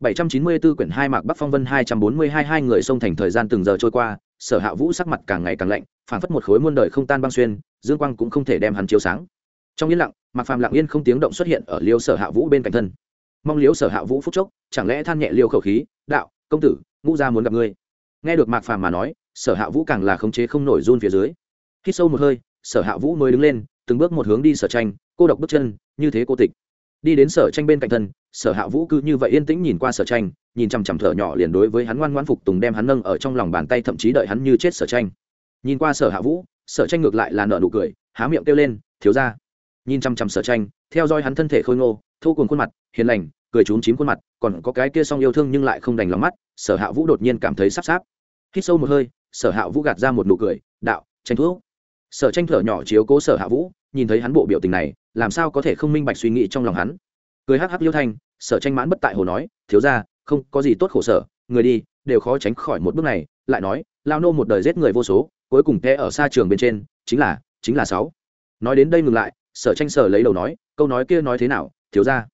794 quyển hai mạc Bắc Phong Vân 242 hai người sông thành thời gian từng giờ trôi qua, Sở Hạ Vũ sắc mặt càng ngày càng lạnh, phảng phất một khối muôn đời không tan băng xuyên, dương quang cũng không thể đem hắn chiếu sáng. Trong yên lặng, Mạc Phàm lặng yên không tiếng động xuất hiện ở Liêu Sở Hạ Vũ bên cạnh thân. Mong Liêu Sở Hạ Vũ phút chốc, chẳng lẽ than nhẹ liêu khẩu khí, "Đạo, công tử, ngũ gia muốn gặp ngươi." Nghe được Mạc Phàm mà nói, Sở Hạ Vũ càng là khống chế không nổi run phía dưới. Hít sâu một hơi, Sở Hạ Vũ mới đứng lên, từng bước một hướng đi Sở Tranh, cô độc bước chân, như thế cô tịch đi đến sở tranh bên cạnh thân, sở hạ vũ cứ như vậy yên tĩnh nhìn qua sở tranh, nhìn chằm chằm thở nhỏ liền đối với hắn ngoan ngoan phục tùng đem hắn nâng ở trong lòng bàn tay thậm chí đợi hắn như chết sở tranh. Nhìn qua sở hạ vũ, sở tranh ngược lại là nợ nụ cười, há miệng kêu lên, thiếu ra nhìn chằm chằm sở tranh, theo dõi hắn thân thể khôi ngô, thu cùng khuôn mặt, hiền lành, cười trúng chím khuôn mặt, còn có cái kia song yêu thương nhưng lại không đành lòng mắt, sở hạ vũ đột nhiên cảm thấy sắp sáp. Hít sâu một hơi, sở hạ vũ gạt ra một nụ cười, đạo, tranh thuốc. Sở tranh thở nhỏ chiếu cố sở hạ vũ, nhìn thấy hắn bộ biểu tình này làm sao có thể không minh bạch suy nghĩ trong lòng hắn? Cười hắc hắc liêu thanh, sở tranh mãn bất tại hồ nói, thiếu ra không có gì tốt khổ sở, người đi, đều khó tránh khỏi một bước này. Lại nói lao nô một đời giết người vô số, cuối cùng té ở xa trường bên trên, chính là chính là sáu. Nói đến đây ngừng lại, sở tranh sở lấy đầu nói, câu nói kia nói thế nào, thiếu ra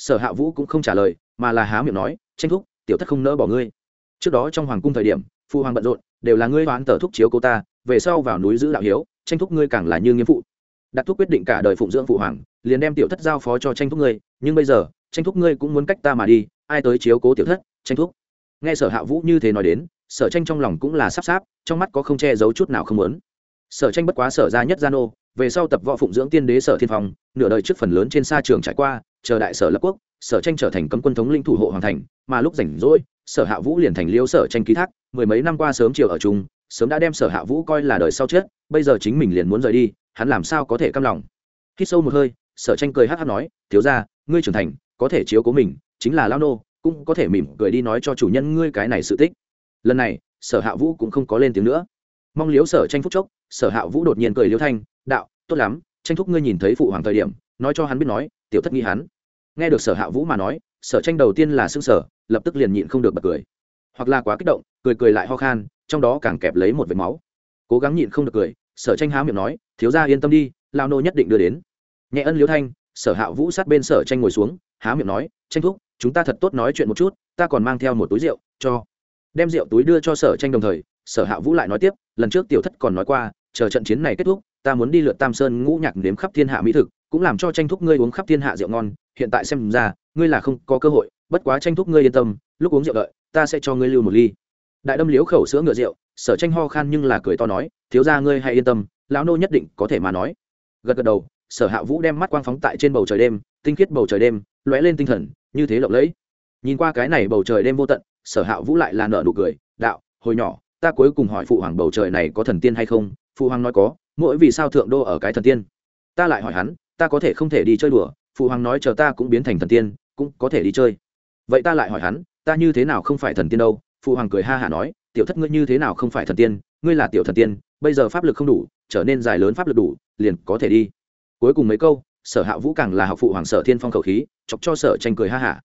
sở hạ vũ cũng không trả lời, mà là há miệng nói, tranh thúc, tiểu thất không nỡ bỏ ngươi. Trước đó trong hoàng cung thời điểm, phu hoàng bận rộn, đều là ngươi hoán tờ thúc chiếu cô ta, về sau vào núi giữ đạo hiếu, tranh thúc ngươi càng là như nghiêm phụ đặt thuốc quyết định cả đời phụng dưỡng phụ hoàng, liền đem tiểu thất giao phó cho tranh thúc ngươi, nhưng bây giờ, tranh thúc ngươi cũng muốn cách ta mà đi, ai tới chiếu cố tiểu thất, tranh thúc. Nghe sở hạ vũ như thế nói đến, sở tranh trong lòng cũng là sắp sáp, trong mắt có không che giấu chút nào không muốn. Sở tranh bất quá sở ra nhất gia nô, về sau tập võ phụng dưỡng tiên đế sở thiên phong, nửa đời trước phần lớn trên xa trường trải qua, chờ đại sở lập quốc, sở tranh trở thành cấm quân thống linh thủ hộ hoàng thành, mà lúc rảnh rỗi, sở hạ vũ liền thành liêu sở tranh ký thác, mười mấy năm qua sớm chiều ở chung, sớm đã đem sở hạ vũ coi là đời sau chết, bây giờ chính mình liền muốn rời đi hắn làm sao có thể căm lòng? Hít sâu một hơi, sở tranh cười hát hát nói, thiếu ra ngươi trưởng thành, có thể chiếu cố mình, chính là lao nô, cũng có thể mỉm cười đi nói cho chủ nhân ngươi cái này sự tích. Lần này, sở hạ vũ cũng không có lên tiếng nữa. Mong liếu sở tranh phúc chốc, sở hạ vũ đột nhiên cười liêu thanh, đạo, tốt lắm, tranh thúc ngươi nhìn thấy phụ hoàng thời điểm, nói cho hắn biết nói, tiểu thất nghi hắn. Nghe được sở hạ vũ mà nói, sở tranh đầu tiên là xương sở lập tức liền nhịn không được bật cười. Hoặc là quá kích động, cười cười lại ho khan, trong đó càng kẹp lấy một vệt máu. Cố gắng nhịn không được cười sở tranh há miệng nói, thiếu gia yên tâm đi lao nô nhất định đưa đến. Nhẹ ân liễu thanh, sở hạ vũ sát bên sở tranh ngồi xuống, há miệng nói, tranh thúc, chúng ta thật tốt nói chuyện một chút, ta còn mang theo một túi rượu, cho. Đem rượu túi đưa cho sở tranh đồng thời, sở hạ vũ lại nói tiếp, lần trước tiểu thất còn nói qua, chờ trận chiến này kết thúc, ta muốn đi lượt tam sơn ngũ nhạc nếm khắp thiên hạ mỹ thực, cũng làm cho tranh thúc ngươi uống khắp thiên hạ rượu ngon, hiện tại xem ra, ngươi là không có cơ hội, bất quá tranh thúc ngươi yên tâm, lúc uống rượu đợi, ta sẽ cho ngươi lưu một ly đại đâm liếu khẩu sữa ngựa rượu, sở tranh ho khan nhưng là cười to nói, thiếu ra ngươi hãy yên tâm, lão nô nhất định có thể mà nói. Gật gật đầu, sở hạ vũ đem mắt quang phóng tại trên bầu trời đêm, tinh khiết bầu trời đêm, lóe lên tinh thần, như thế lộng lẫy. Nhìn qua cái này bầu trời đêm vô tận, sở hạ vũ lại là nợ nụ cười, đạo, hồi nhỏ, ta cuối cùng hỏi phụ hoàng bầu trời này có thần tiên hay không? Phụ hoàng nói có, mỗi vì sao thượng đô ở cái thần tiên? Ta lại hỏi hắn, ta có thể không thể đi chơi đùa? Phụ hoàng nói, chờ ta cũng biến thành thần tiên, cũng có thể đi chơi. Vậy ta lại hỏi hắn, ta như thế nào không phải thần tiên đâu? Phụ hoàng cười ha hả nói, tiểu thất ngươi như thế nào không phải thần tiên? Ngươi là tiểu thần tiên, bây giờ pháp lực không đủ, trở nên dài lớn pháp lực đủ, liền có thể đi. Cuối cùng mấy câu, sở hạ vũ càng là học phụ hoàng sở thiên phong khẩu khí, chọc cho sở tranh cười ha hả.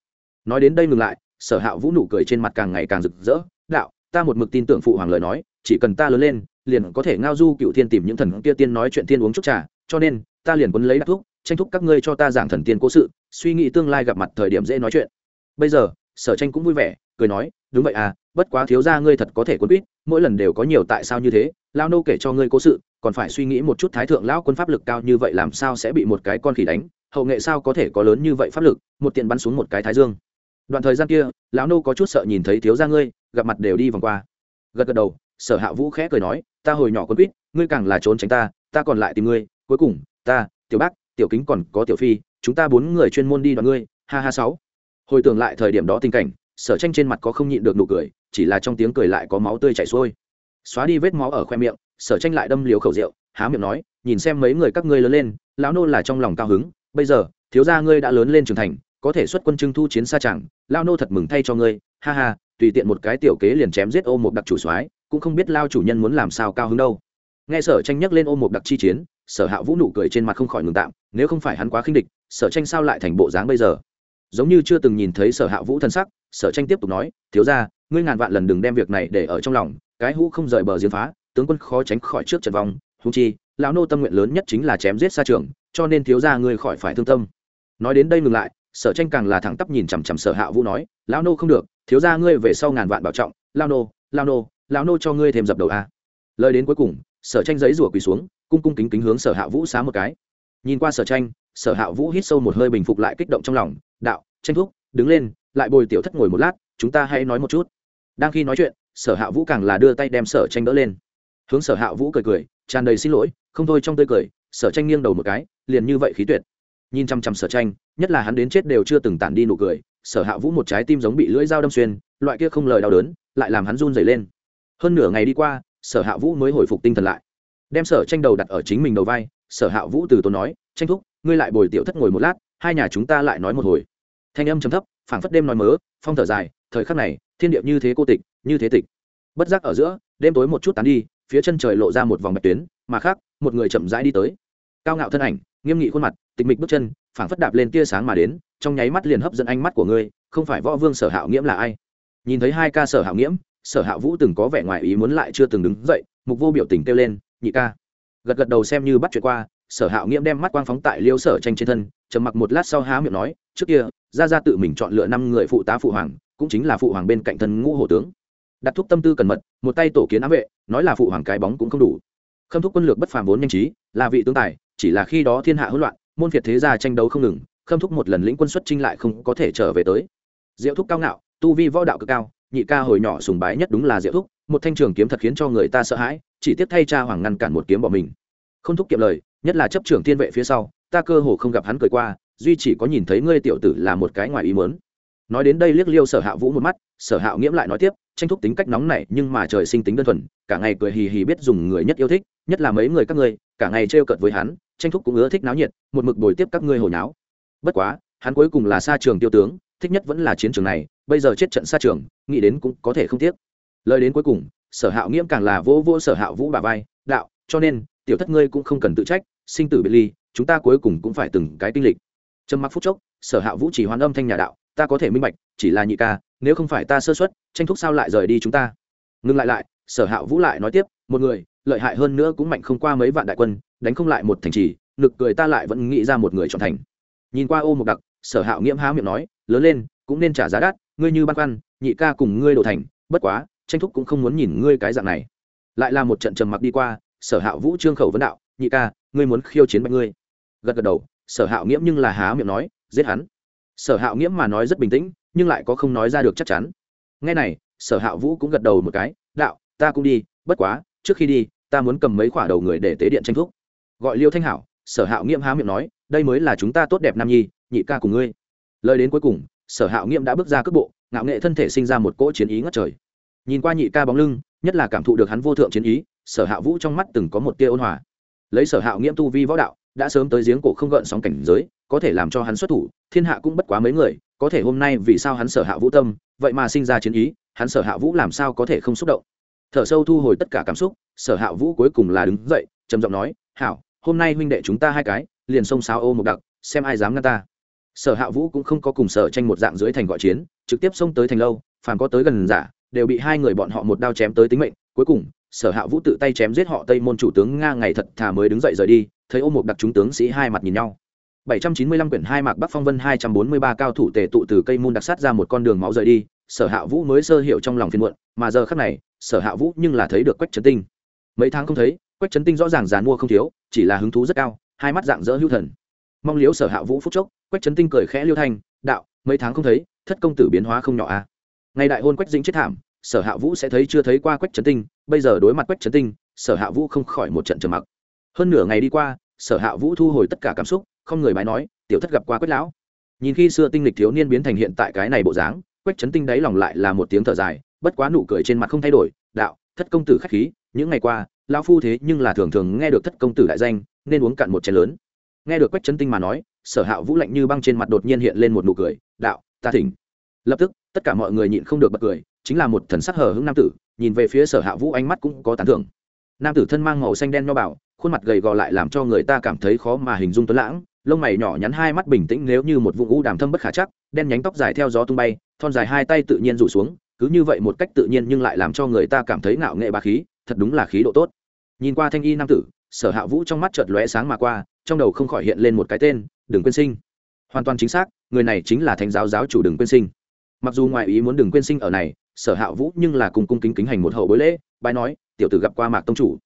Nói đến đây ngừng lại, sở hạ vũ nụ cười trên mặt càng ngày càng rực rỡ, đạo, ta một mực tin tưởng phụ hoàng lời nói, chỉ cần ta lớn lên, liền có thể ngao du cựu thiên tìm những thần kia tiên nói chuyện tiên uống chút trà, cho nên, ta liền quấn lấy đắc thúc, tranh thúc các ngươi cho ta giảng thần tiên cố sự, suy nghĩ tương lai gặp mặt thời điểm dễ nói chuyện. Bây giờ, sở tranh cũng vui vẻ, cười nói, đúng vậy à bất quá thiếu ra ngươi thật có thể quân quýt, mỗi lần đều có nhiều tại sao như thế lao nô kể cho ngươi cố sự, còn phải suy nghĩ một chút thái thượng lão quân pháp lực cao như vậy làm sao sẽ bị một cái con khỉ đánh, hậu nghệ sao có thể có lớn như vậy pháp lực, một tiện bắn xuống một cái thái dương. Đoạn thời gian kia, lão nô có chút sợ nhìn thấy thiếu ra ngươi, gặp mặt đều đi vòng qua. Gật gật đầu, sở hạ vũ khẽ cười nói, ta hồi nhỏ quân quýt, ngươi càng là trốn tránh ta ta còn lại tìm ngươi, cuối cùng, ta, tiểu bác, tiểu kính còn có tiểu phi, chúng ta bốn người chuyên môn đi đoạn ngươi, ha ha sáu. Hồi tưởng lại thời điểm đó tình cảnh, sở tranh trên mặt có không nhịn được nụ cười chỉ là trong tiếng cười lại có máu tươi chảy xuôi. Xóa đi vết máu ở khoe miệng, sở tranh lại đâm liều khẩu rượu, há miệng nói, nhìn xem mấy người các ngươi lớn lên, lão nô là trong lòng cao hứng, bây giờ, thiếu gia ngươi đã lớn lên trưởng thành, có thể xuất quân trưng thu chiến xa chẳng lao nô thật mừng thay cho ngươi, ha ha, tùy tiện một cái tiểu kế liền chém giết ô một đặc chủ soái, cũng không biết lao chủ nhân muốn làm sao cao hứng đâu. Nghe sở tranh nhắc lên ô một đặc chi chiến, sở hạ vũ nụ cười trên mặt không khỏi ngừng tạm, nếu không phải hắn quá khinh địch, sở tranh sao lại thành bộ dáng bây giờ? Giống như chưa từng nhìn thấy sở hạ vũ thân sắc, sở tranh tiếp tục nói, thiếu ra ngươi ngàn vạn lần đừng đem việc này để ở trong lòng, cái hũ không rời bờ giếng phá, tướng quân khó tránh khỏi trước trận vòng. húng chi, lão nô tâm nguyện lớn nhất chính là chém giết xa trường cho nên thiếu ra ngươi khỏi phải thương tâm nói đến đây ngừng lại, sở tranh càng là thẳng tắp nhìn chằm chằm sở hạ vũ nói, lão nô không được, thiếu ra ngươi về sau ngàn vạn bảo trọng lao nô lao nô lao nô cho ngươi thêm dập đầu a lời đến cuối cùng, sở tranh giấy rủa quỳ xuống, cung cung kính kính hướng sở hạ vũ xá một cái nhìn qua sở tranh, sở hạ vũ hít sâu một hơi bình phục lại kích động trong lòng, đạo, tranh thúc, đứng lên, lại bồi tiểu thất ngồi một lát chúng ta hãy nói một chút. Đang khi nói chuyện, sở hạ vũ càng là đưa tay đem sở tranh đỡ lên. Hướng sở hạ vũ cười cười, tràn đầy xin lỗi, không thôi trong tươi cười, sở tranh nghiêng đầu một cái, liền như vậy khí tuyệt. Nhìn chăm chăm sở tranh, nhất là hắn đến chết đều chưa từng tản đi nụ cười, sở hạ vũ một trái tim giống bị lưỡi dao đâm xuyên, loại kia không lời đau đớn, lại làm hắn run dày lên. Hơn nửa ngày đi qua, sở hạ vũ mới hồi phục tinh thần lại. Đem sở tranh đầu đặt ở chính mình đầu vai, sở hạ vũ từ tốn nói, tranh thúc, ngươi lại bồi tiểu thất ngồi một lát, hai nhà chúng ta lại nói một hồi. Thanh âm chấm thấp, phảng phất đêm nói mớ, phong thở dài thời khắc này, thiên điệp như thế cô tịch, như thế tịch. Bất giác ở giữa, đêm tối một chút tán đi, phía chân trời lộ ra một vòng bạch tuyến, mà khác, một người chậm rãi đi tới. Cao ngạo thân ảnh, nghiêm nghị khuôn mặt, tịch mịch bước chân, phảng phất đạp lên tia sáng mà đến, trong nháy mắt liền hấp dẫn ánh mắt của ngươi, không phải võ vương sở hạo nghiễm là ai? Nhìn thấy hai ca sở hạo nghiễm, sở hạ vũ từng có vẻ ngoài ý muốn lại chưa từng đứng dậy, mục vô biểu tình kêu lên, nhị ca. Gật gật đầu xem như bắt chuyện qua, sở hạo nghiễm đem mắt quang phóng tại liêu sở tranh trên thân, trầm mặc một lát sau há miệng nói, trước kia ra ra tự mình chọn lựa năm người phụ tá phụ hoàng cũng chính là phụ hoàng bên cạnh thân ngũ hổ tướng. Đặt thúc tâm tư cẩn mật, một tay tổ kiến ám vệ, nói là phụ hoàng cái bóng cũng không đủ. Khâm thúc quân lược bất phàm vốn nhanh trí, là vị tướng tài, chỉ là khi đó thiên hạ hỗn loạn, môn phiệt thế gia tranh đấu không ngừng, khâm thúc một lần lĩnh quân xuất trinh lại không có thể trở về tới. Diệu thúc cao ngạo, tu vi võ đạo cực cao, nhị ca hồi nhỏ sùng bái nhất đúng là diệu thúc, một thanh trường kiếm thật khiến cho người ta sợ hãi, chỉ tiếp thay cha hoàng ngăn cản một kiếm bỏ mình. Không thúc kiệm lời, nhất là chấp trưởng thiên vệ phía sau, ta cơ hồ không gặp hắn cười qua, duy chỉ có nhìn thấy ngươi tiểu tử là một cái ngoài ý mớn nói đến đây liếc liêu sở hạ vũ một mắt, sở hạ nghiễm lại nói tiếp, tranh thúc tính cách nóng này nhưng mà trời sinh tính đơn thuần, cả ngày cười hì hì biết dùng người nhất yêu thích, nhất là mấy người các ngươi, cả ngày trêu cợt với hắn, tranh thúc cũng ưa thích náo nhiệt, một mực bồi tiếp các ngươi hồi náo bất quá, hắn cuối cùng là xa trường tiêu tướng, thích nhất vẫn là chiến trường này, bây giờ chết trận xa trường, nghĩ đến cũng có thể không tiếc. Lời đến cuối cùng, sở hạo nghiễm càng là vô vô sở hạo vũ bà vai, đạo, cho nên, tiểu thất ngươi cũng không cần tự trách, sinh tử biệt ly, chúng ta cuối cùng cũng phải từng cái kinh lịch. Trầm mặc phút chốc, sở hạ vũ chỉ hoàn âm thanh nhà đạo ta có thể minh bạch, chỉ là nhị ca, nếu không phải ta sơ xuất tranh thúc sao lại rời đi chúng ta? Ngừng lại lại, sở hạ vũ lại nói tiếp, một người, lợi hại hơn nữa cũng mạnh không qua mấy vạn đại quân, đánh không lại một thành trì, nực cười ta lại vẫn nghĩ ra một người chọn thành. Nhìn qua ô một đặc, sở hạo nghiễm há miệng nói, lớn lên, cũng nên trả giá đắt, ngươi như băn khoăn, nhị ca cùng ngươi đổ thành, bất quá, tranh thúc cũng không muốn nhìn ngươi cái dạng này. Lại là một trận trầm mặc đi qua, sở hạo vũ trương khẩu vấn đạo, nhị ca, ngươi muốn khiêu chiến bạch ngươi. Gật gật đầu, sở hạo nghiễm nhưng là há miệng nói, giết hắn sở hạo nghiễm mà nói rất bình tĩnh, nhưng lại có không nói ra được chắc chắn. Ngay này, sở hạo vũ cũng gật đầu một cái, đạo, ta cũng đi, bất quá, trước khi đi, ta muốn cầm mấy khoả đầu người để tế điện tranh thuốc gọi liêu thanh hảo, sở hạo nghiễm há miệng nói, đây mới là chúng ta tốt đẹp nam nhi, nhị ca cùng ngươi. Lời đến cuối cùng, sở hạo nghiễm đã bước ra cước bộ, ngạo nghệ thân thể sinh ra một cỗ chiến ý ngất trời. Nhìn qua nhị ca bóng lưng, nhất là cảm thụ được hắn vô thượng chiến ý, sở hạ vũ trong mắt từng có một tia ôn hòa. Lấy sở hạo nghiễm tu vi võ đạo, đã sớm tới giếng cổ không gợn sóng cảnh giới có thể làm cho hắn xuất thủ, thiên hạ cũng bất quá mấy người, có thể hôm nay vì sao hắn sở hạ vũ tâm, vậy mà sinh ra chiến ý, hắn sở hạ vũ làm sao có thể không xúc động? Thở sâu thu hồi tất cả cảm xúc, sở hạ vũ cuối cùng là đứng dậy, trầm giọng nói, hảo, hôm nay huynh đệ chúng ta hai cái, liền xông sao ô một đặc, xem ai dám ngăn ta. Sở hạ vũ cũng không có cùng sở tranh một dạng dưới thành gọi chiến, trực tiếp xông tới thành lâu, phàm có tới gần giả, đều bị hai người bọn họ một đao chém tới tính mệnh. Cuối cùng, sở hạ vũ tự tay chém giết họ tây môn chủ tướng nga ngày thật thà mới đứng dậy rời đi, thấy ô một đặc chúng tướng sĩ hai mặt nhìn nhau. 795 quyển hai mạc Bắc Phong Vân 243 cao thủ tề tụ từ cây môn đặc sát ra một con đường máu rời đi, Sở Hạ Vũ mới sơ hiểu trong lòng phiền muộn, mà giờ khắc này, Sở Hạ Vũ nhưng là thấy được Quách Chấn Tinh. Mấy tháng không thấy, Quách Chấn Tinh rõ ràng giàn mua không thiếu, chỉ là hứng thú rất cao, hai mắt dạng dỡ hưu thần. Mong liếu Sở Hạ Vũ phút chốc, Quách Chấn Tinh cười khẽ liêu thanh, "Đạo, mấy tháng không thấy, thất công tử biến hóa không nhỏ a." À. Ngày đại hôn Quách Dĩnh chết thảm, Sở Hạ Vũ sẽ thấy chưa thấy qua Quách Chấn Tinh, bây giờ đối mặt Quách Chấn Tinh, Sở Hạ Vũ không khỏi một trận trầm mặc. Hơn nửa ngày đi qua, Sở Hạ Vũ thu hồi tất cả cảm xúc, không người bái nói, tiểu thất gặp qua quách lão. Nhìn khi xưa tinh lịch thiếu niên biến thành hiện tại cái này bộ dáng, quách trấn tinh đáy lòng lại là một tiếng thở dài, bất quá nụ cười trên mặt không thay đổi, đạo, thất công tử khách khí, những ngày qua, lão phu thế nhưng là thường thường nghe được thất công tử đại danh, nên uống cạn một chén lớn. Nghe được quách trấn tinh mà nói, sở hạ vũ lạnh như băng trên mặt đột nhiên hiện lên một nụ cười, đạo, ta thỉnh. Lập tức, tất cả mọi người nhịn không được bật cười, chính là một thần sắc hờ hững nam tử, nhìn về phía sở hạ vũ ánh mắt cũng có tán thưởng. Nam tử thân mang màu xanh đen nho bảo khuôn mặt gầy gò lại làm cho người ta cảm thấy khó mà hình dung tuấn lãng lông mày nhỏ nhắn hai mắt bình tĩnh nếu như một vùng u đàm thâm bất khả chắc, đen nhánh tóc dài theo gió tung bay, thon dài hai tay tự nhiên rủ xuống, cứ như vậy một cách tự nhiên nhưng lại làm cho người ta cảm thấy ngạo nghệ bà khí, thật đúng là khí độ tốt. Nhìn qua thanh y nam tử, sở hạ vũ trong mắt chợt lóe sáng mà qua, trong đầu không khỏi hiện lên một cái tên đừng quên sinh. Hoàn toàn chính xác, người này chính là thánh giáo giáo chủ đừng quên sinh. Mặc dù ngoại ý muốn đừng quên sinh ở này, sở hạ vũ nhưng là cùng cung kính kính hành một hậu bối lễ bài nói, tiểu tử gặp qua mạc tông chủ.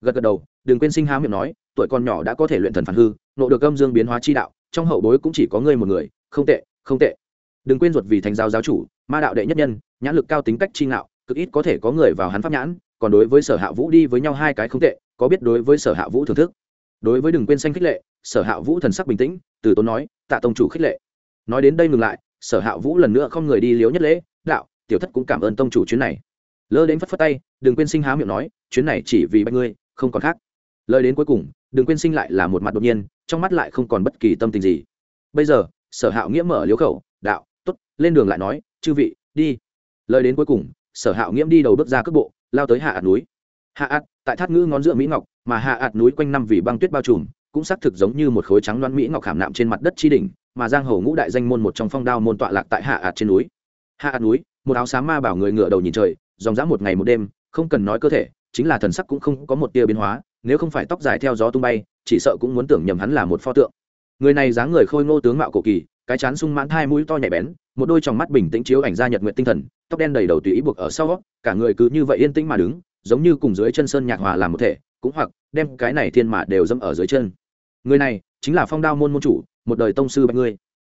Gật gật đầu đừng quên sinh há miệng nói tuổi còn nhỏ đã có thể luyện thần phản hư nộ được âm dương biến hóa chi đạo, trong hậu bối cũng chỉ có ngươi một người, không tệ không tệ. Đừng quên ruột vì thành giáo giáo chủ, ma đạo đệ nhất nhân, nhãn lực cao tính cách chi ngạo, cực ít có thể có người vào hắn pháp nhãn, còn đối với sở hạ vũ đi với nhau hai cái không tệ, có biết đối với sở hạ vũ thưởng thức. Đối với đừng quên xanh khích lệ, sở hạ vũ thần sắc bình tĩnh, từ tốn nói, tạ tông chủ khích lệ. Nói đến đây ngừng lại, sở hạ vũ lần nữa không người đi liếu nhất lễ, đạo, tiểu thất cũng cảm ơn tông chủ chuyến này. Lơ đến phất phất tay, đừng quên sinh há miệng nói, chuyến này chỉ vì bạch ngươi, không còn khác. Lời đến cuối cùng đừng quên sinh lại là một mặt đột nhiên, trong mắt lại không còn bất kỳ tâm tình gì. Bây giờ, sở hạo nghĩa mở liếu khẩu, đạo t ố t lên đường lại nói, chư vị, đi. Lời đến cuối cùng, sở hạo nghiễm đi đầu bước ra cước bộ, lao tới hạ ạt núi. Hạ ạt, tại thác ngữ ngón giữa mỹ ngọc, mà hạ ạt núi quanh năm vì băng tuyết bao trùm, cũng xác thực giống như một khối trắng loan mỹ ngọc khảm nạm trên mặt đất tri đỉnh, mà giang hồ ngũ đại danh môn một trong phong đao môn tọa lạc tại hạ ạt trên núi. Hạ ạt núi, một áo xám ma bảo người ngựa đầu nhìn trời, dòng dã một ngày một đêm, không cần nói cơ thể, chính là thần sắc cũng không có một tia biến hóa nếu không phải tóc dài theo gió tung bay, chỉ sợ cũng muốn tưởng nhầm hắn là một pho tượng. Người này dáng người khôi ngô tướng mạo cổ kỳ, cái chán sung mãn hai mũi to nhạy bén, một đôi tròng mắt bình tĩnh chiếu ảnh ra nhật nguyện tinh thần, tóc đen đầy đầu tùy ý buộc ở sau cả người cứ như vậy yên tĩnh mà đứng, giống như cùng dưới chân sơn nhạc hòa làm một thể, cũng hoặc đem cái này thiên mà đều dâm ở dưới chân. Người này chính là phong đao môn môn chủ, một đời tông sư bạch ngươi.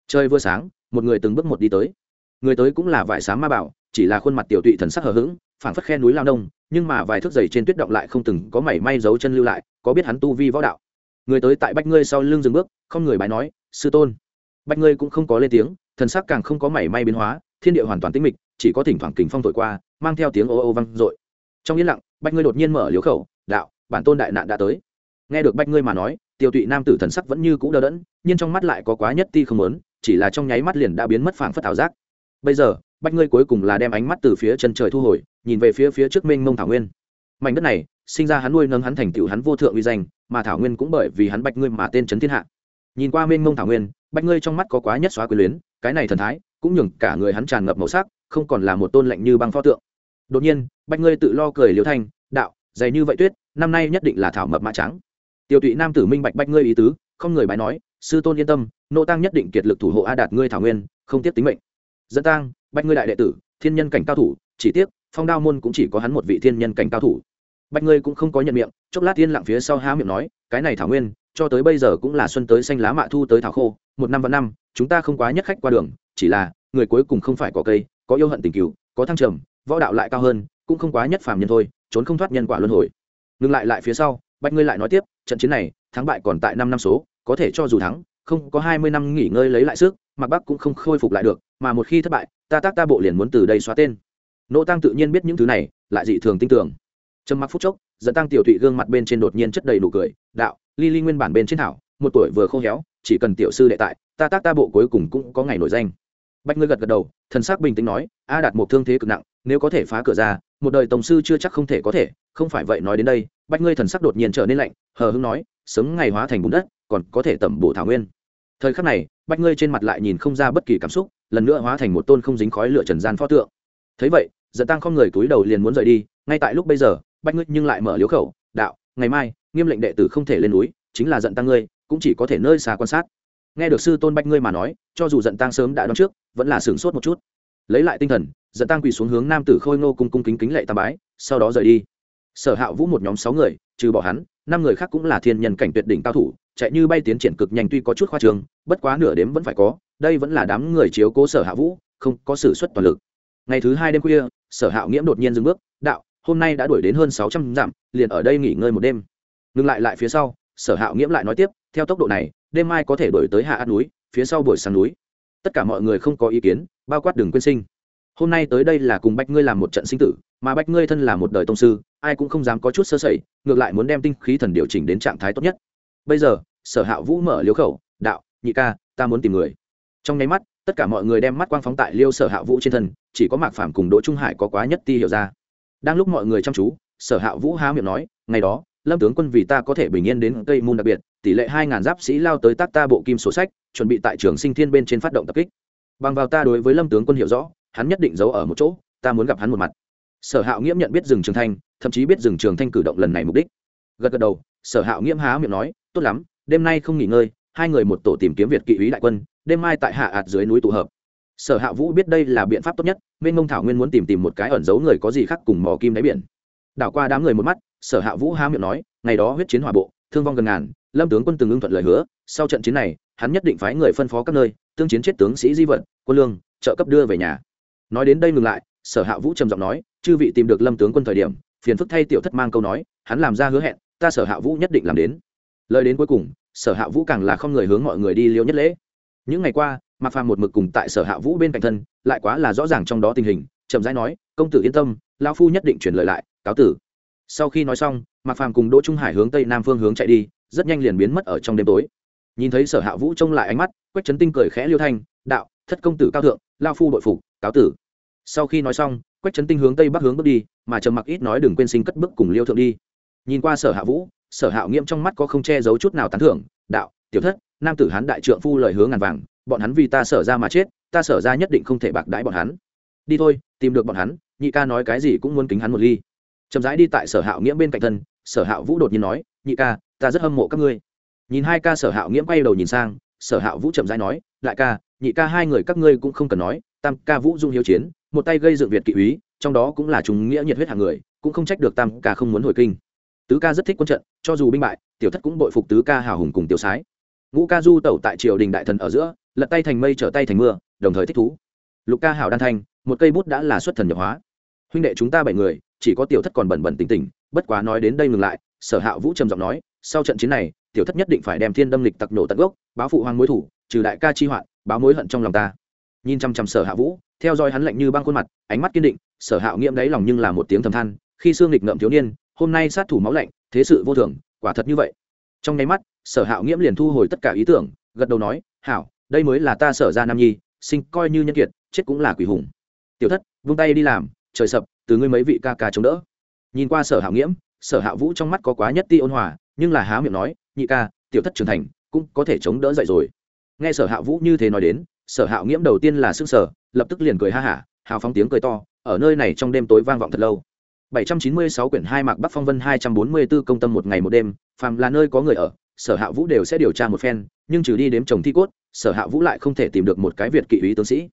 Chơi vừa sáng, một người từng bước một đi tới. Người tới cũng là vải sáng ma bảo, chỉ là khuôn mặt tiểu tụy thần sắc hờ hững phảng phất khe núi lao nông, nhưng mà vài thước giày trên tuyết động lại không từng có mảy may dấu chân lưu lại, có biết hắn tu vi võ đạo. Người tới tại bách ngươi sau lưng dừng bước, không người bài nói, sư tôn. Bách ngươi cũng không có lên tiếng, thần sắc càng không có mảy may biến hóa, thiên địa hoàn toàn tĩnh mịch, chỉ có thỉnh thoảng kính phong thổi qua, mang theo tiếng ô ô vang dội. Trong yên lặng, bách ngươi đột nhiên mở liếu khẩu, đạo, bản tôn đại nạn đã tới. Nghe được bách ngươi mà nói, tiêu tụy nam tử thần sắc vẫn như cũ đờ đẫn, nhưng trong mắt lại có quá nhất ti không lớn chỉ là trong nháy mắt liền đã biến mất phảng phất ảo giác. Bây giờ bách ngươi cuối cùng là đem ánh mắt từ phía chân trời thu hồi, nhìn về phía phía trước mênh mông thảo nguyên. Mảnh đất này, sinh ra hắn nuôi nâng hắn thành tựu hắn vô thượng uy danh, mà thảo nguyên cũng bởi vì hắn bách ngươi mà tên trấn thiên hạ. Nhìn qua mênh mông thảo nguyên, bách ngươi trong mắt có quá nhất xóa quyền luyến, cái này thần thái, cũng nhường cả người hắn tràn ngập màu sắc, không còn là một tôn lạnh như băng pho tượng. Đột nhiên, bách ngươi tự lo cười liễu thanh, đạo, dày như vậy tuyết, năm nay nhất định là thảo mập mã trắng. Tiêu tụy nam tử minh bạch bách ngươi ý tứ, không người bái nói, sư tôn yên tâm, nô tăng nhất định kiệt lực thủ hộ a đạt ngươi thảo nguyên, không tiếp tính mệnh. Dẫn tang Bạch ngươi đại đệ tử, thiên nhân cảnh cao thủ, chỉ tiếc, phong đao môn cũng chỉ có hắn một vị thiên nhân cảnh cao thủ. Bạch ngươi cũng không có nhận miệng, chốc lát tiên lặng phía sau há miệng nói, cái này thảo nguyên, cho tới bây giờ cũng là xuân tới xanh lá mạ thu tới thảo khô, một năm và năm, chúng ta không quá nhất khách qua đường, chỉ là, người cuối cùng không phải có cây, có yêu hận tình cựu có thăng trầm, võ đạo lại cao hơn, cũng không quá nhất phàm nhân thôi, trốn không thoát nhân quả luân hồi. Ngừng lại lại phía sau, bạch ngươi lại nói tiếp, trận chiến này, thắng bại còn tại năm năm số, có thể cho dù thắng, không có hai mươi năm nghỉ ngơi lấy lại sức mặc bắc cũng không khôi phục lại được, mà một khi thất bại ta tác ta bộ liền muốn từ đây xóa tên. Nỗ tăng tự nhiên biết những thứ này, lại dị thường tin tưởng. Trầm mặc phút chốc, dẫn tăng tiểu thụy gương mặt bên trên đột nhiên chất đầy nụ cười, đạo, ly ly nguyên bản bên trên thảo, một tuổi vừa khô héo, chỉ cần tiểu sư đệ tại, ta tác ta bộ cuối cùng cũng có ngày nổi danh. Bạch ngươi gật gật đầu, thần sắc bình tĩnh nói, a đạt một thương thế cực nặng, nếu có thể phá cửa ra, một đời tổng sư chưa chắc không thể có thể, không phải vậy nói đến đây. Bạch ngươi thần sắc đột nhiên trở nên lạnh, hờ hững nói, sớm ngày hóa thành bùn đất, còn có thể tẩm bổ thảo nguyên. Thời khắc này bạch ngươi trên mặt lại nhìn không ra bất kỳ cảm xúc, lần nữa hóa thành một tôn không dính khói lửa trần gian pho tượng. Thấy vậy dẫn tăng không người túi đầu liền muốn rời đi, ngay tại lúc bây giờ bạch ngươi nhưng lại mở liếu khẩu, đạo, ngày mai, nghiêm lệnh đệ tử không thể lên núi, chính là giận tăng ngươi, cũng chỉ có thể nơi xa quan sát. Nghe được sư tôn bạch ngươi mà nói, cho dù giận tăng sớm đã đoán trước, vẫn là sửng sốt một chút. Lấy lại tinh thần, giận tăng quỳ xuống hướng nam tử khôi ngô cung cung kính kính lệ tam bái, sau đó rời đi. Sở hạ vũ một nhóm sáu người, trừ bỏ hắn, năm người khác cũng là thiên nhân cảnh tuyệt đỉnh cao thủ chạy như bay tiến triển cực nhanh tuy có chút khoa trường, bất quá nửa đếm vẫn phải có, đây vẫn là đám người chiếu cố sở hạ vũ, không có s ử suất toàn lực. Ngày thứ hai đêm khuya, sở hạ nghiễm đột nhiên dừng bước, đạo, hôm nay đã đuổi đến hơn sáu trăm dặm, liền ở đây nghỉ ngơi một đêm. Ngừng lại lại phía sau, sở hạ nghiễm lại nói tiếp, theo tốc độ này, đêm mai có thể đuổi tới hạ át núi, phía sau buổi sáng núi. Tất cả mọi người không có ý kiến, bao quát đường quyên sinh. Hôm nay tới đây là cùng bách ngươi làm một trận sinh tử, mà bách ngươi thân là một đời tông sư, ai cũng không dám có chút sơ sẩy, ngược lại muốn đem tinh khí thần điều chỉnh đến trạng thái tốt nhất. Bây giờ sở hạ vũ mở liếu khẩu, đạo, nhị ca, ta muốn tìm người. Trong nháy mắt, tất cả mọi người đem mắt quang phóng tại liêu sở hạ vũ trên thân, chỉ có mạc phạm cùng đỗ trung hải có quá nhất ti hiểu ra. Đang lúc mọi người chăm chú, sở hạ vũ há miệng nói, ngày đó, lâm tướng quân vì ta có thể bình yên đến cây môn đặc biệt, tỷ lệ hai ngàn giáp sĩ lao tới tác ta bộ kim sổ sách, chuẩn bị tại trường sinh thiên bên trên phát động tập kích. Bằng vào ta đối với lâm tướng quân hiểu rõ, hắn nhất định giấu ở một chỗ, ta muốn gặp hắn một mặt. Sở hạo nghiễm nhận biết rừng trường thanh, thậm chí biết rừng trường thanh cử động lần này mục đích. Gật gật đầu, sở hạo nghiễm há miệng nói, tốt lắm đêm nay không nghỉ ngơi, hai người một tổ tìm kiếm việt kỵ ý đại quân, đêm mai tại hạ ạt dưới núi tụ hợp. Sở hạ vũ biết đây là biện pháp tốt nhất nên mông thảo nguyên muốn tìm tìm một cái ẩn giấu người có gì khác cùng mò kim đáy biển. Đảo qua đám người một mắt, sở hạ vũ há miệng nói, ngày đó huyết chiến hỏa bộ, thương vong gần ngàn, lâm tướng quân từng ưng thuận lời hứa, sau trận chiến này, hắn nhất định phái người phân phó các nơi, tương chiến chết tướng sĩ di vật quân lương, trợ cấp đưa về nhà. Nói đến đây ngừng lại, sở hạ vũ trầm giọng nói, chư vị tìm được lâm tướng quân thời điểm, phiền phức thay tiểu thất mang câu nói, hắn làm ra hứa hẹn, ta sở hạ vũ nhất định làm đến. Lời đến cuối cùng sở hạ vũ càng là không người hướng mọi người đi liêu nhất lễ. Những ngày qua, mạc phàm một mực cùng tại sở hạ vũ bên cạnh thân, lại quá là rõ ràng trong đó tình hình, chậm rãi nói, công tử yên tâm lao phu nhất định chuyển lời lại, cáo tử. Sau khi nói xong, mạc phàm cùng đỗ trung hải hướng tây nam phương hướng chạy đi, rất nhanh liền biến mất ở trong đêm tối. Nhìn thấy sở hạ vũ trông lại ánh mắt, quách trấn tinh cười khẽ liêu thanh, đạo, thất công tử cao thượng lao phu bội phục, cáo tử. Sau khi nói xong, quách trấn tinh hướng tây bắc hướng bước đi, mà trầm mặc ít nói đừng quên sinh cất bước cùng liêu thượng đi. Nhìn qua sở hạ vũ sở Hạo nghiêm trong mắt có không che giấu chút nào tán thưởng, đạo, tiểu thất, nam tử hán đại trượng phu lời hướng ngàn vàng, bọn hắn vì ta sở ra mà chết, ta sở ra nhất định không thể bạc đãi bọn hắn. Đi thôi, tìm được bọn hắn, nhị ca nói cái gì cũng muốn kính hắn một ly. Chậm rãi đi tại sở hạo nghiễm bên cạnh thân, sở hạo vũ đột nhiên nói, nhị ca, ta rất hâm mộ các ngươi. Nhìn hai ca sở hạo nghiễm quay đầu nhìn sang, sở hạo vũ chậm rãi nói, đại ca, nhị ca hai người các ngươi cũng không cần nói, tam ca vũ dung hiếu chiến, một tay gây dựng việt kỵ úy, trong đó cũng là chúng nghĩa nhiệt huyết hàng người, cũng không trách được tam ca không muốn hồi kinh tứ ca rất thích quân trận, cho dù binh bại, tiểu thất cũng bội phục tứ ca hào hùng cùng tiểu sái. Ngũ ca du tẩu tại triều đình đại thần ở giữa, lật tay thành mây trở tay thành mưa, đồng thời thích thú. Lục ca hảo đan thanh, một cây bút đã là xuất thần nhập hóa. Huynh đệ chúng ta bảy người, chỉ có tiểu thất còn bẩn bẩn tỉnh tỉnh, bất quá nói đến đây ngừng lại, sở hạ vũ trầm giọng nói, sau trận chiến này, tiểu thất nhất định phải đem thiên đâm lịch tặc nổ tận gốc, báo phụ hoàng mối thủ, trừ đại ca chi hoạn, báo mối hận trong lòng ta. Nhìn chăm chăm sở hạ vũ, theo dõi hắn lạnh như băng khuôn mặt, ánh mắt kiên định, sở hạ nghiễm đáy lòng nhưng là một tiếng thầm than, khi xương lịch ngậm thiếu niên hôm nay sát thủ máu lạnh, thế sự vô thường, quả thật như vậy. Trong nháy mắt, sở Hạo nghiễm liền thu hồi tất cả ý tưởng, gật đầu nói, hảo, đây mới là ta sở ra nam nhi, sinh coi như nhân kiệt, chết cũng là quỷ hùng. Tiểu thất, vung tay đi làm, trời sập, từ ngươi mấy vị ca ca chống đỡ. Nhìn qua sở Hạo nghiễm, sở hạ vũ trong mắt có quá nhất ti ôn hòa, nhưng là há miệng nói, nhị ca, tiểu thất trưởng thành, cũng có thể chống đỡ dậy rồi. Nghe sở hạ vũ như thế nói đến, sở hạ nghiễm đầu tiên là s ư n g sở lập tức liền cười ha hả, hào phóng tiếng cười to, ở nơi này trong đêm tối vang vọng thật lâu. 796 quyển 2 mạc Bắc Phong Vân 244 công tâm một ngày một đêm, phàm là nơi có người ở, Sở Hạ Vũ đều sẽ điều tra một phen, nhưng trừ đi đếm chồng thi cốt, Sở Hạ Vũ lại không thể tìm được một cái Việt kỵ úy tướng sĩ.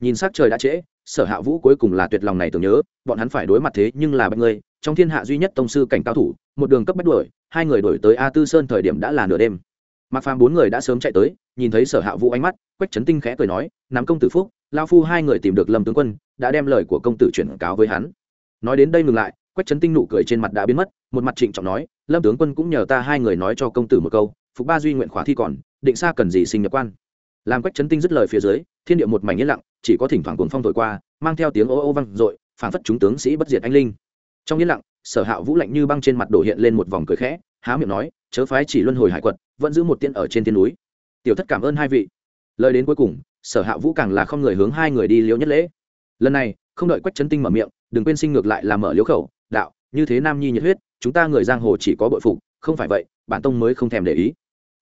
Nhìn sắc trời đã trễ, Sở Hạ Vũ cuối cùng là tuyệt lòng này tưởng nhớ, bọn hắn phải đối mặt thế nhưng là bạch người, trong thiên hạ duy nhất tông sư cảnh cao thủ, một đường cấp bách đuổi, hai người đuổi tới A Tư Sơn thời điểm đã là nửa đêm. Mạc Phàm bốn người đã sớm chạy tới, nhìn thấy Sở Hạ Vũ ánh mắt, Quách Chấn Tinh khẽ cười nói, "Nam công tử phúc, lão phu hai người tìm được Lâm tướng quân, đã đem lời của công tử chuyển cáo với hắn." Nói đến đây ngừng lại, quách trấn tinh nụ cười trên mặt đã biến mất một mặt trịnh trọng nói lâm tướng quân cũng nhờ ta hai người nói cho công tử một câu phục ba duy nguyện khóa thi còn định xa cần gì sinh nhập quan. Làm quách trấn tinh dứt lời phía dưới thiên địa một mảnh yên lặng chỉ có thỉnh thoảng cuồng phong thổi qua mang theo tiếng ô ô vang dội phản phất chúng tướng sĩ bất diệt anh linh. Trong yên lặng sở hạ vũ lạnh như băng trên mặt đổ hiện lên một vòng cười khẽ há miệng nói chớ phái chỉ luân hồi hải quật vẫn giữ một tiên ở trên tiên núi. Tiểu thất cảm ơn hai vị. Lời đến cuối cùng sở hạ vũ càng là không người hướng hai người đi liễu nhất lễ. Lần này không đợi quách trấn tinh mở miệng đừng quên sinh ngược lại là mở liễu khẩu, đạo, như thế nam nhi nhiệt huyết, chúng ta người giang hồ chỉ có bội phục, không phải vậy, bản tông mới không thèm để ý.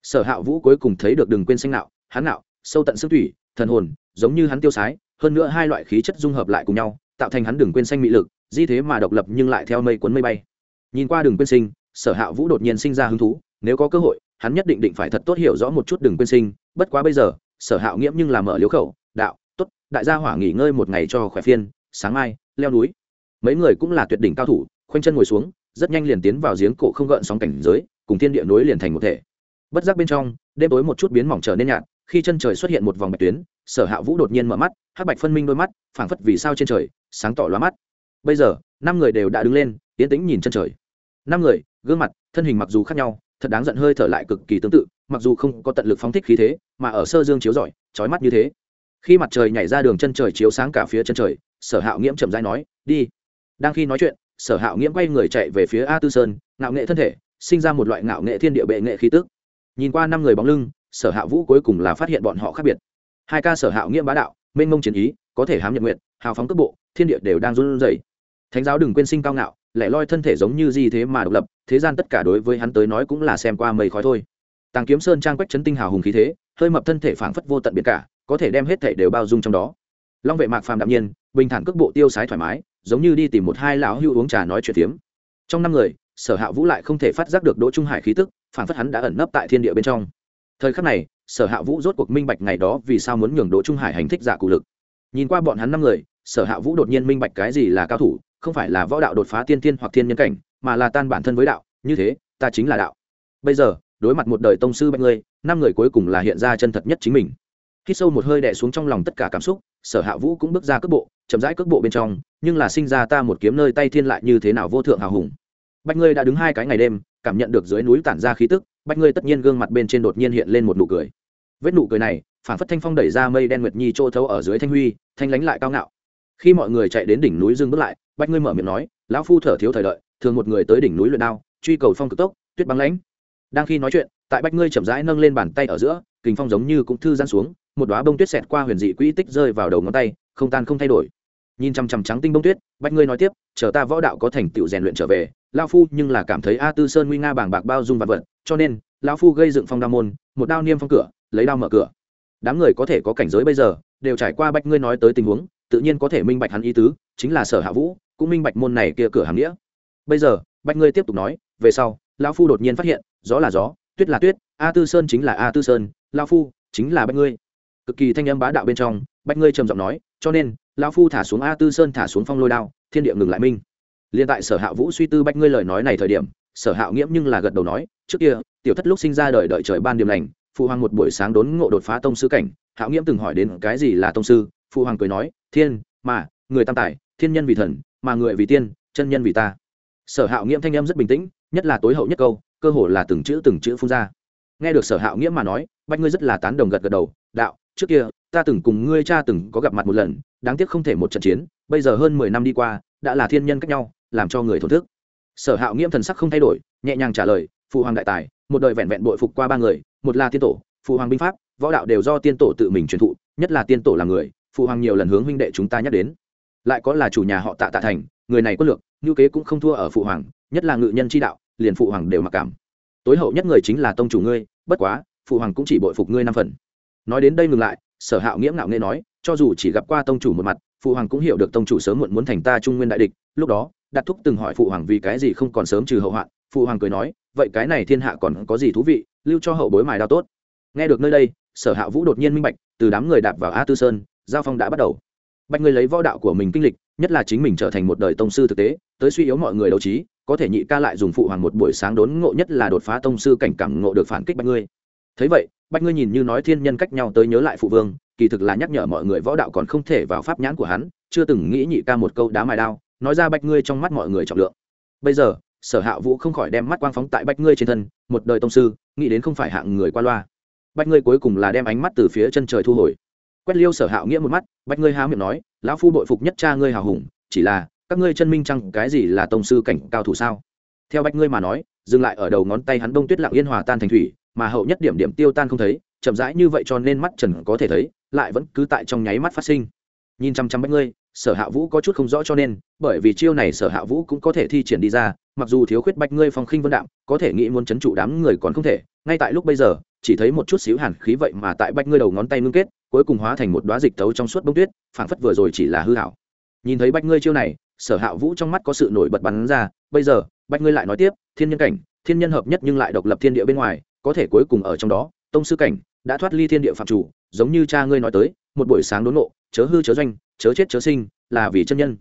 Sở hạ vũ cuối cùng thấy được đừng quên sinh nạo, hắn nạo, sâu tận xương thủy, thần hồn, giống như hắn tiêu sái, hơn nữa hai loại khí chất dung hợp lại cùng nhau, tạo thành hắn đừng quên xanh mị lực, di thế mà độc lập nhưng lại theo mây cuốn mây bay. Nhìn qua đừng quên sinh, sở hạ vũ đột nhiên sinh ra hứng thú, nếu có cơ hội, hắn nhất định định phải thật tốt hiểu rõ một chút đừng quên sinh, bất quá bây giờ, sở hạo nghiễm nhưng làm mở liếu khẩu, đạo, tốt, đại gia hỏa nghỉ ngơi một ngày cho khỏe phiên, sáng mai leo núi. Mấy người cũng là tuyệt đỉnh cao thủ, khoanh chân ngồi xuống, rất nhanh liền tiến vào giếng cổ không gợn sóng cảnh giới, cùng thiên địa núi liền thành một thể. Bất giác bên trong, đêm tối một chút biến mỏng trở nên nhạt, khi chân trời xuất hiện một vòng bạch tuyến, sở hạ vũ đột nhiên mở mắt, hắc bạch phân minh đôi mắt, phảng phất vì sao trên trời, sáng tỏ lóa mắt. Bây giờ, năm người đều đã đứng lên, tiến tĩnh nhìn chân trời. Năm người, gương mặt, thân hình mặc dù khác nhau, thật đáng giận hơi thở lại cực kỳ tương tự, mặc dù không có tận lực phóng thích khí thế, mà ở sơ dương chiếu rọi trói mắt như thế khi mặt trời nhảy ra đường chân trời chiếu sáng cả phía chân trời, sở hạo nghiễm chậm rãi nói, đi. Đang khi nói chuyện, sở hạo nghiễm quay người chạy về phía a tư sơn, ngạo nghệ thân thể, sinh ra một loại ngạo nghệ thiên địa bệ nghệ khí tức. Nhìn qua năm người bóng lưng, sở hạ vũ cuối cùng là phát hiện bọn họ khác biệt. Hai ca sở hạo nghiễm bá đạo, mênh mông chiến ý, có thể hám nhật nguyện hào phóng cấp bộ, thiên địa đều đang run rẩy. Thánh giáo đừng quên sinh cao ngạo, lẻ loi thân thể giống như gì thế mà độc lập, thế gian tất cả đối với hắn tới nói cũng là xem qua mây khói thôi. Tàng kiếm sơn trang quách chấn tinh hào hùng khí thế, hơi mập thân thể phảng phất vô tận biệt cả có thể đem hết thể đều bao dung trong đó. Long vệ mạc phàm đạm nhiên, bình thản cước bộ tiêu sái thoải mái, giống như đi tìm một hai lão hưu uống trà nói chuyện tiếm. trong năm người, sở hạ vũ lại không thể phát giác được đỗ trung hải khí tức, phản phất hắn đã ẩn nấp tại thiên địa bên trong. Thời khắc này, sở hạ vũ rốt cuộc minh bạch ngày đó vì sao muốn nhường đỗ trung hải hành thích giả cụ lực. Nhìn qua bọn hắn năm người, sở hạ vũ đột nhiên minh bạch cái gì là cao thủ, không phải là võ đạo đột phá tiên tiên hoặc thiên nhân cảnh, mà là tan bản thân với đạo, như thế, ta chính là đạo. Bây giờ, đối mặt một đời tông sư bạch ngươi, năm người cuối cùng là hiện ra chân thật nhất chính mình khi sâu một hơi đè xuống trong lòng tất cả cảm xúc, sở hạ vũ cũng bước ra cước bộ, chậm rãi cước bộ bên trong, nhưng là sinh ra ta một kiếm nơi tay thiên lại như thế nào vô thượng hào hùng. Bạch ngươi đã đứng hai cái ngày đêm, cảm nhận được dưới núi tản ra khí tức, bạch ngươi tất nhiên gương mặt bên trên đột nhiên hiện lên một nụ cười. Vết nụ cười này, phản phất thanh phong đẩy ra mây đen nguyệt nhi trô thấu ở dưới thanh huy, thanh lánh lại cao ngạo. Khi mọi người chạy đến đỉnh núi dừng bước lại, bạch ngươi mở miệng nói, lão phu thở thiếu thời đợi, thường một người tới đỉnh núi luyện đao, truy cầu phong cực tốc, tuyết băng lãnh. Đang khi nói chuyện, tại bạch ngươi chậm rãi nâng lên bàn tay ở giữa, kình phong giống như cũng thư giãn xuống một đóa bông tuyết xẹt qua huyền dị quỹ tích rơi vào đầu ngón tay, không tan không thay đổi. Nhìn chằm chằm trắng tinh bông tuyết bạch ngươi nói tiếp, chờ ta võ đạo có thành tựu rèn luyện trở về, lão phu nhưng là cảm thấy a tư sơn nguy nga bàng bạc bao dung vật vật, cho nên, lão phu gây dựng phong đao môn, một đao niêm phong cửa, lấy đao mở cửa. Đám người có thể có cảnh giới bây giờ, đều trải qua bạch ngươi nói tới tình huống, tự nhiên có thể minh bạch hắn ý tứ, chính là sở hạ vũ, cũng minh bạch môn này kia cửa hàm nghĩa. Bây giờ bạch ngươi tiếp tục nói, về sau, lão phu đột nhiên phát hiện, gió là gió, tuyết là tuyết, a tư sơn chính là a tư sơn, lão phu chính là bạch ngươi cực kỳ thanh âm bá đạo bên trong bạch ngươi trầm giọng nói, cho nên, lão phu thả xuống a tư sơn thả xuống phong lôi đao, thiên địa ngừng lại minh. Liên tại sở hạ vũ suy tư bạch ngươi lời nói này thời điểm, sở hạo nghiễm nhưng là gật đầu nói, trước kia, tiểu thất lúc sinh ra đời đợi trời ban điểm lành, phụ hoàng một buổi sáng đốn ngộ đột phá tông sư cảnh, hạo nghiễm từng hỏi đến cái gì là tông sư, phụ hoàng cười nói, thiên, mà, người tam tài, thiên nhân vì thần, mà người vì tiên, chân nhân vì ta. Sở hạo nghiễm thanh âm rất bình tĩnh, nhất là tối hậu nhất câu, cơ hồ là từng chữ từng chữ phun ra. Nghe được sở hạo nghiễm mà nói, bách ngươi rất là tán đồng gật gật đầu, đạo trước kia, ta từng cùng ngươi cha từng có gặp mặt một lần, đáng tiếc không thể một trận chiến, bây giờ hơn mười năm đi qua, đã là thiên nhân cách nhau, làm cho người thổn thức. Sở hạo nghiễm thần sắc không thay đổi, nhẹ nhàng trả lời, phụ hoàng đại tài, một đời vẹn vẹn bội phục qua ba người, một là tiên tổ, phụ hoàng binh pháp, võ đạo đều do tiên tổ tự mình truyền thụ, nhất là tiên tổ là người, phụ hoàng nhiều lần hướng huynh đệ chúng ta nhắc đến. Lại có là chủ nhà họ tạ tạ thành, người này có lược ngữ kế cũng không thua ở phụ hoàng, nhất là ngự nhân chi đạo, liền phụ hoàng đều mặc cảm. Tối hậu nhất người chính là tông chủ ngươi, bất quá, phụ hoàng cũng chỉ bội phục ngươi năm phần nói đến đây ngừng lại, sở hạo nghiễm ngạo nghe nói, cho dù chỉ gặp qua tông chủ một mặt, phụ hoàng cũng hiểu được tông chủ sớm muộn muốn thành ta trung nguyên đại địch. Lúc đó đặt thúc từng hỏi phụ hoàng vì cái gì không còn sớm trừ hậu hoạn. Phụ hoàng cười nói, vậy cái này thiên hạ còn có gì thú vị, lưu cho hậu bối mài đao tốt. Nghe được nơi đây, sở hạ vũ đột nhiên minh bạch, từ đám người đạp vào a tư sơn, giao phong đã bắt đầu. Bạch người lấy võ đạo của mình kinh lịch, nhất là chính mình trở thành một đời tông sư thực tế, tới suy yếu mọi người đấu trí, có thể nhị ca lại dùng phụ hoàng một buổi sáng đốn ngộ nhất là đột phá tông sư cảnh cảm ngộ được phản kích bạch ngươi thấy vậy bạch ngươi nhìn như nói thiên nhân cách nhau tới nhớ lại phụ vương, kỳ thực là nhắc nhở mọi người võ đạo còn không thể vào pháp nhãn của hắn, chưa từng nghĩ nhị ca một câu đá mài đao, nói ra bạch ngươi trong mắt mọi người trọng lượng. Bây giờ, sở hạ vũ không khỏi đem mắt quang phóng tại bạch ngươi trên thân, một đời tông sư, nghĩ đến không phải hạng người qua loa. Bạch ngươi cuối cùng là đem ánh mắt từ phía chân trời thu hồi. Quét liêu sở hạo nghĩa một mắt bạch ngươi há miệng nói, lão phu bội phục nhất cha ngươi hào hùng, chỉ là, các ngươi chân minh chăng, cái gì là tông sư cảnh cao thủ sao? Theo bạch ngươi mà nói, dừng lại ở đầu ngón tay hắn đông tuyết lặng yên hòa tan thành thủy mà hậu nhất điểm điểm tiêu tan không thấy, chậm rãi như vậy cho nên mắt trần có thể thấy, lại vẫn cứ tại trong nháy mắt phát sinh. Nhìn chăm chăm bách ngươi, sở hạ vũ có chút không rõ cho nên, bởi vì chiêu này sở hạ vũ cũng có thể thi triển đi ra, mặc dù thiếu khuyết bách ngươi phong khinh vân đạm, có thể nghĩ muốn chấn trụ đám người còn không thể, ngay tại lúc bây giờ, chỉ thấy một chút xíu hàn khí vậy mà tại bách ngươi đầu ngón tay ngưng kết, cuối cùng hóa thành một đoá dịch tấu trong suốt bông tuyết, phảng phất vừa rồi chỉ là hư hảo nhìn thấy bách ngươi chiêu này, sở hạ vũ trong mắt có sự nổi bật bắn ra, bây giờ, bách ngươi lại nói tiếp, thiên nhân cảnh, thiên nhân hợp nhất nhưng lại độc lập thiên địa bên ngoài có thể cuối cùng ở trong đó, tông sư cảnh đã thoát ly thiên địa phạm chủ, giống như cha ngươi nói tới, một buổi sáng đốn nộ chớ hư chớ doanh, chớ chết chớ sinh, là vì chân nhân.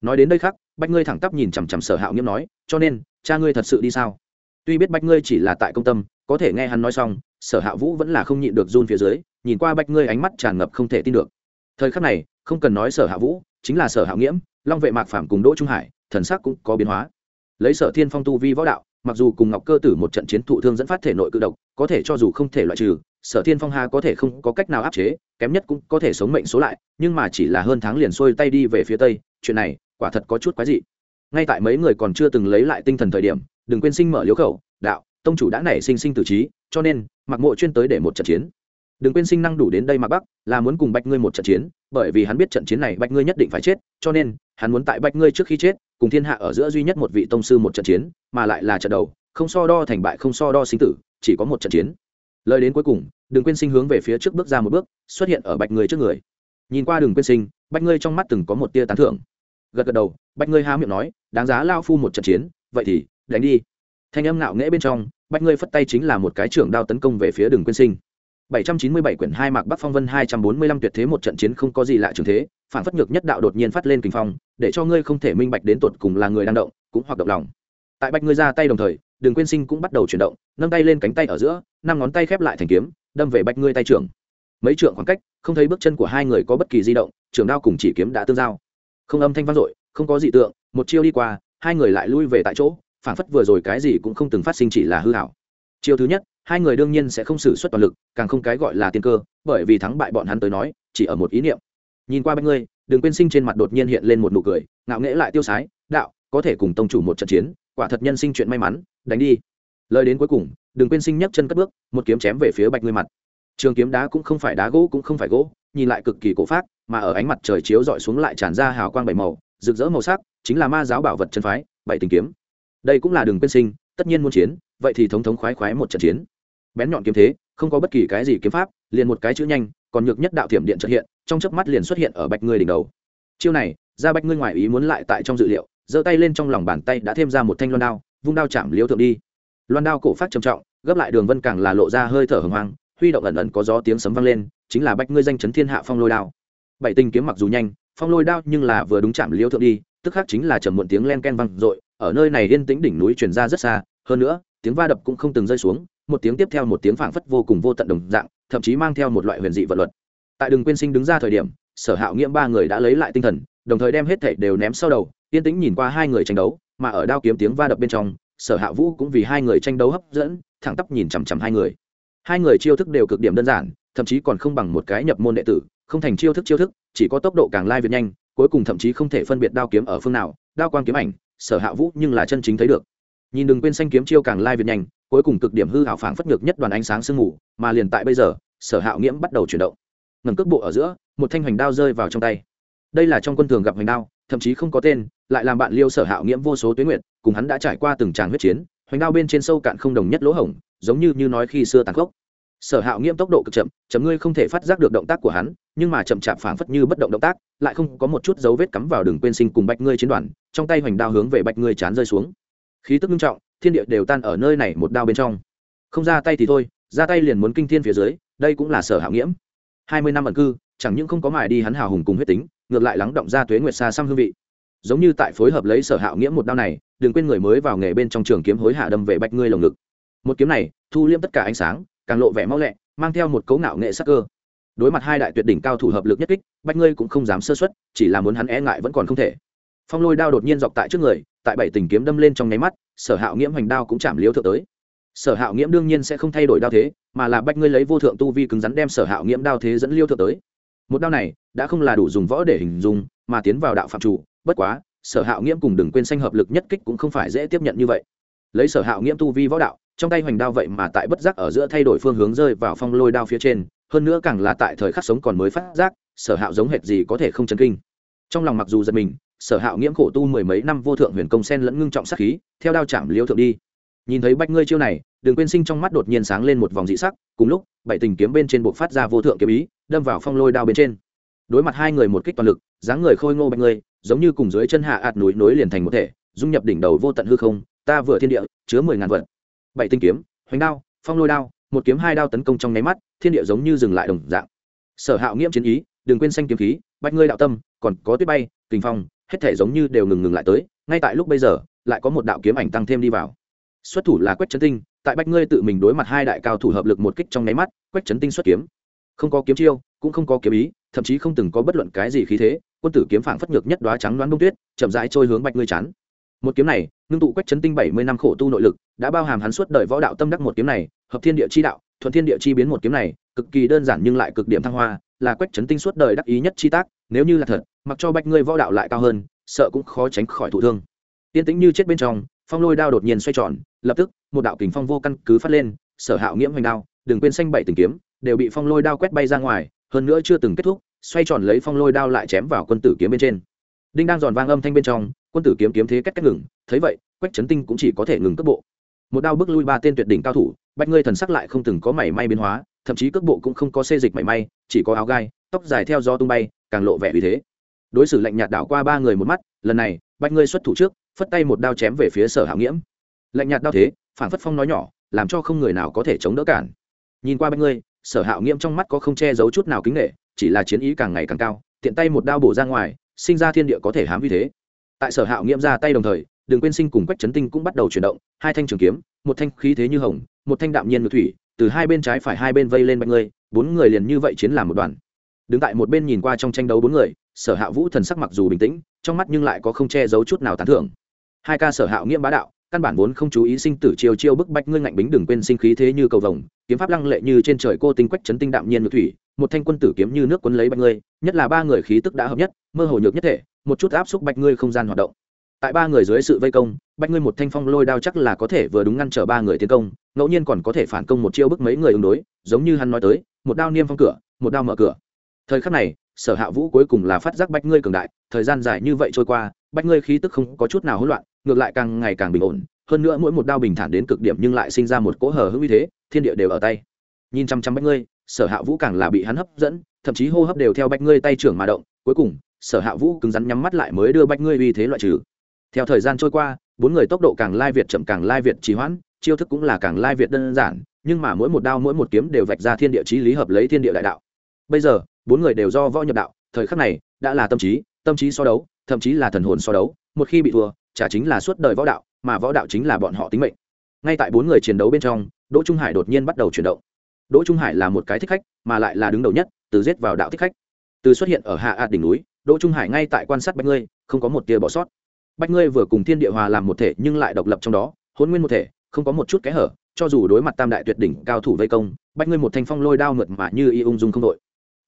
Nói đến đây khác bạch ngươi thẳng tắp nhìn chằm chằm sở hạo nghiêm nói, cho nên, cha ngươi thật sự đi sao? Tuy biết bạch ngươi chỉ là tại công tâm, có thể nghe hắn nói xong, sở hạ vũ vẫn là không nhịn được run phía dưới, nhìn qua bạch ngươi ánh mắt tràn ngập không thể tin được. Thời khắc này, không cần nói sở hạ vũ, chính là sở hạ nghiễm long vệ mạc phảm cùng đỗ trung hải, thần sắc cũng có biến hóa. Lấy sở thiên phong tu vi võ đạo mặc dù cùng ngọc cơ tử một trận chiến thụ thương dẫn phát thể nội cự độc, có thể cho dù không thể loại trừ, sở thiên phong hà có thể không có cách nào áp chế, kém nhất cũng có thể sống mệnh số lại, nhưng mà chỉ là hơn tháng liền xuôi tay đi về phía tây, chuyện này quả thật có chút quái dị. Ngay tại mấy người còn chưa từng lấy lại tinh thần thời điểm, đừng quên sinh mở liếu khẩu, đạo, tông chủ đã nảy sinh sinh tử trí, cho nên mặc mộ chuyên tới để một trận chiến. Đừng quên sinh năng đủ đến đây mà bắc, là muốn cùng bạch ngươi một trận chiến, bởi vì hắn biết trận chiến này bạch ngươi nhất định phải chết, cho nên, hắn muốn tại bạch ngươi trước khi chết cùng thiên hạ ở giữa duy nhất một vị tông sư một trận chiến, mà lại là trận đầu, không so đo thành bại, không so đo sinh tử, chỉ có một trận chiến. Lời đến cuối cùng đừng quên sinh hướng về phía trước bước ra một bước, xuất hiện ở bạch ngươi trước người. Nhìn qua đường quên sinh, bạch ngươi trong mắt từng có một tia tán thưởng. Gật gật đầu, bạch ngươi há miệng nói, đáng giá lao phu một trận chiến, vậy thì đánh đi. Thanh âm ngạo nghễ bên trong, bạch ngươi phất tay chính là một cái trưởng đao tấn công về phía đường quên sinh. 797 quyển hai mạc Bắc Phong Vân 245 tuyệt thế một trận chiến không có gì lạ trường thế, phản phất nhược nhất đạo đột nhiên phát lên kinh phong, để cho ngươi không thể minh bạch đến tuột cùng là người đang động, cũng hoặc động lòng. Tại bạch ngươi ra tay đồng thời, Đường Quyên Sinh cũng bắt đầu chuyển động, nâng tay lên cánh tay ở giữa, năm ngón tay khép lại thành kiếm, đâm về bạch ngươi tay trưởng. Mấy trượng khoảng cách, không thấy bước chân của hai người có bất kỳ di động, trường đao cùng chỉ kiếm đã tương giao. Không âm thanh vang dội, không có dị tượng, một chiêu đi qua, hai người lại lui về tại chỗ, phản phất vừa rồi cái gì cũng không từng phát sinh chỉ là hư ảo. Chiêu thứ nhất, hai người đương nhiên sẽ không xử suất toàn lực, càng không cái gọi là tiên cơ, bởi vì thắng bại bọn hắn tới nói, chỉ ở một ý niệm. Nhìn qua bên ngươi, đừng quên sinh trên mặt đột nhiên hiện lên một nụ cười, ngạo nghễ lại tiêu sái, đạo, có thể cùng tông chủ một trận chiến, quả thật nhân sinh chuyện may mắn, đánh đi. Lời đến cuối cùng, đừng quên sinh nhấc chân cất bước, một kiếm chém về phía bạch ngươi mặt. Trường kiếm đá cũng không phải đá gỗ cũng không phải gỗ, nhìn lại cực kỳ cổ phát mà ở ánh mặt trời chiếu dọi xuống lại tràn ra hào quang bảy màu, rực rỡ màu sắc, chính là ma giáo bảo vật chân phái, bảy tình kiếm. Đây cũng là đường quên sinh, tất nhiên muốn chiến, vậy thì thống thống khoái khoái một trận chiến bén nhọn kiếm thế, không có bất kỳ cái gì kiếm pháp, liền một cái chữ nhanh, còn nhược nhất đạo thiểm điện trợ hiện, trong chớp mắt liền xuất hiện ở bạch ngươi đỉnh đầu. Chiêu này, ra bạch ngươi ngoài ý muốn lại tại trong dự liệu, giơ tay lên trong lòng bàn tay đã thêm ra một thanh loan đao, vung đao chạm liếu thượng đi. Loan đao cổ phát trầm trọng, gấp lại đường vân càng là lộ ra hơi thở hừng hoang, huy động ẩn ẩn có gió tiếng sấm vang lên, chính là bạch ngươi danh chấn thiên hạ phong lôi đao. Bảy tinh kiếm mặc dù nhanh, phong lôi đao nhưng là vừa đúng chạm liêu thượng đi, tức khắc chính là trầm muộn tiếng len ken vang dội, ở nơi này yên tĩnh đỉnh núi truyền ra rất xa, hơn nữa, tiếng va đập cũng không từng rơi xuống một tiếng tiếp theo một tiếng phảng phất vô cùng vô tận đồng dạng, thậm chí mang theo một loại huyền dị vật luật. Tại đường quên sinh đứng ra thời điểm, sở hạo nghiễm ba người đã lấy lại tinh thần, đồng thời đem hết thảy đều ném sau đầu, yên tĩnh nhìn qua hai người tranh đấu, mà ở đao kiếm tiếng va đập bên trong, sở hạ vũ cũng vì hai người tranh đấu hấp dẫn, thẳng tắp nhìn chằm chằm hai người. Hai người chiêu thức đều cực điểm đơn giản, thậm chí còn không bằng một cái nhập môn đệ tử, không thành chiêu thức chiêu thức, chỉ có tốc độ càng lai việt nhanh, cuối cùng thậm chí không thể phân biệt đao kiếm ở phương nào, đao quang kiếm ảnh, sở hạ vũ nhưng là chân chính thấy được. Nhìn đừng quên xanh kiếm chiêu càng lai việt nhanh cuối cùng cực điểm hư hảo phảng phất ngược nhất đoàn ánh sáng sương mù, mà liền tại bây giờ, sở hạo nghiễm bắt đầu chuyển động. Ngầm cước bộ ở giữa, một thanh hoành đao rơi vào trong tay. Đây là trong quân thường gặp hoành đao, thậm chí không có tên, lại làm bạn liêu sở hạo nghiễm vô số tuyến nguyện cùng hắn đã trải qua từng tràng huyết chiến, hoành đao bên trên sâu cạn không đồng nhất lỗ hổng, giống như như nói khi xưa tàn khốc. Sở hạo nghiễm tốc độ cực chậm chấm ngươi không thể phát giác được động tác của hắn, nhưng mà chậm chạp phảng phất như bất động động tác, lại không có một chút dấu vết cắm vào đường quên sinh cùng bạch ngươi chiến đoàn, trong tay hoành đao hướng về bạch ngươi chán rơi xuống. Khí tức nghiêm trọng thiên địa đều tan ở nơi này một đao bên trong. Không ra tay thì thôi, ra tay liền muốn kinh thiên phía dưới, đây cũng là sở hạo nghiễm. Hai mươi năm ẩn cư, chẳng những không có mài đi hắn hào hùng cùng huyết tính, ngược lại lắng động ra tuế nguyệt xa xăm hương vị. Giống như tại phối hợp lấy sở hạo nghiễm một đao này, đừng quên người mới vào nghề bên trong trường kiếm hối hạ đâm về bạch ngươi lồng ngực. Một kiếm này, thu liêm tất cả ánh sáng, càng lộ vẻ mau lẹ, mang theo một cấu ngạo nghệ sắc cơ. Đối mặt hai đại tuyệt đỉnh cao thủ hợp lực nhất kích, bạch ngươi cũng không dám sơ xuất chỉ là muốn hắn e ngại vẫn còn không thể. Phong lôi đao đột nhiên dọc tại trước người, tại bảy tình kiếm đâm lên trong nháy mắt sở hạo nghiễm hoành đao cũng chạm liếu thượng tới. Sở hạo nghiễm đương nhiên sẽ không thay đổi đao thế, mà là bách ngươi lấy vô thượng tu vi cứng rắn đem sở hạo nghiễm đao thế dẫn liêu thượng tới. Một đao này đã không là đủ dùng võ để hình dung, mà tiến vào đạo phạm chủ, bất quá, sở hạo nghiễm cùng đừng quên sanh hợp lực nhất kích cũng không phải dễ tiếp nhận như vậy. Lấy sở hạo nghiễm tu vi võ đạo, trong tay hoành đao vậy mà tại bất giác ở giữa thay đổi phương hướng rơi vào phong lôi đao phía trên, hơn nữa càng là tại thời khắc sống còn mới phát giác, sở hạo giống hệt gì có thể không chấn kinh. Trong lòng mặc dù giật mình sở hạo nghiễm khổ tu mười mấy năm vô thượng huyền công sen lẫn ngưng trọng sắc khí, theo đao chạm liêu thượng đi. Nhìn thấy bách ngươi chiêu này, Đường quên sinh trong mắt đột nhiên sáng lên một vòng dị sắc, cùng lúc, bảy tình kiếm bên trên buộc phát ra vô thượng kiếm ý, đâm vào phong lôi đao bên trên. Đối mặt hai người một kích toàn lực, dáng người khôi ngô bách ngươi, giống như cùng dưới chân hạ ạt núi nối liền thành một thể, dung nhập đỉnh đầu vô tận hư không, ta vừa thiên địa, chứa mười ngàn vật. Bảy tinh kiếm, hoành đao, phong lôi đao, một kiếm hai đao tấn công trong nháy mắt, thiên địa giống như dừng lại đồng dạng. Sở hạo nghiễm chiến ý đừng quên xanh kiếm khí, bách ngươi đạo tâm, còn có tuyết bay kinh phong hết thể giống như đều ngừng ngừng lại tới, ngay tại lúc bây giờ, lại có một đạo kiếm ảnh tăng thêm đi vào. Xuất thủ là quách trấn tinh, tại bách ngươi tự mình đối mặt hai đại cao thủ hợp lực một kích trong nháy mắt, quách trấn tinh xuất kiếm. Không có kiếm chiêu, cũng không có kiếm ý, thậm chí không từng có bất luận cái gì khí thế, quân tử kiếm phảng phất ngược nhất đoá trắng đoán bông tuyết, chậm rãi trôi hướng bạch ngươi chán. Một kiếm này, ngưng tụ quách trấn tinh bảy mươi năm khổ tu nội lực, đã bao hàm hắn suốt đời võ đạo tâm đắc một kiếm này, hợp thiên địa chi đạo, thuận thiên địa chi biến một kiếm này, cực kỳ đơn giản nhưng lại cực điểm thăng hoa, là quách trấn tinh suốt đời đắc ý nhất chi tác nếu như là thật, mặc cho bạch ngươi võ đạo lại cao hơn, sợ cũng khó tránh khỏi thụ thương. Tiên tĩnh như chết bên trong, phong lôi đao đột nhiên xoay tròn, lập tức, một đạo kình phong vô căn cứ phát lên, sở hạo nghiễm hoành đao, đừng quên xanh bảy tình kiếm, đều bị phong lôi đao quét bay ra ngoài, hơn nữa chưa từng kết thúc, xoay tròn lấy phong lôi đao lại chém vào quân tử kiếm bên trên. Đinh đang giòn vang âm thanh bên trong, quân tử kiếm kiếm thế cách cách ngừng, thấy vậy, quách trấn tinh cũng chỉ có thể ngừng cước bộ. Một đao bước lui ba tên tuyệt đỉnh cao thủ bạch ngươi thần sắc lại không từng có mảy may biến hóa, thậm chí cước bộ cũng không có xê dịch mảy may, chỉ có áo gai, tóc dài theo gió tung bay càng lộ vẻ vì thế. Đối xử lạnh nhạt đảo qua ba người một mắt, lần này bạch ngươi xuất thủ trước, phất tay một đao chém về phía sở hạo nghiễm. Lạnh nhạt đao thế phản phất phong nói nhỏ, làm cho không người nào có thể chống đỡ cản. Nhìn qua bạch ngươi, sở hạo nghiễm trong mắt có không che giấu chút nào kính nghệ chỉ là chiến ý càng ngày càng cao, tiện tay một đao bổ ra ngoài, sinh ra thiên địa có thể hám vì thế. Tại sở hạo nghiễm ra tay đồng thời, đường quên sinh cùng quách trấn tinh cũng bắt đầu chuyển động, hai thanh trường kiếm, một thanh khí thế như hồng, một thanh đạm nhiên ngược thủy, từ hai bên trái phải hai bên vây lên bạch ngươi, bốn người liền như vậy chiến làm một đoàn đứng tại một bên nhìn qua trong tranh đấu bốn người, sở hạ vũ thần sắc mặc dù bình tĩnh, trong mắt nhưng lại có không che giấu chút nào tán thưởng. Hai ca sở hạo nghiêm bá đạo, căn bản vốn không chú ý sinh tử chiêu chiêu bức bách ngươi ngạnh bính đừng quên sinh khí thế như cầu vồng, kiếm pháp lăng lệ như trên trời cô tinh quách chấn tinh đạm nhiên ngược thủy, một thanh quân tử kiếm như nước quấn lấy bạch ngươi, nhất là ba người khí tức đã hợp nhất, mơ hồ nhược nhất thể, một chút áp xúc bạch ngươi không gian hoạt động. Tại ba người dưới sự vây công, bạch ngươi một thanh phong lôi đao chắc là có thể vừa đúng ngăn trở ba người tiến công, ngẫu nhiên còn có thể phản công một chiêu bức mấy người ứng đối, giống như hắn nói tới, một đao niêm phong cửa, một đao mở cửa thời khắc này, sở hạ vũ cuối cùng là phát giác bách ngươi cường đại, thời gian dài như vậy trôi qua, bách ngươi khí tức không có chút nào hỗn loạn, ngược lại càng ngày càng bình ổn, hơn nữa mỗi một đao bình thản đến cực điểm nhưng lại sinh ra một cỗ hờ hững uy thế, thiên địa đều ở tay. Nhìn chăm chăm bách ngươi, sở hạ vũ càng là bị hắn hấp dẫn, thậm chí hô hấp đều theo bách ngươi tay trưởng mà động, cuối cùng, sở hạ vũ cứng rắn nhắm mắt lại mới đưa bách ngươi uy thế loại trừ. Theo thời gian trôi qua, bốn người tốc độ càng lai việt chậm càng lai việt trì hoãn, chiêu thức cũng là càng lai việt đơn giản, nhưng mà mỗi một đao mỗi một kiếm đều vạch ra thiên địa chí lý hợp lấy thiên địa đại đạo. Bây giờ bốn người đều do võ nhập đạo, thời khắc này, đã là tâm trí tâm trí so đấu, thậm chí là thần hồn so đấu, một khi bị thua, chả chính là suốt đời võ đạo, mà võ đạo chính là bọn họ tính mệnh. Ngay tại bốn người chiến đấu bên trong, đỗ trung hải đột nhiên bắt đầu chuyển động. Đỗ trung hải là một cái thích khách, mà lại là đứng đầu nhất, từ giết vào đạo thích khách. Từ xuất hiện ở hạ ạt đỉnh núi, đỗ trung hải ngay tại quan sát bách ngươi, không có một tia bỏ sót. Bách ngươi vừa cùng thiên địa hòa làm một thể nhưng lại độc lập trong đó, hôn nguyên một thể, không có một chút kẽ hở, cho dù đối mặt tam đại tuyệt đỉnh cao thủ vây công bách ngươi một thanh phong lôi đao mượt mà như y ung dung không đội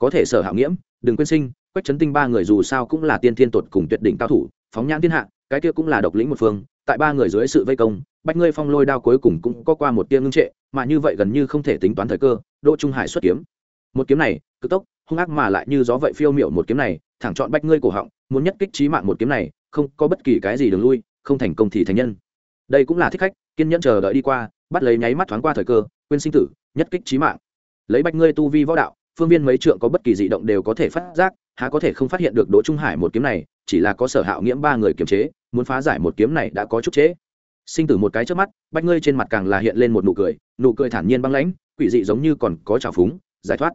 có thể sở hạo nghiễm, đừng quên sinh, quách chấn tinh ba người dù sao cũng là tiên thiên tột cùng tuyệt đỉnh cao thủ, phóng nhãn thiên hạ, cái kia cũng là độc lĩnh một phương, tại ba người dưới sự vây công, bách ngươi phong lôi đao cuối cùng cũng có qua một tia ngưng trệ, mà như vậy gần như không thể tính toán thời cơ, đỗ trung hải xuất kiếm. Một kiếm này, cực tốc, hung ác mà lại như gió vậy phiêu miểu một kiếm này, thẳng chọn bách ngươi cổ họng, muốn nhất kích trí mạng một kiếm này, không có bất kỳ cái gì đường lui, không thành công thì thành nhân. Đây cũng là thích khách, kiên nhẫn chờ đợi đi qua, bắt lấy nháy mắt thoáng qua thời cơ, quên sinh tử, nhất kích trí mạng. Lấy bách ngươi tu vi võ đạo phương viên mấy trượng có bất kỳ dị động đều có thể phát giác, há có thể không phát hiện được đỗ trung hải một kiếm này, chỉ là có sở hạo nghiễm ba người kiềm chế, muốn phá giải một kiếm này đã có chút chế sinh tử một cái trước mắt, bách ngươi trên mặt càng là hiện lên một nụ cười nụ cười thản nhiên băng lãnh, quỷ dị giống như còn có trào phúng, giải thoát.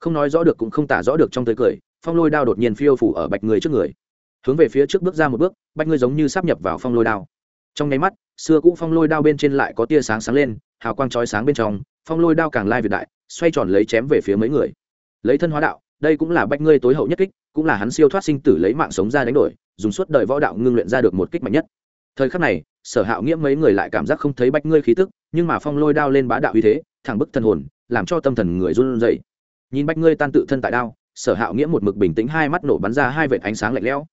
Không nói rõ được cũng không tả rõ được trong tới cười, phong lôi đao đột nhiên phiêu phủ ở bạch người trước người. Hướng về phía trước bước ra một bước bạch ngươi giống như sắp nhập vào phong lôi đao. Trong nháy mắt, xưa cũ phong lôi đao bên trên lại có tia sáng sáng lên, hào quang chói sáng bên trong, phong lôi đao càng lai việt đại xoay tròn lấy chém về phía mấy người. Lấy thân hóa đạo, đây cũng là bách ngươi tối hậu nhất kích, cũng là hắn siêu thoát sinh tử lấy mạng sống ra đánh đổi, dùng suốt đời võ đạo ngưng luyện ra được một kích mạnh nhất. Thời khắc này, sở hạo nghĩa mấy người lại cảm giác không thấy bách ngươi khí tức, nhưng mà phong lôi đao lên bá đạo uy thế, thẳng bức thần hồn, làm cho tâm thần người run rẩy. Nhìn bách ngươi tan tự thân tại đao, sở hạo nghĩa một mực bình tĩnh hai mắt nổ bắn ra hai vệt ánh sáng lạnh lẽo.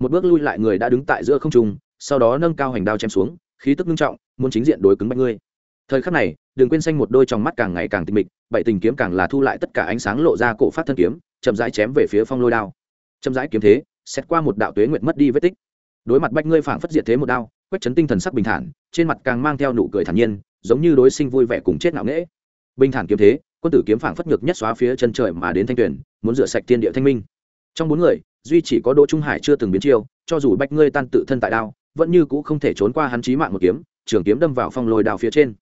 Một bước lui lại người đã đứng tại giữa không trung, sau đó nâng cao hành đao chém xuống, khí tức nghiêm trọng, muốn chính diện đối cứng bách ngươi thời khắc này, đừng quên xanh một đôi trong mắt càng ngày càng tịch mịch, bảy tình kiếm càng là thu lại tất cả ánh sáng lộ ra cổ phát thân kiếm, chậm rãi chém về phía phong lôi đao. Chậm rãi kiếm thế, xét qua một đạo tuế nguyện mất đi vết tích. Đối mặt bách ngươi phảng phất diệt thế một đao quét chấn tinh thần sắc bình thản, trên mặt càng mang theo nụ cười thản nhiên, giống như đối sinh vui vẻ cùng chết ngạo nghễ. Bình thản kiếm thế, quân tử kiếm phảng phất ngược nhất xóa phía chân trời mà đến thanh tuyển muốn rửa sạch tiên địa thanh minh. Trong bốn người, duy chỉ có đỗ trung hải chưa từng biến chiêu, cho dù bách ngươi tan tự thân tại đao, vẫn như cũ không thể trốn qua hắn chí mạng một kiếm, trường kiếm đâm vào phong lôi đao phía trên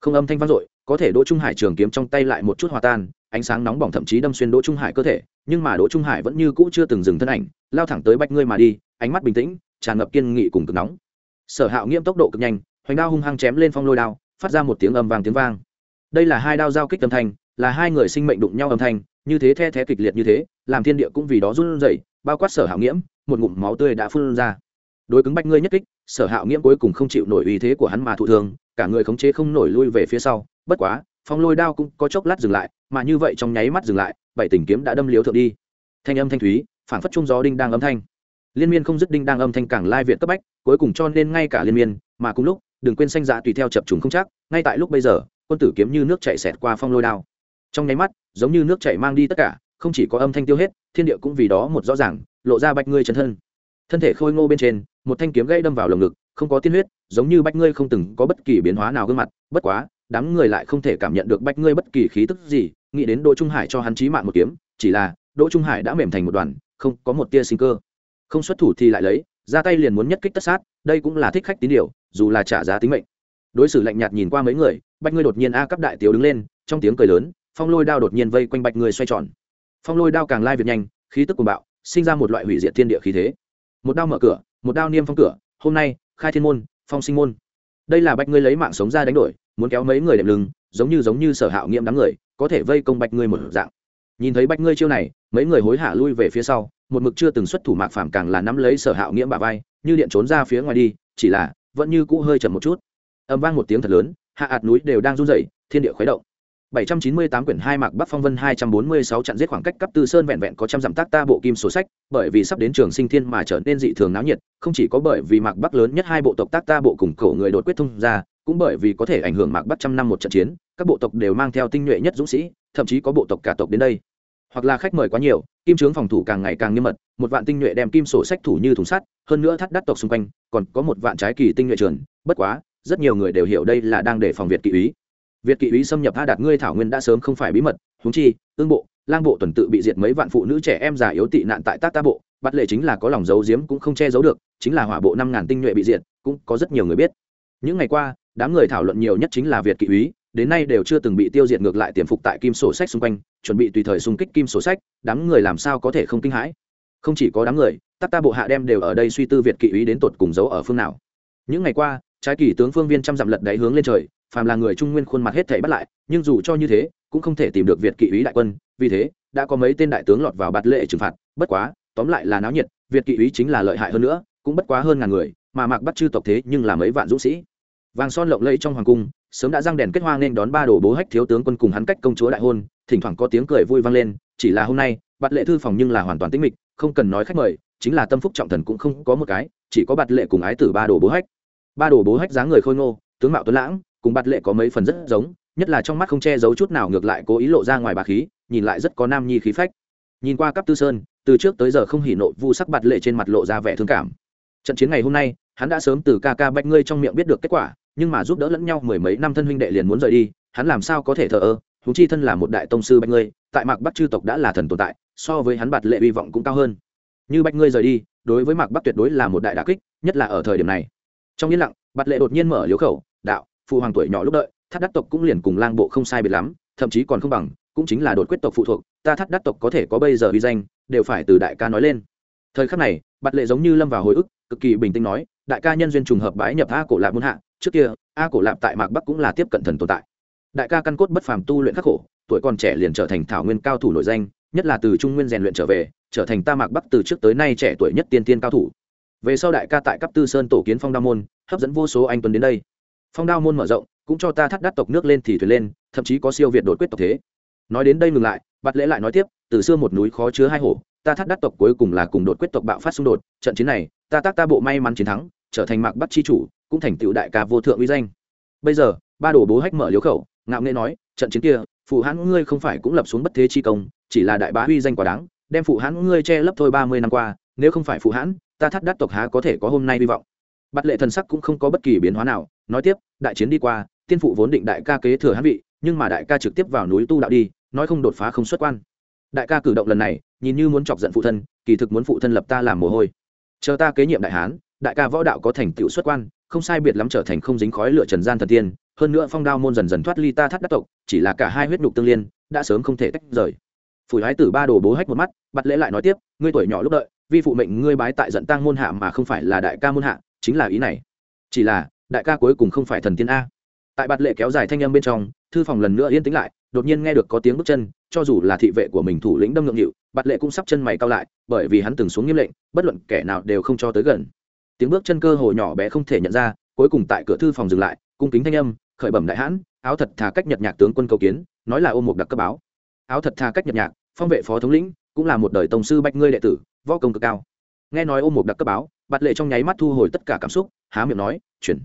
không âm thanh vang dội, có thể đỗ trung hải trường kiếm trong tay lại một chút hòa tan, ánh sáng nóng bỏng thậm chí đâm xuyên đỗ trung hải cơ thể, nhưng mà đỗ trung hải vẫn như cũ chưa từng dừng thân ảnh, lao thẳng tới bách ngươi mà đi, ánh mắt bình tĩnh, tràn ngập kiên nghị cùng cực nóng. Sở hạo nghiêm tốc độ cực nhanh, hoành đao hung hăng chém lên phong lôi đao, phát ra một tiếng âm vang tiếng vang. Đây là hai đao giao kích âm thanh, là hai người sinh mệnh đụng nhau âm thanh, như thế the thé kịch liệt như thế, làm thiên địa cũng vì đó run rẩy, bao quát sở hạo nghiễm một ngụm máu tươi đã phun ra đối cứng bách ngươi nhất kích, sở hạo nghiễm cuối cùng không chịu nổi uy thế của hắn mà thụ thương, cả người khống chế không nổi lui về phía sau. Bất quá, phong lôi đao cũng có chốc lát dừng lại, mà như vậy trong nháy mắt dừng lại, bảy tình kiếm đã đâm liếu thượng đi. Thanh âm thanh thúy phản phất trung gió đinh đang âm thanh. Liên miên không dứt đinh đang âm thanh càng lai việt cấp bách, cuối cùng cho nên ngay cả liên miên, mà cùng lúc, đừng quên xanh dạ tùy theo chập trùng không chắc, ngay tại lúc bây giờ, quân tử kiếm như nước chạy xẹt qua phong lôi đao. Trong nháy mắt, giống như nước chạy mang đi tất cả, không chỉ có âm thanh tiêu hết, thiên địa cũng vì đó một rõ ràng, lộ ra bạch ngươi chân thân. Thân thể khôi ngô bên trên một thanh kiếm gãy đâm vào lồng ngực, không có tiên huyết, giống như bạch ngươi không từng có bất kỳ biến hóa nào gương mặt, bất quá, đám người lại không thể cảm nhận được bạch ngươi bất kỳ khí tức gì, nghĩ đến đỗ trung hải cho hắn chí mạng một kiếm, chỉ là, đỗ trung hải đã mềm thành một đoàn, không có một tia sinh cơ. Không xuất thủ thì lại lấy, ra tay liền muốn nhất kích tất sát, đây cũng là thích khách tín điều, dù là trả giá tính mệnh. Đối xử lạnh nhạt nhìn qua mấy người bạch ngươi đột nhiên a cấp đại tiểu đứng lên, trong tiếng cười lớn, phong lôi đao đột nhiên vây quanh bạch người xoay tròn. Phong lôi đao càng lai việc nhanh, khí tức cuồng bạo, sinh ra một loại hủy diệt thiên địa khí thế. Một đao mở cửa một đao niêm phong cửa, hôm nay, khai thiên môn, phong sinh môn. Đây là bạch ngươi lấy mạng sống ra đánh đổi, muốn kéo mấy người đệm lưng, giống như giống như sở hạo nghiệm đám người, có thể vây công bạch ngươi một dạng. Nhìn thấy bạch ngươi chiêu này, mấy người hối hả lui về phía sau, một mực chưa từng xuất thủ mạc phàm càng là nắm lấy sở hạo nghiễm bà vai, như điện trốn ra phía ngoài đi, chỉ là vẫn như cũ hơi chậm một chút. Âm vang một tiếng thật lớn, hạ ạt núi đều đang run rẩy, thiên địa khuấy động. 798 quyển hai mạc Bắc Phong Vân 246 trận giết khoảng cách cấp Tư Sơn vẹn vẹn có trăm dặm tác ta bộ kim sổ sách, bởi vì sắp đến trường sinh thiên mà trở nên dị thường náo nhiệt, không chỉ có bởi vì mạc Bắc lớn nhất hai bộ tộc tác ta bộ cùng cổ người đột quyết thông ra, cũng bởi vì có thể ảnh hưởng mạc Bắc trăm năm một trận chiến, các bộ tộc đều mang theo tinh nhuệ nhất dũng sĩ, thậm chí có bộ tộc cả tộc đến đây. Hoặc là khách mời quá nhiều, kim trướng phòng thủ càng ngày càng nghiêm mật, một vạn tinh nhuệ đem kim sổ sách thủ như thùng sắt, hơn nữa thắt đắt tộc xung quanh, còn có một vạn trái kỳ tinh nhuệ trưởng, bất quá, rất nhiều người đều hiểu đây là đang để phòng Việt kỵ úy việt kỵ úy xâm nhập tha đạt ngươi thảo nguyên đã sớm không phải bí mật húng chi, ương bộ, lang bộ tuần tự bị diệt mấy vạn phụ nữ trẻ em già yếu tị nạn tại tác ta bộ bắt lệ chính là có lòng giấu giếm cũng không che giấu được, chính là hỏa bộ năm ngàn tinh nhuệ bị diệt, cũng có rất nhiều người biết. Những ngày qua, đám người thảo luận nhiều nhất chính là việt kỵ úy, đến nay đều chưa từng bị tiêu diệt ngược lại tiềm phục tại kim sổ sách xung quanh, chuẩn bị tùy thời xung kích kim sổ sách, đám người làm sao có thể không kinh hãi? Không chỉ có đám người tắc ta bộ hạ đem đều ở đây suy tư việt kỵ úy đến tột cùng giấu ở phương nào. Những ngày qua, trái kỳ tướng phương viên trăm dặm lật đáy hướng lên trời phàm là người trung nguyên khuôn mặt hết thảy bắt lại, nhưng dù cho như thế, cũng không thể tìm được việt kỵ úy đại quân. Vì thế, đã có mấy tên đại tướng lọt vào bạt lệ trừng phạt. Bất quá, tóm lại là náo nhiệt, việt kỵ úy chính là lợi hại hơn nữa, cũng bất quá hơn ngàn người, mà mạc bắt chư tộc thế nhưng là mấy vạn dũng sĩ. Vàng son lộng lẫy trong hoàng cung, sớm đã răng đèn kết hoa nên đón ba đồ bố hách thiếu tướng quân cùng hắn cách công chúa đại hôn. Thỉnh thoảng có tiếng cười vui vang lên, chỉ là hôm nay, bạt lệ thư phòng nhưng là hoàn toàn tĩnh mịch, không cần nói khách mời, chính là tâm phúc trọng thần cũng không có một cái, chỉ có bạt lệ cùng ái tử ba đồ bố hách. Ba đồ bố hách dáng người khôi ngô, tướng mạo tuấn lãng cùng bạt lệ có mấy phần rất giống, nhất là trong mắt không che giấu chút nào ngược lại cố ý lộ ra ngoài bà khí, nhìn lại rất có nam nhi khí phách. Nhìn qua cấp tư sơn, từ trước tới giờ không hỉ nộ vu sắc bạt lệ trên mặt lộ ra vẻ thương cảm. Trận chiến ngày hôm nay, hắn đã sớm từ ca ca bách ngươi trong miệng biết được kết quả, nhưng mà giúp đỡ lẫn nhau mười mấy năm thân huynh đệ liền muốn rời đi, hắn làm sao có thể thờ ơ thú chi thân là một đại tông sư bách ngươi, tại mạc bắc chư tộc đã là thần tồn tại, so với hắn bạt lệ hy vọng cũng cao hơn. Như bách ngươi rời đi, đối với mạc bắc tuyệt đối là một đại đà kích, nhất là ở thời điểm này. Trong yên lặng, bạt lệ đột nhiên mở liếu khẩu phụ hoàng tuổi nhỏ lúc đợi, thắt đắt tộc cũng liền cùng lang bộ không sai biệt lắm, thậm chí còn không bằng, cũng chính là đột quyết tộc phụ thuộc, ta thắt đắt tộc có thể có bây giờ uy danh, đều phải từ đại ca nói lên. Thời khắc này, bạt lệ giống như lâm vào hồi ức, cực kỳ bình tĩnh nói, đại ca nhân duyên trùng hợp bái nhập a cổ lạp muôn hạ, trước kia, a cổ lạp tại mạc bắc cũng là tiếp cận thần tồn tại. Đại ca căn cốt bất phàm tu luyện khắc khổ, tuổi còn trẻ liền trở thành thảo nguyên cao thủ nổi danh, nhất là từ trung nguyên rèn luyện trở về, trở thành ta mạc bắc từ trước tới nay trẻ tuổi nhất tiên tiên cao thủ. Về sau đại ca tại cấp tư sơn tổ kiến phong đa môn, hấp dẫn vô số anh tuấn đến đây phong đao môn mở rộng, cũng cho ta thắt đắt tộc nước lên thì thuyền lên, thậm chí có siêu việt đột quyết tộc thế. Nói đến đây ngừng lại, bạt lễ lại nói tiếp, từ xưa một núi khó chứa hai hổ, ta thắt đắt tộc cuối cùng là cùng đột quyết tộc bạo phát xung đột, trận chiến này, ta tác ta bộ may mắn chiến thắng, trở thành mạc bắt chi chủ, cũng thành tựu đại ca vô thượng uy danh. Bây giờ, ba đồ bố hách mở liếu khẩu, ngạo nghệ nói, trận chiến kia, phụ hãn ngươi không phải cũng lập xuống bất thế chi công, chỉ là đại bá uy danh quá đáng, đem phụ hãn ngươi che lấp thôi ba mươi năm qua, nếu không phải phụ hãn, ta thắt đắt tộc há có thể có hôm nay hy vọng. Bắt lệ thần sắc cũng không có bất kỳ biến hóa nào nói tiếp, đại chiến đi qua, tiên phụ vốn định đại ca kế thừa hãn vị, nhưng mà đại ca trực tiếp vào núi tu đạo đi, nói không đột phá không xuất quan. Đại ca cử động lần này, nhìn như muốn chọc giận phụ thân, kỳ thực muốn phụ thân lập ta làm mồ hôi. Chờ ta kế nhiệm đại hán, đại ca võ đạo có thành tựu xuất quan, không sai biệt lắm trở thành không dính khói lửa trần gian thần tiên, hơn nữa phong đao môn dần dần thoát ly ta thắt đắc tộc, chỉ là cả hai huyết nhục tương liên, đã sớm không thể tách rời. Phủi hái tử ba đồ bố hách một mắt bắt lễ lại nói tiếp, ngươi tuổi nhỏ lúc đợi, vi phụ mệnh ngươi bái tại giận tăng môn hạ mà không phải là đại ca môn hạ, chính là ý này. Chỉ là đại ca cuối cùng không phải thần tiên a. Tại bạt lệ kéo dài thanh âm bên trong, thư phòng lần nữa yên tĩnh lại, đột nhiên nghe được có tiếng bước chân, cho dù là thị vệ của mình thủ lĩnh đâm ngượng nghịu, bạt lệ cũng sắp chân mày cao lại, bởi vì hắn từng xuống nghiêm lệnh, bất luận kẻ nào đều không cho tới gần. Tiếng bước chân cơ hồ nhỏ bé không thể nhận ra, cuối cùng tại cửa thư phòng dừng lại, cung kính thanh âm, khởi bẩm đại hãn, áo thật thà cách nhật nhạc tướng quân cầu kiến, nói là ôm một đặc cấp báo. Áo thật thà cách nhật nhạc, phong vệ phó thống lĩnh, cũng là một đời tổng sư bạch ngươi đệ tử, võ công cực cao. Nghe nói ôm một đặc cấp báo, bạt lệ trong nháy mắt thu hồi tất cả cảm xúc, há miệng nói, chuyển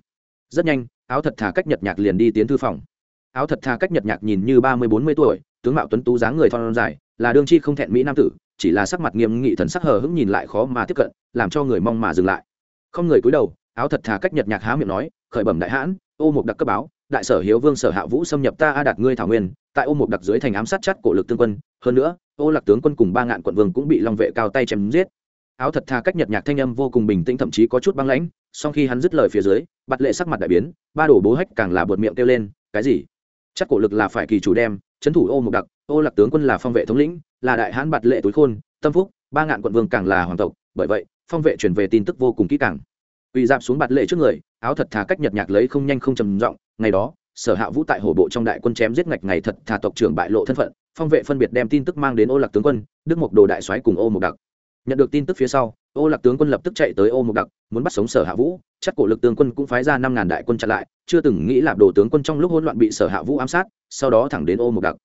rất nhanh, áo thật thà cách nhật nhạc liền đi tiến thư phòng. Áo thật thà cách nhật nhạc nhìn như ba mươi bốn mươi tuổi, tướng mạo tuấn tú dáng người thon dài, là đương chi không thẹn mỹ nam tử, chỉ là sắc mặt nghiêm nghị thần sắc hờ hững nhìn lại khó mà tiếp cận, làm cho người mong mà dừng lại. Không người cúi đầu, áo thật thà cách nhật nhạc há miệng nói, khởi bẩm đại hãn, ô mục đặc cấp báo, đại sở hiếu vương sở hạ vũ xâm nhập ta a đạt ngươi thảo nguyên, tại ô mục đặc dưới thành ám sát chắt cổ lực tương quân, hơn nữa, ô lạc tướng quân cùng ba ngạn quận vương cũng bị long vệ cao tay chém giết áo thật thà cách nhật nhạc thanh âm vô cùng bình tĩnh, thậm chí có chút băng lãnh sau khi hắn dứt lời phía dưới bặt lệ sắc mặt đại biến, ba đổ bố hách càng là bột miệng kêu lên, cái gì? Chắc cổ lực là phải kỳ chủ đem trấn thủ ô mục đặc, ô lạc tướng quân là phong vệ thống lĩnh, là đại hãn bạt lệ túi khôn, tâm phúc, ba ngạn quận vương càng là hoàng tộc, bởi vậy, phong vệ truyền về tin tức vô cùng kỹ càng. Uy dạp xuống bạt lệ trước người, áo thật thà cách nhật nhạc lấy không nhanh không trầm giọng, ngày đó, sở hạ vũ tại hổ bộ trong đại quân chém giết ngạch ngày thật thà tộc trưởng bại lộ thân phận, phong vệ phân biệt đem tin tức mang đến ô lạc tướng quân, đức mục đồ đại soái cùng ô mục đặc nhận được tin tức phía sau, ô lạc tướng quân lập tức chạy tới ô mục đặc, muốn bắt sống sở hạ vũ. Chắc cổ lực tướng quân cũng phái ra năm ngàn đại quân chặn lại, chưa từng nghĩ lạp đồ tướng quân trong lúc hỗn loạn bị sở hạ vũ ám sát, sau đó thẳng đến ô mục đặc.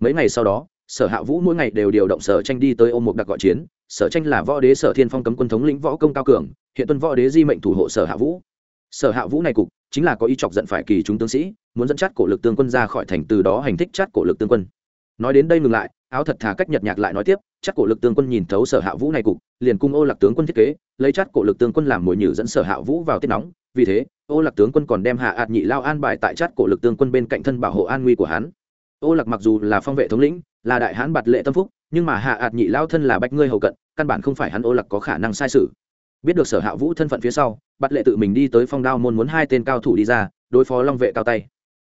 Mấy ngày sau đó, sở hạ vũ mỗi ngày đều điều động sở tranh đi tới ô mục đặc gọi chiến. Sở tranh là võ đế sở thiên phong cấm quân thống lĩnh võ công cao cường, hiện tuân võ đế di mệnh thủ hộ sở hạ vũ. Sở hạ vũ này cục, chính là có ý chọc giận phải kỳ chúng tướng sĩ, muốn dẫn chát cổ lực tướng quân ra khỏi thành, từ đó hành thích chát cổ lực tướng quân. Nói đến đây ngừng lại, áo thật thà cách nhật nhạc lại nói tiếp chắc cổ lực tướng quân nhìn thấu sở hạ vũ này cục, liền cung ô lạc tướng quân thiết kế, lấy chắc cổ lực tướng quân làm mồi nhử dẫn sở hạ vũ vào tiết nóng. Vì thế, ô lạc tướng quân còn đem hạ ạt nhị lao an bài tại chắc cổ lực tướng quân bên cạnh thân bảo hộ an nguy của hắn. Ô lạc mặc dù là phong vệ thống lĩnh, là đại hãn bạt lệ tâm phúc, nhưng mà hạ ạt nhị lao thân là bách ngươi hầu cận, căn bản không phải hắn ô lạc có khả năng sai sự. Biết được sở hạ vũ thân phận phía sau, bạt lệ tự mình đi tới phong đao môn muốn hai tên cao thủ đi ra, đối phó long vệ cao tay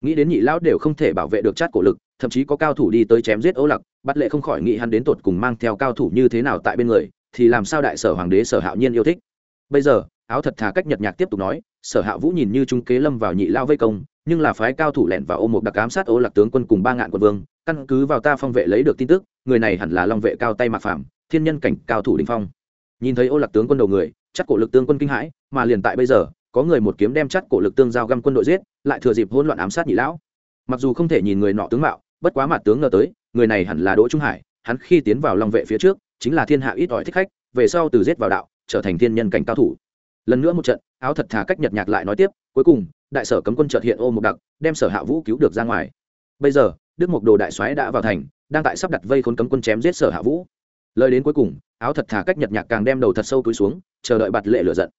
nghĩ đến nhị lão đều không thể bảo vệ được chát cổ lực, thậm chí có cao thủ đi tới chém giết ấu lặc bắt lệ không khỏi nghĩ hắn đến tột cùng mang theo cao thủ như thế nào tại bên người, thì làm sao đại sở hoàng đế sở hạo nhiên yêu thích. Bây giờ, áo thật thà cách nhật nhạc tiếp tục nói, sở hạ vũ nhìn như trung kế lâm vào nhị lao vây công, nhưng là phái cao thủ lẻn vào ôm một đặc ám sát ô lạc tướng quân cùng ba ngạn quân vương, căn cứ vào ta phong vệ lấy được tin tức, người này hẳn là long vệ cao tay mạc phạm thiên nhân cảnh cao thủ đình phong. Nhìn thấy ô lạc tướng quân đầu người chắc cổ lực tướng quân kinh hãi, mà liền tại bây giờ có người một kiếm đem chắt cổ lực tương giao găm quân đội giết, lại thừa dịp hỗn loạn ám sát nhị lão. Mặc dù không thể nhìn người nọ tướng mạo, bất quá mặt tướng ngờ tới, người này hẳn là đỗ trung hải, hắn khi tiến vào long vệ phía trước, chính là thiên hạ ít ỏi thích khách, về sau từ giết vào đạo, trở thành thiên nhân cảnh cao thủ. Lần nữa một trận, áo thật thà cách nhật nhạc lại nói tiếp, cuối cùng, đại sở cấm quân trợt hiện ô một đặc, đem sở hạ vũ cứu được ra ngoài. Bây giờ, đức mộc đồ đại soái đã vào thành, đang tại sắp đặt vây khốn cấm quân chém giết sở hạ vũ. Lời đến cuối cùng, áo thật thà cách nhật nhạc càng đem đầu thật sâu túi xuống, chờ đợi bạt lệ lửa giận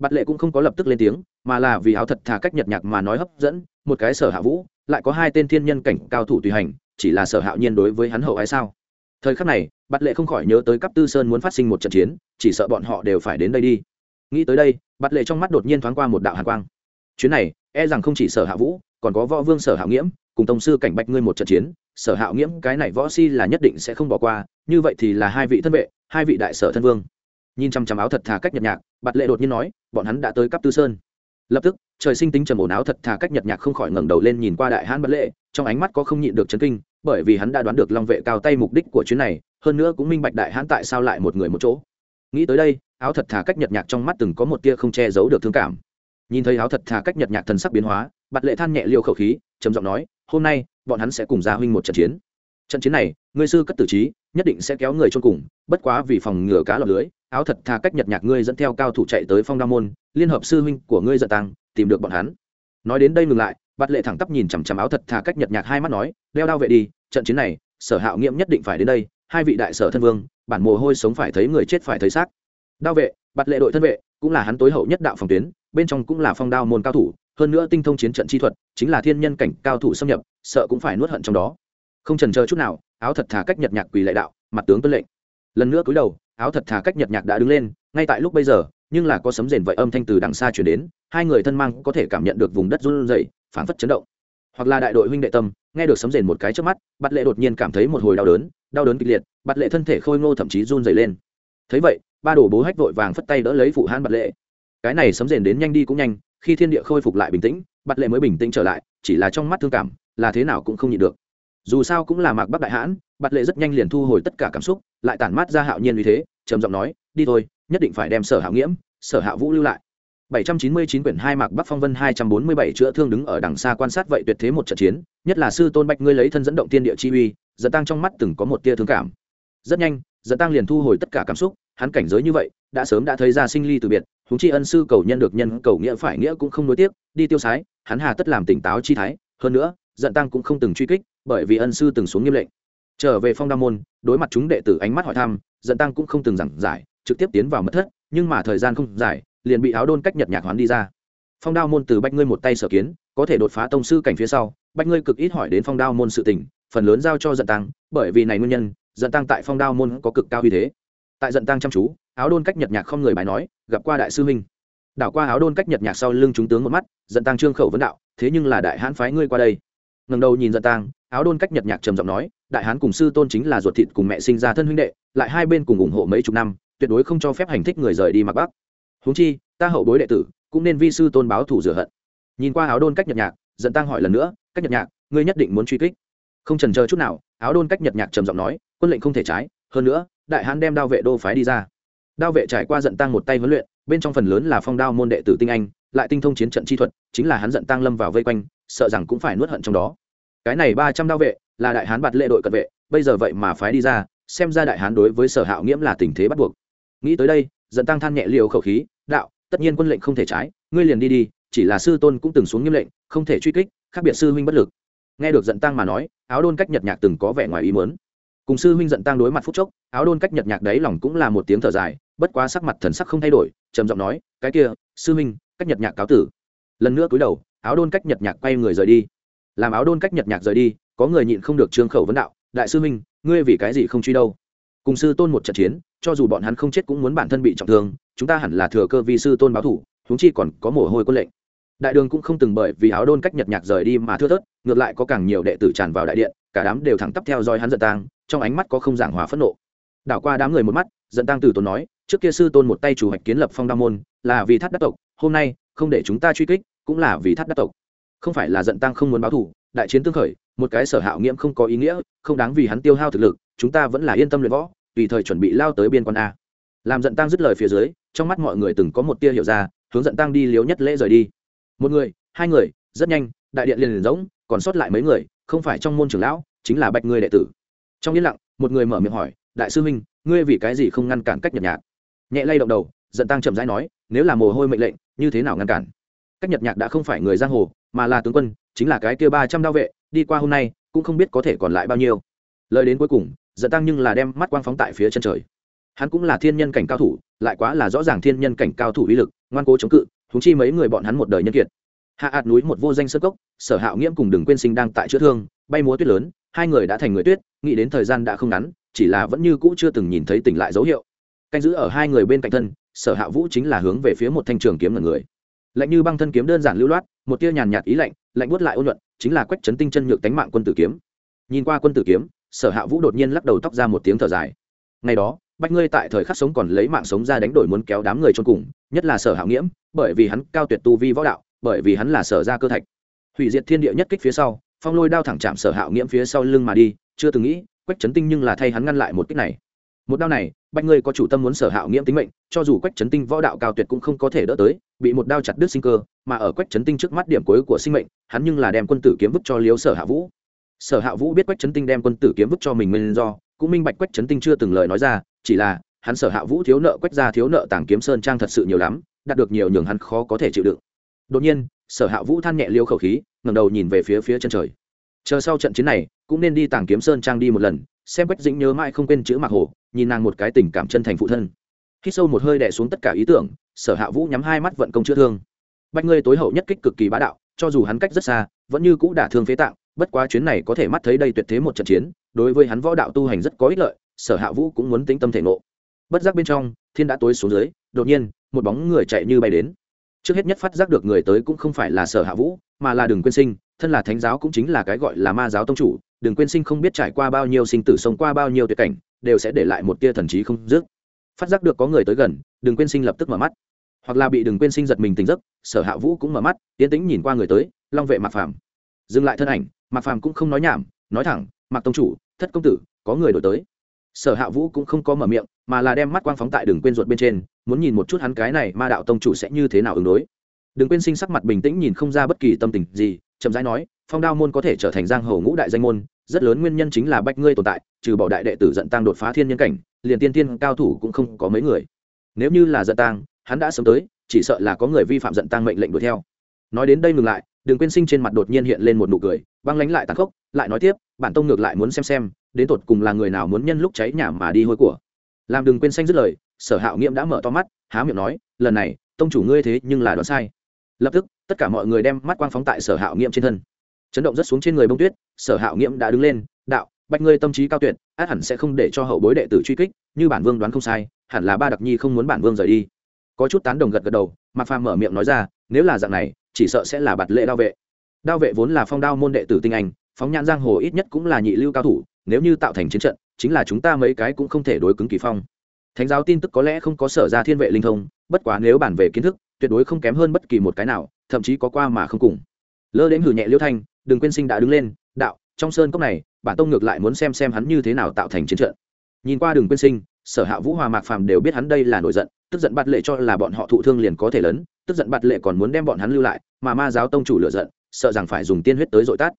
bạt lệ cũng không có lập tức lên tiếng, mà là vì áo thật thà cách nhật nhạc mà nói hấp dẫn, một cái sở hạ vũ, lại có hai tên thiên nhân cảnh cao thủ tùy hành, chỉ là sở hạo nhiên đối với hắn hậu hay sao? Thời khắc này, bạt lệ không khỏi nhớ tới cấp tư sơn muốn phát sinh một trận chiến, chỉ sợ bọn họ đều phải đến đây đi. Nghĩ tới đây, bạt lệ trong mắt đột nhiên thoáng qua một đạo hàn quang. Chuyến này e rằng không chỉ sở hạ vũ, còn có võ vương sở hạo nghiễm, cùng tông sư cảnh bạch ngươi một trận chiến, sở hạo nghiễm, cái này võ si là nhất định sẽ không bỏ qua, như vậy thì là hai vị thân vệ, hai vị đại sở thân vương. Nhìn chăm chăm áo thật thà cách nhật nhạc bạt lệ đột nhiên nói, bọn hắn đã tới cấp tư sơn. Lập tức, trời sinh tính trầm ổn áo thật thà cách nhật nhạc không khỏi ngẩng đầu lên nhìn qua đại hãn bạt lệ, trong ánh mắt có không nhịn được chấn kinh, bởi vì hắn đã đoán được long vệ cao tay mục đích của chuyến này, hơn nữa cũng minh bạch đại hãn tại sao lại một người một chỗ. Nghĩ tới đây, áo thật thà cách nhật nhạc trong mắt từng có một tia không che giấu được thương cảm. Nhìn thấy áo thật thà cách nhật nhạc thần sắc biến hóa, bạt lệ than nhẹ liêu khẩu khí, trầm giọng nói, hôm nay, bọn hắn sẽ cùng gia huynh một trận chiến. Trận chiến này, ngươi sư cất tử trí, nhất định sẽ kéo người chôn cùng, bất quá vì phòng ngừa cá lọt lưới áo thật thà cách nhật nhạc ngươi dẫn theo cao thủ chạy tới phong đa môn, liên hợp sư huynh của ngươi giận tăng tìm được bọn hắn. Nói đến đây ngừng lại bắt lệ thẳng tắp nhìn chằm chằm áo thật thà cách nhật nhạc hai mắt nói, đeo đao vệ đi, trận chiến này, sở hạo nghiệm nhất định phải đến đây, hai vị đại sở thân vương, bản mồ hôi sống phải thấy người chết phải thấy xác. Đao vệ bắt lệ đội thân vệ, cũng là hắn tối hậu nhất đạo phòng tuyến, bên trong cũng là phong đao môn cao thủ, hơn nữa tinh thông chiến trận chi thuật, chính là thiên nhân cảnh cao thủ xâm nhập, sợ cũng phải nuốt hận trong đó. Không trần chờ chút nào, áo thật thà cách nhật nhạc quỳ lệ đạo, mặt tướng tuân lệnh lần nữa cúi đầu, áo thật thà cách nhật nhạc đã đứng lên, ngay tại lúc bây giờ, nhưng là có sấm rền vậy âm thanh từ đằng xa chuyển đến, hai người thân mang có thể cảm nhận được vùng đất run rẩy, phảng phất chấn động. Hoặc là đại đội huynh đệ tâm, nghe được sấm rền một cái trước mắt bắt lệ đột nhiên cảm thấy một hồi đau đớn đau đớn kịch liệt bắt lệ thân thể khôi ngô thậm chí run rẩy lên. Thấy vậy, ba đồ bố hách vội vàng phất tay đỡ lấy phụ hãn bắt lệ. Cái này sấm rền đến nhanh đi cũng nhanh, khi thiên địa khôi phục lại bình tĩnh bắt lệ mới bình tĩnh trở lại, chỉ là trong mắt thương cảm, là thế nào cũng không nhịn được dù sao cũng là mạc bắc đại hãn bạt lệ rất nhanh liền thu hồi tất cả cảm xúc lại tản mát ra hạo nhiên vì thế trầm giọng nói đi thôi nhất định phải đem sở hạo nghiễm sở hạ vũ lưu lại 799 quyển hai mạc Bắc Phong Vân 247 chữa thương đứng ở đằng xa quan sát vậy tuyệt thế một trận chiến, nhất là sư Tôn Bạch ngươi lấy thân dẫn động tiên địa chi uy, giận tăng trong mắt từng có một tia thương cảm. Rất nhanh, giận tăng liền thu hồi tất cả cảm xúc, hắn cảnh giới như vậy, đã sớm đã thấy ra sinh ly từ biệt, huống chi ân sư cầu nhân được nhân cầu nghĩa phải nghĩa cũng không nối tiếc, đi tiêu sái, hắn hà tất làm tỉnh táo chi thái, hơn nữa, giận tăng cũng không từng truy kích, bởi vì ân sư từng xuống nghiêm lệnh. Trở về Phong Đa môn, đối mặt chúng đệ tử ánh mắt hỏi thăm, giận tăng cũng không từng giảng giải, trực tiếp tiến vào mất thất, nhưng mà thời gian không dài, liền bị áo đôn cách nhật nhạc hoán đi ra. Phong đao môn từ bách ngươi một tay sở kiến có thể đột phá tông sư cảnh phía sau bách ngươi cực ít hỏi đến phong đao môn sự tình phần lớn giao cho giận tăng bởi vì này nguyên nhân giận tăng tại phong đao môn có cực cao uy thế. Tại giận tăng chăm chú áo đôn cách nhật nhạc không người bài nói gặp qua đại sư huynh. Đảo qua áo đôn cách nhật nhạc sau lưng chúng tướng một mắt giận tăng trương khẩu vấn đạo thế nhưng là đại hãn phái ngươi qua đây ngẩng đầu nhìn giận tang, áo đôn cách nhật nhạc trầm giọng nói, đại hán cùng sư tôn chính là ruột thịt cùng mẹ sinh ra thân huynh đệ, lại hai bên cùng ủng hộ mấy chục năm, tuyệt đối không cho phép hành thích người rời đi mặc bắc. Húng chi, ta hậu bối đệ tử, cũng nên vi sư tôn báo thủ rửa hận. Nhìn qua áo đôn cách nhật nhạc, giận tăng hỏi lần nữa, cách nhật nhạc, ngươi nhất định muốn truy kích? Không trần chờ chút nào, áo đôn cách nhật nhạc trầm giọng nói, quân lệnh không thể trái, hơn nữa, đại hán đem đao vệ đô phái đi ra. Đao vệ trải qua giận tăng một tay huấn luyện, bên trong phần lớn là phong đao môn đệ tử tinh anh, lại tinh thông chiến trận chi thuật, chính là hắn giận tăng lâm vào vây quanh, sợ rằng cũng phải nuốt hận trong đó cái này ba trăm đao vệ, là đại hán bạt lệ đội cận vệ, bây giờ vậy mà phái đi ra, xem ra đại hán đối với sở hạo nghiễm là tình thế bắt buộc. Nghĩ tới đây dẫn tăng than nhẹ liều khẩu khí, đạo, tất nhiên quân lệnh không thể trái, ngươi liền đi đi, chỉ là sư tôn cũng từng xuống nghiêm lệnh, không thể truy kích, khác biệt sư huynh bất lực. Nghe được dẫn tăng mà nói, áo đôn cách nhật nhạc từng có vẻ ngoài ý muốn. Cùng sư huynh dẫn tăng đối mặt phúc chốc, áo đôn cách nhật nhạc đấy lòng cũng là một tiếng thở dài, bất quá sắc mặt thần sắc không thay đổi, trầm giọng nói, cái kia, sư huynh, cách nhật nhạc cáo tử. Lần nữa cúi đầu, áo đôn cách nhật nhạc quay người rời đi làm áo đôn cách nhật nhạc rời đi có người nhịn không được trương khẩu vấn đạo đại sư minh, ngươi vì cái gì không truy đâu? Cùng sư tôn một trận chiến cho dù bọn hắn không chết cũng muốn bản thân bị trọng thương chúng ta hẳn là thừa cơ vì sư tôn báo thủ huống chi còn có mồ hôi quân lệnh. Đại đường cũng không từng bởi vì áo đôn cách nhật nhạc rời đi mà thưa thớt ngược lại có càng nhiều đệ tử tràn vào đại điện cả đám đều thẳng tắp theo dõi hắn giận tang trong ánh mắt có không giảng hòa phẫn nộ. Đảo qua đám người một mắt giận tang từ tốn nói trước kia sư tôn một tay chủ hoạch kiến lập phong đa môn là vì thắt đắc tộc hôm nay không để chúng ta truy kích cũng là vì thắt đắc tộc không phải là giận tăng không muốn báo thủ đại chiến tương khởi, một cái sở hạo nghiễm không có ý nghĩa, không đáng vì hắn tiêu hao thực lực, chúng ta vẫn là yên tâm luyện võ, tùy thời chuẩn bị lao tới biên quan a. Làm giận tăng dứt lời phía dưới, trong mắt mọi người từng có một tia hiểu ra, hướng giận tăng đi liếu nhất lễ rời đi. Một người, hai người, rất nhanh, đại điện liền liền rỗng, còn sót lại mấy người, không phải trong môn trưởng lão, chính là bạch ngươi đệ tử. Trong yên lặng, một người mở miệng hỏi, đại sư huynh, ngươi vì cái gì không ngăn cản cách nhật nhạc? Nhẹ lay động đầu, giận tăng chậm rãi nói, nếu là mồ hôi mệnh lệnh, như thế nào ngăn cản? Cách nhật nhạc đã không phải người giang hồ mà là tướng quân, chính là cái kia ba trăm đao vệ, đi qua hôm nay, cũng không biết có thể còn lại bao nhiêu. Lời đến cuối cùng dẫn tăng nhưng là đem mắt quang phóng tại phía chân trời. Hắn cũng là thiên nhân cảnh cao thủ, lại quá là rõ ràng thiên nhân cảnh cao thủ uy lực, ngoan cố chống cự thúng chi mấy người bọn hắn một đời nhân kiệt. Hạ ạt núi một vô danh sơ cốc, sở hạo nghiễm cùng đừng quên sinh đang tại chữa thương, bay múa tuyết lớn, hai người đã thành người tuyết, nghĩ đến thời gian đã không ngắn, chỉ là vẫn như cũ chưa từng nhìn thấy tỉnh lại dấu hiệu. Canh giữ ở hai người bên cạnh thân, sở hạ vũ chính là hướng về phía một thanh trường kiếm là người lạnh như băng thân kiếm đơn giản lưu loát, một tia nhàn nhạt ý lạnh lạnh buốt lại ôn nhuận, chính là quách chấn tinh chân nhược tánh mạng quân tử kiếm. Nhìn qua quân tử kiếm, sở hạ vũ đột nhiên lắc đầu tóc ra một tiếng thở dài. Ngày đó, bách ngươi tại thời khắc sống còn lấy mạng sống ra đánh đổi muốn kéo đám người cho cùng, nhất là sở hạ nghiễm, bởi vì hắn cao tuyệt tu vi võ đạo, bởi vì hắn là sở ra cơ thạch. Hủy diệt thiên địa nhất kích phía sau, phong lôi đao thẳng chạm sở hạ nghiễm phía sau lưng mà đi, chưa từng nghĩ, quách chấn tinh nhưng là thay hắn ngăn lại một kích này. Một đao này bách ngươi có chủ tâm muốn sở hạo nghiễm tính mệnh, cho dù quách chấn tinh võ đạo cao tuyệt cũng không có thể đỡ tới, bị một đao chặt đứt sinh cơ, mà ở quách chấn tinh trước mắt điểm cuối của sinh mệnh, hắn nhưng là đem quân tử kiếm vứt cho liếu sở hạ vũ. Sở hạ vũ biết quách chấn tinh đem quân tử kiếm vứt cho mình nguyên do, cũng minh bạch quách chấn tinh chưa từng lời nói ra, chỉ là, hắn sở hạ vũ thiếu nợ quách ra thiếu nợ tàng kiếm sơn trang thật sự nhiều lắm, đạt được nhiều nhường hắn khó có thể chịu đựng. Đột nhiên, sở hạ vũ than nhẹ liêu khẩu khí, ngẩng đầu nhìn về phía phía chân trời. Chờ sau trận chiến này, cũng nên đi tàng kiếm sơn trang đi một lần xem quách dĩnh nhớ mãi không quên chữ mạc hồ, nhìn nàng một cái tình cảm chân thành phụ thân. Khi sâu một hơi đẻ xuống tất cả ý tưởng, sở hạ vũ nhắm hai mắt vận công chữa thương. Bách ngươi tối hậu nhất kích cực kỳ bá đạo, cho dù hắn cách rất xa, vẫn như cũ đả thương phế tạng, bất quá chuyến này có thể mắt thấy đây tuyệt thế một trận chiến, đối với hắn võ đạo tu hành rất có ích lợi, sở hạ vũ cũng muốn tính tâm thể nộ bất giác bên trong, thiên đã tối xuống dưới, đột nhiên, một bóng người chạy như bay đến. Trước hết nhất phát giác được người tới cũng không phải là sở hạ vũ, mà là đường quyên sinh, thân là thánh giáo cũng chính là cái gọi là ma giáo tông chủ đừng quên sinh không biết trải qua bao nhiêu sinh tử sống qua bao nhiêu tuyệt cảnh, đều sẽ để lại một tia thần trí không dứt. Phát giác được có người tới gần, đừng quên sinh lập tức mở mắt. Hoặc là bị đừng quên sinh giật mình tỉnh giấc, sở hạ vũ cũng mở mắt, tiến tĩnh nhìn qua người tới, long vệ mạc phàm. Dừng lại thân ảnh, mạc phàm cũng không nói nhảm, nói thẳng, mạc tông chủ, thất công tử, có người đổi tới. Sở hạ vũ cũng không có mở miệng, mà là đem mắt quang phóng tại đường quên ruột bên trên, muốn nhìn một chút hắn cái này ma đạo tông chủ sẽ như thế nào ứng đối. Đừng quên sinh sắc mặt bình tĩnh nhìn không ra bất kỳ tâm tình gì, chậm rãi nói phong đao môn có thể trở thành giang hồ ngũ đại danh môn, rất lớn nguyên nhân chính là bách ngươi tồn tại, trừ bỏ đại đệ tử giận tăng đột phá thiên nhân cảnh, liền tiên tiên cao thủ cũng không có mấy người. Nếu như là giận tăng hắn đã sớm tới, chỉ sợ là có người vi phạm giận tăng mệnh lệnh đuổi theo. Nói đến đây ngừng lại đừng quên sinh trên mặt đột nhiên hiện lên một nụ cười, băng lánh lại tàn khốc, lại nói tiếp, bản tông ngược lại muốn xem xem, đến tột cùng là người nào muốn nhân lúc cháy nhà mà đi hôi của. Làm đừng quên xanh dứt lời, sở hạo nghiễm đã mở to mắt, há miệng nói, lần này, tông chủ ngươi thế nhưng là đoán sai. Lập tức, tất cả mọi người đem mắt quang phóng tại sở hạo nghiễm trên thân chấn động rất xuống trên người bông tuyết, sở hạo nghiễm đã đứng lên, đạo, bạch ngươi tâm trí cao tuyệt, át hẳn sẽ không để cho hậu bối đệ tử truy kích, như bản vương đoán không sai, hẳn là ba đặc nhi không muốn bản vương rời đi. Có chút tán đồng gật gật đầu mặc phàm mở miệng nói ra, nếu là dạng này, chỉ sợ sẽ là bạt lệ đao vệ. Đao vệ vốn là phong đao môn đệ tử tinh anh, phóng nhãn giang hồ ít nhất cũng là nhị lưu cao thủ, nếu như tạo thành chiến trận, chính là chúng ta mấy cái cũng không thể đối cứng kỳ phong. Thánh giáo tin tức có lẽ không có sở ra thiên vệ linh thông, bất quá nếu bản về kiến thức, tuyệt đối không kém hơn bất kỳ một cái nào, thậm chí có qua mà không cùng. Lơ đến hử nhẹ liêu thanh đừng quên sinh đã đứng lên, đạo, trong sơn cốc này, bản tông ngược lại muốn xem xem hắn như thế nào tạo thành chiến trận. Nhìn qua đường quên sinh, sở hạ vũ hòa mạc phàm đều biết hắn đây là nổi giận, tức giận bạt lệ cho là bọn họ thụ thương liền có thể lớn, tức giận bạt lệ còn muốn đem bọn hắn lưu lại, mà ma giáo tông chủ lựa giận, sợ rằng phải dùng tiên huyết tới dội tát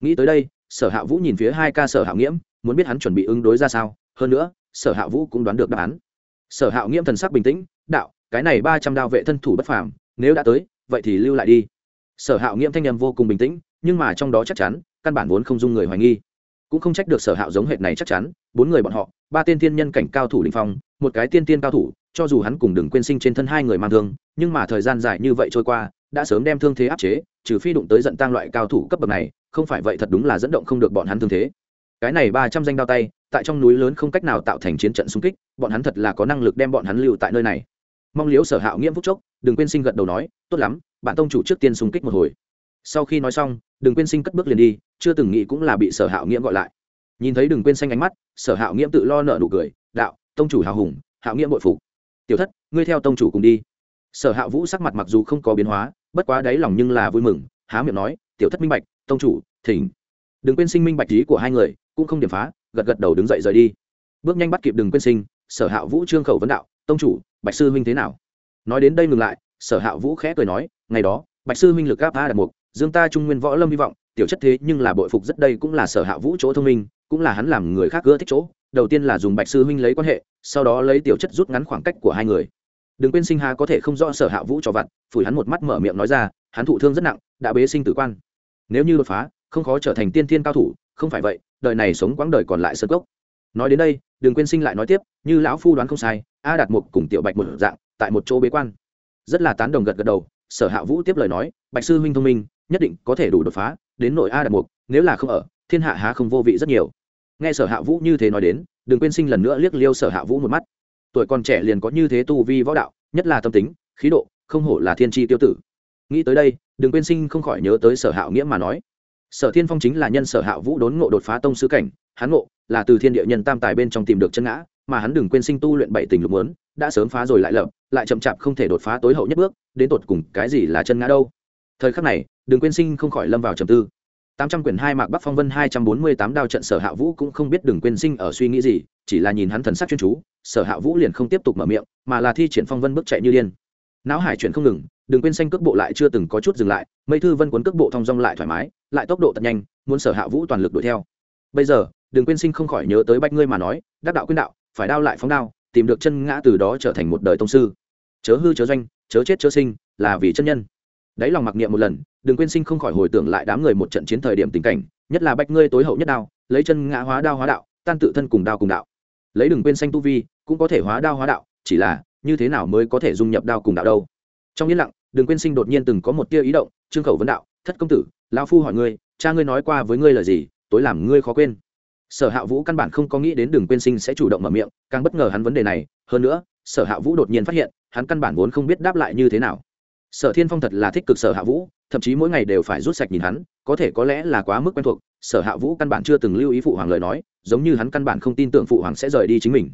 nghĩ tới đây, sở hạ vũ nhìn phía hai ca sở hạ nghiễm, muốn biết hắn chuẩn bị ứng đối ra sao, hơn nữa, sở hạ vũ cũng đoán được đáp án. Sở hạ nghiễm thần sắc bình tĩnh, đạo, cái này ba trăm đao vệ thân thủ bất phàm, nếu đã tới, vậy thì lưu lại đi sở Hạo nghiễm thanh nhầm vô cùng bình tĩnh, nhưng mà trong đó chắc chắn, căn bản vốn không dung người hoài nghi. Cũng không trách được sở hạo giống hệt này chắc chắn, bốn người bọn họ, ba tên thiên nhân cảnh cao thủ linh phong, một cái tiên tiên cao thủ, cho dù hắn cùng đừng quên sinh trên thân hai người mang thương, nhưng mà thời gian dài như vậy trôi qua, đã sớm đem thương thế áp chế, trừ phi đụng tới giận tang loại cao thủ cấp bậc này, không phải vậy thật đúng là dẫn động không được bọn hắn thương thế. Cái này ba trăm danh đao tay, tại trong núi lớn không cách nào tạo thành chiến trận xung kích, bọn hắn thật là có năng lực đem bọn hắn lưu tại nơi này mong liếu sở hạo nghiễm phúc chốc, đừng quên sinh gật đầu nói, tốt lắm bạn tông chủ trước tiên xung kích một hồi. Sau khi nói xong, đừng quên sinh cất bước liền đi, chưa từng nghĩ cũng là bị sở hạo nghiễm gọi lại. Nhìn thấy đừng quên xanh ánh mắt, sở hạo nghiễm tự lo nợ nụ cười, đạo, tông chủ hào hùng, hạo nghiễm bội phục. Tiểu thất, ngươi theo tông chủ cùng đi. Sở hạ vũ sắc mặt mặc dù không có biến hóa, bất quá đáy lòng nhưng là vui mừng, há miệng nói, tiểu thất minh bạch, tông chủ, thỉnh. Đừng quên sinh minh bạch trí của hai người, cũng không điểm phá, gật gật đầu đứng dậy rời đi. Bước nhanh bắt kịp đừng quên sinh, sở hạ vũ trương khẩu vấn đạo tông chủ, bạch sư huynh thế nào? Nói đến đây ngừng lại, sở hạ vũ khẽ cười nói, ngày đó, bạch sư huynh lực gáp a đạt mục, dương ta trung nguyên võ lâm hy vọng, tiểu chất thế nhưng là bội phục rất đây cũng là sở hạ vũ chỗ thông minh, cũng là hắn làm người khác gỡ thích chỗ. Đầu tiên là dùng bạch sư huynh lấy quan hệ, sau đó lấy tiểu chất rút ngắn khoảng cách của hai người. Đừng quên sinh hà có thể không rõ sở hạ vũ cho vặt, phủi hắn một mắt mở miệng nói ra, hắn thụ thương rất nặng, đã bế sinh tử quan. Nếu như đột phá, không khó trở thành tiên thiên cao thủ, không phải vậy, đời này sống quãng đời còn lại sơ gốc nói đến đây đừng quên sinh lại nói tiếp, như lão phu đoán không sai, a đạt mục cùng tiểu bạch một dạng, tại một chỗ bế quan. Rất là tán đồng gật gật đầu, sở hạ vũ tiếp lời nói, bạch sư huynh thông minh, nhất định có thể đủ đột phá, đến nội a đạt mục, nếu là không ở, thiên hạ há không vô vị rất nhiều. Nghe sở hạ vũ như thế nói đến đừng quên sinh lần nữa liếc liêu sở hạ vũ một mắt. Tuổi còn trẻ liền có như thế tu vi võ đạo, nhất là tâm tính, khí độ, không hổ là thiên tri tiêu tử. Nghĩ tới đây đừng quên sinh không khỏi nhớ tới sở hạ nghĩa mà nói. Sở thiên phong chính là nhân sở hạ vũ đốn ngộ đột phá tông sứ cảnh hắn ngộ, là từ thiên địa nhân tam tài bên trong tìm được chân ngã, mà hắn đừng quên sinh tu luyện bảy tình lục muốn, đã sớm phá rồi lại lập, lại chậm chạp không thể đột phá tối hậu nhất bước, đến tột cùng cái gì là chân ngã đâu. Thời khắc này, đừng quên sinh không khỏi lâm vào trầm tư. Tám trăm quyển hai mạc bắc phong vân, hai trăm bốn mươi tám đao trận sở hạ vũ cũng không biết đừng quên sinh ở suy nghĩ gì, chỉ là nhìn hắn thần sắc chuyên chú, sở hạ vũ liền không tiếp tục mở miệng, mà là thi triển phong vân bước chạy như điên. Não hải chuyển không ngừng, đừng quên sinh cước bộ lại chưa từng có chút dừng lại, mây thư vân cuốn cước bộ thong dong lại thoải mái, lại tốc độ thật nhanh, muốn sở hạ vũ toàn lực đuổi theo. Bây giờ đừng quên sinh không khỏi nhớ tới bách ngươi mà nói, đắc đạo quyên đạo, phải đao lại phóng đao, tìm được chân ngã từ đó trở thành một đời tông sư. Chớ hư chớ doanh, chớ chết chớ sinh, là vì chân nhân. Đáy lòng mặc niệm một lần, đừng quên sinh không khỏi hồi tưởng lại đám người một trận chiến thời điểm tình cảnh, nhất là bách ngươi tối hậu nhất đao, lấy chân ngã hóa đao hóa đạo, tan tự thân cùng đao cùng đạo. Lấy đừng quên xanh tu vi, cũng có thể hóa đao hóa đạo, chỉ là, như thế nào mới có thể dung nhập đao cùng đạo đâu? Trong yên lặng, đừng quên sinh đột nhiên từng có một tia ý động, trương khẩu vấn đạo, thất công tử lao phu hỏi ngươi, cha ngươi nói qua với ngươi là gì, tối làm ngươi khó quên sở hạ vũ căn bản không có nghĩ đến Đường quên sinh sẽ chủ động mở miệng, càng bất ngờ hắn vấn đề này, hơn nữa, sở hạ vũ đột nhiên phát hiện, hắn căn bản vốn không biết đáp lại như thế nào. Sở thiên phong thật là thích cực sở hạ vũ, thậm chí mỗi ngày đều phải rút sạch nhìn hắn, có thể có lẽ là quá mức quen thuộc, sở hạ vũ căn bản chưa từng lưu ý phụ hoàng lời nói, giống như hắn căn bản không tin tưởng phụ hoàng sẽ rời đi chính mình.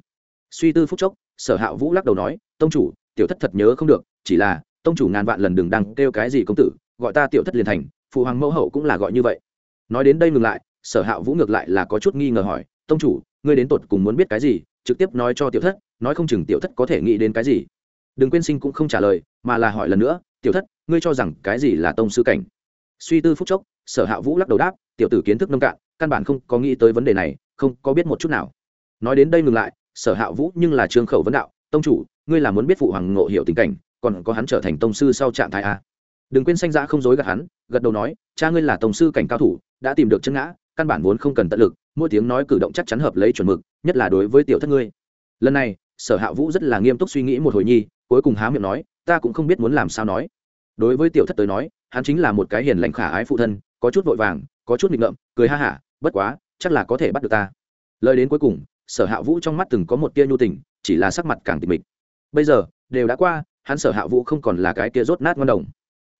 Suy tư phúc chốc, sở hạ vũ lắc đầu nói, tông chủ, tiểu thất thật nhớ không được, chỉ là, tông chủ ngàn vạn lần đừng đăng kêu cái gì công tử, gọi ta tiểu thất liền thành, phụ hoàng mẫu hậu cũng là gọi như vậy. Nói đến đây ngừng lại sở hạ vũ ngược lại là có chút nghi ngờ hỏi, tông chủ, ngươi đến tột cùng muốn biết cái gì? Trực tiếp nói cho tiểu thất, nói không chừng tiểu thất có thể nghĩ đến cái gì. Đừng quên sinh cũng không trả lời, mà là hỏi lần nữa, tiểu thất, ngươi cho rằng cái gì là tông sư cảnh? Suy tư phúc chốc, sở hạ vũ lắc đầu đáp, tiểu tử kiến thức nông cạn, căn bản không có nghĩ tới vấn đề này, không có biết một chút nào. Nói đến đây ngừng lại, sở hạ vũ nhưng là trương khẩu vấn đạo, tông chủ, ngươi là muốn biết phụ hoàng ngộ hiểu tình cảnh, còn có hắn trở thành tông sư sau trạng thái a đừng quên sanh ra không dối gạt hắn, gật đầu nói, cha ngươi là tông sư cảnh cao thủ, đã tìm được chân ngã căn bản vốn không cần tận lực, mỗi tiếng nói cử động chắc chắn hợp lấy chuẩn mực, nhất là đối với tiểu thất ngươi. Lần này, sở hạ vũ rất là nghiêm túc suy nghĩ một hồi nhi, cuối cùng há miệng nói, ta cũng không biết muốn làm sao nói. Đối với tiểu thất tới nói, hắn chính là một cái hiền lành khả ái phụ thân, có chút vội vàng, có chút nghịch ngợm, cười ha hả, bất quá, chắc là có thể bắt được ta. Lời đến cuối cùng, sở hạ vũ trong mắt từng có một tia nhu tình, chỉ là sắc mặt càng tịch mịch. Bây giờ, đều đã qua, hắn sở hạ vũ không còn là cái tia rốt nát ngon đồng.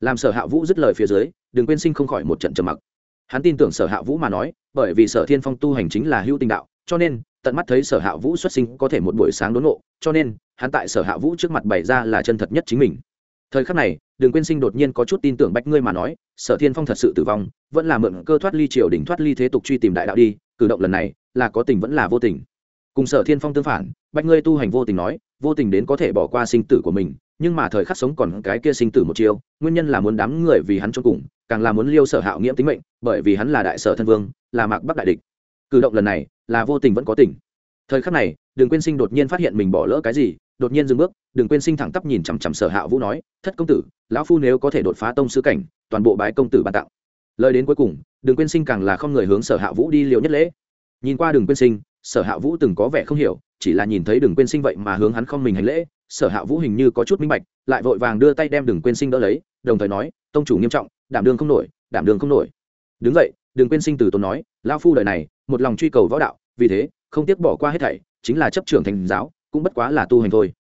Làm sở hạ vũ dứt lời phía dưới, đừng quên sinh không khỏi một trận trầm mặc hắn tin tưởng sở hạ vũ mà nói bởi vì sở thiên phong tu hành chính là hữu tình đạo cho nên tận mắt thấy sở hạ vũ xuất sinh có thể một buổi sáng đốn ngộ, cho nên hắn tại sở hạ vũ trước mặt bày ra là chân thật nhất chính mình. Thời khắc này đường Quyên sinh đột nhiên có chút tin tưởng bách ngươi mà nói sở thiên phong thật sự tử vong vẫn là mượn cơ thoát ly triều đỉnh thoát ly thế tục truy tìm đại đạo đi cử động lần này là có tình vẫn là vô tình. Cùng sở thiên phong tương phản bách ngươi tu hành vô tình nói vô tình đến có thể bỏ qua sinh tử của mình nhưng mà thời khắc sống còn cái kia sinh tử một chiều nguyên nhân là muốn đám người vì hắn cho cùng càng là muốn liêu sở hạo nghiễm tính mệnh, bởi vì hắn là đại sở thân vương, là mạc bắc đại địch. Cử động lần này là vô tình vẫn có tình. Thời khắc này, đường quên sinh đột nhiên phát hiện mình bỏ lỡ cái gì, đột nhiên dừng bước, đường quên sinh thẳng tắp nhìn chằm chằm sở hạ vũ nói, thất công tử, lão phu nếu có thể đột phá tông sứ cảnh, toàn bộ bái công tử ban tặng. Lời đến cuối cùng, đường quên sinh càng là không người hướng sở hạ vũ đi liệu nhất lễ. Nhìn qua đường quên sinh, sở hạ vũ từng có vẻ không hiểu, chỉ là nhìn thấy đường quên sinh vậy mà hướng hắn không mình hành lễ sở hạ vũ hình như có chút minh bạch, lại vội vàng đưa tay đem đường quên sinh đỡ lấy, đồng thời nói, tông chủ nghiêm trọng, đảm đường không nổi, đảm đường không nổi. Đứng vậy đường quên sinh từ tốn nói lao phu đời này, một lòng truy cầu võ đạo, vì thế, không tiếc bỏ qua hết thảy, chính là chấp trưởng thành giáo, cũng bất quá là tu hành thôi.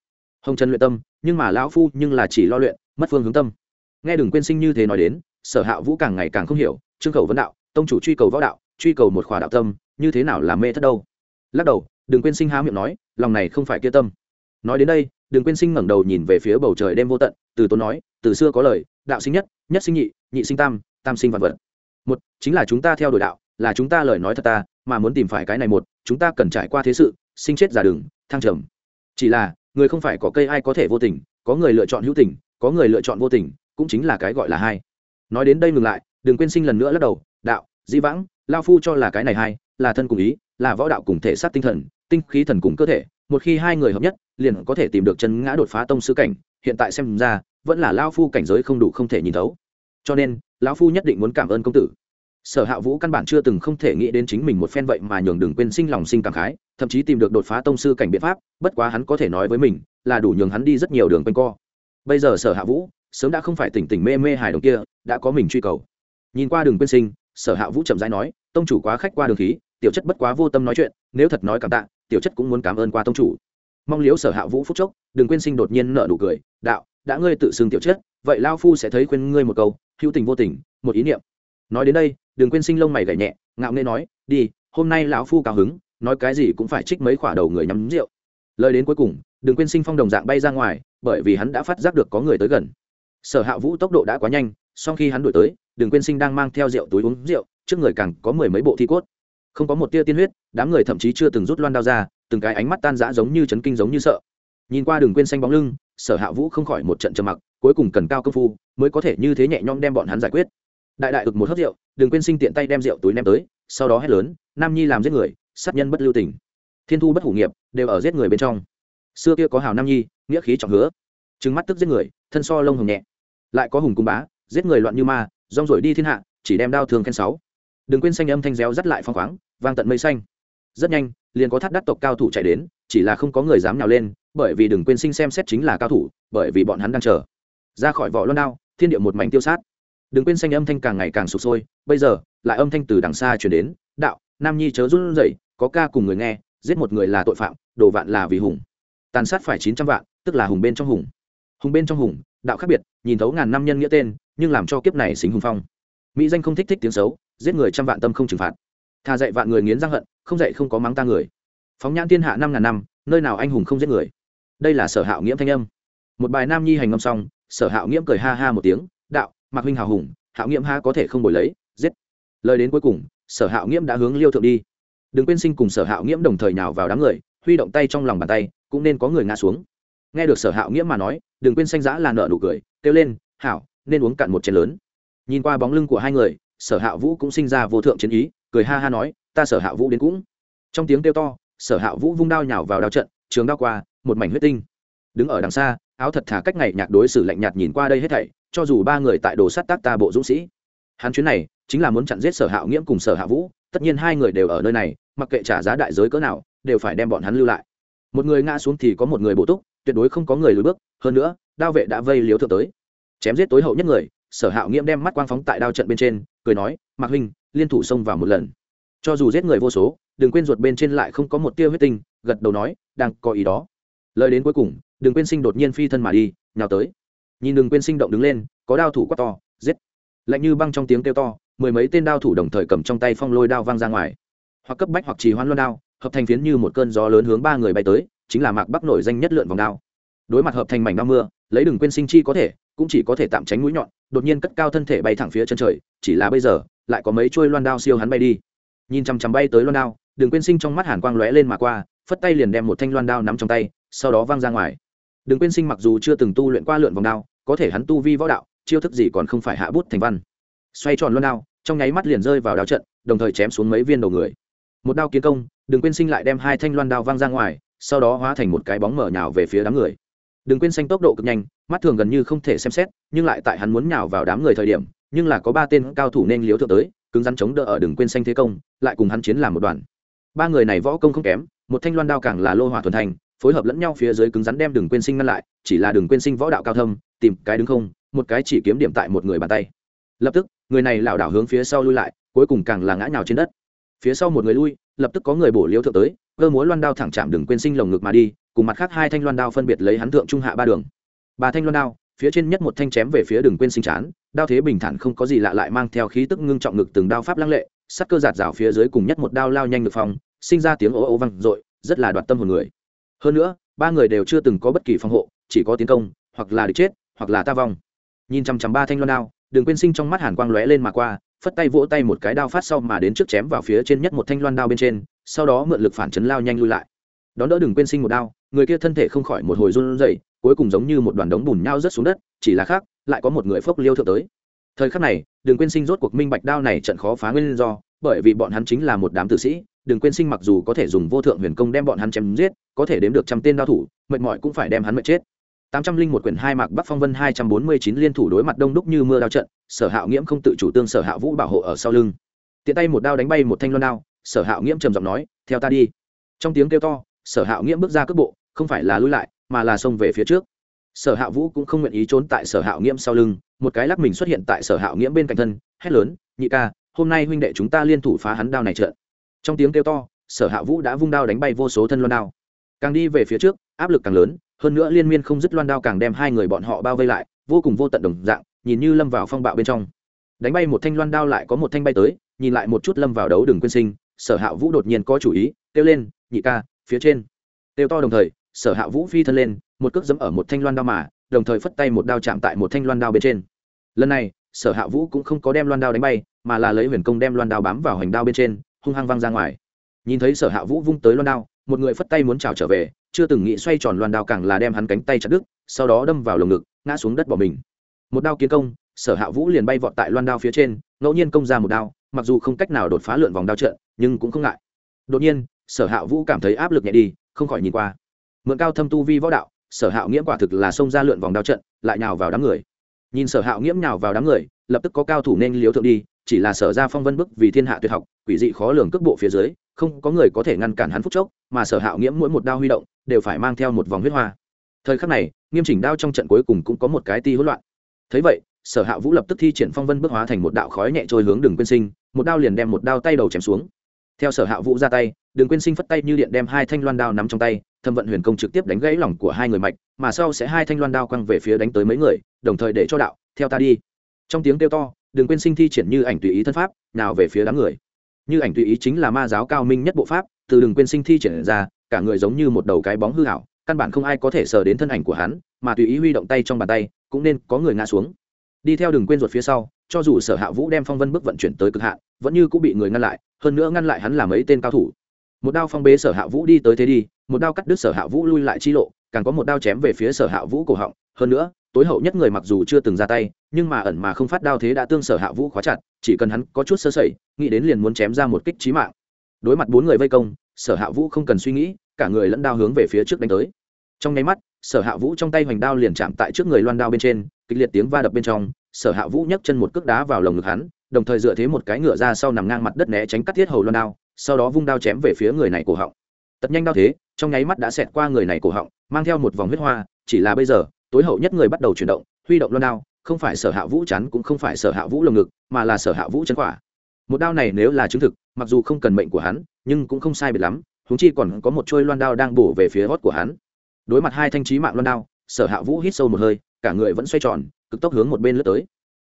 Hồng trần luyện tâm, nhưng mà lão phu nhưng là chỉ lo luyện, mất phương hướng tâm. Nghe đừng quên sinh như thế nói đến, sở hạ vũ càng ngày càng không hiểu, trương khẩu vấn đạo, tông chủ truy cầu võ đạo, truy cầu một khỏa đạo tâm, như thế nào là mê thất đâu? Lắc đầu đừng quên sinh há miệng nói, lòng này không phải kia tâm nói đến đây đừng quên sinh ngẩng đầu nhìn về phía bầu trời đêm vô tận, từ tốn nói, từ xưa có lời, đạo sinh nhất nhất sinh nhị nhị sinh tam tam sinh vạn vật. Một, chính là chúng ta theo đuổi đạo, là chúng ta lời nói thật ta, mà muốn tìm phải cái này một, chúng ta cần trải qua thế sự, sinh chết giả đường, thăng trầm. Chỉ là, người không phải có cây ai có thể vô tình, có người lựa chọn hữu tình, có người lựa chọn vô tình, cũng chính là cái gọi là hai. Nói đến đây ngừng lại đừng quên sinh lần nữa lắc đầu, đạo dĩ vãng, lao phu cho là cái này hai, là thân cùng ý, là võ đạo cùng thể xác tinh thần, tinh khí thần cùng cơ thể, một khi hai người hợp nhất liền có thể tìm được chân ngã đột phá tông sư cảnh, hiện tại xem ra, vẫn là lao phu cảnh giới không đủ không thể nhìn thấu. Cho nên, lão phu nhất định muốn cảm ơn công tử. Sở hạ vũ căn bản chưa từng không thể nghĩ đến chính mình một phen vậy mà nhường đừng quên sinh lòng sinh cảm khái, thậm chí tìm được đột phá tông sư cảnh biện pháp, bất quá hắn có thể nói với mình, là đủ nhường hắn đi rất nhiều đường quanh co. Bây giờ sở hạ vũ sớm đã không phải tỉnh tỉnh mê mê hài đồng kia, đã có mình truy cầu. Nhìn qua đường quên sinh, sở hạ vũ chậm rãi nói, tông chủ quá khách qua đường khí, tiểu chất bất quá vô tâm nói chuyện, nếu thật nói cảm tạ, tiểu chất cũng muốn cảm ơn qua tông chủ mong liếu sở hạ vũ phúc chốc đừng quên sinh đột nhiên nợ nụ cười đạo đã ngươi tự xưng tiểu chết, vậy lao phu sẽ thấy khuyên ngươi một câu hữu tình vô tình một ý niệm. Nói đến đây đừng quên sinh lông mày gảy nhẹ ngạo nghê nói đi hôm nay lão phu cao hứng nói cái gì cũng phải trích mấy khỏa đầu người nhắm rượu. Lời đến cuối cùng đừng quên sinh phong đồng dạng bay ra ngoài bởi vì hắn đã phát giác được có người tới gần. Sở hạ vũ tốc độ đã quá nhanh sau khi hắn đuổi tới đừng quên sinh đang mang theo rượu túi uống rượu trước người càng có mười mấy bộ thi cốt. Không có một tia tiên huyết đám người thậm chí chưa từng rút loan đao ra từng cái ánh mắt tan rã giống như chấn kinh giống như sợ. Nhìn qua đường quên xanh bóng lưng, sở hạ vũ không khỏi một trận trầm mặc, cuối cùng cần cao công phu, mới có thể như thế nhẹ nhõm đem bọn hắn giải quyết. Đại đại ực một hớp rượu, đường quên sinh tiện tay đem rượu túi ném tới, sau đó hét lớn, nam nhi làm giết người, sát nhân bất lưu tình. Thiên thu bất hủ nghiệp, đều ở giết người bên trong. Xưa kia có hào nam nhi, nghĩa khí trọng hứa. Trừng mắt tức giết người, thân so lông hồng nhẹ. Lại có hùng cung bá, giết người loạn như ma, rong rổi đi thiên hạ, chỉ đem đao thường khen sáu. Đừng quên xanh âm thanh réo dắt lại phong khoáng, vang tận mây xanh. Rất nhanh liền có thắt đắt tộc cao thủ chạy đến, chỉ là không có người dám nào lên, bởi vì đừng quên sinh xem xét chính là cao thủ, bởi vì bọn hắn đang chờ. Ra khỏi vỏ loan đao, thiên địa một mảnh tiêu sát. Đừng quên xanh âm thanh càng ngày càng sụp sôi, bây giờ, lại âm thanh từ đằng xa chuyển đến, đạo, nam nhi chớ run rẩy, có ca cùng người nghe, giết một người là tội phạm, đồ vạn là vì hùng. Tàn sát phải chín trăm vạn, tức là hùng bên trong hùng. Hùng bên trong hùng, đạo khác biệt, nhìn thấu ngàn năm nhân nghĩa tên, nhưng làm cho kiếp này xính hùng phong. Mỹ danh không thích thích tiếng xấu, giết người trăm vạn tâm không trừng phạt thà dạy vạn người nghiến răng hận, không dạy không có mắng ta người. Phóng nhãn thiên hạ năm ngàn năm, nơi nào anh hùng không giết người. Đây là sở hạo nghiễm thanh âm. Một bài nam nhi hành ngâm xong, sở hạo nghiễm cười ha ha một tiếng, đạo, mạc huynh hào hùng, hạo nghiễm ha có thể không bồi lấy, giết. Lời đến cuối cùng, sở hạo nghiễm đã hướng liêu thượng đi. Đừng quên sinh cùng sở hạo nghiễm đồng thời nào vào đám người, huy động tay trong lòng bàn tay, cũng nên có người ngã xuống. Nghe được sở hạo nghiễm mà nói, đừng quên xanh giã là nợ nụ cười, kêu lên, hảo, nên uống cạn một chén lớn. Nhìn qua bóng lưng của hai người, sở hạ vũ cũng sinh ra vô thượng chiến ý cười ha ha nói, ta sở hạ vũ đến cũng. Trong tiếng kêu to, sở hạ vũ vung đao nhào vào đao trận, trường đao qua, một mảnh huyết tinh. Đứng ở đằng xa, áo thật thả cách ngày nhạc đối xử lạnh nhạt nhìn qua đây hết thảy, cho dù ba người tại đồ sắt tác ta bộ dũng sĩ. Hắn chuyến này, chính là muốn chặn giết sở hạ nghiễm cùng sở hạ vũ, tất nhiên hai người đều ở nơi này, mặc kệ trả giá đại giới cỡ nào, đều phải đem bọn hắn lưu lại. Một người ngã xuống thì có một người bổ túc, tuyệt đối không có người lùi bước, hơn nữa, đao vệ đã vây liếu thượng tới. Chém giết tối hậu nhất người, sở hạo nghiễm đem mắt quang phóng tại đao trận bên trên, cười nói, mạc huynh liên thủ xông vào một lần. Cho dù giết người vô số, đừng quên ruột bên trên lại không có một tia huyết tinh, gật đầu nói, đang có ý đó. Lời đến cuối cùng, đừng quên sinh đột nhiên phi thân mà đi, nhào tới. Nhìn đừng quên sinh động đứng lên, có đao thủ quát to, giết. Lạnh như băng trong tiếng kêu to, mười mấy tên đao thủ đồng thời cầm trong tay phong lôi đao văng ra ngoài. Hoặc cấp bách hoặc trì hoãn luôn đao, hợp thành phiến như một cơn gió lớn hướng ba người bay tới, chính là mạc bắc nổi danh nhất lượn vòng đao. Đối mặt hợp thành mảnh đao mưa, lấy đừng quên sinh chi có thể, cũng chỉ có thể tạm tránh mũi nhọn, đột nhiên cất cao thân thể bay thẳng phía chân trời, chỉ là bây giờ lại có mấy chuôi loan đao siêu hắn bay đi. Nhìn chằm chằm bay tới loan đao đừng quên sinh trong mắt hàn quang lóe lên mà qua, phất tay liền đem một thanh loan đao nắm trong tay, sau đó văng ra ngoài. Đừng quên sinh mặc dù chưa từng tu luyện qua lượn vòng đao, có thể hắn tu vi võ đạo, chiêu thức gì còn không phải hạ bút thành văn. Xoay tròn loan đao, trong nháy mắt liền rơi vào đao trận, đồng thời chém xuống mấy viên đầu người. Một đao kiến công đừng quên sinh lại đem hai thanh loan đao văng ra ngoài, sau đó hóa thành một cái bóng mở nhào về phía đám người. Đừng quên xanh tốc độ cực nhanh, mắt thường gần như không thể xem xét, nhưng lại tại hắn muốn nhào vào đám người thời điểm nhưng là có ba tên cao thủ nên liếu thượng tới, cứng rắn chống đỡ ở đừng quên xanh thế công, lại cùng hắn chiến làm một đoàn. Ba người này võ công không kém, một thanh loan đao càng là lô hỏa thuần thành, phối hợp lẫn nhau phía dưới cứng rắn đem đừng quên sinh ngăn lại, chỉ là đừng quên sinh võ đạo cao thâm, tìm cái đứng không, một cái chỉ kiếm điểm tại một người bàn tay. Lập tức, người này lảo đảo hướng phía sau lui lại, cuối cùng càng là ngã nhào trên đất. Phía sau một người lui, lập tức có người bổ liêu thượng tới, cơ múa loan đao thẳng chạm đừng quên sinh lồng ngực mà đi, cùng mặt khác hai thanh loan đao phân biệt lấy hắn thượng trung hạ ba đường. Ba thanh loan đao, phía trên nhất một thanh chém về phía đừng quên sinh chán đao thế bình thản không có gì lạ lại mang theo khí tức ngưng trọng ngực từng đao pháp lăng lệ, sắc cơ giạt rào phía dưới cùng nhất một đao lao nhanh ngực phòng sinh ra tiếng ố ô vang dội, rất là đoạt tâm hồn người. Hơn nữa, ba người đều chưa từng có bất kỳ phòng hộ, chỉ có tiến công, hoặc là địch chết, hoặc là ta vong. Nhìn chằm chằm ba thanh loan đao đừng quên sinh trong mắt hàn quang lóe lên mà qua, phất tay vỗ tay một cái đao phát sau mà đến trước chém vào phía trên nhất một thanh loan đao bên trên, sau đó mượn lực phản chấn lao nhanh lui lại. Đón đỡ đừng quên sinh một đao, người kia thân thể không khỏi một hồi run rẩy cuối cùng giống như một đoàn đống bùn nhau rớt xuống đất, chỉ là khác, lại có một người phốc liêu thượng tới. Thời khắc này đừng quên sinh rốt cuộc minh bạch đao này trận khó phá nguyên do, bởi vì bọn hắn chính là một đám tử sĩ đừng quên sinh mặc dù có thể dùng vô thượng huyền công đem bọn hắn chém giết, có thể đếm được trăm tên đao thủ, mệt mỏi cũng phải đem hắn mệt chết. Tám trăm linh một quyển hai mạc bắc phong vân hai trăm bốn mươi chín liên thủ đối mặt đông đúc như mưa đao trận, sở hạo nghiễm không tự chủ tương sở hạo vũ bảo hộ ở sau lưng. Tiện tay một đao đánh bay một thanh loan đao, sở hạo nghiễm trầm giọng nói, theo ta đi. Trong tiếng kêu to, sở hạo nghiễm bước ra cước bộ, không phải là lùi lại mà là xông về phía trước. Sở hạ vũ cũng không nguyện ý trốn tại sở hạo nghiễm sau lưng, một cái lắc mình xuất hiện tại sở hạo nghiễm bên cạnh thân, hét lớn, nhị ca, hôm nay huynh đệ chúng ta liên thủ phá hắn đao này trợn. Trong tiếng kêu to, sở hạ vũ đã vung đao đánh bay vô số thân loan đao. Càng đi về phía trước, áp lực càng lớn, hơn nữa liên miên không dứt loan đao càng đem hai người bọn họ bao vây lại, vô cùng vô tận đồng dạng, nhìn như lâm vào phong bạo bên trong. Đánh bay một thanh loan đao lại có một thanh bay tới, nhìn lại một chút lâm vào đấu đừng quên sinh, sở hạ vũ đột nhiên có chủ ý, kêu lên, nhị ca, phía trên. Kêu to đồng thời sở hạ vũ phi thân lên, một cước dẫm ở một thanh loan đao mà, đồng thời phất tay một đao chạm tại một thanh loan đao bên trên. Lần này, sở hạ vũ cũng không có đem loan đao đánh bay, mà là lấy huyền công đem loan đao bám vào hành đao bên trên, hung hăng văng ra ngoài. Nhìn thấy sở hạ vũ vung tới loan đao, một người phất tay muốn trào trở về, chưa từng nghĩ xoay tròn loan đao càng là đem hắn cánh tay chặt đứt, sau đó đâm vào lồng ngực, ngã xuống đất bỏ mình. Một đao kiến công, sở hạ vũ liền bay vọt tại loan đao phía trên, ngẫu nhiên công ra một đao, mặc dù không cách nào đột phá lượn vòng đao trận, nhưng cũng không ngại. Đột nhiên, sở hạ vũ cảm thấy áp lực nhẹ đi, không khỏi nhìn qua mượn cao thâm tu vi võ đạo, sở hạo nghiễm quả thực là xông ra lượn vòng đao trận, lại nhào vào đám người. Nhìn sở hạo nghiễm nhào vào đám người, lập tức có cao thủ nên liếu thượng đi, chỉ là sở ra phong vân bức vì thiên hạ tuyệt học, quỷ dị khó lường cước bộ phía dưới, không có người có thể ngăn cản hắn phúc chốc, mà sở hạo nghiễm mỗi một đao huy động, đều phải mang theo một vòng huyết hoa. Thời khắc này, nghiêm chỉnh đao trong trận cuối cùng cũng có một cái ti hỗn loạn. Thấy vậy, sở hạ vũ lập tức thi triển phong vân bước hóa thành một đạo khói nhẹ trôi hướng đường quyên sinh, một đao liền đem một đao tay đầu chém xuống. Theo sở hạ vũ ra tay, đường quyên sinh phất tay như điện đem hai thanh loan đao nắm trong tay thâm vận huyền công trực tiếp đánh gãy lòng của hai người mạch, mà sau sẽ hai thanh loan đao quăng về phía đánh tới mấy người, đồng thời để cho đạo, theo ta đi. Trong tiếng kêu to đường quên sinh thi triển như ảnh tùy ý thân pháp, nào về phía đám người. Như ảnh tùy ý chính là ma giáo cao minh nhất bộ pháp, từ đường quên sinh thi triển ra, cả người giống như một đầu cái bóng hư hảo căn bản không ai có thể sờ đến thân ảnh của hắn, mà tùy ý huy động tay trong bàn tay, cũng nên có người ngã xuống. Đi theo đường quên ruột phía sau, cho dù sở hạ vũ đem phong vân bước vận chuyển tới cực hạn, vẫn như cũng bị người ngăn lại, hơn nữa ngăn lại hắn là mấy tên cao thủ một đao phong bế sở hạ vũ đi tới thế đi, một đao cắt đứt sở hạ vũ lui lại chi lộ, càng có một đao chém về phía sở hạ vũ cổ họng. Hơn nữa, tối hậu nhất người mặc dù chưa từng ra tay, nhưng mà ẩn mà không phát đao thế đã tương sở hạ vũ khóa chặt, chỉ cần hắn có chút sơ sẩy, nghĩ đến liền muốn chém ra một kích trí mạng. Đối mặt bốn người vây công, sở hạ vũ không cần suy nghĩ, cả người lẫn đao hướng về phía trước đánh tới. Trong nháy mắt, sở hạ vũ trong tay hoành đao liền chạm tại trước người loan đao bên trên, kịch liệt tiếng va đập bên trong, sở hạ vũ nhấc chân một cước đá vào lồng ngực hắn, đồng thời dựa thế một cái ngựa ra sau nằm ngang mặt đất né tránh cắt thiết hầu loan đao sau đó vung đao chém về phía người này cổ họng. Tật nhanh đao thế, trong nháy mắt đã xẹt qua người này cổ họng, mang theo một vòng huyết hoa, chỉ là bây giờ, tối hậu nhất người bắt đầu chuyển động, huy động loan đao, không phải sở hạ vũ chắn cũng không phải sở hạ vũ lồng ngực, mà là sở hạ vũ chân quả. Một đao này nếu là chứng thực, mặc dù không cần mệnh của hắn, nhưng cũng không sai biệt lắm húng chi còn có một trôi loan đao đang bổ về phía hót của hắn. Đối mặt hai thanh trí mạng loan đao, sở hạ vũ hít sâu một hơi, cả người vẫn xoay tròn, cực tốc hướng một bên lướt tới.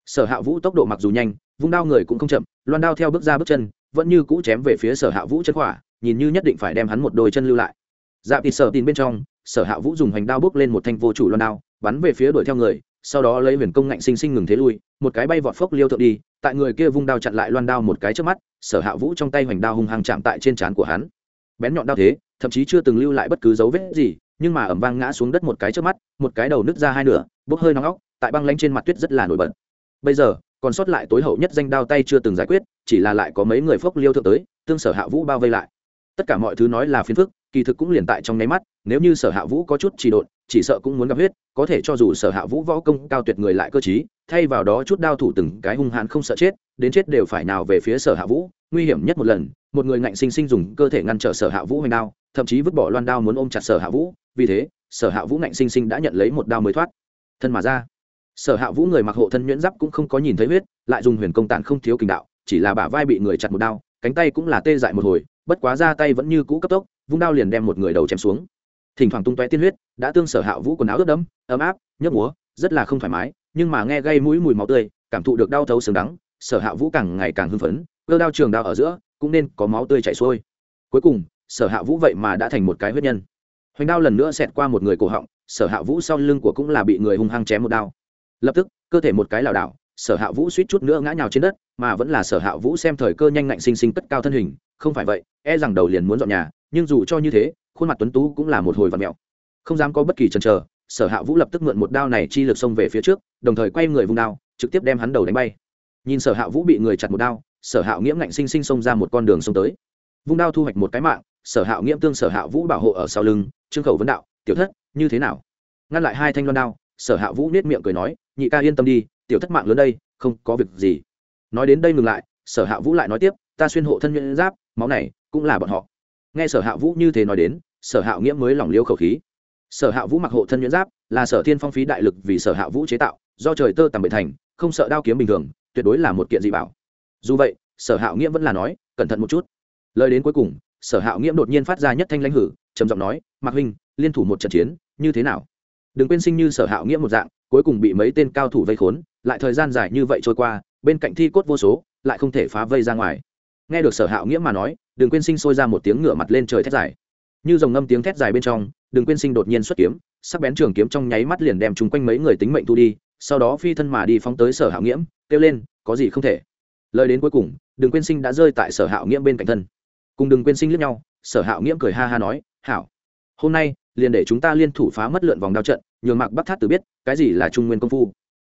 Sở hạ vũ tốc độ mặc dù nhanh, vung đao người cũng không chậm loan đao theo bước ra bước chân vẫn như cũ chém về phía sở hạ vũ chân khỏa, nhìn như nhất định phải đem hắn một đôi chân lưu lại. Dạ thịt sở tin bên trong, sở hạ vũ dùng hoành đao bước lên một thanh vô chủ loan đao, bắn về phía đuổi theo người, sau đó lấy huyền công ngạnh sinh sinh ngừng thế lui, một cái bay vọt phốc liêu thượng đi, tại người kia vung đao chặn lại loan đao một cái trước mắt, sở hạ vũ trong tay hoành đao hung hăng chạm tại trên trán của hắn. Bén nhọn đao thế, thậm chí chưa từng lưu lại bất cứ dấu vết gì, nhưng mà ẩm vang ngã xuống đất một cái trước mắt, một cái đầu nứt ra hai nửa, bốc hơi nóng óc, tại băng lanh trên mặt tuyết rất là nổi bật. Bây giờ còn sót lại tối hậu nhất danh đao tay chưa từng giải quyết, chỉ là lại có mấy người phốc liêu thượng tới, tương sở hạ vũ bao vây lại. Tất cả mọi thứ nói là phiền phức, kỳ thực cũng liền tại trong nháy mắt, nếu như sở hạ vũ có chút trì độn, chỉ sợ cũng muốn gặp huyết, có thể cho dù sở hạ vũ võ công cao tuyệt người lại cơ chí thay vào đó chút đao thủ từng cái hung hãn không sợ chết, đến chết đều phải nào về phía sở hạ vũ, nguy hiểm nhất một lần, một người ngạnh sinh sinh dùng cơ thể ngăn trở sở hạ vũ hoành đao, thậm chí vứt bỏ loan đao muốn ôm chặt sở hạ vũ, vì thế, sở hạ vũ ngạnh sinh sinh đã nhận lấy một đao mới thoát. Thân mà ra sở hạ vũ người mặc hộ thân nhuyễn giáp cũng không có nhìn thấy huyết, lại dùng huyền công tàn không thiếu kình đạo, chỉ là bả vai bị người chặt một đao, cánh tay cũng là tê dại một hồi, bất quá ra tay vẫn như cũ cấp tốc, vung đao liền đem một người đầu chém xuống. Thỉnh thoảng tung toe tiên huyết, đã tương sở hạ vũ quần áo ướt đẫm, ấm áp, nhấp múa, rất là không thoải mái, nhưng mà nghe gây mũi mùi máu tươi, cảm thụ được đau thấu sướng đắng, sở hạ vũ càng ngày càng hưng phấn, cơ đao trường đao ở giữa, cũng nên có máu tươi chảy xuôi. Cuối cùng, sở hạ vũ vậy mà đã thành một cái huyết nhân. Hoành đao lần nữa xẹt qua một người cổ họng, sở hạ vũ sau lưng của cũng là bị người hung hăng chém một đao lập tức, cơ thể một cái lảo đảo, sở hạ vũ suýt chút nữa ngã nhào trên đất, mà vẫn là sở hạ vũ xem thời cơ nhanh ngạnh sinh sinh cất cao thân hình, không phải vậy e rằng đầu liền muốn dọn nhà, nhưng dù cho như thế, khuôn mặt tuấn tú cũng là một hồi vặn mẹo. Không dám có bất kỳ chần chờ, sở hạ vũ lập tức mượn một đao này chi lực xông về phía trước, đồng thời quay người vung đao, trực tiếp đem hắn đầu đánh bay. Nhìn sở hạ vũ bị người chặt một đao, sở hạ nghiễm ngạnh sinh sinh xông ra một con đường xông tới. Vung đao thu hoạch một cái mạng, sở hạ nghiễm tương sở hạ vũ bảo hộ ở sau lưng, trương khẩu vấn đạo, tiểu thất, như thế nào? Ngăn lại hai thanh loan đao, sở hạ vũ nết miệng cười nói nhị ca yên tâm đi, tiểu thất mạng lớn đây, không có việc gì. Nói đến đây ngừng lại, sở hạ vũ lại nói tiếp, ta xuyên hộ thân nhuyễn giáp, máu này cũng là bọn họ. Nghe sở hạ vũ như thế nói đến, sở hạ nghĩa mới lỏng liêu khẩu khí. Sở hạ vũ mặc hộ thân nhuyễn giáp, là sở thiên phong phí đại lực vì sở hạ vũ chế tạo, do trời tơ tằm bệ thành, không sợ đao kiếm bình thường, tuyệt đối là một kiện dị bảo. Dù vậy, sở hạ nghĩa vẫn là nói, cẩn thận một chút. Lời đến cuối cùng, sở hạ nghĩa đột nhiên phát ra nhất thanh lãnh hử, trầm giọng nói, mạc huynh, liên thủ một trận chiến, như thế nào? Đừng quên sinh như sở hạ nghĩa một dạng cuối cùng bị mấy tên cao thủ vây khốn, lại thời gian dài như vậy trôi qua, bên cạnh thi cốt vô số, lại không thể phá vây ra ngoài. Nghe được sở hạo nghĩa mà nói đừng quên sinh sôi ra một tiếng ngửa mặt lên trời thét dài. Như dòng ngâm tiếng thét dài bên trong đừng quên sinh đột nhiên xuất kiếm, sắc bén trường kiếm trong nháy mắt liền đem chúng quanh mấy người tính mệnh thu đi, sau đó phi thân mà đi phóng tới sở hạo nghiễm kêu lên, có gì không thể? Lời đến cuối cùng đừng quên sinh đã rơi tại sở hạo nghiễm bên cạnh thân. Cùng đừng quên sinh lướt nhau, sở hạo nghiễm cười ha ha nói, hảo, hôm nay liền để chúng ta liên thủ phá mất lượn vòng đao trận nhường mạc bắc thát tử biết cái gì là trung nguyên công phu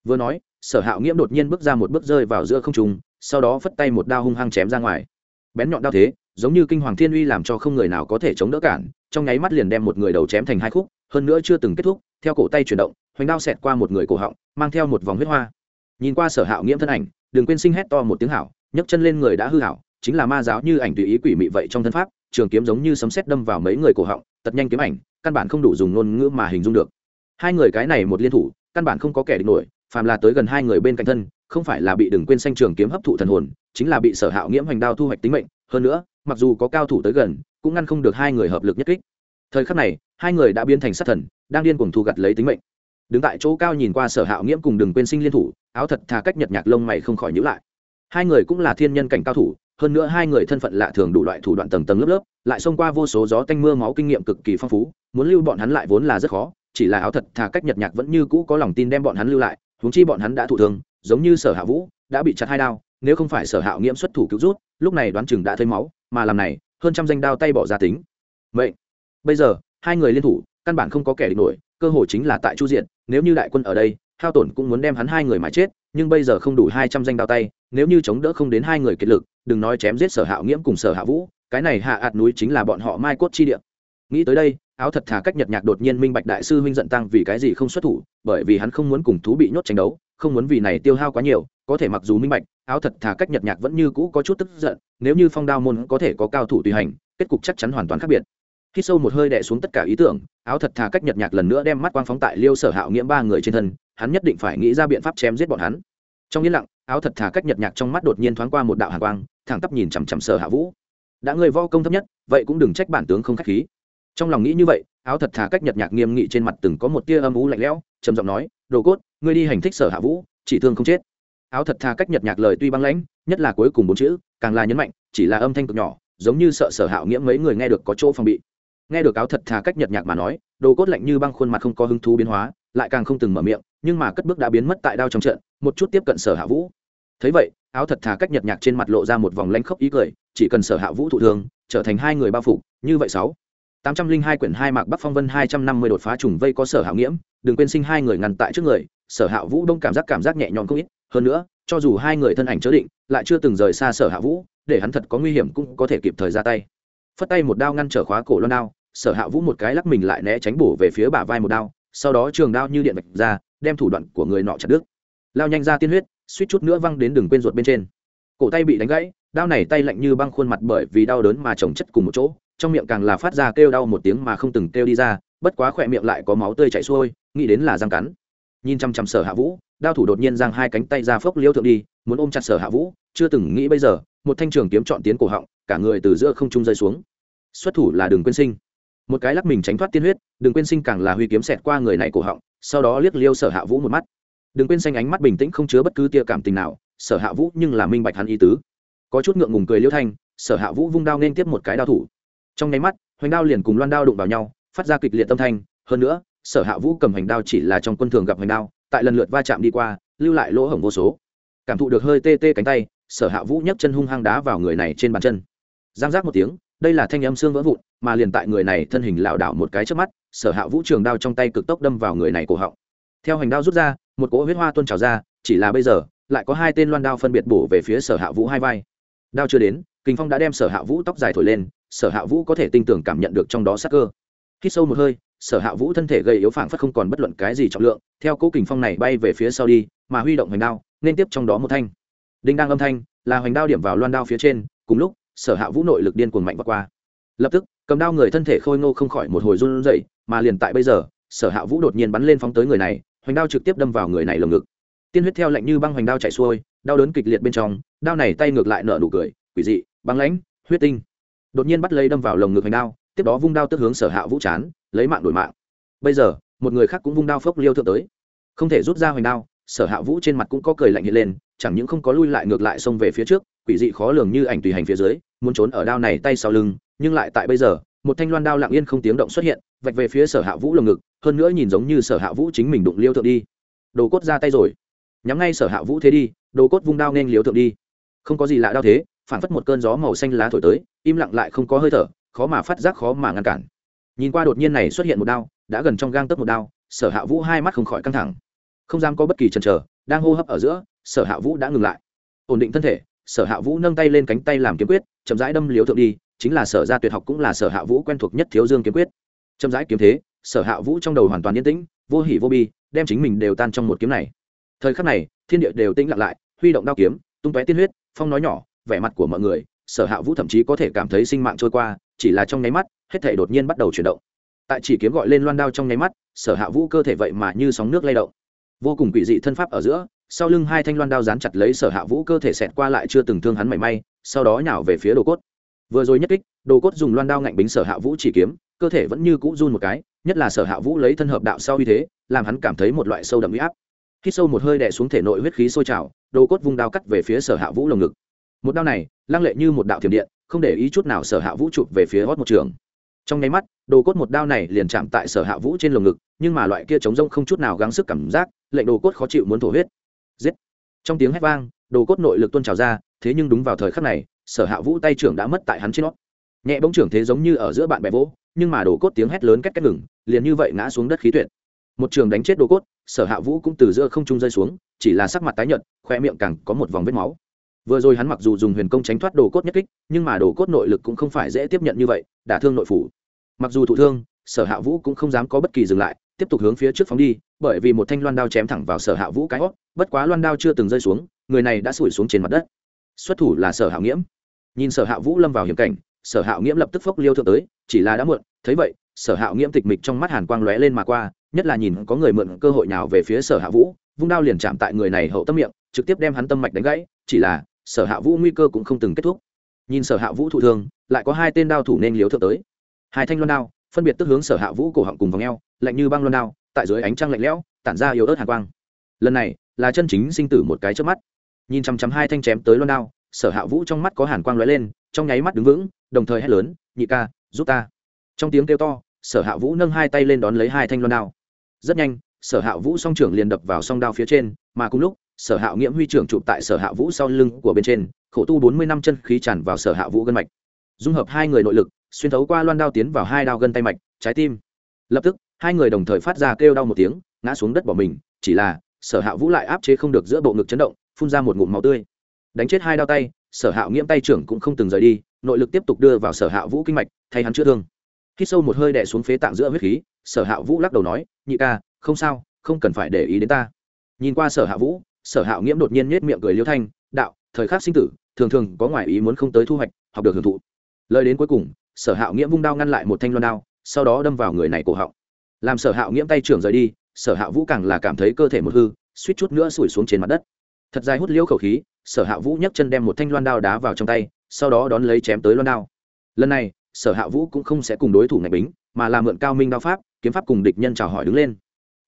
vừa nói sở hạo nghiễm đột nhiên bước ra một bước rơi vào giữa không trùng sau đó phất tay một đao hung hăng chém ra ngoài bén nhọn đao thế giống như kinh hoàng thiên uy làm cho không người nào có thể chống đỡ cản trong nháy mắt liền đem một người đầu chém thành hai khúc hơn nữa chưa từng kết thúc theo cổ tay chuyển động hoành đao xẹt qua một người cổ họng mang theo một vòng huyết hoa nhìn qua sở hạo nghiễm thân ảnh đừng quên sinh hét to một tiếng hảo nhấc chân lên người đã hư hảo chính là ma giáo như ảnh tùy ý quỷ mị vậy trong thân pháp trường kiếm giống như sấm sét đâm vào mấy người cổ họng tật nhanh kiếm ảnh căn bản không đủ dùng ngôn ngữ mà hình dung được hai người cái này một liên thủ, căn bản không có kẻ địch nổi, phàm là tới gần hai người bên cạnh thân, không phải là bị đừng quên xanh trường kiếm hấp thụ thần hồn, chính là bị sở hạo nghiễm hoành đao thu hoạch tính mệnh. Hơn nữa, mặc dù có cao thủ tới gần, cũng ngăn không được hai người hợp lực nhất kích. Thời khắc này, hai người đã biến thành sát thần, đang điên cuồng thu gặt lấy tính mệnh. Đứng tại chỗ cao nhìn qua sở hạo nghiễm cùng đừng quên sinh liên thủ, áo thật thà cách nhật nhạc lông mày không khỏi nhữ lại. Hai người cũng là thiên nhân cảnh cao thủ, hơn nữa hai người thân phận lạ thường đủ loại thủ đoạn tầng tầng lớp lớp, lại xông qua vô số gió tanh mưa máu kinh nghiệm cực kỳ phong phú, muốn lưu bọn hắn lại vốn là rất khó chỉ là áo thật, thà cách nhật nhạc vẫn như cũ có lòng tin đem bọn hắn lưu lại, huống chi bọn hắn đã thụ thương, giống như sở hạ vũ, đã bị chặt hai đao, nếu không phải sở hạ nghiễm xuất thủ cứu rút, lúc này đoán chừng đã thấy máu, mà làm này, hơn trăm danh đao tay bỏ ra tính. Vậy, bây giờ, hai người liên thủ, căn bản không có kẻ địch nổi, cơ hội chính là tại chu diện nếu như đại quân ở đây, hao tổn cũng muốn đem hắn hai người mà chết, nhưng bây giờ không đủ hai trăm danh đao tay, nếu như chống đỡ không đến hai người kiệt lực, đừng nói chém giết sở hạ nghiễm cùng sở hạ vũ, cái này hạ ạt núi chính là bọn họ mai cốt chi địa. Nghĩ tới đây áo thật thà cách nhật nhạc đột nhiên minh bạch đại sư huynh giận tăng vì cái gì không xuất thủ, bởi vì hắn không muốn cùng thú bị nhốt tranh đấu, không muốn vì này tiêu hao quá nhiều, có thể mặc dù minh bạch, áo thật thà cách nhật nhạc vẫn như cũ có chút tức giận, nếu như phong đao môn có thể có cao thủ tùy hành, kết cục chắc chắn hoàn toàn khác biệt. Khi sâu một hơi đẻ xuống tất cả ý tưởng, áo thật thà cách nhật nhạc lần nữa đem mắt quang phóng tại liêu sở hạo nghiễm ba người trên thân, hắn nhất định phải nghĩ ra biện pháp chém giết bọn hắn. Trong yên lặng, áo thật thà cách nhật nhạc trong mắt đột nhiên thoáng qua một đạo hạ quang, thẳng tắp nhìn chằm chằm sở hạ vũ. Đã người vo công thấp nhất, vậy cũng đừng trách bản tướng không k h á c h khí trong lòng nghĩ như vậy, áo thật thà cách nhật nhạc nghiêm nghị trên mặt từng có một tia âm ú lạnh lẽo, trầm giọng nói, đồ cốt, ngươi đi hành thích sở hạ vũ, chỉ thương không chết. Áo thật thà cách nhật nhạc lời tuy băng lãnh, nhất là cuối cùng bốn chữ, càng là nhấn mạnh, chỉ là âm thanh cực nhỏ, giống như sợ sở hạo nghĩa mấy người nghe được có chỗ phòng bị. Nghe được áo thật thà cách nhật nhạc mà nói, đồ cốt lạnh như băng khuôn mặt không có hứng thú biến hóa, lại càng không từng mở miệng, nhưng mà cất bước đã biến mất tại đao trong trận, một chút tiếp cận sở hạ vũ. Thấy vậy, áo thật thà cách nhật nhạc trên mặt lộ ra một vòng lanh khốc ý cười, chỉ cần sở hạ vũ thụ thương, trở thành hai người bao phủ, như vậy sáu tám trăm linh hai quyển hai mạc bắc phong vân hai trăm năm mươi đột phá trùng vây có sở hạo nghiễm, đừng quên sinh hai người ngăn tại trước người, sở hạ vũ đông cảm giác cảm giác nhẹ nhõm không ít, hơn nữa, cho dù hai người thân ảnh chớ định, lại chưa từng rời xa sở hạ vũ, để hắn thật có nguy hiểm cũng có thể kịp thời ra tay. Phất tay một đao ngăn trở khóa cổ loan đao, sở hạ vũ một cái lắc mình lại né tránh bổ về phía bả vai một đao, sau đó trường đao như điện vạch ra, đem thủ đoạn của người nọ chặt đứt. Lao nhanh ra tiên huyết, suýt chút nữa văng đến đường quên ruột bên trên. Cổ tay bị đánh gãy, đao này tay lạnh như băng khuôn mặt bởi vì đau đớn mà chồng chất cùng một chỗ trong miệng càng là phát ra kêu đau một tiếng mà không từng kêu đi ra, bất quá khỏe miệng lại có máu tươi chảy xuôi, nghĩ đến là răng cắn. Nhìn chăm chăm sở hạ vũ, đao thủ đột nhiên giang hai cánh tay ra phốc liêu thượng đi, muốn ôm chặt sở hạ vũ, chưa từng nghĩ bây giờ, một thanh trường kiếm chọn tiến cổ họng, cả người từ giữa không trung rơi xuống. Xuất thủ là đường quên sinh. Một cái lắc mình tránh thoát tiên huyết, đường quên sinh càng là huy kiếm xẹt qua người này cổ họng, sau đó liếc liêu sở hạ vũ một mắt. Đừng quên xanh ánh mắt bình tĩnh không chứa bất cứ tia cảm tình nào, sở hạ vũ nhưng là minh bạch hắn ý tứ. Có chút ngượng ngùng cười liêu thanh, sở hạ vũ vung đao nên tiếp một cái đao thủ trong nháy mắt, hoành đao liền cùng loan đao đụng vào nhau, phát ra kịch liệt tâm thanh. Hơn nữa, sở hạ vũ cầm hoành đao chỉ là trong quân thường gặp hoành đao, tại lần lượt va chạm đi qua, lưu lại lỗ hổng vô số. Cảm thụ được hơi tê tê cánh tay, sở hạ vũ nhấc chân hung hăng đá vào người này trên bàn chân. Giang giác một tiếng, đây là thanh âm xương vỡ vụn, mà liền tại người này thân hình lảo đảo một cái trước mắt, sở hạ vũ trường đao trong tay cực tốc đâm vào người này cổ họng. Theo hành đao rút ra, một cỗ huyết hoa tuôn trào ra, chỉ là bây giờ, lại có hai tên loan đao phân biệt bổ về phía sở hạ vũ hai vai. Đao chưa đến kinh phong đã đem sở hạ vũ tóc dài thổi lên sở hạ vũ có thể tinh tưởng cảm nhận được trong đó sắc cơ. Khi sâu một hơi, sở hạ vũ thân thể gây yếu phảng phất không còn bất luận cái gì trọng lượng, theo cố kình phong này bay về phía sau đi, mà huy động hoành đao, nên tiếp trong đó một thanh. Đinh đang âm thanh, là hoành đao điểm vào loan đao phía trên, cùng lúc, sở hạ vũ nội lực điên cuồng mạnh vượt qua. Lập tức, cầm đao người thân thể khôi ngô không khỏi một hồi run rẩy, mà liền tại bây giờ, sở hạ vũ đột nhiên bắn lên phóng tới người này, hoành đao trực tiếp đâm vào người này lồng ngực. Tiên huyết theo lạnh như băng hoành đao chạy xuôi, đau đớn kịch liệt bên trong, đao này tay ngược lại nở nụ cười, quỷ dị, băng lãnh, huyết tinh đột nhiên bắt lấy đâm vào lồng ngực hành đao, tiếp đó vung đao tức hướng sở hạ vũ chán, lấy mạng đổi mạng. Bây giờ, một người khác cũng vung đao phốc liêu thượng tới. Không thể rút ra hoành đao, sở hạ vũ trên mặt cũng có cười lạnh hiện lên, chẳng những không có lui lại ngược lại xông về phía trước, quỷ dị khó lường như ảnh tùy hành phía dưới, muốn trốn ở đao này tay sau lưng, nhưng lại tại bây giờ, một thanh loan đao lặng yên không tiếng động xuất hiện, vạch về phía sở hạ vũ lồng ngực, hơn nữa nhìn giống như sở hạ vũ chính mình đụng liêu thượng đi. Đồ cốt ra tay rồi. Nhắm ngay sở hạ vũ thế đi, đồ cốt vung đao nên liêu thượng đi. Không có gì lạ đao thế, phản phất một cơn gió màu xanh lá thổi tới im lặng lại không có hơi thở, khó mà phát giác, khó mà ngăn cản. Nhìn qua đột nhiên này xuất hiện một đao, đã gần trong gang tấc một đao, sở hạ vũ hai mắt không khỏi căng thẳng. Không dám có bất kỳ chần chờ, đang hô hấp ở giữa, sở hạ vũ đã ngừng lại. Ổn định thân thể, sở hạ vũ nâng tay lên cánh tay làm kiếm quyết, chậm rãi đâm liếu thượng đi, chính là sở gia tuyệt học cũng là sở hạ vũ quen thuộc nhất thiếu dương kiếm quyết. Chậm rãi kiếm thế, sở hạ vũ trong đầu hoàn toàn yên tĩnh, vô hỉ vô bi, đem chính mình đều tan trong một kiếm này. Thời khắc này, thiên địa đều tĩnh lặng lại, huy động đao kiếm, tung tóe tiên huyết, phong nói nhỏ, vẻ mặt của mọi người sở hạ vũ thậm chí có thể cảm thấy sinh mạng trôi qua, chỉ là trong nháy mắt, hết thể đột nhiên bắt đầu chuyển động. Tại chỉ kiếm gọi lên loan đao trong nháy mắt, sở hạ vũ cơ thể vậy mà như sóng nước lay động. Vô cùng quỷ dị thân pháp ở giữa, sau lưng hai thanh loan đao dán chặt lấy sở hạ vũ cơ thể xẹt qua lại chưa từng thương hắn mảy may, sau đó nhào về phía đồ cốt. Vừa rồi nhất kích, đồ cốt dùng loan đao ngạnh bính sở hạ vũ chỉ kiếm, cơ thể vẫn như cũ run một cái, nhất là sở hạ vũ lấy thân hợp đạo sau uy thế, làm hắn cảm thấy một loại sâu đậm huy áp. Khi sâu một hơi đè xuống thể nội huyết khí sôi trào, đồ cốt vung đao cắt về phía sở hạ vũ lồng ngực một đao này, lăng lệ như một đạo thiểm điện, không để ý chút nào sở hạ vũ chụp về phía hót một trường. Trong nháy mắt, đồ cốt một đao này liền chạm tại sở hạ vũ trên lồng ngực, nhưng mà loại kia chống rông không chút nào gắng sức cảm giác, lệnh đồ cốt khó chịu muốn thổ huyết. Giết! Trong tiếng hét vang, đồ cốt nội lực tuôn trào ra, thế nhưng đúng vào thời khắc này, sở hạ vũ tay trưởng đã mất tại hắn trên nót nhẹ bóng trưởng thế giống như ở giữa bạn bè vỗ, nhưng mà đồ cốt tiếng hét lớn cách cách ngừng, liền như vậy ngã xuống đất khí tuyệt. Một trường đánh chết đồ cốt, sở hạ vũ cũng từ giữa không trung rơi xuống, chỉ là sắc mặt tái nhợt, khoe miệng càng có một vòng vết máu vừa rồi hắn mặc dù dùng huyền công tránh thoát đồ cốt nhất kích, nhưng mà đồ cốt nội lực cũng không phải dễ tiếp nhận như vậy, đả thương nội phủ. Mặc dù thụ thương, sở hạ vũ cũng không dám có bất kỳ dừng lại, tiếp tục hướng phía trước phóng đi, bởi vì một thanh loan đao chém thẳng vào sở hạ vũ cái hót bất quá loan đao chưa từng rơi xuống, người này đã sủi xuống trên mặt đất. Xuất thủ là sở hạ nghiễm. Nhìn sở hạ vũ lâm vào hiểm cảnh, sở hạ nghiễm lập tức phốc liêu thượng tới, chỉ là đã muộn, thấy vậy, sở hạ nghiễm tịch mịch trong mắt hàn quang lóe lên mà qua, nhất là nhìn có người mượn cơ hội nào về phía sở hạ vũ, vung đao liền chạm tại người này hậu tâm miệng, trực tiếp đem hắn tâm mạch đánh gãy, chỉ là sở hạ vũ nguy cơ cũng không từng kết thúc. Nhìn sở hạ vũ thụ thương, lại có hai tên đao thủ nên liếu thượng tới. Hai thanh loan đao, phân biệt tức hướng sở hạ vũ cổ họng cùng vòng eo, lạnh như băng loan đao, tại dưới ánh trăng lạnh lẽo, tản ra yếu ớt hàn quang. Lần này, là chân chính sinh tử một cái trước mắt. Nhìn chằm chằm hai thanh chém tới loan đao, sở hạ vũ trong mắt có hàn quang lóe lên, trong nháy mắt đứng vững, đồng thời hét lớn, nhị ca, giúp ta. Trong tiếng kêu to, sở hạ vũ nâng hai tay lên đón lấy hai thanh loan đao. Rất nhanh, sở hạ vũ song trưởng liền đập vào song đao phía trên, mà cùng lúc sở hạ nghiễm huy trưởng chụp tại sở hạ vũ sau lưng của bên trên, khổ tu bốn mươi năm chân khí tràn vào sở hạ vũ gân mạch. Dung hợp hai người nội lực, xuyên thấu qua loan đao tiến vào hai đao gân tay mạch, trái tim. Lập tức, hai người đồng thời phát ra kêu đau một tiếng, ngã xuống đất bỏ mình, chỉ là, sở hạ vũ lại áp chế không được giữa bộ ngực chấn động, phun ra một ngụm máu tươi. Đánh chết hai đao tay, sở hạ nghiễm tay trưởng cũng không từng rời đi, nội lực tiếp tục đưa vào sở hạ vũ kinh mạch, thay hắn chữa thương. Khi sâu một hơi đè xuống phế tạng giữa huyết khí, sở hạ vũ lắc đầu nói, nhị ca, không sao, không cần phải để ý đến ta. Nhìn qua sở hạ vũ sở Hạo nghiễm đột nhiên nhếch miệng cười liêu thanh, đạo, thời khắc sinh tử, thường thường có ngoại ý muốn không tới thu hoạch, học được hưởng thụ. Lời đến cuối cùng, sở Hạo nghiễm vung đao ngăn lại một thanh loan đao, sau đó đâm vào người này cổ họng. Làm sở Hạo nghiễm tay trưởng rời đi, sở hạ vũ càng là cảm thấy cơ thể một hư, suýt chút nữa sủi xuống trên mặt đất. Thật dài hút liêu khẩu khí, sở hạ vũ nhấc chân đem một thanh loan đao đá vào trong tay, sau đó đón lấy chém tới loan đao. Lần này, sở hạ vũ cũng không sẽ cùng đối thủ ngạch bính, mà là mượn cao minh đao pháp, kiếm pháp cùng địch nhân chào hỏi đứng lên.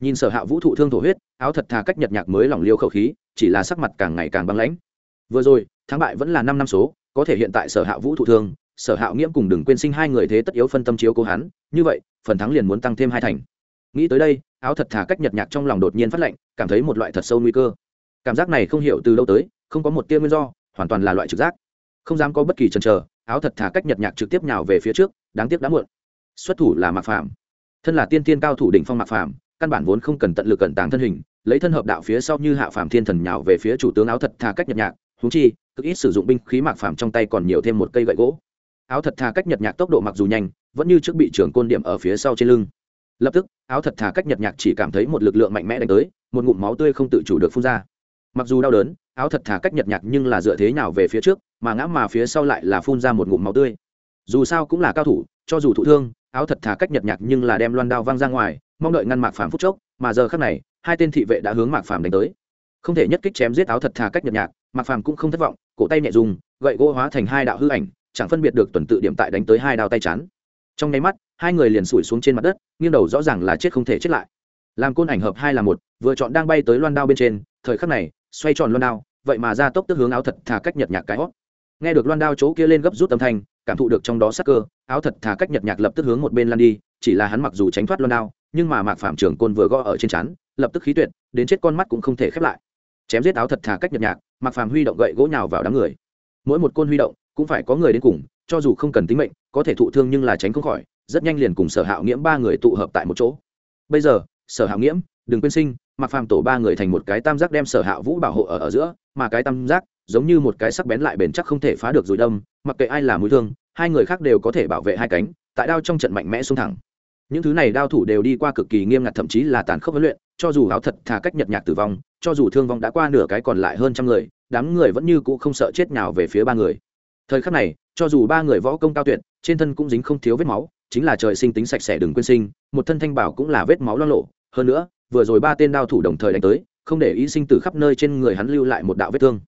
Nhìn sở hạ vũ thụ thương thổ huyết áo thật thà cách nhật nhạc mới lỏng liêu khẩu khí chỉ là sắc mặt càng ngày càng băng lãnh. Vừa rồi thắng bại vẫn là năm năm số có thể hiện tại sở hạ vũ thụ thương sở hạ nghiễm cùng đừng quên sinh hai người thế tất yếu phân tâm chiếu cố hắn như vậy phần thắng liền muốn tăng thêm hai thành. Nghĩ tới đây áo thật thà cách nhật nhạc trong lòng đột nhiên phát lạnh, cảm thấy một loại thật sâu nguy cơ. Cảm giác này không hiểu từ đâu tới không có một tia nguyên do hoàn toàn là loại trực giác. Không dám có bất kỳ chần chờ áo thật thà cách nhật nhạc trực tiếp nhào về phía trước đáng tiếc đã muộn. Xuất thủ là mạc phạm thân là tiên tiên cao thủ đỉnh phong mạc phạm căn bản vốn không cần tận lực cẩn tàng thân hình, lấy thân hợp đạo phía sau như hạ phàm thiên thần nhào về phía chủ tướng áo thật thà cách nhật nhạc húng chi, cực ít sử dụng binh khí mạc phàm trong tay còn nhiều thêm một cây gậy gỗ. Áo thật thà cách nhật nhạc tốc độ mặc dù nhanh, vẫn như trước bị trưởng côn điểm ở phía sau trên lưng. Lập tức, áo thật thà cách nhật nhạc chỉ cảm thấy một lực lượng mạnh mẽ đánh tới, một ngụm máu tươi không tự chủ được phun ra. Mặc dù đau đớn, áo thật thà cách nhật nhạc nhưng là dựa thế nào về phía trước, mà ngã mà phía sau lại là phun ra một ngụm máu tươi. Dù sao cũng là cao thủ, cho dù thụ thương, áo thật thà cách nhật nhạc nhưng là đem loan đao văng ra ngoài mong đợi ngăn mạc phàm phút chốc, mà giờ khắc này, hai tên thị vệ đã hướng mạc phàm đánh tới. Không thể nhất kích chém giết áo thật thà cách nhật nhạc mạc phàm cũng không thất vọng, cổ tay nhẹ dùng, gậy gỗ hóa thành hai đạo hư ảnh, chẳng phân biệt được tuần tự điểm tại đánh tới hai đao tay chán. trong nháy mắt, hai người liền sủi xuống trên mặt đất, nghiêng đầu rõ ràng là chết không thể chết lại. Làm côn ảnh hợp hai là một, vừa chọn đang bay tới loan đao bên trên, thời khắc này, xoay tròn loan đao, vậy mà ra tốc tức hướng áo thật thà cách nhật nhạc cái hót. Nghe được loan đao chỗ kia lên gấp rút âm thanh, cảm thụ được trong đó sắc cơ, áo thật thà cách nhật nhạc lập tức hướng một bên lan đi chỉ là hắn mặc dù tránh thoát loan đao, nhưng mà mạc phạm trưởng côn vừa gõ ở trên chắn lập tức khí tuyệt, đến chết con mắt cũng không thể khép lại. Chém giết áo thật thà cách nhập nhạc mạc phạm huy động gậy gỗ nhào vào đám người. Mỗi một côn huy động, cũng phải có người đến cùng, cho dù không cần tính mệnh, có thể thụ thương nhưng là tránh không khỏi, rất nhanh liền cùng sở hạo nghiễm ba người tụ hợp tại một chỗ. Bây giờ, sở hạo nghiễm, đừng quên sinh mặc phàm tổ ba người thành một cái tam giác đem sở hạo vũ bảo hộ ở ở giữa, mà cái tam giác, giống như một cái sắc bén lại bền chắc không thể phá được rồi đâm, mặc kệ ai là mũi thương, hai người khác đều có thể bảo vệ hai cánh, tại đao trong trận mạnh mẽ xuống thẳng những thứ này đao thủ đều đi qua cực kỳ nghiêm ngặt, thậm chí là tàn khốc huấn luyện, cho dù áo thật thà cách nhật nhạc tử vong, cho dù thương vong đã qua nửa cái còn lại hơn trăm người, đám người vẫn như cũ không sợ chết nào về phía ba người. Thời khắc này, cho dù ba người võ công cao tuyệt, trên thân cũng dính không thiếu vết máu, chính là trời sinh tính sạch sẽ đừng quên sinh, một thân thanh bảo cũng là vết máu lo lộ. Hơn nữa, vừa rồi ba tên đao thủ đồng thời đánh tới, không để ý sinh tử khắp nơi trên người hắn lưu lại một đạo vết thương.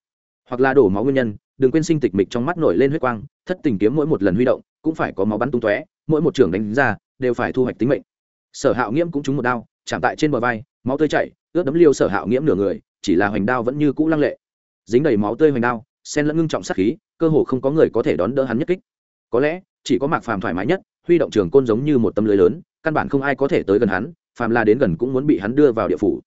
Hoặc là đổ máu nguyên nhân, đừng quên sinh tịch mịch trong mắt nổi lên huyết quang, thất tình kiếm mỗi một lần huy động, cũng phải có máu bắn tung tóe, mỗi một trưởng đánh ra đều phải thu hoạch tính mệnh. Sở hạo nghiễm cũng trúng một đao, chạm tại trên bờ vai, máu tươi chảy, ướt đấm liêu sở hạo nghiễm nửa người, chỉ là hoành đao vẫn như cũ lăng lệ. Dính đầy máu tươi hoành đao sen lẫn ngưng trọng sát khí, cơ hồ không có người có thể đón đỡ hắn nhất kích. Có lẽ, chỉ có mạc phàm thoải mái nhất, huy động trường côn giống như một tâm lưới lớn, căn bản không ai có thể tới gần hắn, phàm là đến gần cũng muốn bị hắn đưa vào địa phủ.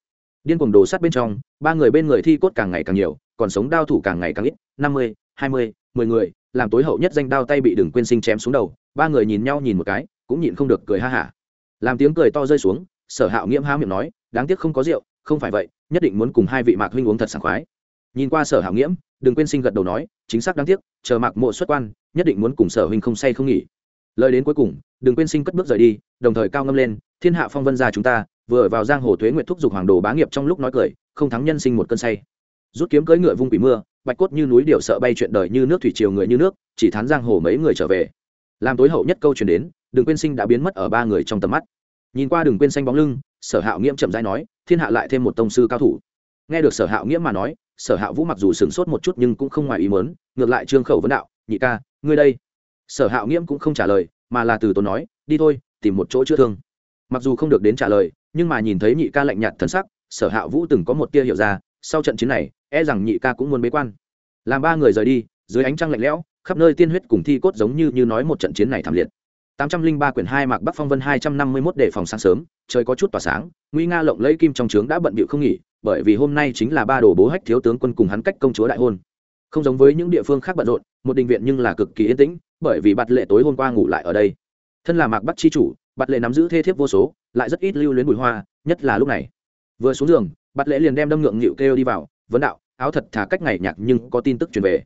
Điên cuồng đồ sát bên trong, ba người bên người thi cốt càng ngày càng nhiều, còn sống đao thủ càng ngày càng ít, năm mươi, hai mươi, mười người, làm tối hậu nhất danh đao tay bị đừng quên sinh chém xuống đầu, ba người nhìn nhau nhìn một cái cũng nhịn không được cười ha hả. Làm tiếng cười to rơi xuống, sở hạo nghiễm há miệng nói, đáng tiếc không có rượu, không phải vậy, nhất định muốn cùng hai vị mạc huynh uống thật sảng khoái. Nhìn qua sở hạo nghiễm, đừng quên sinh gật đầu nói, chính xác đáng tiếc, chờ mạc mộ xuất quan, nhất định muốn cùng sở huynh không say không nghỉ. Lời đến cuối cùng, đừng quên sinh cất bước rời đi, đồng thời cao ngâm lên, thiên hạ phong vân gia chúng ta, vừa vào giang hồ thuế nguyện thúc giục hoàng đồ bá nghiệp trong lúc nói cười, không thắng nhân sinh một cơn say. Rút kiếm cưỡi ngựa vung quỷ mưa, bạch cốt như núi điệu sợ bay chuyện đời như nước thủy triều người như nước, chỉ thán giang hồ mấy người trở về làm tối hậu nhất câu chuyển đến, Đường quên sinh đã biến mất ở ba người trong tầm mắt. Nhìn qua Đường quên xanh bóng lưng, sở hạo nghiễm chậm rãi nói, thiên hạ lại thêm một tông sư cao thủ. Nghe được sở hạo nghiễm mà nói, sở hạo vũ mặc dù sửng sốt một chút nhưng cũng không ngoài ý mớn ngược lại trương khẩu vấn đạo, nhị ca, ngươi đây. Sở hạo nghiễm cũng không trả lời, mà là từ tốn nói, đi thôi, tìm một chỗ chữa thương. Mặc dù không được đến trả lời, nhưng mà nhìn thấy nhị ca lạnh nhạt thần sắc, sở hạ vũ từng có một tia hiểu ra, sau trận chiến này e rằng nhị ca cũng muốn bế quan. Làm ba người rời đi, dưới ánh trăng lạnh lẽo khắp nơi tiên huyết cùng thi cốt giống như như nói một trận chiến này thảm liệt 803 quyển 2 mạc Bắc Phong Vân 251 đề phòng sáng sớm, trời có chút tỏa sáng, nguy nga lộng lẫy kim trong trướng đã bận bịu không nghỉ, bởi vì hôm nay chính là ba đồ bố hách thiếu tướng quân cùng hắn cách công chúa đại hôn. Không giống với những địa phương khác bận rộn, một đình viện nhưng là cực kỳ yên tĩnh, bởi vì Bạt Lệ tối hôm qua ngủ lại ở đây. Thân là Mạc Bắc chi chủ, Bạt Lệ nắm giữ thê thiếp vô số, lại rất ít lưu luyến bùi hoa, nhất là lúc này. Vừa xuống giường, Bạt Lệ liền đem đâm ngượng nghịu kêu đi vào, vấn đạo, áo thật thả cách ngày nhạc nhưng có tin tức truyền về.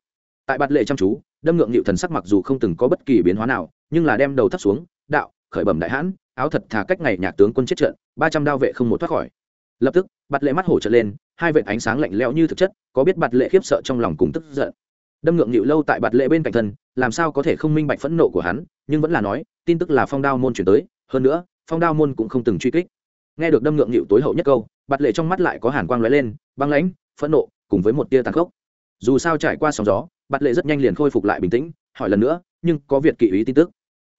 Tại Bạt Lệ chăm chú, đâm ngượng nghịu thần sắc mặc dù không từng có bất kỳ biến hóa nào, nhưng là đem đầu thấp xuống, đạo khởi bẩm đại hãn áo thật thà cách ngày nhạc tướng quân chết trận ba trăm đao vệ không một thoát khỏi. Lập tức bạt lệ mắt hổ trở lên hai vệ ánh sáng lạnh lẽo như thực chất có biết bạt lệ khiếp sợ trong lòng cùng tức giận. Đâm ngượng nghịu lâu tại bạt lệ bên cạnh thân làm sao có thể không minh bạch phẫn nộ của hắn nhưng vẫn là nói tin tức là phong đao môn chuyển tới hơn nữa phong đao môn cũng không từng truy kích. Nghe được đâm ngượng nghịu tối hậu nhất câu bạt lệ trong mắt lại có hàn quang lóe lên băng lãnh phẫn nộ cùng với một tia tàn khốc. Dù sao trải qua sóng gió bạt lệ rất nhanh liền khôi phục lại bình tĩnh, hỏi lần nữa, nhưng có việc kỵ ý tin tức?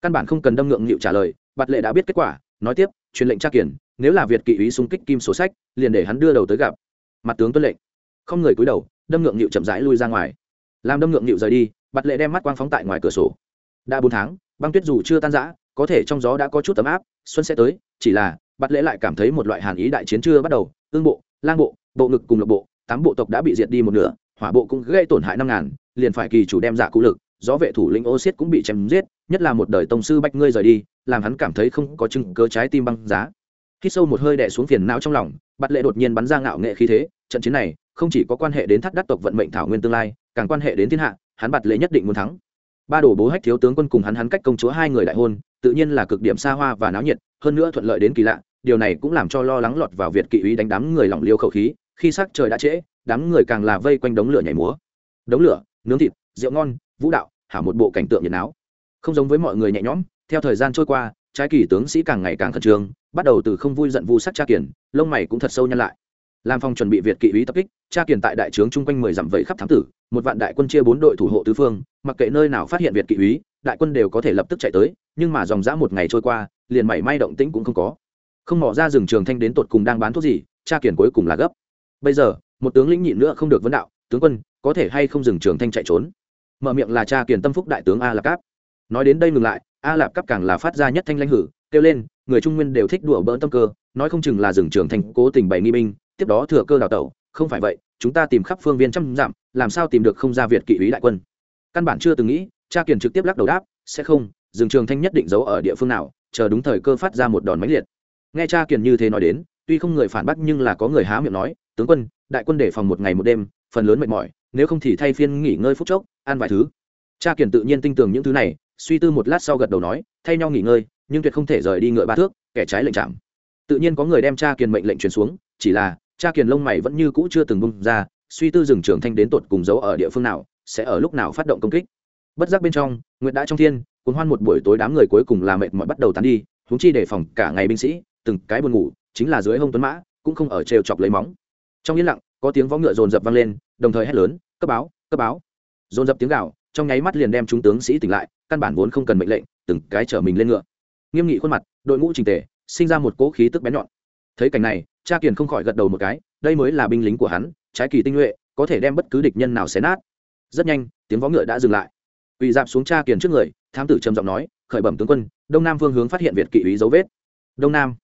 Căn bản không cần đâm ngượng nghịu trả lời, bạt lệ đã biết kết quả, nói tiếp, truyền lệnh tra kiển nếu là việt kỵ ý xung kích kim sổ sách, liền để hắn đưa đầu tới gặp. Mặt tướng tuân lệnh. Không người cúi đầu, đâm ngượng nghịu chậm rãi lui ra ngoài. Làm đâm ngượng nghịu rời đi, bạt lệ đem mắt quang phóng tại ngoài cửa sổ. Đã bốn tháng, băng tuyết dù chưa tan rã, có thể trong gió đã có chút ấm áp, xuân sẽ tới, chỉ là, bạt lệ lại cảm thấy một loại hàn ý đại chiến chưa bắt đầu, ương bộ, lang bộ bộ ngực cùng lộc bộ, tám bộ tộc đã bị diệt đi một nửa, hỏa bộ cũng gây tổn hại năm ngàn liền phải kỳ chủ đem dạ cụ lực, gió vệ thủ lĩnh ô xiết cũng bị chém giết, nhất là một đời tông sư bách ngươi rời đi, làm hắn cảm thấy không có chứng cớ trái tim băng giá. Khi sâu một hơi đẻ xuống phiền não trong lòng bắt lệ đột nhiên bắn ra ngạo nghệ khí thế, trận chiến này không chỉ có quan hệ đến thắt đắc tộc vận mệnh thảo nguyên tương lai, càng quan hệ đến thiên hạ, hắn bạt lệ nhất định muốn thắng. Ba đồ bố hách thiếu tướng quân cùng hắn hắn cách công chúa hai người đại hôn, tự nhiên là cực điểm xa hoa và náo nhiệt, hơn nữa thuận lợi đến kỳ lạ, điều này cũng làm cho lo lắng lọt vào việt kỵ ý đánh đám người lỏng liêu khẩu khí, khi sắc trời đã trễ, đám người càng là vây quanh đống lửa nhảy múa. Đống lửa nướng thịt, rượu ngon, vũ đạo hả một bộ cảnh tượng nhiệt não. không giống với mọi người nhẹ nhõm, theo thời gian trôi qua, trái kỳ tướng sĩ càng ngày càng khẩn trương, bắt đầu từ không vui giận vu sắc cha kiển lông mày cũng thật sâu nhăn lại. Làm phòng chuẩn bị việt kỵ ý tập kích, cha kiển tại đại trướng chung quanh mười dặm vẫy khắp thám tử, một vạn đại quân chia bốn đội thủ hộ tứ phương, mặc kệ nơi nào phát hiện việt kỵ ý đại quân đều có thể lập tức chạy tới, nhưng mà dòng dã một ngày trôi qua, liền mảy may động tĩnh cũng không có. Không mỏ ra rừng trường thanh đến tột cùng đang bán thuốc gì, cha kiển cuối cùng là gấp. Bây giờ, một tướng lĩnh nhịn nữa không được vấn đạo tướng quân, có thể hay không dừng trường thanh chạy trốn? Mở miệng là cha kiền tâm phúc đại tướng a lạp cáp. Nói đến đây ngừng lại a lạp cáp càng là phát ra nhất thanh lãnh hử, kêu lên, người trung nguyên đều thích đùa bỡn tâm cơ, nói không chừng là dừng trường Thanh cố tình bày nghi binh, tiếp đó thừa cơ đào tẩu, không phải vậy, chúng ta tìm khắp phương viên trăm dặm, làm sao tìm được không ra việt kỵ ý đại quân? Căn bản chưa từng nghĩ, cha kiền trực tiếp lắc đầu đáp, sẽ không, dừng trường thanh nhất định giấu ở địa phương nào, chờ đúng thời cơ phát ra một đòn máy liệt. Nghe cha kiền như thế nói đến, tuy không người phản bác nhưng là có người há miệng nói, tướng quân đại quân để phòng một ngày một đêm, phần lớn mệt mỏi, nếu không thì thay phiên nghỉ ngơi phút chốc, ăn vài thứ. Cha kiền tự nhiên tin tưởng những thứ này, suy tư một lát sau gật đầu nói, thay nhau nghỉ ngơi, nhưng tuyệt không thể rời đi ngựa ba thước, kẻ trái lệnh chạm. Tự nhiên có người đem cha kiền mệnh lệnh truyền xuống, chỉ là cha kiền lông mày vẫn như cũ chưa từng bung ra, suy tư rừng trưởng thanh đến tột cùng giấu ở địa phương nào, sẽ ở lúc nào phát động công kích. Bất giác bên trong, nguyệt đã trong thiên, cuốn hoan một buổi tối đám người cuối cùng là mệt mỏi bắt đầu tán đi húng chi đề phòng cả ngày binh sĩ, từng cái buồn ngủ, chính là dưới hông tuấn mã, cũng không ở trêu chọc lấy móng trong yên lặng, có tiếng võ ngựa rồn rập vang lên, đồng thời hét lớn, cấp báo cấp báo. Dồn dập tiếng gào, trong nháy mắt liền đem chúng tướng sĩ tỉnh lại, căn bản vốn không cần mệnh lệnh, từng cái chở mình lên ngựa. Nghiêm nghị khuôn mặt, đội ngũ trình tề, sinh ra một cỗ khí tức bén nhọn. Thấy cảnh này, cha kiền không khỏi gật đầu một cái, đây mới là binh lính của hắn, trái kỳ tinh nhuệ, có thể đem bất cứ địch nhân nào xé nát. Rất nhanh, tiếng võ ngựa đã dừng lại. Ủy dạp xuống cha kiền trước người, thám tử trầm giọng nói, khởi bẩm tướng quân, đông nam phương hướng phát hiện việt kỵ ý dấu vết. Đông nam,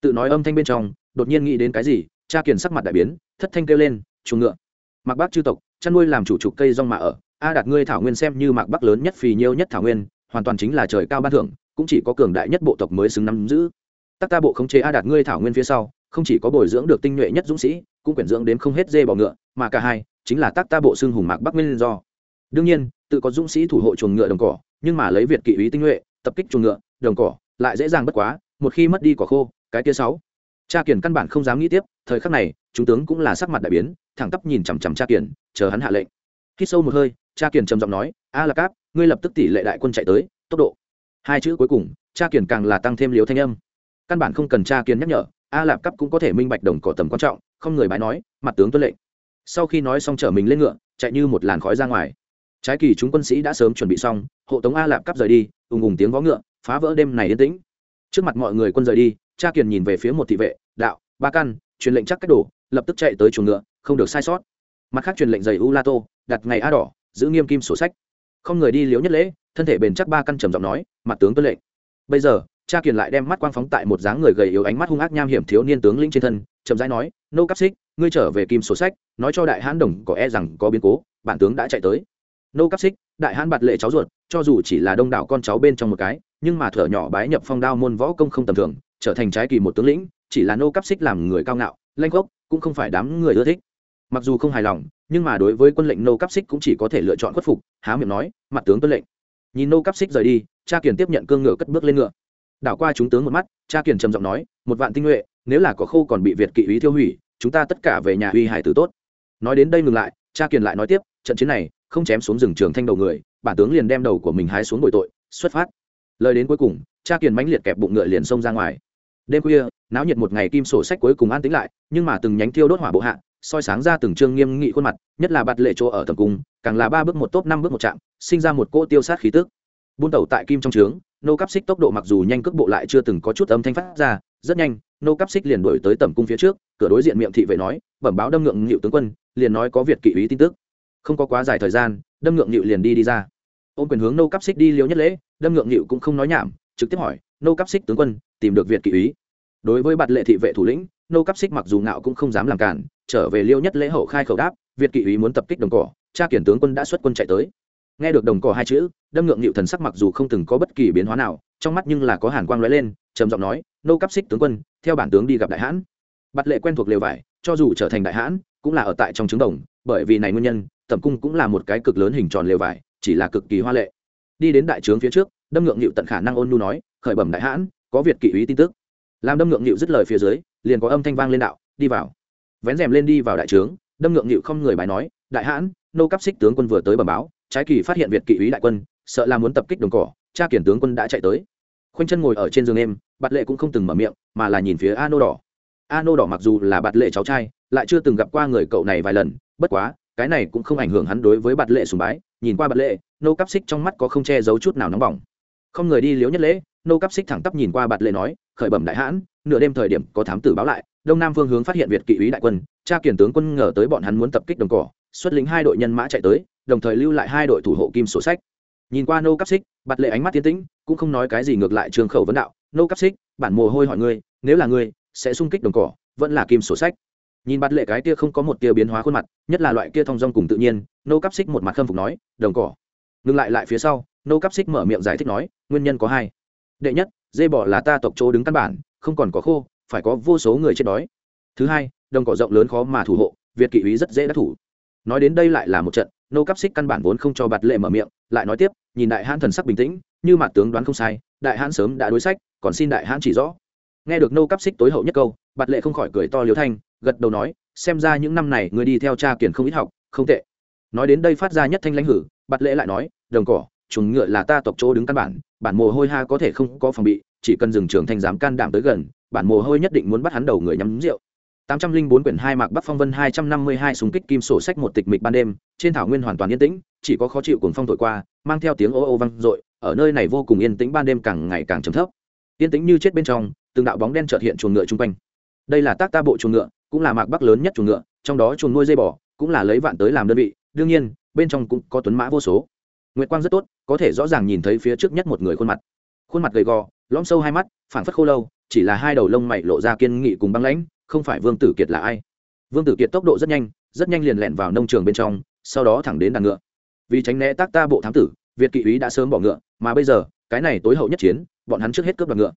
tự nói âm thanh bên trong, đột nhiên nghĩ đến cái gì cha kiền sắc mặt đại biến, thất thanh kêu lên, chuồng ngựa mặc bác chư tộc, chăn nuôi làm chủ trục cây rong mà ở. A đạt ngươi thảo nguyên xem như mạc bắc lớn nhất phì nhiêu nhất thảo nguyên, hoàn toàn chính là trời cao ban thưởng cũng chỉ có cường đại nhất bộ tộc mới xứng nắm giữ. Tắc ta bộ khống chế a đạt ngươi thảo nguyên phía sau, không chỉ có bồi dưỡng được tinh nhuệ nhất dũng sĩ, cũng quyển dưỡng đến không hết dê bò ngựa, mà cả hai chính là tác ta bộ xương hùng mạc bắc nguyên do. Đương nhiên, tự có dũng sĩ thủ hộ chuồng ngựa đồng cỏ, nhưng mà lấy việt kỵ ý tinh nhuệ, tập kích chuồng ngựa, đồng cỏ, lại dễ dàng bất quá, một khi mất đi cỏ khô, cái kia sáu cha kiển căn bản không dám nghĩ tiếp, thời khắc này, chúng tướng cũng là sắc mặt đại biến, thẳng tắp nhìn chằm chằm cha kiển chờ hắn hạ lệnh. Khi sâu một hơi, cha kiển trầm giọng nói, a là cáp, ngươi lập tức tỷ lệ đại quân chạy tới, tốc độ. Hai chữ cuối cùng, cha kiển càng là tăng thêm liếu thanh âm. Căn bản không cần cha kiển nhắc nhở, a lạp cấp cũng có thể minh bạch đồng cỏ tầm quan trọng, không người bái nói, mặt tướng tuân lệnh. Sau khi nói xong chở mình lên ngựa, chạy như một làn khói ra ngoài. Trái kỳ chúng quân sĩ đã sớm chuẩn bị xong, hộ tống a lạp cấp rời đi, ùng ùng tiếng vó ngựa, phá vỡ đêm này yên tĩnh. Trước mặt mọi người quân rời đi, cha kiền nhìn về phía một thị vệ đạo, ba căn, truyền lệnh chắc cách đổ lập tức chạy tới chuồng ngựa, không được sai sót. Mặt khác truyền lệnh giày u la tô đặt ngày a đỏ, giữ nghiêm kim sổ sách. Không người đi liếu nhất lễ, thân thể bền chắc ba căn trầm giọng nói, mặt tướng tuân lệnh. Bây giờ, cha kiền lại đem mắt quang phóng tại một dáng người gầy yếu ánh mắt hung ác nham hiểm thiếu niên tướng lĩnh trên thân, chậm rãi nói nô cắp xích, ngươi trở về kim sổ sách, nói cho đại hãn đồng có e rằng có biến cố, bản tướng đã chạy tới. Nô cắp xích, đại hãn bạt lệ cháu ruột, cho dù chỉ là đông đảo con cháu bên trong một cái, nhưng mà thở nhỏ bái nhập phong đao môn võ công không tầm thường, trở thành trái kỳ một tướng lĩnh chỉ là nô cắp xích làm người cao ngạo, lanh gốc cũng không phải đám người ưa thích. Mặc dù không hài lòng, nhưng mà đối với quân lệnh nô cắp xích cũng chỉ có thể lựa chọn khuất phục, há miệng nói, mặt tướng tuân lệnh. Nhìn nô cắp xích rời đi, cha kiền tiếp nhận cương ngựa cất bước lên ngựa. Đảo qua chúng tướng một mắt, cha kiền trầm giọng nói, một vạn tinh nhuệ, nếu là có khô còn bị việt kỵ ý tiêu hủy, chúng ta tất cả về nhà uy hải tử tốt. Nói đến đây ngừng lại, cha kiền lại nói tiếp, trận chiến này, không chém xuống rừng trường thanh đầu người, bản tướng liền đem đầu của mình hái xuống bồi tội, xuất phát. Lời đến cuối cùng, cha kiền mãnh liệt kẹp bụng ngựa liền xông ra ngoài. Đêm khuya náo nhiệt một ngày kim sổ sách cuối cùng an tĩnh lại, nhưng mà từng nhánh thiêu đốt hỏa bộ hạ, soi sáng ra từng trương nghiêm nghị khuôn mặt, nhất là bạt lệ chỗ ở tầm cung, càng là ba bước một tốp năm bước một chạm sinh ra một cỗ tiêu sát khí tức. Buôn tẩu tại kim trong trướng, nô cắp xích tốc độ mặc dù nhanh cước bộ lại chưa từng có chút âm thanh phát ra, rất nhanh, nô cắp xích liền đổi tới tầm cung phía trước, cửa đối diện miệng thị vệ nói, bẩm báo đâm ngượng nghịu tướng quân, liền nói có việt kỵ ý tin tức. Không có quá dài thời gian, đâm ngượng nghịu liền đi đi ra. Ôm quyền hướng nô cắp xích đi liễu nhất lễ, đâm ngượng nghịu cũng không nói nhảm, trực tiếp hỏi, nô cắp xích tướng quân, tìm được việt kỵ ý? Đối với bạt lệ thị vệ thủ lĩnh, nô cắp xích mặc dù ngạo cũng không dám làm cản trở về liêu nhất lễ hậu khai khẩu đáp, việt kỵ ý muốn tập kích đồng cỏ, cha kiển tướng quân đã xuất quân chạy tới. Nghe được đồng cỏ hai chữ, đâm ngượng nghịu thần sắc mặc dù không từng có bất kỳ biến hóa nào, trong mắt nhưng là có hàn quang lóe lên, trầm giọng nói, nô cắp xích tướng quân, theo bản tướng đi gặp đại hãn. Bạt lệ quen thuộc lều vải, cho dù trở thành đại hãn, cũng là ở tại trong trứng đồng, bởi vì này nguyên nhân, tẩm cung cũng là một cái cực lớn hình tròn lều vải, chỉ là cực kỳ hoa lệ. Đi đến đại trướng phía trước, đâm ngượng nghịu tận khả năng ôn nhu nói, khởi bẩm đại hãn, có việt kỵ ý tin tức làm đâm ngượng nghịu dứt lời phía dưới, liền có âm thanh vang lên đạo, đi vào. Vén rèm lên đi vào đại trướng, đâm ngượng nghịu không người bài nói, đại hãn, nô cắp xích tướng quân vừa tới bẩm báo, trái kỳ phát hiện việt kỵ ý đại quân, sợ là muốn tập kích đồng cỏ, cha kiển tướng quân đã chạy tới. Khoanh chân ngồi ở trên giường em bạt lệ cũng không từng mở miệng, mà là nhìn phía a nô đỏ. A nô đỏ mặc dù là bạt lệ cháu trai, lại chưa từng gặp qua người cậu này vài lần, bất quá, cái này cũng không ảnh hưởng hắn đối với bạt lệ sùng bái. Nhìn qua bạt lệ, nô cắp xích trong mắt có không che giấu chút nào nóng bỏng không người đi liếu nhất lễ, nô cắp xích thẳng tắp nhìn qua bạt lệ nói, khởi bẩm đại hãn, nửa đêm thời điểm có thám tử báo lại, đông nam phương hướng phát hiện việt kỵ úy đại quân cha kiển tướng quân ngờ tới bọn hắn muốn tập kích đồng cỏ, xuất lính hai đội nhân mã chạy tới, đồng thời lưu lại hai đội thủ hộ kim sổ sách. Nhìn qua nô cắp xích, bạt lệ ánh mắt tiến tĩnh, cũng không nói cái gì ngược lại trường khẩu vấn đạo, nô cắp xích, bản mồ hôi hỏi ngươi, nếu là ngươi, sẽ xung kích đồng cỏ, vẫn là kim sổ sách. Nhìn bạt lệ cái kia không có một tia biến hóa khuôn mặt, nhất là loại kia thong dong cùng tự nhiên, nô cắp xích một mặt khâm phục nói, đồng cỏ. Ngừng lại lại phía sau nô cắp xích mở miệng giải thích nói, nguyên nhân có hai. Đệ nhất, dê bỏ là ta tộc chỗ đứng căn bản, không còn có khô, phải có vô số người chết đói. Thứ hai, đồng cỏ rộng lớn khó mà thủ hộ, việt kỵ úy rất dễ đắc thủ. Nói đến đây lại là một trận, nô cắp xích căn bản vốn không cho bạt lệ mở miệng, lại nói tiếp, nhìn đại hãn thần sắc bình tĩnh, như mặt tướng đoán không sai, đại hãn sớm đã đối sách, còn xin đại hãn chỉ rõ. Nghe được nô cắp xích tối hậu nhất câu, bạt lệ không khỏi cười to liều thanh, gật đầu nói, xem ra những năm này người đi theo cha kiển không ít học, không tệ. Nói đến đây phát ra nhất thanh lãnh hử, bạt lệ lại nói, đồng cỏ chuồng ngựa là ta tộc chỗ đứng căn bản bản mồ hôi ha có thể không có phòng bị, chỉ cần dừng trường thanh dám can đảm tới gần, bản mồ hôi nhất định muốn bắt hắn đầu người nhắm rượu. Tám trăm linh bốn quyển hai mạc bắc phong vân hai trăm năm mươi hai súng kích kim sổ sách một tịch mịch ban đêm, trên thảo nguyên hoàn toàn yên tĩnh, chỉ có khó chịu cuồng phong thổi qua, mang theo tiếng ô ô vang dội, ở nơi này vô cùng yên tĩnh ban đêm càng ngày càng trầm thấp. Yên tĩnh như chết bên trong, từng đạo bóng đen chợt hiện chuồng ngựa chung quanh. Đây là tác ta bộ chuồng ngựa, cũng là mạc bắc lớn nhất chuồng ngựa, trong đó chuồng nuôi dây bò, cũng là lấy vạn tới làm đơn vị, đương nhiên, bên trong cũng có tuấn mã vô số nguyệt quang rất tốt, có thể rõ ràng nhìn thấy phía trước nhất một người khuôn mặt. Khuôn mặt gầy gò, lõm sâu hai mắt, phảng phất khô lâu, chỉ là hai đầu lông mày lộ ra kiên nghị cùng băng lãnh, không phải vương tử kiệt là ai. Vương tử kiệt tốc độ rất nhanh rất nhanh liền lẹn vào nông trường bên trong, sau đó thẳng đến đàn ngựa. Vì tránh né tác ta bộ thám tử, việt kỵ úy đã sớm bỏ ngựa, mà bây giờ, cái này tối hậu nhất chiến, bọn hắn trước hết cướp đoạt ngựa.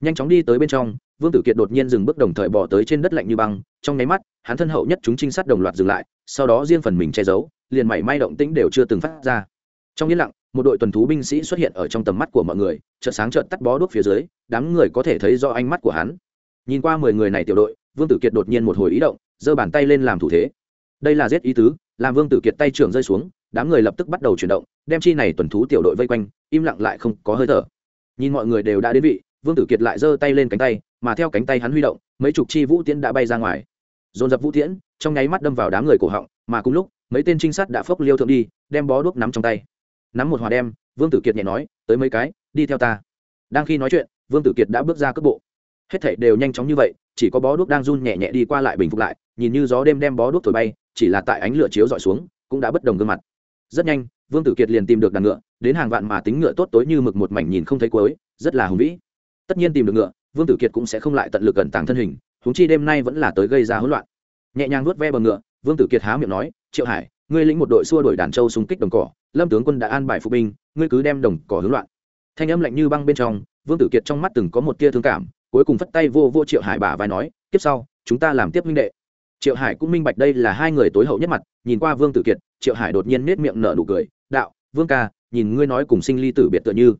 Nhanh chóng đi tới bên trong, vương tử kiệt đột nhiên dừng bước đồng thời bỏ tới trên đất lạnh như băng, trong nháy mắt, hắn thân hậu nhất chúng trinh sát đồng loạt dừng lại, sau đó riêng phần mình che giấu, liền mảy may động tĩnh đều chưa từng phát ra trong yên lặng, một đội tuần thú binh sĩ xuất hiện ở trong tầm mắt của mọi người, chợt sáng chợt tắt bó đuốc phía dưới, đám người có thể thấy do ánh mắt của hắn. Nhìn qua mười người này tiểu đội, vương tử kiệt đột nhiên một hồi ý động, giơ bàn tay lên làm thủ thế. Đây là giết ý tứ, làm vương tử kiệt tay trưởng rơi xuống, đám người lập tức bắt đầu chuyển động, đem chi này tuần thú tiểu đội vây quanh, im lặng lại không có hơi thở. Nhìn mọi người đều đã đến vị, vương tử kiệt lại giơ tay lên cánh tay, mà theo cánh tay hắn huy động, mấy chục chi vũ tiễn đã bay ra ngoài. Dồn dập vũ tiễn, trong nháy mắt đâm vào đám người cổ họng, mà cùng lúc, mấy tên trinh sát đã phốc liêu thượng đi, đem bó đuốc nắm trong tay nắm một hòa đem, vương tử kiệt nhẹ nói, tới mấy cái, đi theo ta. Đang khi nói chuyện, vương tử kiệt đã bước ra cước bộ. Hết thảy đều nhanh chóng như vậy, chỉ có bó đuốc đang run nhẹ nhẹ đi qua lại bình phục lại, nhìn như gió đêm đem bó đuốc thổi bay, chỉ là tại ánh lửa chiếu dọi xuống, cũng đã bất đồng gương mặt. Rất nhanh, vương tử kiệt liền tìm được đàn ngựa, đến hàng vạn mà tính ngựa tốt tối như mực một mảnh nhìn không thấy cuối, rất là hùng vĩ. Tất nhiên tìm được ngựa, vương tử kiệt cũng sẽ không lại tận lực cẩn tàng thân hình húng chi đêm nay vẫn là tới gây ra hỗn loạn. Nhẹ nhàng nuốt ve bờ ngựa, vương tử kiệt há miệng nói, triệu hải, ngươi lĩnh một đội xua đuổi đàn trâu xung kích đồng cỏ lâm tướng quân đã an bài phục binh, ngươi cứ đem đồng cỏ hướng loạn. Thanh âm lạnh như băng bên trong, vương tử kiệt trong mắt từng có một tia thương cảm, cuối cùng phất tay vô vô triệu hải bả vai nói tiếp sau, chúng ta làm tiếp minh đệ. Triệu hải cũng minh bạch đây là hai người tối hậu nhất mặt, nhìn qua vương tử kiệt, triệu hải đột nhiên nết miệng nở nụ cười, đạo, vương ca, nhìn ngươi nói cùng sinh ly tử biệt tựa như.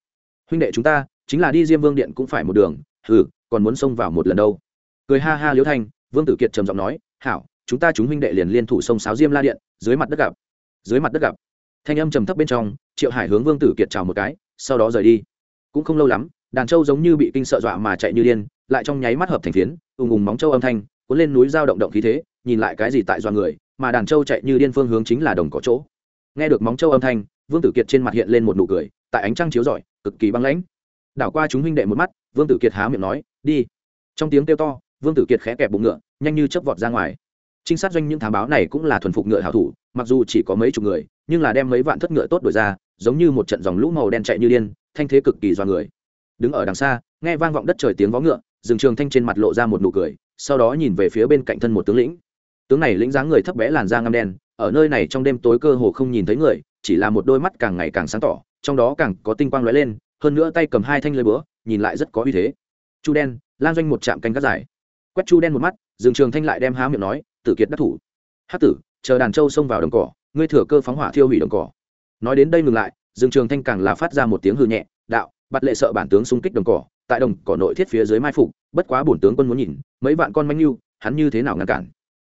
Huynh đệ chúng ta, chính là đi diêm vương điện cũng phải một đường ừ còn muốn xông vào một lần đâu. Cười ha ha liễu thanh, vương tử kiệt trầm giọng nói, hảo, chúng ta chúng huynh đệ liền liên thủ sông sáo diêm la điện, dưới mặt đất gặp, dưới mặt đất gặp thanh âm trầm thấp bên trong, triệu hải hướng vương tử kiệt chào một cái, sau đó rời đi. Cũng không lâu lắm, đàn trâu giống như bị kinh sợ dọa mà chạy như điên, lại trong nháy mắt hợp thành phiến, ùng ùng móng trâu âm thanh, cuốn lên núi dao động động khí thế, nhìn lại cái gì tại dọa người, mà đàn trâu chạy như điên phương hướng chính là đồng có chỗ. Nghe được móng trâu âm thanh, vương tử kiệt trên mặt hiện lên một nụ cười, tại ánh trăng chiếu rọi, cực kỳ băng lãnh. Đảo qua chúng huynh đệ một mắt, vương tử kiệt há miệng nói, đi. Trong tiếng kêu to, vương tử kiệt khẽ kẹp bụng ngựa, nhanh như chớp vọt ra ngoài trinh sát doanh những thám báo này cũng là thuần phục ngựa hảo thủ, mặc dù chỉ có mấy chục người, nhưng là đem mấy vạn thất ngựa tốt đổi ra, giống như một trận dòng lũ màu đen chạy như điên, thanh thế cực kỳ do người. Đứng ở đằng xa, nghe vang vọng đất trời tiếng vó ngựa, rừng trường thanh trên mặt lộ ra một nụ cười, sau đó nhìn về phía bên cạnh thân một tướng lĩnh. Tướng này lĩnh dáng người thấp bé làn da ngăm đen, ở nơi này trong đêm tối cơ hồ không nhìn thấy người, chỉ là một đôi mắt càng ngày càng sáng tỏ, trong đó càng có tinh quang lóe lên, hơn nữa tay cầm hai thanh lưới búa, nhìn lại rất có uy thế. Chu đen lan doanh một chạm canh cắt dài. Quét chu đen một mắt, rừng trường thanh lại đem há miệng nói tử kiệt đắc thủ. Hát tử, chờ đàn trâu xông vào đồng cỏ, ngươi thừa cơ phóng hỏa thiêu hủy đồng cỏ. Nói đến đây ngừng lại, dương trường thanh càng là phát ra một tiếng hư nhẹ, đạo, bắt lệ sợ bản tướng xung kích đồng cỏ, tại đồng cỏ nội thiết phía dưới mai phục, bất quá bổn tướng quân muốn nhìn, mấy vạn con manh lưu hắn như thế nào ngăn cản.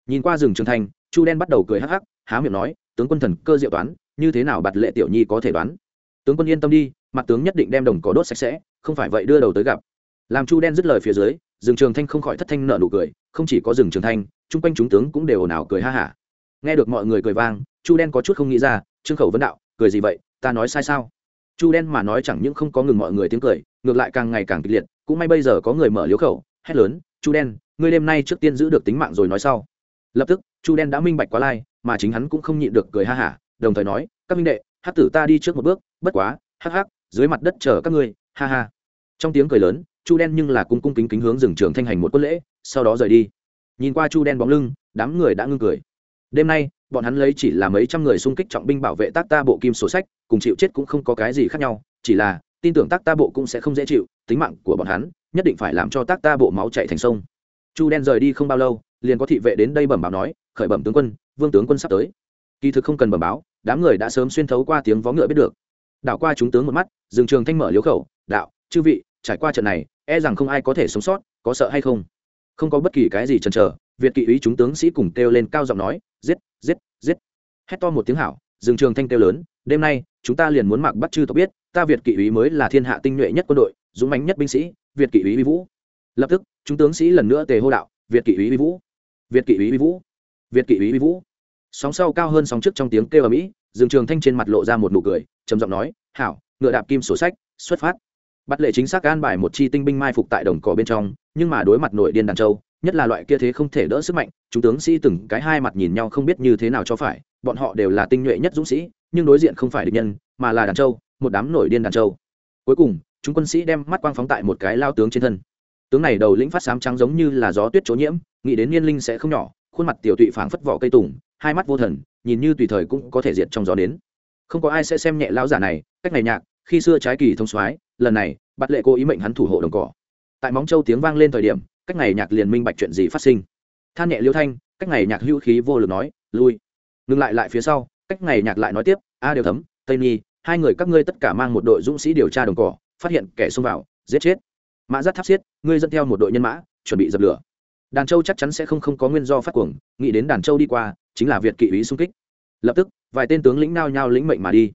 Nhìn qua rừng trường thanh, chu đen bắt đầu cười hắc hắc, há miệng nói, tướng quân thần cơ diệu toán, như thế nào bạt lệ tiểu nhi có thể đoán? Tướng quân yên tâm đi, mặt tướng nhất định đem đồng cỏ đốt sạch sẽ, không phải vậy đưa đầu tới gặp. Làm chu đen dứt lời phía dưới rừng trường thanh không khỏi thất thanh nợ nụ cười, không chỉ có rừng trường thanh, chung quanh chúng tướng cũng đều ồn ào cười ha hả. Nghe được mọi người cười vang, chu đen có chút không nghĩ ra, trương khẩu vấn đạo, cười gì vậy, ta nói sai sao? Chu đen mà nói chẳng những không có ngừng mọi người tiếng cười, ngược lại càng ngày càng kịch liệt, cũng may bây giờ có người mở liếu khẩu, hét lớn, chu đen, ngươi đêm nay trước tiên giữ được tính mạng rồi nói sau. Lập tức, chu đen đã minh bạch quá lai, mà chính hắn cũng không nhịn được cười ha hả, đồng thời nói, các minh đệ, hát tử ta đi trước một bước, bất quá, hắc hắc, dưới mặt đất chờ các ngươi, ha ha. Trong tiếng cười lớn chu đen nhưng là cung cung kính kính hướng rừng trường thanh hành một quân lễ, sau đó rời đi. Nhìn qua chu đen bóng lưng, đám người đã ngưng cười. Đêm nay, bọn hắn lấy chỉ là mấy trăm người xung kích trọng binh bảo vệ tác ta bộ kim sổ sách, cùng chịu chết cũng không có cái gì khác nhau, chỉ là, tin tưởng tác ta bộ cũng sẽ không dễ chịu, tính mạng của bọn hắn, nhất định phải làm cho tác ta bộ máu chạy thành sông. Chu đen rời đi không bao lâu, liền có thị vệ đến đây bẩm báo nói, khởi bẩm tướng quân, vương tướng quân sắp tới. Kỳ thực không cần bẩm báo, đám người đã sớm xuyên thấu qua tiếng vó ngựa biết được. Đảo qua chúng tướng một mắt dừng trường thanh mở liếu khẩu, đạo, chư vị, trải qua trận này e rằng không ai có thể sống sót, có sợ hay không? Không có bất kỳ cái gì chần chờ, việt kỵ ý chúng tướng sĩ cùng kêu lên cao giọng nói, giết giết giết! Hét to một tiếng hảo dừng trường thanh kêu lớn, đêm nay, chúng ta liền muốn mặc bắt chư tộc biết, ta việt kỵ ý mới là thiên hạ tinh nhuệ nhất quân đội, dũng mãnh nhất binh sĩ, việt kỵ ý vi vũ. Lập tức, chúng tướng sĩ lần nữa tề hô đạo, việt kỵ ý vi vũ! Việt kỵ ý vi vũ! Việt kỵ ý vi vũ! Sóng sau cao hơn sóng trước trong tiếng kêu ở mỹ dừng trường thanh trên mặt lộ ra một nụ cười, trầm giọng nói, hảo, ngựa đạp kim sổ sách, xuất phát! Bắt lệ chính xác an bài một chi tinh binh mai phục tại đồng cỏ bên trong, nhưng mà đối mặt nội điên đàn châu, nhất là loại kia thế không thể đỡ sức mạnh, chúng tướng sĩ từng cái hai mặt nhìn nhau không biết như thế nào cho phải, bọn họ đều là tinh nhuệ nhất dũng sĩ, nhưng đối diện không phải địch nhân, mà là đàn châu, một đám nổi điên đàn châu. Cuối cùng, chúng quân sĩ đem mắt quang phóng tại một cái lao tướng trên thân. Tướng này đầu lĩnh phát sám trắng giống như là gió tuyết chỗ nhiễm, nghĩ đến niên linh sẽ không nhỏ, khuôn mặt tiểu tụy phảng phất vỏ cây tùng, hai mắt vô thần, nhìn như tùy thời cũng có thể diệt trong gió đến. Không có ai sẽ xem nhẹ lão giả này, cách này nhạc, khi xưa trái kỳ thông soái lần này bắt lệ cô ý mệnh hắn thủ hộ đồng cỏ. Tại móng châu tiếng vang lên thời điểm, cách ngày nhạc liền minh bạch chuyện gì phát sinh. Than nhẹ liêu thanh, cách ngày nhạc hữu khí vô lực nói, lui. Ngừng lại lại phía sau, cách ngày nhạc lại nói tiếp, a đều thấm, tây nhi, hai người các ngươi tất cả mang một đội dũng sĩ điều tra đồng cỏ, phát hiện kẻ xông vào, giết chết. Mã giáp tháp xiết, ngươi dẫn theo một đội nhân mã, chuẩn bị dập lửa. Đàn châu chắc chắn sẽ không không có nguyên do phát cuồng, nghĩ đến đàn châu đi qua, chính là việt kỵ ý xung kích. Lập tức, vài tên tướng lĩnh nao nhao lĩnh mệnh mà đi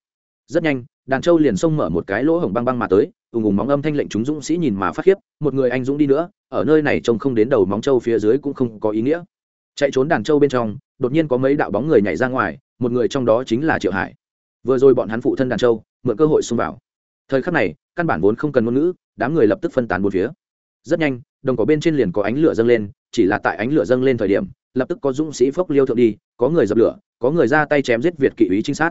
rất nhanh, đàn châu liền xông mở một cái lỗ hổng băng băng mà tới, ùng ùng móng âm thanh lệnh chúng dũng sĩ nhìn mà phát khiếp, một người anh dũng đi nữa, ở nơi này trông không đến đầu móng châu phía dưới cũng không có ý nghĩa. Chạy trốn đàn châu bên trong, đột nhiên có mấy đạo bóng người nhảy ra ngoài, một người trong đó chính là triệu hải. Vừa rồi bọn hắn phụ thân đàn châu mượn cơ hội xông vào. Thời khắc này, căn bản vốn không cần ngôn ngữ, đám người lập tức phân tán bốn phía. Rất nhanh, đồng cỏ bên trên liền có ánh lửa dâng lên, chỉ là tại ánh lửa dâng lên thời điểm, lập tức có dũng sĩ phốc liêu thượng đi, có người dập lửa, có người ra tay chém giết việt kỵ ý trinh sát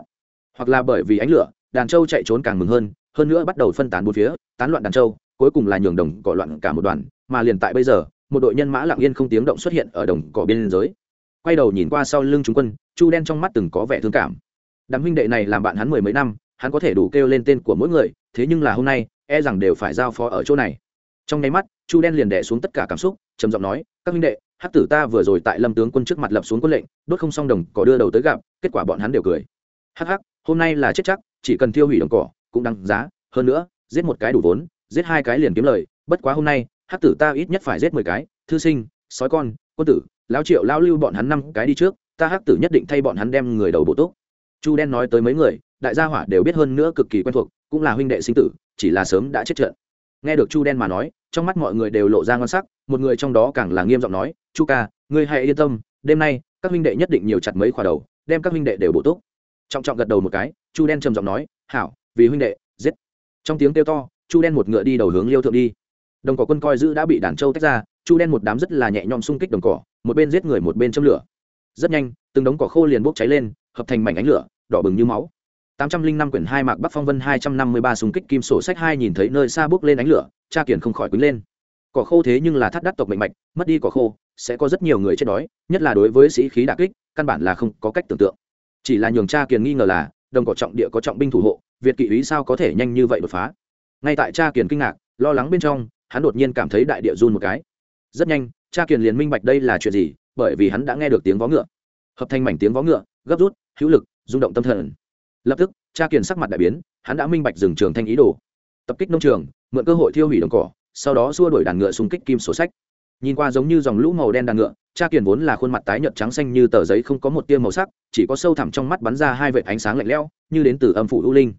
hoặc là bởi vì ánh lửa, đàn trâu chạy trốn càng mừng hơn hơn nữa bắt đầu phân tán bốn phía, tán loạn đàn trâu, cuối cùng là nhường đồng cỏ loạn cả một đoàn, mà liền tại bây giờ, một đội nhân mã lặng yên không tiếng động xuất hiện ở đồng cỏ biên giới quay đầu nhìn qua sau lưng chúng quân, chu đen trong mắt từng có vẻ thương cảm. Đám huynh đệ này làm bạn hắn mười mấy năm, hắn có thể đủ kêu lên tên của mỗi người, thế nhưng là hôm nay e rằng đều phải giao phó ở chỗ này. Trong nháy mắt, chu đen liền đẻ xuống tất cả cảm xúc, trầm giọng nói, các huynh đệ, hắc tử ta vừa rồi tại lâm tướng quân trước mặt lập xuống quân lệnh, đốt không xong đồng cỏ đưa đầu tới gặp, kết quả bọn hắn đều cười. Hắc hắc hôm nay là chết chắc, chỉ cần tiêu hủy đồng cỏ, cũng đăng giá. Hơn nữa, giết một cái đủ vốn, giết hai cái liền kiếm lời. Bất quá hôm nay, hắc tử ta ít nhất phải giết mười cái. Thư sinh, sói con, quân tử, lão triệu lao lưu bọn hắn năm cái đi trước, ta hắc tử nhất định thay bọn hắn đem người đầu bộ tốt chu đen nói tới mấy người, đại gia hỏa đều biết hơn nữa cực kỳ quen thuộc, cũng là huynh đệ sinh tử, chỉ là sớm đã chết trận. Nghe được chu đen mà nói, trong mắt mọi người đều lộ ra ngon sắc, một người trong đó càng là nghiêm giọng nói, chu ca, ngươi hãy yên tâm, đêm nay, các huynh đệ nhất định nhiều chặt mấy khỏa đầu, đem các huynh đệ đều bổ túc trọng trọng gật đầu một cái, chu đen trầm giọng nói, hảo, vì huynh đệ, giết. Trong tiếng kêu to, chu đen một ngựa đi đầu hướng liêu thượng đi. Đồng cỏ quân coi giữ đã bị đàn trâu tách ra, chu đen một đám rất là nhẹ nhõm xung kích đồng cỏ, một bên giết người một bên châm lửa. Rất nhanh, từng đống cỏ khô liền bốc cháy lên, hợp thành mảnh ánh lửa, đỏ bừng như máu. Tám trăm linh năm quyển hai mạc bắc phong vân hai trăm năm mươi ba xung kích kim sổ sách hai nhìn thấy nơi xa bốc lên ánh lửa, cha kiển không khỏi quýnh lên. Cỏ khô thế nhưng là thắt đắt tộc mệnh mạch, mất đi cỏ khô, sẽ có rất nhiều người chết đói, nhất là đối với sĩ khí đà kích, căn bản là không có cách tưởng tượng chỉ là nhường cha kiền nghi ngờ là, đồng cỏ trọng địa có trọng binh thủ hộ, việt kỵ ý sao có thể nhanh như vậy đột phá? Ngay tại cha kiền kinh ngạc, lo lắng bên trong, hắn đột nhiên cảm thấy đại địa run một cái. Rất nhanh, cha kiền liền minh bạch đây là chuyện gì, bởi vì hắn đã nghe được tiếng vó ngựa. Hợp thành mảnh tiếng vó ngựa, gấp rút, hữu lực, rung động tâm thần. Lập tức, cha kiền sắc mặt đại biến, hắn đã minh bạch dừng trường thanh ý đồ. Tập kích nông trường, mượn cơ hội thiêu hủy đồng cỏ, sau đó xua đuổi đàn ngựa xung kích kim sổ sách nhìn qua giống như dòng lũ màu đen đàn ngựa, cha kiền vốn là khuôn mặt tái nhợt trắng xanh như tờ giấy không có một tia màu sắc, chỉ có sâu thẳm trong mắt bắn ra hai vệt ánh sáng lạnh lẽo, như đến từ âm phủ u linh.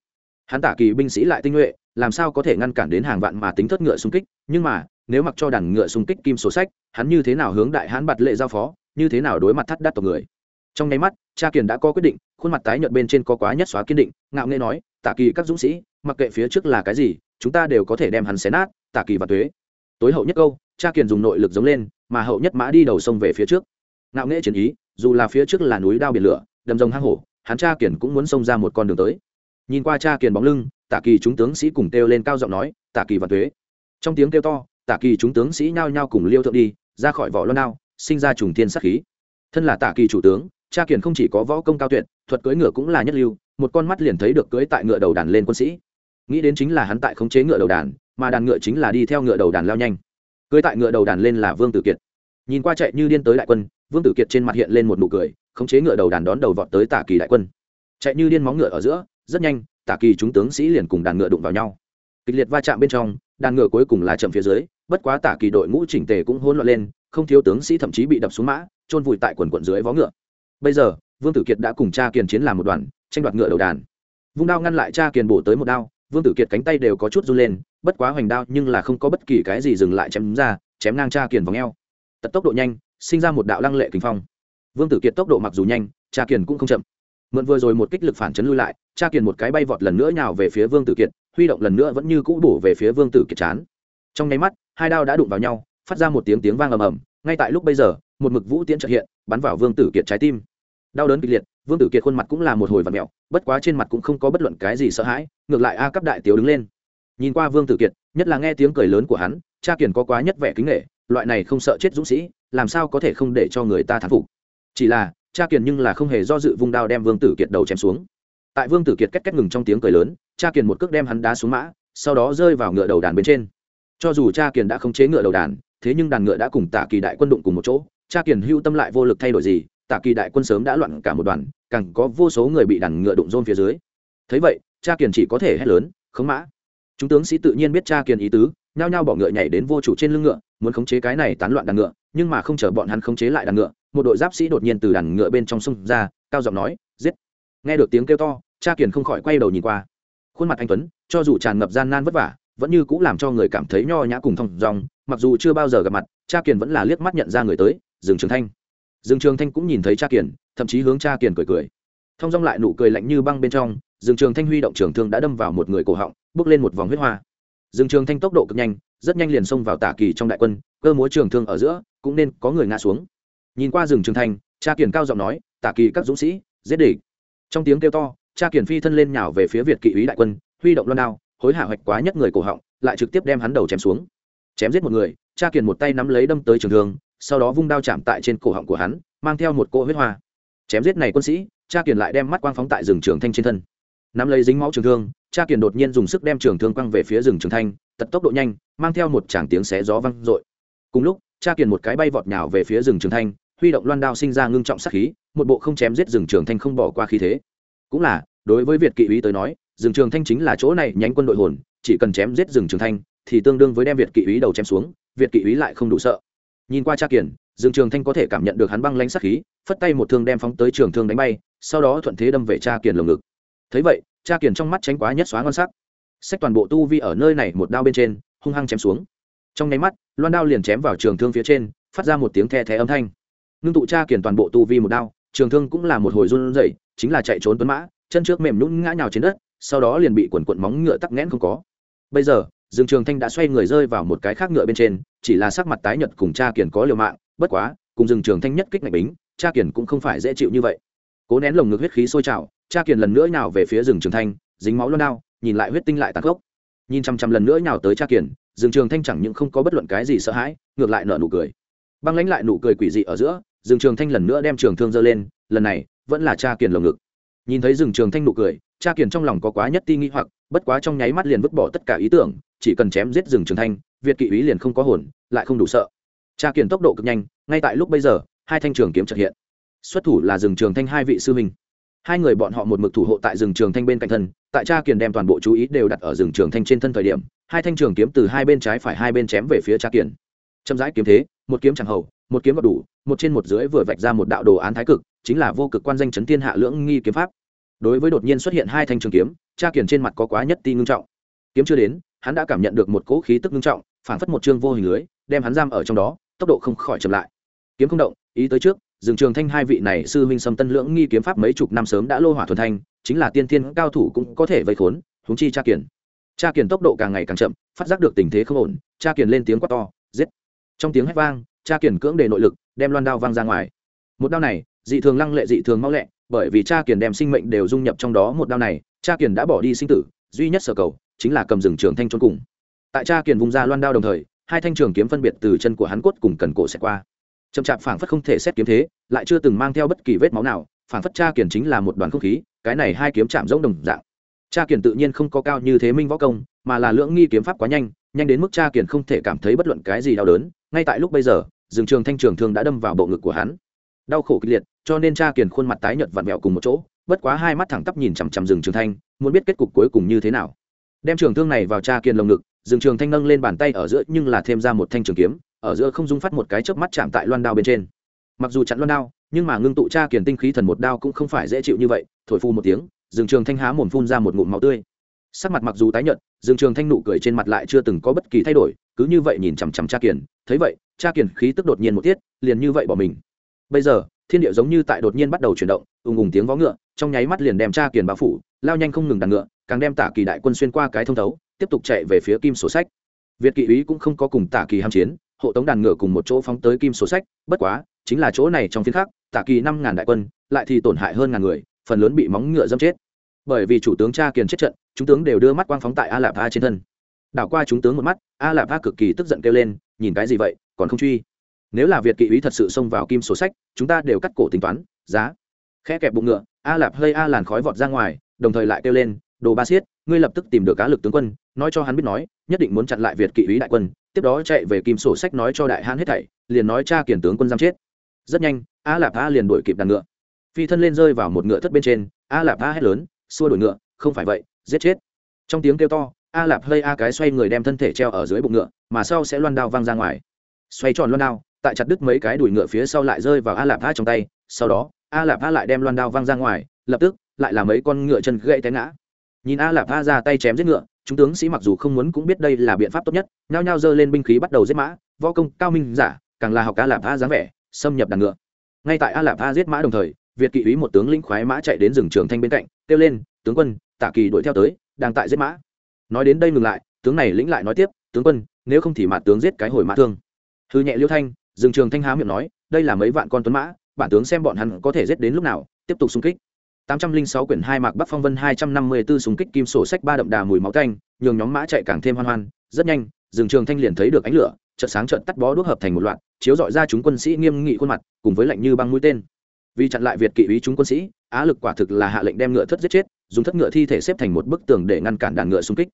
Hắn tả kỳ binh sĩ lại tinh nhuệ, làm sao có thể ngăn cản đến hàng vạn mà tính thất ngựa xung kích, nhưng mà, nếu mặc cho đàn ngựa xung kích kim sổ sách, hắn như thế nào hướng đại hán bạt lệ giao phó, như thế nào đối mặt thắt đắt tộc người. Trong nháy mắt, cha kiền đã có quyết định, khuôn mặt tái nhợt bên trên có quá nhất xóa kiên định, ngạo nghễ nói, tả kỳ các dũng sĩ, mặc kệ phía trước là cái gì, chúng ta đều có thể đem hắn xé nát, tả kỳ và tuế. Tối hậu nhất câu cha kiền dùng nội lực giống lên, mà hậu nhất mã đi đầu sông về phía trước. Ngạo nghễ chiến ý, dù là phía trước là núi đao biển lửa, đầm rồng hang hổ, hắn cha kiền cũng muốn xông ra một con đường tới. Nhìn qua cha kiền bóng lưng tả kỳ chúng tướng sĩ cùng kêu lên cao giọng nói tả kỳ và tuế. Trong tiếng kêu to tả kỳ chúng tướng sĩ nhao nhao cùng liêu thượng đi, ra khỏi vỏ lo nao sinh ra trùng thiên sát khí. Thân là tả kỳ chủ tướng, cha kiền không chỉ có võ công cao tuyệt, thuật cưỡi ngựa cũng là nhất lưu, một con mắt liền thấy được cưỡi tại ngựa đầu đàn lên quân sĩ. Nghĩ đến chính là hắn tại khống chế ngựa đầu đàn, mà đàn ngựa chính là đi theo ngựa đầu đàn lao nhanh cưới tại ngựa đầu đàn lên là vương tử kiệt nhìn qua chạy như điên tới đại quân vương tử kiệt trên mặt hiện lên một nụ cười khống chế ngựa đầu đàn đón đầu vọt tới tả kỳ đại quân chạy như điên móng ngựa ở giữa rất nhanh tả kỳ chúng tướng sĩ liền cùng đàn ngựa đụng vào nhau kịch liệt va chạm bên trong đàn ngựa cuối cùng là chậm phía dưới bất quá tả kỳ đội ngũ chỉnh tề cũng hỗn loạn lên không thiếu tướng sĩ thậm chí bị đập xuống mã trôn vùi tại quần quận dưới vó ngựa bây giờ vương tử kiệt đã cùng cha kiền chiến làm một đoàn tranh đoạt ngựa đầu đàn vung đao ngăn lại cha kiền bổ tới một đao vương tử kiệt cánh tay đều có chút run lên bất quá hoành đao nhưng là không có bất kỳ cái gì dừng lại chém ra, chém ngang cha kiền vào ngheo tật tốc độ nhanh, sinh ra một đạo lăng lệ kinh phong. Vương tử kiệt tốc độ mặc dù nhanh, cha kiền cũng không chậm. Mượn vừa rồi một kích lực phản chấn lui lại, cha kiền một cái bay vọt lần nữa nhào về phía vương tử kiệt, huy động lần nữa vẫn như cũ bổ về phía vương tử kiệt chán. Trong nháy mắt, hai đao đã đụng vào nhau, phát ra một tiếng tiếng vang ầm ầm, ngay tại lúc bây giờ, một mực vũ tiễn trợ hiện, bắn vào vương tử kiệt trái tim. Đau đớn kịch liệt, vương tử kiệt khuôn mặt cũng là một hồi và mẹo bất quá trên mặt cũng không có bất luận cái gì sợ hãi, ngược lại a cấp đại tiểu đứng lên nhìn qua vương tử kiệt, nhất là nghe tiếng cười lớn của hắn, cha kiền có quá nhất vẻ kính nghệ loại này không sợ chết dũng sĩ, làm sao có thể không để cho người ta thán phục. Chỉ là, cha kiền nhưng là không hề do dự vung đao đem vương tử kiệt đầu chém xuống. Tại vương tử kiệt cách cách ngừng trong tiếng cười lớn, cha kiền một cước đem hắn đá xuống mã, sau đó rơi vào ngựa đầu đàn bên trên. Cho dù cha kiền đã khống chế ngựa đầu đàn, thế nhưng đàn ngựa đã cùng Tả kỳ đại quân đụng cùng một chỗ, cha kiền hưu tâm lại vô lực thay đổi gì Tả kỳ đại quân sớm đã loạn cả một đoàn, càng có vô số người bị đàn ngựa đụng rôn phía dưới. Thấy vậy, cha kiền chỉ có thể hét lớn, khống mã! Chúng tướng sĩ tự nhiên biết cha kiền ý tứ, nhao nhao bỏ ngựa nhảy đến vô chủ trên lưng ngựa, muốn khống chế cái này tán loạn đàn ngựa, nhưng mà không chờ bọn hắn khống chế lại đàn ngựa, một đội giáp sĩ đột nhiên từ đàn ngựa bên trong sông ra, cao giọng nói, giết! Nghe được tiếng kêu to cha kiền không khỏi quay đầu nhìn qua. Khuôn mặt anh tuấn, cho dù tràn ngập gian nan vất vả, vẫn như cũng làm cho người cảm thấy nho nhã cùng thong dong, mặc dù chưa bao giờ gặp mặt cha kiền vẫn là liếc mắt nhận ra người tới, dương trường thanh. Dương trường thanh cũng nhìn thấy cha kiền, thậm chí hướng cha kiền cười cười. Thong dong lại nụ cười lạnh như băng bên trong dương trường thanh huy động trường thương đã đâm vào một người cổ họng, bước lên một vòng huyết hoa. Dương trường thanh tốc độ cực nhanh, rất nhanh liền xông vào tả kỳ trong đại quân, cơ múa trường thương ở giữa, cũng nên có người ngã xuống. Nhìn qua Dương trường thanh, cha kiền cao giọng nói, tả kỳ các dũng sĩ, giết địch. Trong tiếng kêu to, cha kiền phi thân lên nhào về phía việt kỵ úy đại quân, huy động loan đao, hối hạ hoạch quá nhất người cổ họng, lại trực tiếp đem hắn đầu chém xuống. Chém giết một người, cha kiền một tay nắm lấy đâm tới trường thương, sau đó vung đao chạm tại trên cổ họng của hắn, mang theo một cỗ huyết hoa. Chém giết này quân sĩ, cha kiền lại đem mắt quang phóng tại rừng trường thanh trên thân nắm lấy dính máu trường thương, cha kiền đột nhiên dùng sức đem trường thương quăng về phía rừng trường thanh, tật tốc độ nhanh, mang theo một tràng tiếng xé gió văng dội. Cùng lúc, cha kiền một cái bay vọt nhào về phía rừng trường thanh, huy động loan đao sinh ra ngưng trọng sát khí, một bộ không chém giết rừng trường thanh không bỏ qua khí thế. Cũng là, đối với việt kỵ úy tới nói, rừng trường thanh chính là chỗ này nhánh quân đội hồn, chỉ cần chém giết rừng trường thanh, thì tương đương với đem việt kỵ úy đầu chém xuống, việt kỵ úy lại không đủ sợ. Nhìn qua cha kiền, rừng trường thanh có thể cảm nhận được hắn băng lanh sát khí, phất tay một thương đem phóng tới trường thương đánh bay, sau đó thuận thế đâm về cha kiền lồng ngực thấy vậy, cha kiền trong mắt tránh quá nhất xóa ngon sắc. Xách toàn bộ tu vi ở nơi này một đao bên trên, hung hăng chém xuống. Trong nháy mắt, loan đao liền chém vào trường thương phía trên, phát ra một tiếng the thé âm thanh. Ngưng tụ cha kiền toàn bộ tu vi một đao, trường thương cũng là một hồi run rẩy, chính là chạy trốn tuấn mã, chân trước mềm nhũn ngã nhào trên đất, sau đó liền bị quần quận móng ngựa tắc nghẽn không có. Bây giờ, dương trường thanh đã xoay người rơi vào một cái khác ngựa bên trên, chỉ là sắc mặt tái nhợt cùng cha kiền có liều mạng, bất quá, cùng dương trường thanh nhất kích ngạch bính, cha kiền cũng không phải dễ chịu như vậy. Cố nén lồng ngực huyết khí sôi trào cha kiền lần nữa nào về phía rừng trường thanh, dính máu luôn đao nhìn lại huyết tinh lại tàn khốc. Nhìn chăm chăm lần nữa nào tới cha kiền, rừng trường thanh chẳng những không có bất luận cái gì sợ hãi, ngược lại nở nụ cười. Băng lãnh lại nụ cười quỷ dị ở giữa, rừng trường thanh lần nữa đem trường thương giơ lên, lần này, vẫn là cha kiền lồng ngực. Nhìn thấy rừng trường thanh nụ cười, cha kiền trong lòng có quá nhất ti nghĩ hoặc, bất quá trong nháy mắt liền vứt bỏ tất cả ý tưởng, chỉ cần chém giết rừng trường thanh, việt kỵ ý liền không có hồn, lại không đủ sợ. Cha kiền tốc độ cực nhanh, ngay tại lúc bây giờ, hai thanh trường kiếm trật hiện. Xuất thủ là rừng trường thanh hai vị sư minh hai người bọn họ một mực thủ hộ tại rừng trường thanh bên cạnh thân, tại cha kiền đem toàn bộ chú ý đều đặt ở rừng trường thanh trên thân thời điểm, hai thanh trường kiếm từ hai bên trái phải hai bên chém về phía cha kiền. Chậm rãi kiếm thế, một kiếm chẳng hầu, một kiếm gọt đủ, một trên một dưới vừa vạch ra một đạo đồ án thái cực, chính là vô cực quan danh chấn thiên hạ lưỡng nghi kiếm pháp. Đối với đột nhiên xuất hiện hai thanh trường kiếm, cha kiền trên mặt có quá nhất ti ngưng trọng. Kiếm chưa đến, hắn đã cảm nhận được một cỗ khí tức ngưng trọng phản phất một chương vô hình lưới, đem hắn giam ở trong đó, tốc độ không khỏi chậm lại. Kiếm không động, ý tới trước dừng trường thanh hai vị này sư minh sâm tân lưỡng nghi kiếm pháp mấy chục năm sớm đã lô hỏa thuần thanh, chính là tiên thiên cao thủ cũng có thể vây khốn, huống chi cha kiền. Cha kiền tốc độ càng ngày càng chậm, phát giác được tình thế không ổn, cha kiền lên tiếng quát to, giết. Trong tiếng hét vang, cha kiền cưỡng để nội lực, đem loan đao vang ra ngoài. Một đao này, dị thường lăng lệ dị thường mau lẹ, bởi vì cha kiền đem sinh mệnh đều dung nhập trong đó một đao này, cha kiền đã bỏ đi sinh tử, duy nhất sở cầu, chính là cầm Dương trường thanh trốn cùng. Tại cha kiền vùng ra loan đao đồng thời, hai thanh trường kiếm phân biệt từ chân của hắn cốt cùng cần cổ sẽ qua chậm chạp phảng phất không thể xét kiếm thế, lại chưa từng mang theo bất kỳ vết máu nào, phảng phất cha kiền chính là một đoàn không khí, cái này hai kiếm chạm giống đồng dạng. Cha kiền tự nhiên không có cao như thế minh võ công, mà là lưỡng nghi kiếm pháp quá nhanh nhanh đến mức cha kiền không thể cảm thấy bất luận cái gì đau đớn, ngay tại lúc bây giờ, rừng trường thanh trường thương đã đâm vào bộ ngực của hắn. Đau khổ kịch liệt, cho nên cha kiền khuôn mặt tái nhợt vặn vẹo cùng một chỗ, bất quá hai mắt thẳng tắp nhìn chằm chằm rừng trường thanh, muốn biết kết cục cuối cùng như thế nào. Đem trường thương này vào cha kiền lồng ngực, rừng trường thanh nâng lên bàn tay ở giữa nhưng là thêm ra một thanh trường kiếm ở giữa không dung phát một cái chớp mắt chạm tại loan đao bên trên. Mặc dù chặn loan đao, nhưng mà ngưng tụ cha kiền tinh khí thần một đao cũng không phải dễ chịu như vậy, thổi phu một tiếng Dương trường thanh há mồm phun ra một ngụm máu tươi. Sắc mặt mặc dù tái nhợt Dương trường thanh nụ cười trên mặt lại chưa từng có bất kỳ thay đổi, cứ như vậy nhìn chằm chằm cha kiền, thấy vậy cha kiền khí tức đột nhiên một tiết, liền như vậy bỏ mình. Bây giờ, thiên địa giống như tại đột nhiên bắt đầu chuyển động, ùng ùng tiếng vó ngựa, trong nháy mắt liền đem cha kiền bao phủ, lao nhanh không ngừng đàn ngựa, càng đem tả kỳ đại quân xuyên qua cái thông thấu, tiếp tục chạy về phía kim sổ sách. Việt kỵ úy cũng không có cùng tả kỳ ham chiến hộ tống đàn ngựa cùng một chỗ phóng tới kim sổ sách, bất quá, chính là chỗ này trong phiên khác, tả kỳ năm ngàn đại quân, lại thì tổn hại hơn ngàn người, phần lớn bị móng ngựa dâm chết. Bởi vì chủ tướng cha kiền chết trận, chúng tướng đều đưa mắt quang phóng tại a lạp a trên thân. Đảo qua chúng tướng một mắt, a lạp a cực kỳ tức giận kêu lên, nhìn cái gì vậy, còn không truy? Nếu là việt kỵ Ý thật sự xông vào kim sổ sách, chúng ta đều cắt cổ tính toán, giá. Khe kẹp bụng ngựa, a lạp hơi a làn khói vọt ra ngoài, đồng thời lại kêu lên, đồ ba xiết ngươi lập tức tìm được cá lực tướng quân, nói cho hắn biết nói, nhất định muốn chặn lại việt kỵ ý đại quân, tiếp đó chạy về kim sổ sách nói cho đại hãn hết thảy, liền nói cha kiển tướng quân giam chết. Rất nhanh, a lạp a liền đuổi kịp đàn ngựa. Phi thân lên rơi vào một ngựa thất bên trên, a lạp a hét lớn, xua đuổi ngựa, không phải vậy, giết chết. Trong tiếng kêu to, a lạp hơi a cái xoay người đem thân thể treo ở dưới bụng ngựa, mà sau sẽ loan đao văng ra ngoài. Xoay tròn loan đao, tại chặt đứt mấy cái đuổi ngựa phía sau lại rơi vào a lạp a trong tay, sau đó, a lạp a lại đem loan đao văng ra ngoài, lập tức, lại là mấy con ngựa chân gãy té ngã nhìn a lạp a ra tay chém giết ngựa, chúng tướng sĩ mặc dù không muốn cũng biết đây là biện pháp tốt nhất, nhao nhao giơ lên binh khí bắt đầu giết mã, võ công cao minh giả, càng là học a lạp a dáng vẻ, xâm nhập đàn ngựa. Ngay tại a lạp a giết mã đồng thời, việt kỵ úy một tướng lĩnh khoái mã chạy đến rừng trường thanh bên cạnh, kêu lên, tướng quân Tả kỳ đuổi theo tới, đang tại giết mã. Nói đến đây ngừng lại, tướng này lĩnh lại nói tiếp, tướng quân, nếu không thì mạ tướng giết cái hồi mã thương. Hư nhẹ liêu thanh dừng trường thanh há miệng nói, đây là mấy vạn con tuấn mã, bản tướng xem bọn hắn có thể giết đến lúc nào, tiếp tục xung kích. 806 quyển hai mạc Bắc Phong Vân 254 súng kích kim sổ sách ba đậm đà mùi máu tanh, nhường nhóm mã chạy càng thêm hoan hoan, rất nhanh, rừng trường thanh liền thấy được ánh lửa, chợt sáng chợt tắt bó đuốc hợp thành một loạt, chiếu dọi ra chúng quân sĩ nghiêm nghị khuôn mặt, cùng với lạnh như băng mũi tên. Vì chặn lại Việt kỵ úy chúng quân sĩ, Á lực quả thực là hạ lệnh đem ngựa thất giết chết, dùng thất ngựa thi thể xếp thành một bức tường để ngăn cản đàn ngựa xung kích.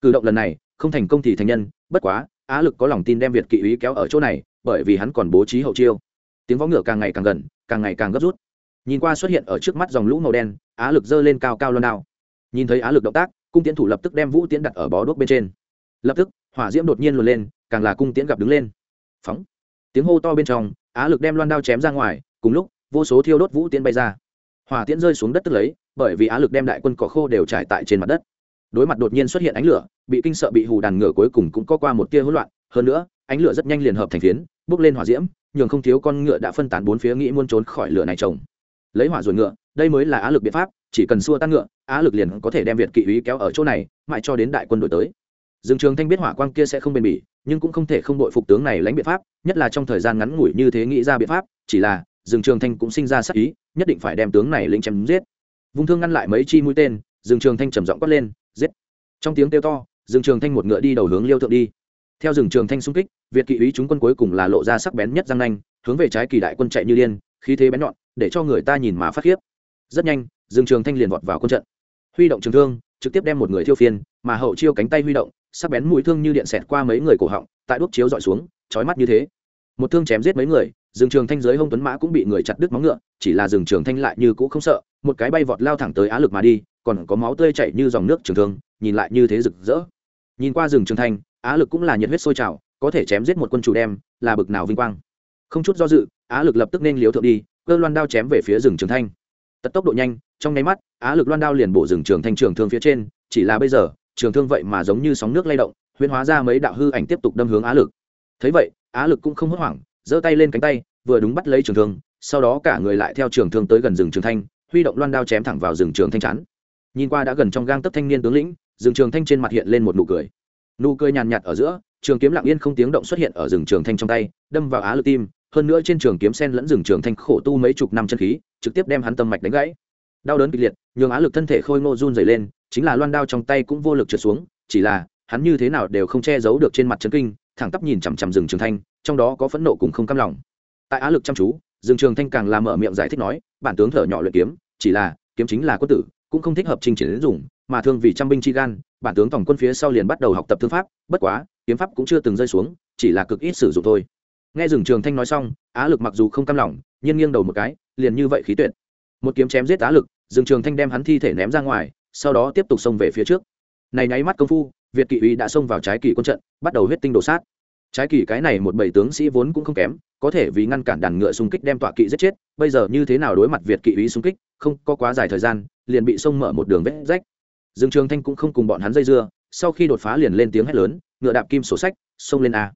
Cử động lần này, không thành công thì thành nhân, bất quá, Á lực có lòng tin đem Việt kỵ úy kéo ở chỗ này, bởi vì hắn còn bố trí hậu chiêu. Tiếng vó ngựa càng ngày càng gần, càng ngày càng gấp rút nhìn qua xuất hiện ở trước mắt dòng lũ màu đen, á lực giơ lên cao cao loan đao. Nhìn thấy á lực động tác, cung tiễn thủ lập tức đem vũ tiễn đặt ở bó đuốc bên trên. Lập tức, hỏa diễm đột nhiên luồn lên, càng là cung tiễn gặp đứng lên. Phóng! Tiếng hô to bên trong, á lực đem loan đao chém ra ngoài, cùng lúc, vô số thiêu đốt vũ tiễn bay ra. Hỏa tiễn rơi xuống đất tức lấy, bởi vì á lực đem đại quân cỏ khô đều trải tại trên mặt đất. Đối mặt đột nhiên xuất hiện ánh lửa, bị kinh sợ bị hù đàn ngựa cuối cùng cũng có qua một tia hỗn loạn. Hơn nữa, ánh lửa rất nhanh liền hợp thành phiến, bốc lên hỏa diễm, nhường không thiếu con ngựa đã phân tán bốn phía nghĩ muốn trốn khỏi lửa này trồng lấy hỏa rồi ngựa, đây mới là á lực biện pháp, chỉ cần xua tan ngựa, á lực liền có thể đem việt kỵ úy kéo ở chỗ này, mãi cho đến đại quân đổi tới. Dương trường thanh biết hỏa quang kia sẽ không bền bỉ, nhưng cũng không thể không đội phục tướng này lãnh biện pháp, nhất là trong thời gian ngắn ngủi như thế nghĩ ra biện pháp, chỉ là dương trường thanh cũng sinh ra sắc ý, nhất định phải đem tướng này lĩnh chém giết. Vung thương ngăn lại mấy chi mũi tên, dương trường thanh trầm giọng quát lên, giết! Trong tiếng kêu to, dương trường thanh một ngựa đi đầu hướng liêu thượng đi. Theo rừng trường thanh xung kích, việt kỵ úy chúng quân cuối cùng là lộ ra sắc bén nhất răng nanh, hướng về trái kỳ đại quân chạy như điên, khí thế bén nhọn để cho người ta nhìn mà phát khiếp. Rất nhanh, dương trường thanh liền vọt vào quân trận. Huy động trường thương, trực tiếp đem một người thiêu phiên, mà hậu chiêu cánh tay huy động, sắc bén mũi thương như điện xẹt qua mấy người cổ họng, tại đuốc chiếu dọi xuống, chói mắt như thế. Một thương chém giết mấy người, dương trường thanh dưới hông tuấn mã cũng bị người chặt đứt móng ngựa, chỉ là dương trường thanh lại như cũ không sợ, một cái bay vọt lao thẳng tới á lực mà đi, còn có máu tươi chảy như dòng nước trường thương, nhìn lại như thế rực rỡ. Nhìn qua rừng trường thanh, á lực cũng là nhiệt huyết sôi trào, có thể chém giết một quân chủ đem, là bực nào vinh quang. Không chút do dự, á lực lập tức nên liếu thượng đi cơ loan đao chém về phía rừng trường thanh. Tật tốc độ nhanh, trong nháy mắt, á lực loan đao liền bổ rừng trường thanh trường thương phía trên, chỉ là bây giờ, trường thương vậy mà giống như sóng nước lay động, huyễn hóa ra mấy đạo hư ảnh tiếp tục đâm hướng á lực. Thấy vậy, á lực cũng không hốt hoảng, giơ tay lên cánh tay, vừa đúng bắt lấy trường thương, sau đó cả người lại theo trường thương tới gần rừng trường thanh, huy động loan đao chém thẳng vào rừng trường thanh chắn. Nhìn qua đã gần trong gang tấc thanh niên tướng lĩnh, rừng trường thanh trên mặt hiện lên một nụ cười. Nụ cười nhàn nhạt ở giữa, trường kiếm lặng yên không tiếng động xuất hiện ở rừng trường thanh trong tay, đâm vào á lực tim hơn nữa trên trường kiếm sen lẫn rừng trường thanh khổ tu mấy chục năm chân khí, trực tiếp đem hắn tâm mạch đánh gãy. Đau đớn kịch liệt, nhường á lực thân thể khôi ngô run dày lên, chính là loan đao trong tay cũng vô lực trượt xuống, chỉ là, hắn như thế nào đều không che giấu được trên mặt trấn kinh, thẳng tắp nhìn chằm chằm rừng trường thanh, trong đó có phẫn nộ cùng không cam lòng. Tại á lực chăm chú, rừng trường thanh càng làm mở miệng giải thích nói, bản tướng thở nhỏ luyện kiếm, chỉ là, kiếm chính là quân tử, cũng không thích hợp trình triển đến dùng, mà thường vì trăm binh chi gan, bản tướng tổng quân phía sau liền bắt đầu học tập thương pháp, bất quá, kiếm pháp cũng chưa từng rơi xuống, chỉ là cực ít sử dụng thôi nghe rừng trường thanh nói xong, á lực mặc dù không cam lòng, nhưng nghiêng đầu một cái, liền như vậy khí tuyệt. Một kiếm chém giết á lực rừng trường thanh đem hắn thi thể ném ra ngoài, sau đó tiếp tục xông về phía trước. Này nháy mắt công phu, việt kỵ uy đã xông vào trái kỳ quân trận, bắt đầu huyết tinh đổ sát. Trái kỳ cái này một bảy tướng sĩ vốn cũng không kém, có thể vì ngăn cản đàn ngựa xung kích đem tọa kỵ giết chết, bây giờ như thế nào đối mặt việt kỵ uy xung kích, không có quá dài thời gian, liền bị xông mở một đường vết rách. Dương trường thanh cũng không cùng bọn hắn dây dưa, sau khi đột phá liền lên tiếng hét lớn, ngựa đạp kim sổ sách, xông lên a.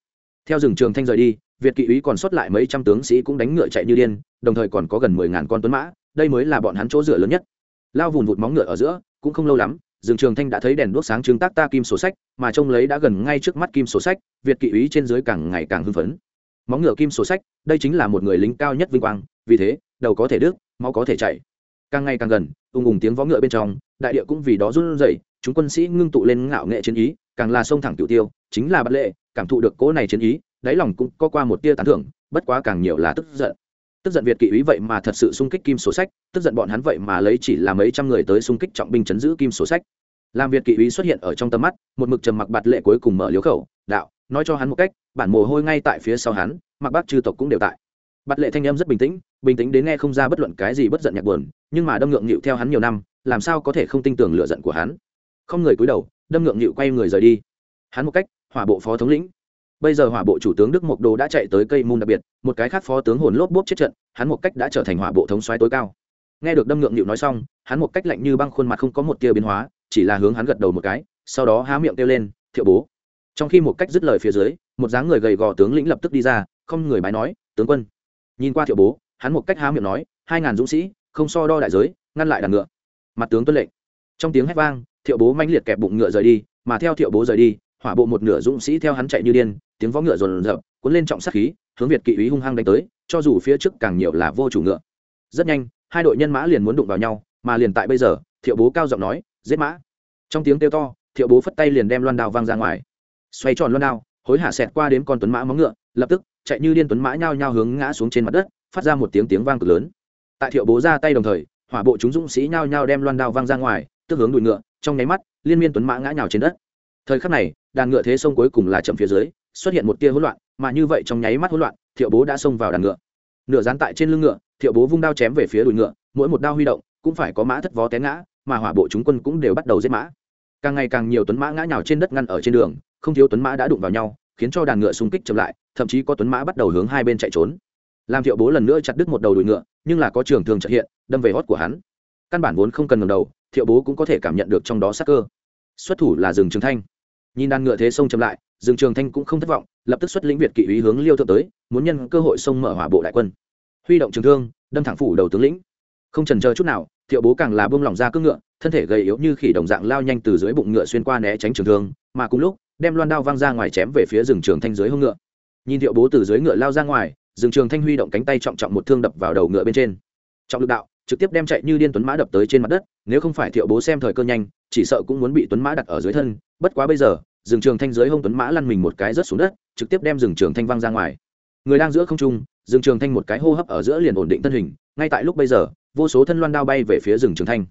Theo rừng trường thanh rời đi việt kỵ úy còn sót lại mấy trăm tướng sĩ cũng đánh ngựa chạy như điên, đồng thời còn có gần mười ngàn con tuấn mã, đây mới là bọn hắn chỗ dựa lớn nhất. Lao vùn vụt móng ngựa ở giữa, cũng không lâu lắm rừng trường thanh đã thấy đèn đuốc sáng chứng tác ta kim sổ sách, mà trông lấy đã gần ngay trước mắt kim sổ sách, việt kỵ úy trên dưới càng ngày càng hưng phấn. Móng ngựa kim sổ sách, đây chính là một người lính cao nhất vinh quang, vì thế, đầu có thể đứt, máu có thể chạy càng ngày càng gần ung ùng tiếng vó ngựa bên trong, đại địa cũng vì đó run rẩy, chúng quân sĩ ngưng tụ lên ngạo nghệ chiến ý, càng là sông thẳng tiểu tiêu, chính là bất lệ, cảm thụ được cỗ này chiến ý đáy lòng cũng có qua một tia tán thưởng, bất quá càng nhiều là tức giận. Tức giận việt kỵ ý vậy mà thật sự xung kích kim sổ sách, tức giận bọn hắn vậy mà lấy chỉ là mấy trăm người tới xung kích trọng binh chấn giữ kim sổ sách. Làm việt kỵ ý xuất hiện ở trong tầm mắt, một mực trầm mặc bạt lệ cuối cùng mở liếu khẩu, đạo, nói cho hắn một cách, bản mồ hôi ngay tại phía sau hắn, mặc bác chư tộc cũng đều tại. Bạt lệ thanh âm rất bình tĩnh bình tĩnh đến nghe không ra bất luận cái gì bất giận nhạc buồn, nhưng mà đâm ngượng nghịu theo hắn nhiều năm, làm sao có thể không tin tưởng lựa giận của hắn? Không người cúi đầu, đâm ngượng nghịu quay người rời đi. Hắn một cách, hỏa bộ phó thống lĩnh bây giờ hỏa bộ chủ tướng đức mộc đồ đã chạy tới cây môn đặc biệt, một cái khác phó tướng hồn lốp bốp chết trận, hắn một cách đã trở thành hỏa bộ thống xoáy tối cao. Nghe được đâm ngượng nhịu nói xong, hắn một cách lạnh như băng khuôn mặt không có một tia biến hóa, chỉ là hướng hắn gật đầu một cái, sau đó há miệng kêu lên, thiệu bố. Trong khi một cách dứt lời phía dưới, một dáng người gầy gò tướng lĩnh lập tức đi ra, không người bái nói, tướng quân. Nhìn qua thiệu bố, hắn một cách há miệng nói, hai ngàn dũng sĩ, không so đo đại giới, ngăn lại đàn ngựa. Mặt tướng tuân lệnh. Trong tiếng hét vang, thiệu bố manh liệt kẹp bụng ngựa rời đi, mà theo thiệu bố rời đi hỏa bộ một nửa dũng sĩ theo hắn chạy như điên, tiếng võ ngựa rồn rập, cuốn lên trọng sát khí, hướng việt kỵ úy hung hăng đánh tới, cho dù phía trước càng nhiều là vô chủ ngựa. Rất nhanh, hai đội nhân mã liền muốn đụng vào nhau, mà liền tại bây giờ, thiệu bố cao giọng nói, giết mã! Trong tiếng kêu to, thiệu bố phất tay liền đem loan đao văng ra ngoài. Xoay tròn loan đao, hối hạ xẹt qua đến con tuấn mã móng ngựa, lập tức, chạy như điên tuấn mã nhao nhao hướng ngã xuống trên mặt đất, phát ra một tiếng tiếng vang cực lớn. Tại thiệu bố ra tay đồng thời, hỏa bộ chúng dũng sĩ nhao nhao đem loan đao văng ra ngoài, tức hướng đùi ngựa, trong nháy mắt, liên miên tuấn mã ngã nhào trên đất. Thời khắc này đàn ngựa thế sông cuối cùng là chậm phía dưới, xuất hiện một tia hỗn loạn, mà như vậy trong nháy mắt hỗn loạn, thiệu bố đã xông vào đàn ngựa. Nửa dán tại trên lưng ngựa, thiệu bố vung đao chém về phía đùi ngựa, mỗi một đao huy động cũng phải có mã thất vó té ngã, mà hỏa bộ chúng quân cũng đều bắt đầu giết mã. Càng ngày càng nhiều tuấn mã ngã nhào trên đất ngăn ở trên đường, không thiếu tuấn mã đã đụng vào nhau, khiến cho đàn ngựa xung kích chậm lại, thậm chí có tuấn mã bắt đầu hướng hai bên chạy trốn. Làm thiệu bố lần nữa chặt đứt một đầu đùi ngựa, nhưng là có trường thường trợ hiện, đâm về hót của hắn. Căn bản vốn không cần ngầm đầu, thiệu bố cũng có thể cảm nhận được trong đó sắc cơ. Xuất thủ là rừng trường thanh nhìn đàn ngựa thế sông chậm lại, dương trường thanh cũng không thất vọng, lập tức xuất lĩnh việt kỵ ý hướng liêu thượng tới, muốn nhân cơ hội sông mở hỏa bộ đại quân. Huy động trường thương, đâm thẳng phủ đầu tướng lĩnh. Không trần chờ chút nào, thiệu bố càng là buông lỏng ra cương ngựa, thân thể gầy yếu như khỉ đồng dạng lao nhanh từ dưới bụng ngựa xuyên qua né tránh trường thương, mà cùng lúc, đem loan đao văng ra ngoài chém về phía rừng trường thanh dưới hông ngựa. Nhìn thiệu bố từ dưới ngựa lao ra ngoài rừng trường thanh huy động cánh tay trọng trọng một thương đập vào đầu ngựa bên trên. Trọng lực đạo, trực tiếp đem chạy như điên tuấn mã đập tới trên mặt đất, nếu không phải thiệu bố xem thời cơ nhanh, chỉ sợ cũng muốn bị tuấn mã đặt ở dưới thân, bất quá bây giờ rừng trường thanh dưới hông tuấn mã lăn mình một cái rớt xuống đất, trực tiếp đem rừng trường thanh văng ra ngoài. Người đang giữa không trung, rừng trường thanh một cái hô hấp ở giữa liền ổn định thân hình, ngay tại lúc bây giờ, vô số thân loan đao bay về phía rừng trường thanh.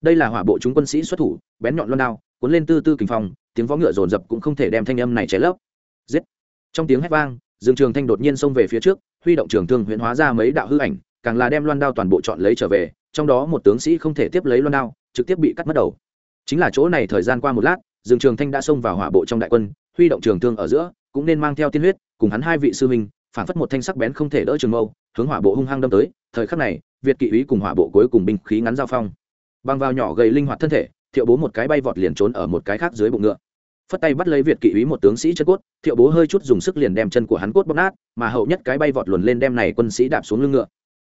Đây là hỏa bộ chúng quân sĩ xuất thủ, bén nhọn loan đao, cuốn lên tư tư kình phong, tiếng võ ngựa rồn rập cũng không thể đem thanh âm này cháy lấp. Giết! Trong tiếng hét vang, rừng trường thanh đột nhiên xông về phía trước, huy động trường thương huyễn hóa ra mấy đạo hư ảnh, càng là đem loan đao toàn bộ chọn lấy trở về, trong đó một tướng sĩ không thể tiếp lấy loan đao, trực tiếp bị cắt mất đầu. Chính là chỗ này thời gian qua một lát Dương trường thanh đã xông vào hỏa bộ trong đại quân huy động trường thương ở giữa cũng nên mang theo tiên huyết cùng hắn hai vị sư huynh, phản phất một thanh sắc bén không thể đỡ trường mâu hướng hỏa bộ hung hăng đâm tới thời khắc này việt kỵ úy cùng hỏa bộ cuối cùng binh khí ngắn giao phong. Băng vào nhỏ gầy linh hoạt thân thể thiệu bố một cái bay vọt liền trốn ở một cái khác dưới bụng ngựa. Phất tay bắt lấy việt kỵ úy một tướng sĩ chân cốt thiệu bố hơi chút dùng sức liền đem chân của hắn cốt bóp nát mà hậu nhất cái bay vọt luồn lên đem này quân sĩ đạp xuống lưng ngựa.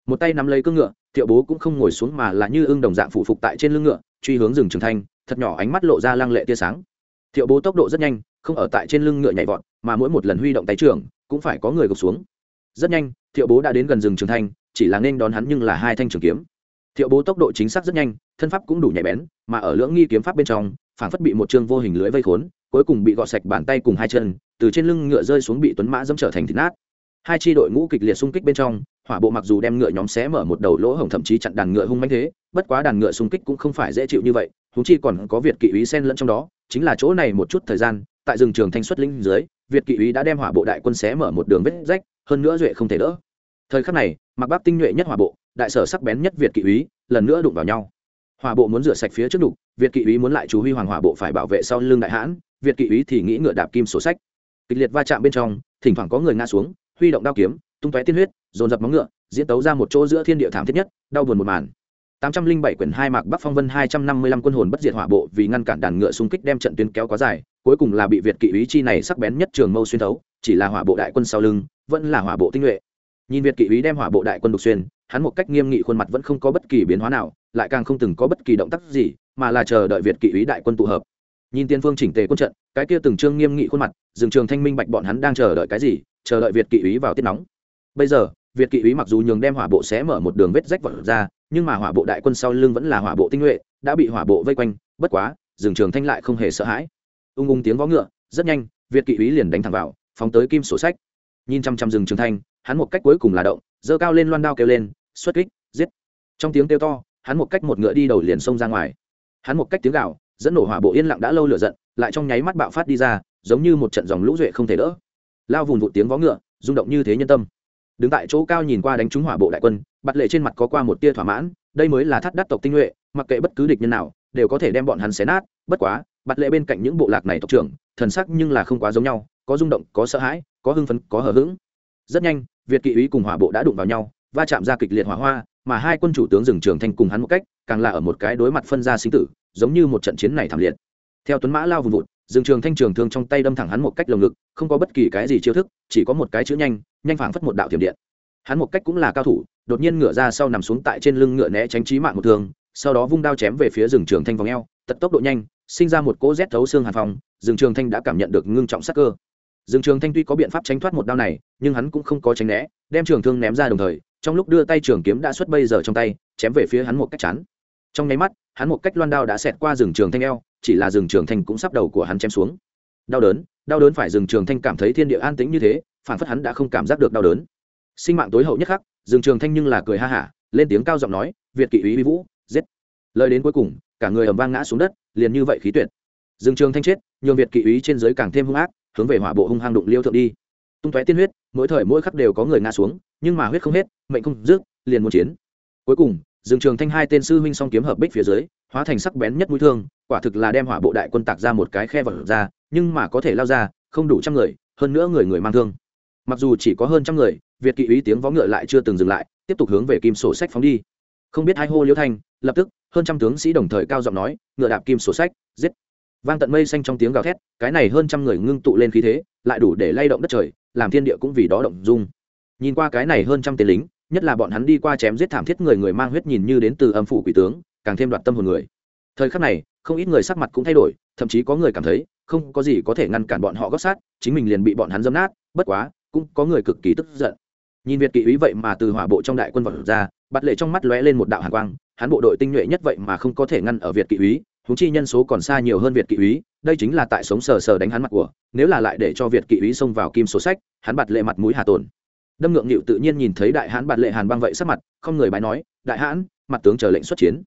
Một tay nắm lấy cương ngựa thiệu bố cũng không ngồi xuống mà là như ưng đồng dạng phụ phục tại trên lưng ngựa truy hướng rừng trường thanh thật nhỏ ánh mắt lộ ra lăng lệ tia sáng. Thiệu bố tốc độ rất nhanh không ở tại trên lưng ngựa nhảy vọt mà mỗi một lần huy động tay trường, cũng phải có người gục xuống. Rất nhanh thiệu bố đã đến gần rừng trường thanh chỉ là nên đón hắn nhưng là hai thanh trường kiếm. Thiệu bố tốc độ chính xác rất nhanh thân pháp cũng đủ nhạy bén mà ở lưỡng nghi kiếm pháp bên trong phản phất bị một chương vô hình lưới vây khốn cuối cùng bị gọt sạch bàn tay cùng hai chân từ trên lưng ngựa rơi xuống bị tuấn mã dẫm trở thành thịt nát. Hai tri đội ngũ kịch liệt xung kích bên trong hỏa bộ mặc dù đem ngựa nhóm xé mở một đầu lỗ hổng thậm chí chặn đàn ngựa hung manh thế, bất quá đàn ngựa xung kích cũng không phải dễ chịu như vậy húng chi còn có việt kỵ úy sen lẫn trong đó, chính là chỗ này một chút thời gian, tại rừng trường thanh xuất linh dưới, việt kỵ úy đã đem hỏa bộ đại quân xé mở một đường vết rách, hơn nữa duệ không thể đỡ. Thời khắc này mặc bác tinh nhuệ nhất hỏa bộ, đại sở sắc bén nhất việt kỵ úy, lần nữa đụng vào nhau. Hỏa bộ muốn rửa sạch phía trước đục, việt kỵ úy muốn lại chú huy hoàng hỏa bộ phải bảo vệ sau lưng đại hãn, việt kỵ úy thì nghĩ ngựa đạp kim sổ sách. Kịch liệt va chạm bên trong, thỉnh thoảng có người ngã xuống, huy động đao kiếm, tung tóe tiên huyết dồn dập móng ngựa diễn tấu ra một chỗ giữa thiên địa thảm thiết nhất đau buồn một màn tám trăm linh bảy quyển hai mạc Bắc Phong Vân hai trăm năm mươi lăm quân hồn bất diệt hỏa bộ vì ngăn cản đàn ngựa xung kích đem trận tuyến kéo quá dài, cuối cùng là bị Việt kỵ ý chi này sắc bén nhất trường mâu xuyên thấu, chỉ là hỏa bộ đại quân sau lưng, vẫn là hỏa bộ tinh nhuệ. Nhìn Việt kỵ ý đem hỏa bộ đại quân đục xuyên, hắn một cách nghiêm nghị khuôn mặt vẫn không có bất kỳ biến hóa nào, lại càng không từng có bất kỳ động tác gì, mà là chờ đợi Việt kỵ ý đại quân tụ hợp. Nhìn tiên phương chỉnh tề quân trận, cái kia từng trương nghiêm nghị khuôn mặt, dừng trường thanh minh bạch bọn hắn đang chờ đợi cái gì, chờ đợi Việt kỵ ý vào tiết nóng. Bây giờ, Việt kỵ úy mặc dù nhường đem hỏa bộ xé mở một đường vết rách vọt ra, nhưng mà hỏa bộ đại quân sau lưng vẫn là hỏa bộ tinh nhuệ đã bị hỏa bộ vây quanh bất quá rừng trường thanh lại không hề sợ hãi. Ung ung tiếng vó ngựa rất nhanh việt kỵ úy liền đánh thẳng vào phóng tới kim sổ sách. Nhìn chăm chăm rừng trường thanh hắn một cách cuối cùng là động giơ cao lên loan đao kêu lên xuất kích giết. Trong tiếng kêu to hắn một cách một ngựa đi đầu liền xông ra ngoài. Hắn một cách tiếng gạo dẫn nổ hỏa bộ yên lặng đã lâu lửa giận lại trong nháy mắt bạo phát đi ra giống như một trận dòng lũ duệ không thể đỡ. Lao vùng vụt tiếng vó ngựa rung động như thế nhân tâm đứng tại chỗ cao nhìn qua đánh trúng hỏa bộ đại quân bặt lệ trên mặt có qua một tia thỏa mãn, đây mới là thắt đắt tộc tinh nhuệ, mặc kệ bất cứ địch nhân nào, đều có thể đem bọn hắn xé nát, bất quá bặt lệ bên cạnh những bộ lạc này tộc trưởng, thần sắc nhưng là không quá giống nhau, có rung động, có sợ hãi, có hưng phấn, có hờ hững. Rất nhanh, việt kỵ úy cùng hỏa bộ đã đụng vào nhau, va chạm ra kịch liệt hỏa hoa, mà hai quân chủ tướng rừng trường thanh cùng hắn một cách, càng là ở một cái đối mặt phân ra sinh tử, giống như một trận chiến này thảm liệt. Theo tuấn mã lao vùng vụt Dương trường thanh trường thương trong tay đâm thẳng hắn một cách lồng ngực, không có bất kỳ cái gì chiêu thức, chỉ có một cái chữ nhanh nhanh phảng phất một đạo thiểm điện. Hắn một cách cũng là cao thủ, đột nhiên ngửa ra sau nằm xuống tại trên lưng ngựa né tránh chí mạng một thương, sau đó vung đao chém về phía Dương trường thanh vòng eo, tật tốc độ nhanh, sinh ra một cỗ rét thấu xương hàn phòng dương trường thanh đã cảm nhận được ngưng trọng sát cơ. Dương trường thanh tuy có biện pháp tránh thoát một đao này, nhưng hắn cũng không có tránh né, đem trường thương ném ra đồng thời, trong lúc đưa tay trường kiếm đã xuất bây giờ trong tay, chém về phía hắn một cách chắn trong nháy mắt, hắn một cách loan đao đã xẹt qua rừng trường thanh eo, chỉ là rừng trường thanh cũng sắp đầu của hắn chém xuống. Đau đớn đau đớn phải rừng trường thanh cảm thấy thiên địa an tĩnh như thế, phản phất hắn đã không cảm giác được đau đớn. Sinh mạng tối hậu nhất khắc, rừng trường thanh nhưng là cười ha hả, lên tiếng cao giọng nói, việt kỵ úy vũ, giết. Lời đến cuối cùng, cả người ầm vang ngã xuống đất, liền như vậy khí tuyệt. Rừng trường thanh chết, nhường việt kỵ úy trên giới càng thêm hung ác, hướng về hỏa bộ hung hăng đụng liêu thượng đi. Tung tóe tiên huyết, mỗi thời mỗi khắc đều có người ngã xuống, nhưng mà huyết không hết, mệnh không dứt, liền muốn chiến. Cuối cùng Dương trường thanh hai tên sư huynh song kiếm hợp bích phía dưới, hóa thành sắc bén nhất mũi thương, quả thực là đem hỏa bộ đại quân tạc ra một cái khe vỡ ra, nhưng mà có thể lao ra, không đủ trăm người, hơn nữa người người mang thương. Mặc dù chỉ có hơn trăm người, việt kỵ úy tiếng vó ngựa lại chưa từng dừng lại, tiếp tục hướng về kim sổ sách phóng đi. Không biết hai hô liễu thanh, lập tức, hơn trăm tướng sĩ đồng thời cao giọng nói, ngựa đạp kim sổ sách, giết! Vang tận mây xanh trong tiếng gào thét, cái này hơn trăm người ngưng tụ lên khí thế, lại đủ để lay động đất trời, làm thiên địa cũng vì đó động dung. Nhìn qua cái này hơn trăm tên lính nhất là bọn hắn đi qua chém giết thảm thiết người người mang huyết nhìn như đến từ âm phủ quỷ tướng, càng thêm đoạt tâm hồn người. Thời khắc này, không ít người sắc mặt cũng thay đổi, thậm chí có người cảm thấy, không có gì có thể ngăn cản bọn họ gót sát, chính mình liền bị bọn hắn dâm nát, bất quá, cũng có người cực kỳ tức giận. Nhìn việt kỵ úy vậy mà từ hỏa bộ trong đại quân vật ra, bắt lệ trong mắt lóe lên một đạo hàn quang, hắn bộ đội tinh nhuệ nhất vậy mà không có thể ngăn ở việt kỵ úy húng chi nhân số còn xa nhiều hơn việt kỵ úy, đây chính là tại sống sờ sờ đánh hắn mặt của, nếu là lại để cho việt kỵ úy xông vào kim số sách, hắn bạt lệ mặt mũi hà tồn đâm ngượng nghịu tự nhiên nhìn thấy đại hãn bạt lệ hàn băng vậy sắc mặt, không người bái nói, đại hãn, mặt tướng chờ lệnh xuất chiến.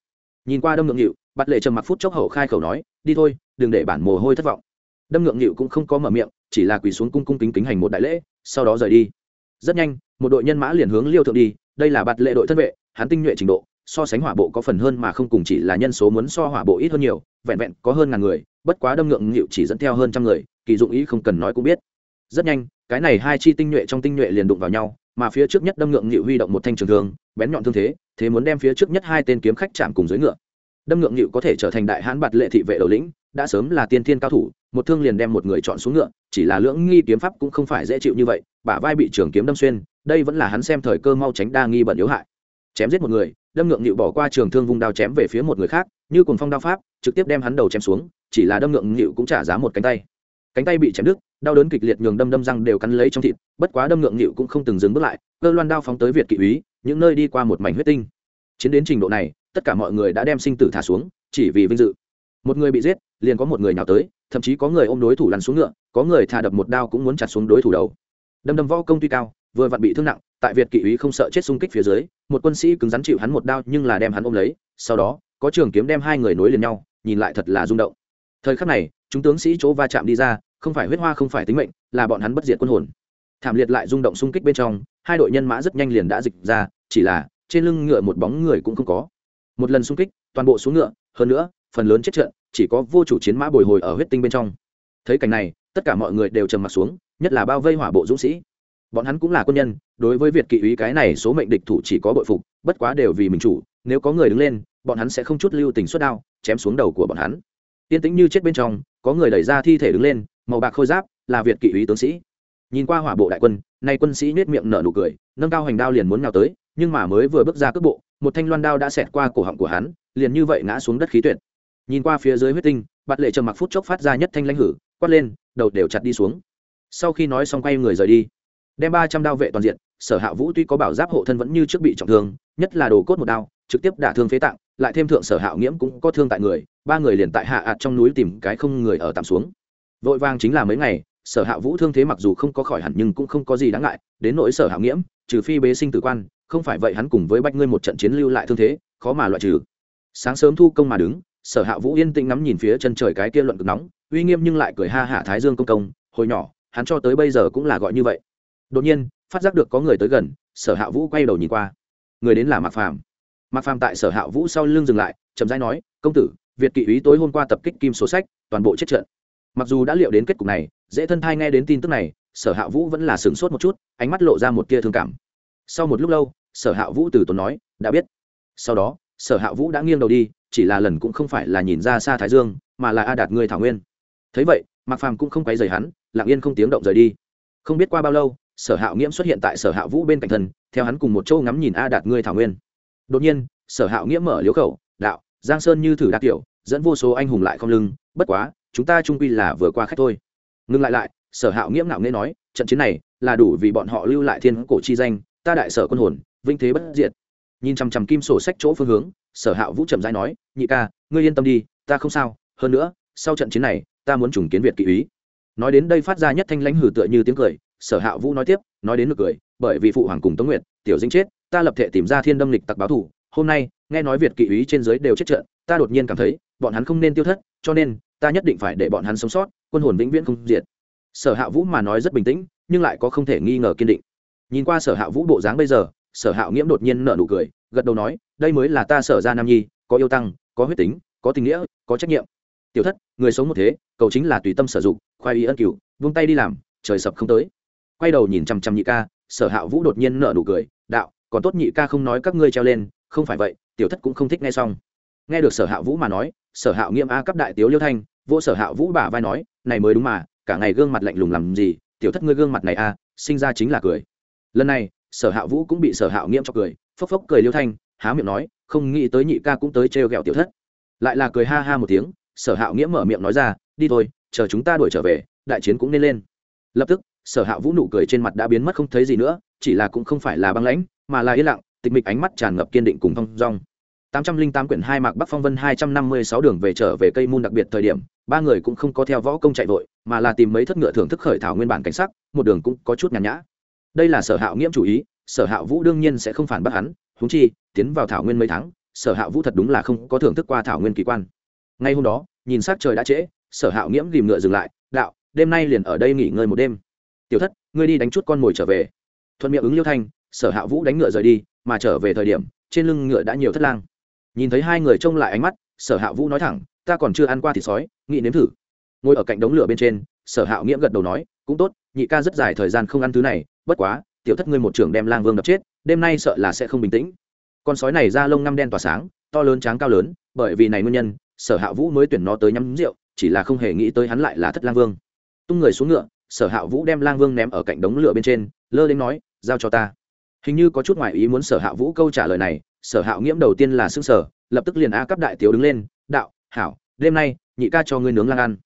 Nhìn qua đâm ngượng nghịu, bạt lệ trầm mặc phút chốc hậu khai khẩu nói, đi thôi, đừng để bản mồ hôi thất vọng. Đâm ngượng nghịu cũng không có mở miệng, chỉ là quỳ xuống cung cung kính kính hành một đại lễ, sau đó rời đi. Rất nhanh, một đội nhân mã liền hướng liêu thượng đi, đây là bạt lệ đội thân vệ, hắn tinh nhuệ trình độ, so sánh hỏa bộ có phần hơn mà không cùng chỉ là nhân số muốn so hỏa bộ ít hơn nhiều, vẹn vẹn có hơn ngàn người, bất quá đâm ngượng nghịu chỉ dẫn theo hơn trăm người, kỳ dụng ý không cần nói cũng biết. Rất nhanh cái này hai chi tinh nhuệ trong tinh nhuệ liền đụng vào nhau, mà phía trước nhất đâm ngượng nghịu huy động một thanh trường thương, bén nhọn thương thế thế muốn đem phía trước nhất hai tên kiếm khách chạm cùng dưới ngựa. Đâm ngượng nghịu có thể trở thành đại hãn bạt lệ thị vệ đầu lĩnh, đã sớm là tiên thiên cao thủ, một thương liền đem một người chọn xuống ngựa, chỉ là lưỡng nghi kiếm pháp cũng không phải dễ chịu như vậy, bả vai bị trường kiếm đâm xuyên, đây vẫn là hắn xem thời cơ mau tránh đa nghi bận yếu hại. Chém giết một người, đâm ngượng nghịu bỏ qua trường thương vung đao chém về phía một người khác, như cùng phong đao pháp, trực tiếp đem hắn đầu chém xuống, chỉ là đâm ngượng nghịu cũng trả giá một cánh tay cánh tay bị chém đứt, đau đớn kịch liệt nhường đâm đâm răng đều cắn lấy trong thịt, bất quá đâm ngượng nghịu cũng không từng dừng bước lại, cơ loan đao phóng tới việt kỵ úy, những nơi đi qua một mảnh huyết tinh. Chiến đến trình độ này, tất cả mọi người đã đem sinh tử thả xuống, chỉ vì vinh dự. Một người bị giết, liền có một người nào tới, thậm chí có người ôm đối thủ lăn xuống ngựa, có người thả đập một đao cũng muốn chặt xuống đối thủ đầu. Đâm đâm võ công tuy cao, vừa vặn bị thương nặng, tại việt kỵ úy không sợ chết xung kích phía dưới, một quân sĩ cứng rắn chịu hắn một đao nhưng là đem hắn ôm lấy, sau đó, có trường kiếm đem hai người nối liền nhau, nhìn lại thật là rung động. Thời khắc này chúng tướng sĩ chỗ va chạm đi ra, không phải huyết hoa không phải tính mệnh, là bọn hắn bất diệt quân hồn. Thảm liệt lại rung động xung kích bên trong, hai đội nhân mã rất nhanh liền đã dịch ra, chỉ là, trên lưng ngựa một bóng người cũng không có. Một lần xung kích, toàn bộ xuống ngựa, hơn nữa, phần lớn chết trận, chỉ có vô chủ chiến mã bồi hồi ở huyết tinh bên trong. Thấy cảnh này, tất cả mọi người đều trầm mặt xuống, nhất là bao vây hỏa bộ dũng sĩ. Bọn hắn cũng là quân nhân, đối với việt kỵ uý cái này số mệnh địch thủ chỉ có bội phục, bất quá đều vì mình chủ, nếu có người đứng lên, bọn hắn sẽ không chút lưu tình suất đao, chém xuống đầu của bọn hắn. Tiên tĩnh như chết bên trong có người đẩy ra thi thể đứng lên, màu bạc khôi giáp, là việt kỵ úy tướng sĩ. Nhìn qua hỏa bộ đại quân, nay quân sĩ nết miệng nở nụ cười, nâng cao hành đao liền muốn nhào tới, nhưng mà mới vừa bước ra cước bộ, một thanh loan đao đã xẹt qua cổ họng của hắn, liền như vậy ngã xuống đất khí tuyệt. Nhìn qua phía dưới huyết tinh, bạt lệ trầm mặc phút chốc phát ra nhất thanh lãnh hử, quát lên, đầu đều chặt đi xuống. Sau khi nói xong quay người rời đi. Đem ba trăm đao vệ toàn diện sở hạ vũ tuy có bảo giáp hộ thân vẫn như trước bị trọng thương, nhất là đồ cốt một đao, trực tiếp đả thương phế tạng, lại thêm thượng sở hạo nghiễm cũng có thương tại người, ba người liền tại hạ ạt trong núi tìm cái không người ở tạm xuống. Vội vàng chính là mấy ngày, sở hạ vũ thương thế mặc dù không có khỏi hẳn nhưng cũng không có gì đáng ngại, đến nỗi sở hạo nghiễm, trừ phi bế sinh tử quan, không phải vậy hắn cùng với bách ngươi một trận chiến lưu lại thương thế, khó mà loại trừ. Sáng sớm thu công mà đứng, sở hạ vũ yên tĩnh ngắm nhìn phía chân trời cái kia luận cực nóng, uy nghiêm nhưng lại cười ha hạ thái dương công công, hồi nhỏ, hắn cho tới bây giờ cũng là gọi như vậy. Đột nhiên phát giác được có người tới gần, sở hạ vũ quay đầu nhìn qua. Người đến là mạc phàm. Mạc phàm tại sở hạ vũ sau lưng dừng lại, chậm rãi nói, công tử, việt kỵ ý tối hôm qua tập kích kim số sách, toàn bộ chết trận. Mặc dù đã liệu đến kết cục này, dễ thân thai nghe đến tin tức này, sở hạ vũ vẫn là sửng sốt một chút, ánh mắt lộ ra một tia thương cảm. Sau một lúc lâu, sở hạ vũ từ tốn nói, đã biết. Sau đó, sở hạ vũ đã nghiêng đầu đi, chỉ là lần cũng không phải là nhìn ra xa thái dương, mà là a đạt người thảo nguyên. Thấy vậy, mạc phàm cũng không quay dày hắn, lặng yên không tiếng động rời đi. Không biết qua bao lâu sở hạo nghiễm xuất hiện tại sở hạ vũ bên cạnh thân, theo hắn cùng một châu ngắm nhìn a đạt ngươi thảo nguyên. Đột nhiên, sở hạo nghiễm mở liếu khẩu, đạo, giang sơn như thử đa kiểu dẫn vô số anh hùng lại không lưng, bất quá, chúng ta trung quy là vừa qua khách thôi. Ngừng lại lại, sở hạo nghiễm ngạo nghễ nói, trận chiến này là đủ vì bọn họ lưu lại thiên cổ chi danh, ta đại sở quân hồn, vinh thế bất diệt. Nhìn chằm chằm kim sổ sách chỗ phương hướng, sở hạo vũ trầm dai nói, nhị ca, ngươi yên tâm đi, ta không sao, hơn nữa, sau trận chiến này, ta muốn trùng kiến việt kỵ ý. Nói đến đây phát ra nhất thanh lãnh hử tựa như tiếng cười sở hạ vũ nói tiếp, nói đến nực cười, bởi vì phụ hoàng cùng tống nguyệt, tiểu Dĩnh chết, ta lập thể tìm ra thiên đâm lịch tặc báo thủ hôm nay, nghe nói việt kỵ úy trên giới đều chết trận, ta đột nhiên cảm thấy, bọn hắn không nên tiêu thất, cho nên, ta nhất định phải để bọn hắn sống sót, quân hồn vĩnh viễn không diệt. Sở hạ vũ mà nói rất bình tĩnh, nhưng lại có không thể nghi ngờ kiên định. Nhìn qua sở hạ vũ bộ dáng bây giờ, sở hạ nghiễm đột nhiên nở nụ cười, gật đầu nói, đây mới là ta sở ra nam nhi, có yêu tăng, có huyết tính, có tình nghĩa, có trách nhiệm. Tiểu thất, người sống một thế, cầu chính là tùy tâm sử dụng, khoai ý ân cửu vung tay đi làm, trời sập không tới quay đầu nhìn chăm chăm nhị ca, sở hạ vũ đột nhiên nở nụ cười, đạo, còn tốt nhị ca không nói các ngươi treo lên, không phải vậy, tiểu thất cũng không thích nghe xong. Nghe được sở hạ vũ mà nói, sở hạ nghiêm a cấp đại tiếu liêu thanh vô sở hạ vũ bả vai nói, này mới đúng mà, cả ngày gương mặt lạnh lùng làm gì, tiểu thất ngươi gương mặt này a sinh ra chính là cười. Lần này, sở hạ vũ cũng bị sở hạ nghiêm cho cười, phốc phốc cười liêu thanh, há miệng nói, không nghĩ tới nhị ca cũng tới trêu ghẹo tiểu thất. Lại là cười ha ha một tiếng, sở hạ nghĩa mở miệng nói ra, đi thôi, chờ chúng ta đuổi trở về, đại chiến cũng nên lên. Lập tức sở hạ vũ nụ cười trên mặt đã biến mất không thấy gì nữa, chỉ là cũng không phải là băng lãnh, mà là yên lặng, tịch mịch ánh mắt tràn ngập kiên định cùng thong dong. Tám trăm linh tám quyển hai mạc bắc phong vân hai trăm năm mươi sáu đường về trở về cây môn đặc biệt thời điểm, ba người cũng không có theo võ công chạy vội, mà là tìm mấy thất ngựa thưởng thức khởi thảo nguyên bản cảnh sắc, một đường cũng có chút nhàn nhã. Đây là sở hạo nghiễm chủ ý, sở hạo vũ đương nhiên sẽ không phản bác hắn húng chi, tiến vào thảo nguyên mấy tháng, sở hạo vũ thật đúng là không có thưởng thức qua thảo nguyên kỳ quan. Ngay hôm đó, nhìn s á c trời đã trễ, sở hạo nghiễm ghìm ngựa dừng lại, đạo, đêm nay liền ở đây nghỉ ngơi một đêm tiểu thất, ngươi đi đánh chút con mồi trở về. Thuận miệng ứng liêu thanh, sở hạ vũ đánh ngựa rời đi, mà trở về thời điểm, trên lưng ngựa đã nhiều thất lang. Nhìn thấy hai người trông lại ánh mắt, sở hạ vũ nói thẳng, ta còn chưa ăn qua thịt sói, nghĩ nếm thử. Ngồi ở cạnh đống lửa bên trên, sở hạ nghĩa gật đầu nói, cũng tốt, nhị ca rất dài thời gian không ăn thứ này, bất quá, tiểu thất ngươi một trưởng đem lang vương đập chết, đêm nay sợ là sẽ không bình tĩnh. Con sói này da lông ngăm đen tỏa sáng, to lớn tráng cao lớn, bởi vì này nguyên nhân, sở hạ vũ mới tuyển nó tới nhắm rượu, chỉ là không hề nghĩ tới hắn lại là thất lang vương. Tung người xuống ngựa sở hạ vũ đem lang vương ném ở cạnh đống lửa bên trên, lơ lên nói, giao cho ta. Hình như có chút ngoại ý muốn sở hạ vũ câu trả lời này, sở hạ nghiễm đầu tiên là xương sở lập tức liền a cấp đại tiểu đứng lên, đạo, hảo, đêm nay, nhị ca cho ngươi nướng lang ăn.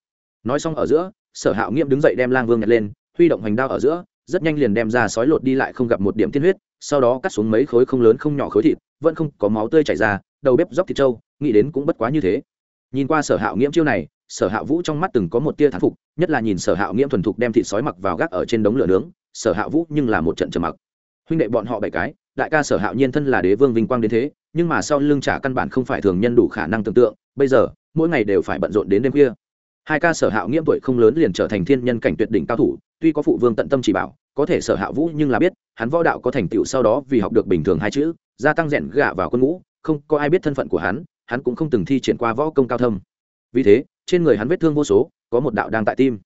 Nói xong ở giữa, sở hạ nghiễm đứng dậy đem lang vương nhặt lên, huy động hành đao ở giữa, rất nhanh liền đem ra sói lột đi lại không gặp một điểm tiên huyết, sau đó cắt xuống mấy khối không lớn không nhỏ khối thịt, vẫn không có máu tươi chảy ra, đầu bếp dóc thịt trâu, nghĩ đến cũng bất quá như thế. Nhìn qua sở hạ nghiễm chiêu này sở hạ vũ trong mắt từng có một tia thán phục, nhất là nhìn sở hạ nghiễm thuần thục đem thịt sói mặc vào gác ở trên đống lửa nướng, sở hạ vũ nhưng là một trận trầm mặc. Huynh đệ bọn họ bảy cái, đại ca sở hạ nhiên thân là đế vương vinh quang đến thế, nhưng mà sau lưng trả căn bản không phải thường nhân đủ khả năng tưởng tượng, bây giờ, mỗi ngày đều phải bận rộn đến đêm khuya. Hai ca sở hạ nghiễm tuổi không lớn liền trở thành thiên nhân cảnh tuyệt đỉnh cao thủ, tuy có phụ vương tận tâm chỉ bảo, có thể sở hạ vũ nhưng là biết, hắn võ đạo có thành tựu sau đó vì học được bình thường hai chữ, gia tăng rèn gạ vào quân ngũ, không có ai biết thân phận của hắn hắn cũng không từng thi triển qua võ công cao thâm. Vì thế trên người hắn vết thương vô số, có một đạo đang tại tim.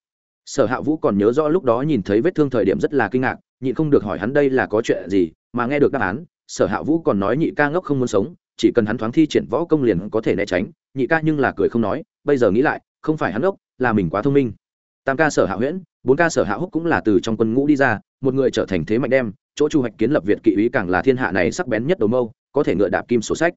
Sở hạ vũ còn nhớ rõ lúc đó nhìn thấy vết thương thời điểm rất là kinh ngạc, nhịn không được hỏi hắn đây là có chuyện gì, mà nghe được đáp án, sở hạ vũ còn nói nhị ca ngốc không muốn sống, chỉ cần hắn thoáng thi triển võ công liền có thể né tránh, nhị ca nhưng là cười không nói, bây giờ nghĩ lại, không phải hắn ngốc, là mình quá thông minh. Tam ca sở hạ huyễn, bốn ca sở hạ húc cũng là từ trong quân ngũ đi ra, một người trở thành thế mạnh đem, chỗ chu hoạch kiến lập việt kỵ ý càng là thiên hạ này sắc bén nhất đầu mâu, có thể ngựa đạp kim sổ sách.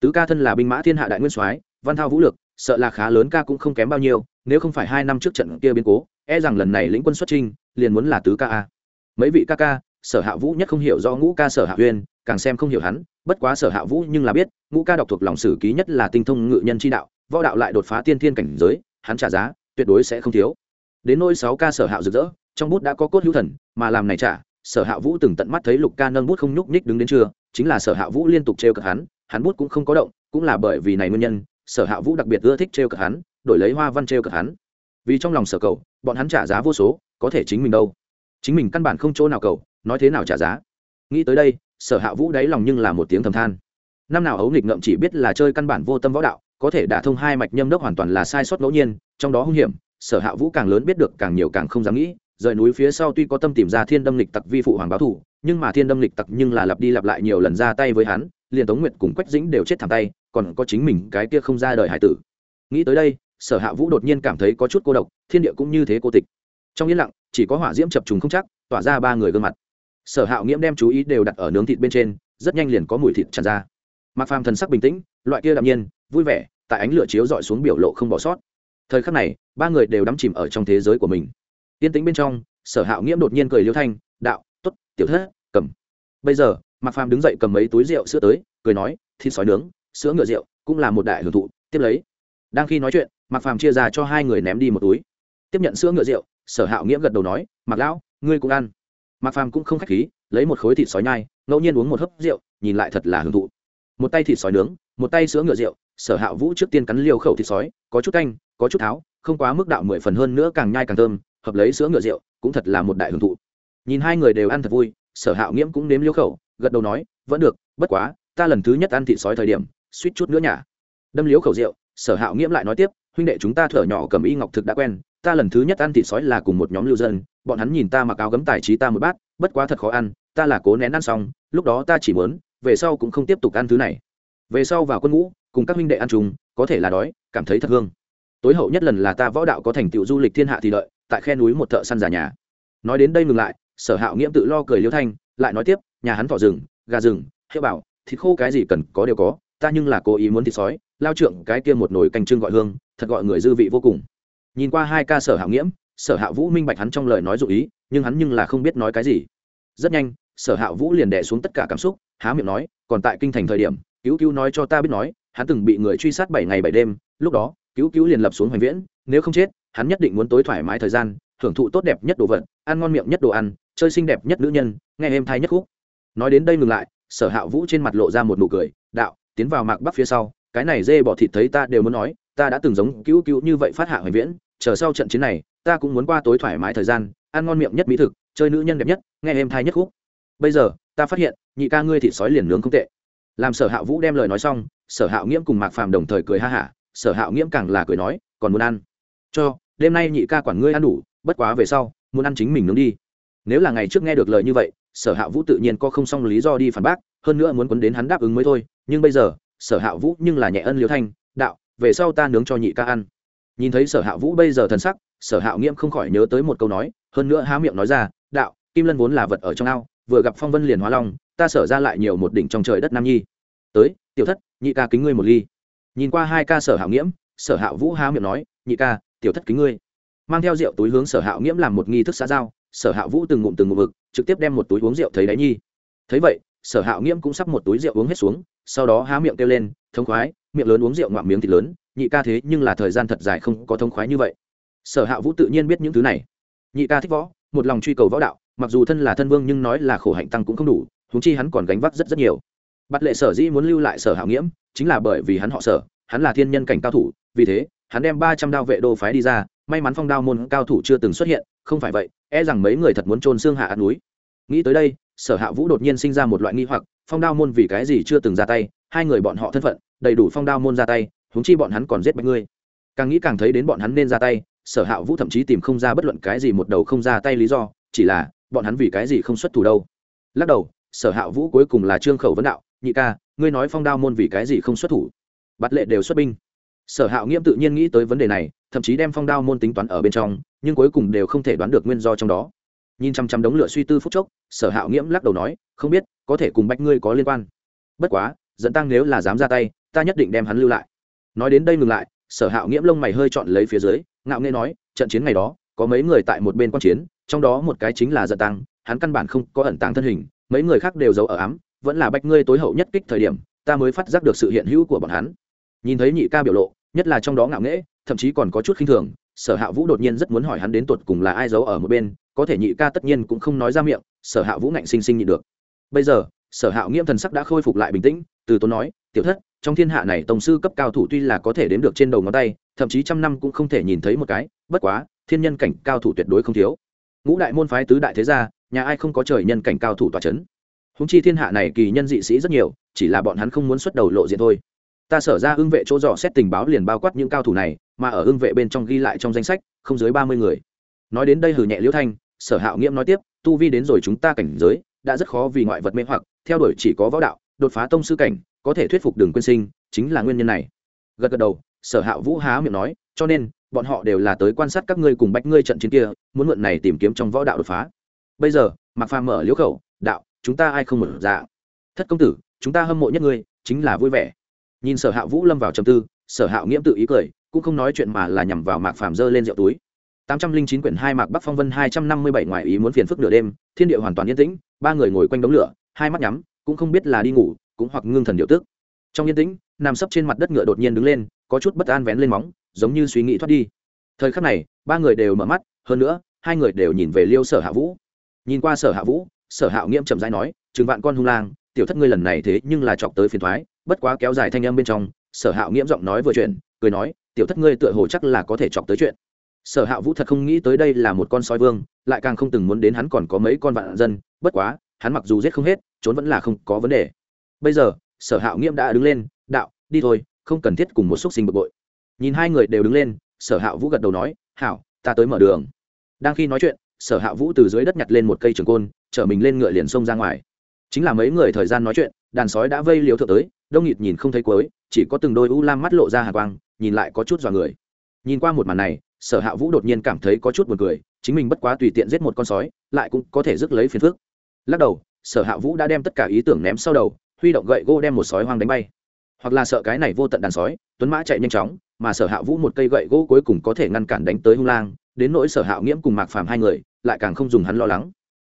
Tứ ca thân là binh mã thiên hạ đại nguyên soái, văn thao vũ lực sợ là khá lớn ca cũng không kém bao nhiêu, nếu không phải hai năm trước trận kia biến cố e rằng lần này lĩnh quân xuất trinh liền muốn là tứ ca a. Mấy vị ca ca, sở hạ vũ nhất không hiểu do ngũ ca sở hạ huyên càng xem không hiểu hắn, bất quá sở hạ vũ nhưng là biết, ngũ ca đọc thuộc lòng sử ký nhất là tinh thông ngự nhân chi đạo, võ đạo lại đột phá tiên thiên cảnh giới, hắn trả giá, tuyệt đối sẽ không thiếu. Đến nỗi sáu ca sở hạ rực rỡ, trong bút đã có cốt hữu thần, mà làm này trả, sở hạ vũ từng tận mắt thấy lục ca nâng bút không nhúc nhích đứng đến trưa, chính là sở hạ vũ liên tục trêu cợt hắn hắn bút cũng không có động, cũng là bởi vì này nguyên nhân sở hạ vũ đặc biệt ưa thích trêu cợt hắn, đổi lấy hoa văn trêu cợt hắn. Vì trong lòng sở cầu, bọn hắn trả giá vô số, có thể chính mình đâu. Chính mình căn bản không chỗ nào cầu, nói thế nào trả giá. Nghĩ tới đây, sở hạ vũ đáy lòng nhưng là một tiếng thầm than. Năm nào ấu nghịch ngậm chỉ biết là chơi căn bản vô tâm võ đạo, có thể đả thông hai mạch nhâm đốc hoàn toàn là sai sót ngẫu nhiên, trong đó hung hiểm, sở hạ vũ càng lớn biết được càng nhiều càng không dám nghĩ, rời núi phía sau tuy có tâm tìm ra thiên đâm lịch tặc vi phụ hoàng báo thủ, nhưng mà thiên đâm lịch tặc nhưng là lặp đi lặp lại nhiều lần ra tay với hắn liền tống nguyệt cùng quách dĩnh đều chết thẳng tay, còn có chính mình cái kia không ra đời hải tử. Nghĩ tới đây, sở hạ vũ đột nhiên cảm thấy có chút cô độc, thiên địa cũng như thế cô tịch. Trong yên lặng, chỉ có hỏa diễm chập trùng không chắc, tỏa ra ba người gương mặt. Sở hạ nghiễm đem chú ý đều đặt ở nướng thịt bên trên, rất nhanh liền có mùi thịt tràn ra. Mặc phàm thần sắc bình tĩnh, loại kia đạm nhiên, vui vẻ, tại ánh lửa chiếu dọi xuống biểu lộ không bỏ sót. Thời khắc này, ba người đều đắm chìm ở trong thế giới của mình. Yên tĩnh bên trong, sở hạo nghiễm đột nhiên cười liêu thanh, đạo t ố t tiểu thất, cầm. Bây giờ mạc phàm đứng dậy cầm mấy túi rượu sữa tới, cười nói, thịt sói nướng, sữa ngựa rượu, cũng là một đại hưởng thụ, tiếp lấy. Đang khi nói chuyện, mạc phàm chia ra cho hai người ném đi một túi. Tiếp nhận sữa ngựa rượu, sở hạo nghiễm gật đầu nói, mạc lão, ngươi cũng ăn. Mạc phàm cũng không k h á c h khí, lấy một khối thịt sói nhai, ngẫu nhiên uống một hớp rượu, nhìn lại thật là hưởng thụ. Một tay thịt sói nướng, một tay sữa ngựa rượu, sở hạo vũ trước tiên cắn liều khẩu thịt sói, có chút canh, có chút tháo, không quá mức đạo mười phần hơn nữa càng nhai càng thơm, hợp lấy sữa ngựa rượu, cũng thật là một đại hưởng thụ. Nhìn hai người đều ăn thật vui sở hạo nghiễm cũng nếm liêu khẩu, gật đầu nói, vẫn được, bất quá, ta lần thứ nhất ăn thịt sói thời điểm, suýt chút nữa nhả. Đâm liếu khẩu rượu, sở hạo nghiễm lại nói tiếp, huynh đệ chúng ta thở nhỏ cầm y ngọc thực đã quen, ta lần thứ nhất ăn thịt sói là cùng một nhóm lưu dân, bọn hắn nhìn ta mặc áo gấm tài trí ta một bát, bất quá thật khó ăn, ta là cố nén ăn xong, lúc đó ta chỉ muốn, về sau cũng không tiếp tục ăn thứ này. Về sau vào quân ngũ, cùng các huynh đệ ăn chung, có thể là đói, cảm thấy thật hương. Tối hậu nhất lần là ta võ đạo có thành tựu du lịch thiên hạ thì đợi, tại khe núi một thợ săn giả nhà. Nói đến đây ngừng lại sở hạo nghiễm tự lo cười liêu thanh, lại nói tiếp, nhà hắn thỏ rừng, gà rừng, hiệu bảo, thịt khô cái gì cần có đều có, ta nhưng là cố ý muốn thịt sói, lao trượng cái kia một nồi canh trưng gọi hương, thật gọi người dư vị vô cùng. Nhìn qua hai ca sở hạo nghiễm, sở hạ vũ minh bạch hắn trong lời nói dụ ý, nhưng hắn nhưng là không biết nói cái gì. Rất nhanh, sở hạ vũ liền đẻ xuống tất cả cảm xúc, há miệng nói, còn tại kinh thành thời điểm, cứu cứu nói cho ta biết nói, hắn từng bị người truy sát bảy ngày bảy đêm, lúc đó, cứu cứu liền lập xuống hoành viễn, nếu không chết, hắn nhất định muốn tối thoải mái thời gian, hưởng thụ tốt đẹp nhất đồ vật, ăn ngon miệng nhất đồ ăn chơi xinh đẹp nhất nữ nhân, nghe êm thai nhất khúc. Nói đến đây ngừng lại, sở hạ vũ trên mặt lộ ra một nụ cười, đạo, tiến vào mạc bắc phía sau, cái này dê bỏ thịt thấy ta đều muốn nói, ta đã từng giống cứu cứu như vậy phát hạ hoành viễn, chờ sau trận chiến này, ta cũng muốn qua tối thoải mái thời gian, ăn ngon miệng nhất mỹ thực, chơi nữ nhân đẹp nhất, nghe êm thai nhất khúc. Bây giờ, ta phát hiện, nhị ca ngươi thịt sói liền nướng không tệ. Làm sở hạ vũ đem lời nói xong, sở hạ nghiễm cùng mạc phàm đồng thời cười ha hả, sở hạ nghiễm càng là cười nói, còn muốn ăn. Cho, đêm nay nhị ca quản ngươi ăn đủ, bất quá về sau, muốn ăn chính mình nướng đi nếu là ngày trước nghe được lời như vậy, sở hạ vũ tự nhiên có không xong lý do đi phản bác, hơn nữa muốn quấn đến hắn đáp ứng mới thôi, nhưng bây giờ, sở hạ vũ nhưng là nhẹ ân liêu thanh, đạo, về sau ta nướng cho nhị ca ăn. Nhìn thấy sở hạ vũ bây giờ thần sắc, sở hạ nghiễm không khỏi nhớ tới một câu nói, hơn nữa há miệng nói ra, đạo, kim lân vốn là vật ở trong ao, vừa gặp phong vân liền hóa long, ta sở ra lại nhiều một đỉnh trong trời đất nam nhi. Tới, tiểu thất, nhị ca kính ngươi một ly. Nhìn qua hai ca sở hạ nghiễm sở hạ vũ há miệng nói, nhị ca, tiểu thất kính ngươi. Mang theo rượu túi hướng sở hạ nghiễm làm một nghi thức xã giao sở hạ vũ từng ngụm từng ngụm vực, trực tiếp đem một túi uống rượu thấy đáy nhi. Thấy vậy, sở hạ nghiễm cũng sắp một túi rượu uống hết xuống, sau đó há miệng kêu lên, thông khoái, miệng lớn uống rượu ngoạm miếng thịt lớn, nhị ca thế nhưng là thời gian thật dài không có thông khoái như vậy. Sở hạ vũ tự nhiên biết những thứ này. Nhị ca thích võ, một lòng truy cầu võ đạo, mặc dù thân là thân vương nhưng nói là khổ hạnh tăng cũng không đủ húng chi hắn còn gánh vác rất rất nhiều. Bắt lệ sở dĩ muốn lưu lại sở hạ nghiễm, chính là bởi vì hắn họ sở, hắn là thiên nhân cảnh cao thủ, vì thế, hắn đem ba trăm đao vệ đô phái đi ra may mắn phong đao môn cao thủ chưa từng xuất hiện, không phải vậy e rằng mấy người thật muốn trôn xương hạ ăn núi. Nghĩ tới đây, sở hạ vũ đột nhiên sinh ra một loại nghi hoặc, phong đao môn vì cái gì chưa từng ra tay, hai người bọn họ thân phận, đầy đủ phong đao môn ra tay húng chi bọn hắn còn giết bạch ngươi. Càng nghĩ càng thấy đến bọn hắn nên ra tay, sở hạ vũ thậm chí tìm không ra bất luận cái gì một đầu không ra tay lý do, chỉ là, bọn hắn vì cái gì không xuất thủ đâu. Lắc đầu, sở hạ vũ cuối cùng là trương khẩu vấn đạo, nhị ca, ngươi nói phong đao môn vì cái gì không xuất thủ? Bắt lệ đều xuất binh sở hạo nghiêm tự nhiên nghĩ tới vấn đề này, thậm chí đem phong đao môn tính toán ở bên trong, nhưng cuối cùng đều không thể đoán được nguyên do trong đó. Nhìn chăm chăm đống lửa suy tư phút chốc, sở hạo nghiễm lắc đầu nói, không biết, có thể cùng bách ngươi có liên quan. Bất quá, dẫn tăng nếu là dám ra tay, ta nhất định đem hắn lưu lại. Nói đến đây ngừng lại, sở hạo nghiễm lông mày hơi chọn lấy phía dưới, ngạo nghê nói, trận chiến ngày đó, có mấy người tại một bên quan chiến, trong đó một cái chính là dẫn tăng hắn căn bản không có ẩn tàng thân hình, mấy người khác đều giấu ở ám, vẫn là bách ngươi tối hậu nhất kích thời điểm, ta mới phát giác được sự hiện hữu của bọn hắn nhìn thấy nhị ca biểu lộ, nhất là trong đó ngạo nghễ, thậm chí còn có chút khinh thường, sở hạ vũ đột nhiên rất muốn hỏi hắn đến tuột cùng là ai giấu ở một bên, có thể nhị ca tất nhiên cũng không nói ra miệng, sở hạ vũ ngạnh sinh sinh nhịn được. Bây giờ, sở hạ nghiêm thần sắc đã khôi phục lại bình tĩnh, từ tốn nói, tiểu thất, trong thiên hạ này tổng sư cấp cao thủ tuy là có thể đếm được trên đầu ngón tay, thậm chí trăm năm cũng không thể nhìn thấy một cái, bất quá, thiên nhân cảnh cao thủ tuyệt đối không thiếu. Ngũ đại môn phái tứ đại thế gia, nhà ai không có trời nhân cảnh cao thủ tòa c h ấ n húng chi thiên hạ này kỳ nhân dị sĩ rất nhiều, chỉ là bọn hắn không muốn xuất đầu lộ diện thôi ta sở ra hưng vệ chỗ dò xét tình báo liền bao quát những cao thủ này, mà ở hưng vệ bên trong ghi lại trong danh sách, không dưới ba mươi người. Nói đến đây hử nhẹ liễu thanh, sở hạo nghiễm nói tiếp, tu vi đến rồi chúng ta cảnh giới, đã rất khó vì ngoại vật mê hoặc, theo đuổi chỉ có võ đạo, đột phá tông sư cảnh, có thể thuyết phục đường quyên sinh, chính là nguyên nhân này. Gật gật đầu, sở hạo vũ há miệng nói, cho nên, bọn họ đều là tới quan sát các ngươi cùng bách ngươi trận chiến kia, muốn mượn này tìm kiếm trong võ đạo đột phá. Bây giờ mặc phàm mở liễu khẩu, đạo, chúng ta ai không mở dạ? Thất công tử, chúng ta hâm mộ nhất ngươi, chính là vui vẻ nhìn sở hạ vũ lâm vào trầm tư, sở hạ nghiễm tự ý cười, cũng không nói chuyện mà là nhằm vào mạc phàm dơ lên rượu túi. Tám trăm linh chín quyển hai mạc bắc phong vân hai trăm năm mươi bảy ngoài ý muốn phiền phức nửa đêm, thiên địa hoàn toàn yên tĩnh, ba người ngồi quanh đống lửa, hai mắt nhắm, cũng không biết là đi ngủ, cũng hoặc ngưng thần điệu tức. Trong yên tĩnh, nằm sấp trên mặt đất ngựa đột nhiên đứng lên, có chút bất an vén lên móng, giống như suy nghĩ thoát đi. Thời khắc này, ba người đều mở mắt, hơn nữa, hai người đều nhìn về liêu sở hạ vũ. Nhìn qua sở hạ vũ, sở hạ nghiễm chậm rãi nói chừng vạn con hung lang, tiểu thất ngươi lần này thế nhưng là chọc tới phiền thoái bất quá kéo dài thanh âm bên trong, sở hạo nghiễm giọng nói vừa chuyện cười nói, tiểu thất ngươi tựa hồ chắc là có thể chọc tới chuyện. Sở hạ vũ thật không nghĩ tới đây là một con sói vương, lại càng không từng muốn đến hắn còn có mấy con vạn dân, bất quá, hắn mặc dù giết không hết, trốn vẫn là không có vấn đề. Bây giờ, sở hạ nghiễm đã đứng lên, đạo, đi thôi, không cần thiết cùng một xúc sinh bực bội. Nhìn hai người đều đứng lên, sở hạ vũ gật đầu nói, hảo, ta tới mở đường. Đang khi nói chuyện, sở hạ vũ từ dưới đất nhặt lên một cây trường côn, chở mình lên ngựa liền xông ra ngoài. Chính là mấy người thời gian nói chuyện đàn sói đã vây liều thượng tới, đông nghịt nhìn không thấy cuối, chỉ có từng đôi u lam mắt lộ ra hà quang, nhìn lại có chút dọa người. Nhìn qua một màn này, sở hạ vũ đột nhiên cảm thấy có chút buồn cười, chính mình bất quá tùy tiện giết một con sói, lại cũng có thể rước lấy phiền phước lắc đầu, sở hạ vũ đã đem tất cả ý tưởng ném sau đầu, huy động gậy gỗ đem một sói hoang đánh bay. Hoặc là sợ cái này vô tận đàn sói, tuấn mã chạy nhanh chóng, mà sở hạ vũ một cây gậy gỗ cuối cùng có thể ngăn cản đánh tới hung lang, đến nỗi sở hạ nghiễm cùng mạc phàm hai người, lại càng không dùng hắn lo lắng.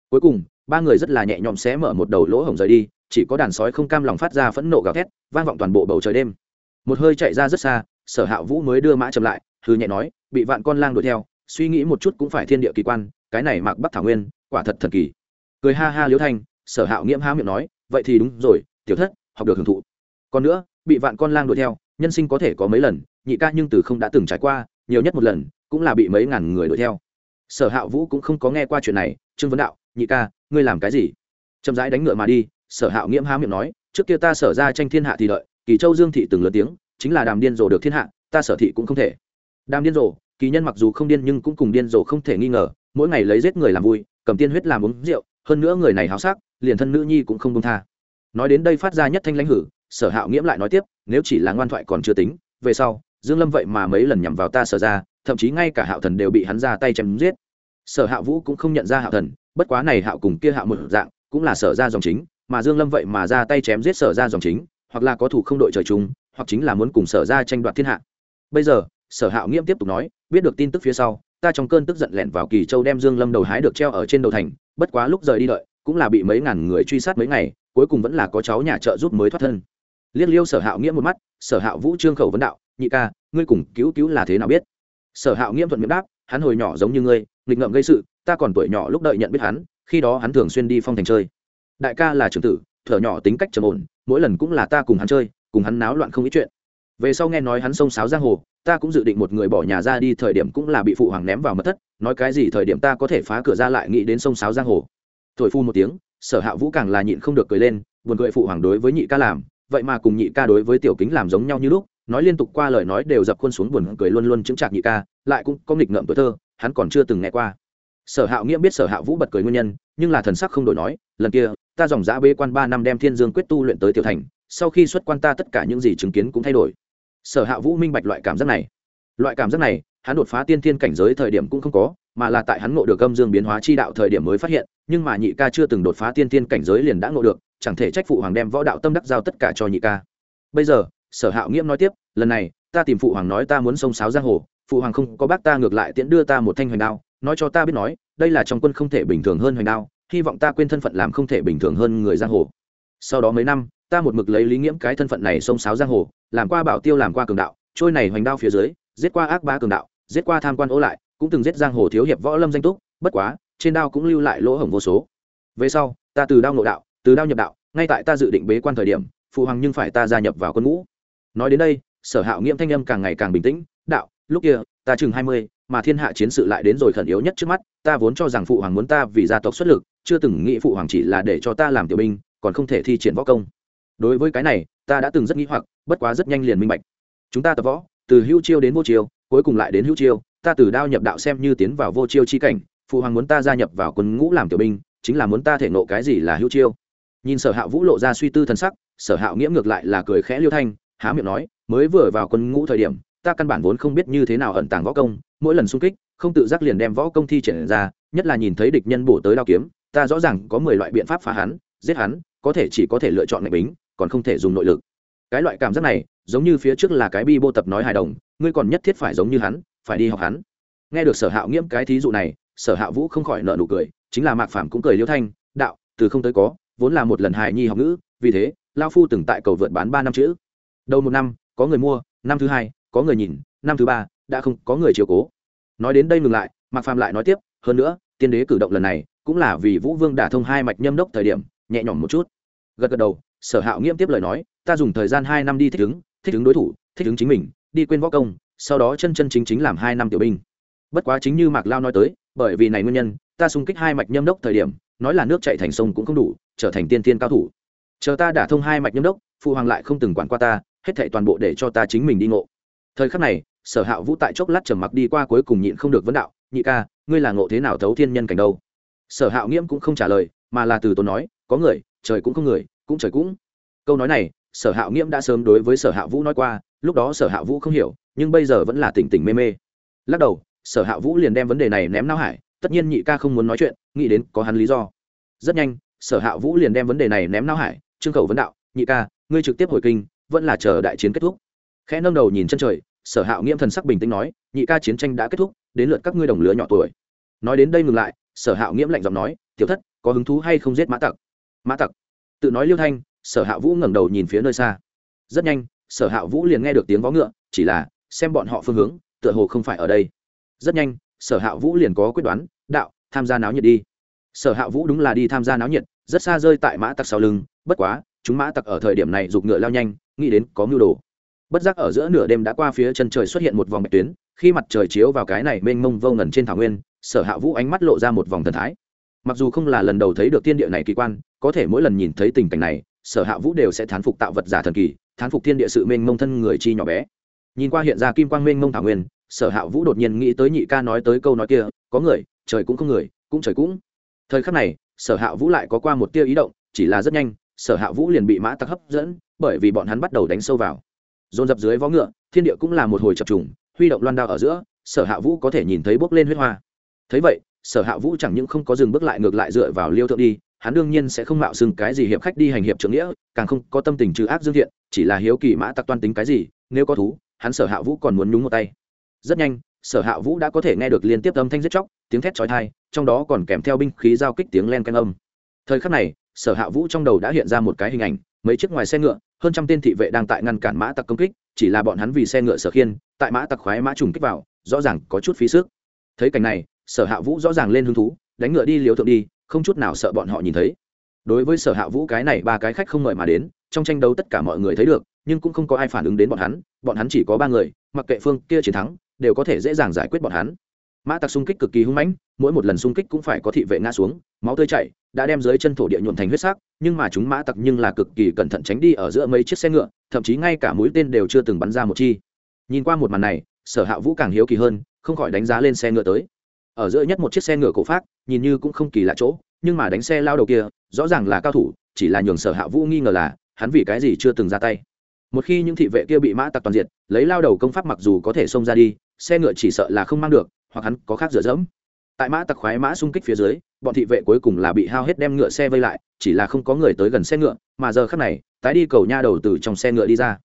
Cuối cùng ba người rất là nhẹ nhõm xé mở một đầu lỗ hổng rời đi, chỉ có đàn sói không cam lòng phát ra phẫn nộ gào thét, vang vọng toàn bộ bầu trời đêm. Một hơi chạy ra rất xa, sở hạ vũ mới đưa mã chậm lại hư nhẹ nói, bị vạn con lang đuổi theo, suy nghĩ một chút cũng phải thiên địa kỳ quan, cái này mạc bắc thảo nguyên, quả thật thần kỳ. Cười ha ha liếu thanh, sở hạo nghiễm há miệng nói, vậy thì đúng rồi, tiểu thất, học được hưởng thụ. Còn nữa, bị vạn con lang đuổi theo, nhân sinh có thể có mấy lần, nhị ca nhưng từ không đã từng trải qua, nhiều nhất một lần, cũng là bị mấy ngàn người đuổi theo. Sở hạ vũ cũng không có nghe qua chuyện này, trương vấn đạo, nhị ca ngươi làm cái gì? Chậm rãi đánh ngựa mà đi, sở hạo nghiễm há miệng nói, trước kia ta sở ra tranh thiên hạ thì đợi, kỳ châu dương thị từng lớn tiếng, chính là đàm điên rồ được thiên hạ, ta sở thị cũng không thể. Đàm điên rồ, kỳ nhân mặc dù không điên nhưng cũng cùng điên rồ không thể nghi ngờ, mỗi ngày lấy giết người làm vui, cầm tiên huyết làm uống rượu, hơn nữa người này háo sắc, liền thân nữ nhi cũng không công tha. Nói đến đây phát ra nhất thanh lãnh hử, sở hạo nghiễm lại nói tiếp, nếu chỉ là ngoan thoại còn chưa tính, về sau, dương lâm vậy mà mấy lần nhằm vào ta sở ra, thậm chí ngay cả hạo thần đều bị hắn ra tay chém giết. Sở hạ vũ cũng không nhận ra hạo thần bất quá này hạo cùng kia hạo một dạng, cũng là sở ra dòng chính, mà dương lâm vậy mà ra tay chém giết sở ra dòng chính, hoặc là có thủ không đội trời chung, hoặc chính là muốn cùng sở ra tranh đoạt thiên hạ. Bây giờ, sở hạo nghiêm tiếp tục nói, biết được tin tức phía sau, ta trong cơn tức giận lẹn vào kỳ châu đem dương lâm đầu hái được treo ở trên đầu thành, bất quá lúc rời đi đợi, cũng là bị mấy ngàn người truy sát mấy ngày, cuối cùng vẫn là có cháu nhà trợ giúp mới thoát thân. Liên liêu sở hạo nghĩa một mắt, sở hạo vũ trương khẩu vấn đạo, nhị ca, ngươi cùng cứu cứu là thế nào biết? Sở hạo nghiêm thuận miệng đáp, hắn hồi nhỏ giống như ngươi nghịch ngợm gây sự, ta còn tuổi nhỏ lúc đợi nhận biết hắn, khi đó hắn thường xuyên đi phong thành chơi. Đại ca là trưởng tử, thở nhỏ tính cách trầm ổn, mỗi lần cũng là ta cùng hắn chơi, cùng hắn náo loạn không ít chuyện. Về sau nghe nói hắn xông sáo giang hồ, ta cũng dự định một người bỏ nhà ra đi, thời điểm cũng là bị phụ hoàng ném vào mật thất, nói cái gì thời điểm ta có thể phá cửa ra lại nghĩ đến sông sáo giang hồ. Thổi phu một tiếng, sở hạ vũ càng là nhịn không được cười lên, buồn cười phụ hoàng đối với nhị ca làm, vậy mà cùng nhị ca đối với tiểu kính làm giống nhau như lúc, nói liên tục qua lời nói đều dập khuôn xuống buồn cười luôn luôn chứng trạc nhị ca, lại cũng có nghịch ngợm tuổi thơ hắn còn chưa từng nghe qua. Sở hạ nghĩa biết sở hạ vũ bật cười nguyên nhân, nhưng là thần sắc không đổi nói, lần kia, ta dòng giã bê quan ba năm đem thiên dương quyết tu luyện tới tiểu thành, sau khi xuất quan ta tất cả những gì chứng kiến cũng thay đổi. Sở hạ vũ minh bạch loại cảm giác này. Loại cảm giác này, hắn đột phá tiên thiên cảnh giới thời điểm cũng không có, mà là tại hắn ngộ được âm dương biến hóa chi đạo thời điểm mới phát hiện, nhưng mà nhị ca chưa từng đột phá tiên thiên cảnh giới liền đã ngộ được, chẳng thể trách phụ hoàng đem võ đạo tâm đắc giao tất cả cho nhị ca. Bây giờ, sở hạo nghiễm nói tiếp, lần này ta tìm phụ hoàng nói ta muốn sông sáo giang hồ, phụ hoàng không có bác ta ngược lại tiễn đưa ta một thanh hoành đao, nói cho ta biết nói, đây là trong quân không thể bình thường hơn hoành đao, hy vọng ta quên thân phận làm không thể bình thường hơn người giang hồ. Sau đó mấy năm, ta một mực lấy lý nghiễm cái thân phận này sông sáo giang hồ, làm qua bảo tiêu làm qua cường đạo, trôi này hoành đao phía dưới, giết qua ác ba cường đạo, giết qua tham quan ố lại, cũng từng giết giang hồ thiếu hiệp võ lâm danh túc, bất quá, trên đao cũng lưu lại lỗ hổng vô số. Về sau, ta từ đao nội đạo, từ đao nhập đạo, ngay tại ta dự định bế quan thời điểm, phụ hoàng nhưng phải ta gia nhập vào quân ngũ. Nói đến đây sở hạo nghiêm thanh âm càng ngày càng bình tĩnh, đạo, lúc kia, ta chừng hai mươi, mà thiên hạ chiến sự lại đến rồi khẩn yếu nhất trước mắt, ta vốn cho rằng phụ hoàng muốn ta vì gia tộc xuất lực, chưa từng nghĩ phụ hoàng chỉ là để cho ta làm tiểu binh, còn không thể thi triển võ công. Đối với cái này, ta đã từng rất nghĩ hoặc, bất quá rất nhanh liền minh bạch. Chúng ta tập võ, từ hữu chiêu đến vô chiêu, cuối cùng lại đến hữu chiêu, ta từ đao nhập đạo xem như tiến vào vô chiêu chi cảnh, phụ hoàng muốn ta gia nhập vào quân ngũ làm tiểu binh, chính là muốn ta thể nộ cái gì là hữu chiêu. Nhìn sở hạ vũ lộ ra suy tư thần sắc, sở hạo nghĩa ngược lại là cười khẽ liêu thanh, há miệng nói mới vừa vào quân ngũ thời điểm, ta căn bản vốn không biết như thế nào ẩn tàng võ công, mỗi lần xung kích, không tự giác liền đem võ công thi triển ra, nhất là nhìn thấy địch nhân bổ tới đao kiếm, ta rõ ràng có mười loại biện pháp phá hắn, giết hắn, có thể chỉ có thể lựa chọn ngạch bính, còn không thể dùng nội lực. Cái loại cảm giác này, giống như phía trước là cái bi bô tập nói hài đồng, ngươi còn nhất thiết phải giống như hắn, phải đi học hắn. Nghe được sở hạo nghiễm cái thí dụ này, sở hạ vũ không khỏi nợ nụ cười, chính là mạc phàm cũng cười liêu thanh, đạo, từ không tới có, vốn là một lần hài nhi học ngữ, vì thế lao phu từng tại cầu vượt bán ba năm chữ. Đầu một năm có người mua, năm thứ hai, có người nhìn, năm thứ ba, đã không, có người chiều cố. Nói đến đây ngừng lại, mạc phàm lại nói tiếp, hơn nữa, tiên đế cử động lần này cũng là vì vũ vương đả thông hai mạch nhâm đốc thời điểm, nhẹ nhõm một chút. Gật gật đầu, sở hạo nghiêm tiếp lời nói, ta dùng thời gian hai năm đi thích ứng thích ứng đối thủ, thích ứng chính mình, đi quên võ công, sau đó chân chân chính chính làm hai năm tiểu binh. Bất quá chính như mạc lao nói tới, bởi vì này nguyên nhân, ta xung kích hai mạch nhâm đốc thời điểm, nói là nước chạy thành sông cũng không đủ, trở thành tiên tiên cao thủ. Chờ ta đả thông hai mạch nhâm đốc, phụ hoàng lại không từng quản qua ta hết thảy toàn bộ để cho ta chính mình đi ngộ. Thời khắc này, sở hạ vũ tại chốc lát trầm mặc đi qua cuối cùng nhịn không được vấn đạo, nhị ca, ngươi là ngộ thế nào thấu thiên nhân cảnh đâu? Sở hạ nghiễm cũng không trả lời, mà là từ tốn nói, có người, trời cũng không người, cũng trời cũng. Câu nói này, sở hạ nghiễm đã sớm đối với sở hạ vũ nói qua, lúc đó sở hạ vũ không hiểu, nhưng bây giờ vẫn là tỉnh tỉnh mê mê. Lắc đầu, sở hạ vũ liền đem vấn đề này ném não hải, tất nhiên nhị ca không muốn nói chuyện, nghĩ đến có hắn lý do. Rất nhanh, sở hạ vũ liền đem vấn đề này ném não hải, trương khẩu vấn đạo, nhị ca, ngươi trực tiếp hồi kinh vẫn là chờ đại chiến kết thúc. Khẽ nâng đầu nhìn chân trời, sở Hạo nghiễm thần sắc bình tĩnh nói, nhị ca chiến tranh đã kết thúc, đến lượt các ngươi đồng lứa nhỏ tuổi. Nói đến đây ngừng lại, sở Hạo nghiễm lạnh giọng nói, tiểu thất, có hứng thú hay không giết mã tặc? Mã tặc. Tự nói liêu thanh, sở hạ vũ ngẩng đầu nhìn phía nơi xa. Rất nhanh, sở hạ vũ liền nghe được tiếng vó ngựa, chỉ là, xem bọn họ phương hướng, tựa hồ không phải ở đây. Rất nhanh, sở hạ vũ liền có quyết đoán, đạo, tham gia náo nhiệt đi. Sở hạ vũ đúng là đi tham gia náo nhiệt, rất xa rơi tại mã tặc sau lưng, bất quá, chúng mã tặc ở thời điểm này giục ngựa lao nhanh nghĩ đến có mưu đồ. Bất giác ở giữa nửa đêm đã qua phía chân trời xuất hiện một vòng bạch tuyến, khi mặt trời chiếu vào cái này mênh mông vô ngần trên thảo nguyên, sở hạ vũ ánh mắt lộ ra một vòng thần thái. Mặc dù không là lần đầu thấy được thiên địa này kỳ quan, có thể mỗi lần nhìn thấy tình cảnh này, sở hạ vũ đều sẽ thán phục tạo vật giả thần kỳ, thán phục thiên địa sự mênh mông thân người chi nhỏ bé. Nhìn qua hiện ra kim quang mênh mông thảo nguyên, sở hạ vũ đột nhiên nghĩ tới nhị ca nói tới câu nói kia, có người, trời cũng không người, cũng trời cũng. Thời khắc này, sở hạ vũ lại có qua một tia ý động, chỉ là rất nhanh, sở hạ vũ liền bị mã tặc hấp dẫn bởi vì bọn hắn bắt đầu đánh sâu vào. Dồn dập dưới vó ngựa, thiên địa cũng là một hồi chập trùng, huy động loan đao ở giữa, sở hạ vũ có thể nhìn thấy bốc lên huyết hoa. Thấy vậy, sở hạ vũ chẳng những không có dừng bước lại ngược lại dựa vào liêu thượng đi, hắn đương nhiên sẽ không mạo xưng cái gì hiệp khách đi hành hiệp trưởng nghĩa, càng không có tâm tình trừ ác dương thiện, chỉ là hiếu kỳ mã tặc toan tính cái gì, nếu có thú, hắn sở hạ vũ còn muốn nhúng một tay. Rất nhanh, sở hạ vũ đã có thể nghe được liên tiếp âm thanh giết chóc, tiếng thét chói thai trong đó còn kèm theo binh khí giao kích tiếng len canh âm. Thời khắc này, sở hạ vũ trong đầu đã hiện ra một cái hình ảnh, mấy chiếc ngoài xe ngựa hơn trăm tên thị vệ đang tại ngăn cản mã tặc công kích, chỉ là bọn hắn vì xe ngựa sở khiên, tại mã tặc khoái mã trùng kích vào, rõ ràng có chút phí sức. Thấy cảnh này, sở hạ vũ rõ ràng lên hứng thú, đánh ngựa đi liều thượng đi, không chút nào sợ bọn họ nhìn thấy. Đối với sở hạ vũ cái này ba cái khách không mời mà đến, trong tranh đấu tất cả mọi người thấy được, nhưng cũng không có ai phản ứng đến bọn hắn bọn hắn chỉ có ba người, mặc kệ phương kia chiến thắng, đều có thể dễ dàng giải quyết bọn hắn mã tặc xung kích cực kỳ hung mãnh, mỗi một lần xung kích cũng phải có thị vệ ngã xuống, máu tươi chảy, đã đem dưới chân thổ địa nhuộn thành huyết sắc, nhưng mà chúng mã tặc nhưng là cực kỳ cẩn thận tránh đi ở giữa mấy chiếc xe ngựa, thậm chí ngay cả mũi tên đều chưa từng bắn ra một chi. Nhìn qua một màn này, sở hạ vũ càng hiếu kỳ hơn, không khỏi đánh giá lên xe ngựa tới. Ở giữa nhất một chiếc xe ngựa cổ phát, nhìn như cũng không kỳ lạ chỗ, nhưng mà đánh xe lao đầu kia, rõ ràng là cao thủ, chỉ là nhường sở hạ vũ nghi ngờ là, hắn vì cái gì chưa từng ra tay. Một khi những thị vệ kia bị mã tặc toàn diện lấy lao đầu công pháp mặc dù có thể xông ra đi, xe ngựa chỉ sợ là không mang được hoặc hắn có khác dựa dẫm. Tại mã tặc khoái mã xung kích phía dưới, bọn thị vệ cuối cùng là bị hao hết đem ngựa xe vây lại, chỉ là không có người tới gần xe ngựa, mà giờ khác này, tái đi cầu nha đầu từ trong xe ngựa đi ra.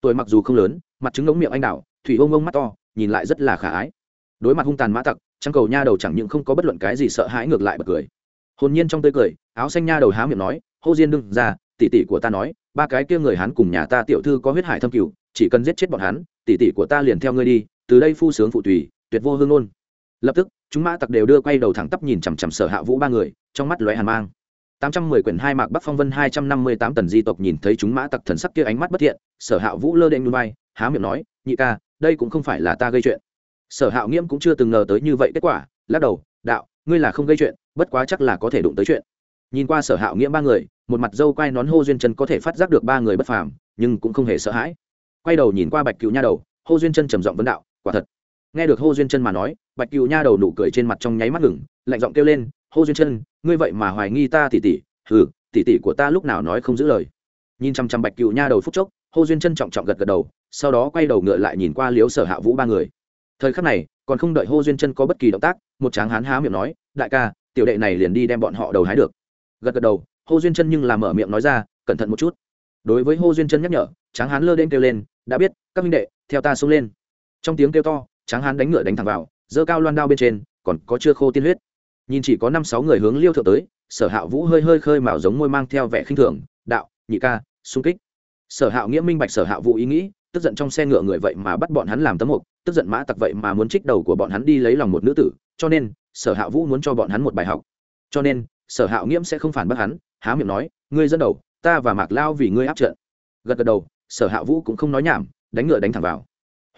Tuổi mặc dù không lớn, mặt trứng ngống miệng anh đào, thủy ông ông mắt to, nhìn lại rất là khả ái. Đối mặt hung tàn mã tặc trăng cầu nha đầu chẳng những không có bất luận cái gì sợ hãi ngược lại bật cười. Hồn nhiên trong tươi cười, áo xanh nha đầu há miệng nói, hô diên đương ra, tỷ tỷ của ta nói, ba cái kia người hắn cùng nhà ta tiểu thư có huyết hải thâm cửu chỉ cần giết chết bọn hắn, tỷ tỷ của ta liền theo ngươi đi, từ đây phu sướng phụ tùy, tuyệt vô hương ngôn lập tức, chúng mã tặc đều đưa quay đầu thẳng tắp nhìn chằm chằm sở hạ vũ ba người, trong mắt lóe hàn mang. Tám trăm mười quyển hai mạc bắc phong vân, hai trăm năm mươi tám tần di tộc nhìn thấy chúng mã tặc thần sắc kia ánh mắt bất thiện, sở hạ vũ lơ đễnh nhún bay há miệng nói, nhị ca, đây cũng không phải là ta gây chuyện. Sở hạ nghiễm cũng chưa từng ngờ tới như vậy kết quả, lắc đầu, đạo, ngươi là không gây chuyện, bất quá chắc là có thể đụng tới chuyện. Nhìn qua sở hạ nghiễm ba người, một mặt dâu quai nón hô duyên chân có thể phát giác được ba người bất phàm, nhưng cũng không hề sợ hãi. Quay đầu nhìn qua bạch cửu nha đầu, hô duyên chân trầm giọng vấn đạo, quả thật nghe được hô duyên chân mà nói, bạch cựu nha đầu nụ cười trên mặt trong nháy mắt ngừng, lạnh giọng kêu lên, hô duyên chân, ngươi vậy mà hoài nghi ta tỉ tỉ, hừ, tỉ tỉ của ta lúc nào nói không giữ lời. Nhìn chăm chăm bạch cựu nha đầu phúc chốc, hô duyên chân trọng trọng gật gật đầu, sau đó quay đầu ngựa lại nhìn qua liếu sở hạ vũ ba người. Thời khắc này, còn không đợi hô duyên chân có bất kỳ động tác, một tráng hán há miệng nói, đại ca, tiểu đệ này liền đi đem bọn họ đầu hái được. Gật gật đầu, hô duyên chân nhưng làm mở miệng nói ra, cẩn thận một chút. Đối với hô duyên chân nhắc nhở, tráng hán lơ đen kêu lên, đã biết, các minh đệ, theo ta xông lên. Trong tiếng kêu to tráng hán đánh ngựa đánh thẳng vào, giơ cao loan đao bên trên, còn có chưa khô tiên huyết. Nhìn chỉ có năm sáu người hướng liêu thượng tới, sở hạ vũ hơi hơi khơi mào giống môi mang theo vẻ khinh thường, đạo, nhị ca, xung kích. Sở hạ nghĩa minh bạch sở hạ vũ ý nghĩ, tức giận trong xe ngựa người vậy mà bắt bọn hắn làm tấm mục, tức giận mã tặc vậy mà muốn trích đầu của bọn hắn đi lấy lòng một nữ tử, cho nên sở hạ vũ muốn cho bọn hắn một bài học. Cho nên, sở hạ nghiễm sẽ không phản bác hắn, há miệng nói, ngươi dẫn đầu, ta và mạc lao vì ngươi áp trận. Gật gật đầu, sở hạ vũ cũng không nói nhảm, đánh ngựa đánh thẳng vào.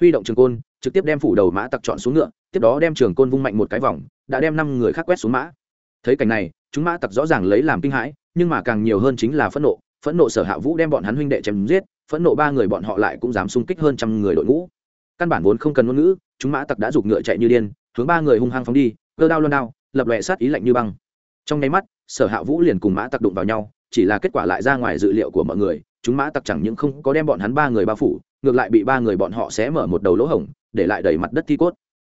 Huy động trường côn trực tiếp đem phủ đầu mã tặc chọn xuống ngựa, tiếp đó đem trường côn vung mạnh một cái vòng, đã đem năm người khác quét xuống mã. Thấy cảnh này, chúng mã tặc rõ ràng lấy làm kinh hãi, nhưng mà càng nhiều hơn chính là phẫn nộ phẫn nộ sở hạ vũ đem bọn hắn huynh đệ chém giết, phẫn nộ ba người bọn họ lại cũng dám xung kích hơn trăm người đội ngũ. Căn bản vốn không cần ngôn ngữ, chúng mã tặc đã giục ngựa chạy như điên, hướng ba người hung hăng phóng đi, cơ đao loan đao, lập lòe sát ý lạnh như băng. Trong nháy mắt, sở hạ vũ liền cùng mã tặc đụng vào nhau, chỉ là kết quả lại ra ngoài dự liệu của mọi người, chúng mã tặc chẳng những không có đem bọn hắn ba người bao phủ, ngược lại bị ba người bọn họ xé mở một đầu lỗ hổng để lại đẩy mặt đất thi cốt.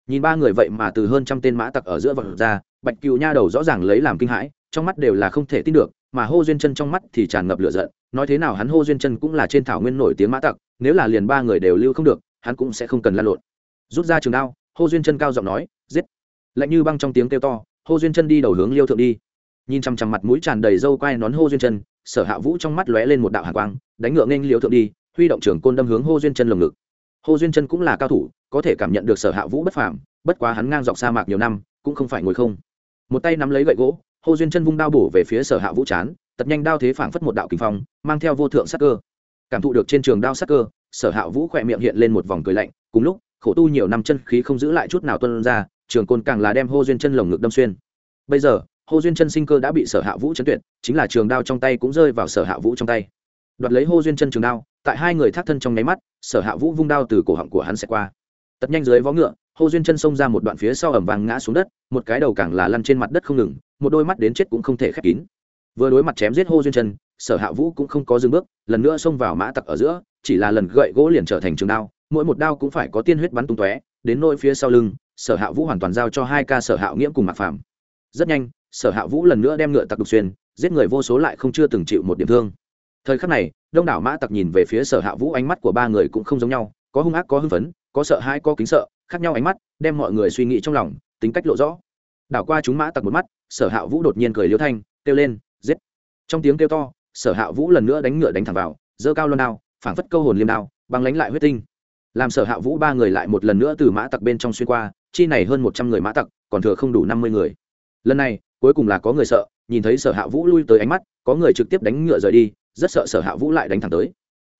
Nhìn ba người vậy mà từ hơn trăm tên mã tặc ở giữa vật ra, bạch cựu nha đầu rõ ràng lấy làm kinh hãi, trong mắt đều là không thể tin được, mà hô duyên chân trong mắt thì tràn ngập lửa giận, nói thế nào hắn hô duyên chân cũng là trên thảo nguyên nổi tiếng mã tặc, nếu là liền ba người đều lưu không được, hắn cũng sẽ không cần la lộn. Rút ra trường đao, hô duyên chân cao giọng nói, giết! Lạnh như băng trong tiếng kêu to, hô duyên chân đi đầu hướng liêu thượng đi. Nhìn chằm chằm mặt mũi tràn đầy râu quai nón hô duyên chân, sở hạ vũ trong mắt lóe lên một đạo hạ quang, đánh ngựa nghênh liêu thượng đi, huy động trường côn đâm hướng hô duyên chân lồng ngực. Hô duyên chân cũng là cao thủ có thể cảm nhận được sở hạ vũ bất phàm, bất quá hắn ngang dọc sa mạc nhiều năm, cũng không phải ngồi không. Một tay nắm lấy gậy gỗ hô duyên chân vung đao bổ về phía sở hạ vũ chán tật nhanh đao thế phảng phất một đạo kinh phong, mang theo vô thượng sắc cơ. Cảm thụ được trên trường đao sắc cơ, sở hạ vũ khỏe miệng hiện lên một vòng cười lạnh, cùng lúc, khổ tu nhiều năm chân khí không giữ lại chút nào tuân ra, trường côn càng là đem hô duyên chân lồng ngực đâm xuyên. Bây giờ hô duyên chân sinh cơ đã bị sở hạ vũ chấn tuyệt, chính là trường đao trong tay cũng rơi vào sở hạ vũ trong tay. Đoạt lấy hô duyên chân trường đao, tại hai người thác thân trong nháy mắt, sở hạ vũ vung đao từ cổ họng của hắn sẽ qua tật nhanh dưới vó ngựa, hô duyên chân xông ra một đoạn phía sau ẩm vàng ngã xuống đất, một cái đầu càng là lăn trên mặt đất không ngừng, một đôi mắt đến chết cũng không thể khép kín. Vừa đối mặt chém giết hô duyên chân, sở hạ vũ cũng không có dừng bước, lần nữa xông vào mã tặc ở giữa, chỉ là lần gậy gỗ liền trở thành trường đao, mỗi một đao cũng phải có tiên huyết bắn tung tóe, đến nôi phía sau lưng, sở hạ vũ hoàn toàn giao cho hai ca sở hạ nghiễm cùng mặc phàm. Rất nhanh, sở hạ vũ lần nữa đem ngựa tặc đục xuyên, giết người vô số lại không chưa từng chịu một điểm thương. Thời khắc này, đông đảo mã tặc nhìn về phía sở hạ vũ, ánh mắt của ba người cũng không giống nhau, có hung ác có hưng phấn có sợ hãi, có kính sợ, khác nhau ánh mắt, đem mọi người suy nghĩ trong lòng, tính cách lộ rõ. Đảo qua chúng mã tặc một mắt, sở hạ vũ đột nhiên cười liêu thanh, kêu lên, giết. Trong tiếng kêu to, sở hạ vũ lần nữa đánh ngựa đánh thẳng vào dơ cao loan đao, phảng phất câu hồn liêm đao, băng lánh lại huyết tinh. Làm sở hạ vũ ba người lại một lần nữa từ mã tặc bên trong xuyên qua, chi này hơn một trăm người mã tặc, còn thừa không đủ năm mươi người. Lần này, cuối cùng là có người sợ, nhìn thấy sở hạ vũ lui tới ánh mắt, có người trực tiếp đánh ngựa rời đi, rất sợ sở hạ vũ lại đánh thẳng tới.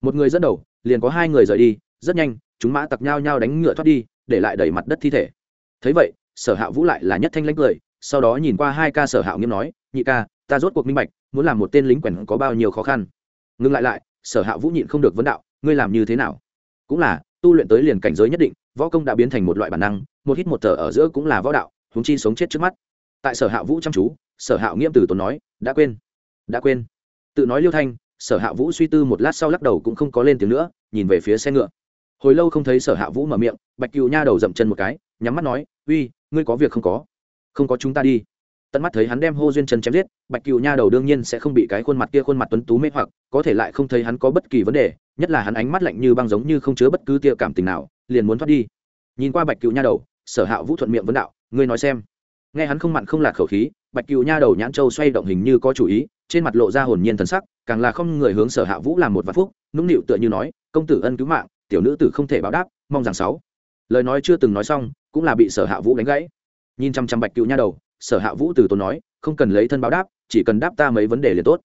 Một người dẫn đầu, liền có hai người rời đi, rất nhanh chúng mã tặc nhau nhau đánh ngựa thoát đi, để lại đẩy mặt đất thi thể. Thấy vậy, sở hạ vũ lại là nhất thanh lãnh cười, sau đó nhìn qua hai ca sở hạ nghiêm nói, nhị ca, ta rốt cuộc minh bạch, muốn làm một tên lính quèn có bao nhiêu khó khăn. Ngừng lại lại, sở hạ vũ nhịn không được vấn đạo, ngươi làm như thế nào? Cũng là, tu luyện tới liền cảnh giới nhất định, võ công đã biến thành một loại bản năng, một hít một thở ở giữa cũng là võ đạo húng chi sống chết trước mắt. Tại sở hạ vũ chăm chú, sở hạ nghiêm từ tốn nói, đã quên đã quên. Tự nói liêu thanh, sở hạ vũ suy tư một lát sau lắc đầu cũng không có lên tiếng nữa, nhìn về phía xe ngựa hồi lâu không thấy sở hạ vũ mở miệng, bạch cựu nha đầu dậm chân một cái, nhắm mắt nói, uy, ngươi có việc không có? Không có chúng ta đi. Tận mắt thấy hắn đem hô duyên chân chém giết, bạch cựu nha đầu đương nhiên sẽ không bị cái khuôn mặt kia khuôn mặt tuấn tú mê hoặc, có thể lại không thấy hắn có bất kỳ vấn đề, nhất là hắn ánh mắt lạnh như băng giống như không chứa bất cứ tia cảm tình nào, liền muốn thoát đi. Nhìn qua bạch cựu nha đầu, sở hạ vũ thuận miệng vấn đạo, ngươi nói xem. Nghe hắn không mặn không lạc khẩu khí, bạch cựu nha đầu nhãn châu xoay động hình như có chủ ý, trên mặt lộ ra hồn nhiên thần sắc, càng là không người hướng sở hạ vũ làm một vạn phúc, nũng nịu tựa như nói, công tử ân cứu mạng tiểu nữ tử không thể báo đáp, mong rằng sáu. Lời nói chưa từng nói xong, cũng là bị sở hạ vũ đánh gãy. Nhìn chăm chăm bạch cựu nha đầu, sở hạ vũ từ tốn nói, không cần lấy thân báo đáp, chỉ cần đáp ta mấy vấn đề liền tốt.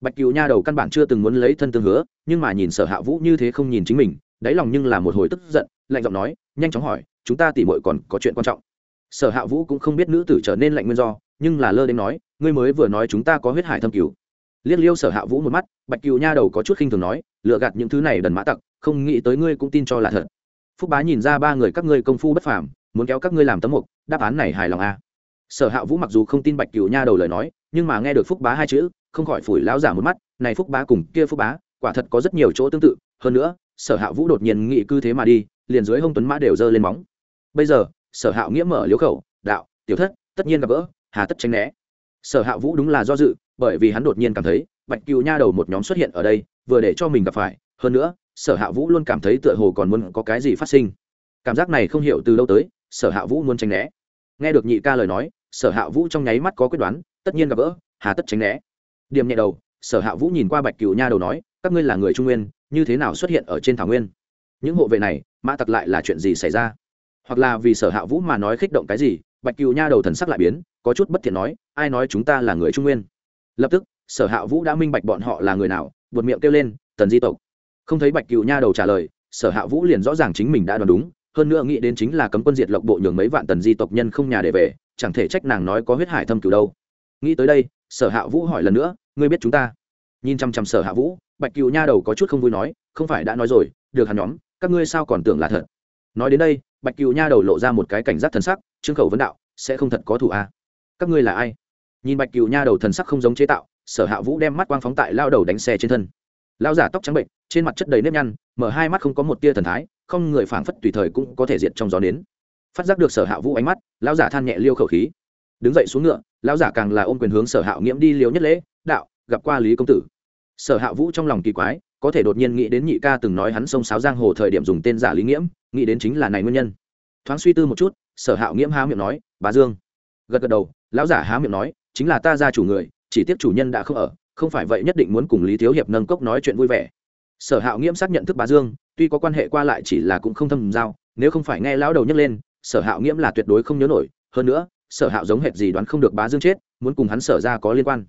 Bạch cựu nha đầu căn bản chưa từng muốn lấy thân tương hứa, nhưng mà nhìn sở hạ vũ như thế không nhìn chính mình, đáy lòng nhưng là một hồi tức giận, lạnh giọng nói, nhanh chóng hỏi, chúng ta tỉ mội còn có chuyện quan trọng. Sở hạ vũ cũng không biết nữ tử trở nên lạnh nguyên do, nhưng là lơ đến nói, ngươi mới vừa nói chúng ta có huyết hải thâm cửu. Liếc liêu sở hạ vũ một mắt, bạch cựu nha đầu có chút khinh thường nói, lựa gạt những thứ này đần mã tặc không nghĩ tới ngươi cũng tin cho là thật. Phúc bá nhìn ra ba người các ngươi công phu bất phàm, muốn kéo các ngươi làm tấm mục, đáp án này hài lòng a à. sở hạ vũ mặc dù không tin bạch cựu nha đầu lời nói, nhưng mà nghe được phúc bá hai chữ, không khỏi phủi lão giả một mắt, này phúc bá cùng kia phúc bá, quả thật có rất nhiều chỗ tương tự. Hơn nữa, sở hạ vũ đột nhiên nghĩ cư thế mà đi, liền dưới hông tuấn mã đều giơ lên móng. Bây giờ, sở hạ nghĩa mở liếu khẩu, đạo, tiểu thất, tất nhiên gặp gỡ, hà tất tránh né. Sở hạ vũ đúng là do dự, bởi vì hắn đột nhiên cảm thấy bạch cựu nha đầu một nhóm xuất hiện ở đây, vừa để cho mình gặp phải, hơn nữa sở hạ vũ luôn cảm thấy tựa hồ còn muốn có cái gì phát sinh. Cảm giác này không hiểu từ đâu tới, sở hạ vũ muốn tránh né. Nghe được nhị ca lời nói, sở hạ vũ trong nháy mắt có quyết đoán, tất nhiên gặp gỡ, hà tất tránh né. Điểm nhẹ đầu, sở hạ vũ nhìn qua bạch cựu nha đầu nói, các ngươi là người trung nguyên, như thế nào xuất hiện ở trên thảo nguyên? Những hộ vệ này, mã tặc lại là chuyện gì xảy ra? Hoặc là vì sở hạ vũ mà nói khích động cái gì, bạch cựu nha đầu thần sắc lại biến, có chút bất thiện nói, ai nói chúng ta là người trung nguyên? Lập tức, sở hạ vũ đã minh bạch bọn họ là người nào, buột miệng kêu lên, tần di tộc không thấy bạch cựu nha đầu trả lời, sở hạ vũ liền rõ ràng chính mình đã đoán đúng, hơn nữa nghĩ đến chính là cấm quân diệt lộc bộ nhường mấy vạn tần di tộc nhân không nhà để về, chẳng thể trách nàng nói có huyết hải thâm cửu đâu. Nghĩ tới đây, sở hạ vũ hỏi lần nữa, ngươi biết chúng ta? Nhìn chăm chăm sở hạ vũ, bạch cựu nha đầu có chút không vui nói, không phải đã nói rồi, được hắn nhóm, các ngươi sao còn tưởng là thật? Nói đến đây, bạch cựu nha đầu lộ ra một cái cảnh giác thần sắc, trương khẩu vấn đạo, sẽ không thật có thủ a. À? các ngươi là ai? Nhìn bạch cựu nha đầu thần sắc không giống chế tạo, sở hạ vũ đem mắt quang phóng tại lao đầu đánh xe trên thân lão giả tóc trắng bệnh, trên mặt chất đầy nếp nhăn, mở hai mắt không có một tia thần thái, không người phảng phất tùy thời cũng có thể diệt trong gió nến. Phát giác được sở hạ vũ ánh mắt, lão giả than nhẹ liêu khẩu khí. Đứng dậy xuống ngựa, lão giả càng là ôm quyền hướng sở hạ nghiễm đi liều nhất lễ, đạo, gặp qua lý công tử. Sở hạ vũ trong lòng kỳ quái, có thể đột nhiên nghĩ đến nhị ca từng nói hắn sông sáo giang hồ thời điểm dùng tên giả lý nghiễm, nghĩ đến chính là này nguyên nhân. Thoáng suy tư một chút, sở hạ nghiễm há miệng nói bà dương. Gật gật đầu, lão giả há miệng nói, chính là ta gia chủ người, chỉ tiếc chủ nhân đã không ở không phải vậy nhất định muốn cùng lý thiếu hiệp nâng cốc nói chuyện vui vẻ. Sở hạo nghiễm xác nhận thức bá dương, tuy có quan hệ qua lại chỉ là cũng không thâm giao, nếu không phải nghe lão đầu nhấc lên, sở hạo nghiễm là tuyệt đối không nhớ nổi. Hơn nữa, sở hạo giống hệt gì đoán không được bá dương chết, muốn cùng hắn sở ra có liên quan.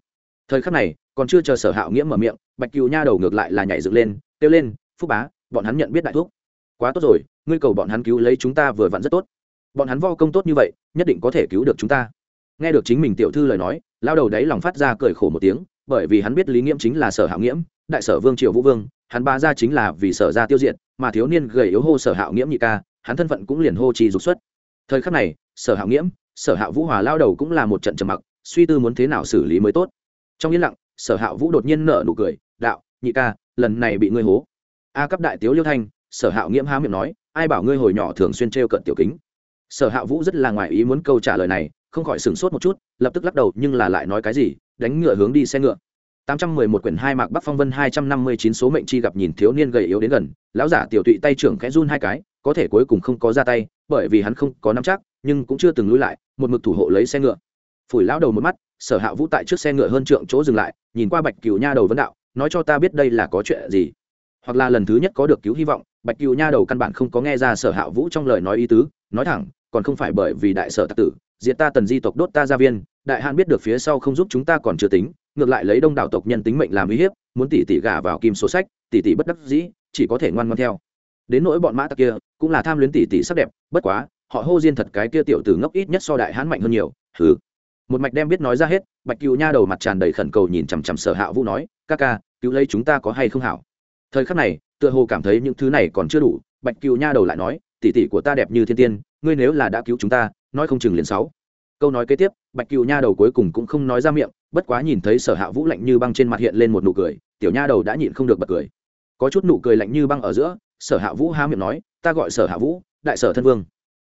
Thời khắc này, còn chưa chờ sở hạo nghiễm mở miệng, bạch cừu nha đầu ngược lại là nhảy dựng lên, kêu lên, phúc bá, bọn hắn nhận biết đại thuốc. Quá tốt rồi, ngươi cầu bọn hắn cứu lấy chúng ta vừa vặn rất tốt. Bọn hắn vo công tốt như vậy, nhất định có thể cứu được chúng ta. Nghe được chính mình tiểu thư lời nói lao đầu đấy lòng phát ra cười khổ một tiếng bởi vì hắn biết lý nghiễm chính là sở hạo nghiễm, đại sở vương triều vũ vương, hắn ba ra chính là vì sở ra tiêu diệt, mà thiếu niên gầy yếu hô sở hạo nghiễm nhị ca, hắn thân phận cũng liền hô trì dục xuất. Thời khắc này, sở hạo nghiễm, sở hạo vũ hòa lao đầu cũng là một trận trầm mặc, suy tư muốn thế nào xử lý mới tốt. Trong yên lặng, sở hạo vũ đột nhiên nở nụ cười, đạo, nhị ca, lần này bị ngươi hố. A cấp đại tiếu liêu thanh, sở hạo nghiễm há miệng nói, ai bảo ngươi hồi nhỏ thường xuyên t cận tiểu kính? Sở hạo vũ rất là ngoài ý muốn câu trả lời này, không khỏi sửng sốt một chút, lập tức lắc đầu, nhưng là lại nói cái gì? Đánh ngựa hướng đi xe ngựa 811 quyển hai mạc Bắc Phong Vân 259 số mệnh chi gặp nhìn thiếu niên gầy yếu đến gần, lão giả tiểu tụy tay trưởng khẽ run hai cái, có thể cuối cùng không có ra tay, bởi vì hắn không có nắm chắc, nhưng cũng chưa từng lùi lại, một mực thủ hộ lấy xe ngựa. Phủi lão đầu một mắt, Sở Hạ Vũ tại trước xe ngựa hơn trượng chỗ dừng lại, nhìn qua Bạch Cửu Nha đầu vấn đạo, nói cho ta biết đây là có chuyện gì. Hoặc là lần thứ nhất có được cứu hy vọng, Bạch Cửu Nha đầu căn bản không có nghe ra Sở Hạ Vũ trong lời nói ý tứ, nói thẳng, còn không phải bởi vì đại sở tặc tử, diệt ta tần di tộc đốt ta gia viên đại hạn biết được phía sau không giúp chúng ta còn chưa tính, ngược lại lấy đông đảo tộc nhân tính mệnh làm uy hiếp, muốn tỷ tỷ gả vào kim số sách tỷ tỷ bất đắc dĩ, chỉ có thể ngoan ngoan theo. Đến nỗi bọn mã tặc kia, cũng là tham luyến tỷ tỷ sắc đẹp, bất quá, họ hô diên thật cái kia tiểu tử ngốc ít nhất so đại hãn mạnh hơn nhiều, hừ. Một mạch đem biết nói ra hết, bạch cựu nha đầu mặt tràn đầy khẩn cầu nhìn chằm chằm sở hạ vũ nói, ca ca, cứu lấy chúng ta có hay không hảo? Thời khắc này, tựa hồ cảm thấy những thứ này còn chưa đủ, bạch cựu nha đầu lại nói tỷ tỷ của ta đẹp như thiên tiên, ngươi nếu là đã cứu chúng ta, nói không chừng liền sáu câu nói kế tiếp, bạch cựu nha đầu cuối cùng cũng không nói ra miệng, bất quá nhìn thấy sở hạ vũ lạnh như băng trên mặt hiện lên một nụ cười, tiểu nha đầu đã nhịn không được bật cười. Có chút nụ cười lạnh như băng ở giữa, sở hạ vũ há miệng nói, ta gọi sở hạ vũ, đại sở thân vương.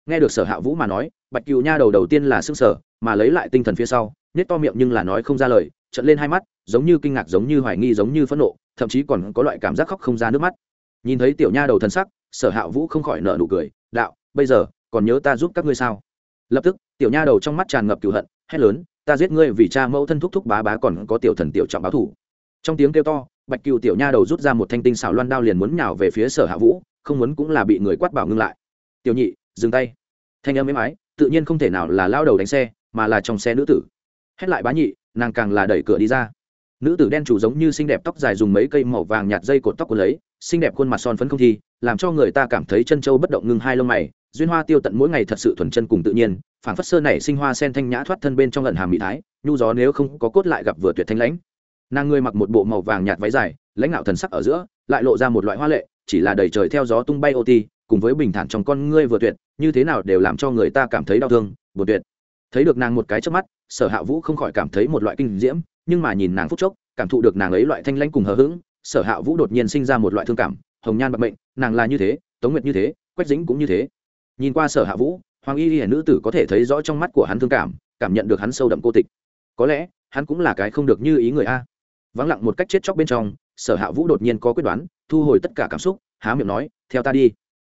Nghe được sở hạ vũ mà nói, bạch cựu nha đầu đầu tiên là xương sở, mà lấy lại tinh thần phía sau nhét to miệng nhưng là nói không ra lời trận lên hai mắt, giống như kinh ngạc, giống như hoài nghi, giống như phẫn nộ, thậm chí còn có loại cảm giác khóc không ra nước mắt. Nhìn thấy tiểu nha đầu thân sắc, sở hạ vũ không khỏi nợ nụ cười, đạo, bây giờ còn nhớ ta giúp các ngươi sao? Lập tức, tiểu nha đầu trong mắt tràn ngập cựu hận, hét lớn, ta giết ngươi vì cha mẫu thân thúc thúc bá bá còn có tiểu thần tiểu trọng báo thủ. Trong tiếng kêu to, bạch cựu tiểu nha đầu rút ra một thanh tinh xảo loan đao liền muốn nhào về phía sở hạ vũ, không muốn cũng là bị người quát bảo ngưng lại. Tiểu nhị, dừng tay. Thanh âm êm ái, tự nhiên không thể nào là lao đầu đánh xe, mà là trong xe nữ tử. Hét lại bá nhị, nàng càng là đẩy cửa đi ra. Nữ tử đen chủ giống như xinh đẹp tóc dài dùng mấy cây màu vàng nhạt dây cột tóc của lấy, xinh đẹp khuôn mặt son phấn không thi, làm cho người ta cảm thấy chân trâu bất động ngưng hai lông mày duyên hoa tiêu tận mỗi ngày thật sự thuần chân cùng tự nhiên, phảng phất sơ này sinh hoa sen thanh nhã thoát thân bên trong lần hàm mỹ thái, nhu gió nếu không có cốt lại gặp vừa tuyệt thanh lãnh. Nàng ngươi mặc một bộ màu vàng nhạt váy dài, lãnh đạo thần sắc ở giữa, lại lộ ra một loại hoa lệ, chỉ là đầy trời theo gió tung bay ô ti, cùng với bình thản trong con ngươi vừa tuyệt, như thế nào đều làm cho người ta cảm thấy đau thương, buồn tuyệt. Thấy được nàng một cái trước mắt, sở hạ vũ không khỏi cảm thấy một loại kinh diễm, nhưng mà nhìn nàng phút chốc, cảm thụ được nàng ấy loại thanh lãnh cùng hờ hững, sở hạ vũ đột nhiên sinh ra một loại thương cảm, hồng nhan bạc mệnh, nàng là như thế, tống nguyệt như thế, quách dính cũng như thế nhìn qua sở hạ vũ, hoàng y hiển nữ tử có thể thấy rõ trong mắt của hắn thương cảm cảm nhận được hắn sâu đậm cô tịch. Có lẽ, hắn cũng là cái không được như ý người a. Vắng lặng một cách chết chóc bên trong, sở hạ vũ đột nhiên có quyết đoán, thu hồi tất cả cảm xúc, há miệng nói, theo ta đi.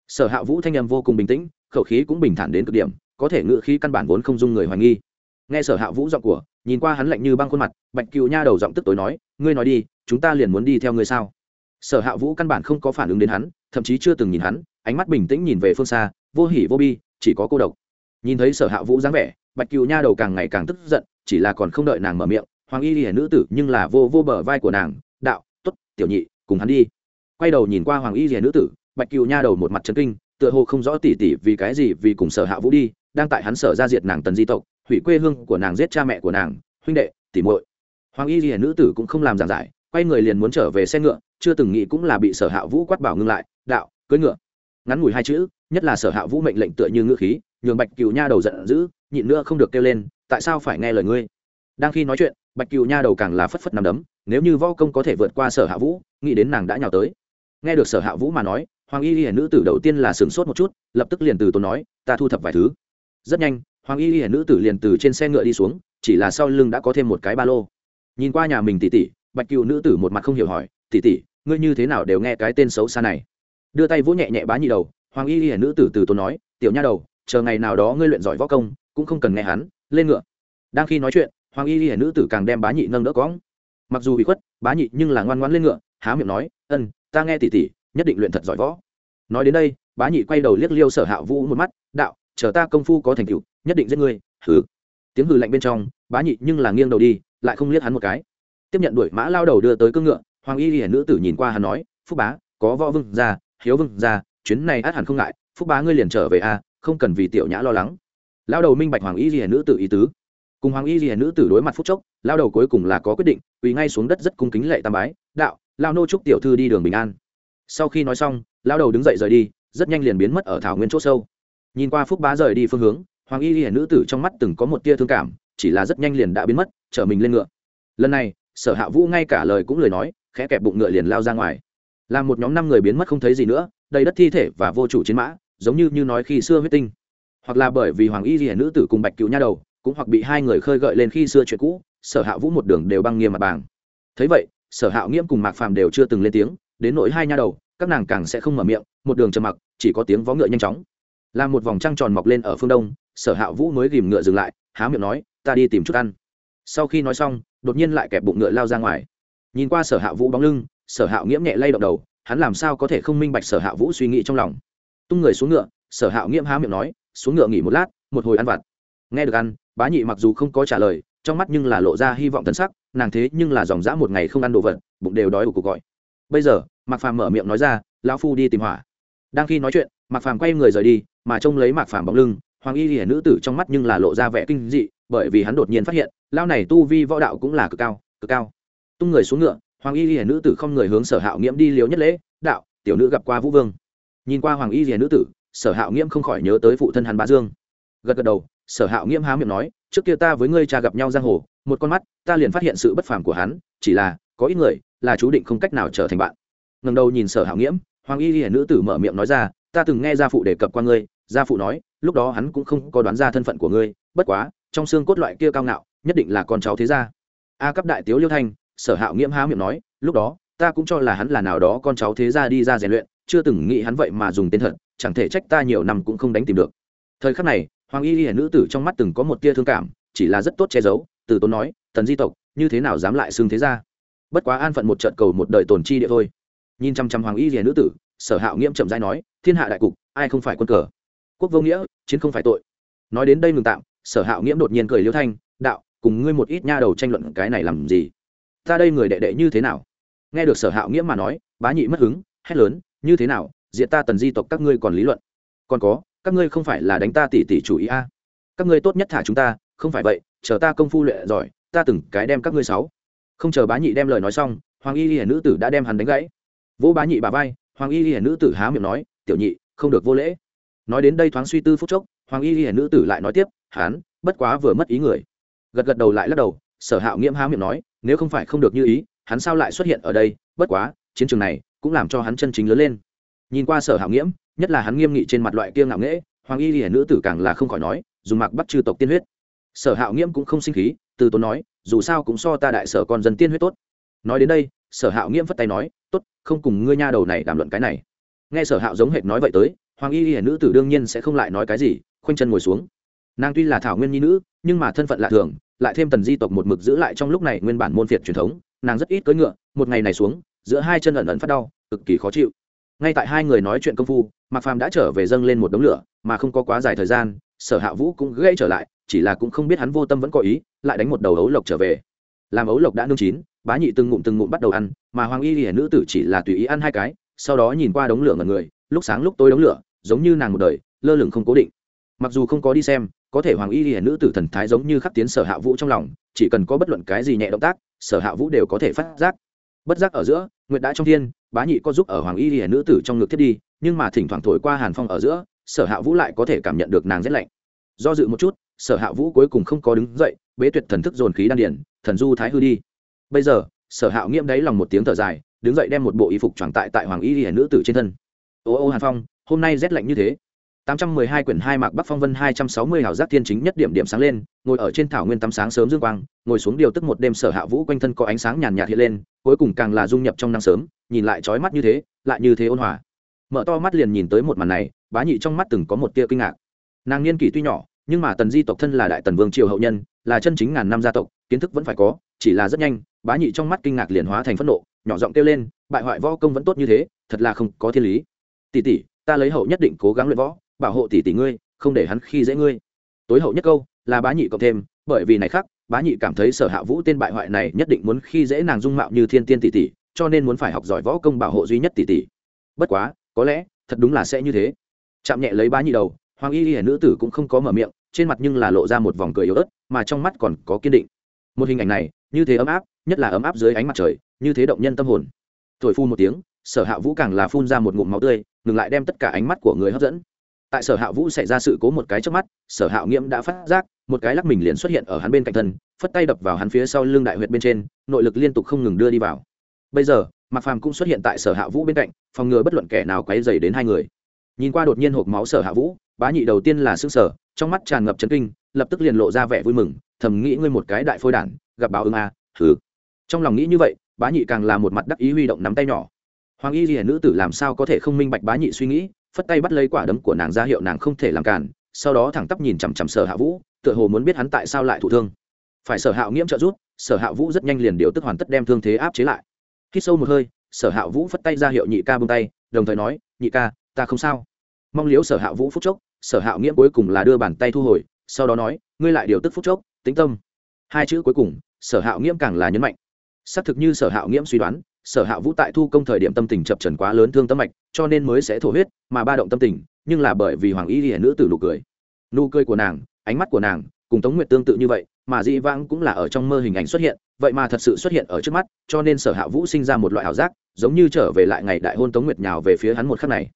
Sở hạ vũ thanh âm vô cùng bình tĩnh, khẩu khí cũng bình thản đến cực điểm, có thể ngự khí căn bản vốn không dung người hoài nghi. Nghe sở hạ vũ giọng của, nhìn qua hắn lạnh như băng khuôn mặt, bạch cựu nha đầu giọng tức tối nói, ngươi nói đi, chúng ta liền muốn đi theo ngươi sao? Sở hạ vũ căn bản không có phản ứng đến hắn, thậm chí chưa từng nhìn hắn, ánh mắt bình tĩnh nhìn về phương xa vô hỉ vô bi, chỉ có cô độc. Nhìn thấy sở hạ vũ dáng vẻ, bạch cựu nha đầu càng ngày càng tức giận, chỉ là còn không đợi nàng mở miệng, hoàng y hiển nữ tử nhưng là vô vô bờ vai của nàng, đạo t ố t tiểu nhị, cùng hắn đi. Quay đầu nhìn qua hoàng y hiển nữ tử, bạch cựu nha đầu một mặt trấn kinh, tựa hồ không rõ tỉ tỉ vì cái gì vì cùng sở hạ vũ đi, đang tại hắn sở ra diệt nàng tần di tộc, hủy quê hương của nàng giết cha mẹ của nàng, huynh đệ, tỉ muội. Hoàng y hiển nữ tử cũng không làm giảng giải, quay người liền muốn trở về xe ngựa, chưa từng nghĩ cũng là bị sở hạ vũ quát bảo ngưng lại, đạo, cưỡi ngựa ngắn ngủi hai chữ, nhất là sở hạ vũ mệnh lệnh tựa như ngựa khí, nhường bạch cựu nha đầu giận dữ, nhịn nữa không được kêu lên, tại sao phải nghe lời ngươi? Đang khi nói chuyện, bạch cựu nha đầu càng là phất phất nằm đấm, nếu như võ công có thể vượt qua sở hạ vũ, nghĩ đến nàng đã nhào tới. Nghe được sở hạ vũ mà nói, hoàng y hiển nữ tử đầu tiên là sửng sốt một chút, lập tức liền từ tốn nói, ta thu thập vài thứ. Rất nhanh, hoàng y hiển nữ tử liền từ trên xe ngựa đi xuống, chỉ là sau lưng đã có thêm một cái ba lô. Nhìn qua nhà mình tỉ tỉ bạch cựu nữ tử một mặt không hiểu hỏi tỉ tỉ ngươi như thế nào đều nghe cái tên xấu xa này? Đưa tay vỗ nhẹ nhẹ bá nhị đầu, hoàng y hiển nữ tử từ tốn nói, tiểu nha đầu, chờ ngày nào đó ngươi luyện giỏi võ công, cũng không cần nghe hắn, lên ngựa. Đang khi nói chuyện, hoàng y hiển nữ tử càng đem bá nhị nâng đỡ cóng mặc dù bị khuất, bá nhị nhưng là ngoan ngoan lên ngựa, há miệng nói, ân, ta nghe tỉ tỉ nhất định luyện thật giỏi võ. Nói đến đây, bá nhị quay đầu liếc liêu sở hạ vũ một mắt, đạo, chờ ta công phu có thành tựu, nhất định giết ngươi. Hừ. Tiếng hừ lạnh bên trong, bá nhị nhưng là nghiêng đầu đi, lại không liếc hắn một cái. Tiếp nhận đuổi mã lao đầu đưa tới cương ngựa, hoàng y hiển nữ tử nhìn qua hắn nói, phúc bá, có võ vương ra hiếu vương ra, chuyến này át hẳn không ngại, phúc bá ngươi liền trở về a, không cần vì tiểu nhã lo lắng. Lao đầu minh bạch hoàng y hiển nữ tử ý tứ. Cùng hoàng y hiển nữ tử đối mặt phúc chốc lao đầu cuối cùng là có quyết định, quỳ ngay xuống đất rất cung kính lệ tam bái, đạo lao nô chúc tiểu thư đi đường bình an. Sau khi nói xong lao đầu đứng dậy rời đi, rất nhanh liền biến mất ở thảo nguyên c h ỗ sâu. Nhìn qua phúc bá rời đi phương hướng, hoàng y hiển nữ tử trong mắt từng có một tia thương cảm, chỉ là rất nhanh liền đã biến mất chở mình lên ngựa. Lần này, sở hạ vũ ngay cả lời cũng lời nói, khẽ kẹp bụng ngựa liền lao ra ngoài làm một nhóm năm người biến mất không thấy gì nữa, đầy đất thi thể và vô chủ chiến mã, giống như như nói khi xưa huyết tinh. Hoặc là bởi vì hoàng y hiển nữ tử cùng bạch cựu nha đầu, cũng hoặc bị hai người khơi gợi lên khi xưa chuyện cũ, sở hạ vũ một đường đều băng nghiêm mặt bàng. Thấy vậy, sở hạ nghiễm cùng mạc phàm đều chưa từng lên tiếng, đến nỗi hai nha đầu, các nàng càng sẽ không mở miệng, một đường trầm mặc, chỉ có tiếng vó ngựa nhanh chóng. Làm một vòng trăng tròn mọc lên ở phương đông, sở hạ vũ mới ghìm ngựa dừng lại, há miệng nói, ta đi tìm chút ăn. Sau khi nói xong, đột nhiên lại kẹp bụng ngựa lao ra ngoài. Nhìn qua sở hạ vũ bóng lưng sở hạ nghiễm nhẹ lay động đầu, hắn làm sao có thể không minh bạch sở hạ vũ suy nghĩ trong lòng. Tung người xuống ngựa, sở hạ nghiễm há miệng nói, xuống ngựa nghỉ một lát, một hồi ăn vặt. Nghe được ăn, bá nhị mặc dù không có trả lời, trong mắt nhưng là lộ ra hy vọng thân sắc, nàng thế nhưng là dòng dã một ngày không ăn đồ vật, bụng đều đói ủ cuộc gọi. Bây giờ, mạc phàm mở miệng nói ra, lão phu đi tìm hỏa. Đang khi nói chuyện, mạc phàm quay người rời đi, mà trông lấy mạc phàm bóng lưng, hoàng y hiển nữ tử trong mắt nhưng là lộ ra vẻ kinh dị, bởi vì hắn đột nhiên phát hiện lao này tu vi võ đạo cũng là cực cao cực cao. Tung người xuống ngựa hoàng y hiền nữ tử không người hướng sở hạo nghiễm đi liếu nhất lễ, đạo, tiểu nữ gặp qua vũ vương. Nhìn qua hoàng y hiền nữ tử, sở hạo nghiễm không khỏi nhớ tới phụ thân hắn bá dương. Gật gật đầu, sở hạo nghiễm há miệng nói, trước kia ta với ngươi cha gặp nhau giang hồ, một con mắt, ta liền phát hiện sự bất phàm của hắn, chỉ là, có ít người, là chú định không cách nào trở thành bạn. Ngần đầu nhìn sở hạo nghiễm, hoàng y hiền nữ tử mở miệng nói ra, ta từng nghe gia phụ đề cập qua ngươi, gia phụ nói, lúc đó hắn cũng không có đoán ra thân phận của ngươi, bất quá, trong xương cốt loại kia cao ngạo, nhất định là con cháu thế gia. A cấp đại tiếu liêu thanh sở hạo nghiễm há miệng nói, lúc đó, ta cũng cho là hắn là nào đó con cháu thế gia đi ra rèn luyện, chưa từng nghĩ hắn vậy mà dùng tên thật, chẳng thể trách ta nhiều năm cũng không đánh tìm được. Thời khắc này, hoàng y hiển nữ tử trong mắt từng có một tia thương cảm, chỉ là rất tốt che giấu, từ tốn nói, tần di tộc, như thế nào dám lại xưng thế gia? Bất quá an phận một trận cầu một đời tồn chi địa thôi. Nhìn chăm chăm hoàng y hiển nữ tử, sở hạo nghiễm chậm rãi nói, thiên hạ đại cục, ai không phải quân cờ? Quốc vô nghĩa, chiến không phải tội. Nói đến đây ngừng tạm, sở hạo nghiễm đột nhiên cười liêu thanh, đạo, cùng ngươi một ít nha đầu tranh luận cái này làm gì? Ta đây người đệ đệ như thế nào? Nghe được sở hạo nghĩa mà nói, bá nhị mất hứng, hét lớn, như thế nào diện ta tần di tộc các ngươi còn lý luận. Còn có, các ngươi không phải là đánh ta tỷ tỷ chủ ý a? À. các ngươi tốt nhất thả chúng ta, không phải vậy, chờ ta công phu luyện giỏi, ta từng cái đem các ngươi sáu. Không chờ bá nhị đem lời nói xong, hoàng y hiển nữ tử đã đem hắn đánh gãy. Vỗ bá nhị bà vai, hoàng y hiển nữ tử há miệng nói, tiểu nhị, không được vô lễ. Nói đến đây thoáng suy tư phút chốc, hoàng y hiển nữ tử lại nói tiếp, hán, bất quá vừa mất ý người. Gật gật đầu lại lắc đầu sở hạo nghiễm há miệng nói, nếu không phải không được như ý, hắn sao lại xuất hiện ở đây? Bất quá, chiến trường này cũng làm cho hắn chân chính lớn lên. Nhìn qua sở hạo nghiễm, nhất là hắn nghiêm nghị trên mặt loại kia ngạo nghễ, hoàng y hiển nữ tử càng là không khỏi nói, dùng mặc bắt trừ tộc tiên huyết. Sở hạo nghiễm cũng không sinh khí, từ tốn nói, dù sao cũng so ta đại sở con dân tiên huyết tốt. Nói đến đây, sở hạo nghiễm phất tay nói t ố t không cùng ngươi nha đầu này đàm luận cái này. Nghe sở hạo giống hệt nói vậy tới, hoàng y hiển nữ tử đương nhiên sẽ không lại nói cái gì, khoanh chân ngồi xuống. Nàng tuy là thảo nguyên nhi nữ, nhưng mà thân phận lạ thường lại thêm tần di tộc một mực giữ lại trong lúc này nguyên bản môn phiệt truyền thống, nàng rất ít cưỡi ngựa, một ngày này xuống, giữa hai chân ẩn ẩn phát đau, cực kỳ khó chịu. Ngay tại hai người nói chuyện công phu, mạc phàm đã trở về dâng lên một đống lửa, mà không có quá dài thời gian, sở hạ vũ cũng gãy trở lại, chỉ là cũng không biết hắn vô tâm vẫn có ý, lại đánh một đầu ấu lộc trở về. Làm ấu lộc đã nương chín, bá nhị từng ngụm từng ngụm bắt đầu ăn, mà hoàng y hiển nữ tử chỉ là tùy ý ăn hai cái, sau đó nhìn qua đống lửa ngần người, lúc sáng lúc tối đống lửa, giống như nàng một đời, lơ lửng không cố định. Mặc dù không có đi xem có thể hoàng y hiển nữ tử thần thái giống như khắc tiến sở hạ vũ trong lòng, chỉ cần có bất luận cái gì nhẹ động tác, sở hạ vũ đều có thể phát giác. Bất giác ở giữa, nguyệt đã trong thiên, bá nhị có giúp ở hoàng y hiển nữ tử trong ngực thiết đi, nhưng mà thỉnh thoảng thổi qua hàn phong ở giữa, sở hạ vũ lại có thể cảm nhận được nàng rét lạnh. Do dự một chút, sở hạ vũ cuối cùng không có đứng dậy, bế tuyệt thần thức dồn khí đan điển thần du thái hư đi. Bây giờ, sở hạ nghiễm đáy lòng một tiếng thở dài, đứng dậy đem một bộ y phục tròn tại tại hoàng y hiển nữ tử trên thân. Ô ô hàn phong, hôm nay rét lạnh như thế. 812 quyển hai mạc Bắc Phong Vân 260 hào giác thiên chính nhất điểm điểm sáng lên, ngồi ở trên thảo nguyên tắm sáng sớm dương quang, ngồi xuống điều tức một đêm sở hạ vũ quanh thân có ánh sáng nhàn nhạt hiện lên, cuối cùng càng là dung nhập trong nắng sớm, nhìn lại chói mắt như thế, lại như thế ôn hòa. Mở to mắt liền nhìn tới một màn này, bá nhị trong mắt từng có một tia kinh ngạc. Nàng niên kỷ tuy nhỏ, nhưng mà Tần Di tộc thân là đại tần vương triều hậu nhân, là chân chính ngàn năm gia tộc, kiến thức vẫn phải có, chỉ là rất nhanh, bá nhị trong mắt kinh ngạc liền hóa thành phẫn nộ, nhỏ giọng kêu lên, bại hoại võ công vẫn tốt như thế, thật là không có thiên lý. Tỷ tỷ, ta lấy hậu nhất định cố gắng luyện võ, bảo hộ tỷ tỷ ngươi, không để hắn khi dễ ngươi. Tối hậu nhất câu, là bá nhị cộng thêm, bởi vì này khác bá nhị cảm thấy sở hạ vũ tên bại hoại này nhất định muốn khi dễ nàng dung mạo như thiên tiên tỷ tỷ, cho nên muốn phải học giỏi võ công bảo hộ duy nhất tỷ tỷ. Bất quá, có lẽ, thật đúng là sẽ như thế. Chạm nhẹ lấy bá nhị đầu, hoàng y hiển nữ tử cũng không có mở miệng, trên mặt nhưng là lộ ra một vòng cười yếu ớt, mà trong mắt còn có kiên định. Một hình ảnh này, như thế ấm áp, nhất là ấm áp dưới ánh mặt trời, như thế động nhân tâm hồn. Thổi phun một tiếng, sở hạ vũ càng là phun ra một ngụm máu tươi, ngừng lại đem tất cả ánh mắt của người hấp dẫn tại sở hạ vũ xảy ra sự cố một cái trước mắt sở hạ nghiễm đã phát giác một cái lắc mình liền xuất hiện ở hắn bên cạnh thân phất tay đập vào hắn phía sau lưng đại huyệt bên trên nội lực liên tục không ngừng đưa đi vào. Bây giờ mạc phàm cũng xuất hiện tại sở hạ vũ bên cạnh phòng ngừa bất luận kẻ nào quấy dày đến hai người. Nhìn qua đột nhiên hộp máu sở hạ vũ bá nhị đầu tiên là xương sở trong mắt tràn ngập chấn kinh lập tức liền lộ ra vẻ vui mừng thầm nghĩ ngươi một cái đại phôi đản gặp báo ứng a à, thử trong lòng nghĩ như vậy bá nhị càng là một mặt đắc ý huy động nắm tay nhỏ. Hoàng y hiển nữ tử làm sao có thể không minh bạch bá nhị suy nghĩ phất tay bắt lấy quả đấm của nàng ra hiệu nàng không thể làm cản, sau đó thẳng tắp nhìn chằm chằm sở hạ vũ, tựa hồ muốn biết hắn tại sao lại thụ thương. Phải sở hạ nghiễm trợ giúp, sở hạ vũ rất nhanh liền điều tức hoàn tất đem thương thế áp chế lại. Khi sâu một hơi, sở hạ vũ phất tay ra hiệu nhị ca bông tay, đồng thời nói, nhị ca, ta không sao. Mong liếu sở hạ vũ phúc chốc, sở hạ nghiễm cuối cùng là đưa bàn tay thu hồi, sau đó nói, ngươi lại điều tức phúc chốc, tĩnh tâm. Hai chữ cuối cùng, sở hạ nghiễm càng là nhấn mạnh. Xác thực như sở hạ nghiễm suy đoán sở hạ vũ tại thu công thời điểm tâm tình chập trần quá lớn thương tâm mạch, cho nên mới sẽ thổ huyết, mà ba động tâm tình, nhưng là bởi vì hoàng y hiển nữ tử nụ cười. Nụ cười của nàng, ánh mắt của nàng, cùng tống nguyệt tương tự như vậy, mà dị vãng cũng là ở trong mơ hình ảnh xuất hiện, vậy mà thật sự xuất hiện ở trước mắt, cho nên sở hạ vũ sinh ra một loại ảo giác, giống như trở về lại ngày đại hôn tống nguyệt nhào về phía hắn một khắc này.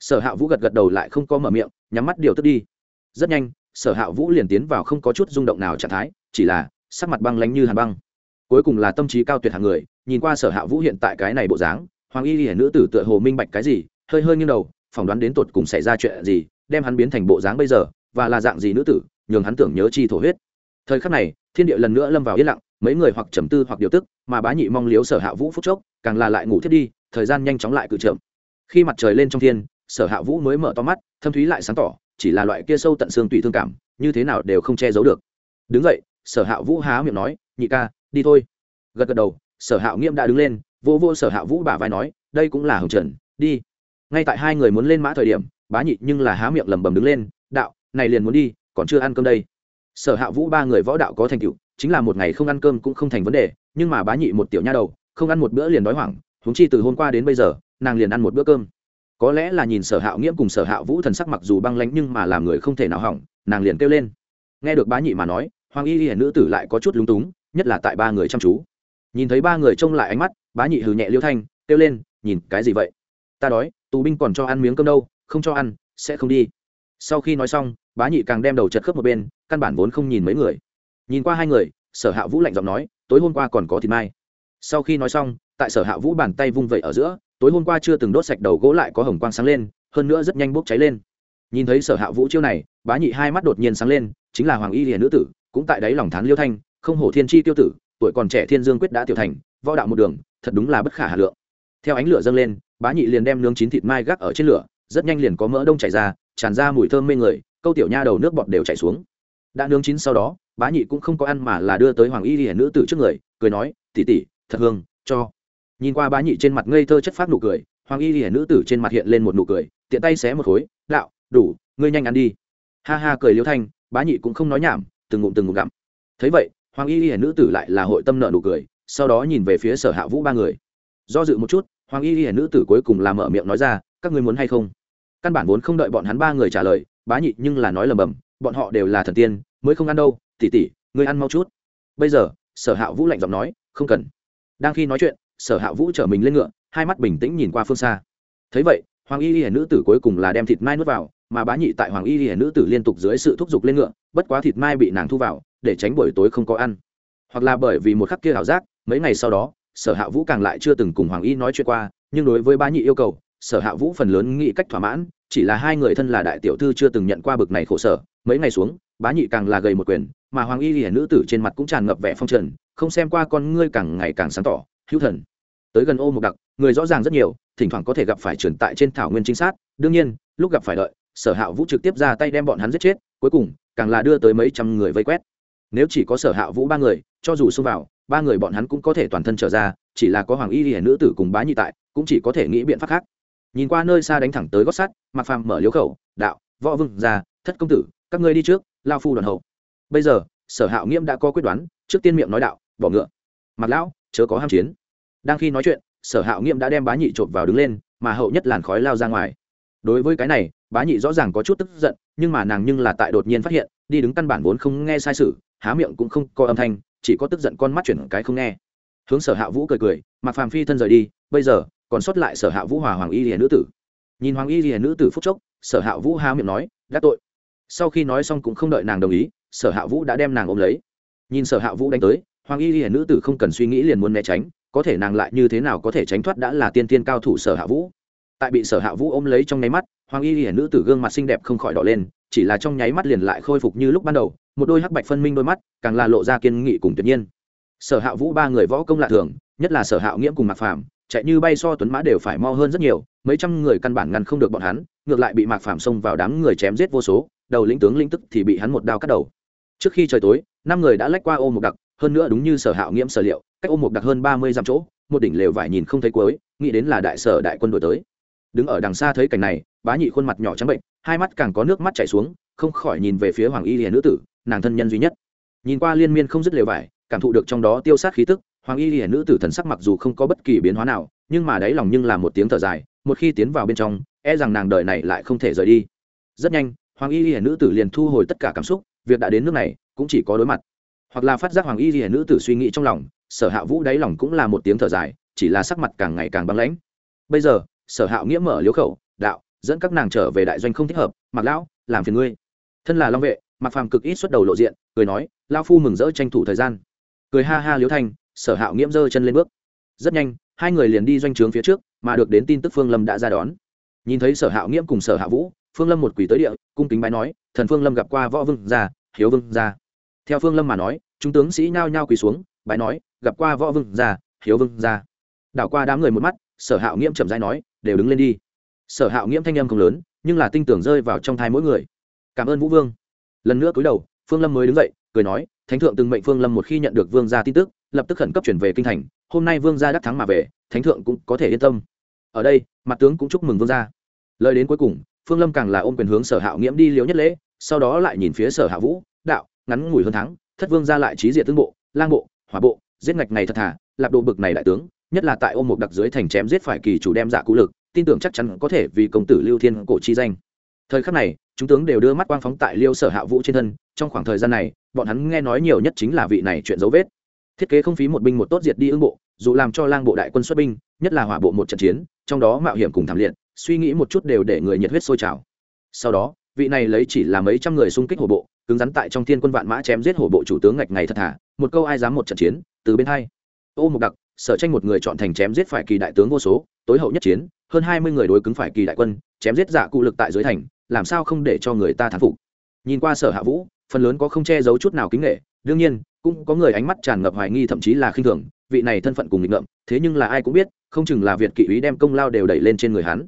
Sở hạ vũ gật gật đầu lại không có mở miệng, nhắm mắt điều tức đi. Rất nhanh, sở hạ vũ liền tiến vào không có chút rung động nào trạng thái, chỉ là sắc mặt băng lánh như hàn băng cuối cùng là tâm trí cao tuyệt hàng người, nhìn qua sở hạ vũ hiện tại cái này bộ dáng, hoàng y hiển nữ tử tựa hồ minh bạch cái gì, hơi hơi nghiêng đầu, phỏng đoán đến tột cùng xảy ra chuyện gì, đem hắn biến thành bộ dáng bây giờ, và là dạng gì nữ tử, nhường hắn tưởng nhớ chi thổ huyết. Thời khắc này, thiên địa lần nữa lâm vào yên lặng, mấy người hoặc trầm tư hoặc điều tức, mà bá nhị mong liếu sở hạ vũ phúc chốc, càng là lại ngủ thiết đi, thời gian nhanh chóng lại cự chậm. Khi mặt trời lên trong thiên, sở hạ vũ mới mở to mắt, thâm thúy lại sáng tỏ, chỉ là loại kia sâu tận xương tùy thương cảm, như thế nào đều không che giấu được. Đứng vậy sở hạ vũ há miệng nói, nhị ca đi thôi. Gật gật đầu, sở hạo nghiêm đã đứng lên vô vô sở hạ vũ bả vai nói, đây cũng là hồng trần, đi. Ngay tại hai người muốn lên mã thời điểm, bá nhị nhưng là há miệng lẩm bẩm đứng lên, đạo, này liền muốn đi, còn chưa ăn cơm đây. Sở hạ vũ ba người võ đạo có thành tựu, chính là một ngày không ăn cơm cũng không thành vấn đề, nhưng mà bá nhị một tiểu nha đầu, không ăn một bữa liền đói hoảng húng chi từ hôm qua đến bây giờ, nàng liền ăn một bữa cơm. Có lẽ là nhìn sở hạ nghiễm cùng sở hạ vũ thần sắc mặc dù băng lánh nhưng mà làm người không thể nào hỏng, nàng liền kêu lên. Nghe được bá nhị mà nói, hoàng y hiển nữ tử lại có chút lúng túng nhất là tại ba người chăm chú. Nhìn thấy ba người trông lại ánh mắt, bá nhị hừ nhẹ liêu thanh, kêu lên, nhìn cái gì vậy? Ta đói, tù binh còn cho ăn miếng cơm đâu, không cho ăn, sẽ không đi. Sau khi nói xong, bá nhị càng đem đầu chật khớp một bên, căn bản vốn không nhìn mấy người. Nhìn qua hai người, sở hạ vũ lạnh giọng nói, tối hôm qua còn có thịt mai. Sau khi nói xong, tại sở hạ vũ bàn tay vung vẩy ở giữa, tối hôm qua chưa từng đốt sạch đầu gỗ lại có hồng quang sáng lên, hơn nữa rất nhanh bốc cháy lên. Nhìn thấy sở hạ vũ chiêu này, bá nhị hai mắt đột nhiên sáng lên, chính là hoàng y hiền nữ tử, cũng tại đấy lòng thán liêu thanh không hổ thiên chi tiêu tử, tuổi còn trẻ thiên dương quyết đã tiểu thành, võ đạo một đường, thật đúng là bất khả hà lượng. Theo ánh lửa dâng lên, bá nhị liền đem nướng chín thịt mai gác ở trên lửa, rất nhanh liền có mỡ đông chảy ra, tràn ra mùi thơm mê người, câu tiểu nha đầu nước bọt đều chảy xuống. Đã nướng chín sau đó, bá nhị cũng không có ăn mà là đưa tới hoàng y hiển nữ tử trước người, cười nói tỉ tỉ thật hương, cho. Nhìn qua bá nhị trên mặt ngây thơ chất phát nụ cười, hoàng y hiển nữ tử trên mặt hiện lên một nụ cười, tiện tay xé một khối, đạo, đủ, ngươi nhanh ăn đi. Ha ha cười liêu thanh, bá nhị cũng không nói nhảm, từng ngụm từng ngụm gặm. Thấy vậy hoàng y y nữ tử lại là hội tâm nợ nụ cười, sau đó nhìn về phía sở hạ vũ ba người. Do dự một chút, hoàng y y nữ tử cuối cùng làm mở miệng nói ra, các ngươi muốn hay không? Căn bản vốn không đợi bọn hắn ba người trả lời, bá nhị nhưng là nói lầm bầm, bọn họ đều là thần tiên, mới không ăn đâu tỉ tỉ ngươi ăn mau chút. Bây giờ, sở hạ vũ lạnh giọng nói, không cần. Đang khi nói chuyện, sở hạ vũ chở mình lên ngựa, hai mắt bình tĩnh nhìn qua phương xa. Thấy vậy, hoàng y y nữ tử cuối cùng là đem thịt mai nuốt vào, mà bá nhị tại hoàng y y nữ tử liên tục dưới sự thúc giục lên ngựa, bất quá thịt mai bị nàng thu vào để tránh buổi tối không có ăn. Hoặc là bởi vì một khắc kia ảo giác, mấy ngày sau đó, sở hạ vũ càng lại chưa từng cùng hoàng y nói chuyện qua, nhưng đối với bá nhị yêu cầu, sở hạ vũ phần lớn nghĩ cách thỏa mãn, chỉ là hai người thân là đại tiểu thư chưa từng nhận qua bực này khổ sở. Mấy ngày xuống, bá nhị càng là gầy một quyền, mà hoàng y hiển nữ tử trên mặt cũng tràn ngập vẻ phong trần, không xem qua con ngươi càng ngày càng sáng tỏ, hữu thần, tới gần ô một đặc, người rõ ràng rất nhiều, thỉnh thoảng có thể gặp phải truyền tại trên thảo nguyên chính xác đương nhiên, lúc gặp phải đợi, sở hạ vũ trực tiếp ra tay đem bọn hắn giết chết, cuối cùng, càng là đưa tới mấy trăm người vây quét nếu chỉ có sở hạ vũ ba người, cho dù xông vào, ba người bọn hắn cũng có thể toàn thân trở ra, chỉ là có hoàng y hiển nữ tử cùng bá nhị tại, cũng chỉ có thể nghĩ biện pháp khác. Nhìn qua nơi xa đánh thẳng tới gót sắt mặc phàm mở liếu khẩu, đạo, võ vương ra, thất công tử, các ngươi đi trước, lao phu đoàn hậu. Bây giờ, sở hạo nghiễm đã có quyết đoán, trước tiên miệng nói đạo, bỏ ngựa. Mặc lão, chớ có ham chiến. Đang khi nói chuyện, sở hạo nghiễm đã đem bá nhị trộm vào đứng lên, mà hậu nhất làn khói lao ra ngoài. Đối với cái này, bá nhị rõ ràng có chút tức giận, nhưng mà nàng nhưng là tại đột nhiên phát hiện, đi đứng căn bản vốn không nghe sai sự há miệng cũng không có âm thanh, chỉ có tức giận con mắt chuyển cái không nghe. Hướng sở hạ vũ cười cười mặc phàm phi thân rời đi, bây giờ còn sót lại sở hạ vũ hòa hoàng y hiền nữ tử. Nhìn hoàng y hiền nữ tử phúc chốc, sở hạ vũ há miệng nói, đã tội. Sau khi nói xong cũng không đợi nàng đồng ý, sở hạ vũ đã đem nàng ôm lấy. Nhìn sở hạ vũ đánh tới, hoàng y hiền nữ tử không cần suy nghĩ liền muốn né tránh, có thể nàng lại như thế nào có thể tránh thoát đã là tiên tiên cao thủ sở hạ vũ. Tại bị sở hạ vũ ôm lấy trong nháy mắt, hoàng y hiển nữ tử gương mặt xinh đẹp không khỏi đỏ lên chỉ là trong nháy mắt liền lại khôi phục như lúc ban đầu, một đôi hắc bạch phân minh đôi mắt càng là lộ ra kiên nghị cùng tuyệt nhiên. Sở hạ vũ ba người võ công lạ thường, nhất là sở hạ nghiễm cùng mạc phàm, chạy như bay so tuấn mã đều phải mo hơn rất nhiều, mấy trăm người căn bản ngăn không được bọn hắn, ngược lại bị mạc phàm xông vào đám người chém giết vô số, đầu lĩnh tướng linh tức thì bị hắn một đao cắt đầu. Trước khi trời tối, năm người đã lách qua ô một đặc, hơn nữa đúng như sở hạ nghiễm sở liệu, cách ô một đặc hơn ba mươi dặm chỗ, một đỉnh lều vải nhìn không thấy cuối, nghĩ đến là đại sở đại quân đổi tới. Đứng ở đằng xa thấy cảnh này, bá nhị khuôn mặt nhỏ trắng bệnh hai mắt càng có nước mắt chảy xuống, không khỏi nhìn về phía hoàng y hiền nữ tử, nàng thân nhân duy nhất. Nhìn qua liên miên không dứt lều vải, cảm thụ được trong đó tiêu sát khí tức, hoàng y hiển nữ tử thần sắc mặc dù không có bất kỳ biến hóa nào, nhưng mà đáy lòng nhưng là một tiếng thở dài, một khi tiến vào bên trong e rằng nàng đời này lại không thể rời đi. Rất nhanh, hoàng y hiển nữ tử liền thu hồi tất cả cảm xúc, việc đã đến nước này, cũng chỉ có đối mặt. Hoặc là phát giác hoàng y hiển nữ tử suy nghĩ trong lòng, sở hạ vũ đáy lòng cũng là một tiếng thở dài, chỉ là sắc mặt càng ngày càng băng lãnh. Bây giờ, sở hạo nghĩa mở liếu khẩu, đạo dẫn các nàng trở về đại doanh không thích hợp mặc lão, làm phiền ngươi. Thân là long vệ. Mặc phàm cực ít xuất đầu lộ diện, cười nói lao phu mừng rỡ tranh thủ thời gian. Cười ha ha liếu thanh, sở hạo nghiễm giơ chân lên bước. Rất nhanh, hai người liền đi doanh trướng phía trước, mà được đến tin tức phương lâm đã ra đón. Nhìn thấy sở hạo nghiễm cùng sở hạ vũ, phương lâm một quỷ tới địa, cung kính bái nói, thần phương lâm gặp qua võ vương gia, hiếu vương gia. Theo phương lâm mà nói, chúng tướng sĩ nhao nhao quỳ xuống, bái nói, gặp qua võ vương gia, hiếu vương gia. Đảo qua đám người một mắt, sở hạo nghiễm chậm rãi nói, đều đứng lên đi sở hạo nghiễm thanh âm không lớn, nhưng là tinh tưởng rơi vào trong thai mỗi người. Cảm ơn vũ vương. Lần nữa cúi đầu, phương lâm mới đứng dậy, cười nói, thánh thượng từng mệnh phương lâm một khi nhận được vương gia tin tức, lập tức khẩn cấp chuyển về kinh thành, hôm nay vương gia đắc thắng mà về, thánh thượng cũng có thể yên tâm. Ở đây, mặt tướng cũng chúc mừng vương gia. Lời đến cuối cùng, phương lâm càng là ôm quyền hướng sở hạo nghiễm đi liếu nhất lễ, sau đó lại nhìn phía sở hạ vũ, đạo, ngắn ngủi hơn thắng thất vương gia lại trí diệt tương bộ, lang bộ, hỏa bộ, giết ngạch này thật thà, lạp độ bực này đại tướng, nhất là tại ôm một đặc dưới thành chém giết phải kỳ chủ đem dạ giả cũ lực tin tưởng chắc chắn có thể vì công tử lưu thiên cổ chi danh. Thời khắc này, chúng tướng đều đưa mắt quang phóng tại liêu sở hạ vũ trên thân, trong khoảng thời gian này, bọn hắn nghe nói nhiều nhất chính là vị này chuyện dấu vết. Thiết kế không phí một binh một tốt diệt đi ưng bộ, dù làm cho lang bộ đại quân xuất binh, nhất là hỏa bộ một trận chiến, trong đó mạo hiểm cùng thảm liệt, suy nghĩ một chút đều để người nhiệt huyết sôi trào. Sau đó, vị này lấy chỉ là mấy trăm người xung kích hổ bộ, cứng rắn tại trong thiên quân vạn mã chém giết hổ bộ chủ tướng ngạch ngày thật thà, một câu ai dám một trận chiến, từ bên hai. Ô một đặc sở tranh một người chọn thành chém giết phải kỳ đại tướng vô số, tối hậu nhất chiến, hơn hai mươi người đối cứng phải kỳ đại quân, chém giết giả cụ lực tại dưới thành, làm sao không để cho người ta thán phục? Nhìn qua sở hạ vũ, phần lớn có không che giấu chút nào kính nghệ, đương nhiên, cũng có người ánh mắt tràn ngập hoài nghi thậm chí là khinh thường, vị này thân phận cùng nghịch ngợm, thế nhưng là ai cũng biết, không chừng là việt kỵ úy đem công lao đều đẩy lên trên người hắn.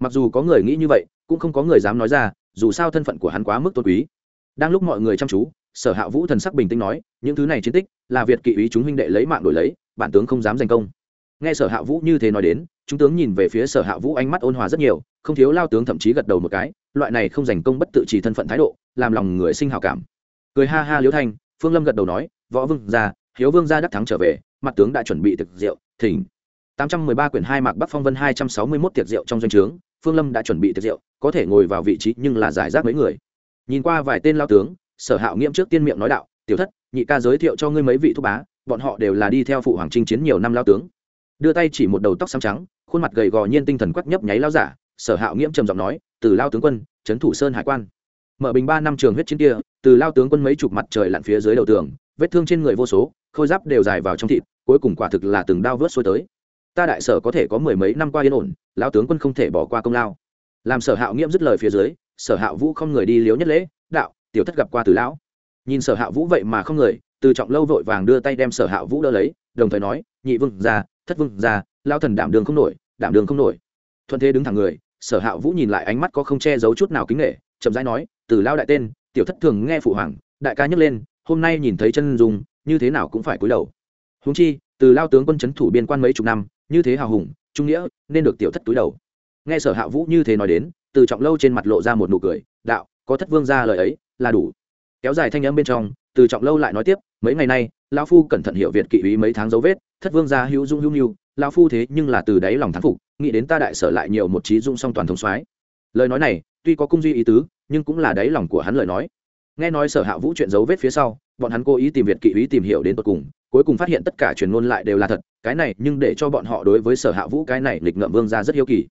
Mặc dù có người nghĩ như vậy, cũng không có người dám nói ra, dù sao thân phận của hắn quá mức tôn quý. Đang lúc mọi người chăm chú, sở hạ vũ thần sắc bình tĩnh nói, những thứ này chiến tích, là việt kỵ úy chúng huynh đệ lấy mạng đổi lấy bản tướng không dám giành công. Nghe sở hạ vũ như thế nói đến, chúng tướng nhìn về phía sở hạ vũ ánh mắt ôn hòa rất nhiều, không thiếu lao tướng thậm chí gật đầu một cái, loại này không giành công bất tự chỉ thân phận thái độ, làm lòng người sinh hào cảm. Cười ha ha liễu thanh, phương lâm gật đầu nói, võ vương gia, hiếu vương gia đắc thắng trở về, mặt tướng đã chuẩn bị thực rượu, thỉnh. 813 quyển hai mạc bắc phong vân 261 tiệc rượu trong doanh trướng, phương lâm đã chuẩn bị tiệc rượu, có thể ngồi vào vị trí nhưng là giải rác mấy người. Nhìn qua vài tên lao tướng, sở hạo nghiễm trước tiên miệng nói đạo, tiểu thất, nhị ca giới thiệu cho ngươi mấy vị thúc bá bọn họ đều là đi theo phụ hoàng chinh chiến nhiều năm lao tướng. Đưa tay chỉ một đầu tóc xám trắng, khuôn mặt gầy gò nhiên tinh thần quắc nhấp nháy lao giả, sở hạo nghiễm trầm giọng nói, từ lao tướng quân, trấn thủ sơn hải quan. Mở bình ba năm trường huyết chiến kia, từ lao tướng quân mấy chục mặt trời lặn phía dưới đầu tường, vết thương trên người vô số, khôi giáp đều dài vào trong thịt, cuối cùng quả thực là từng đao vớt xuôi tới. Ta đại sở có thể có mười mấy năm qua yên ổn, lao tướng quân không thể bỏ qua công lao. Làm sở hạo nghiễm dứt lời phía dưới, sở hạo vũ không người đi liếu nhất lễ, đạo, tiểu thất gặp qua từ lão. Nhìn sở hạo vũ vậy mà không người từ trọng lâu vội vàng đưa tay đem sở hạo vũ đỡ lấy, đồng thời nói, nhị vương ra thất vương ra lao thần đảm đường không nổi, đảm đường không nổi. Thuận thế đứng thẳng người, sở hạ vũ nhìn lại ánh mắt có không che giấu chút nào kính nghệ chậm rãi nói, từ lao đại tên, tiểu thất thường nghe phụ hoàng, đại ca nhấc lên, hôm nay nhìn thấy chân dùng như thế nào cũng phải cúi đầu. Húng chi, từ lao tướng quân c h ấ n thủ biên quan mấy chục năm, như thế hào hùng, trung nghĩa, nên được tiểu thất túi đầu. Nghe sở hạ vũ như thế nói đến, từ trọng lâu trên mặt lộ ra một nụ cười, đạo, có thất vương ra lời ấy, là đủ kéo dài thanh âm bên trong, từ trọng lâu lại nói tiếp, mấy ngày nay, lão phu cẩn thận hiểu việt kỵ ý mấy tháng dấu vết, thất vương gia hữu dung hữu nhu lão phu thế nhưng là từ đáy lòng thắng phục, nghĩ đến ta đại sở lại nhiều một trí dung song toàn thống soái. Lời nói này, tuy có cung duy ý tứ, nhưng cũng là đáy lòng của hắn lời nói. Nghe nói sở hạ vũ chuyện dấu vết phía sau, bọn hắn cố ý tìm việt kỵ ý tìm hiểu đến tột cùng, cuối cùng phát hiện tất cả truyền ngôn lại đều là thật, cái này nhưng để cho bọn họ đối với sở hạ vũ cái này lịch ngợm vương ra rất hiếu kỳ.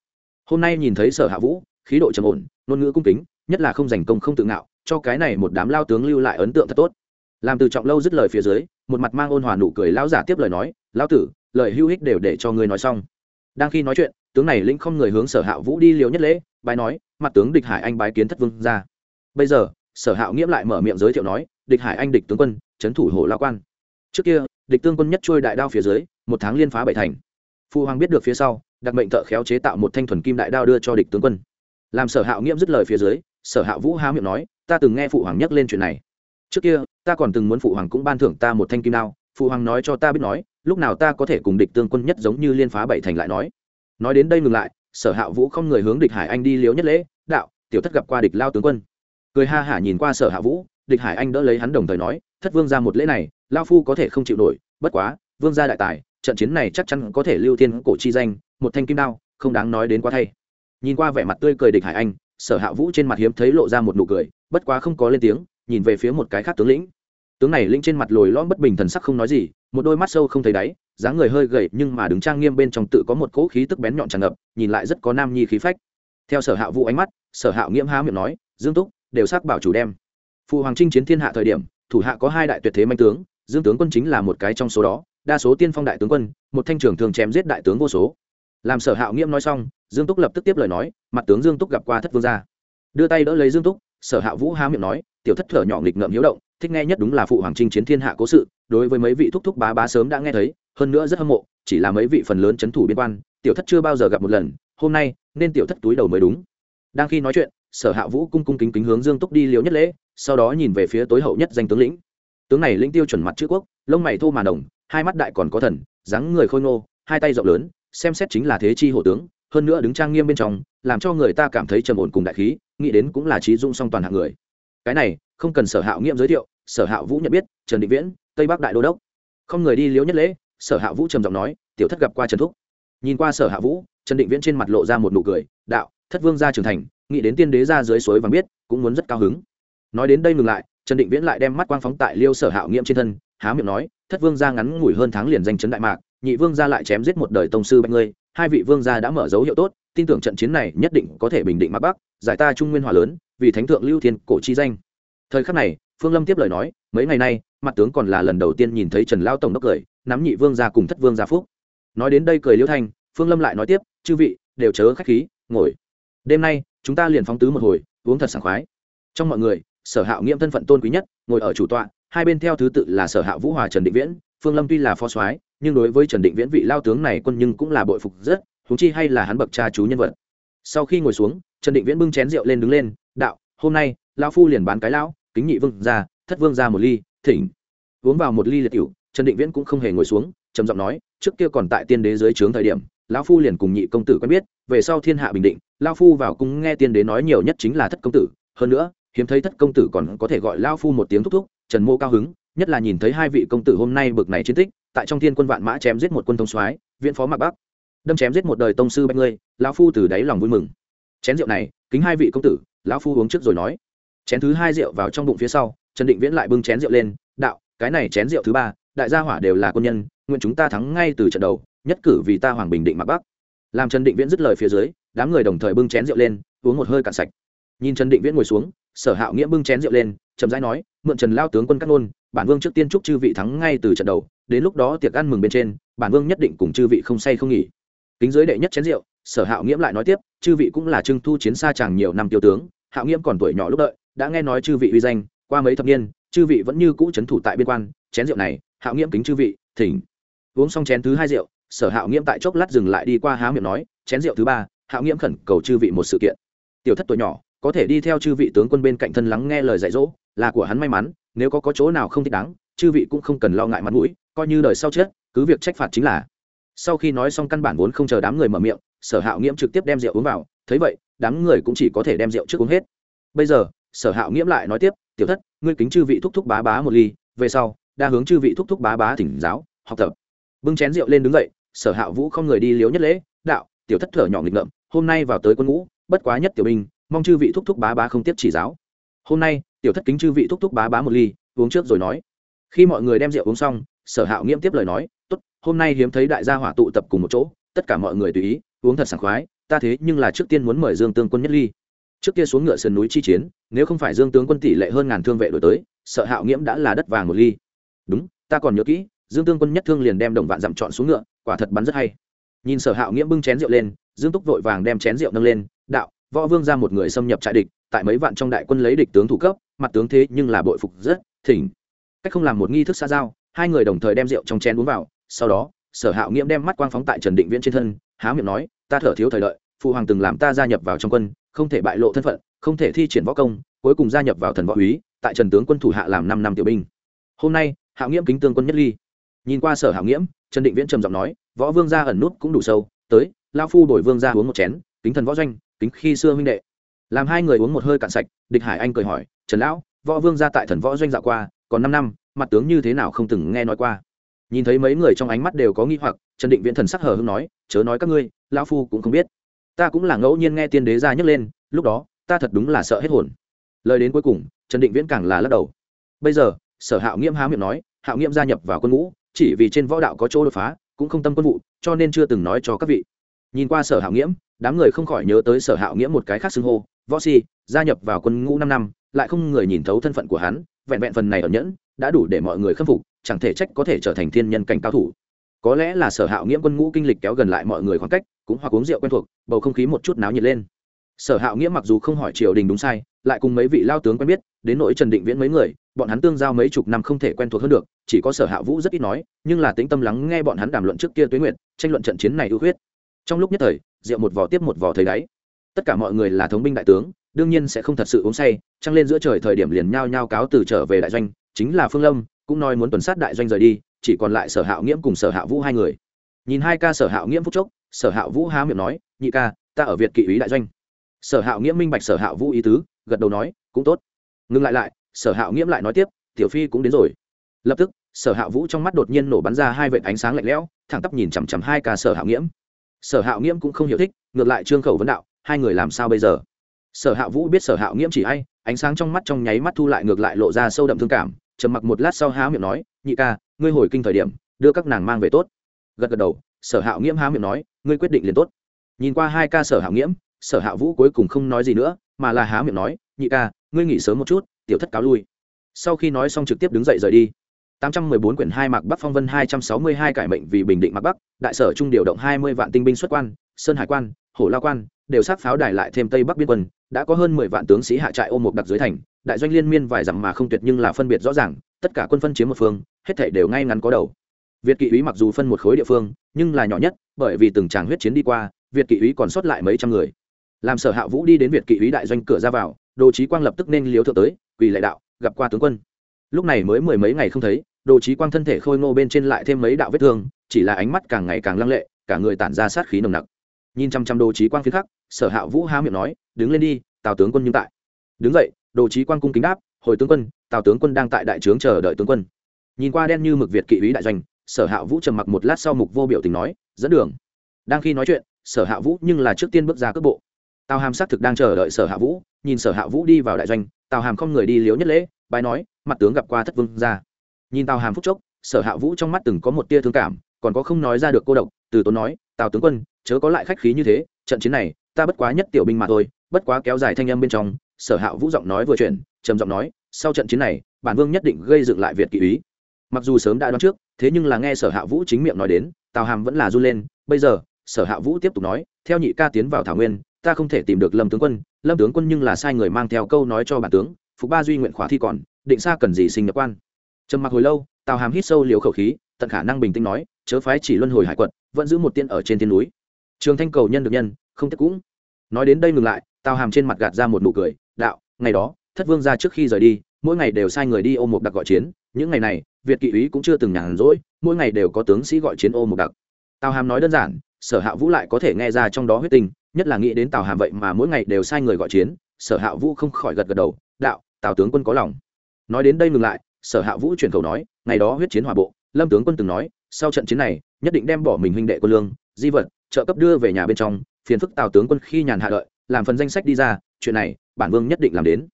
Hôm nay nhìn thấy sở hạ vũ, khí độ trầm ổn, ngôn ngữ cung kính, nhất là không giành công không tự ngạo cho cái này một đám lao tướng lưu lại ấn tượng thật tốt. Làm từ trọng lâu dứt lời phía dưới, một mặt mang ôn hòa nụ cười lao giả tiếp lời nói lao tử, lời hưu hích đều để cho ngươi nói xong. Đang khi nói chuyện, tướng này lĩnh không người hướng sở hạ vũ đi liều nhất lễ, bài nói, mặt tướng địch hải anh bái kiến thất vương ra. Bây giờ, sở hạo nghiễm lại mở miệng giới thiệu nói, địch hải anh địch tướng quân, trấn thủ hồ lao quan. Trước kia, địch tướng quân nhất trôi đại đao phía dưới, một tháng liên phá bảy thành. Phụ hoàng biết được phía sau đặc mệnh thợ khéo chế tạo một thanh thuần kim đại đao đưa cho địch tướng quân. Làm sở hạo nghiễm dứt lời phía dưới sở hạ vũ há miệng nói, ta từng nghe phụ hoàng nhắc lên chuyện này. Trước kia, ta còn từng muốn phụ hoàng cũng ban thưởng ta một thanh kim đao. Phụ hoàng nói cho ta biết nói, lúc nào ta có thể cùng địch tương quân nhất giống như liên phá bảy thành lại nói. Nói đến đây ngừng lại, sở hạ vũ không người hướng địch hải anh đi liếu nhất lễ, đạo, tiểu thất gặp qua địch lao tướng quân. Cười ha hả nhìn qua sở hạ vũ, địch hải anh đỡ lấy hắn đồng thời nói, thất vương ra một lễ này, lao phu có thể không chịu nổi, bất quá, vương gia đại tài, trận chiến này chắc chắn có thể lưu thiên cổ chi danh, một thanh kim đao, không đáng nói đến quá thay. Nhìn qua vẻ mặt tươi cười địch hải anh sở hạ vũ trên mặt hiếm thấy lộ ra một nụ cười, bất quá không có lên tiếng, nhìn về phía một cái khác tướng lĩnh. Tướng này linh trên mặt lồi lõm bất bình thần sắc không nói gì, một đôi mắt sâu không thấy đáy, dáng người hơi gầy nhưng mà đứng trang nghiêm bên trong tự có một cỗ khí tức bén nhọn tràn ngập, nhìn lại rất có nam nhi khí phách. Theo sở hạ vũ ánh mắt, sở hạ nghiễm há miệng nói, dương túc, đều xác bảo chủ đem. Phụ hoàng trinh chiến thiên hạ thời điểm, thủ hạ có hai đại tuyệt thế manh tướng, dương tướng quân chính là một cái trong số đó, đa số tiên phong đại tướng quân, một thanh trưởng thường chém giết đại tướng vô số làm sở hạo nghiễm nói xong, dương túc lập tức tiếp lời nói, mặt tướng dương túc gặp qua thất vương gia. Đưa tay đỡ lấy dương túc, sở hạ vũ há miệng nói, tiểu thất thở nhỏ nghịch ngợm hiếu động, thích nghe nhất đúng là phụ hoàng trinh chiến thiên hạ cố sự, đối với mấy vị thúc thúc bá bá sớm đã nghe thấy, hơn nữa rất hâm mộ, chỉ là mấy vị phần lớn c h ấ n thủ biên quan, tiểu thất chưa bao giờ gặp một lần, hôm nay, nên tiểu thất túi đầu mới đúng. Đang khi nói chuyện, sở hạ vũ cung cung kính kính hướng dương túc đi liều nhất lễ, sau đó nhìn về phía tối hậu nhất danh tướng lĩnh. Tướng này lĩnh tiêu chuẩn mặt chữ quốc, lông mày thô mà đồng hai mắt đại còn có thần, dáng người khôi ngô, hai tay rộng lớn xem xét chính là thế chi hổ tướng, hơn nữa đứng trang nghiêm bên trong, làm cho người ta cảm thấy trầm ổn cùng đại khí, nghĩ đến cũng là trí dung song toàn hạng người. Cái này, không cần sở hạo nghiệm giới thiệu, sở hạo vũ nhận biết, trần định viễn, tây bắc đại đô đốc. Không người đi liếu nhất lễ, sở hạ vũ trầm giọng nói, tiểu thất gặp qua trần thúc. Nhìn qua sở hạ vũ, trần định viễn trên mặt lộ ra một nụ cười, đạo, thất vương ra trưởng thành, nghĩ đến tiên đế ra dưới suối vàng biết, cũng muốn rất cao hứng. Nói đến đây ngừng lại, trần định viễn lại đem mắt quang phóng tại liêu sở hạo nghiệm trên thân, há miệng nói, thất vương ra ngắn ngủi hơn tháng liền danh chấn đại mạc nhị vương gia lại chém giết một đời tông sư bạch ngươi, hai vị vương gia đã mở dấu hiệu tốt, tin tưởng trận chiến này nhất định có thể bình định mạc bắc, giải ta trung nguyên hòa lớn, vì thánh thượng lưu thiên cổ chi danh. Thời khắc này, phương lâm tiếp lời nói, mấy ngày nay, mặt tướng còn là lần đầu tiên nhìn thấy trần lao tổng đốc cười, nắm nhị vương gia cùng thất vương gia phúc. Nói đến đây cười liêu thanh, phương lâm lại nói tiếp, chư vị, đều chớ khách khí, ngồi. Đêm nay, chúng ta liền phóng tứ một hồi, uống thật sảng khoái. Trong mọi người, sở hạo nghiễm thân phận tôn quý nhất, ngồi ở chủ tọa, hai bên theo thứ tự là sở hạ vũ hòa trần định viễn, phương lâm tuy là phó soái nhưng đối với trần định viễn vị lao tướng này quân nhưng cũng là bội phục rất thú chi hay là hắn bậc cha chú nhân vật. Sau khi ngồi xuống, trần định viễn bưng chén rượu lên đứng lên, đạo, hôm nay, lão phu liền bán cái lão, kính nhị vương ra thất vương ra một ly, thỉnh. Uống vào một ly liệt cựu trần định viễn cũng không hề ngồi xuống, trầm giọng nói, trước kia còn tại tiên đế dưới trướng thời điểm, lão phu liền cùng nhị công tử quen biết, về sau thiên hạ bình định, lão phu vào cung nghe tiên đế nói nhiều nhất chính là thất công tử. Hơn nữa, hiếm thấy thất công tử còn có thể gọi lão phu một tiếng thúc thúc, trần mô cao hứng, nhất là nhìn thấy hai vị công tử hôm nay bực này chiến tích tại trong thiên quân vạn mã chém giết một quân thông soái viện phó mạc bắc. Đâm chém giết một đời tông sư bách ngươi, lão phu từ đáy lòng vui mừng. Chén rượu này, kính hai vị công tử, lão phu uống trước rồi nói. Chén thứ hai rượu vào trong bụng phía sau, trần định viễn lại bưng chén rượu lên, đạo, cái này chén rượu thứ ba, đại gia hỏa đều là quân nhân, nguyện chúng ta thắng ngay từ trận đầu, nhất cử vì ta hoàng bình định mặc bắc. Làm trần định viễn dứt lời phía dưới, đám người đồng thời bưng chén rượu lên, uống một hơi cạn sạch. Nhìn trần định viễn ngồi xuống, sở hạo nghĩa bưng chén rượu lên, chậm rãi nói, mượn trần lao tướng quân cắt nôn bản vương trước tiên chúc chư vị thắng ngay từ trận đầu, đến lúc đó tiệc ăn mừng bên trên, bản vương nhất định cùng chư vị không say không nghỉ. Kính giới đệ nhất chén rượu, sở hạo nghiễm lại nói tiếp, chư vị cũng là trưng thu chiến xa chàng nhiều năm tiêu tướng, hạo nghiễm còn tuổi nhỏ lúc đợi, đã nghe nói chư vị uy danh, qua mấy thập niên, chư vị vẫn như cũ c h ấ n thủ tại biên quan, chén rượu này, hạo nghiễm kính chư vị, thỉnh. Uống xong chén thứ hai rượu, sở hạo nghiễm tại chốc lát dừng lại đi qua há miệng nói, chén rượu thứ ba, hạo nghiễm khẩn cầu chư vị một sự kiện. Tiểu thất tuổi nhỏ, có thể đi theo chư vị tướng quân bên cạnh thân lắng nghe lời dạy dỗ, là của hắn may mắn nếu có, có chỗ nào không thích đáng chư vị cũng không cần lo ngại mặt mũi coi như đời sau chết cứ việc trách phạt chính là. Sau khi nói xong căn bản vốn không chờ đám người mở miệng sở hạo nghiễm trực tiếp đem rượu uống vào thấy vậy đám người cũng chỉ có thể đem rượu trước uống hết. Bây giờ sở hạo nghiễm lại nói tiếp tiểu thất ngươi kính chư vị thúc thúc bá bá một ly về sau đa hướng chư vị thúc thúc bá bá thỉnh giáo học tập. Bưng chén rượu lên đứng dậy sở hạo vũ không người đi liếu nhất lễ đạo tiểu thất thở nhỏ nghịch ngợm hôm nay vào tới quân ngũ bất quá nhất tiểu binh mong chư vị thúc thúc bá bá không tiếp chỉ giáo. Hôm nay tiểu thất kính chư vị thúc thúc bá bá một ly, uống trước rồi nói. Khi mọi người đem rượu uống xong, sở hạo nghiễm tiếp lời nói, tốt, hôm nay hiếm thấy đại gia hỏa tụ tập cùng một chỗ, tất cả mọi người tùy ý, uống thật sảng khoái, ta thế nhưng là trước tiên muốn mời dương tướng quân nhất ly. Trước kia xuống ngựa sườn núi chi chiến, nếu không phải dương tướng quân tỷ lệ hơn ngàn thương vệ đổi tới sợ hạo nghiễm đã là đất vàng một ly. Đúng, ta còn nhớ kỹ, dương tướng quân nhất thương liền đem đồng vạn dặm chọn xuống ngựa, quả thật bắn rất hay. Nhìn sở hạo nghiễm bưng chén rượu lên, dương túc vội vàng đem chén rượu nâng lên, đạo, võ vương ra một người xâm nhập trại địch, tại mấy vạn trong đại quân lấy địch tướng thủ cấp mặt tướng thế nhưng là bội phục rất thỉnh. Cách không làm một nghi thức xa giao, hai người đồng thời đem rượu trong chén uống vào, sau đó, sở hạo nghiễm đem mắt quang phóng tại trần định viễn trên thân, há miệng nói, ta thở thiếu thời đợi phụ hoàng từng làm ta gia nhập vào trong quân, không thể bại lộ thân phận, không thể thi triển võ công, cuối cùng gia nhập vào thần võ úy tại trần tướng quân thủ hạ làm năm năm tiểu binh. Hôm nay, hạo nghiễm kính tương quân nhất ly. Nhìn qua sở hạo nghiễm trần định viễn trầm giọng nói, võ vương gia ẩn nút cũng đủ sâu, tới lao phu đổi vương gia uống một chén, kính thần võ doanh, kính khi xưa huynh đệ làm hai người uống một hơi cạn sạch, địch hải anh cười hỏi, trần lão, võ vương gia tại thần võ doanh dạo qua, còn năm năm, mặt tướng như thế nào không từng nghe nói qua? Nhìn thấy mấy người trong ánh mắt đều có nghi hoặc, trần định viễn thần sắc hờ hưng nói, chớ nói các ngươi, lão phu cũng không biết. Ta cũng là ngẫu nhiên nghe tiên đế ra nhấc lên, lúc đó, ta thật đúng là sợ hết hồn. Lời đến cuối cùng, trần định viễn càng là lắc đầu. Bây giờ, sở hạo nghiễm há miệng nói, hạo nghiễm gia nhập vào quân ngũ, chỉ vì trên võ đạo có chỗ đột phá, cũng không tâm quân vụ, cho nên chưa từng nói cho các vị. Nhìn qua sở hạo nghiễm đám người không khỏi nhớ tới sở hạo nghiễm một cái khác xưng hô võ si gia nhập vào quân ngũ năm năm, lại không người nhìn thấu thân phận của hắn, vẹn vẹn phần này ở nhẫn, đã đủ để mọi người khâm phục, chẳng thể trách có thể trở thành thiên nhân cảnh cao thủ. Có lẽ là sở hạo Nghĩa quân ngũ kinh lịch kéo gần lại mọi người khoảng cách, cũng hoặc uống rượu quen thuộc, bầu không khí một chút náo nhiệt lên. Sở hạo nghĩa mặc dù không hỏi triều đình đúng sai, lại cùng mấy vị lao tướng quen biết, đến nỗi trần định viễn mấy người, bọn hắn tương giao mấy chục năm không thể quen thuộc hơn được, chỉ có sở hạ vũ rất ít nói, nhưng là tính tâm lắng nghe bọn hắn đàm luận trước kia tuế nguyện tranh luận trận chiến này ưu huyết trong lúc nhất thời, rượu một vò tiếp một vò thấy đáy tất cả mọi người là thống binh đại tướng đương nhiên sẽ không thật sự uống say trăng lên giữa trời thời điểm liền nhao nhao cáo từ trở về đại doanh chính là phương lâm cũng nói muốn tuần sát đại doanh rời đi chỉ còn lại sở hạo nghiễm cùng sở hạ vũ hai người nhìn hai ca sở hạo nghiễm phúc chốc sở hạo vũ há miệng nói nhị ca ta ở việt kỵ ý đại doanh sở hạo nghiễm minh bạch sở hạo vũ ý tứ gật đầu nói cũng tốt ngừng lại lại sở hạo nghiễm lại nói tiếp tiểu phi cũng đến rồi lập tức sở hạo vũ trong mắt đột nhiên nổ bắn ra hai vệt ánh sáng lạnh lẽo thẳng tắp nhìn chằm chằm hai ca sở hạo nghiễm sở hạo nghiễm cũng không hiểu thích ngược lại trương khẩu vấn đạo hai người làm sao bây giờ? Sở hạo vũ biết sở hạo nghiễm chỉ ai ánh sáng trong mắt trong nháy mắt thu lại ngược lại lộ ra sâu đậm thương cảm trầm mặc một lát sau há miệng nói nhị ca ngươi hồi kinh thời điểm đưa các nàng mang về tốt. Gật gật đầu sở hạo nghiễm há miệng nói ngươi quyết định liền tốt. Nhìn qua hai ca sở hạo nghiễm sở hạ vũ cuối cùng không nói gì nữa mà là há miệng nói nhị ca ngươi nghỉ sớm một chút tiểu thất cáo lui. Sau khi nói xong trực tiếp đứng dậy rời đi. 814 quyển 2 Mạc Bắc Phong Vân 262 cải mệnh vì bình định Mạc Bắc, đại sở trung điều động 20 vạn tinh binh xuất quan, Sơn Hải quan, Hổ La quan, đều sát pháo đài lại thêm Tây Bắc biên quân, đã có hơn 10 vạn tướng sĩ hạ trại ôm một đặc dưới thành, đại doanh liên miên vài dặm mà không tuyệt nhưng là phân biệt rõ ràng, tất cả quân phân chiếm một phương, hết thảy đều ngay ngắn có đầu. việt kỵ úy mặc dù phân một khối địa phương nhưng là nhỏ nhất bởi vì từng tràng huyết chiến đi qua việt kỵ úy còn sót lại mấy trăm người. Làm sở hạ vũ đi đến việt kỵ úy đại doanh cửa ra vào đồ chí quang lập tức nên liếu thượng tới quỳ lại đạo gặp qua tướng quân. Lúc này mới mười mấy ngày không thấy đồ chí quang thân thể khôi ngô bên trên lại thêm mấy đạo vết thương chỉ là ánh mắt càng ngày càng lăng lệ cả người tản ra sát khí nồng nặc. Nhìn chăm chăm đồ chí quang phía khắc sở hạ vũ há miệng nói, đứng lên đi, tào tướng quân nhưng tại. Đứng dậy, đồ trí quan cung kính đáp, hồi tướng quân, tào tướng quân đang tại đại trướng chờ đợi tướng quân. Nhìn qua đen như mực việt kỵ ý đại doanh, sở hạ vũ trầm mặc một lát sau mục vô biểu tình nói, dẫn đường. Đang khi nói chuyện, sở hạ vũ nhưng là trước tiên bước ra cước bộ. Tào hàm xác thực đang chờ đợi sở hạ vũ, nhìn sở hạ vũ đi vào đại doanh, tào hàm không người đi liếu nhất lễ bài nói, mặt tướng gặp qua thất vương ra nhìn tào hàm phúc chốc, sở hạ vũ trong mắt từng có một tia thương cảm, còn có không nói ra được cô độc, từ tốn nói, tào tướng quân, chớ có lại khách khí như thế, trận chiến này ta bất quá nhất tiểu binh mà thôi, bất quá kéo dài thanh âm bên trong, sở hạ vũ giọng nói vừa chuyển, trầm giọng nói, sau trận chiến này, bản vương nhất định gây dựng lại việt kỵ ý. Mặc dù sớm đã đoán trước, thế nhưng là nghe sở hạ vũ chính miệng nói đến, tào hàm vẫn là run lên, bây giờ, sở hạ vũ tiếp tục nói, theo nhị ca tiến vào thảo nguyên, ta không thể tìm được lâm tướng quân, lâm tướng quân nhưng là sai người mang theo câu nói cho bản tướng, phục ba duy nguyện khóa thi còn, định xa cần gì sinh nhập quan. Trầm mặc hồi lâu, tào hàm hít sâu liều khẩu khí, tận khả năng bình tĩnh nói, chớ phái chỉ luân hồi hải quận, vẫn giữ một tiên ở trên thiên núi. Trường thanh cầu nhân được nhân, không tiếc cũng nói đến đây ngừng lại, tào hàm trên mặt gạt ra một nụ cười, đạo, ngày đó, thất vương ra trước khi rời đi, mỗi ngày đều sai người đi ôm một đặc gọi chiến, những ngày này, việt kỵ úy cũng chưa từng nhàn rỗi, mỗi ngày đều có tướng sĩ gọi chiến ô một đặc. Tào hàm nói đơn giản, sở hạ vũ lại có thể nghe ra trong đó huyết tình, nhất là nghĩ đến tào hàm vậy mà mỗi ngày đều sai người gọi chiến, sở hạ vũ không khỏi gật gật đầu, đạo, tào tướng quân có lòng. Nói đến đây ngừng lại, sở hạ vũ chuyển cầu nói, ngày đó huyết chiến hòa bộ, lâm tướng quân từng nói, sau trận chiến này, nhất định đem bỏ mình huynh đệ quân lương, di vật, trợ cấp đưa về nhà bên trong phiền phức tào tướng quân khi nhàn hạ đợi, làm phần danh sách đi ra, chuyện này, bản vương nhất định làm đến.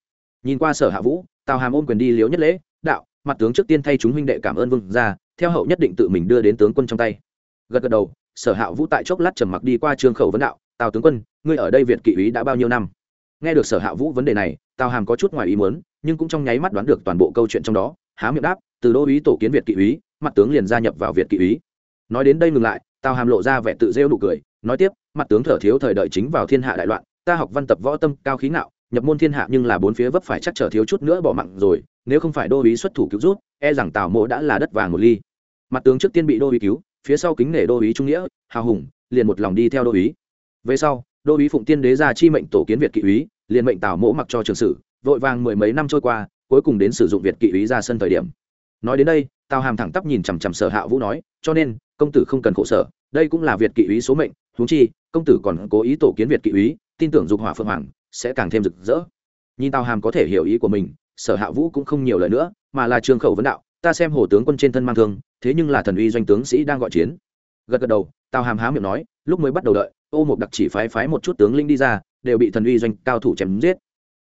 Nhìn qua sở hạ vũ, tào hàm ôm quyền đi liếu nhất lễ, đạo, mặt tướng trước tiên thay chúng huynh đệ cảm ơn vương ra theo hậu nhất định tự mình đưa đến tướng quân trong tay. Gật gật đầu, sở hạ vũ tại chốc lát trầm mặc đi qua trường khẩu vấn đạo, tào tướng quân, ngươi ở đây việt kỵ úy đã bao nhiêu năm? Nghe được sở hạ vũ vấn đề này, tào hàm có chút ngoài ý muốn, nhưng cũng trong nháy mắt đoán được toàn bộ câu chuyện trong đó, há miệng đáp, từ đô úy tổ kiến việt kỵ úy, mặt tướng liền gia nhập vào việt kỵ úy. Nói đến đây ngừng lại, tào hàm lộ ra vẻ tự rêu nụ cười nói tiếp, mặt tướng thở thiếu thời đợi chính vào thiên hạ đại loạn, ta học văn tập võ tâm cao khí ngạo, nhập môn thiên hạ nhưng là bốn phía vấp phải chắc trở thiếu chút nữa bỏ mặn rồi, nếu không phải đô uý xuất thủ cứu rút e rằng tào mộ đã là đất vàng một ly. Mặt tướng trước tiên bị đô uý cứu, phía sau kính nể đô uý trung nghĩa, hào hùng, liền một lòng đi theo đô uý. Về sau, đô uý phụng tiên đế ra chi mệnh tổ kiến việt kỵ úy liền mệnh tào mỗ mặc cho trường sử, vội vàng mười mấy năm trôi qua, cuối cùng đến sử dụng việt kỵ úy ra sân thời điểm. Nói đến đây, tào hàm thẳng tắp nhìn chằm chằm sở hạ vũ nói, cho nên, công tử không cần khổ sở, đây cũng là việt kỵ úy số mệnh huống chi công tử còn cố ý tổ kiến việt kỵ úy tin tưởng dục hỏa phượng hoàng sẽ càng thêm rực rỡ. Nhìn tào hàm có thể hiểu ý của mình sở hạ vũ cũng không nhiều lời nữa mà là trường khẩu vấn đạo ta xem hồ tướng quân trên thân mang thương thế nhưng là thần uy doanh tướng sĩ đang gọi chiến. Gật gật đầu tào hàm há miệng nói lúc mới bắt đầu đợi ô mục đặc chỉ phái phái một chút tướng linh đi ra đều bị thần uy doanh cao thủ chém giết.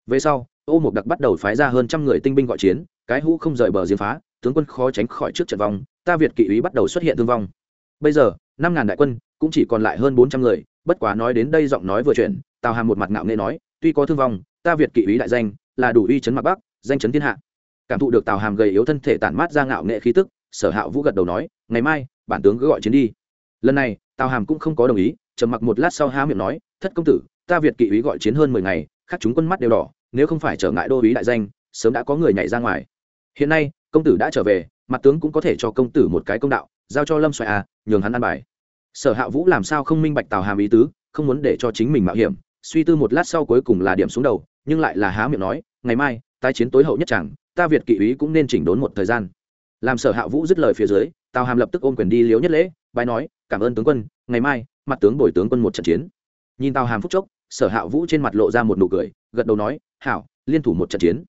Về sau ô mục đặc bắt đầu phái ra hơn trăm người tinh binh gọi chiến cái hũ không rời bờ diêm phá tướng quân khó tránh khỏi trước trận vòng, ta việt kỵ úy bắt đầu xuất hiện thương vong. Bây giờ năm ngàn đại quân cũng chỉ còn lại hơn bốn trăm người, bất quá nói đến đây giọng nói vừa chuyển, tào hàm một mặt ngạo nghệ nói, tuy có thương vong, ta việt kỵ ý đại danh, là đủ uy chấn mặt bắc, danh chấn thiên hạ. Cảm thụ được tào hàm gầy yếu thân thể tản mát ra ngạo nghệ khí tức, sở hạ vũ gật đầu nói, ngày mai, bản tướng cứ gọi chiến đi. Lần này, tào hàm cũng không có đồng ý, trầm mặc một lát sau há miệng nói, thất công tử, ta việt kỵ ý gọi chiến hơn mười ngày, khắc chúng quân mắt đều đỏ, nếu không phải trở ngại đô úy đại danh, sớm đã có người nhảy ra ngoài. Hiện nay, công tử đã trở về mặt tướng cũng có thể cho công tử một cái công đạo, giao cho lâm xoài à nhường hắn ăn bài sở hạ vũ làm sao không minh bạch tào hàm ý tứ, không muốn để cho chính mình mạo hiểm, suy tư một lát sau cuối cùng là điểm xuống đầu, nhưng lại là há miệng nói, ngày mai, tái chiến tối hậu nhất chẳng, ta việt kỵ ý cũng nên chỉnh đốn một thời gian. Làm sở hạ vũ dứt lời phía dưới, tào hàm lập tức ôm quyền đi liếu nhất lễ bài nói, cảm ơn tướng quân, ngày mai, mặt tướng bồi tướng quân một trận chiến. Nhìn tào hàm phúc chốc, sở hạ vũ trên mặt lộ ra một nụ cười, gật đầu nói, hảo, liên thủ một trận chiến.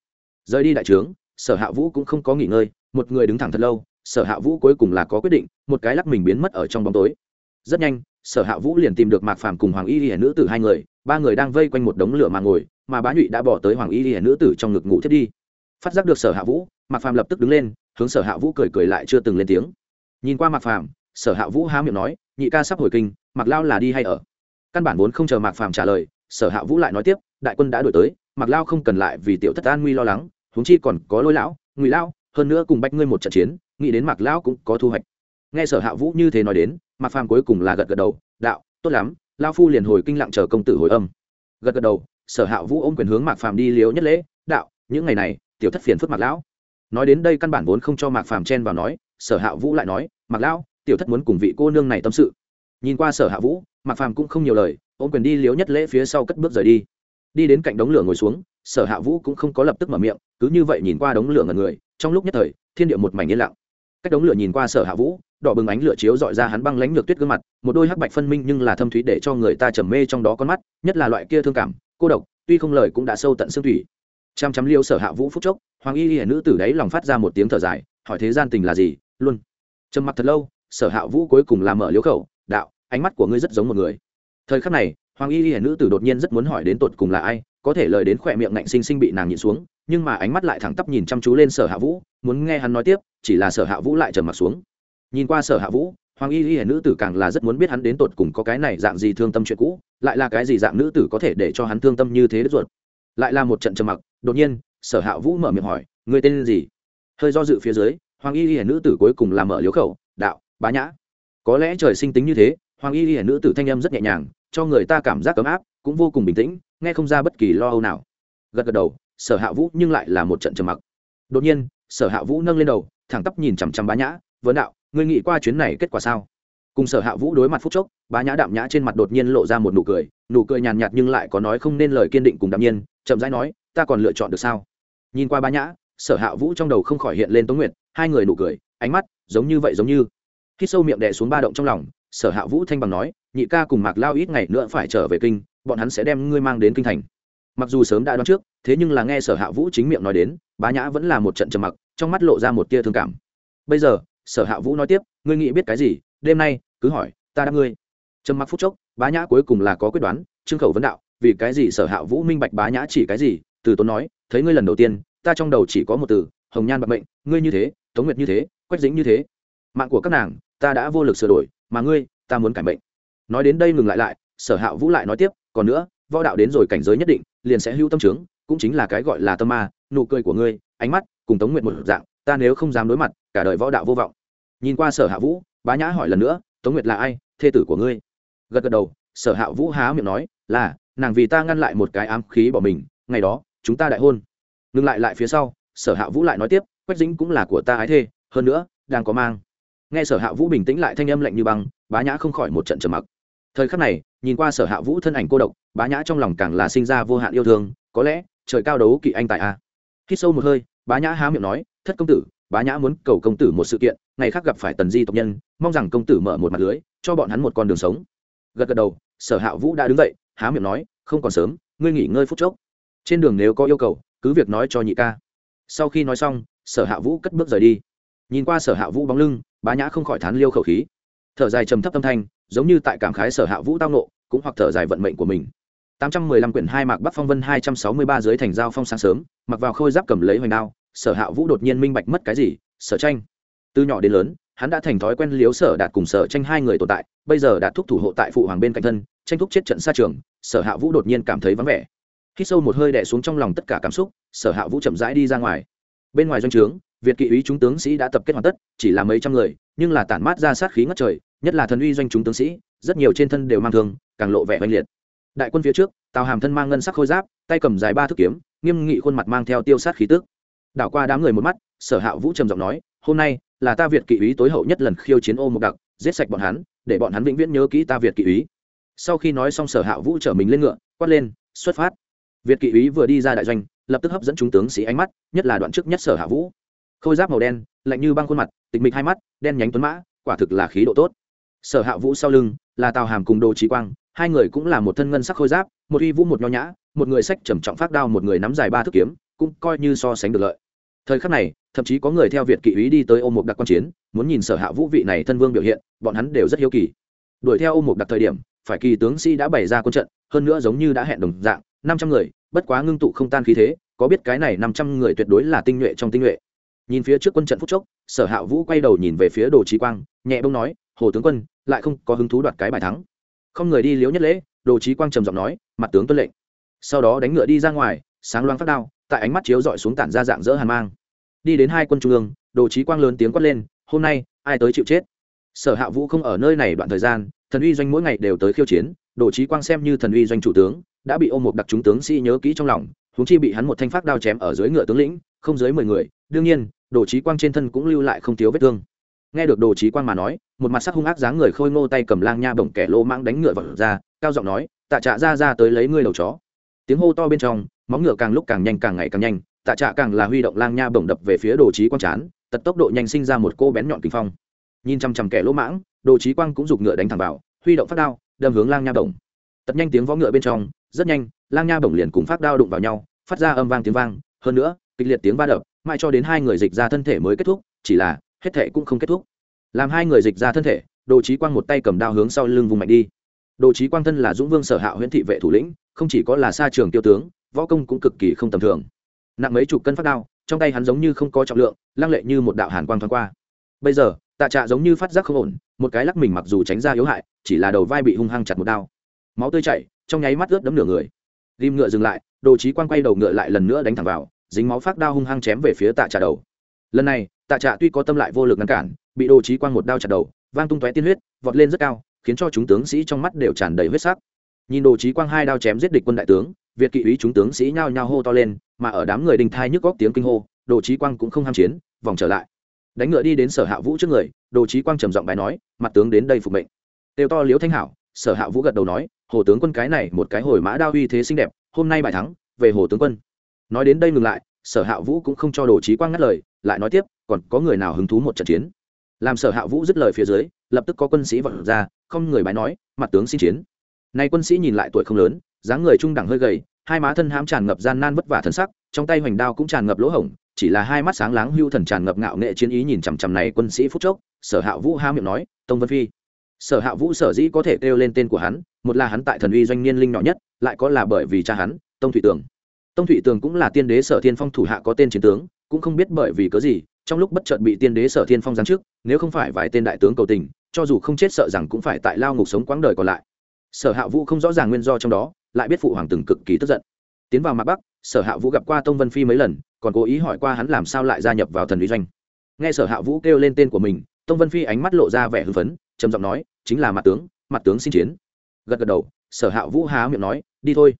Rời đi đại trướng, sở hạ vũ cũng không có nghỉ ngơi, một người đứng thẳng thật lâu, sở hạ vũ cuối cùng là có quyết định, một cái lắc mình biến mất ở trong bóng tối rất nhanh, sở hạ vũ liền tìm được mạc phàm cùng hoàng y hiển nữ tử hai người, ba người đang vây quanh một đống lửa mà ngồi, mà bá nhụy đã bỏ tới hoàng y hiển nữ tử trong ngực ngủ thiết đi. Phát giác được sở hạ vũ, mạc phàm lập tức đứng lên, hướng sở hạ vũ cười cười lại chưa từng lên tiếng. Nhìn qua mạc phàm, sở hạ vũ há miệng nói, nhị ca sắp hồi kinh, mạc lao là đi hay ở? Căn bản vốn không chờ mạc phàm trả lời, sở hạ vũ lại nói tiếp, đại quân đã đổi tới, mạc lao không cần lại vì tiểu thất an nguy lo lắng, huống chi còn có lôi lão, ngụy lao hơn nữa cùng bách ngươi một trận chiến, nghĩ đến mạc lão cũng có thu hoạch nghe sở hạ vũ như thế nói đến, mạc phàm cuối cùng là gật gật đầu, đạo, tốt lắm lao phu liền hồi kinh lặng chờ công tử hồi âm. Gật gật đầu, sở hạ vũ ôm quyền hướng mạc phàm đi liếu nhất lễ, đạo, những ngày này, tiểu thất phiền phức mạc lão. Nói đến đây căn bản vốn không cho mạc phàm chen vào nói, sở hạ vũ lại nói, mạc lão, tiểu thất muốn cùng vị cô nương này tâm sự. Nhìn qua sở hạ vũ, mạc phàm cũng không nhiều lời, ôm quyền đi liếu nhất lễ phía sau cất bước rời đi. Đi đến cạnh đống lửa ngồi xuống, sở hạ vũ cũng không có lập tức mở miệng, cứ như vậy nhìn qua đống lửa ngần người, trong lúc nhất thời, thiên địa một mảnh yên lặng. Cách đống lửa nhìn qua sở hạ vũ đỏ bừng ánh lửa chiếu dọi ra hắn băng lánh nhược tuyết gương mặt, một đôi hắc bạch phân minh nhưng là thâm thúy để cho người ta trầm mê trong đó con mắt, nhất là loại kia thương cảm, cô độc, tuy không lời cũng đã sâu tận xương thủy. Chăm chăm liêu sở hạ vũ phúc chốc, hoàng y hiển nữ tử đấy lòng phát ra một tiếng thở dài, hỏi thế gian tình là gì, luôn. Trầm mặt thật lâu, sở hạ vũ cuối cùng làm mở liếu khẩu, đạo, ánh mắt của ngươi rất giống một người. Thời khắc này, hoàng y hiển nữ tử đột nhiên rất muốn hỏi đến tột cùng là ai, có thể lời đến khỏe miệng ngạnh sinh sinh bị nàng nhìn xuống, nhưng mà ánh mắt lại thẳng tắp nhìn chăm chú lên sở hạ vũ, muốn nghe hắn nói tiếp, chỉ là sở hạ vũ lại trầm mặt xuống nhìn qua sở hạ vũ, hoàng y y nữ tử càng là rất muốn biết hắn đến tột cùng có cái này dạng gì thương tâm chuyện cũ, lại là cái gì dạng nữ tử có thể để cho hắn thương tâm như thế đất ruột. Lại là một trận trầm mặc, đột nhiên, sở hạ vũ mở miệng hỏi người tên gì? Hơi do dự phía dưới, hoàng y y nữ tử cuối cùng là mở liếu khẩu, đạo, bá nhã. Có lẽ trời sinh tính như thế, hoàng y y nữ tử thanh âm rất nhẹ nhàng, cho người ta cảm giác ấm áp, cũng vô cùng bình tĩnh, nghe không ra bất kỳ lo âu nào. Gật gật đầu, sở hạ vũ nhưng lại là một trận trầm mặc. Đột nhiên, sở hạ vũ nâng lên đầu, thẳng tắp nhìn chằm chằm bá nhã vấn đạo ngươi nghĩ qua chuyến này kết quả sao? Cùng sở hạ vũ đối mặt phút chốc, bá nhã đạm nhã trên mặt đột nhiên lộ ra một nụ cười nụ cười nhàn nhạt nhưng lại có nói không nên lời kiên định cùng đạm nhiên, chậm rãi nói, ta còn lựa chọn được sao? Nhìn qua bá nhã, sở hạ vũ trong đầu không khỏi hiện lên tống nguyệt, hai người nụ cười, ánh mắt giống như vậy giống như. Khi sâu miệng đè xuống ba động trong lòng, sở hạ vũ thanh bằng nói, nhị ca cùng mạc lao ít ngày nữa phải trở về kinh, bọn hắn sẽ đem ngươi mang đến kinh thành. Mặc dù sớm đã đoán trước, thế nhưng là nghe sở hạ vũ chính miệng nói đến, bá nhã vẫn là một trận trầm mặc, trong mắt lộ ra một tia thương cảm. Bây giờ sở hạ vũ nói tiếp, ngươi nghĩ biết cái gì? Đêm nay, cứ hỏi, ta đáp ngươi. Trầm mặc phút chốc, bá nhã cuối cùng là có quyết đoán, trương khẩu vấn đạo, vì cái gì sở hạ vũ minh bạch bá nhã chỉ cái gì? Từ tốn nói, thấy ngươi lần đầu tiên, ta trong đầu chỉ có một từ, hồng nhan bạc mệnh, ngươi như thế, tống nguyệt như thế, quách dính như thế. Mạng của các nàng, ta đã vô lực sửa đổi, mà ngươi, ta muốn cải mệnh. Nói đến đây ngừng lại lại, sở hạ vũ lại nói tiếp, còn nữa, võ đạo đến rồi cảnh giới nhất định, liền sẽ hưu tâm trướng cũng chính là cái gọi là tâm ma. Nụ cười của ngươi, ánh mắt cùng tống nguyện một dạng ta nếu không dám đối mặt, cả đời võ đạo vô vọng. Nhìn qua sở hạ vũ, bá nhã hỏi lần nữa, tống nguyệt là ai? Thê tử của ngươi? Gật gật đầu, sở hạ vũ há miệng nói, là, nàng vì ta ngăn lại một cái ám khí bỏ mình, ngày đó, chúng ta đại hôn. Ngừng lại lại phía sau, sở hạ vũ lại nói tiếp, quách dính cũng là của ta ái thê, hơn nữa, đang có mang. Nghe sở hạ vũ bình tĩnh lại thanh âm lạnh như băng, bá nhã không khỏi một trận trầm mặc. Thời khắc này, nhìn qua sở hạ vũ thân ảnh cô độc, bá nhã trong lòng càng là sinh ra vô hạn yêu thương, có lẽ, trời cao đấu kỵ anh tại a à? hít sâu một hơi, bá nhã há miệng nói thất công tử bá nhã muốn cầu công tử một sự kiện ngày khác gặp phải tần di tộc nhân mong rằng công tử mở một mặt lưới cho bọn hắn một con đường sống. Gật gật đầu sở hạ vũ đã đứng dậy há miệng nói không còn sớm ngươi nghỉ ngơi phút chốc. Trên đường nếu có yêu cầu cứ việc nói cho nhị ca. Sau khi nói xong sở hạ vũ cất bước rời đi. Nhìn qua sở hạ vũ bóng lưng bá nhã không khỏi thán liêu khẩu khí. Thở dài trầm thấp tâm thanh giống như tại cảm khái sở hạ vũ tao nộ cũng hoặc thở dài vận mệnh của mình. 815 quyển hai mạc Bắc Phong Vân 263 dưới thành giao phong sáng sớm, mặc vào khôi giáp cầm lấy hoành đao, Sở Hạ Vũ đột nhiên minh bạch mất cái gì, Sở Tranh. Từ nhỏ đến lớn, hắn đã thành thói quen liếu Sở Đạt cùng Sở Tranh hai người tồn tại, bây giờ đạt thúc thủ hộ tại phụ hoàng bên cạnh thân, tranh thúc chết trận xa trường, Sở Hạ Vũ đột nhiên cảm thấy vắng vẻ. khi sâu một hơi đè xuống trong lòng tất cả cảm xúc, Sở Hạ Vũ chậm rãi đi ra ngoài. Bên ngoài doanh trướng, Việt kỵ ý chúng tướng sĩ đã tập kết hoàn tất, chỉ là mấy trăm người, nhưng là tản mát ra sát khí ngất trời, nhất là thần uy doanh chúng tướng sĩ, rất nhiều trên thân đều mang thương, càng lộ vẻ oanh liệt đại quân phía trước tào hàm thân mang ngân sắc khôi giáp tay cầm dài ba thước kiếm nghiêm nghị khuôn mặt mang theo tiêu sát khí tức đảo qua đám người một mắt, sở hạ vũ trầm giọng nói, hôm nay là ta việt kỵ úy tối hậu nhất lần khiêu chiến ô mục đặc, giết sạch bọn hắn, để bọn hắn vĩnh viễn nhớ kỹ ta việt kỵ úy. Sau khi nói xong, sở hạ vũ chở mình lên ngựa, quát lên, xuất phát. Việt kỵ úy vừa đi ra đại doanh, lập tức hấp dẫn chúng tướng sĩ ánh mắt, nhất là đoạn trước nhất sở hạ vũ. Khôi giáp màu đen, lạnh như băng khuôn mặt, tịch mịch hai mắt, đen nhánh tuấn mã, quả thực là khí độ tốt. Sở hạ vũ sau lưng, là tào hàm cùng đồ trí quang, hai người cũng là một thân ngân sắc khôi giáp, một uy vũ một nho nhã, một người sách trầm trọng phát đao, một người nắm dài ba thước kiếm, cũng coi như so sánh được lợi thời khắc này, thậm chí có người theo việt kỵ ý đi tới ô mục đặc quan chiến, muốn nhìn sở hạ vũ vị này thân vương biểu hiện, bọn hắn đều rất hiếu kỳ. Đuổi theo ô mục đặc thời điểm, phải kỳ tướng sĩ đã bày ra quân trận, hơn nữa giống như đã hẹn đồng dạng, năm trăm người, bất quá ngưng tụ không tan khí thế, có biết cái này năm trăm người tuyệt đối là tinh nhuệ trong tinh nhuệ. Nhìn phía trước quân trận phúc chốc, sở hạ vũ quay đầu nhìn về phía đồ trí quang, nhẹ bông nói, hồ tướng quân, lại không có hứng thú đoạt cái bài thắng. Không người đi liếu nhất lễ, đồ trí quang trầm giọng nói, mặt tướng tuân lệnh. Sau đó đánh ngựa đi ra ngoài, sáng loang phát đao tại ánh mắt chiếu dọi xuống tản ra dạng dỡ hàn mang. Đi đến hai quân trung ương, đồ chí quang lớn tiếng quát lên, hôm nay, ai tới chịu chết? Sở hạ vũ không ở nơi này đoạn thời gian, thần uy doanh mỗi ngày đều tới khiêu chiến, đồ chí quang xem như thần uy doanh chủ tướng, đã bị ôm một đặc chúng tướng sĩ nhớ kỹ trong lòng húng chi bị hắn một thanh phát đao chém ở dưới ngựa tướng lĩnh, không dưới mười người, đương nhiên, đồ chí quang trên thân cũng lưu lại không thiếu vết thương. Nghe được đồ chí quang mà nói, một mặt sắc hung ác dáng người khôi ngô tay cầm lang nha bổng kẻ lô mãng đánh ngựa vào ra, cao giọng nói, tạ trạ ra ra tới lấy ngươi đầu chó. Tiếng hô to bên trong móng ngựa càng lúc càng nhanh càng ngày càng nhanh, tạ trạ càng là huy động lang nha bổng đập về phía đồ trí quang chán, tật tốc độ nhanh sinh ra một cô bén nhọn kinh phong. Nhìn chăm chăm kẻ lỗ mãng, đồ trí quang cũng giục ngựa đánh thẳng vào, huy động phát đao, đâm hướng lang nha bổng. Tật nhanh tiếng vó ngựa bên trong, rất nhanh, lang nha bổng liền cùng phát đao đụng vào nhau, phát ra âm vang tiếng vang, hơn nữa, kịch liệt tiếng va đập, mãi cho đến hai người dịch ra thân thể mới kết thúc, chỉ là, hết thể cũng không kết thúc. Làm hai người dịch ra thân thể, đồ trí quang một tay cầm đao hướng sau lưng vùng mạnh đi. Đồ trí quang thân là dũng vương sở hạ huyện thị vệ thủ lĩnh, không chỉ có là xa trường tiêu tướng võ công cũng cực kỳ không tầm thường. Nặng mấy chục cân phát đao, trong tay hắn giống như không có trọng lượng, lăng lệ như một đạo hàn quang thoáng qua. Bây giờ, tạ trạ giống như phát giác không ổn, một cái lắc mình mặc dù tránh ra yếu hại, chỉ là đầu vai bị hung hăng chặt một đao. Máu tươi chảy, trong nháy mắt ướt đấm nửa người. Ghim ngựa dừng lại, đồ chí quang quay đầu ngựa lại lần nữa đánh thẳng vào, dính máu phát đao hung hăng chém về phía tạ trạ đầu. Lần này, tạ trạ tuy có tâm lại vô lực ngăn cản, bị đồ chí quang một đao chặt đầu, vang tung tóe tiên huyết, vọt lên rất cao, khiến cho chúng tướng sĩ trong mắt đều tràn đầy huyết sắc. Nhìn đồ chí quang hai đao chém giết địch quân đại tướng việt kỵ ý chúng tướng sĩ nhao nhao hô to lên, mà ở đám người đình thai nhức góc tiếng kinh hô, đồ trí quang cũng không ham chiến, vòng trở lại. Đánh ngựa đi đến sở hạ vũ trước người, đồ trí quang trầm giọng bài nói, mặt tướng đến đây phục mệnh. Têu to liếu thanh hảo, sở hạ vũ gật đầu nói, hồ tướng quân cái này một cái hồi mã đao uy thế xinh đẹp, hôm nay bài thắng, về hồ tướng quân. Nói đến đây ngừng lại, sở hạ vũ cũng không cho đồ trí quang ngắt lời, lại nói tiếp, còn có người nào hứng thú một trận chiến? Làm sở hạ vũ dứt lời phía dưới, lập tức có quân sĩ vọt ra, không người bái nói, mặt tướng xin chiến. Nay quân sĩ nhìn lại tuổi không lớn dáng người trung đẳng hơi gầy, hai má thân hãm tràn ngập gian nan vất vả thân sắc, trong tay hoành đao cũng tràn ngập lỗ hổng, chỉ là hai mắt sáng láng hưu thần tràn ngập ngạo nghệ chiến ý nhìn chằm chằm này quân sĩ phút chốc, sở hạ vũ há miệng nói, tông vân phi. Sở hạ vũ sở dĩ có thể kêu lên tên của hắn, một là hắn tại thần uy doanh niên linh nhỏ nhất, lại có là bởi vì cha hắn, tông thủy tường. Tông thủy tường cũng là tiên đế sở thiên phong thủ hạ có tên chiến tướng, cũng không biết bởi vì cớ gì, trong lúc bất chợt bị tiên đế sở thiên phong giáng trước nếu không phải vài tên đại tướng cầu tình, cho dù không chết sợ rằng cũng phải tại lao ngục sống quãng đời còn lại. Sở hạ vũ không rõ ràng nguyên do trong đó lại biết phụ hoàng từng cực kỳ tức giận. Tiến vào mặt bắc, sở hạ vũ gặp qua tông vân phi mấy lần, còn cố ý hỏi qua hắn làm sao lại gia nhập vào thần uy doanh. Nghe sở hạ vũ kêu lên tên của mình, tông vân phi ánh mắt lộ ra vẻ hưng phấn, trầm giọng nói, chính là mặt tướng mặt tướng xin chiến. Gật gật đầu, sở hạ vũ há miệng nói, đi thôi.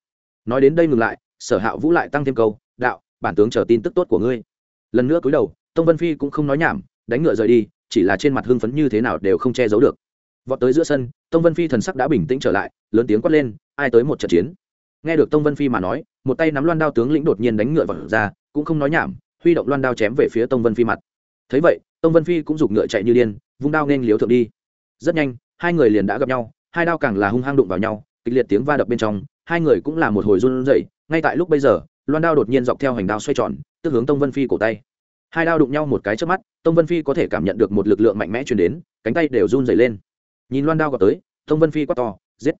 Nói đến đây ngừng lại, sở hạ vũ lại tăng thêm câu, đạo, bản tướng chờ tin tức tốt của ngươi. Lần nữa cúi đầu, tông vân phi cũng không nói nhảm, đánh ngựa rời đi, chỉ là trên mặt hưng phấn như thế nào đều không che giấu được vọt tới giữa sân, tông vân phi thần sắc đã bình tĩnh trở lại, lớn tiếng quát lên, ai tới một trận chiến? Nghe được tông vân phi mà nói, một tay nắm loan đao tướng lĩnh đột nhiên đánh ngựa vào ra, cũng không nói nhảm, huy động loan đao chém về phía tông vân phi mặt. Thấy vậy, tông vân phi cũng giục ngựa chạy như điên, vung đao nên liếu thượng đi. Rất nhanh, hai người liền đã gặp nhau, hai đao càng là hung hăng đụng vào nhau, kịch liệt tiếng va đập bên trong, hai người cũng là một hồi run rẩy, ngay tại lúc bây giờ, loan đao đột nhiên dọc theo hành đao xoay tròn, tức hướng tông vân phi cổ tay. Hai đao đụng nhau một cái trước mắt, tông vân phi có thể cảm nhận được một lực lượng mạnh mẽ truyền đến, cánh tay đều run rẩy lên nhìn loan đao gọt tới, tông vân phi quát to, giết!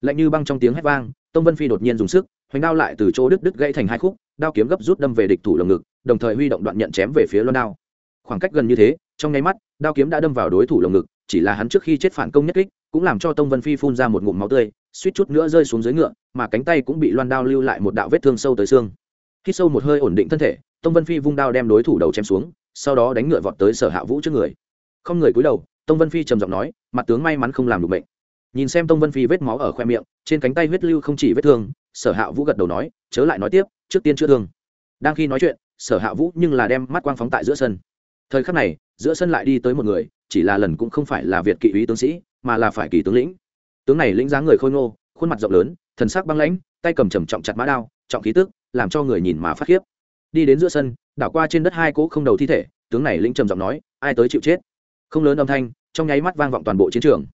Lạnh như băng trong tiếng hét vang, tông vân phi đột nhiên dùng sức, hoành đao lại từ chỗ đứt đứt gãy thành hai khúc, đao kiếm gấp rút đâm về địch thủ lồng ngực, đồng thời huy động đoạn nhận chém về phía loan đao. Khoảng cách gần như thế, trong nháy mắt, đao kiếm đã đâm vào đối thủ lồng ngực, chỉ là hắn trước khi chết phản công nhất kích, cũng làm cho tông vân phi phun ra một ngụm máu tươi, suýt chút nữa rơi xuống dưới ngựa, mà cánh tay cũng bị loan đao lưu lại một đạo vết thương sâu tới xương. Khi sâu một hơi ổn định thân thể, tông vân phi vung đao đem đối thủ đầu chém xuống, sau đó đánh ngựa vọt tới sở hạ vũ trước người. Không người cúi đầu tông vân phi trầm giọng nói, mặt tướng may mắn không làm được bệnh nhìn xem tông vân phi vết máu ở khoe miệng, trên cánh tay huyết lưu không chỉ vết thương, sở hạ vũ gật đầu nói, chớ lại nói tiếp, trước tiên chữa thương. Đang khi nói chuyện, sở hạ vũ nhưng là đem mắt quang phóng tại giữa sân. Thời khắc này, giữa sân lại đi tới một người, chỉ là lần cũng không phải là việt kỵ úy tướng sĩ, mà là phải kỳ tướng lĩnh. Tướng này lĩnh dáng người khôi ngô, khuôn mặt rộng lớn, thần sắc băng lãnh, tay cầm trầm trọng chặt mã đao, trọng khí tức, làm cho người nhìn mà phát khiếp. Đi đến giữa sân, đảo qua trên đất hai cỗ không đầu thi thể, tướng này lĩnh trầm giọng nói, ai tới chịu chết? Không lớn âm thanh, trong nháy mắt vang vọng toàn bộ chiến trường.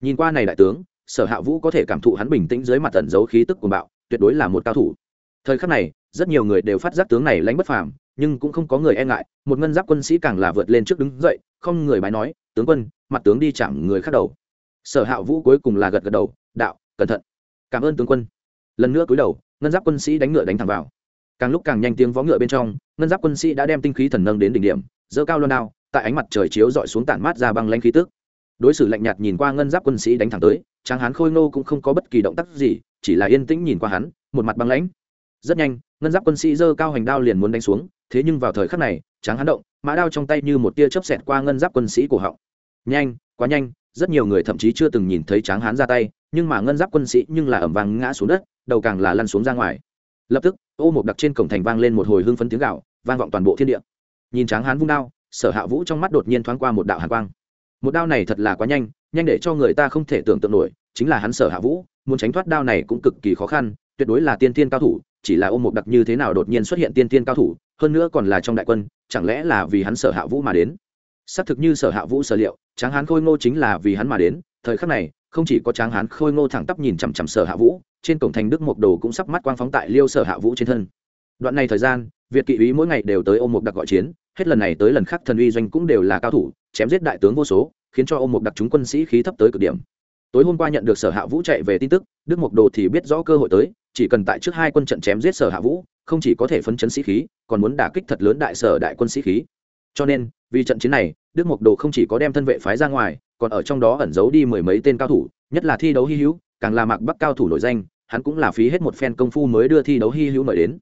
Nhìn qua này đại tướng, sở hạ vũ có thể cảm thụ hắn bình tĩnh dưới mặt tận giấu khí tức của bạo, tuyệt đối là một cao thủ. Thời khắc này, rất nhiều người đều phát giác tướng này lãnh bất phàm, nhưng cũng không có người e ngại, một ngân giáp quân sĩ càng là vượt lên trước đứng dậy, không người bái nói, tướng quân, mặt tướng đi chạm người khác đầu. Sở hạ vũ cuối cùng là gật gật đầu, đạo, cẩn thận. Cảm ơn tướng quân. Lần nữa cúi đầu, ngân giáp quân sĩ đánh ngựa đánh thẳng vào. Càng lúc càng nhanh tiếng vó ngựa bên trong, ngân giáp quân sĩ đã đem tinh khí thần nâng đến đỉnh điểm dơ cao loan đao tại ánh mặt trời chiếu dọi xuống tản mát ra băng lanh khí tức. Đối xử lạnh nhạt nhìn qua ngân giáp quân sĩ đánh thẳng tới, tráng hán khôi ngô cũng không có bất kỳ động tác gì, chỉ là yên tĩnh nhìn qua hắn, một mặt băng lãnh. Rất nhanh, ngân giáp quân sĩ giơ cao hành đao liền muốn đánh xuống, thế nhưng vào thời khắc này, tráng hán động, mã đao trong tay như một tia chớp xẹt qua ngân giáp quân sĩ cổ họng. Nhanh, quá nhanh, rất nhiều người thậm chí chưa từng nhìn thấy tráng hán ra tay, nhưng mà ngân giáp quân sĩ nhưng là ẩm vàng ngã xuống đất, đầu càng là lăn xuống ra ngoài. Lập tức, ô một đặc trên cổng thành vang lên một hồi hưng phấn tiếng gạo vang vọng toàn bộ thiên địa. Nhìn tráng hán vung đao sở hạ vũ trong mắt đột nhiên thoáng qua một đạo hàn quang. Một đao này thật là quá nhanh nhanh để cho người ta không thể tưởng tượng nổi, chính là hắn sở hạ vũ, muốn tránh thoát đao này cũng cực kỳ khó khăn, tuyệt đối là tiên tiên cao thủ, chỉ là ôm một đặc như thế nào đột nhiên xuất hiện tiên tiên cao thủ, hơn nữa còn là trong đại quân, chẳng lẽ là vì hắn sở hạ vũ mà đến? Xác thực như sở hạ vũ sở liệu, tráng hán khôi ngô chính là vì hắn mà đến, thời khắc này, không chỉ có tráng hán khôi ngô thẳng tắp nhìn chằm chằm sở hạ vũ, trên cổng thành đức mộc đồ cũng sắp mắt quang phóng tại liêu sở hạ vũ trên thân. Đoạn này thời gian, việt kỵ úy mỗi ngày đều tới ôm một đặc gọi chiến hết lần này tới lần khác thần uy doanh cũng đều là cao thủ, chém giết đại tướng vô số, khiến cho ô mục đặc chúng quân sĩ khí thấp tới cực điểm. Tối hôm qua nhận được sở hạ vũ chạy về tin tức, đức mộc đồ thì biết rõ cơ hội tới, chỉ cần tại trước hai quân trận chém giết sở hạ vũ, không chỉ có thể phấn chấn sĩ khí, còn muốn đả kích thật lớn đại sở đại quân sĩ khí. Cho nên, vì trận chiến này, đức mộc đồ không chỉ có đem thân vệ phái ra ngoài, còn ở trong đó ẩn giấu đi mười mấy tên cao thủ, nhất là thi đấu hy hữu, càng là mạc bắc cao thủ nổi danh, hắn cũng là phí hết một phen công phu mới đưa thi đấu hy hữu mời đến.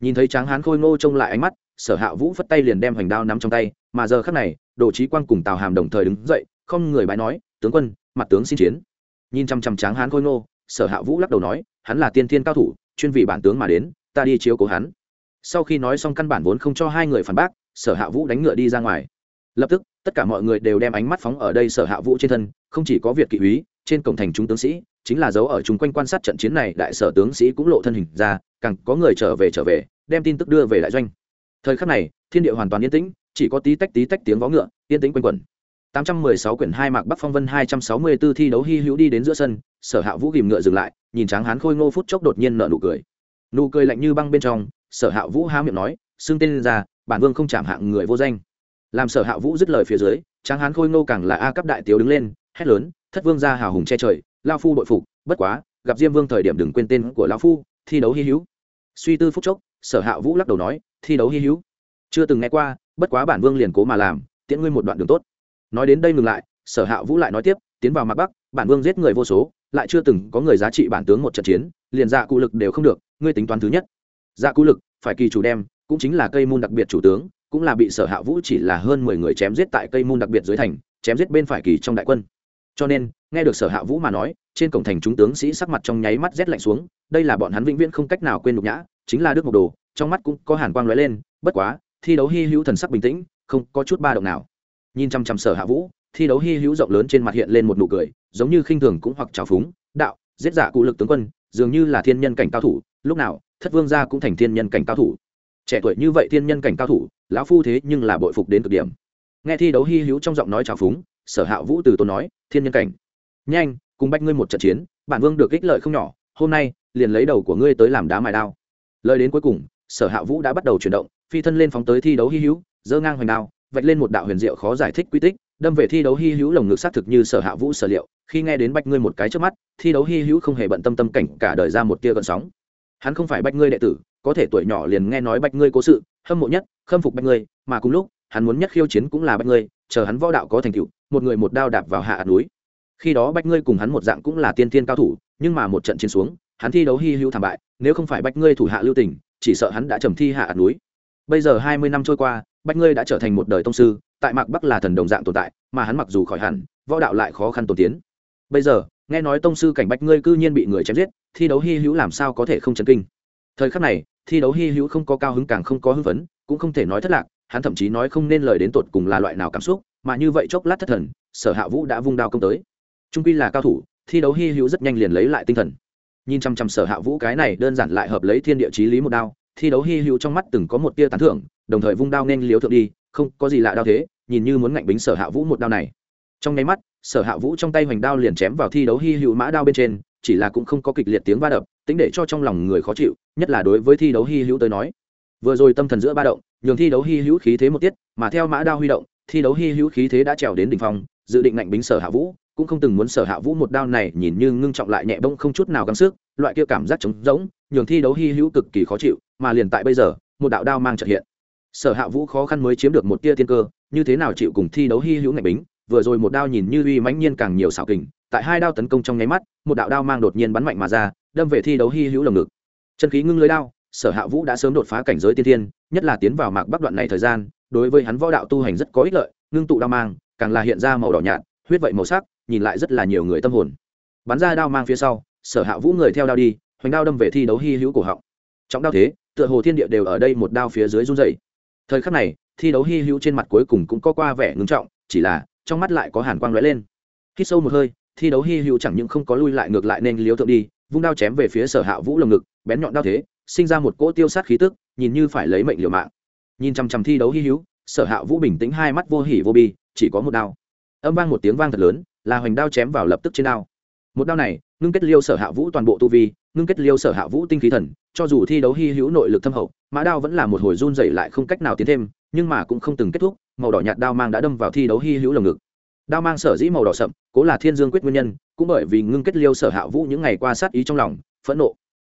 Nhìn thấy tráng hán khôi ngô trông lại ánh mắt sở hạ vũ phất tay liền đem hoành đao nắm trong tay, mà giờ khắc này, đồ trí quang cùng tào hàm đồng thời đứng dậy, không người bái nói, tướng quân, mặt tướng xin chiến. Nhìn chăm chăm tráng hán khôi ngô, sở hạ vũ lắc đầu nói, hắn là tiên thiên cao thủ, chuyên vị bản tướng mà đến, ta đi chiếu cố hắn. Sau khi nói xong căn bản vốn không cho hai người phản bác, sở hạ vũ đánh ngựa đi ra ngoài. Lập tức, tất cả mọi người đều đem ánh mắt phóng ở đây sở hạ vũ trên thân, không chỉ có việt kỵ úy, trên cổng thành chúng tướng sĩ, chính là dấu ở chung quanh quan sát trận chiến này, đại sở tướng sĩ cũng lộ thân hình ra, càng có người trở về trở về, đem tin tức đưa về đại doanh thời khắc này thiên địa hoàn toàn yên tĩnh chỉ có tí tách tí tách tiếng vó ngựa yên tĩnh quanh quẩn 816 quyển hai mạc Bắc Phong Vân 264 thi đấu hy hữu đi đến giữa sân, Sở Hạ Vũ gìm ngựa dừng lại, nhìn Tráng Hán khôi ngô phút chốc đột nhiên nở nụ cười. Nụ cười lạnh như băng bên trong, Sở Hạ Vũ há miệng nói, xưng tên ra, bản vương không chạm hạng người vô danh. Làm Sở Hạ Vũ dứt lời phía dưới, Tráng Hán khôi ngô càng là a cấp đại tiểu đứng lên, hét lớn, thất vương gia hào hùng che trời, lão phu đội phục, bất quá, gặp Diêm Vương thời điểm đừng quên tên của lão phu, thi đấu hy hữu. Suy tư phút chốc, Sở Hạ Vũ lắc đầu nói, thi đấu hy hữu, chưa từng nghe qua, bất quá bản vương liền cố mà làm, tiễn ngươi một đoạn đường tốt. Nói đến đây ngừng lại sở hạ vũ lại nói tiếp tiến vào mặt bắc bản vương giết người vô số lại chưa từng có người giá trị bản tướng một trận chiến liền dạ cụ lực đều không được ngươi tính toán thứ nhất. Dạ cụ lực phải kỳ chủ đem cũng chính là cây môn đặc biệt chủ tướng cũng là bị sở hạ vũ chỉ là hơn mười người chém giết tại cây môn đặc biệt dưới thành chém giết bên phải kỳ trong đại quân. Cho nên nghe được sở hạ vũ mà nói trên cổng thành chúng tướng sĩ sắc mặt trong nháy mắt rét lạnh xuống đây là bọn hắn vĩnh viễn không cách nào quên nhục nhã chính là đức mộc đồ trong mắt cũng có hàn quang lóe lên, bất quá, thi đấu hy hữu thần sắc bình tĩnh, không có chút ba động nào. Nhìn chăm chăm sở hạ vũ, thi đấu hy hữu rộng lớn trên mặt hiện lên một nụ cười, giống như khinh thường cũng hoặc trào phúng, đạo, giết giả cụ lực tướng quân, dường như là thiên nhân cảnh cao thủ, lúc nào, thất vương gia cũng thành thiên nhân cảnh cao thủ. Trẻ tuổi như vậy thiên nhân cảnh cao thủ, lão phu thế nhưng là bội phục đến cực điểm. Nghe thi đấu hy hữu trong giọng nói trào phúng, sở hạ vũ từ tôn nói, thiên nhân cảnh. Nhanh, cùng bách ngươi một trận chiến, bản vương được ích lợi không nhỏ, hôm nay, liền lấy đầu của ngươi tới làm đá mài đao. Lời đến cuối cùng sở hạ vũ đã bắt đầu chuyển động, phi thân lên phóng tới thi đấu hy hữu dơ ngang hoành đao, vạch lên một đạo huyền diệu khó giải thích quy tích, đâm về thi đấu hy hữu lồng ngực xác thực như sở hạ vũ sở liệu, khi nghe đến bách ngươi một cái trước mắt, thi đấu hy hữu không hề bận tâm tâm cảnh cả đời ra một tia gợn sóng. Hắn không phải bách ngươi đệ tử, có thể tuổi nhỏ liền nghe nói bách ngươi cố sự, hâm mộ nhất, khâm phục bách ngươi, mà cùng lúc, hắn muốn nhất khiêu chiến cũng là bách ngươi, chờ hắn võ đạo có thành tựu, một người một đao đạp vào hạ núi. Khi đó bách ngươi cùng hắn một dạng cũng là tiên tiên cao thủ, nhưng mà một trận chiến xuống, hắn thi đấu hy hữu thảm bại, nếu không phải bách ngươi thủ hạ lưu tình chỉ sợ hắn đã trầm thi hạ núi. Bây giờ hai mươi năm trôi qua, bách ngươi đã trở thành một đời tông sư, tại mạc bắc là thần đồng dạng tồn tại, mà hắn mặc dù khỏi hẳn, võ đạo lại khó khăn tồn tiến. Bây giờ, nghe nói tông sư cảnh bách ngươi cư nhiên bị người chém giết, thi đấu hy hữu làm sao có thể không chấn kinh? Thời khắc này, thi đấu hy hữu không có cao hứng càng không có hưng phấn, cũng không thể nói thất lạc, hắn thậm chí nói không nên lời đến tột cùng là loại nào cảm xúc, mà như vậy chốc lát thất thần, sở hạ vũ đã vung đao công tới. Trung quy là cao thủ, thi đấu hy hữu rất nhanh liền lấy lại tinh thần nhìn chăm chăm sở hạ vũ cái này đơn giản lại hợp lấy thiên địa chí lý một đao, thi đấu hy hữu trong mắt từng có một tia tán thưởng, đồng thời vung đao nên liếu thượng đi, không có gì lạ đao thế, nhìn như muốn ngạnh bính sở hạ vũ một đao này. Trong nháy mắt, sở hạ vũ trong tay hoành đao liền chém vào thi đấu hy hữu mã đao bên trên, chỉ là cũng không có kịch liệt tiếng va đập, tính để cho trong lòng người khó chịu, nhất là đối với thi đấu hy hữu tới nói. Vừa rồi tâm thần giữa ba động, nhường thi đấu hy hữu khí thế một tiết, mà theo mã đao huy động, thi đấu hy hữu khí thế đã trèo đến đỉnh phong, dự định ngạnh bính sở hạ vũ cũng không từng muốn sở hạ vũ một đao này nhìn như ngưng trọng lại nhẹ bông không chút nào gắng sức, loại kia cảm giác trống rỗng, nhường thi đấu hy hữu cực kỳ khó chịu, mà liền tại bây giờ, một đạo đao mang trợ hiện. Sở hạ vũ khó khăn mới chiếm được một tia tiên cơ, như thế nào chịu cùng thi đấu hy hữu ngạch bính, vừa rồi một đao nhìn như uy mãnh nhiên càng nhiều xảo kình, tại hai đao tấn công trong nháy mắt, một đạo đao mang đột nhiên bắn mạnh mà ra, đâm về thi đấu hy hữu lồng ngực. Chân khí ngưng lưới đao, sở hạ vũ đã sớm đột phá cảnh giới tiên thiên, nhất là tiến vào mạc bắc đoạn này thời gian, đối với hắn võ đạo tu hành rất có ích lợi, ngưng tụ đao mang, càng là hiện ra màu đỏ nhạt, huyết vậy màu sắc nhìn lại rất là nhiều người tâm hồn. Bắn ra đao mang phía sau, sở hạ vũ người theo đao đi, hoành đao đâm về thi đấu hy hữu cổ họng. Trọng đao thế, tựa hồ thiên địa đều ở đây một đao phía dưới run dày thời khắc này, thi đấu hy hữu trên mặt cuối cùng cũng có qua vẻ ngưng trọng, chỉ là trong mắt lại có hàn quang lóe lên. Khi sâu một hơi, thi đấu hy hữu chẳng những không có lui lại ngược lại nên liếu thượng đi, vung đao chém về phía sở hạ vũ lồng ngực, bén nhọn đao thế, sinh ra một cỗ tiêu sát khí tức, nhìn như phải lấy mệnh liều mạng. Nhìn chằm chằm thi đấu hy hữu, sở hạ vũ bình tĩnh hai mắt vô hỉ vô bi, chỉ có một đao. Âm vang một tiếng vang thật lớn là hoành đao chém vào lập tức trên đao. Một đao này, ngưng kết liêu sở hạ vũ toàn bộ tu vi, ngưng kết liêu sở hạ vũ tinh khí thần, cho dù thi đấu hy hữu nội lực thâm hậu, mã đao vẫn là một hồi run dày lại không cách nào tiến thêm, nhưng mà cũng không từng kết thúc, màu đỏ nhạt đao mang đã đâm vào thi đấu hy hữu lồng ngực. Đao mang sở dĩ màu đỏ sậm, cố là thiên dương quyết nguyên nhân, cũng bởi vì ngưng kết liêu sở hạ vũ những ngày qua sát ý trong lòng, phẫn nộ.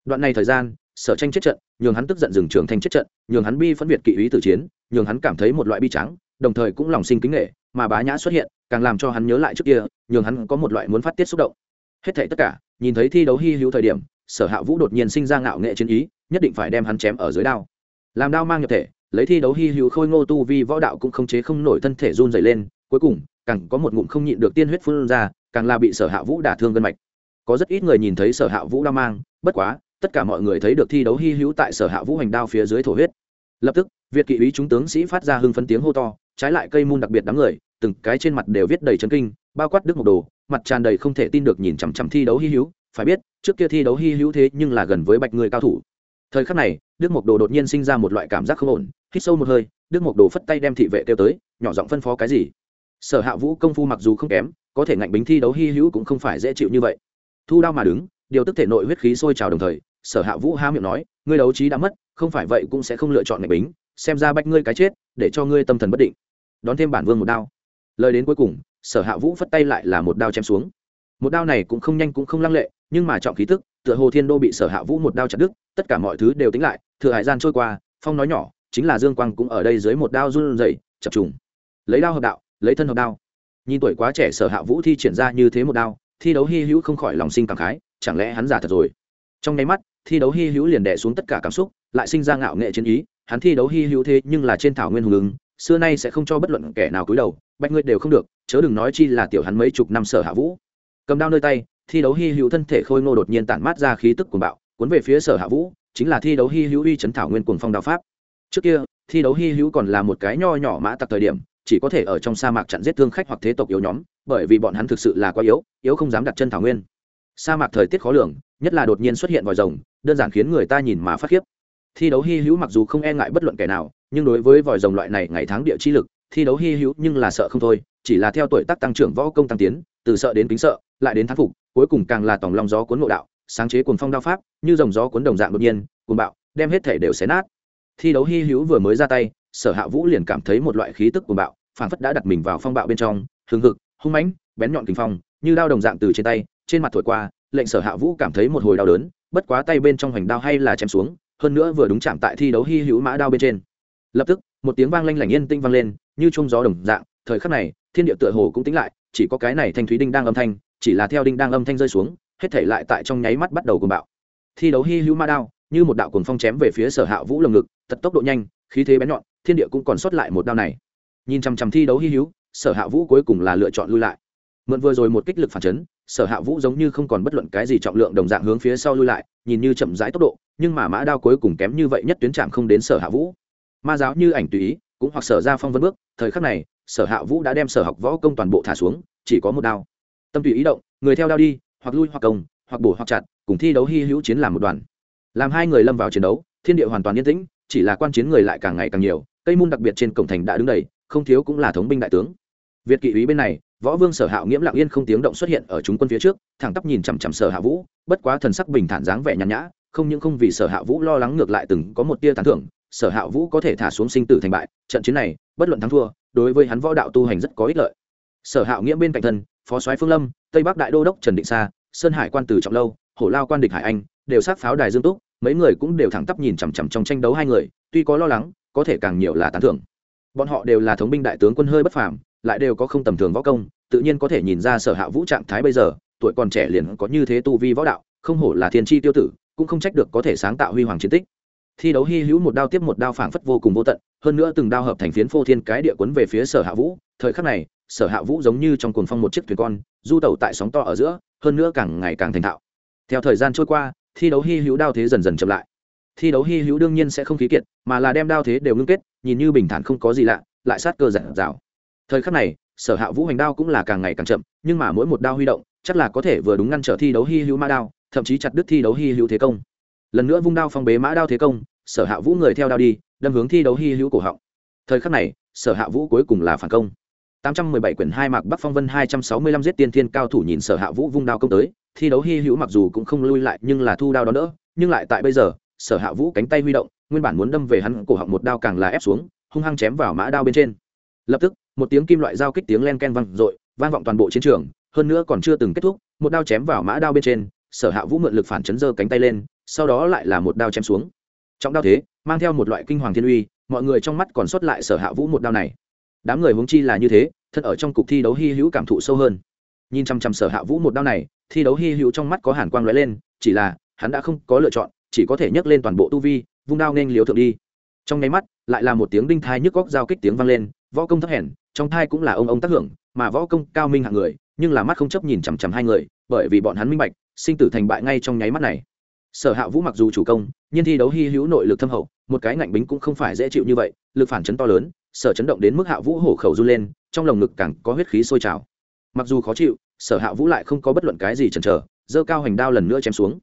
Đoạn này thời gian, sở tranh chết trận, nhường hắn tức giận dừng trường thành chết trận, nhường hắn bi phân biệt kỵ ý tử chiến, nhường hắn cảm thấy một loại bi trắng đồng thời cũng lòng sinh kính nghệ, mà bá nhã xuất hiện càng làm cho hắn nhớ lại trước kia, nhường hắn có một loại muốn phát tiết xúc động. Hết thảy tất cả, nhìn thấy thi đấu hy hữu thời điểm, sở hạ vũ đột nhiên sinh ra ngạo nghệ chiến ý, nhất định phải đem hắn chém ở dưới đao. Làm đao mang nhập thể, lấy thi đấu hy hữu khôi ngô tu vi võ đạo cũng không chế không nổi thân thể run dày lên, cuối cùng, càng có một ngụm không nhịn được tiên huyết phun ra, càng là bị sở hạ vũ đả thương gân mạch. Có rất ít người nhìn thấy sở hạ vũ đao mang, bất quá, tất cả mọi người thấy được thi đấu hy hữu tại sở hạ vũ hành đao phía dưới thổ huyết. Lập tức, việt kỵ ý chúng tướng sĩ phát ra hưng phấn tiếng hô to, trái lại cây môn đặc biệt đám người từng cái trên mặt đều viết đầy chấn kinh, bao quát đức một đồ, mặt tràn đầy không thể tin được nhìn chằm chằm thi đấu hy hữu, phải biết, trước kia thi đấu hy hữu thế nhưng là gần với bạch người cao thủ. Thời khắc này, đức mộc đồ đột nhiên sinh ra một loại cảm giác không ổn, hít sâu một hơi, đức mộc đồ phất tay đem thị vệ kêu tới, nhỏ giọng phân phó cái gì? Sở hạ vũ công phu mặc dù không kém, có thể ngạnh bính thi đấu hy hữu cũng không phải dễ chịu như vậy. Thu đao mà đứng, điều tức thể nội huyết khí sôi trào đồng thời, sở hạ vũ há miệng nói, ngươi đấu trí đã mất, không phải vậy cũng sẽ không lựa chọn ngạnh bính, xem ra bách ngươi cái chết, để cho ngươi tâm thần bất định. Đón thêm bản vương một đao lời đến cuối cùng, sở hạ vũ phất tay lại là một đao chém xuống. Một đao này cũng không nhanh cũng không lăng lệ, nhưng mà trọng khí tức, tựa hồ thiên đô bị sở hạ vũ một đao chặt đứt, tất cả mọi thứ đều tính lại, thừa hải gian trôi qua, phong nói nhỏ, chính là dương quang cũng ở đây dưới một đao run rẩy, chập trùng. Lấy đao hợp đạo, lấy thân hợp đao. Nhìn tuổi quá trẻ sở hạ vũ thi triển ra như thế một đao, thi đấu hy hữu không khỏi lòng sinh cảm khái, chẳng lẽ hắn giả thật rồi? Trong nháy mắt, thi đấu hy hữu liền đẻ xuống tất cả cảm xúc, lại sinh ra ngạo nghệ chiến ý, hắn thi đấu hy hữu thế nhưng là trên thảo nguyên hùng ứng, xưa nay sẽ không cho bất luận kẻ nào cúi đầu bạch ngươi đều không được, chớ đừng nói chi là tiểu hắn mấy chục năm sở hạ vũ. Cầm đao nơi tay, thi đấu hy hữu thân thể khôi ngô đột nhiên tản mát ra khí tức cuồng bạo, cuốn về phía sở hạ vũ, chính là thi đấu hy hữu uy chấn thảo nguyên cuồng phong đao pháp. Trước kia, thi đấu hy hữu còn là một cái nho nhỏ mã tặc thời điểm, chỉ có thể ở trong sa mạc chặn giết thương khách hoặc thế tộc yếu nhóm, bởi vì bọn hắn thực sự là quá yếu yếu không dám đặt chân thảo nguyên. Sa mạc thời tiết khó lường, nhất là đột nhiên xuất hiện vòi rồng, đơn giản khiến người ta nhìn mà phát khiếp. Thi đấu hy hữu mặc dù không e ngại bất luận kẻ nào, nhưng đối với vòi rồng loại này ngày tháng địa chi lực thi đấu hy hữu nhưng là sợ không thôi, chỉ là theo tuổi tác tăng trưởng võ công tăng tiến, từ sợ đến kính sợ, lại đến thán phục, cuối cùng càng là tòng long gió cuốn ngộ đạo, sáng chế cuồng phong đao pháp, như dòng gió cuốn đồng dạng đột nhiên, cuồng bạo, đem hết thể đều xé nát. Thi đấu hy hữu vừa mới ra tay, sở hạ vũ liền cảm thấy một loại khí tức cuồng bạo phản phất đã đặt mình vào phong bạo bên trong, hừng hực, hung mãnh, bén nhọn kinh phong, như đao đồng dạng từ trên tay, trên mặt thổi qua, lệnh sở hạ vũ cảm thấy một hồi đau đớn, bất quá tay bên trong hoành đao hay là chém xuống, hơn nữa vừa đúng chạm tại thi đấu hy hữu mã đao bên trên. Lập tức, một tiếng vang lanh lảnh yên tinh vang lên như trung gió đồng dạng, thời khắc này, thiên địa tựa hồ cũng tính lại, chỉ có cái này thanh thúy đinh đang âm thanh, chỉ là theo đinh đang âm thanh rơi xuống, hết thể lại tại trong nháy mắt bắt đầu cuồng bạo. Thi đấu hy hữu ma đao, như một đạo cuồng phong chém về phía sở hạ vũ lồng ngực, tật tốc độ nhanh, khí thế bén nhọn, thiên địa cũng còn sót lại một đao này. Nhìn chằm chằm thi đấu hy hữu, sở hạ vũ cuối cùng là lựa chọn lui lại. Mượn vừa rồi một kích lực phản chấn, sở hạ vũ giống như không còn bất luận cái gì trọng lượng đồng dạng hướng phía sau lui lại, nhìn như chậm rãi tốc độ, nhưng mà mã đao cuối cùng kém như vậy nhất tuyến trạm không đến sở hạ vũ. Ma giáo như ảnh tùy ý cũng hoặc sở ra phong vân bước, thời khắc này, sở hạ vũ đã đem sở học võ công toàn bộ thả xuống, chỉ có một đao. Tâm tùy ý động, người theo đao đi, hoặc lui hoặc công, hoặc bổ hoặc chặt, cùng thi đấu hy hữu chiến làm một đoàn. Làm hai người lâm vào chiến đấu, thiên địa hoàn toàn yên tĩnh, chỉ là quan chiến người lại càng ngày càng nhiều cây môn đặc biệt trên cổng thành đã đứng đầy, không thiếu cũng là thống binh đại tướng. Việt kỵ úy bên này, võ vương sở hạo nghiễm lặng yên không tiếng động xuất hiện ở chúng quân phía trước, thẳng tắp nhìn chằm chằm sở hạ vũ, bất quá thần sắc bình thản dáng vẻ nhàn nhã, không những không vì sở hạ vũ lo lắng ngược lại từng có một tia tán thưởng sở hạ vũ có thể thả xuống sinh tử thành bại, trận chiến này, bất luận thắng thua, đối với hắn võ đạo tu hành rất có ích lợi. Sở hạo nghĩa bên cạnh thân, phó soái phương lâm, tây bắc đại đô đốc trần định sa, sơn hải quan tử trọng lâu, hổ lao quan địch hải anh, đều sát pháo đài dương túc, mấy người cũng đều thẳng tắp nhìn chằm chằm trong tranh đấu hai người, tuy có lo lắng, có thể càng nhiều là tán thưởng. Bọn họ đều là thống binh đại tướng quân hơi bất phàm, lại đều có không tầm thường võ công, tự nhiên có thể nhìn ra sở hạ vũ trạng thái bây giờ, tuổi còn trẻ liền có như thế tu vi võ đạo, không hổ là thiên tri tiêu tử, cũng không trách được có thể sáng tạo huy hoàng chiến tích thi đấu hy hữu một đao tiếp một đao phảng phất vô cùng vô tận, hơn nữa từng đao hợp thành phiến phô thiên cái địa quấn về phía sở hạ vũ. Thời khắc này, sở hạ vũ giống như trong cuồng phong một chiếc thuyền con, du tẩu tại sóng to ở giữa, hơn nữa càng ngày càng thành thạo. Theo thời gian trôi qua, thi đấu hy hữu đao thế dần dần chậm lại. Thi đấu hy hữu đương nhiên sẽ không khí kiệt, mà là đem đao thế đều ngưng kết, nhìn như bình thản không có gì lạ, lại sát cơ giản rào thời khắc này, sở hạ vũ hành đao cũng là càng ngày càng chậm, nhưng mà mỗi một đao huy động, chắc là có thể vừa đúng ngăn trở thi đấu hy hữu ma đao, thậm chí chặt đứt thi đấu hy hữu thế công lần nữa vung đao phong bế mã đao thế công sở hạ vũ người theo đao đi đâm hướng thi đấu hy hữu cổ họng thời khắc này sở hạ vũ cuối cùng là phản công 817 quyển hai mạc Bắc Phong Vân 265 giết tiên thiên cao thủ nhìn Sở Hạ Vũ vung đao công tới, thi đấu hy hữu mặc dù cũng không lui lại nhưng là thu đao đó đỡ, nhưng lại tại bây giờ, Sở Hạ Vũ cánh tay huy động, nguyên bản muốn đâm về hắn cổ họng một đao càng là ép xuống, hung hăng chém vào mã đao bên trên. Lập tức, một tiếng kim loại giao kích tiếng len ken vang dội, vang vọng toàn bộ chiến trường, hơn nữa còn chưa từng kết thúc, một đao chém vào mã đao bên trên, Sở Hạ Vũ mượn lực phản chấn giơ cánh tay lên, sau đó lại là một đao chém xuống. Trong đao thế, mang theo một loại kinh hoàng thiên uy, mọi người trong mắt còn sót lại Sở Hạ Vũ một đao này. Đám người huống chi là như thế, thân ở trong cuộc thi đấu hy hữu cảm thụ sâu hơn nhìn chăm chăm sở hạ vũ một đao này thi đấu hy hữu trong mắt có hàn quang lóe lên chỉ là hắn đã không có lựa chọn chỉ có thể nhấc lên toàn bộ tu vi vung đao nên liếu thượng đi trong nháy mắt lại là một tiếng đinh thai nhức góc giao kích tiếng vang lên võ công thấp hèn trong thai cũng là ông ông tác hưởng mà võ công cao minh hạng người nhưng là mắt không chấp nhìn chằm chằm hai người bởi vì bọn hắn minh bạch sinh tử thành bại ngay trong nháy mắt này sở hạ vũ mặc dù chủ công nhưng thi đấu hy hữu nội lực thâm hậu một cái ngạnh bính cũng không phải dễ chịu như vậy lực phản chấn to lớn sở chấn động đến mức hạ vũ hổ khẩu run lên trong lồng ngực càng có huyết khí sôi trào. Mặc dù khó chịu sở hạ vũ lại không có bất luận cái gì chần chờ giơ cao hoành đao lần nữa chém xuống.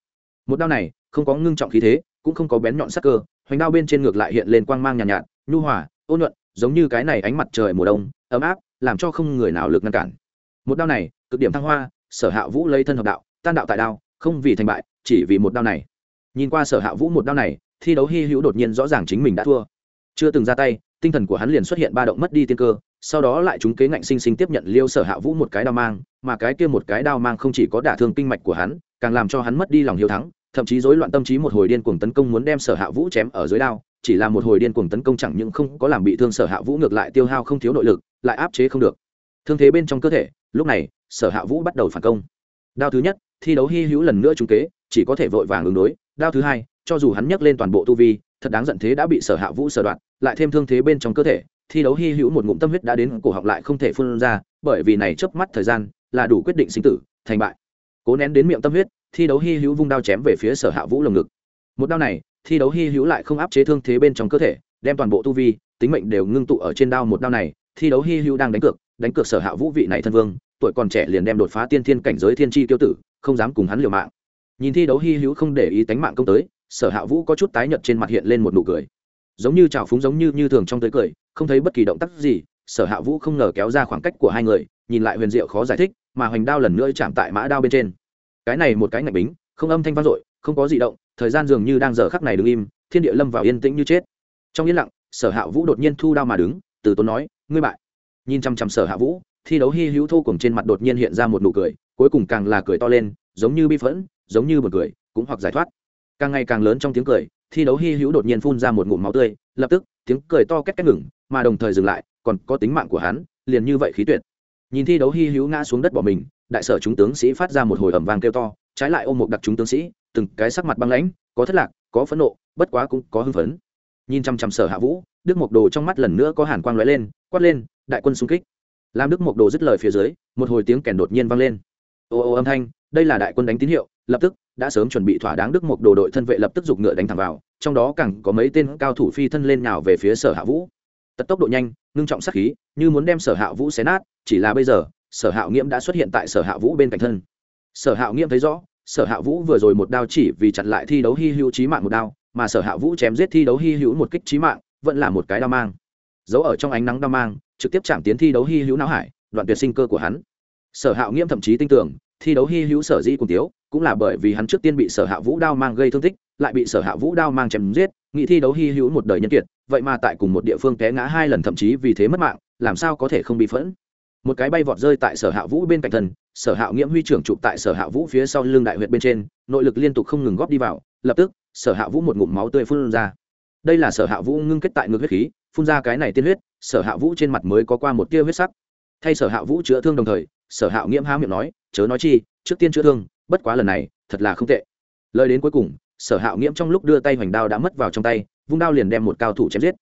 Một đao này không có ngưng trọng khí thế cũng không có bén nhọn sắc cơ hoành đao bên trên ngược lại hiện lên quang mang nhàn nhạt, nhạt nhu hòa ôn nhuận giống như cái này ánh mặt trời mùa đông ấm áp làm cho không người nào lực ngăn cản. Một đao này cực điểm thăng hoa sở hạ vũ lấy thân hợp đạo tan đạo tại đao không vì thành bại chỉ vì một đao này. Nhìn qua sở hạ vũ một đao này, thi đấu hy hữu đột nhiên rõ ràng chính mình đã thua. Chưa từng ra tay, tinh thần của hắn liền xuất hiện ba động mất đi tiên cơ, sau đó lại chúng kế ngạnh sinh sinh tiếp nhận liêu sở hạ vũ một cái đao mang, mà cái kia một cái đao mang không chỉ có đả thương kinh mạch của hắn, càng làm cho hắn mất đi lòng hiếu thắng, thậm chí rối loạn tâm trí một hồi điên cuồng tấn công muốn đem sở hạ vũ chém ở dưới đao, chỉ là một hồi điên cuồng tấn công chẳng những không có làm bị thương sở hạ vũ ngược lại tiêu hao không thiếu nội lực, lại áp chế không được. Thương thế bên trong cơ thể, lúc này, sở hạ vũ bắt đầu phản công. Đao thứ nhất, thi đấu hy hữu lần nữa trúng kế chỉ có thể vội vàng ứng đối. Đao thứ hai, cho dù hắn nhấc lên toàn bộ tu vi, thật đáng giận thế đã bị sở hạ vũ sở đoạn lại thêm thương thế bên trong cơ thể, thi đấu hy hữu một ngụm tâm huyết đã đến cổ họng lại không thể phun ra, bởi vì này chớp mắt thời gian là đủ quyết định sinh tử, thành bại. Cố nén đến miệng tâm huyết, thi đấu hy hữu vung đao chém về phía sở hạ vũ lồng ngực. Một đao này, thi đấu hy hữu lại không áp chế thương thế bên trong cơ thể, đem toàn bộ tu vi, tính mệnh đều ngưng tụ ở trên đao một đao này, thi đấu hy hữu đang đánh cược đánh cược sở hạ vũ vị này thân vương, tuổi còn trẻ liền đem đột phá tiên thiên cảnh giới thiên tri tiêu tử, không dám cùng hắn liều mạng nhìn thi đấu hy hữu không để ý tánh mạng công tới, sở hạ vũ có chút tái nhợt trên mặt hiện lên một nụ cười. Giống như trào phúng giống như như thường trong tới cười, không thấy bất kỳ động tác gì, sở hạ vũ không ngờ kéo ra khoảng cách của hai người, nhìn lại huyền diệu khó giải thích, mà hoành đao lần nữa chạm tại mã đao bên trên. Cái này một cái ngạch bính, không âm thanh vang dội, không có gì động, thời gian dường như đang giờ khắc này đứng im, thiên địa lâm vào yên tĩnh như chết. Trong yên lặng, sở hạ vũ đột nhiên thu đao mà đứng, từ tốn nói, ngươi bại. Nhìn chăm chăm sở hạ vũ, thi đấu hy hữu thô cùng trên mặt đột nhiên hiện ra một nụ cười, cuối cùng càng là cười to lên, giống như bi phẫn giống như một cười, cũng hoặc giải thoát. Càng ngày càng lớn trong tiếng cười, thi đấu hy hữu đột nhiên phun ra một ngụm máu tươi, lập tức, tiếng cười to két két ngừng, mà đồng thời dừng lại, còn có tính mạng của hắn, liền như vậy khí tuyệt. Nhìn thi đấu hy hữu ngã xuống đất bỏ mình, đại sở chúng tướng sĩ phát ra một hồi ầm vang kêu to, trái lại ôm một đặc chúng tướng sĩ, từng cái sắc mặt băng lãnh, có thất lạc, có phẫn nộ, bất quá cũng có hưng phấn. Nhìn chăm chăm sở hạ vũ, đức mộc đồ trong mắt lần nữa có hàn quang lóe lên, quát lên, đại quân xung kích. Làm đức mộc đồ dứt lời phía dưới, một hồi tiếng kèn đột nhiên vang lên. Ô ô âm thanh, đây là đại quân đánh tín hiệu lập tức đã sớm chuẩn bị thỏa đáng đức một đồ đội thân vệ lập tức giục ngựa đánh thẳng vào, trong đó càng có mấy tên cao thủ phi thân lên nào về phía sở hạ vũ. Tật tốc độ nhanh, ngưng trọng sắc khí, như muốn đem sở hạ vũ xé nát, chỉ là bây giờ, sở hạ nghiễm đã xuất hiện tại sở hạ vũ bên cạnh thân. Sở hạ nghiễm thấy rõ, sở hạ vũ vừa rồi một đao chỉ vì chặn lại thi đấu hy hữu trí mạng một đao, mà sở hạ vũ chém giết thi đấu hy hữu một kích trí mạng, vẫn là một cái đao mang. Giấu ở trong ánh nắng đao mang, trực tiếp chạm tiến thi đấu hy hữu não hải, đoạn tuyệt sinh cơ của hắn. Sở hạ nghiễm thậm chí tin tưởng, thi đấu hy hữu sở dĩ cùng tiếu cũng là bởi vì hắn trước tiên bị sở hạ vũ đao mang gây thương tích lại bị sở hạ vũ đao mang chém giết nghị thi đấu hy hữu một đời nhân kiệt vậy mà tại cùng một địa phương té ngã hai lần thậm chí vì thế mất mạng làm sao có thể không bị phẫn một cái bay vọt rơi tại sở hạ vũ bên cạnh thần sở hạ nghiễm huy trưởng chụp tại sở hạ vũ phía sau lưng đại huyệt bên trên nội lực liên tục không ngừng góp đi vào lập tức sở hạ vũ một ngụm máu tươi phun ra đây là sở hạ vũ ngưng kết tại ngực huyết khí phun ra cái này tiên huyết sở hạ vũ trên mặt mới có qua một tia huyết sắc thay sở hạ vũ chữa thương đồng thời sở hạ nghiễm há miệng nói chớ nói chi trước tiên chữa thương bất quá lần này, thật là không tệ. Lời đến cuối cùng, sở hạo nghiễm trong lúc đưa tay hoành đao đã mất vào trong tay, vung đao liền đem một cao thủ chém giết.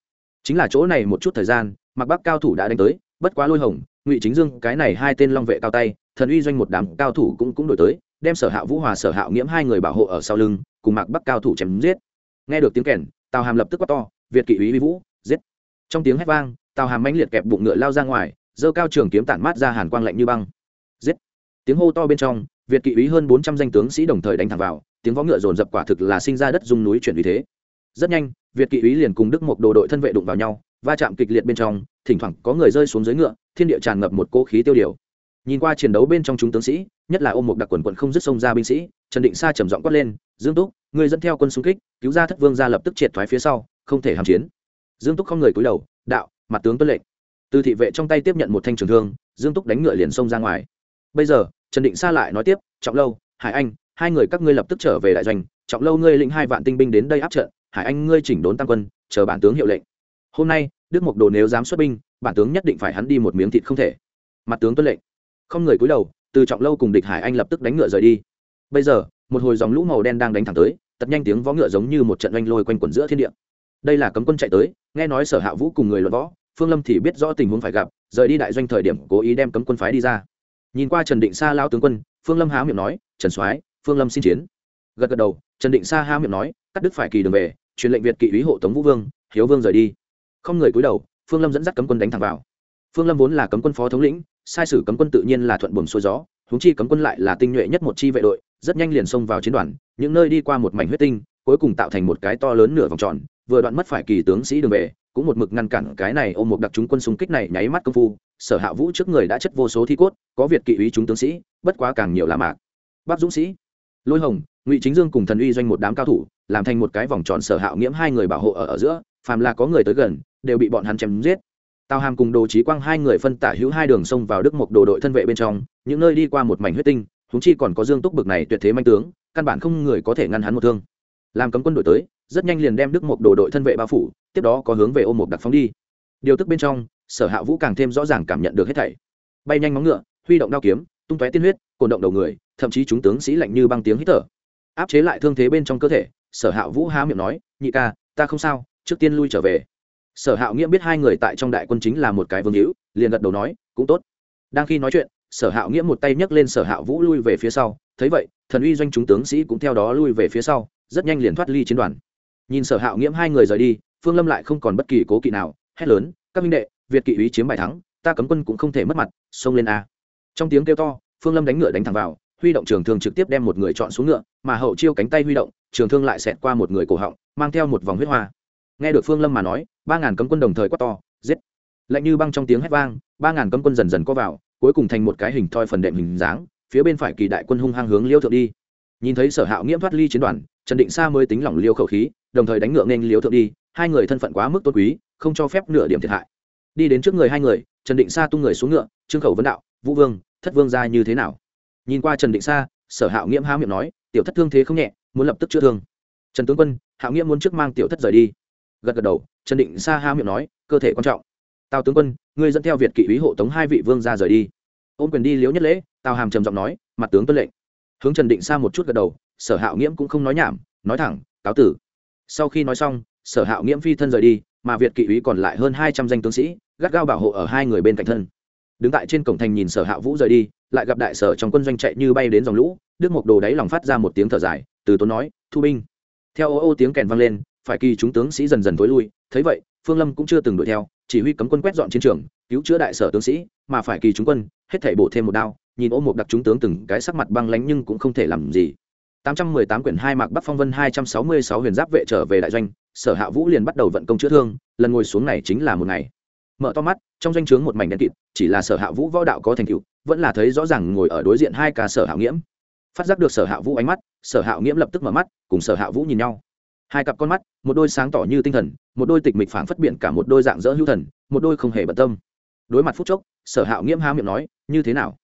Chính là chỗ này một chút thời gian, mặc bắc cao thủ đã đánh tới, bất quá lôi hồng, ngụy chính dương, cái này hai tên long vệ cao tay, thần uy doanh một đám cao thủ cũng cũng đổi tới, đem sở hạo vũ hòa, sở hạo nghiễm hai người bảo hộ ở sau lưng, cùng mặc bắc cao thủ chém giết. Nghe được tiếng kèn, tào hàm lập tức quát to, việt kỵ úy vi vũ, giết! Trong tiếng hét vang, tào hàm mãnh liệt kẹp bụng ngựa lao ra ngoài, giơ cao trường kiếm tản mát ra hàn quang lạnh như băng. Giết! Tiếng hô to bên trong việt kỵ úy hơn bốn trăm danh tướng sĩ đồng thời đánh thẳng vào, tiếng võ ngựa dồn dập quả thực là sinh ra đất dung núi chuyển vì thế. Rất nhanh, việt kỵ úy liền cùng đức một đồ đội thân vệ đụng vào nhau, va chạm kịch liệt bên trong, thỉnh thoảng có người rơi xuống dưới ngựa, thiên địa tràn ngập một cỗ khí tiêu điều. Nhìn qua chiến đấu bên trong chúng tướng sĩ, nhất là ôm một đặc quần quận không dứt sông ra binh sĩ, trần định sa trầm giọng quát lên, dương túc người dẫn theo quân xung kích, cứu ra thất vương ra lập tức triệt thoái phía sau, không thể hàm chiến. Dương túc không người cúi đầu, đạo, mặt tướng tuân lệnh. Từ thị vệ trong tay tiếp nhận một thanh trường thương, dương túc đánh ngựa liền xông ra ngoài. Bây giờ trần định sa lại nói tiếp, trọng lâu, hải anh, hai người các ngươi lập tức trở về đại doanh. Trọng lâu ngươi lĩnh hai vạn tinh binh đến đây áp trận, hải anh ngươi chỉnh đốn tăng quân, chờ bản tướng hiệu lệnh. Hôm nay, đức mộc đồ nếu dám xuất binh, bản tướng nhất định phải hắn đi một miếng thịt không thể. Mặt tướng tuân lệnh. Không người cúi đầu, từ trọng lâu cùng địch hải anh lập tức đánh ngựa rời đi. Bây giờ, một hồi dòng lũ màu đen đang đánh thẳng tới tật nhanh tiếng võ ngựa giống như một trận oanh lôi quanh quẩn giữa thiên địa. Đây là cấm quân chạy tới, nghe nói sở hạ vũ cùng người luận võ, phương lâm thì biết rõ tình huống phải gặp, rời đi đại doanh thời điểm cố ý đem cấm quân phái đi ra nhìn qua trần định sa lao tướng quân, phương lâm há miệng nói, trần soái, phương lâm xin chiến. Gật gật đầu, trần định sa há miệng nói, cắt đứt phải kỳ đường về, truyền lệnh việt kỵ ý hộ tống vũ vương, hiếu vương rời đi. Không người cúi đầu, phương lâm dẫn dắt cấm quân đánh thẳng vào. Phương lâm vốn là cấm quân phó thống lĩnh, sai sử cấm quân tự nhiên là thuận buồm xuôi gió húng chi cấm quân lại là tinh nhuệ nhất một chi vệ đội, rất nhanh liền xông vào chiến đoàn, những nơi đi qua một mảnh huyết tinh, cuối cùng tạo thành một cái to lớn nửa vòng tròn, vừa đoạn mất phải kỳ tướng sĩ đường về cũng một mực ngăn cản cái này ôm một đặc chúng quân xung kích này nháy mắt công phu sở hạ vũ trước người đã chất vô số thi cốt có việt kỵ ý chúng tướng sĩ bất quá càng nhiều là mạc. Bác dũng sĩ lôi hồng ngụy chính dương cùng thần uy doanh một đám cao thủ làm thành một cái vòng tròn sở hạo nghiễm hai người bảo hộ ở, ở giữa phàm là có người tới gần đều bị bọn hắn chém giết. Tào hàm cùng đồ trí quang hai người phân tả hữu hai đường sông vào đức mộc đồ đội thân vệ bên trong những nơi đi qua một mảnh huyết tinh húng chi còn có dương túc bực này tuyệt thế manh tướng căn bản không người có thể ngăn hắn một thương. Làm cấm quân đội tới rất nhanh liền đem đức mộc đồ đội thân vệ bao phủ tiếp đó có hướng về ôm một đặc phóng đi. Điều tức bên trong, sở hạ vũ càng thêm rõ ràng cảm nhận được hết thảy. Bay nhanh móng ngựa, huy động đao kiếm, tung tóe tiên huyết cồn động đầu người, thậm chí chúng tướng sĩ lạnh như băng tiếng hít thở. Áp chế lại thương thế bên trong cơ thể, sở hạ vũ há miệng nói, nhị ca, ta không sao, trước tiên lui trở về. Sở hạo nghĩa biết hai người tại trong đại quân chính là một cái vương hữu, liền gật đầu nói, cũng tốt. Đang khi nói chuyện, sở hạo nghĩa một tay nhấc lên sở hạo vũ lui về phía sau, thấy vậy, thần uy doanh chúng tướng sĩ cũng theo đó lui về phía sau, rất nhanh liền thoát ly chiến đoàn. Nhìn sở hạo nghĩa hai người rời đi phương lâm lại không còn bất kỳ cố kỵ nào, hét lớn, các minh đệ, việt kỵ ý chiếm bài thắng, ta cấm quân cũng không thể mất mặt, xông lên a. Trong tiếng kêu to, phương lâm đánh ngựa đánh thẳng vào, huy động trường thương trực tiếp đem một người chọn xuống ngựa, mà hậu chiêu cánh tay huy động, trường thương lại xẹt qua một người cổ họng, mang theo một vòng huyết hoa. Nghe được phương lâm mà nói, ba ngàn cấm quân đồng thời quát to, giết! Lạnh như băng trong tiếng hét vang, ba ngàn cấm quân dần dần có vào, cuối cùng thành một cái hình thoi phần đệm hình dáng, phía bên phải kỳ đại quân hung hăng hướng liêu thượng đi. Nhìn thấy sở hạo nghiễm thoát ly chiến đoàn, trần định sa mới tính lỏng liêu khẩu khí, đồng thời đánh ngựa nên liêu thượng đi hai người thân phận quá mức tôn quý, không cho phép nửa điểm thiệt hại. Đi đến trước người hai người, trần định sa tung người xuống ngựa, trương khẩu vấn đạo, vũ vương, thất vương ra như thế nào? Nhìn qua trần định sa, sở hạo nghiễm há miệng nói, tiểu thất thương thế không nhẹ, muốn lập tức chữa thương. Trần tướng quân, hạo nghiễm muốn trước mang tiểu thất rời đi. Gật gật đầu, trần định sa há miệng nói, cơ thể quan trọng. Tào tướng quân, ngươi dẫn theo việt kỵ úy hộ tống hai vị vương ra rời đi. Ôm quyền đi liếu nhất lễ, tào hàm trầm giọng nói, mặt tướng tuân lệnh. Hướng trần định sa một chút gật đầu, sở hạo nghiễm cũng không nói nhảm, nói thẳng, cáo tử. Sau khi nói xong sở hạo nghiễm phi thân rời đi mà việt kỵ úy còn lại hơn hai trăm danh tướng sĩ gắt gao bảo hộ ở hai người bên cạnh thân. Đứng tại trên cổng thành nhìn sở hạ vũ rời đi lại gặp đại sở trong quân doanh chạy như bay đến dòng lũ đức mộc đồ đáy lòng phát ra một tiếng thở dài từ tốn nói thu binh. Theo ô ô tiếng kèn vang lên phải kỳ chúng tướng sĩ dần dần tối lui thấy vậy phương lâm cũng chưa từng đuổi theo chỉ huy cấm quân quét dọn chiến trường cứu chữa đại sở tướng sĩ mà phải kỳ chúng quân hết thảy bổ thêm một đao nhìn ôm một đặc chúng tướng từng cái sắc mặt băng lánh nhưng cũng không thể làm gì. 818 quyển hai mạc Bắc Phong Vân 266 huyền giáp vệ trở về đại doanh, Sở Hạ Vũ liền bắt đầu vận công chữa thương, lần ngồi xuống này chính là một ngày. Mở to mắt, trong danh o chướng một mảnh đen kịt, chỉ là Sở Hạ Vũ võ đạo có thành tựu, vẫn là thấy rõ ràng ngồi ở đối diện hai ca Sở Hạ Nghiễm. Phát giác được Sở Hạ Vũ ánh mắt, Sở Hạ Nghiễm lập tức mở mắt, cùng Sở Hạ Vũ nhìn nhau. Hai cặp con mắt, một đôi sáng tỏ như tinh thần, một đôi tịch mịch phảng phất biện cả một đôi dạng dỡ hữu thần, một đôi không hề bận tâm. Đối mặt phút chốc, Sở Hạ Nghiễm há miệng nói, "Như thế nào?"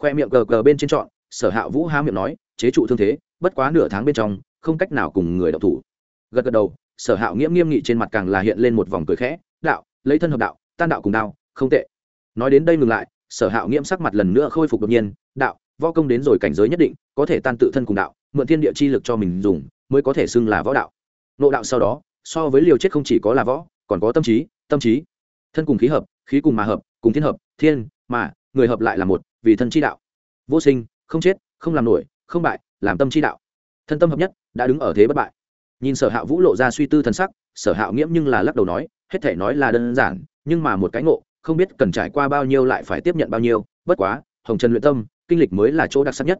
Khoe miệng gờ gờ bên trên trọn, Sở Hạ Vũ há miệng nói, "Chế trụ thương thế, bất quá nửa tháng bên trong không cách nào cùng người đọc thủ gật gật đầu sở hạo nghiễm nghiêm nghị trên mặt càng là hiện lên một vòng cười khẽ, đạo, lấy thân hợp đạo, tan đạo cùng đạo không tệ. Nói đến đây ngừng lại, sở hạo nghiễm sắc mặt lần nữa khôi phục đột nhiên, đạo, võ công đến rồi cảnh giới nhất định, có thể tan tự thân cùng đạo, mượn thiên địa chi lực cho mình dùng, mới có thể xưng là võ đạo. Nộ đạo sau đó, so với liều chết không chỉ có là võ, còn có tâm trí tâm trí. Thân cùng khí hợp, khí cùng mà hợp, cùng thiên hợp, thiên, mà, người hợp lại là một, vì thân chi đạo. Vô sinh, không chết, không làm nổi, không bại, làm tâm chi đạo. Thân tâm hợp nhất, đã đứng ở thế bất bại nhìn sở hạ vũ lộ ra suy tư thân sắc, sở hạ nghiễm nhưng là lắc đầu nói, hết thể nói là đơn giản, nhưng mà một cái ngộ, không biết cần trải qua bao nhiêu lại phải tiếp nhận bao nhiêu. Bất quá, hồng trần luyện tâm, kinh lịch mới là chỗ đặc sắc nhất.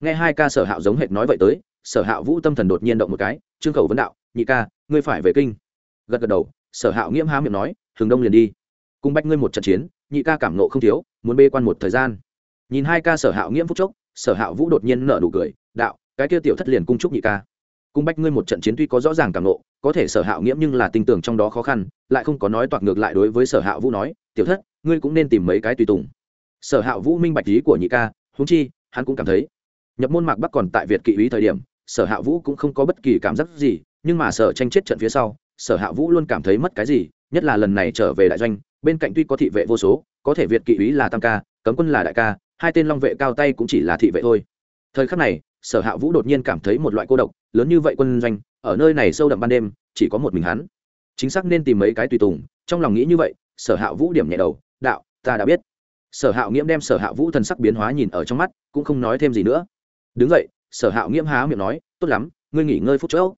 Nghe hai ca sở hạ giống hệt nói vậy tới, sở hạ vũ tâm thần đột nhiên động một cái, trương khẩu vấn đạo, nhị ca, ngươi phải về kinh. Gật gật đầu, sở hạ nghiễm há miệng nói thường đông liền đi. Cùng bách ngươi một trận chiến, nhị ca cảm nộ không thiếu, muốn bê quan một thời gian. Nhìn hai ca sở hạ nghiễm phúc chốc, sở hạ vũ đột nhiên nở nụ cười, đạo, cái kia tiểu thất liền cung trúc nhị ca cung bách ngươi một trận chiến tuy có rõ ràng cảm nộ có thể sở hạo nghiễm nhưng là tin tưởng trong đó khó khăn, lại không có nói toạc ngược lại đối với sở hạo vũ nói, tiểu thất, ngươi cũng nên tìm mấy cái tùy tùng. Sở hạo vũ minh bạch lý của nhị ca húng chi, hắn cũng cảm thấy, nhập môn mạc bắc còn tại việt kỵ ý thời điểm, sở hạ vũ cũng không có bất kỳ cảm giác gì, nhưng mà sở tranh chết trận phía sau, sở hạ vũ luôn cảm thấy mất cái gì, nhất là lần này trở về đại doanh, bên cạnh tuy có thị vệ vô số, có thể việt kỵ ý là tam ca, cấm quân là đại ca, hai tên long vệ cao tay cũng chỉ là thị vệ thôi. Thời khắc này sở hạ vũ đột nhiên cảm thấy một loại cô độc, lớn như vậy quân doanh, ở nơi này sâu đậm ban đêm, chỉ có một mình hắn. Chính xác nên tìm mấy cái tùy tùng, trong lòng nghĩ như vậy, sở hạ vũ điểm nhẹ đầu, đạo, ta đã biết. Sở hạ nghiễm đem sở hạ vũ thần sắc biến hóa nhìn ở trong mắt, cũng không nói thêm gì nữa. Đứng vậy sở hạo nghiễm há miệng nói, tốt lắm, ngươi nghỉ ngơi phút chỗ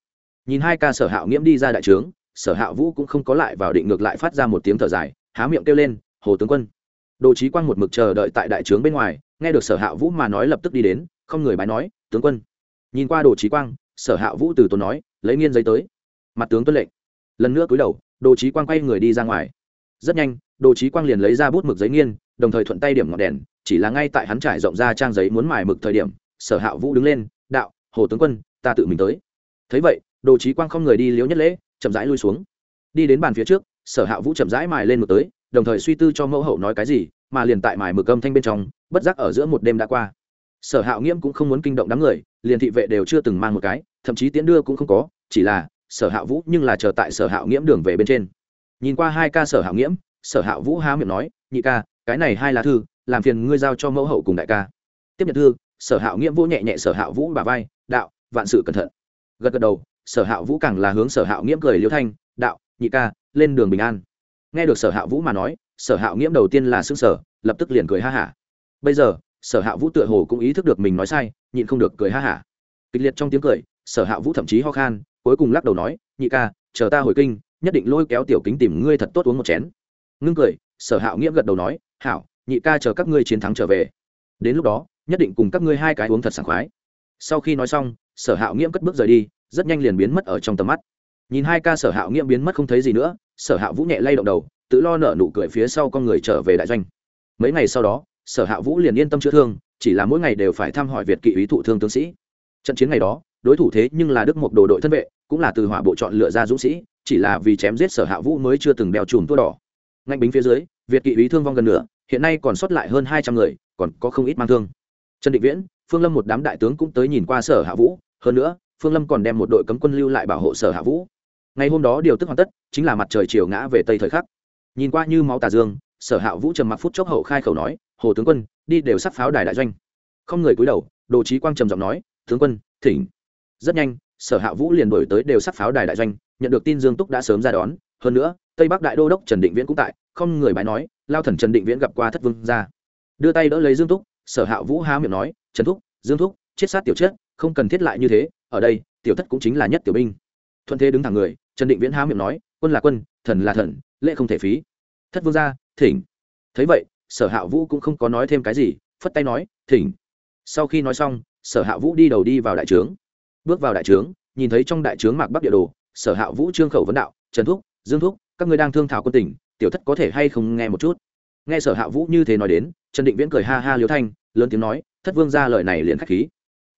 nhìn hai ca sở hạo nghiễm đi ra đại trướng, sở hạo vũ cũng không có lại vào định ngược lại phát ra một tiếng thở dài, há miệng kêu lên, hồ tướng quân. Đồ trí quang một mực chờ đợi tại đại trướng bên ngoài, nghe được sở hạo vũ mà nói lập tức đi đến, không người bái nói tướng quân. Nhìn qua đồ trí quang, sở hạo vũ từ tốn nói, lấy nghiên giấy tới. Mặt tướng tuân lệnh. Lần nữa cúi đầu, đồ trí quang quay người đi ra ngoài. Rất nhanh, đồ trí quang liền lấy ra bút mực giấy nghiên, đồng thời thuận tay điểm ngọn đèn, chỉ là ngay tại hắn trải rộng ra trang giấy muốn mài mực thời điểm, sở hạ vũ đứng lên, đạo, hồ tướng quân, ta tự mình tới. Thấy vậy, đồ trí quang không người đi liếu nhất lễ, chậm rãi lui xuống. Đi đến bàn phía trước, sở hạ vũ chậm rãi mài lên mực tới, đồng thời suy tư cho mẫu hậu nói cái gì, mà liền tại mài mực âm thanh bên trong, bất giác ở giữa một đêm đã qua sở Hạo nghiễm cũng không muốn kinh động đám người liền thị vệ đều chưa từng mang một cái thậm chí tiến đưa cũng không có chỉ là sở hạ vũ nhưng là chờ tại sở hạ nghiễm đường về bên trên nhìn qua hai ca sở hạ nghiễm sở hạ vũ há miệng nói nhị ca cái này hai lá thư làm phiền ngươi giao cho mẫu hậu cùng đại ca tiếp nhận thư sở hạo nghiễm vô nhẹ nhẹ sở hạo vũ bà vai đạo vạn sự cẩn thận gật gật đầu sở hạo vũ càng là hướng sở hạo nghiễm cười liêu thanh đạo nhị ca lên đường bình an nghe được sở hạo vũ mà nói sở hạo nghiễm đầu tiên là xương sở lập tức liền cười ha hả bây giờ sở hạo vũ tựa hồ cũng ý thức được mình nói sai, nhịn không được cười ha hả. Kịch liệt trong tiếng cười, sở hạo vũ thậm chí ho khan, cuối cùng lắc đầu nói, nhị ca, chờ ta hồi kinh, nhất định lôi kéo tiểu kính tìm ngươi thật tốt uống một chén. Ngưng cười, sở hạo nghiễm gật đầu nói, hảo, nhị ca chờ các ngươi chiến thắng trở về. Đến lúc đó, nhất định cùng các ngươi hai cái uống thật sảng khoái. Sau khi nói xong, sở hạo nghiễm cất bước rời đi, rất nhanh liền biến mất ở trong tầm mắt. Nhìn hai ca sở hạo nghiễm biến mất không thấy gì nữa, sở hạo vũ nhẹ lay động đầu, tự lo nở nụ cười phía sau con người trở về đại doanh. Mấy ngày sau đó sở hạ vũ liền yên tâm chữa thương, chỉ là mỗi ngày đều phải thăm hỏi việt kỵ ý thụ thương tướng sĩ. Trận chiến ngày đó, đối thủ thế nhưng là đức một đồ đội thân vệ, cũng là từ hỏa bộ chọn lựa ra dũng sĩ, chỉ là vì chém giết sở hạ vũ mới chưa từng đeo chùm tua đỏ. Ngạnh bính phía dưới, việt kỵ ý thương vong gần nửa, hiện nay còn sót lại hơn hai trăm người, còn có không ít mang thương. Trần định viễn, phương lâm một đám đại tướng cũng tới nhìn qua sở hạ vũ, hơn nữa, phương lâm còn đem một đội cấm quân lưu lại bảo hộ sở hạ vũ. Ngày hôm đó điều tức hoàn tất, chính là mặt trời chiều ngã về tây thời khắc. Nhìn qua như máu tà dương, sở hạ vũ trầm mặc phút chốc hậu khai khẩu nói hồ tướng quân, đi đều sắp pháo đài đại doanh. Không người cúi đầu, đồ trí quang trầm giọng nói, tướng quân, thỉnh. Rất nhanh, sở hạ vũ liền đổi tới đều sắp pháo đài đại doanh, nhận được tin dương túc đã sớm ra đón. Hơn nữa, tây bắc đại đô đốc trần định viễn cũng tại, không người bái nói, lao thần trần định viễn gặp qua thất vương ra đưa tay đỡ lấy dương túc, sở hạ vũ há miệng nói, trần thúc, dương thúc, chết sát tiểu chết không cần thiết lại như thế, ở đây, tiểu thất cũng chính là nhất tiểu binh. Thuận thế đứng thẳng người, trần định viễn há miệng nói, quân là quân, thần là thần, lễ không thể phí. Thất vương gia, thỉnh. Thấy vậy sở hạ vũ cũng không có nói thêm cái gì, phất tay nói, thỉnh. Sau khi nói xong, sở hạ vũ đi đầu đi vào đại trướng. Bước vào đại trướng, nhìn thấy trong đại trướng mạc bắc địa đồ, sở hạ vũ trương khẩu vấn đạo, trần thúc, dương thúc, các ngươi đang thương thảo quân tỉnh tiểu thất có thể hay không nghe một chút? Nghe sở hạ vũ như thế nói đến, trần định viễn cười ha ha liếu thanh, lớn tiếng nói, thất vương ra lời này liền k h á c h khí.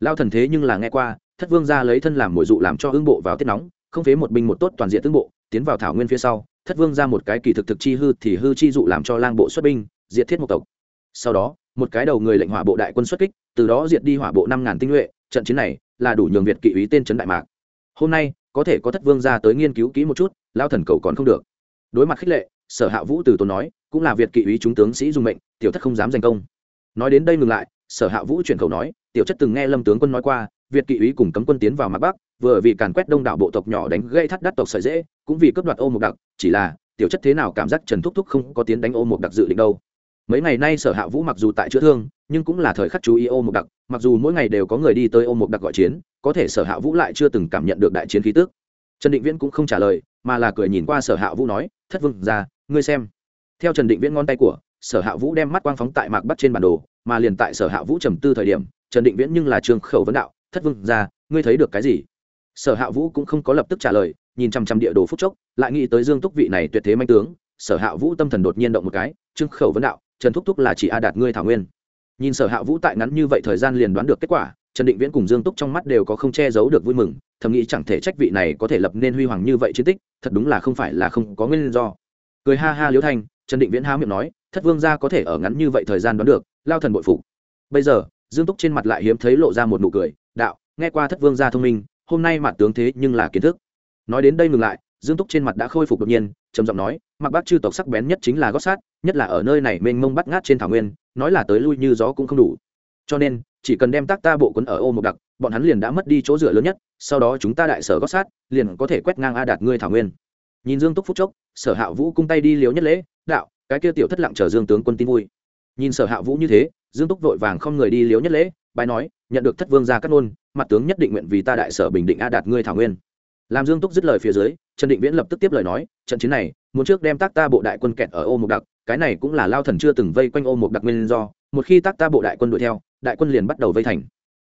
Lao thần thế nhưng là nghe qua, thất vương ra lấy thân làm mồi dụ làm cho hưng bộ vào tiết nóng, không phế một binh một tốt toàn diện tương bộ, tiến vào thảo nguyên phía sau thất vương ra một cái kỳ thực thực chi hư thì hư chi dụ làm cho lang bộ xuất binh, diệt thiết một tộc. Sau đó, một cái đầu người lệnh hỏa bộ đại quân xuất kích, từ đó diệt đi hỏa bộ năm ngàn tinh nhuệ, trận chiến này là đủ nhường việt kỵ ý tên trấn đại mạc. Hôm nay, có thể có thất vương ra tới nghiên cứu kỹ một chút, lao thần cầu còn không được. Đối mặt khích lệ, sở hạ vũ từ tốn nói, cũng là việt kỵ ý chúng tướng sĩ dùng mệnh, tiểu thất không dám giành công. Nói đến đây ngừng lại, sở hạ vũ chuyển khẩu nói, tiểu chất từng nghe lâm tướng quân nói qua, việt kỵ ý cùng cấm quân tiến vào mặt bắc, vừa vì càn quét đông đảo bộ tộc nhỏ đánh gây thắt đắt tộc sợi dễ cũng vì cướp đoạt ô một đặc, chỉ là, tiểu chất thế nào cảm giác trần thúc thúc không có tiến đánh ô một đặc dự định đâu. Mấy ngày nay sở hạ vũ mặc dù tại chữa thương, nhưng cũng là thời khắc chú ý ô một đặc, mặc dù mỗi ngày đều có người đi tới ô một đặc gọi chiến, có thể sở hạ vũ lại chưa từng cảm nhận được đại chiến khí tước trần định viễn cũng không trả lời, mà là cười nhìn qua sở hạ vũ nói, thất vương ra ngươi xem. Theo trần định viễn ngón tay của, sở hạ vũ đem mắt quang phóng tại mạc bắt trên bản đồ, mà liền tại sở hạ vũ trầm tư thời điểm, trần định viễn nhưng là trường khẩu vấn đạo, thất vương ra ngươi thấy được cái gì? Sở hạ vũ cũng không có lập tức trả lời nhìn chằm chằm địa đồ phúc chốc, lại nghĩ tới dương túc vị này tuyệt thế manh tướng, sở hạ vũ tâm thần đột nhiên động một cái, trương khẩu vấn đạo, trần thúc thúc là chỉ a đạt ngươi thảo nguyên. Nhìn sở hạ vũ tại ngắn như vậy thời gian liền đoán được kết quả, trần định viễn cùng dương túc trong mắt đều có không che giấu được vui mừng, thầm nghĩ chẳng thể trách vị này có thể lập nên huy hoàng như vậy chiến tích, thật đúng là không phải là không có nguyên do. Cười ha ha liễu thanh, trần định viễn há miệng nói, thất vương gia có thể ở ngắn như vậy thời gian đoán được, lao thần bội phục. Bây giờ, dương túc trên mặt lại hiếm thấy lộ ra một nụ cười, đạo, nghe qua thất vương gia thông minh, hôm nay mặt tướng thế nhưng là kiến thức nói đến đây ngừng lại, dương túc trên mặt đã khôi phục đột nhiên, trầm giọng nói, mặc bác chư tộc sắc bén nhất chính là gót sát, nhất là ở nơi này mênh mông bắt ngát trên thảo nguyên, nói là tới lui như gió cũng không đủ. Cho nên, chỉ cần đem tác ta bộ quấn ở ô một đặc, bọn hắn liền đã mất đi chỗ dựa lớn nhất, sau đó chúng ta đại sở gót sát, liền có thể quét ngang a đạt ngươi thảo nguyên. Nhìn dương túc phúc chốc, sở hạ vũ cung tay đi liếu nhất lễ, đạo, cái kia tiểu thất lặng chờ dương tướng quân tin vui. Nhìn sở hạ vũ như thế, dương túc vội vàng không người đi liếu nhất lễ bài nói, nhận được thất vương ra cắt nôn mặt tướng nhất định nguyện vì ta đại sở bình định a đạt ngươi thảo nguyên làm dương túc dứt lời phía dưới, trần định viễn lập tức tiếp lời nói, trận chiến này, muốn trước đem tác ta bộ đại quân kẹt ở ô mục đặc, cái này cũng là lao thần chưa từng vây quanh ô mục đặc nguyên do, một khi tác ta bộ đại quân đuổi theo, đại quân liền bắt đầu vây thành.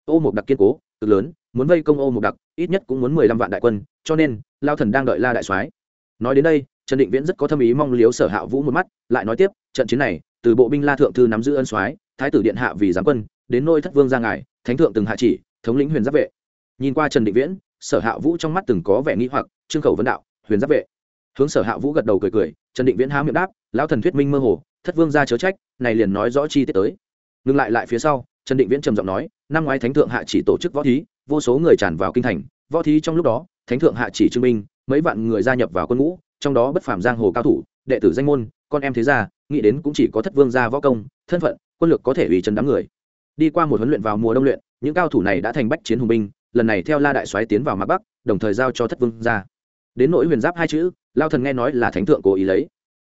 Ô mục đặc kiên cố, cực lớn, muốn vây công ô mục đặc, ít nhất cũng muốn mười lăm vạn đại quân, cho nên, lao thần đang đợi la đại soái. Nói đến đây, trần định viễn rất có thâm ý mong liếu sở hạ vũ một mắt, lại nói tiếp, trận chiến này, từ bộ binh la thượng thư nắm giữ ân soái, thái tử điện hạ vì giám quân, đến nôi thất vương ra ngài, thánh thượng từng hạ chỉ, thống lĩnh huyền giáp vệ. Nhìn qua trần định viễn sở hạ vũ trong mắt từng có vẻ nghĩ hoặc, trương khẩu vấn đạo, huyền giáp vệ. Hướng sở hạ vũ gật đầu cười cười, trần định viễn há miệng đáp, lão thần thuyết minh mơ hồ, thất vương ra chớ trách, này liền nói rõ chi tiết tới. Ngừng lại lại phía sau, trần định viễn trầm giọng nói, năm ngoái thánh thượng hạ chỉ tổ chức võ thí, vô số người tràn vào kinh thành, võ thí trong lúc đó, thánh thượng hạ chỉ chứng minh, mấy vạn người gia nhập vào quân ngũ, trong đó bất phàm giang hồ cao thủ, đệ tử danh môn, con em thế gia, nghĩ đến cũng chỉ có thất vương gia võ công, thân phận, quân lực có thể ủy chân đám người. Đi qua một huấn luyện vào mùa đông luyện, những cao thủ này đã thành bách chiến hùng binh lần này theo la đại soái tiến vào mạc bắc, đồng thời giao cho thất vương ra. Đến nỗi huyền giáp hai chữ, lao thần nghe nói là thánh thượng cố ý lấy.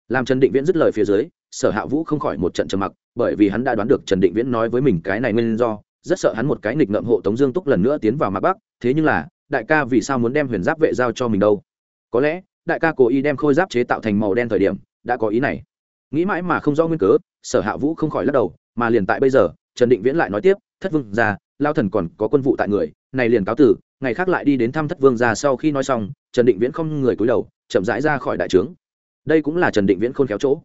Làm trần định viễn dứt lời phía dưới, sở hạ vũ không khỏi một trận trầm mặc, bởi vì hắn đã đoán được trần định viễn nói với mình cái này nguyên do, rất sợ hắn một cái nghịch ngợm hộ tống dương túc lần nữa tiến vào mạc bắc, thế nhưng là, đại ca vì sao muốn đem huyền giáp vệ giao cho mình đâu? Có lẽ, đại ca cố ý đem khôi giáp chế tạo thành màu đen thời điểm, đã có ý này. Nghĩ mãi mà không rõ nguyên cớ, sở hạ vũ không khỏi lắc đầu, mà liền tại bây giờ, trần định viễn lại nói tiếp, thất vương ra, lao thần còn có quân vụ tại người này liền cáo tử ngày khác lại đi đến thăm thất vương ra sau khi nói xong trần định viễn không người cúi đầu chậm rãi ra khỏi đại trướng. Đây cũng là trần định viễn khôn khéo chỗ.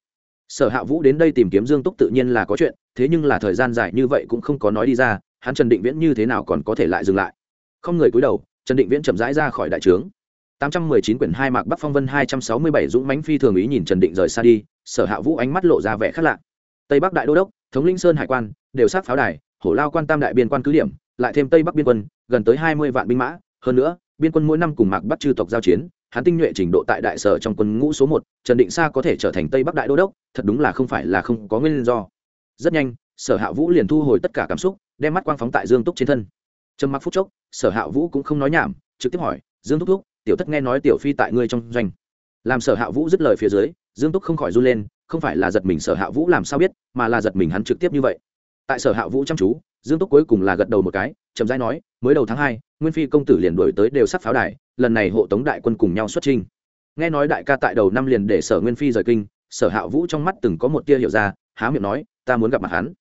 Sở hạ vũ đến đây tìm kiếm dương túc tự nhiên là có chuyện thế nhưng là thời gian dài như vậy cũng không có nói đi ra hắn trần định viễn như thế nào còn có thể lại dừng lại? Không người cúi đầu trần định viễn chậm rãi ra khỏi đại trướng. 819 quyển hai mạc Bắc Phong Vân 267 dũng mãnh phi thường ý nhìn Trần Định rời xa đi, Sở Hạ Vũ ánh mắt lộ ra vẻ khác lạ. Tây Bắc Đại Đô đốc, thống lĩnh Sơn Hải quan, đều sát pháo đài, hổ lao quan tam đại biên quan cứ điểm, lại thêm Tây Bắc biên quân, gần tới 20 vạn binh mã, hơn nữa, biên quân mỗi năm cùng Mạc bắt chư tộc giao chiến, hắn tinh nhuệ trình độ tại đại sở trong quân ngũ số một Trần Định Sa có thể trở thành Tây Bắc Đại Đô đốc, thật đúng là không phải là không có nguyên do. Rất nhanh, Sở Hạ Vũ liền thu hồi tất cả cảm xúc, đem mắt quang phóng tại Dương Túc trên thân. Trầm mặc phút chốc, Sở Hạ Vũ cũng không nói nhảm, trực tiếp hỏi, "Dương Túc Thúc, tiểu thất nghe nói tiểu phi tại ngươi trong doanh làm sở hạ vũ dứt lời phía dưới dương túc không khỏi run lên không phải là giật mình sở hạ vũ làm sao biết mà là giật mình hắn trực tiếp như vậy tại sở hạ vũ chăm chú dương túc cuối cùng là gật đầu một cái, chậm rãi nói, mới đầu tháng hai, nguyên phi công tử liền đổi tới đều sắp pháo đài, lần này hộ tống đại quân cùng nhau xuất trinh nghe nói đại ca tại đầu năm liền để sở nguyên phi rời kinh, sở hạ vũ trong mắt từng có một tia hiểu ra, há miệng nói, ta muốn gặp mặt hắn.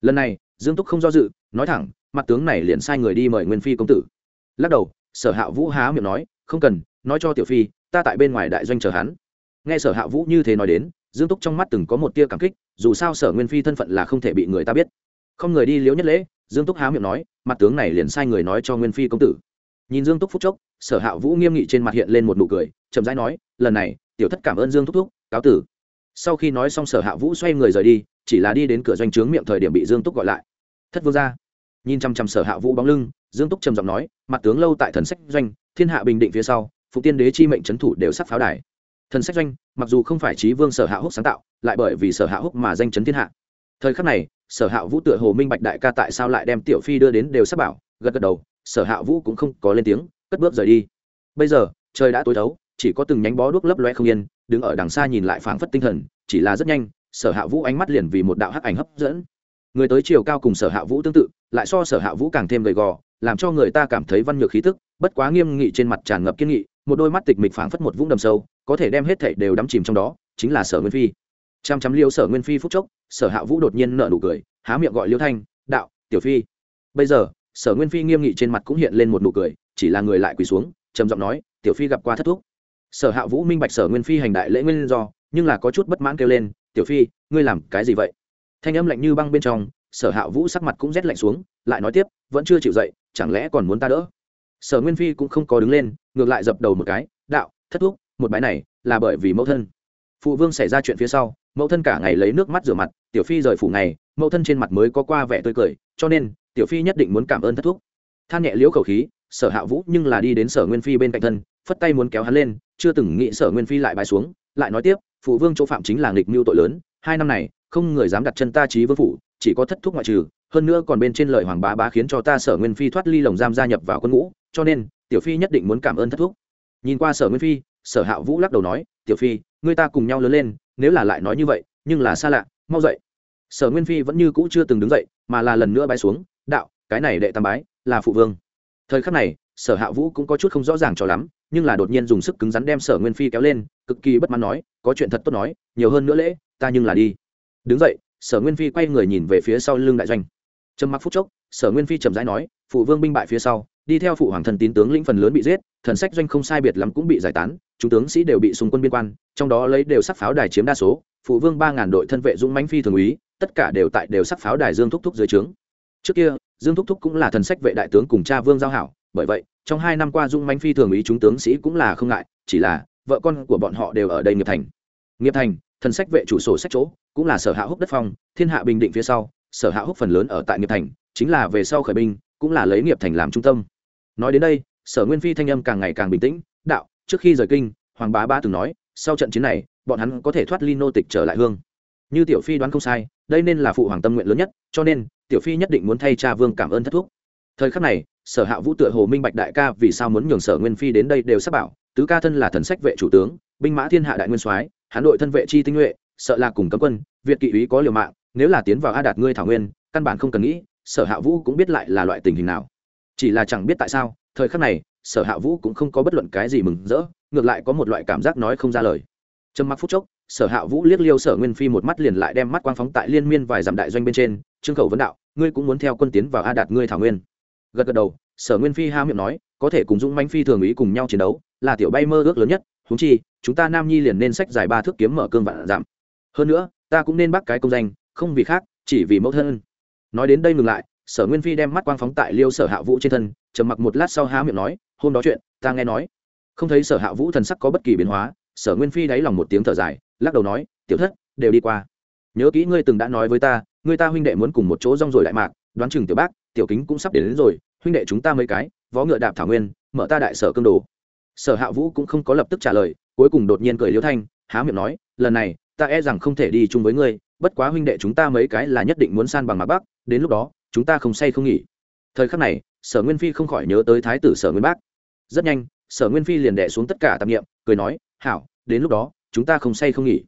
Lần này, dương túc không do dự, nói thẳng, mặt tướng này liền sai người đi mời nguyên phi công tử. Lắc đầu, sở hạ vũ há miệng nói, không cần, nói cho tiểu phi, ta tại bên ngoài đại doanh chờ hắn. Nghe sở hạ vũ như thế nói đến, dương túc trong mắt từng có một tia cảm kích, dù sao sở nguyên phi thân phận là không thể bị người ta biết không người đi liếu nhất lễ, dương túc há miệng nói, mặt tướng này liền sai người nói cho nguyên phi công tử. Nhìn dương túc phúc chốc, sở hạ vũ nghiêm nghị trên mặt hiện lên một nụ cười, chậm rãi nói, lần này, tiểu thất cảm ơn dương thúc thúc, cáo tử. Sau khi nói xong sở hạ vũ xoay người rời đi, chỉ là đi đến cửa doanh trướng miệng thời điểm bị dương túc gọi lại. Thất vương ra nhìn chăm chăm sở hạ vũ bóng lưng, dương túc trầm giọng nói, mặt tướng lâu tại thần sách doanh, thiên hạ bình định phía sau, phụ tiên đế chi mệnh trấn thủ đều sắp pháo đài. Thần sách doanh, mặc dù không phải trí vương sở hạ húc sáng tạo, lại bởi vì sở hạ húc mà danh chấn thiên hạ. Thời khắc này sở hạ vũ tựa hồ minh bạch đại ca tại sao lại đem tiểu phi đưa đến đều sắp bảo, gật gật đầu, sở hạ vũ cũng không có lên tiếng, cất bước rời đi. Bây giờ, trời đã tối thấu, chỉ có từng nhánh bó đuốc lấp loe không yên, đứng ở đằng xa nhìn lại phảng phất tinh thần, chỉ là rất nhanh, sở hạ vũ ánh mắt liền vì một đạo hắc ảnh hấp dẫn. Người tới chiều cao cùng sở hạ vũ tương tự, lại so sở hạ vũ càng thêm gầy gò, làm cho người ta cảm thấy văn nhược khí tức, bất quá nghiêm nghị trên mặt tràn ngập kiên nghị, một đôi mắt tịch mịch phảng phất một vũng đầm sâu, có thể đem hết thảy đều đắm chìm trong đó, chính là sở nguyên phi chăm chăm liêu sở nguyên phi phúc chốc, sở hạ vũ đột nhiên nợ nụ cười, há miệng gọi liêu thanh, đạo, tiểu phi. Bây giờ, sở nguyên phi nghiêm nghị trên mặt cũng hiện lên một nụ cười, chỉ là người lại quỳ xuống, trầm giọng nói, tiểu phi gặp qua thất thúc. Sở hạ vũ minh bạch sở nguyên phi hành đại lễ nguyên do, nhưng là có chút bất mãn kêu lên, tiểu phi, ngươi làm cái gì vậy? Thanh âm lạnh như băng bên trong, sở hạ vũ sắc mặt cũng rét lạnh xuống, lại nói tiếp, vẫn chưa chịu dậy, chẳng lẽ còn muốn ta đỡ? Sở nguyên phi cũng không có đứng lên, ngược lại dập đầu một cái, đạo, thất thúc, một bái này là bởi vì mẫu thân. Phụ vương xảy ra chuyện phía sau mẫu thân cả ngày lấy nước mắt rửa mặt, tiểu phi rời phủ ngày, mẫu thân trên mặt mới có qua vẻ tươi cười, cho nên, tiểu phi nhất định muốn cảm ơn thất thúc. Than nhẹ liễu khẩu khí, sở hạ vũ nhưng là đi đến sở nguyên phi bên cạnh thân, phất tay muốn kéo hắn lên, chưa từng nghĩ sở nguyên phi lại bài xuống, lại nói tiếp, phụ vương chỗ phạm chính là nghịch mưu tội lớn, hai năm này, không người dám đặt chân ta trí vương phủ, chỉ có thất thúc ngoại trừ, hơn nữa còn bên trên lời hoàng bá bá khiến cho ta sở nguyên phi thoát ly lồng giam gia nhập vào quân ngũ, cho nên, tiểu phi nhất định muốn cảm ơn thất thúc. Nhìn qua sở nguyên phi, sở hạ vũ lắc đầu nói, tiểu phi người ta cùng nhau lớn lên nếu là lại nói như vậy, nhưng là xa lạ, mau dậy. Sở nguyên phi vẫn như cũ chưa từng đứng dậy, mà là lần nữa bái xuống, đạo, cái này đệ tam bái là phụ vương. Thời khắc này, sở hạ vũ cũng có chút không rõ ràng cho lắm, nhưng là đột nhiên dùng sức cứng rắn đem sở nguyên phi kéo lên, cực kỳ bất mãn nói, có chuyện thật tốt nói, nhiều hơn nữa lễ, ta nhưng là đi. Đứng dậy, sở nguyên phi quay người nhìn về phía sau lưng đại doanh. Trầm mặc phút chốc, sở nguyên phi trầm rãi nói, phụ vương binh bại phía sau, đi theo phụ hoàng thần tín tướng lĩnh phần lớn bị giết, thần sách doanh không sai biệt lắm cũng bị giải tán chúng tướng sĩ đều bị xung quân biên quan, trong đó lấy đều sắc pháo đài chiếm đa số, phụ vương ba ngàn đội thân vệ dũng mãnh phi thường úy, tất cả đều tại đều sắc pháo đài dương thúc thúc dưới trướng. Trước kia, dương thúc thúc cũng là thần sách vệ đại tướng cùng cha vương giao hảo, bởi vậy, trong hai năm qua dung mãnh phi thường úy chúng tướng sĩ cũng là không ngại, chỉ là vợ con của bọn họ đều ở đây nghiệp thành. Nghiệp thành, thần sách vệ chủ sổ sách chỗ, cũng là sở hạ húc đất phong, thiên hạ bình định phía sau, sở hạ húc phần lớn ở tại nghiệp thành, chính là về sau khởi binh, cũng là lấy nghiệp thành làm trung tâm. Nói đến đây, sở nguyên phi thanh âm càng ngày càng bình tĩnh trước khi rời kinh, hoàng bá ba từng nói, sau trận chiến này, bọn hắn có thể thoát ly nô tịch trở lại hương. Như tiểu phi đoán không sai, đây nên là phụ hoàng tâm nguyện lớn nhất, cho nên, tiểu phi nhất định muốn thay cha vương cảm ơn thất thúc. Thời khắc này, sở hạ vũ tựa hồ minh bạch đại ca vì sao muốn nhường sở nguyên phi đến đây đều sắp bảo, tứ ca thân là thần sách vệ chủ tướng, binh mã thiên hạ đại nguyên soái hán đội thân vệ chi tinh nhuệ, sợ là cùng cấm quân, việt kỵ úy có liều mạng, nếu là tiến vào a đạt ngươi thảo nguyên, căn bản không cần nghĩ, sở hạ vũ cũng biết lại là loại tình hình nào. Chỉ là chẳng biết tại sao, thời khắc này sở hạ vũ cũng không có bất luận cái gì mừng rỡ, ngược lại có một loại cảm giác nói không ra lời. Trầm mặc phút chốc, sở hạ vũ liếc liêu sở nguyên phi một mắt liền lại đem mắt quang phóng tại liên miên vài dặm đại doanh bên trên, trương khẩu vấn đạo, ngươi cũng muốn theo quân tiến vào a đạt ngươi thảo nguyên. Gật gật đầu, sở nguyên phi ha miệng nói, có thể cùng dũng manh phi thường ý cùng nhau chiến đấu, là tiểu bay mơ ước lớn nhất húng chi, chúng ta nam nhi liền nên sách giải ba thước kiếm mở cương vạn giảm hơn nữa, ta cũng nên bắt cái công danh, không vì khác, chỉ vì mẫu thân. Nói đến đây ngừng lại sở nguyên phi đem mắt quang phóng tại liêu sở hạ vũ trên thân trầm mặc một lát sau há miệng nói hôm đó chuyện ta nghe nói. Không thấy sở hạ vũ thần sắc có bất kỳ biến hóa sở nguyên phi đáy lòng một tiếng thở dài lắc đầu nói tiểu thất đều đi qua. Nhớ kỹ ngươi từng đã nói với ta ngươi ta huynh đệ muốn cùng một chỗ rong rồi đại mạc đoán chừng tiểu bác tiểu kính cũng sắp đến, đến rồi huynh đệ chúng ta mấy cái võ ngựa đạp thảo nguyên mở ta đại sở cương đồ. Sở hạ vũ cũng không có lập tức trả lời cuối cùng đột nhiên cười liêu thanh há miệng nói lần này ta e rằng không thể đi chung với ngươi bất quá huynh đệ chúng ta mấy cái là nhất định muốn san bằng mặt bắc đến lúc đó chúng ta không say không nghỉ. Thời khắc này, sở nguyên phi không khỏi nhớ tới thái tử sở nguyên bác. Rất nhanh, sở nguyên phi liền đẻ xuống tất cả tạp nghiệm cười nói, hảo, đến lúc đó, chúng ta không say không nghỉ.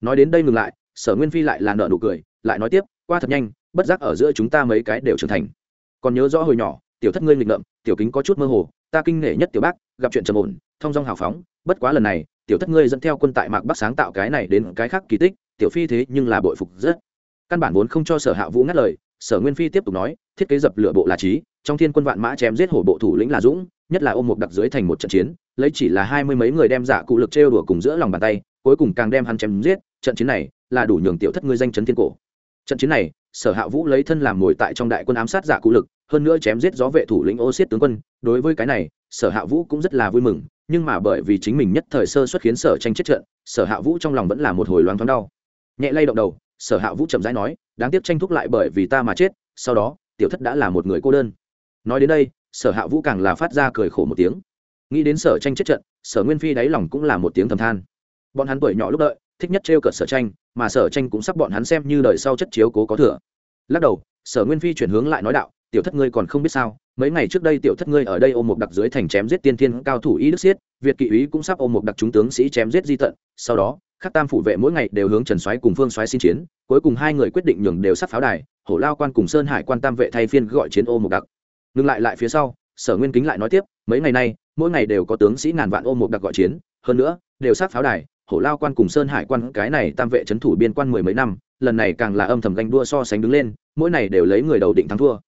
Nói đến đây ngừng lại, sở nguyên phi lại là nợ nụ cười, lại nói tiếp, qua thật nhanh, bất giác ở giữa chúng ta mấy cái đều trưởng thành. Còn nhớ rõ hồi nhỏ, tiểu thất ngươi nghịch ngợm, tiểu kính có chút mơ hồ, ta kinh nể nhất tiểu bác, gặp chuyện trầm ổn thong dong hào phóng, bất quá lần này, tiểu thất ngươi dẫn theo quân tại mạc bắc sáng tạo cái này đến cái khác kỳ tích, tiểu phi thế nhưng là bội phục rất. Căn bản vốn không cho sở hạ vũ ngắt lời sở nguyên phi tiếp tục nói, thiết kế dập lửa bộ là trí, trong thiên quân vạn mã chém giết hổ bộ thủ lĩnh là dũng, nhất là ôm một đặc dưới thành một trận chiến, lấy chỉ là hai mươi mấy người đem giả cụ lực trêu đùa cùng giữa lòng bàn tay, cuối cùng càng đem hắn chém giết, trận chiến này là đủ nhường tiểu thất ngươi danh chấn thiên cổ. Trận chiến này, sở hạ vũ lấy thân làm ngồi tại trong đại quân ám sát giả cụ lực, hơn nữa chém giết gió vệ thủ lĩnh ô xiết tướng quân, đối với cái này, sở hạ vũ cũng rất là vui mừng, nhưng mà bởi vì chính mình nhất thời sơ xuất khiến sở tranh chết trận, sở hạ vũ trong lòng vẫn là một hồi loáng thoáng đau. Nhẹ lay động đầu sở hạ vũ chậm rãi nói, đáng tiếc tranh thúc lại bởi vì ta mà chết, sau đó, tiểu thất đã là một người cô đơn. Nói đến đây, sở hạ vũ càng là phát ra cười khổ một tiếng. Nghĩ đến sở tranh chết trận, sở nguyên phi đáy lòng cũng là một tiếng thầm than. Bọn hắn tuổi nhỏ lúc đợi, thích nhất trêu cợt sở tranh, mà sở tranh cũng sắp bọn hắn xem như đời sau chất chiếu cố có thừa. Lắc đầu, sở nguyên phi chuyển hướng lại nói đạo, tiểu thất ngươi còn không biết sao, mấy ngày trước đây tiểu thất ngươi ở đây ôm một đặc dưới thành chém giết tiên thiên cao thủ y đức siết, việt kỵ úy cũng sắp ôm một đặc chúng tướng sĩ chém giết di tận, sau đó khắc tam phủ vệ mỗi ngày đều hướng trần xoáy cùng phương xoáy xin chiến, cuối cùng hai người quyết định nhường đều sắp pháo đài, hổ lao quan cùng sơn hải quan tam vệ thay phiên gọi chiến ô một đặc. Ngừng lại lại phía sau, sở nguyên kính lại nói tiếp, mấy ngày nay, mỗi ngày đều có tướng sĩ ngàn vạn ô một đặc gọi chiến, hơn nữa, đều sát pháo đài, hổ lao quan cùng sơn hải quan, cái này tam vệ trấn thủ biên quan mười mấy năm, lần này càng là âm thầm ganh đua so sánh đứng lên, mỗi này đều lấy người đầu định thắng thua.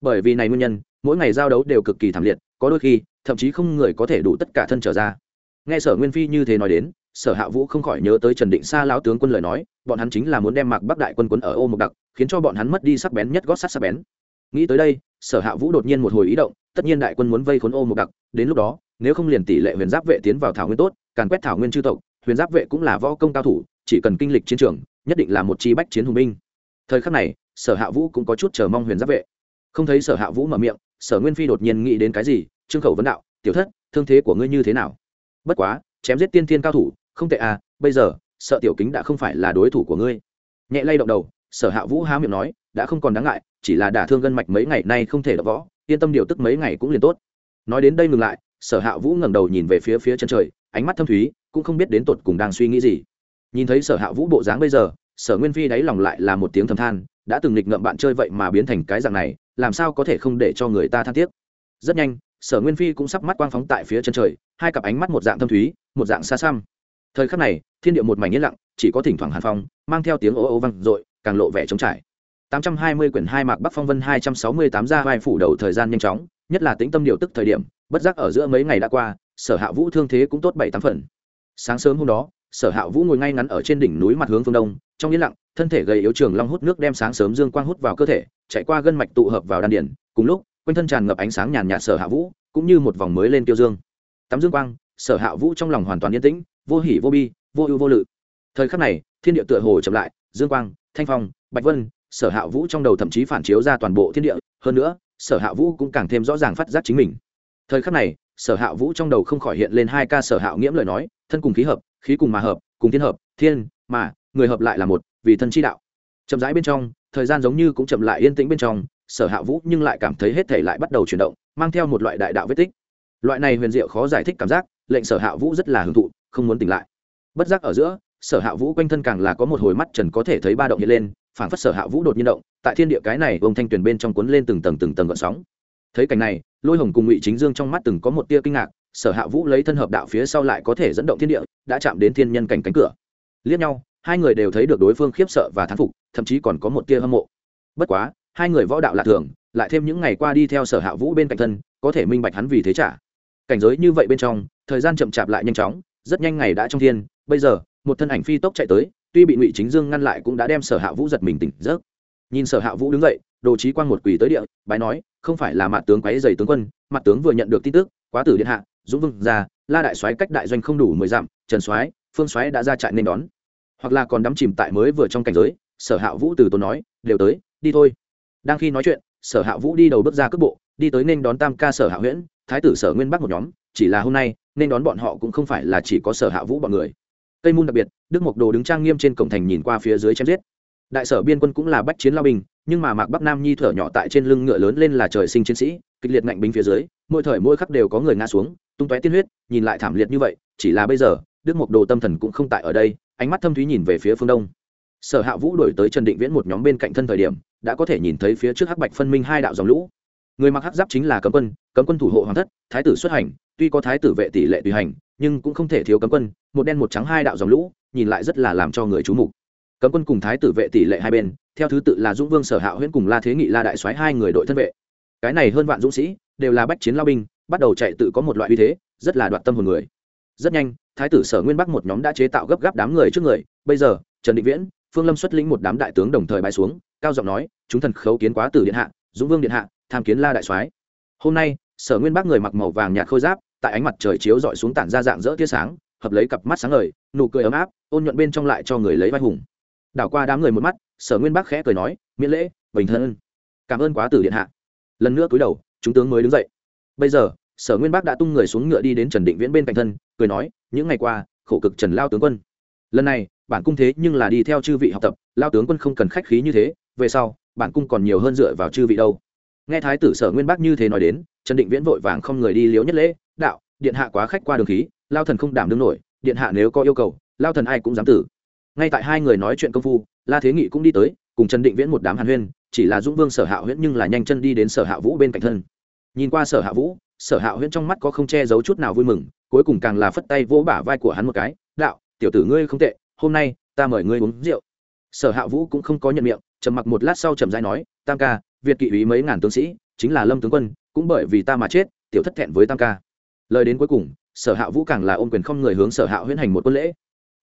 Bởi vì này nguyên nhân, mỗi ngày giao đấu đều cực kỳ thảm liệt, có đôi khi, thậm chí không người có thể đủ tất cả thân trở ra. Nghe sở nguyên phi như thế nói đến sở hạ vũ không khỏi nhớ tới trần định Sa lão tướng quân lời nói, bọn hắn chính là muốn đem mạc bắc đại quân quân ở ô mộc đặc, khiến cho bọn hắn mất đi sắc bén nhất gót sắt sắc bén. Nghĩ tới đây, sở hạ vũ đột nhiên một hồi ý động, tất nhiên đại quân muốn vây khốn ô một đặc, đến lúc đó, nếu không liền tỷ lệ huyền giáp vệ tiến vào thảo nguyên tốt, càn quét thảo nguyên chư tộc, huyền giáp vệ cũng là võ công cao thủ, chỉ cần kinh lịch chiến trường, nhất định là một chi bách chiến hùng binh. Thời khắc này, sở hạ vũ cũng có chút chờ mong huyền giáp vệ. Không thấy sở hạ vũ mở miệng, sở nguyên phi đột nhiên nghĩ đến cái gì, trương khẩu vấn đạo, tiểu thất, thương thế của ngươi như thế nào? Bất quá, chém giết tiên thiên cao thủ không tệ à bây giờ, sợ tiểu kính đã không phải là đối thủ của ngươi. Nhẹ lay động đầu, sở hạ vũ há miệng nói, đã không còn đáng ngại, chỉ là đả thương gân mạch mấy ngày nay không thể đỡ võ, yên tâm điều tức mấy ngày cũng liền tốt. Nói đến đây ngừng lại, sở hạ vũ ngẩng đầu nhìn về phía phía chân trời, ánh mắt thâm thúy, cũng không biết đến tột cùng đang suy nghĩ gì. Nhìn thấy sở hạ vũ bộ dáng bây giờ, sở nguyên phi đáy lòng lại là một tiếng thầm than, đã từng nghịch ngợm bạn chơi vậy mà biến thành cái dạng này, làm sao có thể không để cho người ta than tiếc. Rất nhanh, sở nguyên phi cũng sắp mắt quang phóng tại phía chân trời, hai cặp ánh mắt một dạng thâm thúy, một dạng xa xăm thời khắc này thiên địa một mảnh yên lặng chỉ có thỉnh thoảng hàn phong mang theo tiếng ô ô vang dội càng lộ vẻ trống trải 820 quyển hai mạc Bắc Phong Vân 268 ra vai phủ đầu thời gian nhanh chóng, nhất là tĩnh tâm điều tức thời điểm, bất giác ở giữa mấy ngày đã qua, Sở Hạ Vũ thương thế cũng tốt bảy tám phần. Sáng sớm hôm đó, Sở Hạ Vũ ngồi ngay ngắn ở trên đỉnh núi mặt hướng phương đông, trong yên lặng, thân thể gầy yếu trường long hút nước đem sáng sớm dương quang hút vào cơ thể, chạy qua gân mạch tụ hợp vào đan điền, cùng lúc, quanh thân tràn ngập ánh sáng nhàn nhạt Sở Hạ Vũ, cũng như một vòng mới lên tiêu dương. Tắm dương quang, Sở Hạ Vũ trong lòng hoàn toàn yên tĩnh, vô hỉ vô bi, vô ưu vô lự. Thời khắc này, thiên địa tựa hồ chậm lại, dương quang, thanh phong, bạch vân, sở hạ vũ trong đầu thậm chí phản chiếu ra toàn bộ thiên địa hơn nữa sở hạ vũ cũng càng thêm rõ ràng phát giác chính mình. Thời khắc này sở hạ vũ trong đầu không khỏi hiện lên hai ca sở hạ nghiễm lời nói thân cùng khí hợp khí cùng mà hợp cùng thiên hợp thiên mà người hợp lại là một vì thân chi đạo. Chậm rãi bên trong thời gian giống như cũng chậm lại yên tĩnh bên trong sở hạ vũ nhưng lại cảm thấy hết thể lại bắt đầu chuyển động mang theo một loại đại đạo vết tích. Loại này huyền diệu khó giải thích cảm giác lệnh sở hạ vũ rất là hưởng thụ không muốn tỉnh lại. Bất giác ở giữa, sở hạ vũ quanh thân càng là có một hồi mắt trần có thể thấy ba động hiện lên, phảng phất sở hạ vũ đột nhiên động, tại thiên địa cái này ông thanh tuyền bên trong cuốn lên từng tầng từng tầng gợn sóng. Thấy cảnh này, lôi hồng cùng ngụy chính dương trong mắt từng có một tia kinh ngạc, sở hạ vũ lấy thân hợp đạo phía sau lại có thể dẫn động thiên địa, đã chạm đến thiên nhân cảnh cánh cửa. Liếc nhau, hai người đều thấy được đối phương khiếp sợ và thán phục, thậm chí còn có một tia hâm mộ. Bất quá, hai người võ đạo lạ thường, lại thêm những ngày qua đi theo sở hạ vũ bên cạnh thân, có thể minh bạch hắn vì thế trả. Cảnh giới như vậy bên trong, thời gian chậm chạp lại nhanh chóng rất nhanh ngày đã trong thiên, bây giờ, một thân ảnh phi tốc chạy tới, tuy bị ngụy chính dương ngăn lại cũng đã đem sở hạ vũ giật mình tỉnh giấc. Nhìn sở hạ vũ đứng dậy, đồ trí quang một quỳ tới địa, bái nói, không phải là mặt tướng quấy dày tướng quân mặt tướng vừa nhận được tin tức, quá tử điện hạ, dũng vương ra, la đại soái cách đại doanh không đủ mười dặm, trần soái, phương soái đã ra trại nên đón. Hoặc là còn đắm chìm tại mới vừa trong cảnh giới, sở hạ vũ từ tốn nói, đều tới, đi thôi. Đang khi nói chuyện, sở hạ vũ đi đầu bước ra cước bộ, đi tới nên đón tam ca sở hạ huyễn, thái tử sở nguyên bắc một nhóm chỉ là hôm nay, nên đón bọn họ cũng không phải là chỉ có sở hạ vũ bọn người. Tây môn đặc biệt, đức mộc đồ đứng trang nghiêm trên cổng thành nhìn qua phía dưới chém giết. Đại sở biên quân cũng là bách chiến lao binh, nhưng mà mạc bắc nam nhi thở nhỏ tại trên lưng ngựa lớn lên là trời sinh chiến sĩ, kịch liệt ngạnh binh phía dưới, mỗi thời mỗi khắc đều có người ngã xuống, tung tóe tiên huyết, nhìn lại thảm liệt như vậy, chỉ là bây giờ, đức mộc đồ tâm thần cũng không tại ở đây, ánh mắt thâm thúy nhìn về phía phương đông. Sở hạ vũ đổi tới trần định viễn một nhóm bên cạnh thân thời điểm, đã có thể nhìn thấy phía trước hắc bạch phân minh hai đạo dòng lũ. Người mặc hắc giáp chính là cấm quân cấm quân thủ hộ hoàng thất, thái tử xuất hành tuy có thái tử vệ tỷ lệ tùy hành, nhưng cũng không thể thiếu cấm quân, một đen một trắng hai đạo dòng lũ, nhìn lại rất là làm cho người chú mục. Cấm quân cùng thái tử vệ tỷ lệ hai bên, theo thứ tự là dũng vương sở hạ huyễn cùng la thế nghị la đại soái hai người đội thân vệ. Cái này hơn vạn dũng sĩ, đều là bách chiến lao binh, bắt đầu chạy tự có một loại uy thế, rất là đoạt tâm hồn người. Rất nhanh, thái tử sở nguyên bắc một nhóm đã chế tạo gấp gáp đám người trước người, bây giờ, trần định viễn, phương lâm xuất lĩnh một đám đại tướng đồng thời bay xuống, cao giọng nói, chúng thần khấu kiến quá tử điện hạ, dũng vương điện hạ, tham kiến la đại soái. Hôm nay, sở nguyên bắc người mặc màu vàng nhạt khôi giáp tại ánh mặt trời chiếu dọi xuống tản ra dạng dỡ tia sáng, hợp lấy cặp mắt sáng ngời, nụ cười ấm áp, ôn nhuận bên trong lại cho người lấy vai hùng. Đảo qua đám người một mắt, sở nguyên bắc khẽ cười nói, miễn lễ, bình thân cảm ơn quá tử điện hạ. Lần nữa cúi đầu, chúng tướng mới đứng dậy. Bây giờ, sở nguyên bắc đã tung người xuống ngựa đi đến trần định viễn bên cạnh thân, cười nói, những ngày qua, khổ cực trần lao tướng quân. Lần này, bản cung thế nhưng là đi theo chư vị học tập, lao tướng quân không cần khách khí như thế, về sau, bản cung còn nhiều hơn dựa vào chư vị đâu. Nghe thái tử sở nguyên bắc như thế nói đến, trần định viễn vội vàng không người đi liếu nhất lễ đạo, điện hạ quá khách qua đường khí, lao thần không đảm đương nổi, điện hạ nếu có yêu cầu, lao thần ai cũng dám tử. Ngay tại hai người nói chuyện công phu, la thế nghị cũng đi tới, cùng trần định viễn một đám hàn huyên, chỉ là dũng vương sở hạ huyễn nhưng là nhanh chân đi đến sở hạ vũ bên cạnh thân. Nhìn qua sở hạ vũ, sở hạ huyễn trong mắt có không che giấu chút nào vui mừng, cuối cùng càng là phất tay vỗ bả vai của hắn một cái, đạo, tiểu tử ngươi không tệ, hôm nay, ta mời ngươi uống rượu. Sở hạ vũ cũng không có nhận miệng, trầm mặc một lát sau trầm dai nói, tam ca, việt kỵ ý mấy ngàn tướng sĩ, chính là lâm tướng quân, cũng bởi vì ta mà chết, tiểu thất thẹn với tam ca lời đến cuối cùng, sở hạ vũ càng là ôm quyền không người hướng sở hạ huyễn hành một quân lễ.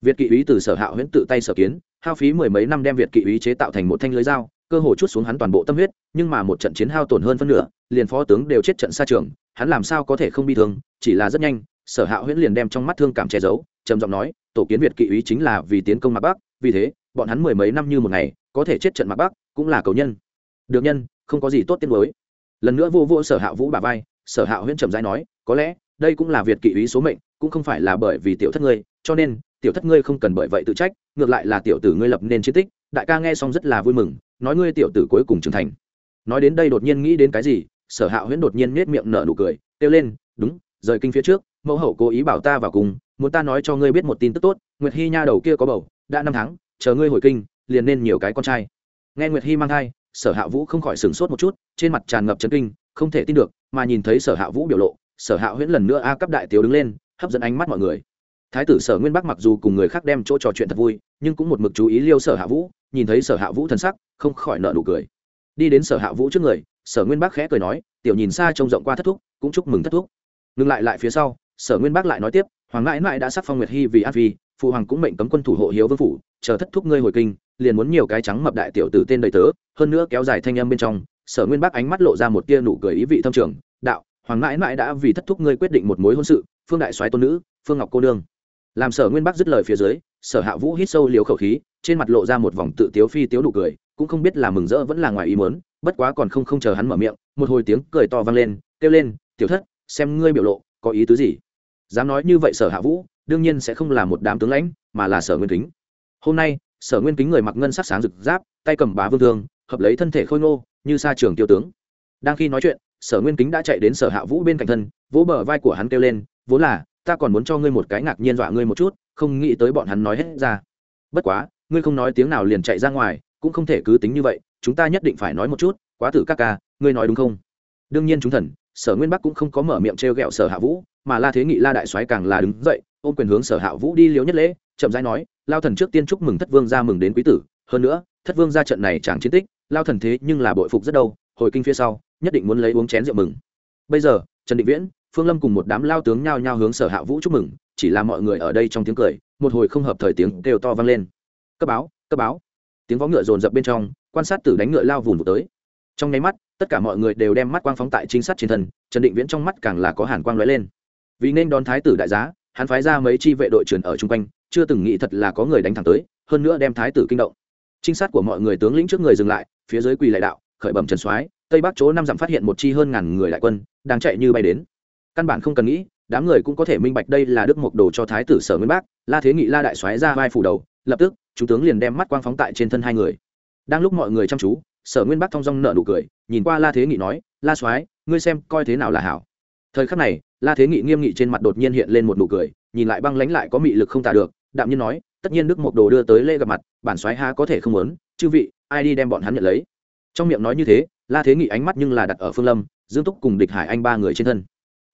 Việt kỵ ý từ sở hạ huyễn tự tay sở kiến, hao phí mười mấy năm đem việt kỵ ý chế tạo thành một thanh lưới dao, cơ hồ chút xuống hắn toàn bộ tâm huyết, nhưng mà một trận chiến hao tổn hơn phân nửa, liền phó tướng đều chết trận xa trường, hắn làm sao có thể không bi thương, chỉ là rất nhanh, sở hạ huyễn liền đem trong mắt thương cảm che giấu, trầm giọng nói, tổ kiến việt kỵ ý chính là vì tiến công mặt bắc, vì thế, bọn hắn mười mấy năm như một ngày, có thể chết trận mặt bắc, cũng là cầu nhân. Được nhân, không có gì tốt tiên mới lần nữa vô vô sở hạ vũ bà vai, sở hạ huyễn trầm giai nói, có lẽ đây cũng là việt kỵ ý số mệnh, cũng không phải là bởi vì tiểu thất ngươi, cho nên, tiểu thất ngươi không cần bởi vậy tự trách, ngược lại là tiểu tử ngươi lập nên chiến tích, đại ca nghe xong rất là vui mừng, nói ngươi tiểu tử cuối cùng trưởng thành. Nói đến đây đột nhiên nghĩ đến cái gì, sở hạ huyễn đột nhiên nết miệng nở nụ cười, kêu lên, đúng, rời kinh phía trước, mẫu hậu cố ý bảo ta vào cùng, muốn ta nói cho ngươi biết một tin tức tốt, nguyệt hy nha đầu kia có bầu, đã năm tháng, chờ ngươi hồi kinh, liền nên nhiều cái con trai. Nghe nguyệt hy mang thai, sở hạ vũ không khỏi sửng sốt một chút, trên mặt tràn ngập trấn kinh, không thể tin được, mà nhìn thấy sở hạ vũ biểu lộ sở hạ huyễn lần nữa a cấp đại tiểu đứng lên, hấp dẫn ánh mắt mọi người. Thái tử sở nguyên bắc mặc dù cùng người khác đem chỗ trò chuyện thật vui, nhưng cũng một mực chú ý liêu sở hạ vũ, nhìn thấy sở hạ vũ thân sắc, không khỏi nợ nụ cười. Đi đến sở hạ vũ trước người, sở nguyên bắc khẽ cười nói, tiểu nhìn xa trông rộng qua thất thúc, cũng chúc mừng thất thúc. Ngừng lại lại phía sau, sở nguyên bắc lại nói tiếp, hoàng ngãi mãi đã sắc phong nguyệt hy vì an phi, phụ hoàng cũng mệnh cấm quân thủ hộ hiếu vương phủ, chờ thất thúc ngươi hồi kinh, liền muốn nhiều cái trắng mập đại tiểu từ tên đầy tớ. Hơn nữa kéo dài thanh âm bên trong, sở nguyên bắc ánh mắt lộ ra một tia nụ cười ý vị thâm trường, đạo hoàng mãi mãi đã vì thất thúc ngươi quyết định một mối hôn sự phương đại soái tôn nữ phương ngọc cô nương. Làm sở nguyên bắc dứt lời phía dưới sở hạ vũ hít sâu liều khẩu khí trên mặt lộ ra một vòng tự tiếu phi tiếu đủ cười cũng không biết là mừng rỡ vẫn là ngoài ý muốn, bất quá còn không không chờ hắn mở miệng một hồi tiếng cười to vang lên kêu lên tiểu thất xem ngươi biểu lộ có ý tứ gì? Dám nói như vậy sở hạ vũ đương nhiên sẽ không là một đám tướng lãnh mà là sở nguyên kính. Hôm nay sở nguyên kính người mặc ngân sắc sáng rực giáp tay cầm bá vương thương hợp lấy thân thể khôi ngô như xa trường tiêu tướng. Đang khi nói chuyện sở nguyên kính đã chạy đến sở hạ vũ bên cạnh thân, vỗ bờ vai của hắn kêu lên vốn là, ta còn muốn cho ngươi một cái ngạc nhiên dọa ngươi một chút, không nghĩ tới bọn hắn nói hết ra. Bất quá, ngươi không nói tiếng nào liền chạy ra ngoài, cũng không thể cứ tính như vậy, chúng ta nhất định phải nói một chút, quá tử các ca, ngươi nói đúng không? Đương nhiên chúng thần, sở nguyên bắc cũng không có mở miệng t r e o g ẹ o sở hạ vũ, mà la thế nghị, la đại soái càng là đứng dậy, ôm quyền hướng sở hạ vũ đi liếu nhất lễ, chậm rãi nói, lao thần trước tiên chúc mừng thất vương ra mừng đến quý tử, hơn nữa, thất vương ra trận này chẳng chiến tích, lao thần thế nhưng là bội phục rất đâu, hồi kinh phía sau nhất định muốn lấy uống chén rượu mừng. Bây giờ, trần định viễn, phương lâm cùng một đám lao tướng nhao nhao hướng sở hạ vũ chúc mừng, chỉ là mọi người ở đây trong tiếng cười, một hồi không hợp thời tiếng kêu to vang lên. Cấp báo cấp báo. Tiếng vó ngựa rồn rập bên trong, quan sát tử đánh ngựa lao vùng tới. Trong nháy mắt, tất cả mọi người đều đem mắt quang phóng tại trinh sát trên thân, trần định viễn trong mắt càng là có hàn quang lóe lên. Vì nên đón thái tử đại giá, hắn phái ra mấy chi vệ đội trưởng ở chung quanh, chưa từng nghĩ thật là có người đánh thẳng tới, hơn nữa đem thái tử kinh động. Trinh sát của mọi người tướng lĩnh trước người dừng lại, phía dưới quỳ lại đạo, khởi bẩm trần soái tây bắc chỗ năm dặm phát hiện một chi hơn ngàn người đại quân, đang chạy như bay đến. Căn bản không cần nghĩ, đám người cũng có thể minh bạch đây là đức mộc đồ cho thái tử sở nguyên bác, la thế nghị la đại soái ra vai phủ đầu, lập tức chúng tướng liền đem mắt quang phóng tại trên thân hai người. Đang lúc mọi người chăm chú, sở nguyên bắc thong dong nợ nụ cười, nhìn qua la thế nghị nói, la soái, ngươi xem coi thế nào là hảo. Thời khắc này, la thế nghị nghiêm nghị trên mặt đột nhiên hiện lên một nụ cười, nhìn lại băng lánh lại có mị lực không tả được, đạm nhiên nói, tất nhiên đức mộc đồ đưa tới lễ gặp mặt, bản soái ha có thể không muốn, chư vị, ai đi đem bọn hắn nhận lấy? Trong miệng nói như thế la thế nghị ánh mắt nhưng là đặt ở phương lâm, dương túc cùng địch hải anh ba người trên thân.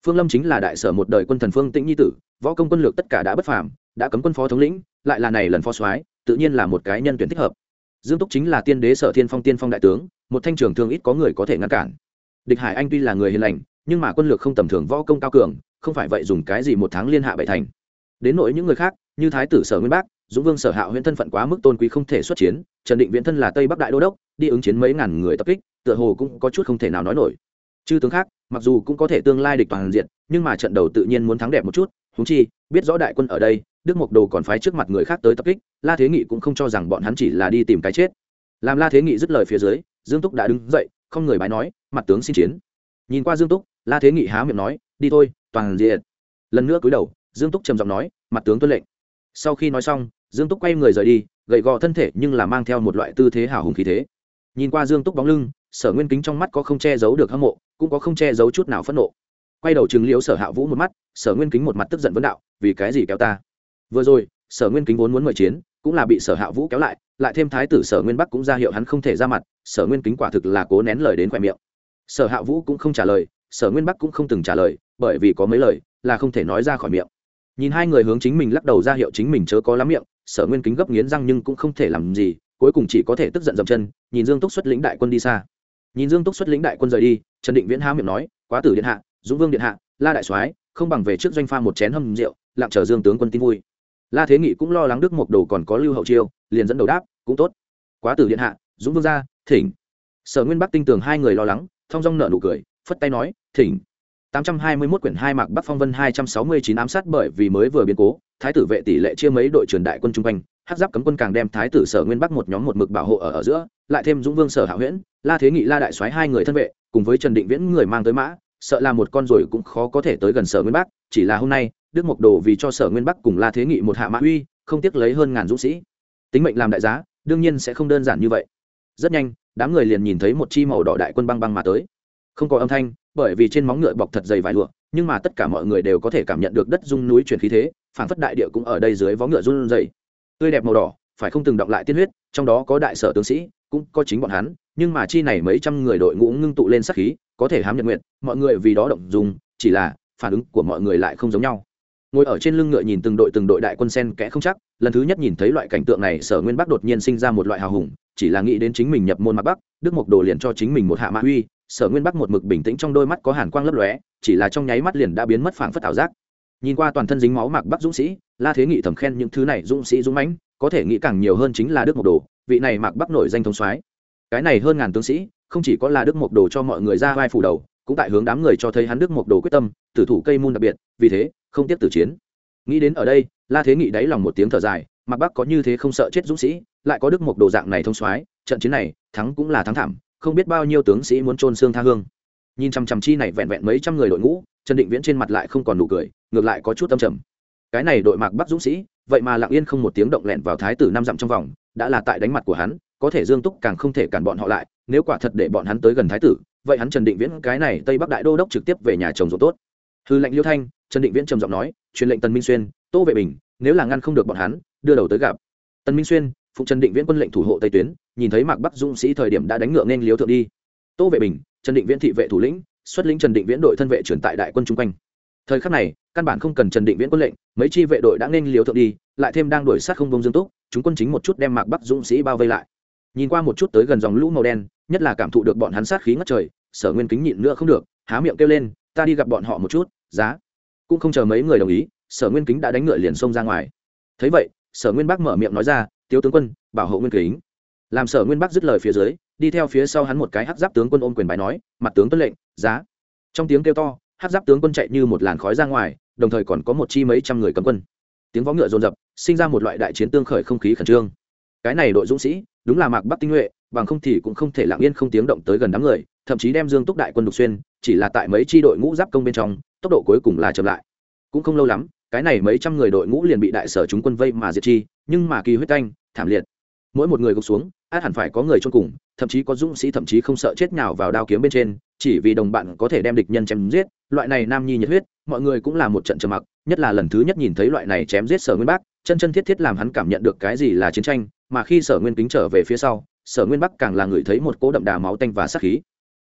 Phương lâm chính là đại sở một đời quân thần phương tĩnh nhi tử, võ công quân lược tất cả đã bất phàm, đã cấm quân phó thống lĩnh, lại là này lần phó soái, tự nhiên là một cái nhân tuyển thích hợp. Dương túc chính là tiên đế sở thiên phong tiên phong đại tướng, một thanh trường thương ít có người có thể ngăn cản. Địch hải anh tuy là người hiền lành, nhưng mà quân lược không tầm thường, võ công cao cường, không phải vậy dùng cái gì một tháng liên hạ bảy thành. Đến nỗi những người khác, như thái tử sở nguyên bác, dũng vương sở hạ huyện thân phận quá mức tôn quý không thể xuất chiến, trần định viễn thân là tây bắc đại đô đốc, đi ứng chiến mấy ngàn người tập kích tựa hồ cũng có chút không thể nào nói nổi. Chư tướng khác, mặc dù cũng có thể tương lai địch toàn diện, nhưng mà trận đầu tự nhiên muốn thắng đẹp một chút húng chi, biết rõ đại quân ở đây, đức mộc đồ còn phái trước mặt người khác tới tập kích, la thế nghị cũng không cho rằng bọn hắn chỉ là đi tìm cái chết. Làm la thế nghị dứt lời phía dưới, dương túc đã đứng dậy, không người bái nói, mặt tướng xin chiến. Nhìn qua dương túc, la thế nghị há miệng nói, đi thôi, toàn diện. Lần nữa cúi đầu, dương túc trầm giọng nói, mặt tướng tuân lệnh. Sau khi nói xong, dương túc quay người rời đi gậy gò thân thể nhưng là mang theo một loại tư thế hào hùng khí thế. Nhìn qua dương túc bóng lưng sở nguyên kính trong mắt có không che giấu được hâm mộ, cũng có không che giấu chút nào phẫn nộ. Quay đầu chừng liếu sở hạ vũ một mắt, sở nguyên kính một mặt tức giận vấn đạo, vì cái gì kéo ta? Vừa rồi, sở nguyên kính vốn muốn mời chiến, cũng là bị sở hạ vũ kéo lại lại thêm thái tử sở nguyên bắc cũng ra hiệu hắn không thể ra mặt, sở nguyên kính quả thực là cố nén lời đến khoe miệng. Sở hạ vũ cũng không trả lời, sở nguyên bắc cũng không từng trả lời, bởi vì có mấy lời, là không thể nói ra khỏi miệng. Nhìn hai người hướng chính mình lắc đầu ra hiệu chính mình chớ có lắm miệng, sở nguyên kính gấp nghiến răng nhưng cũng không thể làm gì, cuối cùng chỉ có thể tức giận dậm chân, nhìn dương túc xuất lĩnh đại quân đi xa nhìn dương túc xuất lĩnh đại quân rời đi trần định viễn há miệng nói quá tử điện hạ dũng vương điện hạ la đại soái không bằng về trước doanh pha một chén hâm rượu lặng chờ dương tướng quân tin vui. La thế nghị cũng lo lắng đức mộc đồ còn có lưu hậu chiêu liền dẫn đầu đáp cũng tốt. Quá tử điện hạ dũng vương ra thỉnh. Sở nguyên bắc tin tưởng hai người lo lắng thong dong nợ nụ cười phất tay nói thỉnh. 821 quyển hai mạc Bắc Phong Vân 269 ám sát bởi vì mới vừa biến cố, thái tử vệ tỷ lệ chia mấy đội truyền đại quân trung quanh, hắc giáp cấm quân càng đem thái tử Sở Nguyên Bắc một nhóm một mực bảo hộ ở ở giữa, lại thêm Dũng Vương Sở Hạ Huyễn, La Thế Nghị La đại soái hai người thân vệ, cùng với Trần Định Viễn người mang tới mã, sợ là một con rồi cũng khó có thể tới gần Sở Nguyên Bắc, chỉ là hôm nay, Đức Mộc Đồ vì cho Sở Nguyên Bắc cùng La Thế Nghị một hạ mã uy, không tiếc lấy hơn ngàn dũng sĩ. Tính mệnh làm đại giá, đương nhiên sẽ không đơn giản như vậy. Rất nhanh, đám người liền nhìn thấy một chi màu đỏ đại quân băng băng mà tới. Không có âm thanh, bởi vì trên móng ngựa bọc thật dày vải lụa, nhưng mà tất cả mọi người đều có thể cảm nhận được đất rung núi chuyển khí thế phản phất đại địa cũng ở đây dưới vó ngựa run dày tươi đẹp màu đỏ, phải không từng động lại tiên huyết, trong đó có đại sở tướng sĩ, cũng có chính bọn hắn, nhưng mà chi này mấy trăm người đội ngũ ngưng tụ lên sắc khí, có thể hám nhận nguyện mọi người vì đó động dùng, chỉ là phản ứng của mọi người lại không giống nhau. Ngồi ở trên lưng ngựa nhìn từng đội từng đội đại quân sen kẽ không chắc, lần thứ nhất nhìn thấy loại cảnh tượng này, sở nguyên bắc đột nhiên sinh ra một loại hào hùng, chỉ là nghĩ đến chính mình nhập môn mặt bắc, đức mộc đồ liền cho chính mình một hạ mã uy, sở nguyên bắc một mực bình tĩnh trong đôi mắt có hàn quang lấp lóe, chỉ là trong nháy mắt liền đã biến mất phảng phất ảo giác nhìn qua toàn thân dính máu Mạc bắc dũng sĩ, la thế nghị thầm khen những thứ này dũng sĩ dũng mãnh, có thể nghĩ càng nhiều hơn chính là đức mộc đồ, vị này Mạc bắc nổi danh thông soái. Cái này hơn ngàn tướng sĩ, không chỉ có là đức mộc đồ cho mọi người ra vai phủ đầu, cũng tại hướng đám người cho thấy hắn đức mộc đồ quyết tâm, tử thủ cây môn đặc biệt, vì thế, không tiếp tử chiến. Nghĩ đến ở đây, la thế nghị đáy lòng một tiếng thở dài, Mạc bắc có như thế không sợ chết dũng sĩ, lại có đức mộc đồ dạng này thông soái, trận chiến này, thắng cũng là thắng thảm, không biết bao nhiêu tướng sĩ muốn trôn xương tha hương nhìn chằm chằm chi này vẹn vẹn mấy trăm người đội ngũ, trần định viễn trên mặt lại không còn nụ cười, ngược lại có chút tâm trầm. Cái này đội mạc bắc dũng sĩ, vậy mà lặng yên không một tiếng động lẹn vào thái tử năm dặm trong vòng, đã là tại đánh mặt của hắn, có thể dương túc càng không thể cản bọn họ lại, nếu quả thật để bọn hắn tới gần thái tử, vậy hắn trần định viễn cái này tây bắc đại đô đốc trực tiếp về nhà chồng dỗ tốt. Hư lệnh liêu thanh, trần định viễn trầm giọng nói, truyền lệnh tần minh xuyên, tô vệ bình, nếu là ngăn không được bọn hắn, đưa đầu tới gặp. Tần minh xuyên, phụ trần định viễn quân lệnh thủ hộ tây tuyến, nhìn thấy mạc bắc dũng sĩ thời điểm đã đánh ngựa nên liếu thượng đi. Tô vệ bình trần định viễn thị vệ thủ lĩnh, xuất lĩnh trần định viễn đội thân vệ trưởng tại đại quân chung quanh. Thời khắc này, căn bản không cần trần định viễn quân lệnh, mấy chi vệ đội đã nên liều thượng đi, lại thêm đang đuổi sát không bông dương túc, chúng quân chính một chút đem mạc bắc dũng sĩ bao vây lại. Nhìn qua một chút tới gần dòng lũ màu đen, nhất là cảm thụ được bọn hắn sát khí ngất trời, sở nguyên kính nhịn nữa không được, há miệng kêu lên, ta đi gặp bọn họ một chút, giá. Cũng không chờ mấy người đồng ý, sở nguyên kính đã đánh ngựa liền xông ra ngoài. Thấy vậy, sở nguyên bắc mở miệng nói ra, tiếu tướng quân, bảo hộ nguyên kính. Làm sở nguyên bắc dứt lời phía dưới đi theo phía sau hắn một cái hắc giáp tướng quân ôm quyền bài nói, mặt tướng tuân lệnh, giá. Trong tiếng kêu to hắc giáp tướng quân chạy như một làn khói ra ngoài, đồng thời còn có một chi mấy trăm người cấm quân. Tiếng vó ngựa rồn rập sinh ra một loại đại chiến tương khởi không khí khẩn trương. Cái này đội dũng sĩ, đúng là mạc bắc tinh nhuệ bằng không thì cũng không thể lặng yên không tiếng động tới gần đám người, thậm chí đem dương túc đại quân đục xuyên, chỉ là tại mấy chi đội ngũ giáp công bên trong, tốc độ cuối cùng là chậm lại. Cũng không lâu lắm, cái này mấy trăm người đội ngũ liền bị đại sở chúng quân vây mà diệt chi, nhưng mà kỳ huyết canh, thảm liệt mỗi một người gục xuống, át hẳn phải có người chôn cùng, thậm chí có dũng sĩ thậm chí không sợ chết nào vào đao kiếm bên trên, chỉ vì đồng bạn có thể đem địch nhân chém giết, loại này nam nhi nhiệt huyết, mọi người cũng là một trận trầm mặc, nhất là lần thứ nhất nhìn thấy loại này chém giết sở nguyên bắc, chân chân thiết thiết làm hắn cảm nhận được cái gì là chiến tranh, mà khi sở nguyên kính trở về phía sau, sở nguyên bắc càng là người thấy một cỗ đậm đà máu tanh và sát khí.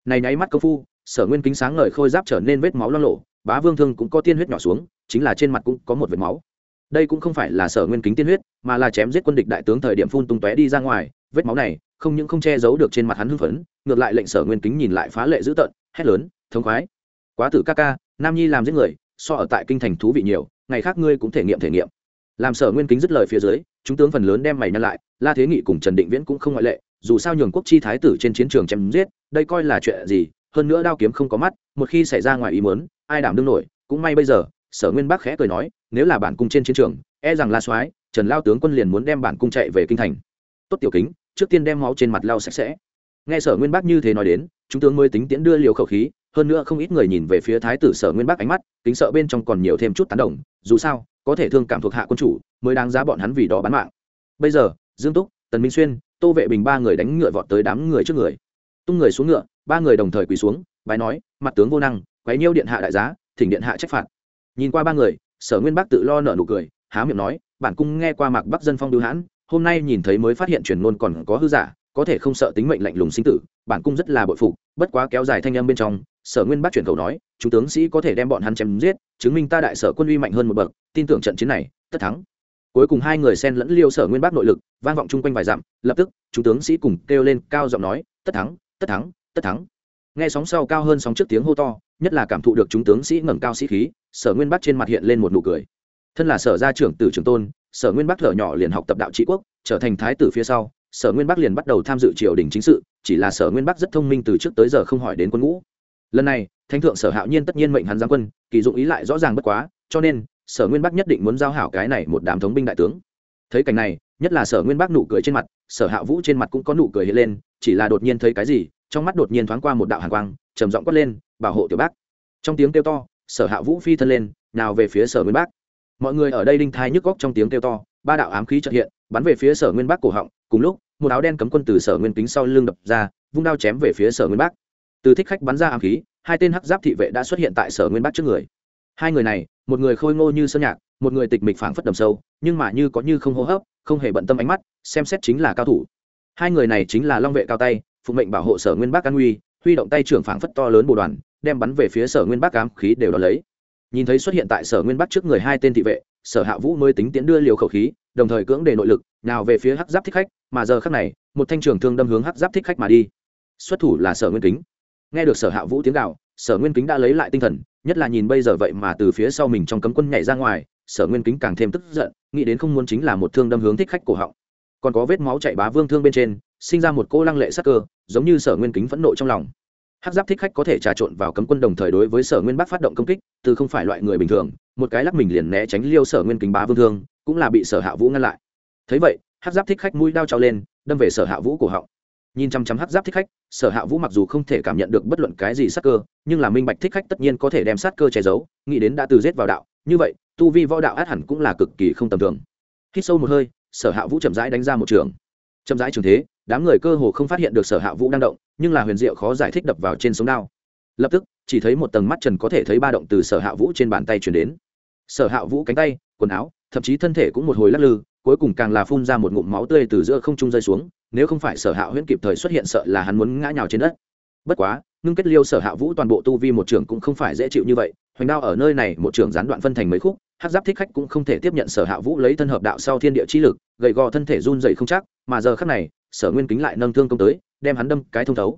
Này nháy mắt công phu, sở nguyên kính sáng ngời khôi giáp trở nên vết máu lo lộ bá vương thương cũng có tiên huyết nhỏ xuống, chính là trên mặt cũng có một vệt máu đây cũng không phải là sở nguyên kính tiên huyết, mà là chém giết quân địch đại tướng thời điểm phun tung tóe đi ra ngoài, vết máu này, không những không che giấu được trên mặt hắn hưng phấn, ngược lại lệnh sở nguyên kính nhìn lại phá lệ dữ tợn, hét lớn, thống khoái! Quá tử ca ca, nam nhi làm giết người, so ở tại kinh thành thú vị nhiều, ngày khác ngươi cũng thể nghiệm thể nghiệm. Làm sở nguyên kính dứt lời phía dưới, chúng tướng phần lớn đem mày nhăn lại, la thế nghị cùng trần định viễn cũng không ngoại lệ, dù sao nhường quốc chi thái tử trên chiến trường chém giết, đây coi là chuyện gì, hơn nữa đao kiếm không có mắt, một khi xảy ra ngoài ý muốn, ai đảm đương nổi, cũng may bây giờ, sở nguyên bắc khẽ cười nói nếu là bản cung trên chiến trường e rằng la soái, trần lao tướng quân liền muốn đem bản cung chạy về kinh thành. Tốt tiểu kính, trước tiên đem máu trên mặt lao sạch sẽ. Nghe sở nguyên bắc như thế nói đến, chúng tướng mới tính tiễn đưa liều khẩu khí, hơn nữa không ít người nhìn về phía thái tử sở nguyên bắc ánh mắt, kính sợ bên trong còn nhiều thêm chút tán đồng, dù sao, có thể thương cảm thuộc hạ quân chủ, mới đáng giá bọn hắn vì đó bán mạng. Bây giờ, dương túc, tần minh xuyên, tô vệ bình ba người đánh ngựa vọt tới đám người trước người. Tung người xuống ngựa, ba người đồng thời quỳ xuống bài nói, mặt tướng vô năng, quấy nhiêu điện hạ đại giá, thỉnh điện hạ trách phạt. Nhìn qua ba người sở nguyên bắc tự lo nợ nụ cười, há miệng nói, bản cung nghe qua mạc bắc dân phong bưu hãn, hôm nay nhìn thấy mới phát hiện truyền ngôn còn có hư giả, có thể không sợ tính mệnh lạnh lùng sinh tử, bản cung rất là bội phục, bất quá kéo dài thanh âm bên trong, sở nguyên bắc chuyển khẩu nói, chúng tướng sĩ có thể đem bọn hắn chém giết, chứng minh ta đại sở quân uy mạnh hơn một bậc, tin tưởng trận chiến này, tất thắng. Cuối cùng hai người xen lẫn liêu sở nguyên bắc nội lực, vang vọng chung quanh vài dặm, lập tức, chúng tướng sĩ cùng kêu lên cao giọng nói, tất thắng tất thắng tất thắng nghe sóng sau cao hơn sóng trước tiếng hô to, nhất là cảm thụ được chúng tướng sĩ ngẩng cao sĩ khí, sở nguyên bắc trên mặt hiện lên một nụ cười. Thân là sở gia trưởng tử trường tôn, sở nguyên bắc thở nhỏ liền học tập đạo trị quốc, trở thành thái tử phía sau, sở nguyên bắc liền bắt đầu tham dự triều đình chính sự, chỉ là sở nguyên bắc rất thông minh từ trước tới giờ không hỏi đến quân ngũ. Lần này, thánh thượng sở hạo nhiên tất nhiên mệnh hắn giáng quân, kỳ dụng ý lại rõ ràng bất quá, cho nên, sở nguyên bắc nhất định muốn giao hảo cái này một đám thống binh đại tướng. Thấy cảnh này, nhất là sở nguyên bắc nụ cười trên mặt, sở hạ vũ trên mặt cũng có nụ cười hiện lên, chỉ là đột nhiên thấy cái gì trong mắt đột nhiên thoáng qua một đạo hàn quang, trầm giọng quát lên, bảo hộ tiểu bác trong tiếng kêu to, sở hạ vũ phi thân lên, nào về phía sở nguyên bác. mọi người ở đây đinh thai nhức góc trong tiếng kêu to, ba đạo ám khí trật hiện, bắn về phía sở nguyên bác cổ họng, cùng lúc, một áo đen cấm quân từ sở nguyên kính sau lưng đập ra, vung đao chém về phía sở nguyên bác. từ thích khách bắn ra ám khí, hai tên hắc giáp thị vệ đã xuất hiện tại sở nguyên bác trước người hai người này, một người khôi ngô như sơn nhạc, một người tịch mịch phảng phất đầm sâu, nhưng mà như có như không hô hấp, không hề bận tâm ánh mắt, xem xét chính là cao thủ hai người này chính là long vệ cao tay phụ mệnh bảo hộ sở nguyên bắc an uy huy động tay trưởng phảng phất to lớn bồ đoàn, đem bắn về phía sở nguyên bắc ám khí đều đ lấy. Nhìn thấy xuất hiện tại sở nguyên bắc trước người hai tên thị vệ, sở hạ vũ mới tính tiến đưa liều khẩu khí, đồng thời cưỡng đề nội lực, nào về phía hắc giáp thích khách, mà giờ khắc này, một thanh trường thương đâm hướng hắc giáp thích khách mà đi. Xuất thủ là sở nguyên kính. Nghe được sở hạ vũ tiếng đạo sở nguyên kính đã lấy lại tinh thần, nhất là nhìn bây giờ vậy mà từ phía sau mình trong cấm quân nhảy ra ngoài, sở nguyên kính càng thêm tức giận, nghĩ đến không muốn chính là một thương đâm hướng thích khách cổ họng. Còn có vết máu chạy bá vương thương bên trên sinh ra một cô lăng lệ sắc cơ, giống như sở nguyên kính phẫn nộ trong lòng. Hát giáp thích khách có thể trà trộn vào cấm quân đồng thời đối với sở nguyên bắc phát động công kích, từ không phải loại người bình thường, một cái lắc mình liền né tránh liêu sở nguyên kính bá vương thương, cũng là bị sở hạ vũ ngăn lại. Thấy vậy hát giáp thích khách mũi đao trao lên, đâm về sở hạ vũ cổ họng. Nhìn chăm chăm hát giáp thích khách, sở hạ vũ mặc dù không thể cảm nhận được bất luận cái gì sắc cơ, nhưng là minh bạch thích khách tất nhiên có thể đem sát cơ che giấu, nghĩ đến đã từ giết vào đạo, như vậy, tu vi võ đạo át hẳn cũng là cực kỳ không tầm thường. Hít sâu một hơi, sở hạ vũ chậm rãi đánh ra một trường. Chậm rãi trường thế đám người cơ hồ không phát hiện được sở hạ vũ đang động, nhưng là huyền diệu khó giải thích đập vào trên sống đao. Lập tức, chỉ thấy một tầng mắt trần có thể thấy ba động từ sở hạ vũ trên bàn tay chuyển đến. Sở hạ vũ cánh tay, quần áo, thậm chí thân thể cũng một hồi lắc lư, cuối cùng càng là phun ra một ngụm máu tươi từ giữa không trung rơi xuống, nếu không phải sở hạ huyễn kịp thời xuất hiện sợ là hắn muốn ngã nhào trên đất. Bất quá, ngưng kết liêu sở hạ vũ toàn bộ tu vi một trường cũng không phải dễ chịu như vậy, hoành đao ở nơi này một trường gián đoạn phân thành mấy khúc, hát giáp thích khách cũng không thể tiếp nhận sở hạ vũ lấy thân hợp đạo sau thiên địa chi lực gậy gò thân thể run dày không chắc, mà giờ khắc này sở nguyên kính lại nâng thương công tới, đem hắn đâm cái thông thấu.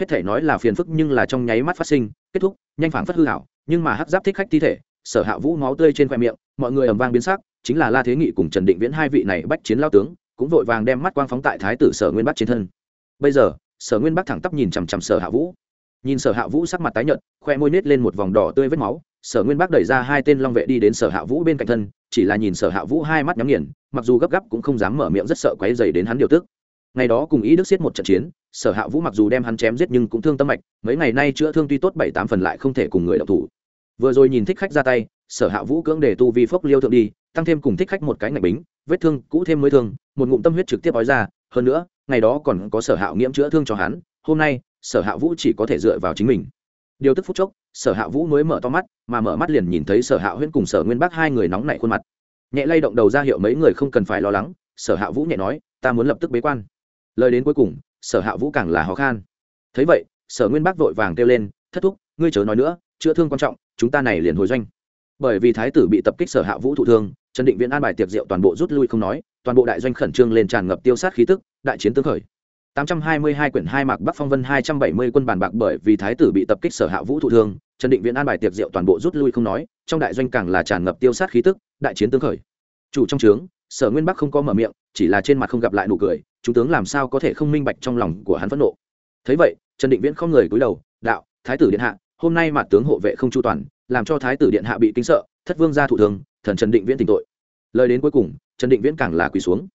Hết thể nói là phiền phức nhưng là trong nháy mắt phát sinh, kết thúc, nhanh phảng phất hư hảo nhưng mà hắc giáp thích khách thi thể, sở hạ vũ máu tươi trên khoe miệng, mọi người ầm vang biến sắc, chính là la thế nghị cùng trần định viễn hai vị này bách chiến lao tướng, cũng vội vàng đem mắt quang phóng tại thái tử sở nguyên bắc trên thân. Bây giờ, sở nguyên bắc thẳng tắp nhìn chằm chằm sở hạ vũ. Nhìn sở hạ vũ sắc mặt tái nhợt, khoe môi nết lên một vòng đỏ tươi vết máu, sở nguyên bắc đẩy ra hai tên long vệ đi đến sở hạ vũ bên cạnh thân, chỉ là nhìn sở hạ vũ hai mắt nhắm nghiền, mặc dù gấp gáp cũng không dám mở miệng rất sợ quấy dày đến hắn điều tức ngày đó cùng ý đức xiết một trận chiến, sở hạ vũ mặc dù đem hắn chém giết nhưng cũng thương tâm mạch, mấy ngày nay chữa thương tuy tốt bảy tám phần lại không thể cùng người đọc thủ. Vừa rồi nhìn thích khách ra tay, sở hạ vũ cưỡng để tu vi phốc liêu thượng đi, tăng thêm cùng thích khách một cái ngạch bính, vết thương cũ thêm mới thương, một ngụm tâm huyết trực tiếp ói ra, hơn nữa, ngày đó còn có sở hạ nghiễm chữa thương cho hắn, hôm nay, sở hạ vũ chỉ có thể dựa vào chính mình. Điều tức phút chốc, sở hạ vũ mới mở to mắt, mà mở mắt liền nhìn thấy sở hạ huyễn cùng sở nguyên bắc hai người nóng nảy khuôn mặt. Nhẹ lay động đầu ra hiệu mấy người không cần phải lo lắng, sở hạ vũ nhẹ nói, ta muốn lập tức bế quan lời đến cuối cùng sở hạ vũ càng là khó khăn thấy vậy sở nguyên bác vội vàng kêu lên thất thúc ngươi chớ nói nữa chữa thương quan trọng chúng ta này liền hồi doanh. Bởi vì thái tử bị tập kích sở hạ vũ thụ thương trần định viễn an bài tiệc rượu toàn bộ rút lui không nói toàn bộ đại doanh khẩn trương lên tràn ngập tiêu sát khí tức đại chiến tương khởi. 822 quyển hai mạc Bắc Phong Vân 270 quân bàn bạc bởi vì thái tử bị tập kích sở hạ vũ thụ thương, Trần Định Viễn an bài tiệc rượu toàn bộ rút lui không nói, trong đại doanh càng là tràn ngập tiêu sát khí tức, đại chiến tương khởi. Chủ trong trướng, Sở Nguyên Bắc không có mở miệng, chỉ là trên mặt không gặp lại nụ cười, chúng tướng làm sao có thể không minh bạch trong lòng của hắn phẫn nộ. Thấy vậy, Trần Định Viễn không người cúi đầu, "Đạo, thái tử điện hạ, hôm nay mặt tướng hộ vệ không chu toàn, làm cho thái tử điện hạ bị kinh sợ, thất vương gia thụ thương, thần Trần Định Viễn tình tội." Lời đến cuối cùng, Trần Định Viễn càng là quỳ xuống.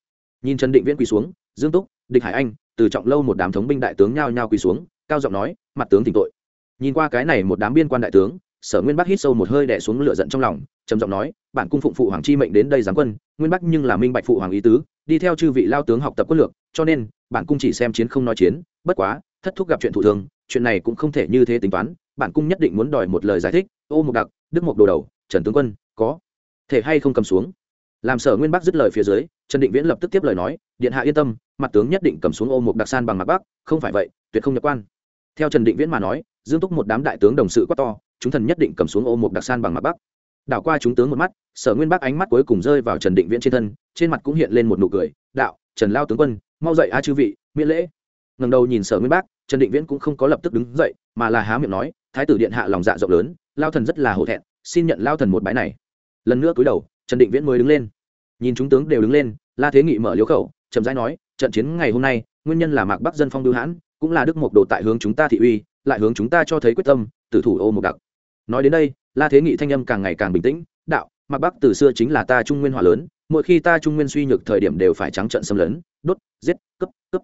Nhìn Trần Định Viễn quỳ xuống, Dương Túc, Địch Hải Anh, từ trọng lâu một đám thống binh đại tướng nhao nhao quỳ xuống cao giọng nói mặt tướng tình tội nhìn qua cái này một đám biên quan đại tướng sở nguyên bắc hít sâu một hơi đẻ xuống lửa giận trong lòng trầm giọng nói bản cung phụng phụ hoàng chi mệnh đến đây giáng quân nguyên bắc nhưng là minh bạch phụ hoàng ý tứ đi theo chư vị lao tướng học tập quân lược, cho nên, bản cung chỉ xem chiến không nói chiến, bất quá, thất thúc gặp chuyện thủ thường, chuyện này cũng không thể như thế tính toán, bản cung nhất định muốn đòi một lời giải thích, ô mục đặc, đức mục đồ đầu, trần tướng quân, có thể hay không cầm xuống? Làm sở nguyên bắc dứt lời phía dưới, trần định viễn lập tức tiếp lời nói, điện hạ yên tâm, mặt tướng nhất định cầm xuống ô mục đặc san bằng mặt bắc, không phải vậy, tuyệt không nhập quan. Theo trần định viễn mà nói, dương túc một đám đại tướng đồng sự quát to, chúng thần nhất định cầm xuống ô một đặc san bằng mặt bắc đảo qua chúng tướng một mắt, sở nguyên bắc ánh mắt cuối cùng rơi vào trần định viễn trên thân, trên mặt cũng hiện lên một nụ cười, đạo, trần lao tướng quân, mau dậy a chư vị, miễn lễ. Ngần đầu nhìn sở nguyên bắc, trần định viễn cũng không có lập tức đứng dậy, mà là há miệng nói, thái tử điện hạ lòng dạ rộng lớn, lao thần rất là hổ thẹn, xin nhận lao thần một bãi này. Lần nữa cúi đầu, trần định viễn mới đứng lên. Nhìn chúng tướng đều đứng lên, la thế nghị mở liếu khẩu, chậm rãi nói, trận chiến ngày hôm nay, nguyên nhân là mạc bắc dân phong đưu hãn, cũng là đức mộc đồ tại hướng chúng ta thị uy, lại hướng chúng ta cho thấy quyết tâm, tử thủ ô một đặc. Nói đến đây la thế nghị thanh âm càng ngày càng bình tĩnh, đạo, mạc bắc từ xưa chính là ta trung nguyên hỏa lớn, mỗi khi ta trung nguyên suy nhược thời điểm đều phải trắng trận xâm lấn, đốt, giết cấp cấp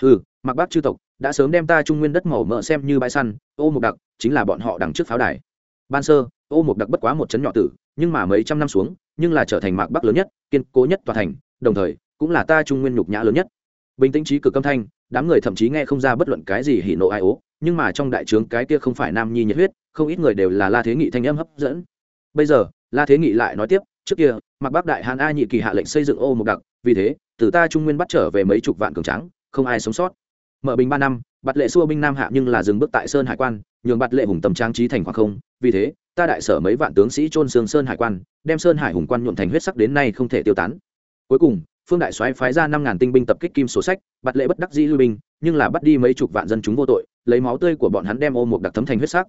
ừ mạc bắc chư tộc, đã sớm đem ta trung nguyên đất màu mỡ xem như bãi săn, ô một đặc chính là bọn họ đằng trước pháo đài. Ban sơ, ô một đặc bất quá một chấn nhỏ tử, nhưng mà mấy trăm năm xuống, nhưng là trở thành mạc bắc lớn nhất, kiên cố nhất tòa thành, đồng thời cũng là ta trung nguyên nhục nhã lớn nhất. Bình tĩnh trí cực âm thanh, đám người thậm chí nghe không ra bất luận cái gì hỉ nộ ai ố nhưng mà trong đại trướng cái kia không phải nam nhi nhiệt huyết, không ít người đều là la thế nghị thanh âm hấp dẫn. Bây giờ, la thế nghị lại nói tiếp, trước kia, mặc bắc đại hàn a nhị kỳ hạ lệnh xây dựng ô một đặc, vì thế, từ ta trung nguyên bắt trở về mấy chục vạn cường trắng không ai sống sót. Mở bình ba năm bạt lệ xua binh nam hạ nhưng là dừng bước tại sơn hải quan, nhường bạt lệ hùng tầm trang trí thành khoảng không, vì thế, ta đại sở mấy vạn tướng sĩ trôn xương sơn hải quan, đem sơn hải hùng quan nhuộm thành huyết sắc đến nay không thể tiêu tán. Cuối cùng, phương đại soái phái ra năm ngàn tinh binh tập kích kim sổ sách bạt lệ bất đắc dĩ lưu binh nhưng là bắt đi mấy chục vạn dân chúng vô tội, lấy máu tươi của bọn hắn đem ô một đặc thấm thành huyết sắc.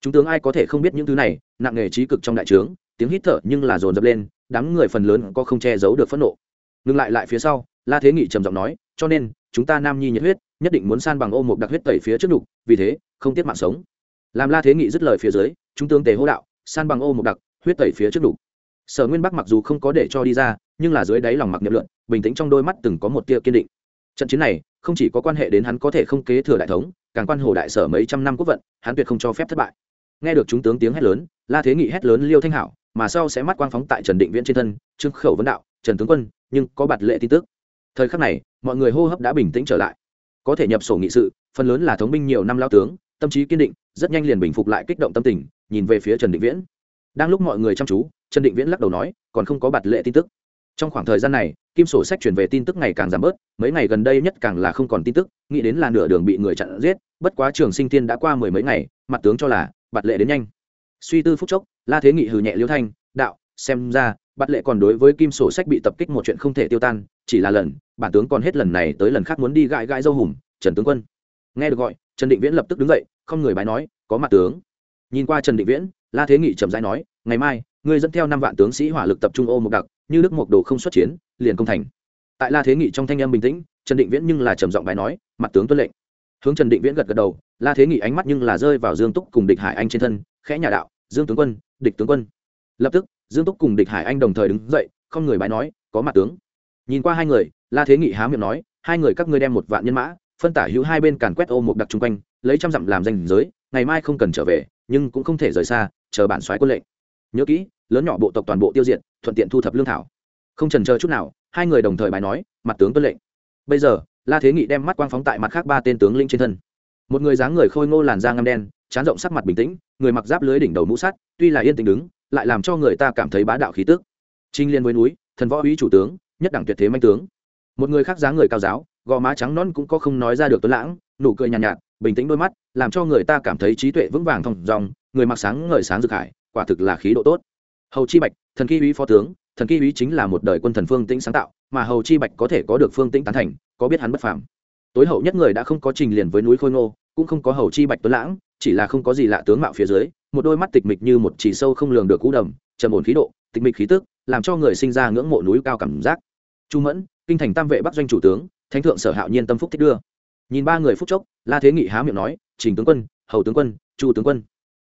Chúng tướng ai có thể không biết những thứ này, nặng nghề trí cực trong đại trướng, tiếng hít thở nhưng là dồn dập lên, đám người phần lớn có không che giấu được phẫn nộ. Ngừng lại lại phía sau, la thế nghị trầm giọng nói, cho nên, chúng ta nam nhi nhiệt huyết, nhất định muốn san bằng ô một đặc huyết tẩy phía trước nhục, vì thế, không tiếc mạng sống. Làm la thế nghị dứt lời phía dưới, chúng tướng tề hô đạo, san bằng ô một đặc, huyết tẩy phía trước nhục. Sở nguyên bắc mặc dù không có để cho đi ra, nhưng là dưới đáy lòng mặc niệm luận, bình tĩnh trong đôi mắt từng có một tia kiên định. Trận chiến này không chỉ có quan hệ đến hắn có thể không kế thừa đại thống, càng quan hồ đại sở mấy trăm năm quốc vận, hắn tuyệt không cho phép thất bại. Nghe được chúng tướng tiếng hét lớn, la thế nghị hét lớn liêu thanh hảo, mà sau sẽ mắt quang phóng tại trần định viễn trên thân, trương khẩu vấn đạo, trần tướng quân, nhưng có bạt lệ tin tức. Thời khắc này, mọi người hô hấp đã bình tĩnh trở lại. Có thể nhập sổ nghị sự, phần lớn là thống binh nhiều năm lao tướng, tâm trí kiên định, rất nhanh liền bình phục lại kích động tâm tình, nhìn về phía trần định viễn. Đang lúc mọi người chăm chú, trần định viễn lắc đầu nói, còn không có bạt lệ tin tức. Trong khoảng thời gian này kim sổ sách chuyển về tin tức ngày càng giảm bớt, mấy ngày gần đây nhất càng là không còn tin tức, nghĩ đến là nửa đường bị người chặn giết, bất quá trường sinh Thiên đã qua mười mấy ngày, mặt tướng cho là bạt lệ đến nhanh. Suy tư phúc chốc, la thế nghị hừ nhẹ liêu thanh, đạo, xem ra, bạt lệ còn đối với kim sổ sách bị tập kích một chuyện không thể tiêu tan, chỉ là lần, bản tướng còn hết lần này tới lần khác muốn đi gãi gãi dâu hùm trần tướng quân. Nghe được gọi, trần định viễn lập tức đứng dậy, không người bái nói, có mặt tướng. Nhìn qua trần định viễn, la thế nghị trầm rãi nói, ngày mai, ngươi dẫn theo năm vạn tướng sĩ hỏa lực tập trung ô một đặc như đức mộc đồ không xuất chiến, liền công thành. Tại la thế nghị trong thanh em bình tĩnh, trần định viễn nhưng là trầm giọng bài nói, mặt tướng tuân lệnh. Hướng trần định viễn gật gật đầu, la thế nghị ánh mắt nhưng là rơi vào dương túc cùng địch hải anh trên thân, khẽ nhà đạo, dương tướng quân, địch tướng quân. Lập tức, dương túc cùng địch hải anh đồng thời đứng dậy, không người bài nói, có mặt tướng. Nhìn qua hai người, la thế nghị há miệng nói, hai người các ngươi đem một vạn nhân mã, phân tả hữu hai bên càn quét ô một đặc chung quanh, lấy trăm dặm làm danh giới, ngày mai không cần trở về, nhưng cũng không thể rời xa, chờ bản soái quân lệnh. Nhớ kỹ, lớn nhỏ bộ tộc toàn bộ tiêu diệt thuận tiện thu thập lương thảo. Không trần chờ chút nào hai người đồng thời bài nói mặt tướng tuân lệnh. Bây giờ la thế nghị đem mắt quang phóng tại mặt khác ba tên tướng linh trên thân. Một người dáng người khôi ngô làn da ngăm đen chán rộng sắc mặt bình tĩnh người mặc giáp lưới đỉnh đầu mũ sắt tuy là yên tĩnh đứng lại làm cho người ta cảm thấy bá đạo khí tức. Trinh liên với núi thần võ úy chủ tướng nhất đẳng tuyệt thế manh tướng. Một người khác dáng người cao giáo gò má trắng non cũng có không nói ra được tuấn lãng nụ cười nhàn nhạt, nhạt bình tĩnh đôi mắt làm cho người ta cảm thấy trí tuệ vững vàng thong dòng người mặc sáng ngời sáng rực hải quả thực là khí độ tốt. Hầu chi bạch thần ký uý phó tướng, thần ký uý chính là một đời quân thần phương tĩnh sáng tạo, mà hầu chi bạch có thể có được phương tĩnh tán thành, có biết hắn bất phàm. Tối hậu nhất người đã không có trình liền với núi khôi ngô, cũng không có hầu chi bạch tuấn lãng, chỉ là không có gì lạ tướng mạo phía dưới, một đôi mắt tịch mịch như một chỉ sâu không lường được cú đầm, trầm ổn khí độ, tịch mịch khí tức, làm cho người sinh ra ngưỡng mộ núi cao cảm giác. Chu mẫn, kinh thành tam vệ bắc doanh chủ tướng, thánh thượng sở hạo nhiên tâm phúc thích đưa. Nhìn ba người phúc chốc, la thế nghị há miệng nói, trình tướng quân, hầu tướng quân, chu tướng quân.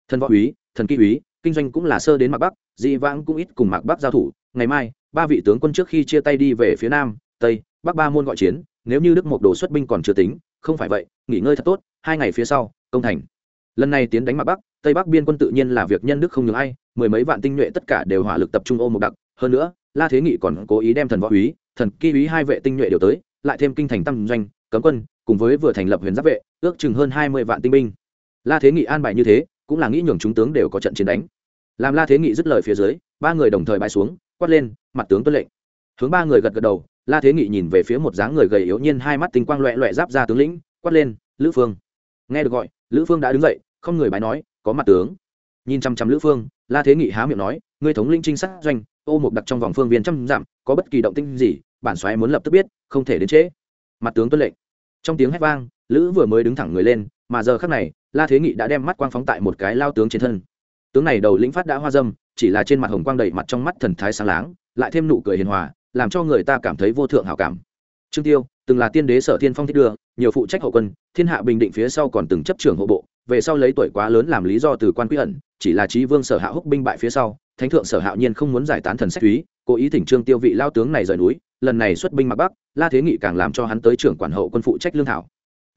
Thần võ úy, thần kỹ úy kinh doanh cũng là sơ đến mạc bắc, dị vãng cũng ít cùng mạc bắc giao thủ. Ngày mai, ba vị tướng quân trước khi chia tay đi về phía nam, tây, bắc ba môn gọi chiến, nếu như đức mộc đồ xuất binh còn chưa tính, không phải vậy, nghỉ ngơi thật tốt, hai ngày phía sau, công thành. Lần này tiến đánh mạc bắc, tây bắc biên quân tự nhiên là việc nhân đức không nhường ai, mười mấy vạn tinh nhuệ tất cả đều hỏa lực tập trung ôm một đặc. Hơn nữa, la thế nghị còn cố ý đem thần võ úy, thần ký úy hai vệ tinh nhuệ đều tới, lại thêm kinh thành tăng doanh, cấm quân, cùng với vừa thành lập huyền giáp vệ, ước chừng hơn hai mươi vạn tinh binh. La thế nghị an bài như thế, cũng là nghĩ nhường chúng tướng đều có trận chiến đánh làm la thế nghị dứt lời phía dưới, ba người đồng thời bay xuống, quát lên, mặt tướng tuân lệnh. Hướng ba người gật gật đầu, la thế nghị nhìn về phía một dáng người gầy yếu nhiên hai mắt tinh quang loẹ loẹ giáp ra tướng lĩnh, quát lên, lữ phương. Nghe được gọi, lữ phương đã đứng dậy, không người bái nói, có mặt tướng. Nhìn chăm chăm lữ phương, la thế nghị há miệng nói, ngươi thống linh trinh sát doanh, ô một đặc trong vòng phương viên trăm dặm, có bất kỳ động tinh gì, bản xoáy muốn lập tức biết, không thể đến trễ. Mặt tướng tuân lệnh. Trong tiếng hét vang, lữ vừa mới đứng thẳng người lên, mà giờ khắc này, la thế nghị đã đem mắt quang phóng tại một cái lao tướng trên thân tướng này đầu lĩnh phát đã hoa dâm, chỉ là trên mặt hồng quang đầy mặt trong mắt thần thái sáng láng, lại thêm nụ cười hiền hòa, làm cho người ta cảm thấy vô thượng hảo cảm. Trương tiêu, từng là tiên đế sở thiên phong thích đưa, nhiều phụ trách hậu quân, thiên hạ bình định phía sau còn từng chấp trưởng hộ bộ, về sau lấy tuổi quá lớn làm lý do từ quan quy ẩn, chỉ là trí vương sở hạ húc binh bại phía sau, thánh thượng sở hạo nhiên không muốn giải tán thần sách túy, cố ý thỉnh trương tiêu vị lao tướng này rời núi, lần này xuất binh mặc bắc, la thế nghị càng làm cho hắn tới trưởng quản hậu quân phụ trách lương thảo.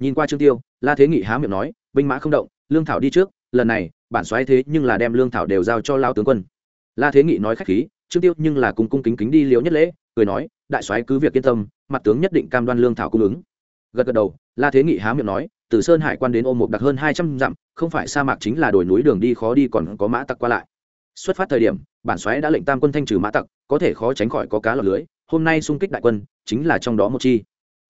Nhìn qua trương tiêu, la thế nghị há miệng nói, binh mã không động, lương thảo đi trước, lần này bản xoáy thế nhưng là đem lương thảo đều giao cho lao tướng quân. La thế nghị nói khách khí, trương tiêu nhưng là cung cung kính kính đi liễu nhất lễ, cười nói, đại soái cứ việc yên tâm, mặt tướng nhất định cam đoan lương thảo cung ứng. Gật gật đầu, la thế nghị há miệng nói, từ sơn hải quan đến ôm một đặc hơn hai trăm dặm, không phải sa mạc chính là đồi núi đường đi khó đi còn có mã tặc qua lại. Xuất phát thời điểm, bản soái đã lệnh tam quân thanh trừ mã tặc, có thể khó tránh khỏi có cá lọc lưới, hôm nay xung kích đại quân, chính là trong đó một chi.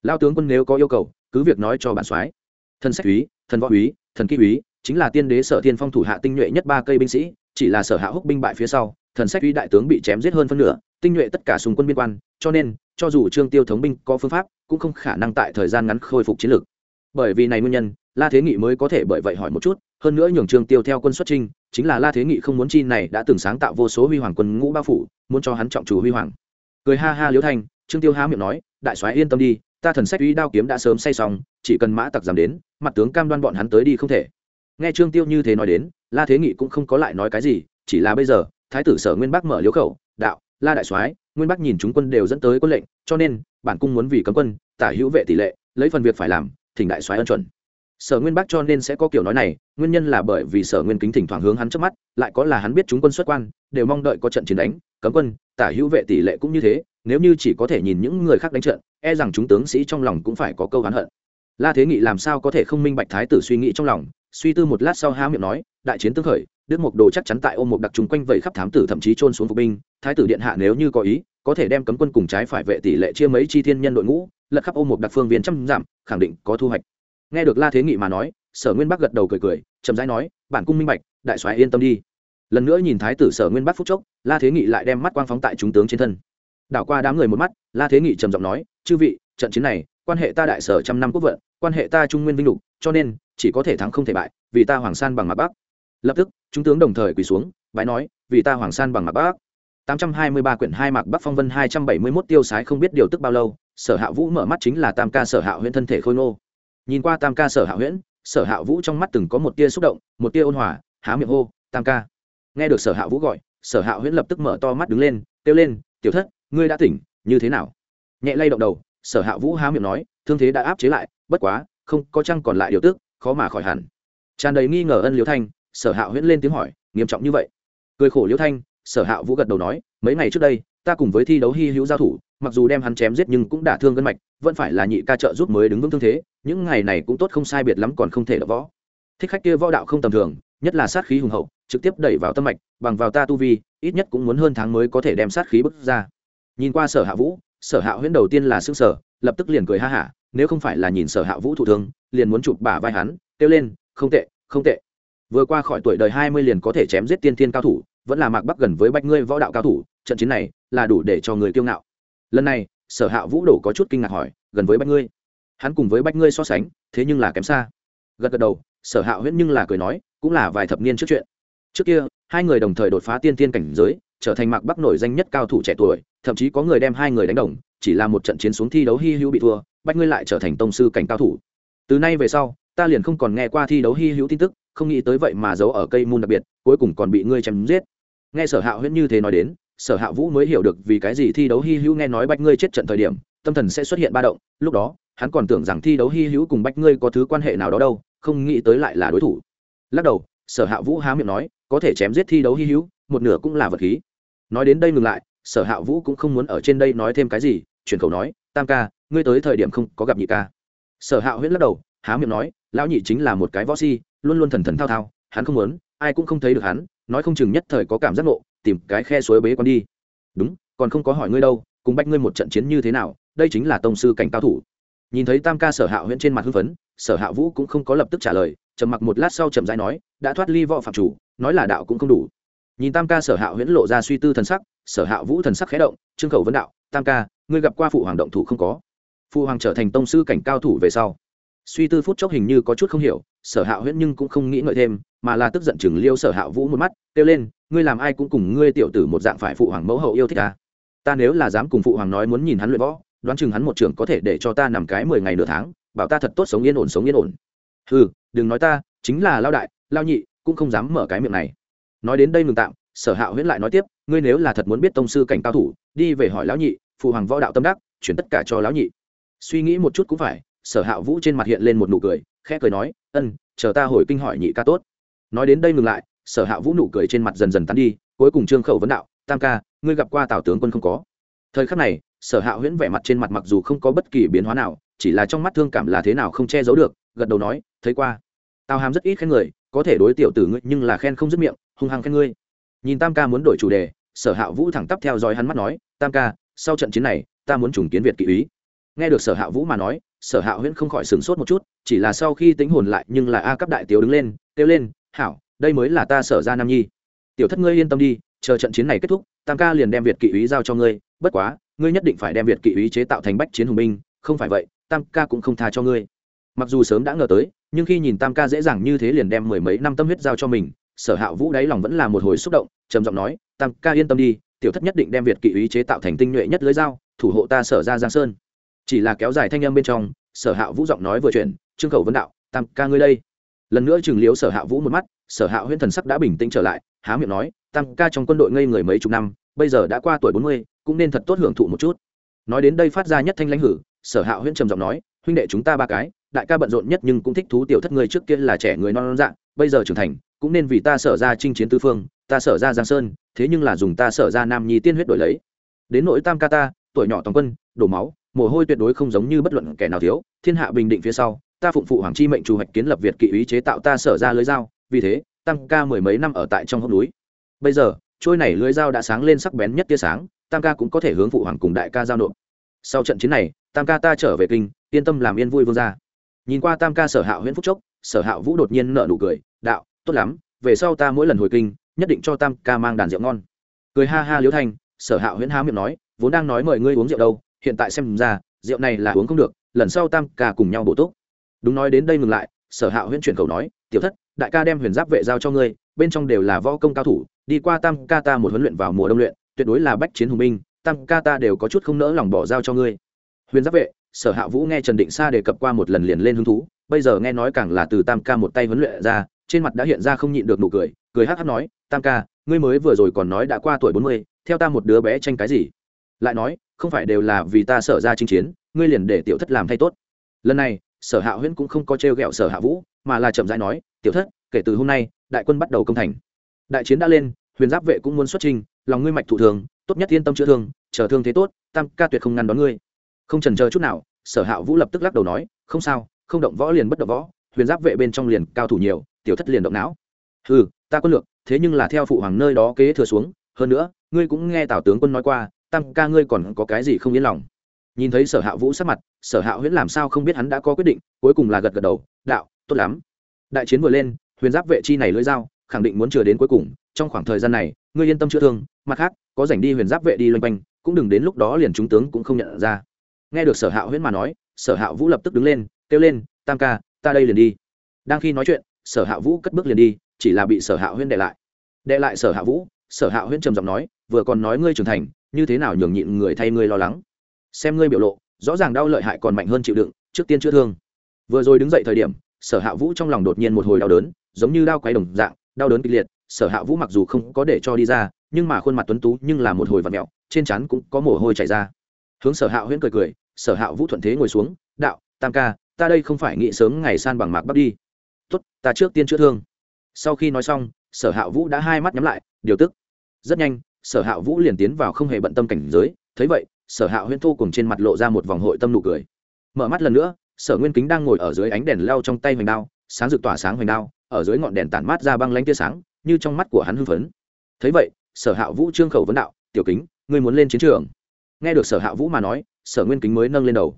Lao tướng quân nếu có yêu cầu, cứ việc nói cho bản soái thần sách úy, thần võ úy, thần kỹ úy chính là tiên đế sở thiên phong thủ hạ tinh nhuệ nhất ba cây binh sĩ, chỉ là sở hạ húc binh bại phía sau, thần sách uy đại tướng bị chém giết hơn phân nửa, tinh nhuệ tất cả xung quân biên quan, cho nên, cho dù trương tiêu thống binh có phương pháp, cũng không khả năng tại thời gian ngắn khôi phục chiến lược. Bởi vì này nguyên nhân, la thế nghị mới có thể bởi vậy hỏi một chút, hơn nữa nhường trương tiêu theo quân xuất trinh chính là la thế nghị không muốn chi này đã từng sáng tạo vô số huy hoàng quân ngũ bao phủ, muốn cho hắn trọng chủ huy hoàng. Cười ha ha liễu thanh, trương tiêu há miệng nói, đại soái yên tâm đi, ta thần sách uy đao kiếm đã sớm say xong, chỉ cần mã tặc giảm đến, mặt tướng cam đoan bọn hắn tới đi không thể nghe trương tiêu như thế nói đến, la thế nghị cũng không có lại nói cái gì, chỉ là bây giờ, thái tử sở nguyên bắc mở liếu khẩu, đạo, la đại soái, nguyên bắc nhìn chúng quân đều dẫn tới quân lệnh, cho nên, bản cung muốn vì cấm quân, tả hữu vệ tỷ lệ, lấy phần việc phải làm, thỉnh đại soái ân chuẩn. Sở nguyên bắc cho nên sẽ có kiểu nói này, nguyên nhân là bởi vì sở nguyên kính thỉnh thoảng hướng hắn trước mắt, lại có là hắn biết chúng quân xuất quan, đều mong đợi có trận chiến đánh, cấm quân, tả hữu vệ tỷ lệ cũng như thế, nếu như chỉ có thể nhìn những người khác đánh trận e rằng chúng tướng sĩ trong lòng cũng phải có câu hắn hận. La thế nghị làm sao có thể không minh bạch thái tử suy nghĩ trong lòng suy tư một lát sau há miệng nói, đại chiến tương khởi, đức mộc đồ chắc chắn tại ôm một đặc trùng quanh vây khắp thám tử thậm chí trôn xuống phục binh. Thái tử điện hạ nếu như có ý, có thể đem cấm quân cùng trái phải vệ tỷ lệ chia mấy chi thiên nhân đội ngũ, lật khắp ôm một đặc phương viên trăm giảm khẳng định có thu hoạch. Nghe được la thế nghị mà nói, sở nguyên bắc gật đầu cười cười, chậm rãi nói, bản cung minh bạch, đại soái yên tâm đi. Lần nữa nhìn thái tử sở nguyên bắc phúc chốc, la thế nghị lại đem mắt quang phóng tại chúng tướng trên thân. Đảo qua đám người một mắt, la thế nghị trầm giọng nói, chư vị, trận chiến này, quan hệ ta đại sở trăm năm quốc vận, quan hệ ta trung nguyên vinh lục, cho nên chỉ có thể thắng không thể bại vì ta hoàng san bằng mặt bắc lập tức chúng tướng đồng thời quỳ xuống bái nói vì ta hoàng san bằng mặt bắc 823 quyển hai mạc Bắc Phong Vân 271 tiêu sái không biết điều tức bao lâu, Sở Hạ Vũ mở mắt chính là Tam ca Sở Hạ Huyễn thân thể khôi ngô. Nhìn qua Tam ca Sở Hạ Huyễn, Sở Hạ Vũ trong mắt từng có một tia xúc động, một tia ôn hòa, há miệng hô, "Tam ca." Nghe được Sở Hạ Vũ gọi, Sở Hạ Huyễn lập tức mở to mắt đứng lên, kêu lên, "Tiểu thất, ngươi đã tỉnh, như thế nào?" Nhẹ lay động đầu, Sở Hạ Vũ há miệng nói, "Thương thế đã áp chế lại, bất quá, không có chăng còn lại điều tức, khó mà khỏi hẳn." Tràn đầy nghi ngờ ân Liễu Thanh, Sở Hạ Huyễn lên tiếng hỏi, nghiêm trọng như vậy? Cười khổ Liễu Thanh, sở hạ vũ gật đầu nói mấy ngày trước đây ta cùng với thi đấu hy hữu giao thủ mặc dù đem hắn chém giết nhưng cũng đả thương gân mạch vẫn phải là nhị ca trợ giúp mới đứng vững thương thế những ngày này cũng tốt không sai biệt lắm còn không thể đỡ võ thích khách kia võ đạo không tầm thường nhất là sát khí hùng hậu trực tiếp đẩy vào tâm mạch bằng vào ta tu vi ít nhất cũng muốn hơn tháng mới có thể đem sát khí bức ra nhìn qua sở hạ vũ sở hạ huyễn đầu tiên là xương sở lập tức liền cười ha hả nếu không phải là nhìn sở hạ vũ thụ thương, liền muốn chụp bả vai hắn, kêu lên, không tệ không tệ. Vừa qua khỏi tuổi đời hai mươi liền có thể chém giết tiên thiên cao thủ, vẫn là mạc bắc gần với bách ngươi võ đạo cao thủ, trận chiến này là đủ để cho người kiêu ngạo. Lần này, sở hạ vũ đổ có chút kinh ngạc hỏi, gần với bách ngươi? Hắn cùng với bách ngươi so sánh, thế nhưng là kém xa. Gật gật đầu, sở hạ huyễn nhưng là cười nói, cũng là vài thập niên trước chuyện. Trước kia, hai người đồng thời đột phá tiên tiên cảnh giới, trở thành mạc bắc nổi danh nhất cao thủ trẻ tuổi, thậm chí có người đem hai người đánh đồng chỉ là một trận chiến xuống thi đấu hy hữu bị thua, bách ngươi lại trở thành tông sư cảnh cao thủ. Từ nay về sau, ta liền không còn nghe qua thi đấu hy hữu tin tức, không nghĩ tới vậy mà giấu ở cây môn đặc biệt, cuối cùng còn bị ngươi chém giết. Nghe sở hạ huyễn như thế nói đến, sở hạ vũ mới hiểu được vì cái gì thi đấu hy hữu nghe nói bách ngươi chết trận thời điểm, tâm thần sẽ xuất hiện ba động, lúc đó, hắn còn tưởng rằng thi đấu hy hữu cùng bách ngươi có thứ quan hệ nào đó đâu, không nghĩ tới lại là đối thủ. Lắc đầu, sở hạ vũ há miệng nói, có thể chém giết thi đấu hy hữu, một nửa cũng là vật khí. Nói đến đây ngừng lại sở hạ vũ cũng không muốn ở trên đây nói thêm cái gì chuyển khẩu nói tam ca ngươi tới thời điểm không có gặp nhị ca. Sở hạ huyễn lắc đầu há miệng nói lão nhị chính là một cái võ si luôn luôn thần thần thao thao hắn không muốn ai cũng không thấy được hắn nói không chừng nhất thời có cảm giác nộ, tìm cái khe suối bế con đi. Đúng còn không có hỏi ngươi đâu cùng bách ngươi một trận chiến như thế nào đây chính là tông sư cảnh cao thủ. Nhìn thấy tam ca sở hạ huyễn trên mặt hưng phấn sở hạ vũ cũng không có lập tức trả lời trầm mặc một lát sau trầm dai nói đã thoát ly võ phạm chủ nói là đạo cũng không đủ nhìn tam ca sở hạ huyễn lộ ra suy tư thần sắc, sở hạ vũ thần sắc khẽ động, trương khẩu vấn đạo, tam ca, ngươi gặp qua phụ hoàng động thủ không có? Phụ hoàng trở thành tông sư cảnh cao thủ về sau. Suy tư phút chốc hình như có chút không hiểu, sở hạ huyễn nhưng cũng không nghĩ ngợi thêm, mà là tức giận chừng liêu sở hạ vũ một mắt, kêu lên, ngươi làm ai cũng cùng ngươi tiểu tử một dạng phải phụ hoàng mẫu hậu yêu thích ta. Ta nếu là dám cùng phụ hoàng nói muốn nhìn hắn luyện võ, đoán chừng hắn một trường có thể để cho ta nằm cái mười ngày nửa tháng, bảo ta thật tốt sống yên ổn, sống yên ổn. Ừ đừng nói ta, chính là lao đại lao nhị, cũng không dám mở cái miệng này nói đến đây ngừng tạm, sở hạ huyễn lại nói tiếp, ngươi nếu là thật muốn biết tông sư cảnh cao thủ, đi về hỏi lão nhị, phụ hoàng võ đạo tâm đắc, chuyển tất cả cho lão nhị. Suy nghĩ một chút cũng phải, sở hạ vũ trên mặt hiện lên một nụ cười, khẽ cười nói, ân, chờ ta hồi kinh hỏi nhị ca tốt. Nói đến đây ngừng lại, sở hạ vũ nụ cười trên mặt dần dần tán đi, cuối cùng trương khẩu vấn đạo, tam ca, ngươi gặp qua tào tướng quân không có? Thời khắc này, sở hạ huyễn vẻ mặt trên mặt mặc dù không có bất kỳ biến hóa nào, chỉ là trong mắt thương cảm là thế nào không che giấu được, gật đầu nói, thấy qua. Tào hàm rất ít khen người có thể đối tiểu tử ngươi nhưng là khen không dứt miệng, hung hăng khen ngươi. Nhìn tam ca muốn đổi chủ đề, sở hạ vũ thẳng tắp theo dõi hắn mắt nói, tam ca, sau trận chiến này, ta muốn trùng kiến việt kỵ ý nghe được sở hạ vũ mà nói, sở hạ huyễn không khỏi sửng sốt một chút, chỉ là sau khi tính hồn lại nhưng là a cấp đại tiểu đứng lên, kêu lên, hảo, đây mới là ta sở ra nam nhi. Tiểu thất ngươi yên tâm đi, chờ trận chiến này kết thúc, tam ca liền đem việt kỵ ý giao cho ngươi, bất quá, ngươi nhất định phải đem việt kỵ ý chế tạo thành bách chiến hùng binh, không phải vậy, tam ca cũng không tha cho ngươi. Mặc dù sớm đã ngờ tới nhưng khi nhìn tam ca dễ dàng như thế liền đem mười mấy năm tâm huyết giao cho mình, sở hạ vũ đáy lòng vẫn là một hồi xúc động, trầm giọng nói, tam ca yên tâm đi, tiểu thất nhất định đem việt kỵ ý chế tạo thành tinh nhuệ nhất lưới dao, thủ hộ ta sở ra giang sơn. Chỉ là kéo dài thanh âm bên trong, sở hạ vũ giọng nói vừa chuyển, trương khẩu vấn đạo, tam ca ngươi đây. Lần nữa chừng liếu sở hạ vũ một mắt, sở hạ huyễn thần sắc đã bình tĩnh trở lại, há miệng nói, tam ca trong quân đội ngây người mấy chục năm, bây giờ đã qua tuổi bốn mươi, cũng nên thật tốt hưởng thụ một chút. Nói đến đây phát ra nhất thanh lãnh hử, sở hạ huyễn trầm giọng nói, huynh đệ chúng ta ba cái đại ca bận rộn nhất nhưng cũng thích thú tiểu thất người trước kia là trẻ người non non dạng bây giờ trưởng thành, cũng nên vì ta sở ra chinh chiến tư phương, ta sở ra giang sơn, thế nhưng là dùng ta sở ra nam nhi tiên huyết đổi lấy. Đến nỗi tam ca ta, tuổi nhỏ toàn quân, đổ máu, mồ hôi tuyệt đối không giống như bất luận kẻ nào thiếu, thiên hạ bình định phía sau, ta phụng phụ hoàng chi mệnh chủ hoạch kiến lập việt kỵ ý chế tạo ta sở ra lưới dao, vì thế tam ca mười mấy năm ở tại trong hốc núi. Bây giờ, trôi này lưới dao đã sáng lên sắc bén nhất tia sáng, tam ca cũng có thể hướng phụ hoàng cùng đại ca giao nộp. Sau trận chiến này, tam ca ta trở về kinh, yên tâm làm yên vui vương gia nhìn qua tam ca sở hạ huyễn phúc chốc, sở hạ vũ đột nhiên nợ nụ cười, đạo, tốt lắm, về sau ta mỗi lần hồi kinh, nhất định cho tam ca mang đàn rượu ngon. Cười ha ha liễu thanh, sở hạ huyễn há miệng nói, vốn đang nói mời ngươi uống rượu đâu, hiện tại xem ra, rượu này là uống không được, lần sau tam ca cùng nhau bổ túc. Đúng nói đến đây ngừng lại, sở hạ huyễn chuyển khẩu nói, tiểu thất, đại ca đem huyền giáp vệ giao cho ngươi, bên trong đều là võ công cao thủ, đi qua tam ca ta một huấn luyện vào mùa đông luyện, tuyệt đối là bách chiến hùng binh, tam ca ta đều có chút không nỡ lòng bỏ giao cho ngươi. Huyền giáp vệ sở hạ vũ nghe trần định sa đề cập qua một lần liền lên hứng thú, bây giờ nghe nói càng là từ tam ca một tay huấn luyện ra, trên mặt đã hiện ra không nhịn được nụ cười cười hát hát nói, tam ca, ngươi mới vừa rồi còn nói đã qua tuổi bốn mươi, theo ta một đứa bé tranh cái gì? Lại nói, không phải đều là vì ta sở ra chinh chiến, ngươi liền để tiểu thất làm thay tốt. Lần này, sở hạ huyễn cũng không có t r sở hạ vũ, mà là chậm rãi nói, tiểu thất, kể từ hôm nay, đại quân bắt đầu công thành. Đại chiến đã lên, huyền giáp vệ cũng muốn xuất trình lòng ngươi mạch thụ thường, tốt nhất yên tâm chữa thương, chờ thương thế tốt, tam ca tuyệt không ngăn đón ngươi không trần chờ chút nào, sở hạ vũ lập tức lắc đầu nói, không sao, không động võ liền bất động võ, huyền giáp vệ bên trong liền cao thủ nhiều, tiểu thất liền động não. Ừ ta quân lược, thế nhưng là theo phụ hoàng nơi đó kế thừa xuống, hơn nữa, ngươi cũng nghe tào tướng quân nói qua, tam ca ngươi còn có cái gì không yên lòng? Nhìn thấy sở hạ vũ sắc mặt, sở hạ huyễn làm sao không biết hắn đã có quyết định, cuối cùng là gật gật đầu, đạo, tốt lắm. Đại chiến vừa lên, huyền giáp vệ chi này lưỡi dao, khẳng định muốn chờ đến cuối cùng, trong khoảng thời gian này, ngươi yên tâm chữa thương, mặt khác, có rảnh đi huyền giáp vệ đi loanh quanh, cũng đừng đến lúc đó liền chúng tướng cũng không nhận ra nghe được sở hạ huyễn mà nói, sở hạ vũ lập tức đứng lên, kêu lên, tam ca, ta đây liền đi. Đang khi nói chuyện, sở hạ vũ cất bước liền đi, chỉ là bị sở hạ huyễn đệ lại. Đệ lại sở hạ vũ, sở hạ huyễn trầm giọng nói, vừa còn nói ngươi trưởng thành, như thế nào nhường nhịn người thay ngươi lo lắng? Xem ngươi biểu lộ, rõ ràng đau lợi hại còn mạnh hơn chịu đựng, trước tiên chữa thương. Vừa rồi đứng dậy thời điểm, sở hạ vũ trong lòng đột nhiên một hồi đau đớn, giống như đau quay đồng dạng, đau đớn kịch liệt, sở hạ vũ mặc dù không có để cho đi ra, nhưng mà khuôn mặt tuấn tú nhưng là một hồi vặt mẹo, trên trán cũng có mồ hôi chảy ra hướng sở hạ huyễn cười cười, sở hạ vũ thuận thế ngồi xuống, đạo, tam ca, ta đây không phải nghĩ sớm ngày san bằng mạc bắc đi. Tốt, ta trước tiên chữa thương. Sau khi nói xong, sở hạ vũ đã hai mắt nhắm lại, điều tức. Rất nhanh, sở hạ vũ liền tiến vào không hề bận tâm cảnh giới, thấy vậy, sở hạ huyễn thu cùng trên mặt lộ ra một vòng hội tâm nụ cười. Mở mắt lần nữa, sở nguyên kính đang ngồi ở dưới ánh đèn leo trong tay hoành đao, sáng rực tỏa sáng hoành đao, ở dưới ngọn đèn tản mát ra băng lanh tia sáng, như trong mắt của hắn hưng phấn. Thấy vậy, sở hạ vũ trương khẩu vấn đạo, tiểu kính, ngươi muốn lên chiến trường? Nghe được sở hạ vũ mà nói, sở nguyên kính mới nâng lên đầu.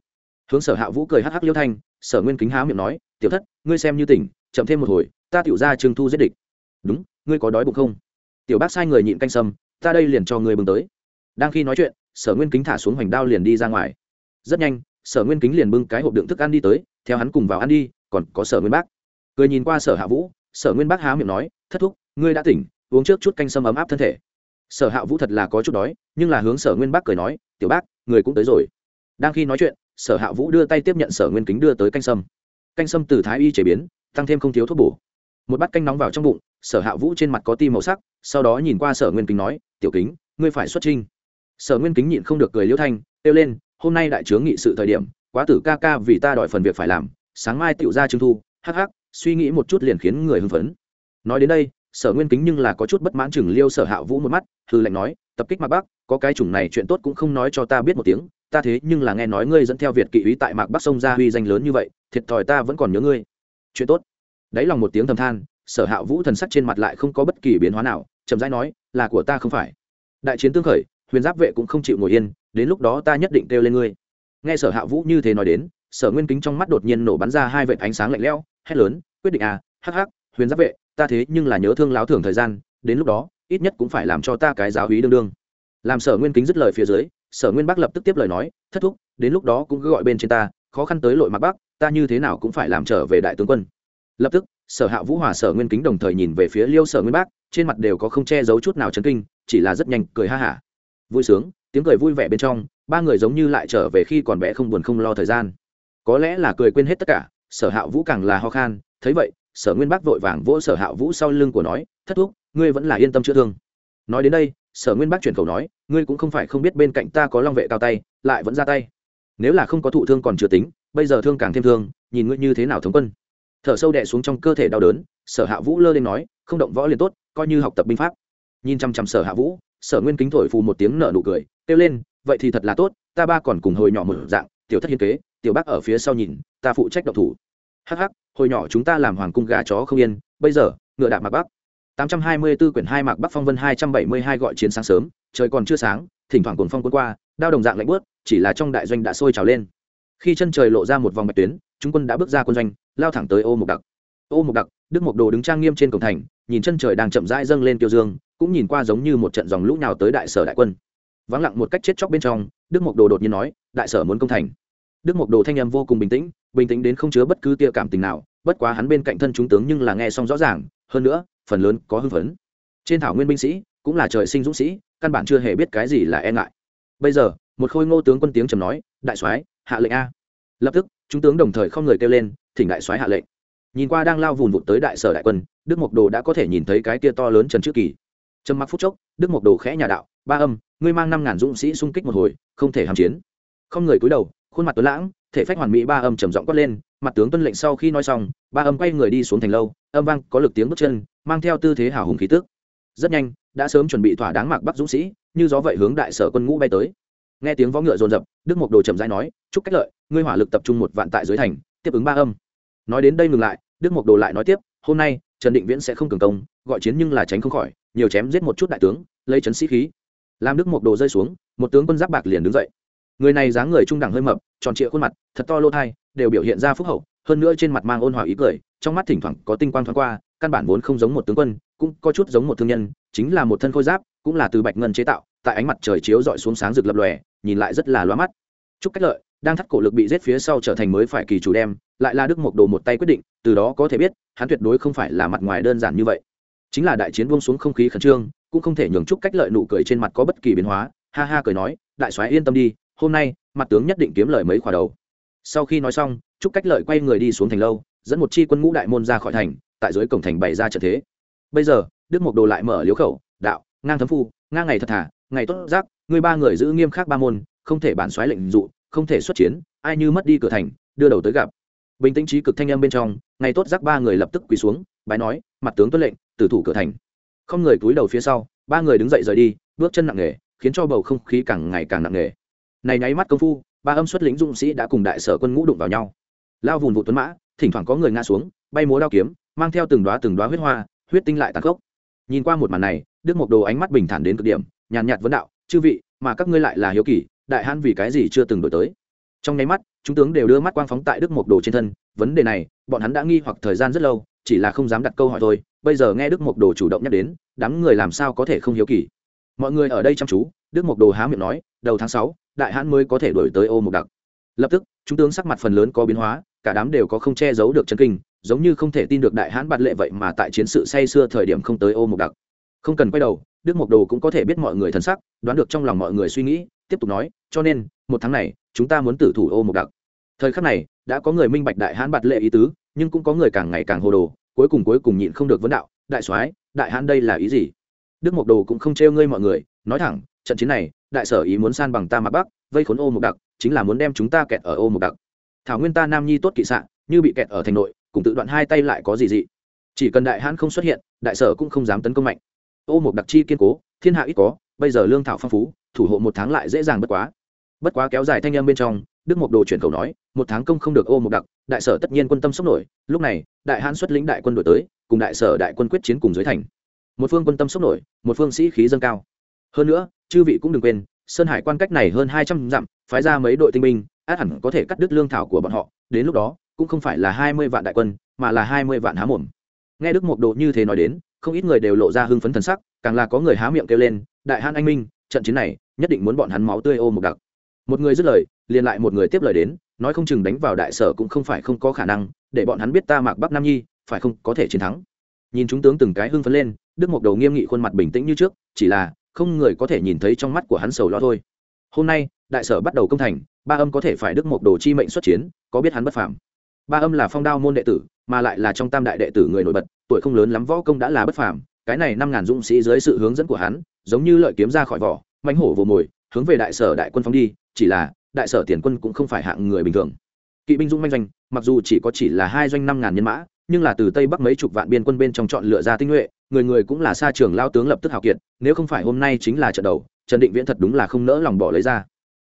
Hướng sở hạ vũ cười hắc hắc liêu thanh, sở nguyên kính há miệng nói, tiểu thất, ngươi xem như tỉnh, chậm thêm một hồi, ta tiểu ra trương thu giết địch. Đúng, ngươi có đói bụng không? Tiểu bác sai người nhịn canh sâm, ta đây liền cho ngươi bưng tới. Đang khi nói chuyện, sở nguyên kính thả xuống hoành đao liền đi ra ngoài. Rất nhanh, sở nguyên kính liền bưng cái hộp đựng thức ăn đi tới, theo hắn cùng vào ăn đi, còn có sở nguyên bác. Cười nhìn qua sở hạ vũ, sở nguyên bác há miệng nói, thất thúc, ngươi đã tỉnh, uống trước chút canh sâm ấm áp thân thể sở hạ vũ thật là có chút đói, nhưng là hướng sở nguyên bác cười nói, tiểu bác, người cũng tới rồi. Đang khi nói chuyện, sở hạ vũ đưa tay tiếp nhận sở nguyên kính đưa tới canh sâm. Canh sâm từ thái y chế biến, tăng thêm không thiếu thuốc bổ. Một bát canh nóng vào trong bụng, sở hạ vũ trên mặt có ti màu sắc, sau đó nhìn qua sở nguyên kính nói, tiểu kính, ngươi phải xuất trinh. Sở nguyên kính nhịn không được cười liễu thanh, kêu lên, hôm nay đại trướng nghị sự thời điểm, quá tử ca ca vì ta đòi phần việc phải làm, sáng mai tựu ra trưng thu, hắc hắc, suy nghĩ một chút liền khiến người hưng phấn. Nói đến đây sở nguyên kính nhưng là có chút bất mãn chừng liêu sở hạ vũ một mắt hư lệnh nói, tập kích mạc bắc có cái chủng này chuyện tốt cũng không nói cho ta biết một tiếng, ta thế nhưng là nghe nói ngươi dẫn theo việt kỵ ý tại mạc bắc sông ra huy danh lớn như vậy, thiệt thòi ta vẫn còn nhớ ngươi. Chuyện tốt. Đáy lòng một tiếng thầm than, sở hạ vũ thần sắc trên mặt lại không có bất kỳ biến hóa nào, chậm rãi nói, là của ta không phải. Đại chiến tương khởi, huyền giáp vệ cũng không chịu ngồi yên, đến lúc đó ta nhất định kêu lên ngươi. Nghe sở hạ vũ như thế nói đến, sở nguyên kính trong mắt đột nhiên nổ bắn ra hai vệt ánh sáng lạnh lẽo, hét lớn, quyết định à hắc hắc huyền giáp vệ, ta thế nhưng là nhớ thương láo thường thời gian, đến lúc đó, ít nhất cũng phải làm cho ta cái giáo hí đương đương. Làm sở nguyên kính dứt lời phía dưới, sở nguyên bắc lập tức tiếp lời nói, thất thúc, đến lúc đó cũng cứ gọi bên trên ta, khó khăn tới lội mặt bắc, ta như thế nào cũng phải làm trở về đại tướng quân. Lập tức, sở hạ vũ hòa sở nguyên kính đồng thời nhìn về phía liêu sở nguyên bác, trên mặt đều có không che giấu chút nào chấn kinh, chỉ là rất nhanh cười ha hả. Vui sướng, tiếng cười vui vẻ bên trong, ba người giống như lại trở về khi còn bé không buồn không lo thời gian. Có lẽ là cười quên hết tất cả, sở hạ vũ càng là ho khan, thấy vậy sở nguyên bác vội vàng vỗ sở hạ vũ sau lưng của nói, thất thúc, ngươi vẫn là yên tâm chữa thương. Nói đến đây, sở nguyên bác chuyển khẩu nói, ngươi cũng không phải không biết bên cạnh ta có long vệ cao tay, lại vẫn ra tay. Nếu là không có thụ thương còn chưa tính, bây giờ thương càng thêm thương, nhìn ngươi như thế nào thống quân. Thở sâu đẻ xuống trong cơ thể đau đớn, sở hạ vũ lơ lên nói, không động võ liền tốt, coi như học tập binh pháp. Nhìn chăm chăm sở hạ vũ, sở nguyên kính thổi phù một tiếng nở nụ cười, kêu lên, vậy thì thật là tốt, ta ba còn cùng hồi nhỏ một dạng, tiểu thất hiên kế, tiểu bác ở phía sau nhìn, ta phụ trách độc thủ. Hắc hắc hồi nhỏ chúng ta làm hoàng cung gà chó không yên, bây giờ, ngựa đạp mạc bắc. 824 quyển hai mạc bắc phong vân 272 gọi chiến sáng sớm, trời còn chưa sáng, thỉnh thoảng cuồng phong cuốn qua, đao đồng dạng lạnh bước chỉ là trong đại doanh đã sôi trào lên. Khi chân trời lộ ra một vòng bạch tuyến, chúng quân đã bước ra quân doanh, lao thẳng tới ô mục đặc. Ô mục đặc, đức mục đồ đứng trang nghiêm trên cổng thành, nhìn chân trời đang chậm rãi dâng lên tiêu dương, cũng nhìn qua giống như một trận dòng lũ nào tới đại sở đại quân. Vắng lặng một cách chết chóc bên trong, đức mục đồ đột nhiên nói, đại sở muốn công thành. Đức mục đồ thanh em vô cùng bình tĩnh bình tĩnh đến không chứa bất cứ tia cảm tình nào bất quá hắn bên cạnh thân chúng tướng nhưng là nghe xong rõ ràng, hơn nữa, phần lớn có hưng phấn. Trên thảo nguyên binh sĩ, cũng là trời sinh dũng sĩ, căn bản chưa hề biết cái gì là e ngại. Bây giờ, một khôi ngô tướng quân tiếng trầm nói, đại soái, hạ lệnh a. Lập tức, chúng tướng đồng thời không người kêu lên, thỉnh đại soái hạ lệnh. Nhìn qua đang lao vùn vụt tới đại sở đại quân, đức mộc đồ đã có thể nhìn thấy cái kia to lớn trần trước kỳ. Trầm mặc phút chốc, đức mộc đồ khẽ nhà đạo, ba âm, ngươi mang năm ngàn dũng sĩ xung kích một hồi, không thể hàm chiến. Không người cúi đầu, khuôn mặt tuấn lãng, thể phách hoàn mỹ ba âm trầm giọng quát lên mặt tướng tuân lệnh sau khi nói xong, ba âm quay người đi xuống thành lâu, âm vang có lực tiếng bước chân, mang theo tư thế hào hùng khí tức. Rất nhanh, đã sớm chuẩn bị thỏa đáng mạc bắc dũng sĩ, như gió vậy hướng đại sở quân ngũ bay tới. Nghe tiếng võ ngựa rồn rập đức mộc đồ chậm rãi nói, chúc cách lợi, ngươi hỏa lực tập trung một vạn tại dưới thành, tiếp ứng ba âm. Nói đến đây ngừng lại, đức mộc đồ lại nói tiếp, hôm nay, trần định viễn sẽ không cường công, gọi chiến nhưng là tránh không khỏi, nhiều chém giết một chút đại tướng, lấy chấn sĩ khí. Làm đức mộc đồ rơi xuống, một tướng quân giáp bạc liền đứng dậy người này dáng người trung đẳng hơi mập, tròn trịa khuôn mặt, thật to lô thai, đều biểu hiện ra phúc hậu, hơn nữa trên mặt mang ôn hòa ý cười, trong mắt thỉnh thoảng có tinh quang thoáng qua, căn bản vốn không giống một tướng quân, cũng có chút giống một thương nhân, chính là một thân khôi giáp, cũng là từ bạch ngân chế tạo, tại ánh mặt trời chiếu dọi xuống sáng rực lập lòe, nhìn lại rất là loa mắt. Chúc cách lợi, đang thắt cổ lực bị giết phía sau trở thành mới phải kỳ chủ đem, lại là đức mộc đồ một tay quyết định, từ đó có thể biết, hắn tuyệt đối không phải là mặt ngoài đơn giản như vậy. Chính là đại chiến buông xuống không khí khẩn trương, cũng không thể nhường chúc cách lợi nụ cười trên mặt có bất kỳ biến hóa, ha ha cười nói, đại soái yên tâm đi hôm nay, mặt tướng nhất định kiếm lời mấy khỏa đầu. Sau khi nói xong chúc cách lợi quay người đi xuống thành lâu, dẫn một chi quân ngũ đại môn ra khỏi thành, tại dưới cổng thành bày ra trận thế. Bây giờ, đức mộc đồ lại mở liếu khẩu, đạo, ngang thấm phu, ngang ngày thật thà, ngày tốt giác người ba người giữ nghiêm khắc ba môn, không thể bản xoáy lệnh dụ, không thể xuất chiến, ai như mất đi cửa thành, đưa đầu tới gặp. Bình tĩnh trí cực thanh âm bên trong, ngày tốt giác ba người lập tức quỳ xuống, bái nói, mặt tướng tuân lệnh, tử thủ cửa thành. Không người cúi đầu phía sau, ba người đứng dậy rời đi, bước chân nặng nề, khiến cho bầu không khí càng ngày càng nặng nề này nháy mắt công phu, ba âm xuất lính dũng sĩ đã cùng đại sở quân ngũ đụng vào nhau. Lao vùn vụ tuấn mã, thỉnh thoảng có người ngã xuống, bay múa đao kiếm, mang theo từng đoá từng đoá huyết hoa, huyết tinh lại tàn khốc. Nhìn qua một màn này, đức mộc đồ ánh mắt bình thản đến cực điểm, nhàn nhạt vấn đạo, chư vị, mà các ngươi lại là hiếu kỳ, đại hãn vì cái gì chưa từng đổi tới? Trong nháy mắt, chúng tướng đều đưa mắt quang phóng tại đức mộc đồ trên thân, vấn đề này, bọn hắn đã nghi hoặc thời gian rất lâu, chỉ là không dám đặt câu hỏi thôi, bây giờ nghe đức mộc đồ chủ động nhắc đến, đám người làm sao có thể không hiếu kỳ? Mọi người ở đây chăm chú, đức mộc đồ há miệng nói, đầu tháng sáu đại hãn mới có thể đổi tới ô mộc đặc. Lập tức, chúng tướng sắc mặt phần lớn có biến hóa, cả đám đều có không che giấu được chân kinh, giống như không thể tin được đại hãn bạt lệ vậy mà tại chiến sự say xưa thời điểm không tới ô mộc đặc. Không cần quay đầu, đức mộc đồ cũng có thể biết mọi người thân sắc, đoán được trong lòng mọi người suy nghĩ, tiếp tục nói, cho nên, một tháng này, chúng ta muốn tử thủ ô mộc đặc. Thời khắc này, đã có người minh bạch đại hãn bạt lệ ý tứ, nhưng cũng có người càng ngày càng hồ đồ, cuối cùng cuối cùng nhịn không được vấn đạo, đại soái, đại hãn đây là ý gì? Đức mộc đồ cũng không trêu ngươi mọi người, nói thẳng, trận chiến này đại sở ý muốn san bằng ta mặt bắc vây khốn ô mục đặc, chính là muốn đem chúng ta kẹt ở ô mục đặc. Thảo nguyên ta nam nhi tốt kỵ sạn như bị kẹt ở thành nội, cùng tự đoạn hai tay lại có gì dị. Chỉ cần đại hãn không xuất hiện, đại sở cũng không dám tấn công mạnh. Ô mục đặc chi kiên cố, thiên hạ ít có, bây giờ lương thảo phong phú, thủ hộ một tháng lại dễ dàng bất quá. Bất quá kéo dài thanh âm bên trong, đức mộc đồ chuyển khẩu nói, một tháng công không được ô mộc đặc, đại sở tất nhiên quân tâm sốc nổi. Lúc này, đại hãn xuất lĩnh đại quân đổi tới, cùng đại sở đại quân quyết chiến cùng dưới thành. Một phương quân tâm sốc nổi, một phương sĩ khí dâng cao. Hơn nữa chư vị cũng đừng quên, sơn hải quan cách này hơn hai trăm dặm, phái ra mấy đội tinh binh át hẳn có thể cắt đứt lương thảo của bọn họ. Đến lúc đó, cũng không phải là hai mươi vạn đại quân, mà là hai mươi vạn há mồm. Nghe đức mộc độ như thế nói đến, không ít người đều lộ ra hưng phấn thần sắc, càng là có người há miệng kêu lên, đại hãn anh minh, trận chiến này, nhất định muốn bọn hắn máu tươi ô một đặc. Một người dứt lời, liền lại một người tiếp lời đến, nói không chừng đánh vào đại sở cũng không phải không có khả năng, để bọn hắn biết ta mạc bắc nam nhi, phải không có thể chiến thắng. Nhìn chúng tướng từng cái hưng phấn lên, đức mộc đầu nghiêm nghị khuôn mặt bình tĩnh như trước, chỉ là không người có thể nhìn thấy trong mắt của hắn sầu lo thôi. Hôm nay, đại sở bắt đầu công thành, ba âm có thể phải đức mộc đồ chi mệnh xuất chiến, có biết hắn bất phàm. Ba âm là phong đao môn đệ tử, mà lại là trong tam đại đệ tử người nổi bật, tuổi không lớn lắm võ công đã là bất phàm, cái này năm ngàn dũng sĩ dưới sự hướng dẫn của hắn, giống như lợi kiếm ra khỏi vỏ mánh hổ vồ mồi, hướng về đại sở đại quân phóng đi, chỉ là, đại sở tiền quân cũng không phải hạng người bình thường. Kỵ binh dũng manh doanh, mặc dù chỉ có chỉ là hai doanh năm ngàn nhân mã nhưng là từ tây bắc mấy chục vạn biên quân bên trong chọn lựa ra tinh nhuệ, người người cũng là xa trường lao tướng lập tức hào kiệt, nếu không phải hôm nay chính là trận đầu, trần định viễn thật đúng là không nỡ lòng bỏ lấy ra.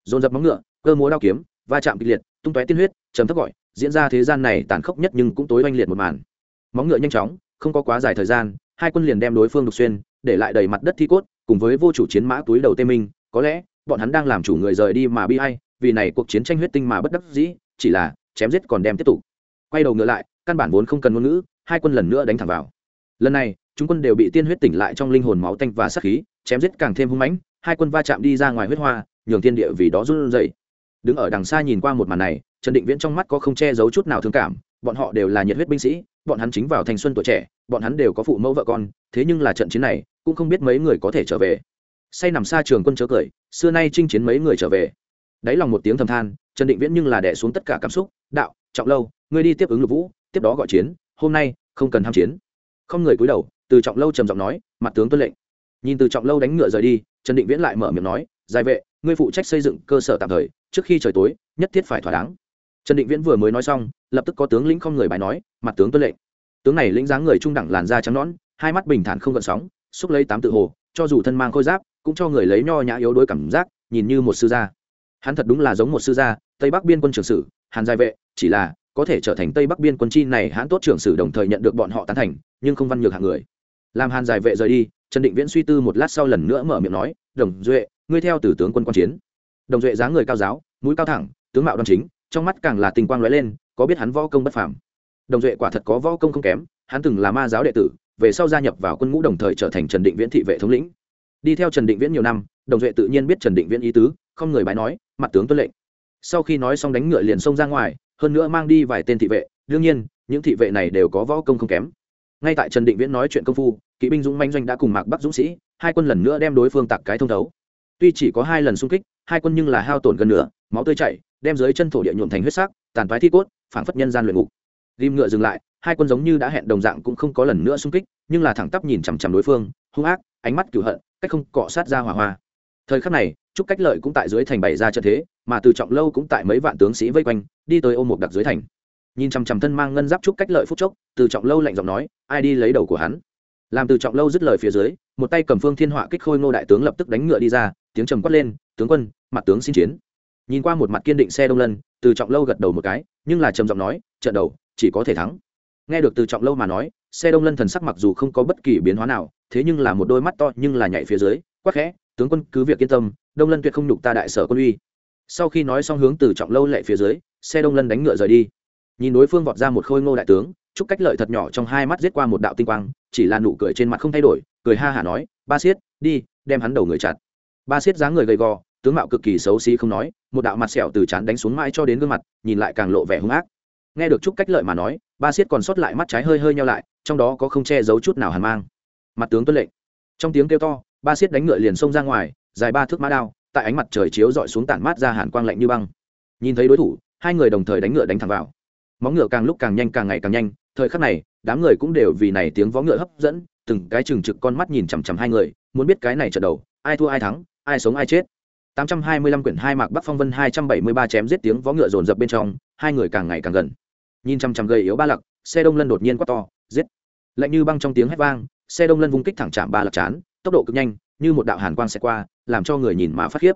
Dồn dập móng ngựa, cơ múa đao kiếm, va chạm kịch liệt, tung tóe tiên huyết chấm thấp gọi, diễn ra thế gian này tàn khốc nhất nhưng cũng tối oanh liệt một màn. Móng ngựa nhanh chóng, không có quá dài thời gian, hai quân liền đem đối phương đục xuyên, để lại đầy mặt đất thi cốt, cùng với vô chủ chiến mã túi đầu tê minh, có lẽ, bọn hắn đang làm chủ người rời đi mà bi hay vì này cuộc chiến tranh huyết tinh mà bất đắc dĩ, chỉ là, chém giết còn đem tiếp tục. Quay đầu ngựa lại căn bản vốn không cần ngôn ngữ, hai quân lần nữa đánh thẳng vào. Lần này, chúng quân đều bị tiên huyết tỉnh lại trong linh hồn máu tanh và sát khí, chém giết càng thêm hung mãnh, hai quân va chạm đi ra ngoài huyết hoa, nhường thiên địa vì đó run rẩy. Đứng ở đằng xa nhìn qua một màn này, trần định viễn trong mắt có không che giấu chút nào thương cảm, bọn họ đều là nhiệt huyết binh sĩ, bọn hắn chính vào thanh xuân tuổi trẻ, bọn hắn đều có phụ mẫu vợ con, thế nhưng là trận chiến này, cũng không biết mấy người có thể trở về. Say nằm xa trường quân chớ cười, xưa nay chinh chiến mấy người trở về. Đáy lòng một tiếng thầm than, trần định viễn nhưng là đẻ xuống tất cả cảm xúc, đạo, trọng lâu, ngươi đi tiếp ứng lục vũ tiếp đó gọi chiến, hôm nay không cần ham chiến. Không người cúi đầu, từ trọng lâu trầm giọng nói, mặt tướng tuân lệnh. Nhìn từ trọng lâu đánh ngựa rời đi, trần định viễn lại mở miệng nói, giải vệ, ngươi phụ trách xây dựng cơ sở tạm thời, trước khi trời tối, nhất thiết phải thỏa đáng. Trần định viễn vừa mới nói xong, lập tức có tướng lĩnh không người bài nói, mặt tướng tuân lệnh. Tướng này lĩnh dáng người trung đẳng làn da trắng nõn, hai mắt bình thản không gợn sóng, xúc lấy tám tự hồ, cho dù thân mang khôi giáp, cũng cho người lấy nho nhã yếu đuối cảm giác, nhìn như một sư gia. Hắn thật đúng là giống một sư gia, tây bắc biên quân trưởng sử, hàn giai vệ, chỉ là có thể trở thành tây bắc biên quân chi này hãn tốt trưởng sử đồng thời nhận được bọn họ tán thành, nhưng không văn nhược hạng người. Làm hàn giải vệ rời đi, trần định viễn suy tư một lát sau lần nữa mở miệng nói, đồng duệ, ngươi theo từ tướng quân quan chiến. Đồng duệ dáng người cao giáo, mũi cao thẳng, tướng mạo đoan chính, trong mắt càng là tình quang lóe lên, có biết hắn võ công bất phàm. Đồng duệ quả thật có võ công không kém, hắn từng là ma giáo đệ tử, về sau gia nhập vào quân ngũ đồng thời trở thành trần định viễn thị vệ thống lĩnh. Đi theo trần định viễn nhiều năm, đồng duệ tự nhiên biết trần định viễn ý tứ, không người bái nói, mặt tướng tuân lệnh. Sau khi nói xong đánh ngựa liền xông ra ngoài hơn nữa mang đi vài tên thị vệ, đương nhiên, những thị vệ này đều có võ công không kém. Ngay tại trần định viễn nói chuyện công phu, kỵ binh dũng manh doanh đã cùng mạc bắc dũng sĩ, hai quân lần nữa đem đối phương tạc cái thông thấu. Tuy chỉ có hai lần xung kích, hai quân nhưng là hao tổn gần nửa, máu tươi chảy, đem dưới chân thổ địa nhuộm thành huyết sắc, tàn phái thi cốt phản phất nhân gian luyện ngục. Ghim ngựa dừng lại, hai quân giống như đã hẹn đồng dạng cũng không có lần nữa xung kích, nhưng là thẳng tắp nhìn chằm chằm đối phương, hung ác, ánh mắt cửu hận, cách không cọ sát ra hỏa hoa. Thời khắc này chúc cách lợi cũng tại dưới thành bày ra trận thế, mà từ trọng lâu cũng tại mấy vạn tướng sĩ vây quanh, đi tới ôm một đặc dưới thành. Nhìn chằm chằm thân mang ngân giáp chúc cách lợi phút chốc, từ trọng lâu lạnh giọng nói, ai đi lấy đầu của hắn? Làm từ trọng lâu dứt lời phía dưới, một tay cầm phương thiên họa kích khôi ngô đại tướng lập tức đánh ngựa đi ra, tiếng trầm quát lên, tướng quân, mặt tướng xin chiến. Nhìn qua một mặt kiên định xe đông lân, từ trọng lâu gật đầu một cái, nhưng là trầm giọng nói, trận đầu, chỉ có thể thắng. Nghe được từ trọng lâu mà nói, xe đông lân thần sắc mặc dù không có bất kỳ biến hóa nào, thế nhưng là một đôi mắt to nhưng là nhảy phía dưới quắc khẽ, tướng quân cứ việc yên tâm đông lân tuyệt không nhục ta đại sở quân uy. Sau khi nói xong hướng từ trọng lâu lệ phía dưới, xe đông lân đánh ngựa rời đi. Nhìn đối phương vọt ra một khôi ngô đại tướng, chúc cách lợi thật nhỏ trong hai mắt giết qua một đạo tinh quang, chỉ là nụ cười trên mặt không thay đổi, cười ha hả nói, ba siết, đi, đem hắn đầu người chặt. Ba siết dáng người gầy gò, tướng mạo cực kỳ xấu xí không nói, một đạo mặt sẹo từ trán đánh xuống mãi cho đến gương mặt, nhìn lại càng lộ vẻ hung ác. Nghe được chúc cách lợi mà nói, ba siết còn sót lại mắt trái hơi hơi nhau lại, trong đó có không che giấu chút nào hàn mang. Mặt tướng tuân lệnh. Trong tiếng kêu to, ba siết đánh ngựa liền xông ra ngoài dài ba thước mã đao tại ánh mặt trời chiếu dọi xuống tản mát ra hàn quang lạnh như băng nhìn thấy đối thủ hai người đồng thời đánh ngựa đánh thẳng vào móng ngựa càng lúc càng nhanh càng ngày càng nhanh thời khắc này đám người cũng đều vì này tiếng vó ngựa hấp dẫn từng cái chừng trực con mắt nhìn chằm chằm hai người muốn biết cái này trận đầu ai thua ai thắng ai sống ai chết 825 quyển hai mạc Bắc Phong Vân 273 chém giết tiếng vó ngựa rồn rập bên trong, hai người càng ngày càng gần. Nhìn chằm chằm gầy yếu ba lặc, xe đông lân đột nhiên quát to, giết. Lạnh như băng trong tiếng hét vang, xe đông lân vung kích thẳng chạm ba lặc chán, tốc độ cực nhanh, như một đạo hàn quang sẽ qua, làm cho người nhìn mà phát khiếp.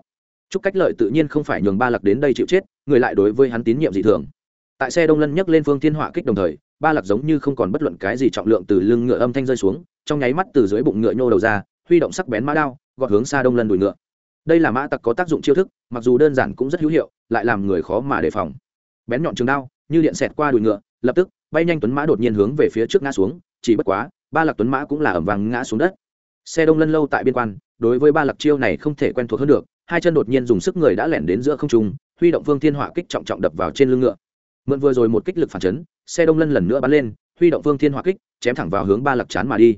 Chúc Cách Lợi tự nhiên không phải nhường ba lặc đến đây chịu chết, người lại đối với hắn tín nhiệm dị thường. Tại xe đông lân nhấc lên phương thiên họa kích đồng thời, ba lặc giống như không còn bất luận cái gì trọng lượng từ lưng ngựa âm thanh rơi xuống, trong nháy mắt từ dưới bụng ngựa nhô đầu ra, huy động sắc bén mã đao, gọt hướng xa đông lân đuổi ngựa đây là mã tặc có tác dụng chiêu thức mặc dù đơn giản cũng rất hữu hiệu lại làm người khó mà đề phòng bén nhọn trường đao như điện xẹt qua đùi ngựa lập tức bay nhanh tuấn mã đột nhiên hướng về phía trước ngã xuống chỉ bất quá ba lạc tuấn mã cũng là ẩm vàng ngã xuống đất xe đông lân lâu tại biên quan, đối với ba lạc chiêu này không thể quen thuộc hơn được, hai chân đột nhiên dùng sức người đã lẻn đến giữa không trung, huy động phương thiên hỏa kích trọng trọng đập vào trên lưng ngựa. Mượn vừa rồi một kích lực phản chấn, xe đông lân lần nữa bắn lên, huy động phương thiên hỏa kích, chém thẳng vào hướng ba lạc chán mà đi.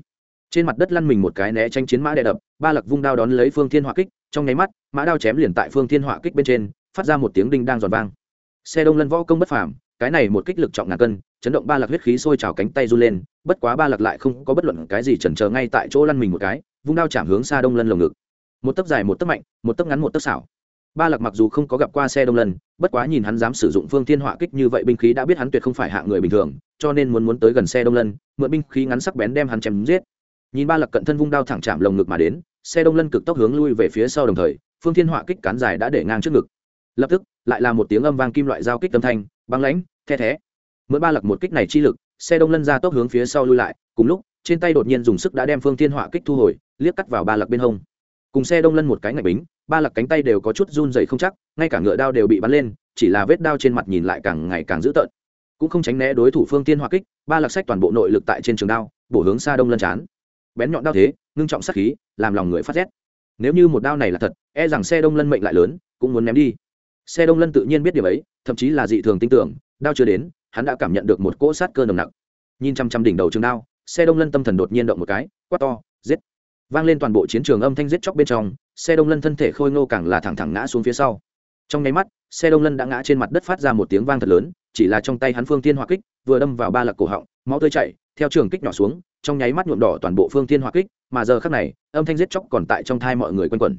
Trên mặt đất lăn mình một cái né tranh chiến mã đè đập, ba lạc vung đao đón lấy phương thiên hỏa kích, trong nháy mắt, mã đao chém liền tại phương thiên hỏa kích bên trên, phát ra một tiếng đinh đang giòn vang. Xe đông lân võ công bất phàm cái này một kích lực trọng ngàn cân, chấn động ba lạc huyết khí sôi trào cánh tay run lên, bất quá ba lạc lại không có bất luận cái gì chần chờ ngay tại chỗ lăn mình một cái, vung đao chạm hướng xa đông lân lồng ngực. Một tấc dài một tấc mạnh, một tấc ngắn một tấc xảo. Ba lạc mặc dù không có gặp qua xe đông lân, bất quá nhìn hắn dám sử dụng phương thiên hỏa kích như vậy binh khí đã biết hắn tuyệt không phải hạ người bình thường, cho nên muốn muốn tới gần xe đông lân, mượn binh khí ngắn sắc bén đem hắn chém giết. Nhìn ba lạc cận thân vung đao thẳng chạm lồng ngực mà đến, xe đông lân cực tốc hướng lui về phía sau đồng thời, phương thiên họa kích cán dài đã để ngang trước ngực. Lập tức, lại là một tiếng âm vang kim loại giao kích âm thanh băng lãnh, the thé. Mượn ba lặc một kích này chi lực, xe đông lân ra tốc hướng phía sau lui lại, cùng lúc, trên tay đột nhiên dùng sức đã đem phương thiên họa kích thu hồi, liếc cắt vào ba lặc bên hông. Cùng xe đông lân một cái ngạch bính, ba lặc cánh tay đều có chút run dày không chắc, ngay cả ngựa đao đều bị bắn lên, chỉ là vết đao trên mặt nhìn lại càng ngày càng dữ tợn. Cũng không tránh né đối thủ phương tiên hỏa kích, ba lặc sách toàn bộ nội lực tại trên trường đao, bổ hướng xa đông lân chán. Bén nhọn đao thế, ngưng trọng sát khí, làm lòng người phát rét. Nếu như một đao này là thật e rằng xe đông lân mệnh lại lớn, cũng muốn ném đi xe đông lân tự nhiên biết điều ấy, thậm chí là dị thường tin tưởng, đao chưa đến, hắn đã cảm nhận được một cỗ sát cơ nồng nặc. Nhìn chăm chăm đỉnh đầu trường đao, xe đông lân tâm thần đột nhiên động một cái, quát to, giết. Vang lên toàn bộ chiến trường âm thanh giết chóc bên trong, xe đông lân thân thể khôi ngô càng là thẳng thẳng ngã xuống phía sau. Trong nháy mắt, xe đông lân đã ngã trên mặt đất phát ra một tiếng vang thật lớn, chỉ là trong tay hắn phương thiên hỏa kích vừa đâm vào ba lạc cổ họng, máu tươi chảy, theo trường kích nhỏ xuống, trong nháy mắt nhuộm đỏ toàn bộ phương thiên hỏa kích, mà giờ khắc này, âm thanh giết chóc còn tại trong thai mọi người quanh quẩn.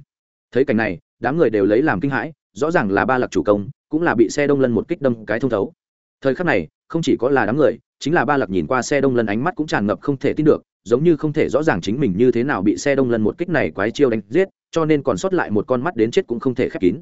Thấy cảnh này, đám người đều lấy làm kinh hãi rõ ràng là ba lạc chủ công, cũng là bị xe đông lân một kích đâm cái thông thấu. Thời khắc này, không chỉ có là đám người, chính là ba lạc nhìn qua xe đông lân ánh mắt cũng tràn ngập không thể tin được, giống như không thể rõ ràng chính mình như thế nào bị xe đông lân một kích này quái chiêu đánh giết, cho nên còn sót lại một con mắt đến chết cũng không thể khép kín.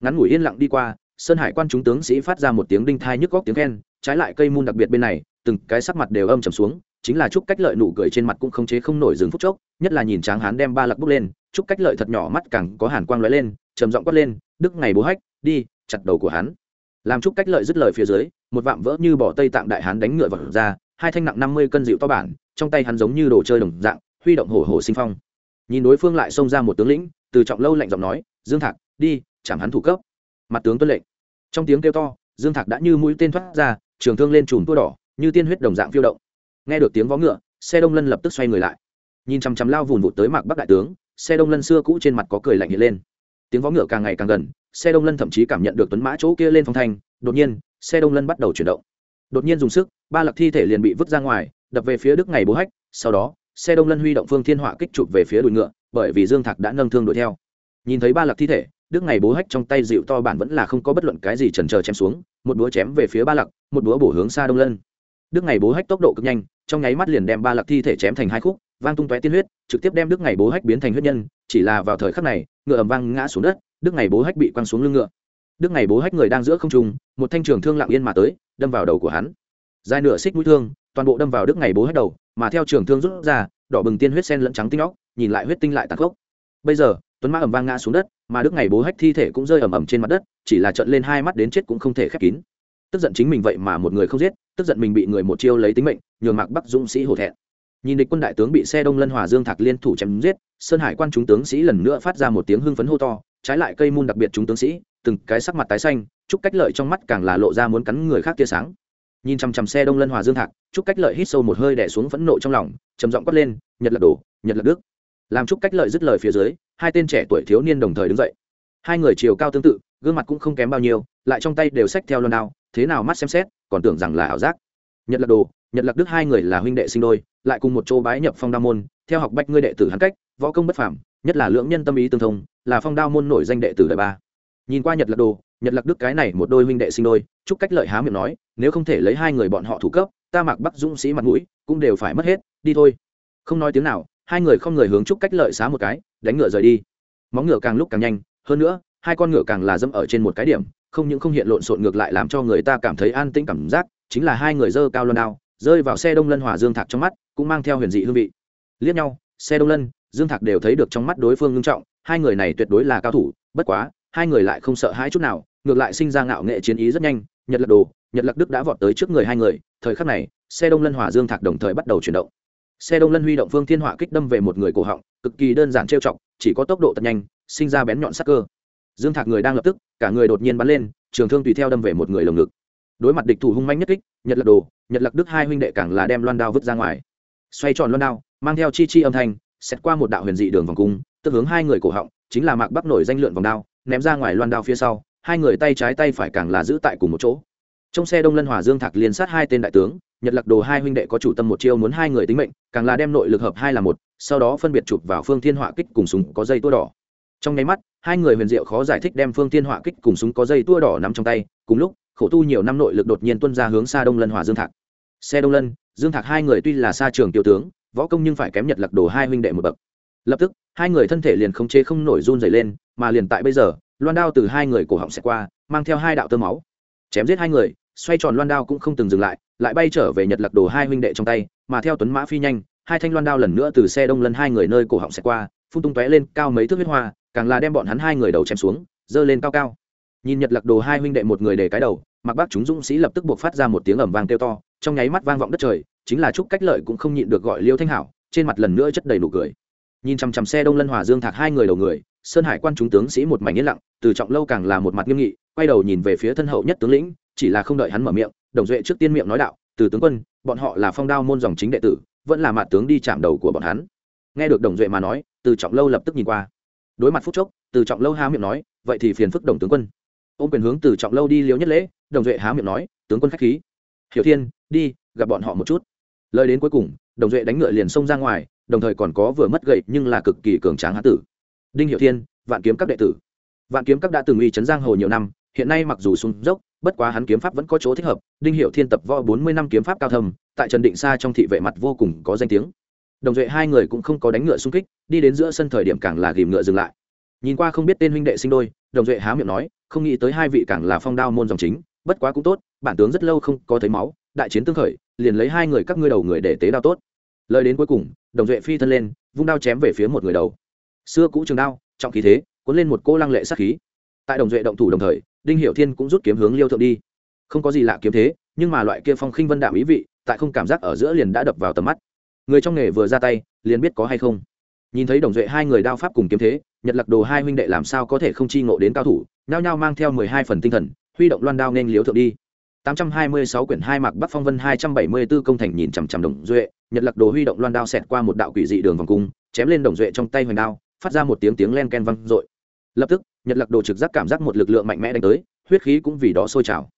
Ngắn ngủi yên lặng đi qua, sơn hải quan chúng tướng sĩ phát ra một tiếng đinh thai nhức góc tiếng khen, trái lại cây môn đặc biệt bên này, từng cái sắc mặt đều âm trầm xuống, chính là chúc cách lợi nụ cười trên mặt cũng không chế không nổi dừng phút chốc, nhất là nhìn tráng hán đem ba lặc bước lên chúc cách lợi thật nhỏ mắt càng có hàn quang lóe lên, trầm giọng quát lên, đức ngày bố hách, đi, chặt đầu của hắn. Làm chúc cách lợi dứt lời phía dưới, một vạm vỡ như bỏ tây tạng đại hán đánh ngựa vào ra, hai thanh nặng năm mươi cân dịu to bản, trong tay hắn giống như đồ chơi đồng dạng, huy động hổ hổ sinh phong. Nhìn đối phương lại xông ra một tướng lĩnh, từ trọng lâu lạnh giọng nói, dương thạc, đi chẳng hắn thủ cấp. Mặt tướng tuân lệnh. Trong tiếng kêu to, dương thạc đã như mũi tên thoát ra, trường thương lên chùm tua đỏ, như tiên huyết đồng dạng phiêu động. Nghe được tiếng vó ngựa, xe đông lân lập tức xoay người lại. Nhìn chằm chằm lao vùn vụt tới mạc bắc đại tướng xe đông lân xưa cũ trên mặt có cười lạnh hiện lên. Tiếng vó ngựa càng ngày càng gần, xe đông lân thậm chí cảm nhận được tuấn mã chỗ kia lên phong thanh. Đột nhiên, xe đông lân bắt đầu chuyển động. Đột nhiên dùng sức, ba lạc thi thể liền bị vứt ra ngoài, đập về phía đức ngày bố hách. Sau đó, xe đông lân huy động phương thiên họa kích chụp về phía đùi ngựa, bởi vì dương thạc đã nâng thương đuổi theo. Nhìn thấy ba lạc thi thể, đức ngày bố hách trong tay dịu to bản vẫn là không có bất luận cái gì trần trờ chém xuống, một búa chém về phía ba lạc, một búa bổ hướng xa đông lân. Đức ngày bố hách tốc độ cực nhanh, trong nháy mắt liền đem ba lạc thi thể chém thành hai khúc vang tung tóe tiên huyết, trực tiếp đem đức ngày bố hách biến thành huyết nhân, chỉ là vào thời khắc này, ngựa ầm vang ngã xuống đất, đức ngày bố hách bị quăng xuống lưng ngựa. Đức ngày bố hách người đang giữa không trung, một thanh trường thương lặng yên mà tới, đâm vào đầu của hắn. Dài nửa xích mũi thương, toàn bộ đâm vào đức ngày bố hách đầu, mà theo trường thương rút ra, đỏ bừng tiên huyết sen lẫn trắng tinh óc, nhìn lại huyết tinh lại tàn khốc. Bây giờ, tuấn mã ầm vang ngã xuống đất, mà đức ngày bố hách thi thể cũng rơi ầm ầm trên mặt đất, chỉ là trận lên hai mắt đến chết cũng không thể khép kín. Tức giận chính mình vậy mà một người không giết, tức giận mình bị người một chiêu lấy tính mệnh, nhường mạc bắc dũng sĩ hổ thẹn nhìn địch quân đại tướng bị xe đông lân hòa dương thạc liên thủ chém giết, sơn hải quan chúng tướng sĩ lần nữa phát ra một tiếng hưng phấn hô to, trái lại cây môn đặc biệt chúng tướng sĩ, từng cái sắc mặt tái xanh, chúc cách lợi trong mắt càng là lộ ra muốn cắn người khác tia sáng. Nhìn chằm chằm xe đông lân hòa dương thạc, chúc cách lợi hít sâu một hơi đẻ xuống phẫn nộ trong lòng, trầm giọng quát lên, nhật lật đổ nhật lật đức. Làm chúc cách lợi dứt lời phía dưới, hai tên trẻ tuổi thiếu niên đồng thời đứng dậy. Hai người chiều cao tương tự, gương mặt cũng không kém bao nhiêu, lại trong tay đều xách theo loan đao, thế nào mắt xem xét, còn tưởng rằng là ảo giác. Nhật lật đồ, nhật lật đức hai người là huynh đệ sinh đôi lại cùng một chỗ bái nhập phong đao môn, theo học bách ngươi đệ tử hắn cách, võ công bất phảm nhất là lưỡng nhân tâm ý tương thông, là phong đao môn nổi danh đệ tử đời ba. Nhìn qua nhật lạc đồ, nhật lạc đức cái này một đôi huynh đệ sinh đôi, chúc cách lợi há miệng nói, nếu không thể lấy hai người bọn họ thủ cấp, ta mặc bắc dũng sĩ mặt mũi, cũng đều phải mất hết, đi thôi. Không nói tiếng nào, hai người không người hướng chúc cách lợi xá một cái, đánh ngựa rời đi. Móng ngựa càng lúc càng nhanh, hơn nữa, hai con ngựa càng là dâm ở trên một cái điểm, không những không hiện lộn xộn ngược lại làm cho người ta cảm thấy an tĩnh cảm giác, chính là hai người dơ cao lân đao, rơi vào xe đông lân hỏa dương thạc trong mắt cũng mang theo huyền dị hương vị. Liếc nhau, xe đông lân, dương thạc đều thấy được trong mắt đối phương ngưng trọng, hai người này tuyệt đối là cao thủ, bất quá, hai người lại không sợ hãi chút nào, ngược lại sinh ra ngạo nghệ chiến ý rất nhanh, nhật lật đồ, nhật lạc đức đã vọt tới trước người hai người, thời khắc này, xe đông lân hòa dương thạc đồng thời bắt đầu chuyển động. Xe đông lân huy động phương thiên hỏa kích đâm về một người cổ họng, cực kỳ đơn giản trêu chọc, chỉ có tốc độ thật nhanh, sinh ra bén nhọn sắc cơ. Dương thạc người đang lập tức, cả người đột nhiên bắn lên, trường thương tùy theo đâm về một người lồng ngực. Đối mặt địch thủ hung manh nhất kích, nhật lạc đồ, nhật lạc đức hai huynh đệ càng là đem loan đao vứt ra ngoài xoay tròn loan đao, mang theo chi chi âm thanh xét qua một đạo huyền dị đường vòng cung, tức hướng hai người cổ họng, chính là mạc bắc nổi danh lượn vòng đao, ném ra ngoài loan đao phía sau, hai người tay trái tay phải càng là giữ tại cùng một chỗ. Trong xe đông lân hòa dương thạc liên sát hai tên đại tướng, nhật lạc đồ hai huynh đệ có chủ tâm một chiêu muốn hai người tính mệnh, càng là đem nội lực hợp hai là một, sau đó phân biệt chụp vào phương thiên họa kích cùng súng có dây tua đỏ. Trong nháy mắt, hai người huyền diệu khó giải thích đem phương thiên họa kích cùng súng có dây tua đỏ nắm trong tay, cùng lúc, khổ tu nhiều năm nội lực đột nhiên tuân ra hướng xa đông lân hòa dương thạc. Xe đông lân dương thạc hai người tuy là xa trường tiểu tướng, võ công nhưng phải kém nhật lạc đồ hai huynh đệ một bậc. Lập tức, hai người thân thể liền không chế không nổi run dày lên, mà liền tại bây giờ, loan đao từ hai người cổ họng xẹt qua, mang theo hai đạo tơ máu. Chém giết hai người, xoay tròn loan đao cũng không từng dừng lại lại bay trở về nhật lạc đồ hai huynh đệ trong tay, mà theo tuấn mã phi nhanh, hai thanh loan đao lần nữa từ xe đông lân hai người nơi cổ họng xẹt qua, phun tung tóe lên cao mấy thước huyết hoa, càng là đem bọn hắn hai người đầu chém xuống, giơ lên cao cao. Nhìn nhật lạc đồ hai huynh đệ một người để cái đầu, mặc bác chúng dũng sĩ lập tức buộc phát ra một tiếng ẩm vàng kêu to trong nháy mắt vang vọng đất trời, chính là chúc cách lợi cũng không nhịn được gọi liêu thanh hảo, trên mặt lần nữa chất đầy nụ cười. Nhìn chằm chằm xe đông lân hòa dương thạc hai người đầu người, sơn hải quan chúng tướng sĩ một mảnh yên lặng, từ trọng lâu càng là một mặt nghiêm nghị, quay đầu nhìn về phía thân hậu nhất tướng lĩnh, chỉ là không đợi hắn mở miệng, đồng duệ trước tiên miệng nói đạo, từ tướng quân, bọn họ là phong đao môn dòng chính đệ tử, vẫn là mặt tướng đi chạm đầu của bọn hắn. Nghe được đồng duệ mà nói, từ trọng lâu lập tức nhìn qua. Đối mặt phút chốc, từ trọng lâu há miệng nói, vậy thì phiền phức đồng tướng quân. Ôm quyền hướng từ trọng lâu đi liếu nhất lễ, đồng duệ há miệng nói, tướng quân khách khí. Hiểu thiên đi, gặp bọn họ một chút. Lời đến cuối cùng, đồng duệ đánh ngựa liền xông ra ngoài, đồng thời còn có vừa mất gậy nhưng là cực kỳ cường tráng hán tử. Đinh hiểu thiên, vạn kiếm các đệ tử. Vạn kiếm các đã từng uy chấn giang hồ nhiều năm, hiện nay mặc dù xuống dốc, bất quá hắn kiếm pháp vẫn có chỗ thích hợp. Đinh hiểu thiên tập võ bốn mươi năm kiếm pháp cao thầm tại trần định sa trong thị vệ mặt vô cùng có danh tiếng. Đồng duệ hai người cũng không có đánh ngựa xung kích, đi đến giữa sân thời điểm càng là ghìm ngựa dừng lại. Nhìn qua không biết tên huynh đệ sinh đôi, đồng duệ há miệng nói, không nghĩ tới hai vị càng là phong đao môn dòng chính, bất quá cũng tốt, bản tướng rất lâu không có thấy máu đại chiến tương khởi, liền lấy hai người các ngươi đầu người để tế đao tốt. Lời đến cuối cùng, đồng duệ phi thân lên, vung đao chém về phía một người đầu. Xưa cũ trường đao, trọng khí thế, cuốn lên một cô lăng lệ sát khí. Tại đồng duệ động thủ đồng thời, đinh Hiểu thiên cũng rút kiếm hướng liêu thượng đi. Không có gì lạ kiếm thế, nhưng mà loại kia phong khinh vân đạm ý vị, tại không cảm giác ở giữa liền đã đập vào tầm mắt. Người trong nghề vừa ra tay, liền biết có hay không. Nhìn thấy đồng duệ hai người đao pháp cùng kiếm thế, nhật lạc đồ hai huynh đệ làm sao có thể không chi ngộ đến cao thủ, nhao nhao mang theo mười hai phần tinh thần, huy động loan đao nên liếu thượng đi. 826 quyển 2 mạc Bắc Phong Vân 274 công thành nhìn chằm chằm Đồng Duệ, Nhật Lạc Đồ huy động loan đao xẹt qua một đạo quỷ dị đường vòng cung, chém lên Đồng Duệ trong tay hoành đao, phát ra một tiếng tiếng len ken vang dội. Lập tức, Nhật Lạc Đồ trực giác cảm giác một lực lượng mạnh mẽ đánh tới, huyết khí cũng vì đó sôi trào.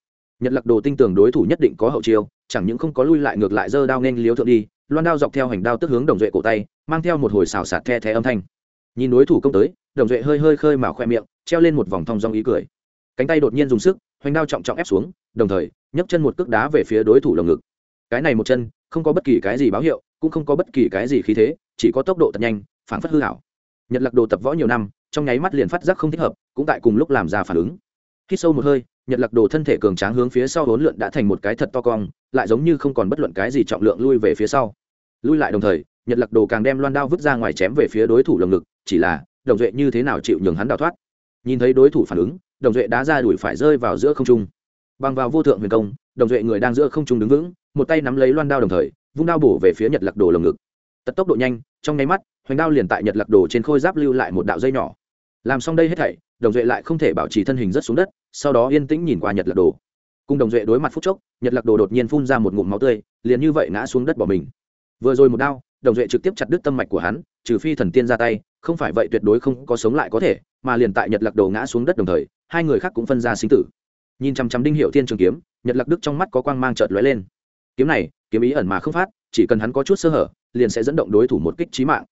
Nhật Lạc Đồ tin tưởng đối thủ nhất định có hậu chiêu, chẳng những không có lui lại ngược lại giơ đao nên liếu thượng đi, loan đao dọc theo hành đao tức hướng Đồng Duệ cổ tay, mang theo một hồi xào xạc the thé âm thanh. Nhìn đối thủ công tới, Đồng Duệ hơi hơi khơi mào khoe miệng, treo lên một vòng thong dong ý cười. Cánh tay đột nhiên dùng sức, hoành đao trọng trọng ép xuống, đồng thời nhấc chân một cước đá về phía đối thủ lồng ngực. Cái này một chân, không có bất kỳ cái gì báo hiệu, cũng không có bất kỳ cái gì khí thế, chỉ có tốc độ thật nhanh phản phất hư hảo nhật lạc đồ tập võ nhiều năm, trong nháy mắt liền phát giác không thích hợp, cũng tại cùng lúc làm ra phản ứng. Khi sâu một hơi, nhật lạc đồ thân thể cường tráng hướng phía sau hỗn lượn đã thành một cái thật to cong, lại giống như không còn bất luận cái gì trọng lượng lui về phía sau. Lui lại đồng thời, nhật lạc đồ càng đem loan đao vứt ra ngoài chém về phía đối thủ lồng ngực, chỉ là, đồng duệ như thế nào chịu nhường hắn đào thoát? Nhìn thấy đối thủ phản ứng, đồng duệ đá ra đuổi phải rơi vào giữa không trung bằng vào vô thượng huyền công, đồng duệ người đang giữa không trung đứng vững, một tay nắm lấy loan đao đồng thời, vung đao bổ về phía nhật lạc đồ lồng ngực. Tật tốc độ nhanh, trong nháy mắt, hoành đao liền tại nhật lạc đồ trên khôi giáp lưu lại một đạo dây nhỏ. Làm xong đây hết thảy, đồng duệ lại không thể bảo trì thân hình rất xuống đất, sau đó yên tĩnh nhìn qua nhật lạc đồ. Cùng đồng duệ đối mặt phút chốc, nhật lạc đồ đột nhiên phun ra một ngụm máu tươi, liền như vậy ngã xuống đất bỏ mình. Vừa rồi một đao, đồng duệ trực tiếp chặt đứt tâm mạch của hắn, trừ phi thần tiên ra tay, không phải vậy tuyệt đối không có sống lại có thể, mà liền tại nhật lạc đồ ngã xuống đất đồng thời, hai người khác cũng phân ra sinh tử nhìn chằm chằm đinh hiệu thiên trường kiếm, nhật lạc đức trong mắt có quang mang trợt lóe lên. Kiếm này, kiếm ý ẩn mà không phát, chỉ cần hắn có chút sơ hở, liền sẽ dẫn động đối thủ một kích trí mạng.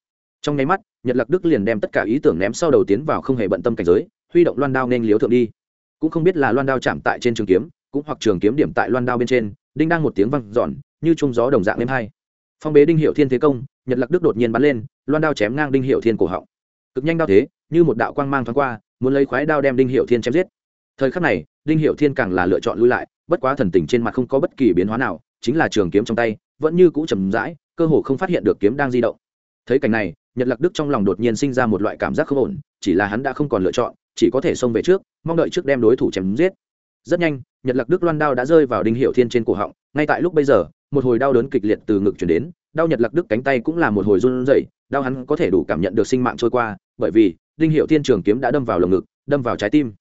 Trong nháy mắt, nhật lạc đức liền đem tất cả ý tưởng ném sau đầu tiến vào không hề bận tâm cảnh giới, huy động loan đao nên liếu thượng đi. Cũng không biết là loan đao chạm tại trên trường kiếm, cũng hoặc trường kiếm điểm tại loan đao bên trên, đinh đang một tiếng văng giòn như trung gió đồng dạng lên hai. Phong bế đinh hiệu thiên thế công, nhật lạc đức đột nhiên bắn lên, loan đao chém ngang đinh hiệu thiên cổ họng. Cực nhanh đao thế, như một đạo quang mang thoáng qua, muốn lấy khoái đao đem đinh hiệu thiên chém giết thời khắc này, đinh hiệu thiên càng là lựa chọn lui lại, bất quá thần tình trên mặt không có bất kỳ biến hóa nào, chính là trường kiếm trong tay, vẫn như cũ chầm rãi, cơ hồ không phát hiện được kiếm đang di động. Thấy cảnh này, nhật lạc đức trong lòng đột nhiên sinh ra một loại cảm giác không ổn, chỉ là hắn đã không còn lựa chọn, chỉ có thể xông về trước, mong đợi trước đem đối thủ chém giết. Rất nhanh, nhật lạc đức loan đao đã rơi vào đinh hiệu thiên trên cổ họng, ngay tại lúc bây giờ, một hồi đau đớn kịch liệt từ ngực chuyển đến, đau nhật lạc đức cánh tay cũng là một hồi run rẩy, đau hắn có thể đủ cảm nhận được sinh mạng trôi qua, bởi vì đinh hiệu thiên trường kiếm đã đâm vào lồng ngực, đâm vào trái tim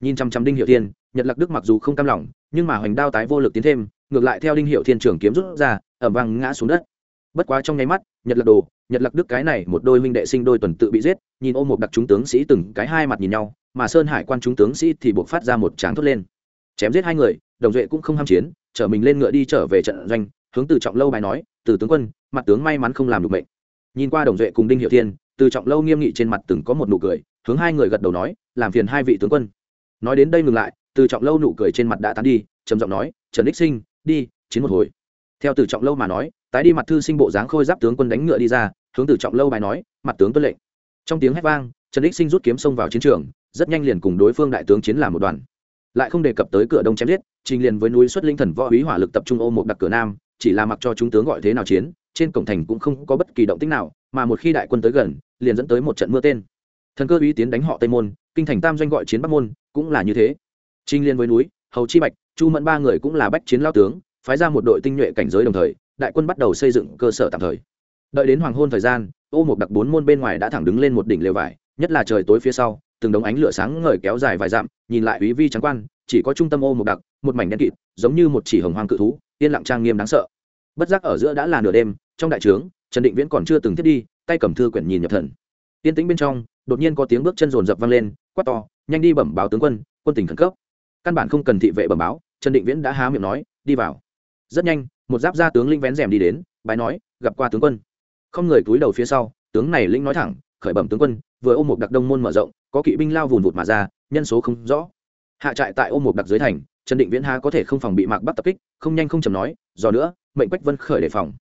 nhìn chăm chăm đinh hiệu thiên, nhật lạc đức mặc dù không cam lòng, nhưng mà hoành đao tái vô lực tiến thêm, ngược lại theo đinh hiệu thiên trường kiếm rút ra, ẩm vang ngã xuống đất. Bất quá trong nháy mắt, nhật lạc đồ, nhật lạc đức cái này một đôi huynh đệ sinh đôi tuần tự bị giết, nhìn ôm một đặc chúng tướng sĩ từng cái hai mặt nhìn nhau, mà sơn hải quan chúng tướng sĩ thì buộc phát ra một tráng thốt lên. Chém giết hai người, đồng duệ cũng không ham chiến, chở mình lên ngựa đi trở về trận doanh, hướng từ trọng lâu bài nói, từ tướng quân, mặt tướng may mắn không làm được mệnh. Nhìn qua đồng duệ cùng đinh hiệu thiên, từ trọng lâu nghiêm nghị trên mặt từng có một nụ cười, hướng hai người gật đầu nói, làm phiền hai vị tướng quân nói đến đây ngừng lại, từ trọng lâu nụ cười trên mặt đã tán đi, trầm giọng nói, trần đích sinh, đi, chiến một hồi. Theo từ trọng lâu mà nói, tái đi mặt thư sinh bộ dáng khôi giáp tướng quân đánh ngựa đi ra, hướng từ trọng lâu bài nói, mặt tướng tuân lệnh. Trong tiếng hét vang, trần đích sinh rút kiếm xông vào chiến trường, rất nhanh liền cùng đối phương đại tướng chiến làm một đoàn. Lại không đề cập tới cửa đông chém giết, trình liền với núi xuất linh thần võ úy hỏa lực tập trung ô một đặc cửa nam, chỉ là mặc cho chúng tướng gọi thế nào chiến, trên cổng thành cũng không có bất kỳ động tích nào, mà một khi đại quân tới gần, liền dẫn tới một trận mưa tên. Thần cơ úy tiến đánh họ tây môn, kinh thành tam doanh gọi chiến bắc môn cũng là như thế. Trinh liên với núi, hầu chi bạch, chu mẫn ba người cũng là bách chiến lao tướng, phái ra một đội tinh nhuệ cảnh giới đồng thời, đại quân bắt đầu xây dựng cơ sở tạm thời. Đợi đến hoàng hôn thời gian, ô một đặc bốn môn bên ngoài đã thẳng đứng lên một đỉnh lều vải, nhất là trời tối phía sau, từng đống ánh lửa sáng ngời kéo dài vài dặm, nhìn lại úy vi trắng quan, chỉ có trung tâm ô một đặc, một mảnh đen kịt, giống như một chỉ hồng hoang cự thú, yên lặng trang nghiêm đáng sợ. Bất giác ở giữa đã là nửa đêm, trong đại trướng, trần định viễn còn chưa từng thiết đi, tay cầm thư quyển nhìn nhập thần. Yên tĩnh bên trong, đột nhiên có tiếng bước chân rồn rập vang lên, quát to nhanh đi bẩm báo tướng quân quân tình khẩn cấp. Căn bản không cần thị vệ bẩm báo, trần định viễn đã há miệng nói, đi vào. Rất nhanh, một giáp gia tướng linh vén rèm đi đến, bái nói, gặp qua tướng quân. Không người cúi đầu phía sau, tướng này linh nói thẳng, khởi bẩm tướng quân, vừa ôm một đặc đông môn mở rộng, có kỵ binh lao vùn vụt mà ra, nhân số không rõ. Hạ trại tại ôm một đặc dưới thành, trần định viễn há có thể không phòng bị mạc bắt tập kích, không nhanh không chầm nói do nữa, mệnh quách vân khởi đề phòng.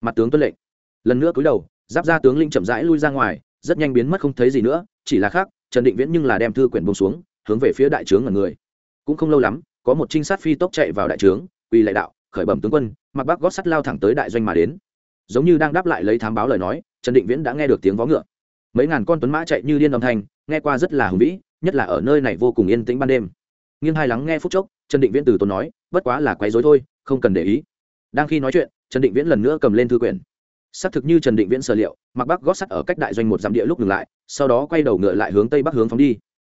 Mặt tướng tuân lệnh. Lần nữa cúi đầu, giáp gia tướng linh chậm rãi lui ra ngoài, rất nhanh biến mất không thấy gì nữa, chỉ là khác trần định viễn nhưng là đem thư quyển bông xuống, hướng về phía đại trướng ở người. Cũng không lâu lắm, có một trinh sát phi tốc chạy vào đại trướng, quỳ lại đạo, khởi bẩm tướng quân, mặc bác gót sắt lao thẳng tới đại doanh mà đến. Giống như đang đáp lại lấy thám báo lời nói, trần định viễn đã nghe được tiếng vó ngựa. Mấy ngàn con tuấn mã chạy như điên âm thanh, nghe qua rất là hùng vĩ, nhất là ở nơi này vô cùng yên tĩnh ban đêm. Nghiêng hai lắng nghe phút chốc, trần định viễn từ tốn nói, bất quá là quấy dối thôi, không cần để ý. Đang khi nói chuyện, trần định viễn lần nữa cầm lên thư quyển xác thực như trần định viễn sở liệu, mặc bắc gót sắt ở cách đại doanh một dặm địa lúc ngừng lại, sau đó quay đầu ngựa lại hướng tây bắc hướng phóng đi.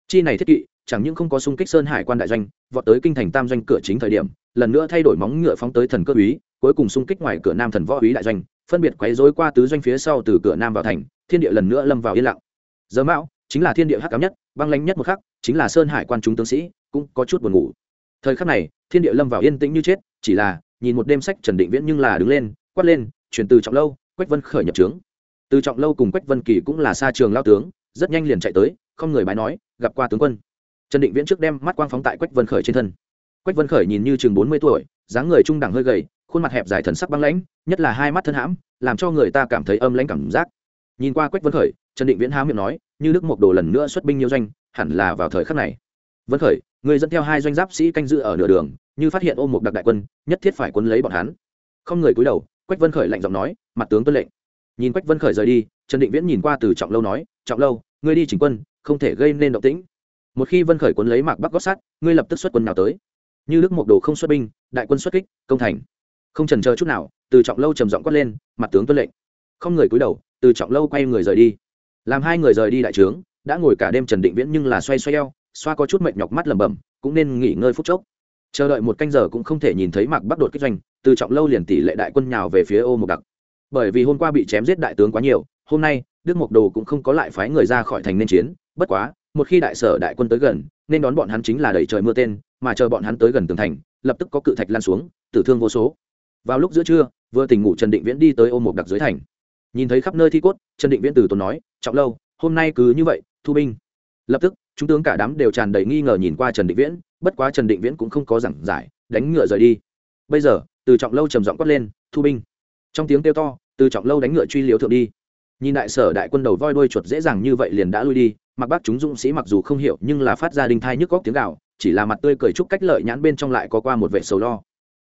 Chi này thiết kỵ, chẳng những không có xung kích sơn hải quan đại doanh, vọt tới kinh thành tam doanh cửa chính thời điểm, lần nữa thay đổi móng ngựa phóng tới thần cơ úy cuối cùng xung kích ngoài cửa nam thần võ úy đại doanh, phân biệt quấy rối qua tứ doanh phía sau từ cửa nam vào thành, thiên địa lần nữa lâm vào yên lặng. Giờ mão, chính là thiên địa hắc cám nhất, băng lánh nhất một khắc, chính là sơn hải quan chúng tướng sĩ, cũng có chút buồn ngủ. Thời khắc này, thiên địa lâm vào yên tĩnh như chết, chỉ là, nhìn một đêm sách trần định viễn nhưng là đứng lên, quát lên chuyển từ trọng lâu, quách vân khởi nhập trướng. Từ trọng lâu cùng quách vân kỳ cũng là xa trường lao tướng, rất nhanh liền chạy tới, không người bái nói, gặp qua tướng quân. Trần định viễn trước đem mắt quang phóng tại quách vân khởi trên thân. Quách vân khởi nhìn như chừng bốn mươi tuổi, dáng người trung đẳng hơi gầy, khuôn mặt hẹp dài thần sắc băng lãnh, nhất là hai mắt thân hãm, làm cho người ta cảm thấy âm lãnh cảm giác. Nhìn qua quách vân khởi, trần định viễn há miệng nói, như đức mộc đồ lần nữa xuất binh nhiều doanh, hẳn là vào thời khắc này. Vân khởi, người dẫn theo hai doanh giáp sĩ canh giữ ở nửa đường, như phát hiện ôm một đặc đại quân, nhất thiết phải quân lấy bọn hắn. Không người cúi đầu quách vân khởi lạnh giọng nói, mặt tướng tuân lệnh. Nhìn quách vân khởi rời đi, trần định viễn nhìn qua từ trọng lâu nói, trọng lâu, ngươi đi chỉnh quân, không thể gây nên động tĩnh. Một khi vân khởi quân lấy mạc bắc gót sát ngươi lập tức xuất quân nào tới. Như đức mộc đồ không xuất binh, đại quân xuất kích, công thành. Không trần chờ chút nào, từ trọng lâu trầm giọng quát lên, mặt tướng tuân lệnh. Không người cúi đầu, từ trọng lâu quay người rời đi. Làm hai người rời đi đại trướng, đã ngồi cả đêm trần định viễn nhưng là xoay xoay eo, xoa có chút mệt nhọc mắt lẩm bẩm, cũng nên nghỉ ngơi phút chốc chờ đợi một canh giờ cũng không thể nhìn thấy mạc bắc đột kích doanh, từ trọng lâu liền tỷ lệ đại quân nhào về phía ô mộc đặc. Bởi vì hôm qua bị chém giết đại tướng quá nhiều, hôm nay, đức mộc đồ cũng không có lại phái người ra khỏi thành nên chiến, bất quá, một khi đại sở đại quân tới gần, nên đón bọn hắn chính là đẩy trời mưa tên, mà chờ bọn hắn tới gần tường thành, lập tức có cự thạch lan xuống, tử thương vô số. Vào lúc giữa trưa, vừa tỉnh ngủ trần định viễn đi tới ôm một đặc dưới thành. Nhìn thấy khắp nơi thi cốt, trần định viễn từ tốn nói, trọng lâu, hôm nay cứ như vậy, thu binh. Lập tức, chúng tướng cả đám đều tràn đầy nghi ngờ nhìn qua trần định viễn bất quá trần định viễn cũng không có giảng giải, đánh ngựa rời đi. Bây giờ, từ trọng lâu trầm giọng quát lên, thu binh. Trong tiếng kêu to, từ trọng lâu đánh ngựa truy liếu thượng đi. Nhìn đại sở đại quân đầu voi đuôi chuột dễ dàng như vậy liền đã lui đi, mặc bác chúng dũng sĩ mặc dù không hiểu nhưng là phát ra đinh thai nhức góc tiếng gạo chỉ là mặt tươi cười chúc cách lợi nhãn bên trong lại có qua một vệ sầu lo.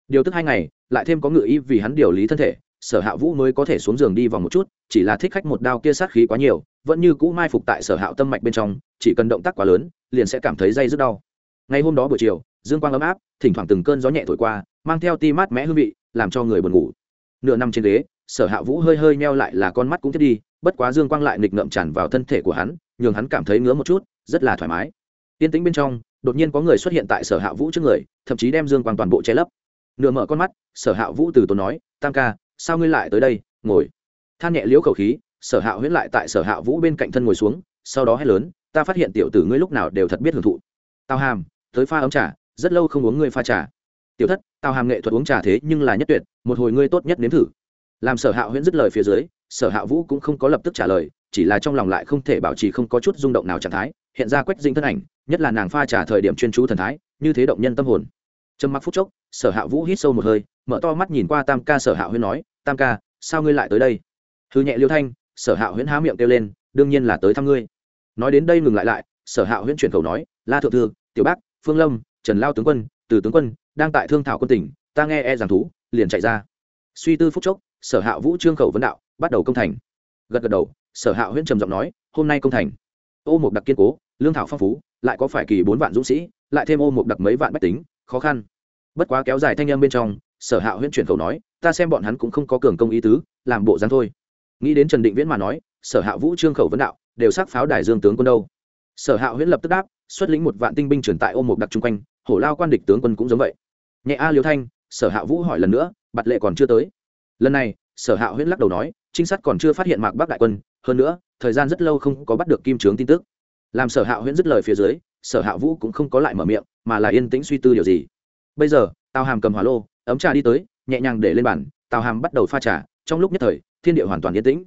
Điều tức hai ngày, lại thêm có ngựa y vì hắn điều lý thân thể, sở hạ vũ mới có thể xuống giường đi vòng một chút, chỉ là thích khách một đao kia sát khí quá nhiều, vẫn như cũ mai phục tại sở hạo tâm mạch bên trong, chỉ cần động tác quá lớn, liền sẽ cảm thấy dây rất đau ngày hôm đó buổi chiều, dương quang ấm áp, thỉnh thoảng từng cơn gió nhẹ thổi qua, mang theo ti mát mẽ hương vị, làm cho người buồn ngủ. Nửa năm trên ghế, sở hạ vũ hơi hơi meo lại là con mắt cũng thiết đi, bất quá dương quang lại nghịch ngợm tràn vào thân thể của hắn, nhường hắn cảm thấy ngứa một chút, rất là thoải mái. Yên tĩnh bên trong, đột nhiên có người xuất hiện tại sở hạ vũ trước người, thậm chí đem dương quang toàn bộ che lấp. Nửa mở con mắt, sở hạ vũ từ tốn nói, tam ca, sao ngươi lại tới đây? Ngồi. Than nhẹ liễu khẩu khí, sở hạ huyễn lại tại sở hạ vũ bên cạnh thân ngồi xuống, sau đó hét lớn, ta phát hiện tiểu tử ngươi lúc nào đều thật biết hưởng thụ. Tao hàm tới pha ấm trà, rất lâu không uống ngươi pha trà. Tiểu thất tao hàm nghệ thuật uống trà thế nhưng là nhất tuyệt, một hồi ngươi tốt nhất nếm thử. Làm sở hạ huyễn dứt lời phía dưới, sở hạ vũ cũng không có lập tức trả lời, chỉ là trong lòng lại không thể bảo trì không có chút rung động nào trạng thái, hiện ra quách dinh thân ảnh, nhất là nàng pha trà thời điểm chuyên chú thần thái, như thế động nhân tâm hồn. Trầm mặc phút chốc, sở hạ vũ hít sâu một hơi, mở to mắt nhìn qua tam ca sở hạ huyễn nói, tam ca, sao ngươi lại tới đây? Hư nhẹ liêu thanh, sở hạ huyễn há miệng kêu lên, đương nhiên là tới thăm ngươi. Nói đến đây ngừng lại lại, sở hạ huyễn chuyển khẩu nói, la thượng thư, tiểu bác phương lâm, trần lao tướng quân, từ tướng quân, đang tại thương thảo quân tỉnh, ta nghe e giảng thú, liền chạy ra. Suy tư phút chốc, sở hạ vũ trương khẩu vấn đạo, bắt đầu công thành. Gật gật đầu, sở hạ huyễn trầm giọng nói, hôm nay công thành. Ô một đặc kiên cố, lương thảo phong phú, lại có phải kỳ bốn vạn dũng sĩ, lại thêm ô một đặc mấy vạn bách tính, khó khăn. Bất quá kéo dài thanh âm bên trong, sở hạ huyễn chuyển khẩu nói, ta xem bọn hắn cũng không có cường công ý tứ, làm bộ dáng thôi. Nghĩ đến trần định viễn mà nói, sở hạ vũ trương khẩu vấn đạo, đều sắc pháo đài dương tướng quân đâu? Sở hạ huyễn lập tức đáp xuất lĩnh một vạn tinh binh truyền tại ô một đặc chung quanh, hổ lao quan địch tướng quân cũng giống vậy. Nhẹ a liêu thanh, sở hạ vũ hỏi lần nữa bặt lệ còn chưa tới. Lần này, sở hạ huyễn lắc đầu nói, trinh sát còn chưa phát hiện mạc bắc đại quân, hơn nữa, thời gian rất lâu không có bắt được kim trướng tin tức. Làm sở hạ huyễn dứt lời phía dưới, sở hạ vũ cũng không có lại mở miệng, mà là yên tĩnh suy tư điều gì. Bây giờ, tào hàm cầm hỏa lô, ấm trà đi tới, nhẹ nhàng để lên bàn, tào hàm bắt đầu pha trà, trong lúc nhất thời, thiên địa hoàn toàn yên tĩnh.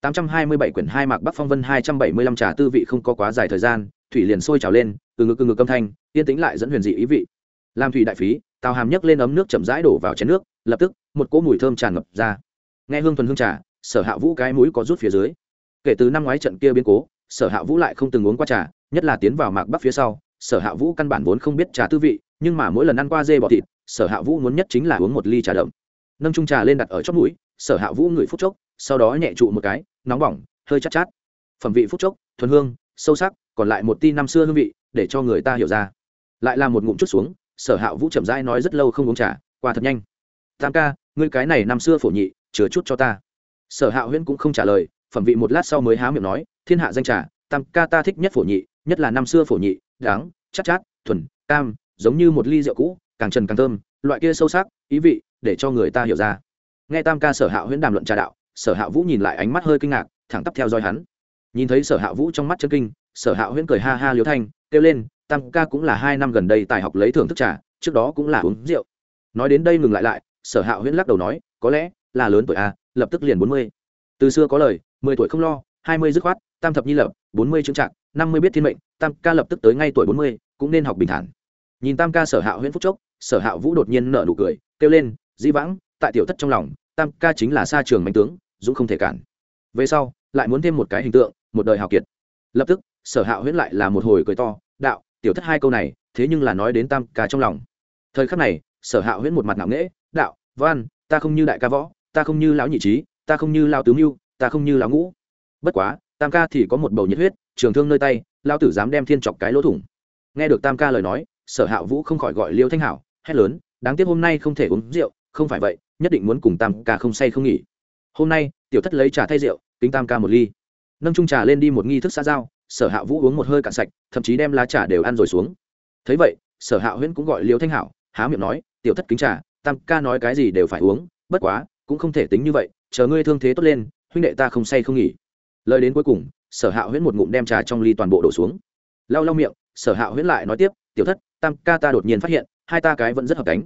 827 quyển 2 mạc bắc phong vân 275 trà tư vị không có quá dài thời gian thủy liền sôi trào lên, từ ngực từ ngực âm thanh, yên tĩnh lại dẫn huyền dị ý vị. Làm thủy đại phí, tào hàm nhấc lên ấm nước chậm rãi đổ vào chén nước, lập tức, một cỗ mùi thơm tràn ngập ra. Nghe hương thuần hương trà, sở hạ vũ cái mũi có rút phía dưới. Kể từ năm ngoái trận kia biến cố, sở hạ vũ lại không từng uống qua trà, nhất là tiến vào mạc bắc phía sau, sở hạ vũ căn bản vốn không biết trà tư vị, nhưng mà mỗi lần ăn qua dê bọ thịt, sở hạ vũ muốn nhất chính là uống một ly trà đậm. Nâng trung trà lên đặt ở chót mũi, sở hạ vũ ngửi phút chốc, sau đó nhẹ trụ một cái, nóng bỏng, hơi chát chát. Phẩm vị phút chốc, thuần hương, sâu sắc còn lại một ti năm xưa hương vị để cho người ta hiểu ra. Lại là một ngụm chút xuống sở hạ vũ chậm rãi nói rất lâu không uống trà qua thật nhanh. Tam ca ngươi cái này năm xưa phổ nhị chứa chút cho ta. Sở hạ huyễn cũng không trả lời phẩm vị một lát sau mới há miệng nói thiên hạ danh trà tam ca ta thích nhất phổ nhị nhất là năm xưa phổ nhị đáng chắc chát, chát thuần cam giống như một ly rượu cũ càng trần càng thơm loại kia sâu sắc ý vị để cho người ta hiểu ra. Nghe tam ca sở hạ huyễn đàm luận trà đạo sở hạ vũ nhìn lại ánh mắt hơi kinh ngạc thẳng tắp theo dõi hắn. Nhìn thấy sở hạ vũ trong mắt chân kinh sở hạ huyễn cười ha ha liếu thanh, kêu lên, tam ca cũng là hai năm gần đây tài học lấy thưởng thức trà, trước đó cũng là uống rượu. Nói đến đây ngừng lại lại, sở hạ huyễn lắc đầu nói, có lẽ là lớn tuổi a lập tức liền bốn mươi. Từ xưa có lời, mười tuổi không lo, hai mươi dứt khoát, tam thập nhi lập, bốn mươi trưng trạng năm mươi biết thiên mệnh, tam ca lập tức tới ngay tuổi bốn mươi, cũng nên học bình thản. Nhìn tam ca sở hạ huyễn phúc chốc, sở hạ vũ đột nhiên nở nụ cười, kêu lên, dĩ vãng, tại tiểu thất trong lòng, tam ca chính là xa trường mạnh tướng, dũng không thể cản. Về sau, lại muốn thêm một cái hình tượng, một đời hào kiệt lập tức, sở hạ huyễn lại là một hồi cười to, đạo, tiểu thất hai câu này, thế nhưng là nói đến tam ca trong lòng. Thời khắc này, sở hạ huyễn một mặt ngạo nghễ, đạo, văn, ta không như đại ca võ, ta không như lão nhị trí, ta không như lao tướng mưu, ta không như lão ngũ. Bất quá, tam ca thì có một bầu nhiệt huyết, trường thương nơi tay lao tử dám đem thiên chọc cái lỗ thủng. Nghe được tam ca lời nói, sở hạ vũ không khỏi gọi liêu thanh hảo, hét lớn, đáng tiếc hôm nay không thể uống rượu, không phải vậy, nhất định muốn cùng tam ca không say không nghỉ. Hôm nay, tiểu thất lấy trà thay rượu, kính tam ca một ly nâng trung trà lên đi một nghi thức xã giao, sở hạ vũ uống một hơi cạn sạch, thậm chí đem lá trà đều ăn rồi xuống. Thấy vậy, sở hạ huyễn cũng gọi liêu thanh hảo, há miệng nói, tiểu thất kính trà, tam ca nói cái gì đều phải uống, bất quá, cũng không thể tính như vậy, chờ ngươi thương thế tốt lên, huynh đệ ta không say không nghỉ. Lời đến cuối cùng, sở hạ huyễn một ngụm đem trà trong ly toàn bộ đổ xuống. Lau lau miệng, sở hạ huyễn lại nói tiếp, tiểu thất, tam ca ta đột nhiên phát hiện, hai ta cái vẫn rất hợp cánh.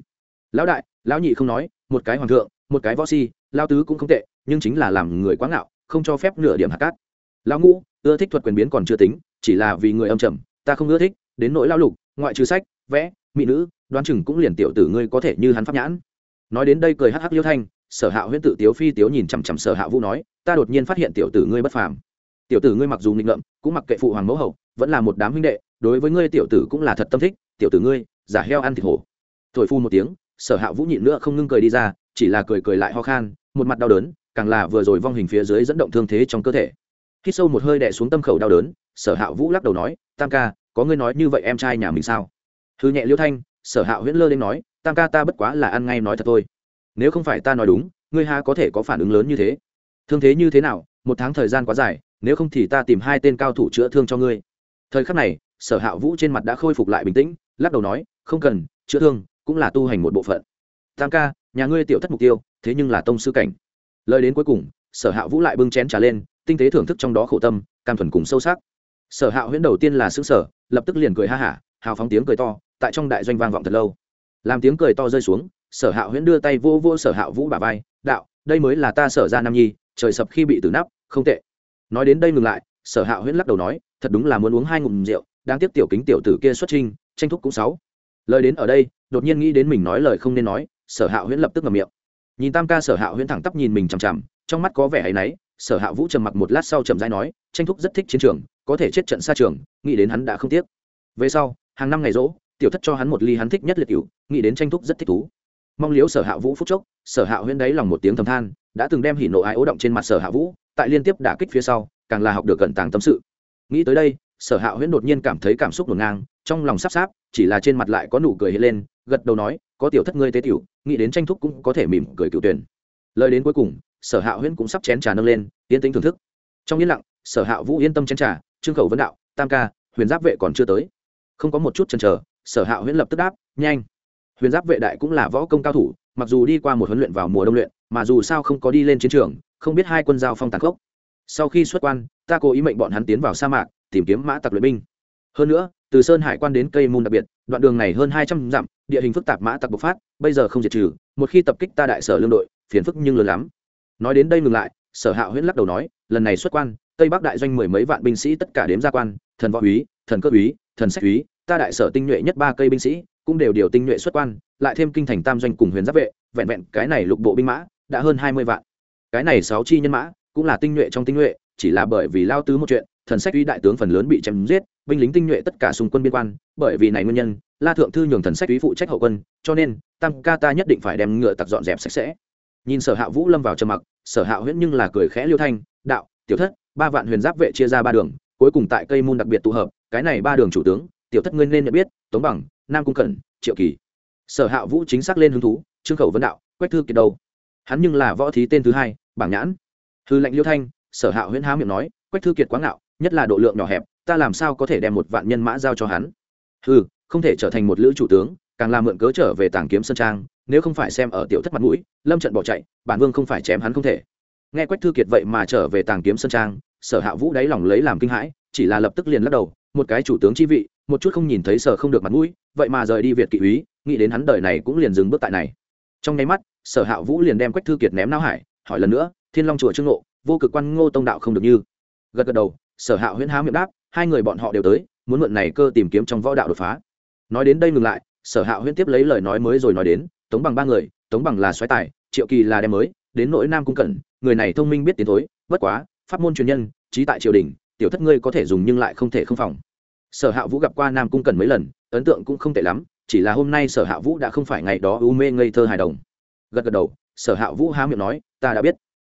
Lão đại, lão nhị không nói, một cái hoàng thượng, một cái võ si lao tứ cũng không tệ, nhưng chính là làm người quá ngạo, không cho phép nửa điểm hạt cát lão ngũ, ưa thích thuật quyền biến còn chưa tính, chỉ là vì người âm trầm, ta không ưa thích, đến nỗi lao lục, ngoại trừ sách, vẽ, mỹ nữ, đoán chừng cũng liền tiểu tử ngươi có thể như hắn pháp nhãn. Nói đến đây cười hắc hắc liêu thanh, sở hạ huyễn tự tiếu phi tiếu nhìn chằm chằm sở hạ vũ nói, ta đột nhiên phát hiện tiểu tử ngươi bất phàm. Tiểu tử ngươi mặc dù nghịch ngợm, cũng mặc kệ phụ hoàng mẫu hậu, vẫn là một đám huynh đệ, đối với ngươi tiểu tử cũng là thật tâm thích, tiểu tử ngươi, giả heo ăn thịt hổ. Thổi phu một tiếng, sở hạ vũ nhịn nữa không ngưng cười đi ra, chỉ là cười cười lại ho khan, một mặt đau đớn, càng là vừa rồi vong hình phía dưới dẫn động thương thế trong cơ thể khi sâu một hơi đè xuống tâm khẩu đau đớn, sở hạ vũ lắc đầu nói, tam ca, có ngươi nói như vậy em trai nhà mình sao? Thư nhẹ liêu thanh, sở hạ huyễn lơ lên nói, tam ca ta bất quá là ăn ngay nói thật thôi. Nếu không phải ta nói đúng, ngươi ha có thể có phản ứng lớn như thế? Thương thế như thế nào? Một tháng thời gian quá dài, nếu không thì ta tìm hai tên cao thủ chữa thương cho ngươi. Thời khắc này, sở hạ vũ trên mặt đã khôi phục lại bình tĩnh, lắc đầu nói, không cần, chữa thương cũng là tu hành một bộ phận. Tam ca, nhà ngươi tiểu thất mục tiêu, thế nhưng là tông sư cảnh. Lời đến cuối cùng, sở hạ vũ lại bưng chén trà lên tinh tế thưởng thức trong đó khổ tâm, cam thuần cùng sâu sắc. Sở hạ huyễn đầu tiên là xứ sở lập tức liền cười ha hả, hào phóng tiếng cười to, tại trong đại doanh vang vọng thật lâu. Làm tiếng cười to rơi xuống, sở hạ huyễn đưa tay vô vô sở hạ vũ bà vai, đạo, đây mới là ta sở ra nam nhi, trời sập khi bị tử nắp, không tệ. Nói đến đây ngừng lại, sở hạ huyễn lắc đầu nói, thật đúng là muốn uống hai ngụm rượu đang tiếp tiểu kính tiểu tử kia xuất trinh tranh thúc cũng sáu. Lời đến ở đây, đột nhiên nghĩ đến mình nói lời không nên nói, sở hạ huyễn lập tức ngậm miệng. Nhìn tam ca sở hạ huyễn thẳng tắp nhìn mình chằm chằm, trong mắt có vẻ hay náy sở hạ vũ trầm mặc một lát sau trầm dai nói, tranh thúc rất thích chiến trường, có thể chết trận xa trường, nghĩ đến hắn đã không tiếc. Về sau, hàng năm ngày rỗ, tiểu thất cho hắn một ly hắn thích nhất liệt cựu nghĩ đến tranh thúc rất thích thú. Mong liếu sở hạ vũ phúc chốc, sở hạ Huyên đáy lòng một tiếng thầm than, đã từng đem hỉ nộ ai ố động trên mặt sở hạ vũ, tại liên tiếp đả kích phía sau, càng là học được gần tàng tâm sự. Nghĩ tới đây, sở hạ huyễn đột nhiên cảm thấy cảm xúc ngổn ngang, trong lòng sắp sáp, chỉ là trên mặt lại có nụ cười hiện lên, gật đầu nói, có tiểu thất ngươi tế tiểu, nghĩ đến tranh thúc cũng có thể mỉm cười cựu tuyển. Lời đến cuối cùng sở hạ huyễn cũng sắp chén trà nâng lên, yên tĩnh thưởng thức. Trong yên lặng, sở hạ vũ yên tâm chén trà, trương khẩu vấn đạo, tam ca, huyền giáp vệ còn chưa tới. Không có một chút chần chờ, sở hạ huyễn lập tức đáp, nhanh. Huyền giáp vệ đại cũng là võ công cao thủ, mặc dù đi qua một huấn luyện vào mùa đông luyện, mà dù sao không có đi lên chiến trường, không biết hai quân giao phong tàn khốc. Sau khi xuất quan, ta cố ý mệnh bọn hắn tiến vào sa mạc, tìm kiếm mã tặc luyện binh. Hơn nữa, từ sơn hải quan đến cây môn đặc biệt, đoạn đường này hơn hai trăm dặm, địa hình phức tạp mã tặc bộc phát, bây giờ không diệt trừ, một khi tập kích ta đại sở lương đội, phiền phức nhưng lớn lắm nói đến đây ngừng lại, sở hạ huyễn lắc đầu nói, lần này xuất quan, tây bắc đại doanh mười mấy vạn binh sĩ tất cả đếm ra quan, thần võ úy, thần cơ úy, thần sách úy, ta đại sở tinh nhuệ nhất ba cây binh sĩ, cũng đều điều tinh nhuệ xuất quan, lại thêm kinh thành tam doanh cùng huyền giáp vệ, vẹn vẹn cái này lục bộ binh mã đã hơn hai mươi vạn. Cái này sáu chi nhân mã cũng là tinh nhuệ trong tinh nhuệ, chỉ là bởi vì lao tứ một chuyện, thần sách uy đại tướng phần lớn bị chém giết, binh lính tinh nhuệ tất cả xung quân biên quan, bởi vì này nguyên nhân, la thượng thư nhường thần sách uy phụ trách hậu quân, cho nên, tam ca ta nhất định phải đem ngựa tặc dọn dẹp sạch sẽ nhìn sở hạ vũ lâm vào trầm mặc, sở hạ huyễn nhưng là cười khẽ liêu thanh, đạo, tiểu thất, ba vạn huyền giáp vệ chia ra ba đường, cuối cùng tại cây môn đặc biệt tụ hợp, cái này ba đường chủ tướng, tiểu thất ngươi nên nhận biết, tống bằng, nam cung cẩn, triệu kỳ. Sở hạ vũ chính xác lên hứng thú, trương khẩu vấn đạo, quách thư kiệt đâu? Hắn nhưng là võ thí tên thứ hai, bảng nhãn. Hư lệnh liêu thanh, sở hạ huyễn há miệng nói, quách thư kiệt quá ngạo, nhất là độ lượng nhỏ hẹp, ta làm sao có thể đem một vạn nhân mã giao cho hắn? Hư không thể trở thành một lữ chủ tướng càng làm mượn cớ trở về tàng kiếm sơn trang, nếu không phải xem ở tiểu thất mặt mũi, lâm trận bỏ chạy, bản vương không phải chém hắn không thể. Nghe quách thư kiệt vậy mà trở về tàng kiếm sơn trang, sở hạ vũ đáy lòng lấy làm kinh hãi, chỉ là lập tức liền lắc đầu, một cái chủ tướng chi vị, một chút không nhìn thấy sở không được mặt mũi, vậy mà rời đi việt kỵ úy, nghĩ đến hắn đời này cũng liền dừng bước tại này. Trong nháy mắt, sở hạ vũ liền đem quách thư kiệt ném não hải, hỏi lần nữa, thiên long chùa trương nộ vô cực quan ngô tông đạo không được như? Gật gật đầu, sở hạ huyễn há miệng đáp, hai người bọn họ đều tới, muốn mượn này cơ tìm kiếm trong võ đạo đột phá. Nói đến đây ngừng lại sở hạ huyễn tiếp lấy lời nói mới rồi nói đến, tống bằng ba người, tống bằng là xoáy tài, triệu kỳ là đem mới, đến nỗi nam cung cẩn, người này thông minh biết tiến thối, bất quá, pháp môn truyền nhân, trí tại triều đình, tiểu thất ngươi có thể dùng nhưng lại không thể không phòng. Sở hạ vũ gặp qua nam cung cẩn mấy lần, ấn tượng cũng không tệ lắm, chỉ là hôm nay sở hạ vũ đã không phải ngày đó u mê ngây thơ hài đồng. Gật gật đầu, sở hạ vũ há miệng nói, ta đã biết.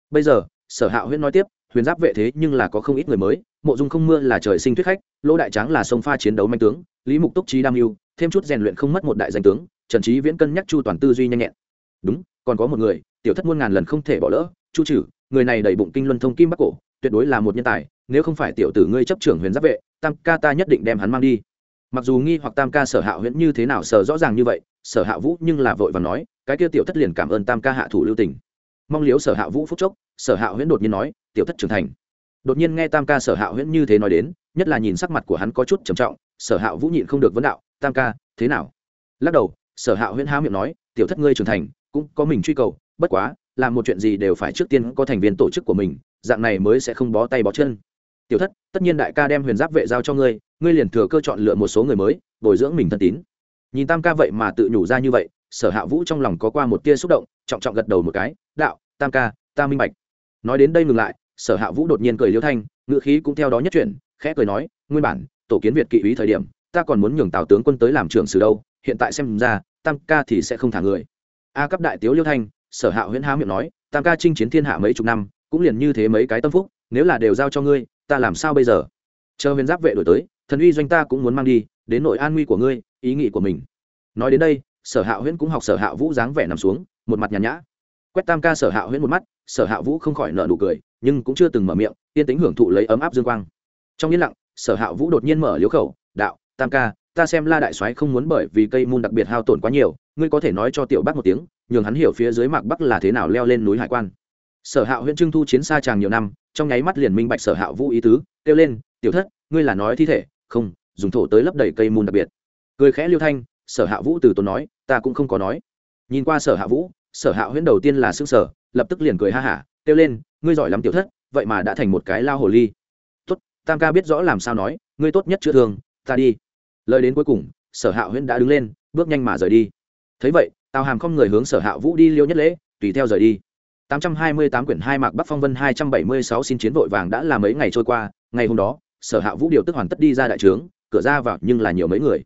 Bây giờ, sở hạ huyễn nói tiếp, huyền giáp vệ thế nhưng là có không ít người mới, mộ dung không mưa là trời sinh thuyết khách, lỗ đại tráng là sông pha chiến đấu manh tướng, lý mục túc trí đam mưu thêm chút rèn luyện không mất một đại danh tướng, trần trí viễn cân nhắc chu toàn tư duy nhanh nhẹn. Đúng, còn có một người, tiểu thất muôn ngàn lần không thể bỏ lỡ, chu trừ người này đầy bụng kinh luân thông kim bắc cổ, tuyệt đối là một nhân tài, nếu không phải tiểu tử ngươi chấp trưởng huyền giáp vệ, tam ca ta nhất định đem hắn mang đi. Mặc dù nghi hoặc tam ca sở hạ huyễn như thế nào sở rõ ràng như vậy, sở hạ vũ nhưng là vội và nói, cái kia tiểu thất liền cảm ơn tam ca hạ thủ lưu tình. Mong liếu sở hạ vũ phúc chốc, sở hạ huyễn đột nhiên nói, tiểu thất trưởng thành. Đột nhiên nghe tam ca sở hạ huyễn như thế nói đến, nhất là nhìn sắc mặt của hắn có chút trầm trọng, sở hạ vũ nhịn không được vấn đạo tam ca, thế nào? Lắc đầu, sở hạ huyễn há miệng nói, tiểu thất ngươi trưởng thành, cũng có mình truy cầu, bất quá, làm một chuyện gì đều phải trước tiên có thành viên tổ chức của mình, dạng này mới sẽ không bó tay bó chân. Tiểu thất, tất nhiên đại ca đem huyền giáp vệ giao cho ngươi ngươi liền thừa cơ chọn lựa một số người mới, bồi dưỡng mình thân tín. Nhìn tam ca vậy mà tự nhủ ra như vậy, sở hạ vũ trong lòng có qua một tia xúc động, trọng trọng gật đầu một cái, đạo, tam ca, ta minh bạch. Nói đến đây ngừng lại, sở hạ vũ đột nhiên cười liêu thanh ngự khí cũng theo đó nhất chuyển, khẽ cười nói, nguyên bản, tổ kiến việt kỵ ý thời điểm ta còn muốn nhường tào tướng quân tới làm trưởng sử đâu, hiện tại xem ra, tam ca thì sẽ không thả người. A cấp đại tiếu liêu thanh, sở hạ huyễn há miệng nói, tam ca chinh chiến thiên hạ mấy chục năm, cũng liền như thế mấy cái tâm phúc, nếu là đều giao cho ngươi, ta làm sao bây giờ? Chờ huyền giáp vệ đổi tới, thần uy doanh ta cũng muốn mang đi, đến nội an nguy của ngươi, ý nghĩ của mình. Nói đến đây, sở hạ huyễn cũng học sở hạ vũ dáng vẻ nằm xuống, một mặt nhàn nhã. Quét tam ca sở hạ huyễn một mắt, sở hạ vũ không khỏi nợ nụ cười, nhưng cũng chưa từng mở miệng, yên tính hưởng thụ lấy ấm áp dương quang. Trong yên lặng, sở hạ vũ đột nhiên mở liếu khẩu, đạo tam ca, ta xem la đại soái không muốn bởi vì cây môn đặc biệt hao tổn quá nhiều, ngươi có thể nói cho tiểu bắc một tiếng, nhường hắn hiểu phía dưới mạc bắc là thế nào leo lên núi hải quan. Sở hạ huyện trưng thu chiến xa tràng nhiều năm, trong nháy mắt liền minh bạch sở hạ vũ ý tứ, kêu lên, tiểu thất, ngươi là nói thi thể, không, dùng thổ tới lấp đầy cây môn đặc biệt. Cười khẽ liêu thanh, sở hạ vũ từ tốn nói, ta cũng không có nói. Nhìn qua sở hạ vũ, sở hạ huyễn đầu tiên là xương sở lập tức liền cười ha hả, kêu lên, ngươi giỏi lắm tiểu thất, vậy mà đã thành một cái lao hồ ly. Tốt, tam ca biết rõ làm sao nói, ngươi tốt nhất chữa thương, ta đi lời đến cuối cùng sở hạ huyễn đã đứng lên bước nhanh mà rời đi thấy vậy tào hàm không người hướng sở hạ vũ đi liêu nhất lễ tùy theo rời đi 828 quyển hai mạc Bắc Phong Vân 276 xin chiến vội vàng đã là mấy ngày trôi qua, ngày hôm đó, Sở Hạ Vũ điều tức hoàn tất đi ra đại trướng, cửa ra vào nhưng là nhiều mấy người.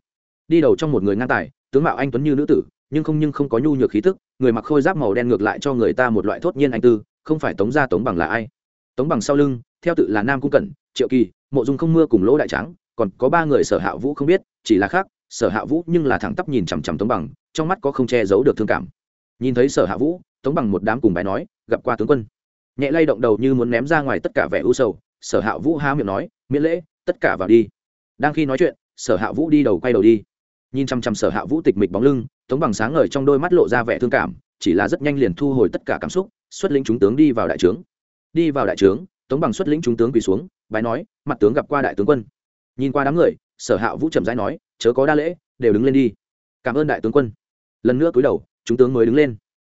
Đi đầu trong một người ngang tài, tướng mạo anh tuấn như nữ tử, nhưng không nhưng không có nhu nhược khí tức, người mặc khôi giáp màu đen ngược lại cho người ta một loại thốt nhiên anh tư, không phải Tống gia Tống bằng là ai? Tống bằng sau lưng, theo tự là Nam Cung Cẩn, Triệu Kỳ, Mộ Dung Không Mưa cùng Lỗ Đại Trắng, còn có ba người Sở Hạ Vũ không biết, chỉ là khác, Sở Hạ Vũ nhưng là thẳng tắp nhìn chằm chằm Tống bằng, trong mắt có không che giấu được thương cảm. Nhìn thấy Sở Hạ Vũ, Tống bằng một đám cùng bài nói, gặp qua tướng quân. Nhẹ lay động đầu như muốn ném ra ngoài tất cả vẻ u sầu sở hạ vũ há miệng nói miễn lễ tất cả vào đi. Đang khi nói chuyện sở hạ vũ đi đầu quay đầu đi. Nhìn chăm chăm sở hạ vũ tịch mịch bóng lưng tống bằng sáng ngời trong đôi mắt lộ ra vẻ thương cảm chỉ là rất nhanh liền thu hồi tất cả cảm xúc xuất lĩnh chúng tướng đi vào đại trướng. Đi vào đại trướng tống bằng xuất lĩnh chúng tướng quỳ xuống bái nói mặt tướng gặp qua đại tướng quân nhìn qua đám người sở hạ vũ trầm rãi nói chớ có đa lễ đều đứng lên đi. Cảm ơn đại tướng quân. Lần nữa cúi đầu chúng tướng mới đứng lên.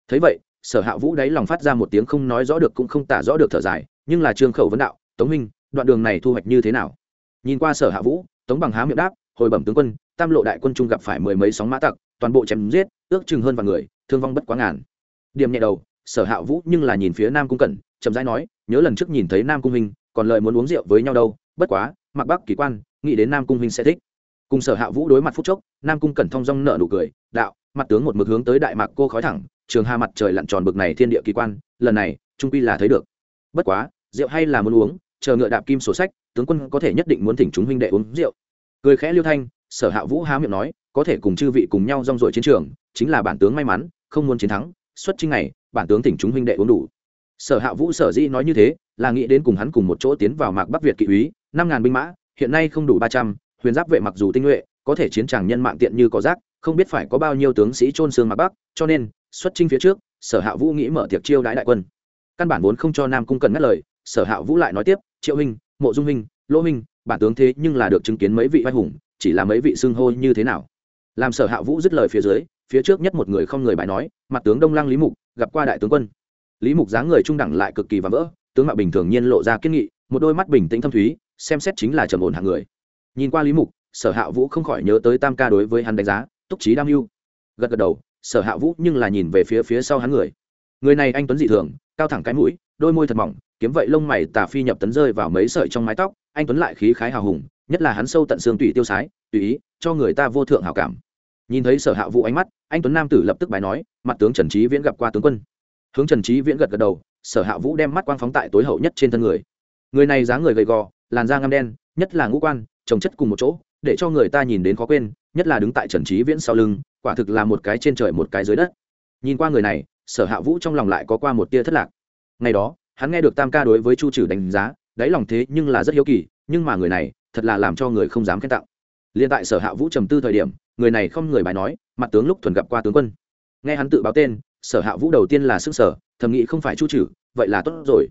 Thấy vậy sở hạ vũ đáy lòng phát ra một tiếng không nói rõ được cũng không tả rõ được thở dài nhưng là trương khẩu vấn đạo tống minh đoạn đường này thu hoạch như thế nào? Nhìn qua sở hạ vũ tống bằng há miệng đáp hồi bẩm tướng quân tam lộ đại quân trung gặp phải mười mấy sóng mã tặc toàn bộ chém giết ước chừng hơn vài người thương vong bất quá ngàn. Điểm nhẹ đầu sở hạ vũ nhưng là nhìn phía nam cung cẩn chậm rãi nói nhớ lần trước nhìn thấy nam cung minh, còn lời muốn uống rượu với nhau đâu bất quá mặc bắc kỳ quan, nghĩ đến nam cung huynh sẽ thích. Cùng sở hạ vũ đối mặt phúc chốc, nam cung cẩn thong dong nợ nụ cười, đạo, mặt tướng một mực hướng tới đại mạc cô khói thẳng, trường hà mặt trời lặn tròn bực này thiên địa kỳ quan, lần này, trung quy là thấy được. Bất quá, rượu hay là muốn uống, chờ ngựa đạp kim sổ sách, tướng quân có thể nhất định muốn thỉnh chúng huynh đệ uống rượu. Cười khẽ liêu thanh, sở hạ vũ há miệng nói, có thể cùng chư vị cùng nhau rong ruổi chiến trường, chính là bản tướng may mắn, không muốn chiến thắng, xuất chinh này bản tướng thỉnh chúng huynh đệ uống đủ. Sở hạ vũ sở dĩ nói như thế là nghĩ đến cùng hắn cùng một chỗ tiến vào mạc bắc việt kỵ úy, năm ngàn binh mã, hiện nay không đủ ba trăm, huyền giáp vệ mặc dù tinh nhuệ, có thể chiến tràng nhân mạng tiện như có rác, không biết phải có bao nhiêu tướng sĩ trôn xương mạc bắc, cho nên, xuất chinh phía trước, sở hạ vũ nghĩ mở tiệc chiêu đãi đại quân. Căn bản vốn không cho nam cung cần ngắt lời, sở hạ vũ lại nói tiếp, triệu huynh, mộ dung huynh, lỗ huynh, bản tướng thế nhưng là được chứng kiến mấy vị vai hùng, chỉ là mấy vị xưng hô như thế nào? Làm sở hạ vũ dứt lời phía dưới, phía trước nhất một người không người bài nói, mặt tướng đông lăng lý mục, gặp qua đại tướng quân. Lý mục dáng người trung đẳng lại cực kỳ và vỡ tướng mạo bình thường nhiên lộ ra kiên nghị, một đôi mắt bình tĩnh thâm thúy, xem xét chính là trầm ổn hạng người. Nhìn qua lý mục, sở hạ vũ không khỏi nhớ tới tam ca đối với hắn đánh giá, túc trí đam mưu. Gật gật đầu, sở hạ vũ nhưng là nhìn về phía phía sau hắn người. Người này anh tuấn dị thường, cao thẳng cái mũi, đôi môi thật mỏng, kiếm vậy lông mày tà phi nhập tấn rơi vào mấy sợi trong mái tóc, anh tuấn lại khí khái hào hùng, nhất là hắn sâu tận xương tùy tiêu sái, tùy ý, cho người ta vô thượng hào cảm. Nhìn thấy sở hạ vũ ánh mắt, anh tuấn nam tử lập tức bài nói, mặt tướng trần trí viễn gặp qua tướng quân. Hướng trần trí viễn gật gật đầu sở hạ vũ đem mắt quang phóng tại tối hậu nhất trên thân người. Người này dáng người gầy gò, làn da ngăm đen, nhất là ngũ quan, trồng chất cùng một chỗ, để cho người ta nhìn đến khó quên, nhất là đứng tại trần trí viễn sau lưng, quả thực là một cái trên trời một cái dưới đất. Nhìn qua người này, sở hạ vũ trong lòng lại có qua một tia thất lạc. Ngày đó, hắn nghe được tam ca đối với chu trừ đánh giá, đáy lòng thế nhưng là rất hiếu kỳ, nhưng mà người này, thật là làm cho người không dám khen tặng. Liên tại sở hạ vũ trầm tư thời điểm, người này không người bài nói, mặt tướng lúc thuần gặp qua tướng quân. Nghe hắn tự báo tên sở hạ vũ đầu tiên là sức sở, thầm nghĩ không phải chu trừ vậy là tốt rồi.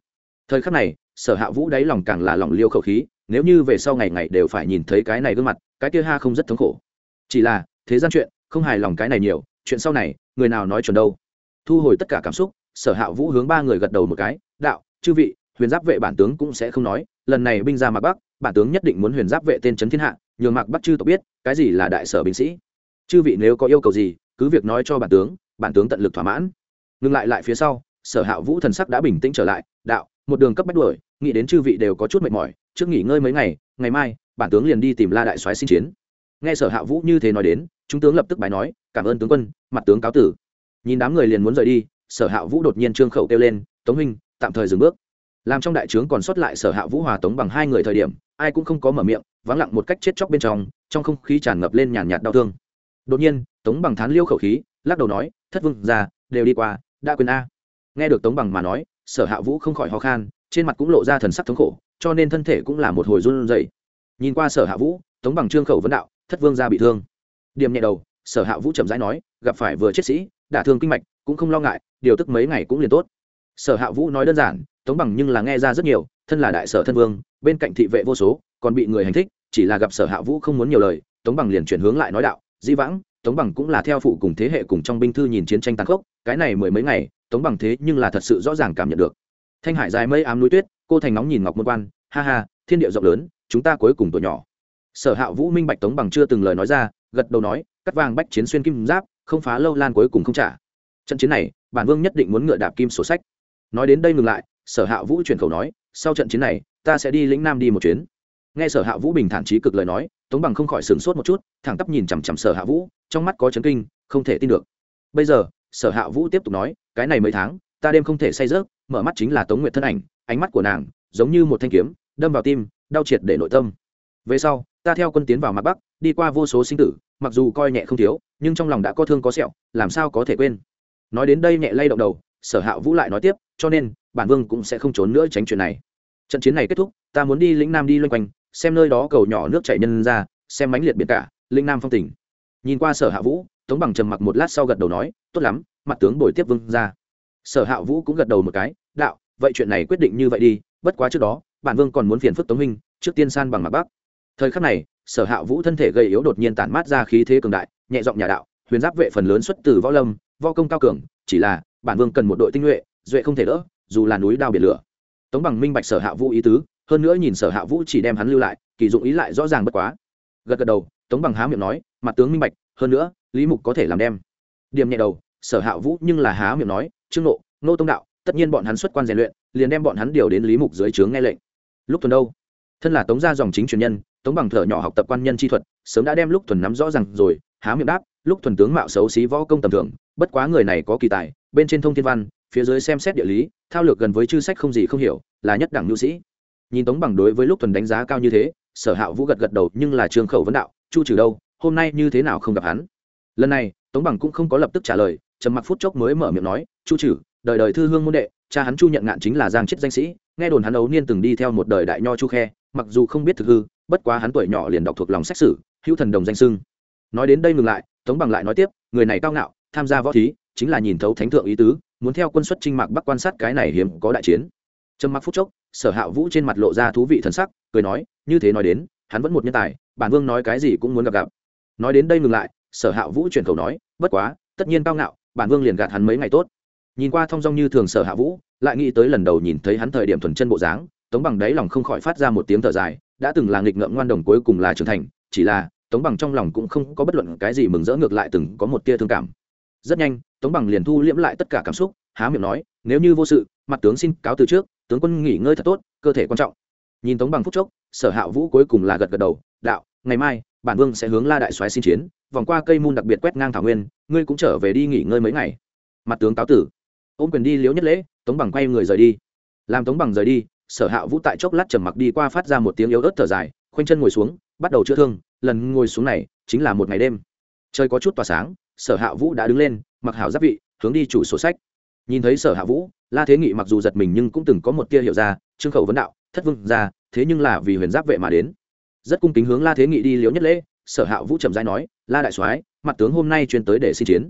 Thời khắc này, sở hạ vũ đáy lòng càng là lòng liêu khẩu khí, nếu như về sau ngày ngày đều phải nhìn thấy cái này gương mặt, cái kia ha không rất thống khổ. Chỉ là, thế gian chuyện, không hài lòng cái này nhiều, chuyện sau này, người nào nói chuẩn đâu. Thu hồi tất cả cảm xúc, sở hạ vũ hướng ba người gật đầu một cái, đạo, chư vị, huyền giáp vệ bản tướng cũng sẽ không nói, lần này binh ra mạc bắc, bản tướng nhất định muốn huyền giáp vệ tên trấn thiên hạ, nhường mạc bắc chư tộc biết, cái gì là đại sở binh sĩ. Chư vị nếu có yêu cầu gì, cứ việc nói cho bản tướng bản tướng tận lực thỏa mãn. Ngừng lại lại phía sau, sở hạ vũ thần sắc đã bình tĩnh trở lại, đạo, một đường cấp bách đuổi, nghĩ đến chư vị đều có chút mệt mỏi, trước nghỉ ngơi mấy ngày ngày mai, bản tướng liền đi tìm la đại soái xin chiến. Nghe sở hạ vũ như thế nói đến, chúng tướng lập tức bài nói, cảm ơn tướng quân, mặt tướng cáo tử. Nhìn đám người liền muốn rời đi, sở hạ vũ đột nhiên trương khẩu kêu lên, tống huynh, tạm thời dừng bước. Làm trong đại trướng còn sót lại sở hạ vũ hòa tống bằng hai người thời điểm, ai cũng không có mở miệng, vắng lặng một cách chết chóc bên trong trong không khí tràn ngập lên nhàn nhạt đau thương. Đột nhiên, tống bằng thán liêu khẩu khí lắc đầu nói, thất vương ra đều đi qua, đã quên a. Nghe được tống bằng mà nói, sở hạ vũ không khỏi ho khan, trên mặt cũng lộ ra thần sắc thống khổ, cho nên thân thể cũng là một hồi run rẩy. Nhìn qua sở hạ vũ, tống bằng trương khẩu vấn đạo, thất vương ra bị thương. Điểm nhẹ đầu, sở hạ vũ chậm rãi nói, gặp phải vừa chết sĩ, đả thương kinh mạch, cũng không lo ngại, điều tức mấy ngày cũng liền tốt. Sở hạ vũ nói đơn giản, tống bằng nhưng là nghe ra rất nhiều, thân là đại sở thân vương, bên cạnh thị vệ vô số, còn bị người hành thích, chỉ là gặp sở hạ vũ không muốn nhiều lời, tống bằng liền chuyển hướng lại nói đạo di vãng tống bằng cũng là theo phụ cùng thế hệ cùng trong binh thư nhìn chiến tranh tàn khốc, cái này mười mấy ngày, tống bằng thế nhưng là thật sự rõ ràng cảm nhận được. Thanh hải dài mây ám núi tuyết, cô thành nóng nhìn ngọc môn quan, ha ha, thiên địa rộng lớn, chúng ta cuối cùng tuổi nhỏ. Sở hạ vũ minh bạch tống bằng chưa từng lời nói ra, gật đầu nói, cắt vàng bách chiến xuyên kim giáp, không phá lâu lan cuối cùng không trả. Trận chiến này, bản vương nhất định muốn ngựa đạp kim sổ sách. Nói đến đây ngừng lại, sở hạ vũ chuyển khẩu nói, sau trận chiến này, ta sẽ đi lĩnh nam đi một chuyến nghe sở hạ vũ bình thản trí cực lời nói, tống bằng không khỏi sửng sốt một chút, thẳng tắp nhìn chằm chằm sở hạ vũ, trong mắt có chấn kinh, không thể tin được. Bây giờ, sở hạ vũ tiếp tục nói, cái này mấy tháng, ta đêm không thể say rớt mở mắt chính là tống nguyệt thân ảnh, ánh mắt của nàng giống như một thanh kiếm, đâm vào tim, đau triệt để nội tâm. Về sau, ta theo quân tiến vào mặt bắc, đi qua vô số sinh tử, mặc dù coi nhẹ không thiếu, nhưng trong lòng đã có thương có sẹo, làm sao có thể quên? Nói đến đây nhẹ lay động đầu, sở hạ vũ lại nói tiếp, cho nên, bản vương cũng sẽ không trốn nữa tránh chuyện này. Trận chiến này kết thúc, ta muốn đi lĩnh nam đi loanh quanh xem nơi đó cầu nhỏ nước chảy nhân ra, xem mánh liệt biển cả, linh nam phong tỉnh nhìn qua sở hạ vũ, tống bằng trầm mặc một lát sau gật đầu nói, tốt lắm, mặt tướng bồi tiếp vương ra sở hạ vũ cũng gật đầu một cái, đạo, vậy chuyện này quyết định như vậy đi, bất quá trước đó, bản vương còn muốn phiền phức tống minh trước tiên san bằng mặt bắc. Thời khắc này, sở hạ vũ thân thể gây yếu đột nhiên tản mát ra khí thế cường đại, nhẹ giọng nhà đạo, huyền giáp vệ phần lớn xuất từ võ lâm, võ công cao cường, chỉ là, bản vương cần một đội tinh nhuệ, duệ không thể đỡ, dù là núi đao biển lửa. Tống bằng minh bạch sở hạ vũ ý tứ hơn nữa nhìn sở hạ vũ chỉ đem hắn lưu lại, kỳ dụng ý lại rõ ràng bất quá. Gật gật đầu, tống bằng há miệng nói, mặt tướng minh bạch, hơn nữa, lý mục có thể làm đem. Điểm nhẹ đầu, sở hạ vũ nhưng là há miệng nói, trương nộ nô tông đạo, tất nhiên bọn hắn xuất quan rèn luyện, liền đem bọn hắn điều đến lý mục dưới trướng nghe lệnh. Lúc tuần đâu, thân là tống gia dòng chính truyền nhân, tống bằng thở nhỏ học tập quan nhân chi thuật, sớm đã đem lúc thuần nắm rõ rằng rồi, há miệng đáp, lúc thuần tướng mạo xấu xí võ công tầm thường, bất quá người này có kỳ tài, bên trên thông thiên văn, phía dưới xem xét địa lý, thao lược gần với chư sách không gì không hiểu, là nhất đẳng nhu sĩ nhìn tống bằng đối với lúc thuần đánh giá cao như thế, sở hạ vũ gật gật đầu, nhưng là trường khẩu vấn đạo, chu trừ đâu, hôm nay như thế nào không gặp hắn? Lần này, tống bằng cũng không có lập tức trả lời, trầm mặc phút chốc mới mở miệng nói, chu trừ, đời đời thư hương môn đệ, cha hắn chu nhận ngạn chính là giang chết danh sĩ, nghe đồn hắn ấu niên từng đi theo một đời đại nho chu khe, mặc dù không biết thực hư, bất quá hắn tuổi nhỏ liền đọc thuộc lòng sách sử, hữu thần đồng danh sưng nói đến đây ngừng lại, tống bằng lại nói tiếp, người này cao ngạo, tham gia võ thí, chính là nhìn thấu thánh thượng ý tứ, muốn theo quân xuất trinh mạc bắc quan sát cái này hiếm có đại chiến trầm mặc phút chốc, sở hạ vũ trên mặt lộ ra thú vị thần sắc, cười nói, như thế nói đến, hắn vẫn một nhân tài, bản vương nói cái gì cũng muốn gặp gặp. Nói đến đây ngừng lại, sở hạ vũ chuyển khẩu nói, bất quá, tất nhiên cao ngạo, bản vương liền gạt hắn mấy ngày tốt. Nhìn qua thong dong như thường sở hạ vũ, lại nghĩ tới lần đầu nhìn thấy hắn thời điểm thuần chân bộ dáng, tống bằng đáy lòng không khỏi phát ra một tiếng thở dài, đã từng là nghịch ngợm ngoan đồng cuối cùng là trưởng thành, chỉ là, tống bằng trong lòng cũng không có bất luận cái gì mừng rỡ ngược lại từng có một tia thương cảm. Rất nhanh, tống bằng liền thu liễm lại tất cả cảm xúc há miệng nói, nếu như vô sự, mặt tướng xin cáo từ trước, tướng quân nghỉ ngơi thật tốt, cơ thể quan trọng. Nhìn tống bằng phúc chốc, sở hạ vũ cuối cùng là gật gật đầu, đạo, ngày mai, bản vương sẽ hướng la đại soái xin chiến, vòng qua cây môn đặc biệt quét ngang thảo nguyên, ngươi cũng trở về đi nghỉ ngơi mấy ngày. Mặt tướng cáo tử. Ôm quyền đi liếu nhất lễ, tống bằng quay người rời đi. Làm tống bằng rời đi, sở hạ vũ tại chốc lát trầm mặc đi qua phát ra một tiếng yếu ớt thở dài, khoanh chân ngồi xuống, bắt đầu chữa thương, lần ngồi xuống này chính là một ngày đêm. Trời có chút tỏa sáng, sở hạ vũ đã đứng lên, mặc hảo giáp vị, hướng đi chủ sổ sách nhìn thấy sở hạ vũ, la thế nghị mặc dù giật mình nhưng cũng từng có một tia hiểu ra, trương khẩu vấn đạo, thất vương ra thế nhưng là vì huyền giáp vệ mà đến. Rất cung kính hướng la thế nghị đi liễu nhất lễ, sở hạ vũ trầm giai nói, la đại soái, mặt tướng hôm nay chuyên tới để xin chiến.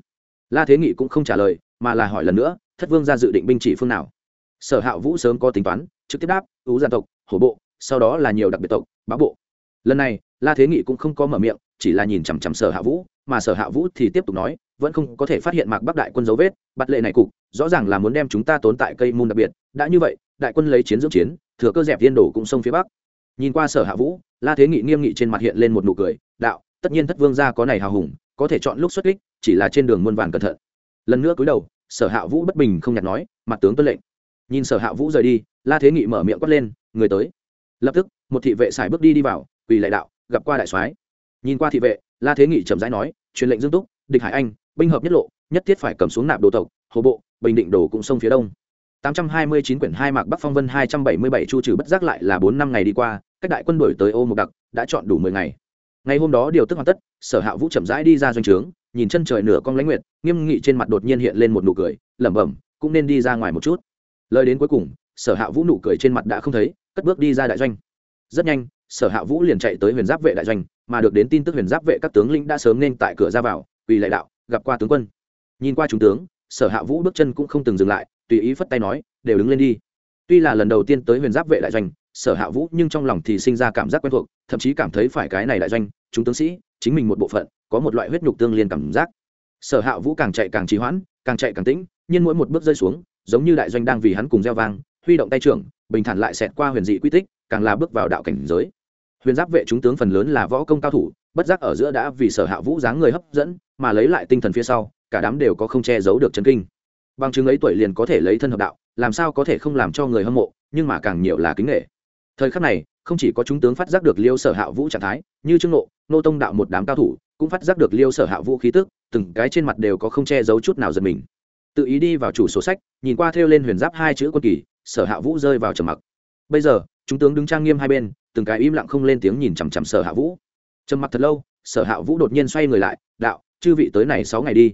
La thế nghị cũng không trả lời, mà là hỏi lần nữa, thất vương ra dự định binh chỉ phương nào? Sở hạ vũ sớm có tính toán, trực tiếp đáp ứ gia tộc, hổ bộ, sau đó là nhiều đặc biệt tộc, bá bộ. Lần này, la thế nghị cũng không có mở miệng, chỉ là nhìn chằm chằm sở hạ vũ, mà sở hạ vũ thì tiếp tục nói vẫn không có thể phát hiện mạc bắc đại quân dấu vết, bắt lệ này cục, rõ ràng là muốn đem chúng ta tốn tại cây môn đặc biệt. Đã như vậy, đại quân lấy chiến dưỡng chiến, thừa cơ dẹp tiên đổ cũng sông phía bắc. Nhìn qua sở hạ vũ, la thế nghị nghiêm nghị trên mặt hiện lên một nụ cười, đạo, tất nhiên thất vương gia có này hào hùng, có thể chọn lúc xuất kích, chỉ là trên đường muôn vàn cẩn thận. Lần nữa cúi đầu, sở hạ vũ bất bình không nhặt nói, mặt tướng tuân lệnh. Nhìn sở hạ vũ rời đi, la thế nghị mở miệng quát lên, người tới. Lập tức, một thị vệ xài bước đi đi vào, quỳ lại đạo, gặp qua đại soái. Nhìn qua thị vệ, la thế nghị chậm rãi nói, truyền lệnh dương túc, địch hải anh binh hợp nhất lộ nhất thiết phải cầm xuống nạp đồ tộc hồ bộ bình định đồ cũng sông phía đông 829 quyển hai mạc Bắc Phong Vân 277 chu trừ bất giác lại là 4 năm ngày đi qua, các đại quân đổi tới ô một đặc, đã chọn đủ 10 ngày. Ngày hôm đó điều tức hoàn tất, Sở Hạ Vũ chậm rãi đi ra doanh trướng, nhìn chân trời nửa con lãnh nguyệt, nghiêm nghị trên mặt đột nhiên hiện lên một nụ cười, lẩm bẩm, cũng nên đi ra ngoài một chút. Lời đến cuối cùng, Sở Hạ Vũ nụ cười trên mặt đã không thấy, cất bước đi ra đại doanh. Rất nhanh, Sở Hạ Vũ liền chạy tới Huyền Giáp vệ đại doanh, mà được đến tin tức Huyền Giáp vệ các tướng lĩnh đã sớm nên tại cửa ra vào, vì lại đạo, gặp qua tướng quân. Nhìn qua chúng tướng, Sở Hạ Vũ bước chân cũng không từng dừng lại, tùy ý phất tay nói đều đứng lên đi. Tuy là lần đầu tiên tới huyền giáp vệ đại doanh sở hạ vũ nhưng trong lòng thì sinh ra cảm giác quen thuộc thậm chí cảm thấy phải cái này đại doanh chúng tướng sĩ chính mình một bộ phận có một loại huyết nhục tương liên cảm giác. Sở hạ vũ càng chạy càng trì hoãn càng chạy càng tĩnh nhưng mỗi một bước rơi xuống giống như đại doanh đang vì hắn cùng gieo vang huy động tay trưởng bình thản lại xẹt qua huyền dị quy tích càng là bước vào đạo cảnh giới. Huyền giáp vệ chúng tướng phần lớn là võ công cao thủ bất giác ở giữa đã vì sở hạ vũ dáng người hấp dẫn mà lấy lại tinh thần phía sau, cả đám đều có không che giấu được chân kinh. Bằng chứng ấy tuổi liền có thể lấy thân hợp đạo, làm sao có thể không làm cho người hâm mộ, nhưng mà càng nhiều là kính nghệ thời khắc này, không chỉ có chúng tướng phát giác được liêu sở hạ vũ trạng thái, như trương nộ nô tông đạo một đám cao thủ, cũng phát giác được liêu sở hạ vũ khí tức, từng cái trên mặt đều có không che giấu chút nào giật mình. Tự ý đi vào chủ sổ sách, nhìn qua thêu lên huyền giáp hai chữ quân kỳ, sở hạ vũ rơi vào trầm mặc. Bây giờ, chúng tướng đứng trang nghiêm hai bên, từng cái im lặng không lên tiếng nhìn chằm chằm sở hạ vũ trầm mặc thật lâu, sở hạ vũ đột nhiên xoay người lại, đạo, chư vị tới này sáu ngày đi.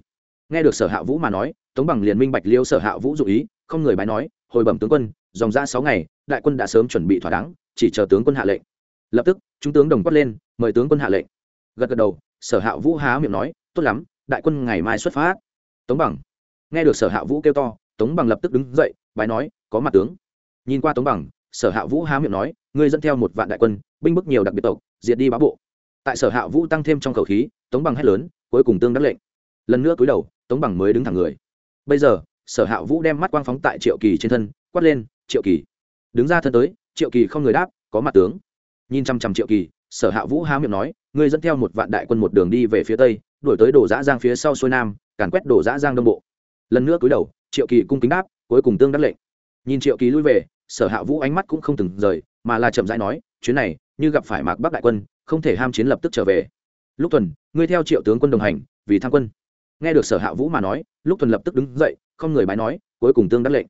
Nghe được sở hạ vũ mà nói, tống bằng liền minh bạch liêu sở hạ vũ dụ ý, không người bái nói, hồi bẩm tướng quân, dòng ra sáu ngày, đại quân đã sớm chuẩn bị thỏa đáng, chỉ chờ tướng quân hạ lệnh. Lập tức, chúng tướng đồng quát lên, mời tướng quân hạ lệnh. Gật gật đầu, sở hạ vũ há miệng nói, tốt lắm, đại quân ngày mai xuất phát. Tống bằng. Nghe được sở hạ vũ kêu to, tống bằng lập tức đứng dậy, bái nói, có mặt tướng. Nhìn qua tống bằng, sở hạ vũ há miệng nói, ngươi dẫn theo một vạn đại quân, binh bức nhiều đặc biệt tộc, diệt đi bá bộ tại sở hạ vũ tăng thêm trong khẩu khí, tống bằng hét lớn, cuối cùng tương đắc lệnh. Lần nữa cúi đầu, tống bằng mới đứng thẳng người. Bây giờ, sở hạ vũ đem mắt quang phóng tại triệu kỳ trên thân, quát lên, triệu kỳ. Đứng ra thân tới, triệu kỳ không người đáp, có mặt tướng. Nhìn chăm chăm triệu kỳ, sở hạ vũ há miệng nói, ngươi dẫn theo một vạn đại quân một đường đi về phía tây đổi tới đổ giã giang phía sau xuôi nam, càn quét đổ giã giang đông bộ. Lần nữa cúi đầu, triệu kỳ cung kính đáp, cuối cùng tương đắc lệnh. Nhìn triệu kỳ lui về, sở hạ vũ ánh mắt cũng không từng rời, mà là chậm rãi nói, chuyến này, như gặp phải mạc bắc đại quân không thể ham chiến lập tức trở về. Lúc tuần, ngươi theo triệu tướng quân đồng hành, vì tham quân. Nghe được sở hạ vũ mà nói, lúc tuần lập tức đứng dậy, không người bái nói, cuối cùng tương đắc lệnh.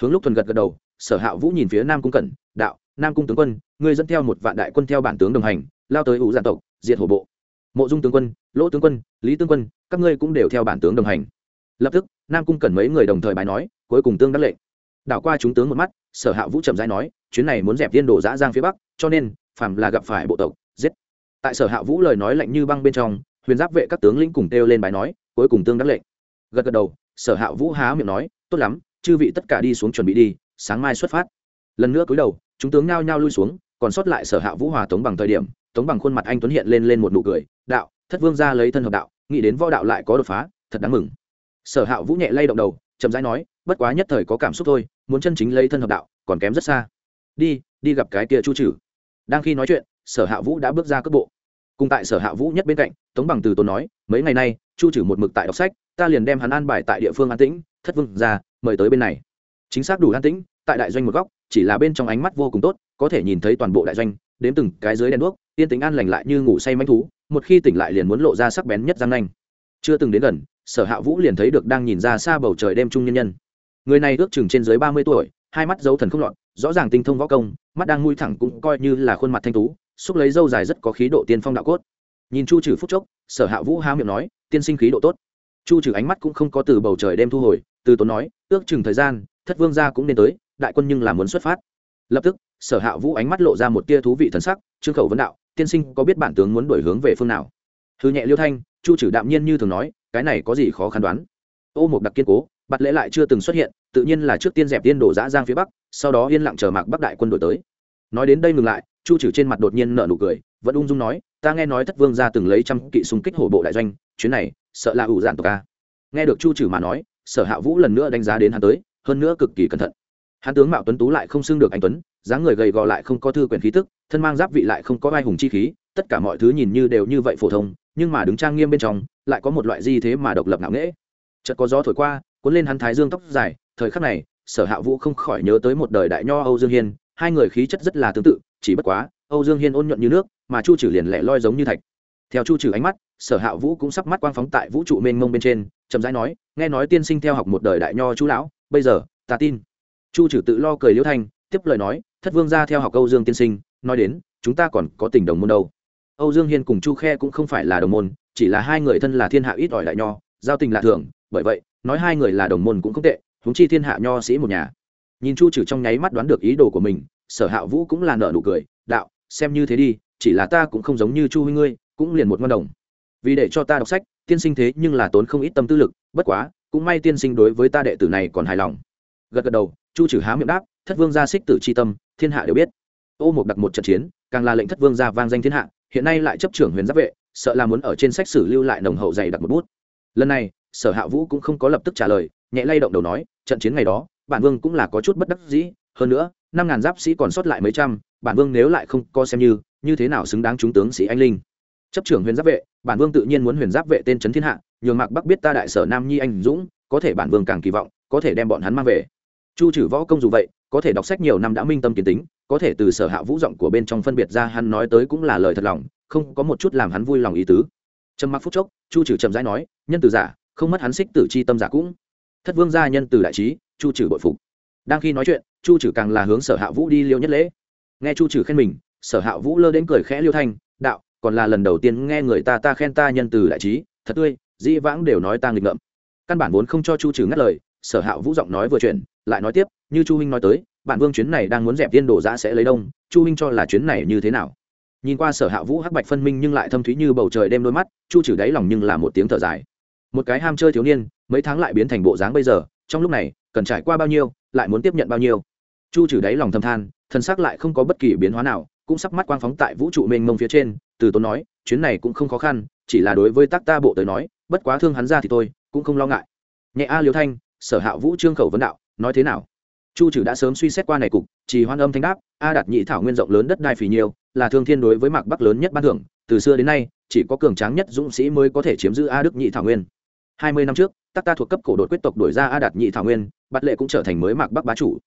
Hướng lúc tuần gật gật đầu, sở hạ vũ nhìn phía nam cung cẩn, đạo, nam cung tướng quân, ngươi dẫn theo một vạn đại quân theo bản tướng đồng hành, lao tới ủ giản tộc, diệt hổ bộ. Mộ dung tướng quân, lỗ tướng quân, lý tướng quân, các ngươi cũng đều theo bản tướng đồng hành. Lập tức, nam cung cẩn mấy người đồng thời bài nói, cuối cùng tương đắc lệnh. Đảo qua chúng tướng một mắt, sở hạ vũ chậm rãi nói, chuyến này muốn dẹp tiên đổ dã giang phía bắc, cho nên, phàm là gặp phải bộ tộc tại sở hạ vũ lời nói lạnh như băng bên trong, huyền giáp vệ các tướng lĩnh cùng kêu lên bài nói, cuối cùng tương đắc lệnh. Gật gật đầu, sở hạ vũ há miệng nói, tốt lắm, chư vị tất cả đi xuống chuẩn bị đi, sáng mai xuất phát. Lần nữa cúi đầu, chúng tướng nhao nhao lui xuống, còn sót lại sở hạ vũ hòa tống bằng thời điểm, tống bằng khuôn mặt anh tuấn hiện lên lên một nụ cười, đạo, thất vương ra lấy thân hợp đạo, nghĩ đến võ đạo lại có đột phá, thật đáng mừng. Sở hạ vũ nhẹ lay động đầu, chậm rãi nói, bất quá nhất thời có cảm xúc thôi, muốn chân chính lấy thân hợp đạo, còn kém rất xa. Đi đi gặp cái kia chu trừ. Đang khi nói chuyện sở hạ vũ đã bước ra cước bộ. Cùng tại sở hạ vũ nhất bên cạnh, tống bằng từ tốn nói, mấy ngày nay, chu trừ một mực tại đọc sách, ta liền đem hắn an bài tại địa phương an tĩnh, thất vương ra, mời tới bên này. Chính xác đủ an tĩnh, tại đại doanh một góc, chỉ là bên trong ánh mắt vô cùng tốt, có thể nhìn thấy toàn bộ đại doanh đếm từng cái dưới đèn đuốc, yên tính an lành lại như ngủ say manh thú, một khi tỉnh lại liền muốn lộ ra sắc bén nhất răng nanh. Chưa từng đến gần, sở hạ vũ liền thấy được đang nhìn ra xa bầu trời đêm trung nhân nhân. Người này ước chừng trên dưới ba mươi tuổi, hai mắt dấu thần không lọt, rõ ràng tinh thông võ công, mắt đang nuôi thẳng cũng coi như là khuôn mặt thanh tú xúc lấy dâu dài rất có khí độ tiên phong đạo cốt. Nhìn chu trừ phúc chốc, sở hạ vũ há miệng nói, tiên sinh khí độ tốt. Chu trừ ánh mắt cũng không có từ bầu trời đêm thu hồi, từ tốn nói, ước chừng thời gian, thất vương gia cũng nên tới, đại quân nhưng là muốn xuất phát. Lập tức, sở hạ vũ ánh mắt lộ ra một tia thú vị thần sắc, trương khẩu vấn đạo, tiên sinh có biết bản tướng muốn đổi hướng về phương nào? Hư nhẹ liêu thanh, chu trừ đạm nhiên như thường nói, cái này có gì khó khăn đoán? Ô một đặc kiên cố bặt lễ lại chưa từng xuất hiện, tự nhiên là trước tiên dẹp tiên đổ dã giang phía bắc, sau đó yên lặng chờ mạc bắc đại quân đổi tới. Nói đến đây ngừng lại chu trừ trên mặt đột nhiên nở nụ cười, vẫn ung dung nói, ta nghe nói thất vương ra từng lấy trăm kỵ xung kích hổ bộ đại doanh, chuyến này, sợ là ủ dạn tộc ca nghe được chu trừ mà nói, sở hạ vũ lần nữa đánh giá đến hắn tới, hơn nữa cực kỳ cẩn thận. Hắn tướng mạo tuấn tú lại không xưng được anh tuấn, dáng người gầy gò lại không có thư quyền khí tức, thân mang giáp vị lại không có vai hùng chi khí, tất cả mọi thứ nhìn như đều như vậy phổ thông, nhưng mà đứng trang nghiêm bên trong, lại có một loại di thế mà độc lập ngạo nghễ. Chợt có gió thổi qua, cuốn lên hắn thái dương tóc dài, thời khắc này, sở hạ vũ không khỏi nhớ tới một đời đại nho âu dương hiên hai người khí chất rất là tương tự, chỉ bất quá, âu dương hiên ôn nhuận như nước, mà chu trừ liền lẻ loi giống như thạch. Theo chu trừ ánh mắt, sở hạ vũ cũng sắp mắt quang phóng tại vũ trụ mênh mông bên trên, chậm rãi nói, nghe nói tiên sinh theo học một đời đại nho chú lão, bây giờ, ta tin. Chu trừ tự lo cười liễu thanh, tiếp lời nói, thất vương ra theo học âu dương tiên sinh, nói đến, chúng ta còn có tình đồng môn đâu. Âu dương hiên cùng chu khe cũng không phải là đồng môn, chỉ là hai người thân là thiên hạ ít ỏi đại nho, giao tình lạ thường, bởi vậy, nói hai người là đồng môn cũng không tệ, huống chi thiên hạ nho sĩ một nhà nhìn chu trừ trong nháy mắt đoán được ý đồ của mình, sở hạ vũ cũng là nợ nụ cười, đạo, xem như thế đi, chỉ là ta cũng không giống như chu huy ngươi, cũng liền một ngon đồng. Vì để cho ta đọc sách, tiên sinh thế nhưng là tốn không ít tâm tư lực, bất quá, cũng may tiên sinh đối với ta đệ tử này còn hài lòng. Gật gật đầu, chu trừ há miệng đáp, thất vương gia xích tử c h i tâm, thiên hạ đều biết. Ô một đặt một trận chiến, càng là lệnh thất vương gia vang danh thiên hạ, hiện nay lại chấp trưởng huyền giáp vệ, sợ là muốn ở trên sách sử lưu lại nồng hậu dày đặt một bút. Lần này, sở hạ vũ cũng không có lập tức trả lời, nhẹ lay động đầu nói, trận chiến ngày đó bản vương cũng là có chút bất đắc dĩ, hơn nữa, năm ngàn giáp sĩ còn sót lại mấy trăm, bản vương nếu lại không co xem như như thế nào xứng đáng chúng tướng sĩ anh linh? Chấp trưởng huyền giáp vệ, bản vương tự nhiên muốn huyền giáp vệ tên trấn thiên hạ, nhường mạc bắc biết ta đại sở nam nhi anh dũng, có thể bản vương càng kỳ vọng, có thể đem bọn hắn mang về. Chu trừ võ công dù vậy, có thể đọc sách nhiều năm đã minh tâm kiến tính, có thể từ sở hạ vũ giọng của bên trong phân biệt ra hắn nói tới cũng là lời thật lòng, không có một chút làm hắn vui lòng ý tứ. Trầm mặc phút chốc, chu trừ chậm rãi nói, nhân từ giả, không mất hắn xích tử chi tâm giả cũng. Thất vương gia nhân từ đại trí chu trừ bội phục. Đang khi nói chuyện, chu trừ càng là hướng sở hạ vũ đi liêu nhất lễ. Nghe chu trừ khen mình, sở hạ vũ lơ đến cười khẽ liêu thanh, đạo, còn là lần đầu tiên nghe người ta ta khen ta nhân từ đại trí, thật tươi, dĩ vãng đều nói ta nghịch ngợm. Căn bản vốn không cho chu trừ ngắt lời, sở hạ vũ giọng nói vừa chuyện lại nói tiếp, như chu huynh nói tới, bản vương chuyến này đang muốn dẹp tiên đồ giã sẽ lấy đông, chu huynh cho là chuyến này như thế nào? Nhìn qua sở hạ vũ hắc bạch phân minh nhưng lại thâm thúy như bầu trời đêm đôi mắt, chu trừ đáy lòng nhưng là một tiếng thở dài. Một cái ham chơi thiếu niên, mấy tháng lại biến thành bộ dáng bây giờ, trong lúc này cần trải qua bao nhiêu, lại muốn tiếp nhận bao nhiêu. Chu trừ đáy lòng thâm than, thân xác lại không có bất kỳ biến hóa nào, cũng sắp mắt quang phóng tại vũ trụ mênh mông phía trên, từ tốn nói, chuyến này cũng không khó khăn, chỉ là đối với tác ta bộ tới nói, bất quá thương hắn ra thì tôi cũng không lo ngại. Nhẹ a liêu thanh, sở hạ vũ trương khẩu vấn đạo, nói thế nào? Chu trừ đã sớm suy xét qua này cục chỉ hoan âm thanh đáp, a đạt nhị thảo nguyên rộng lớn đất đai phì nhiều, là thương thiên đối với mạc bắc lớn nhất ban thưởng, từ xưa đến nay, chỉ có cường tráng nhất dũng sĩ mới có thể chiếm giữ a đức nhị thảo nguyên. Hai mươi năm trước tắc ta thuộc cấp cổ đội quyết tộc đổi ra a đạt nhị thảo nguyên, bạt lệ cũng trở thành mới mạc bắc bá chủ.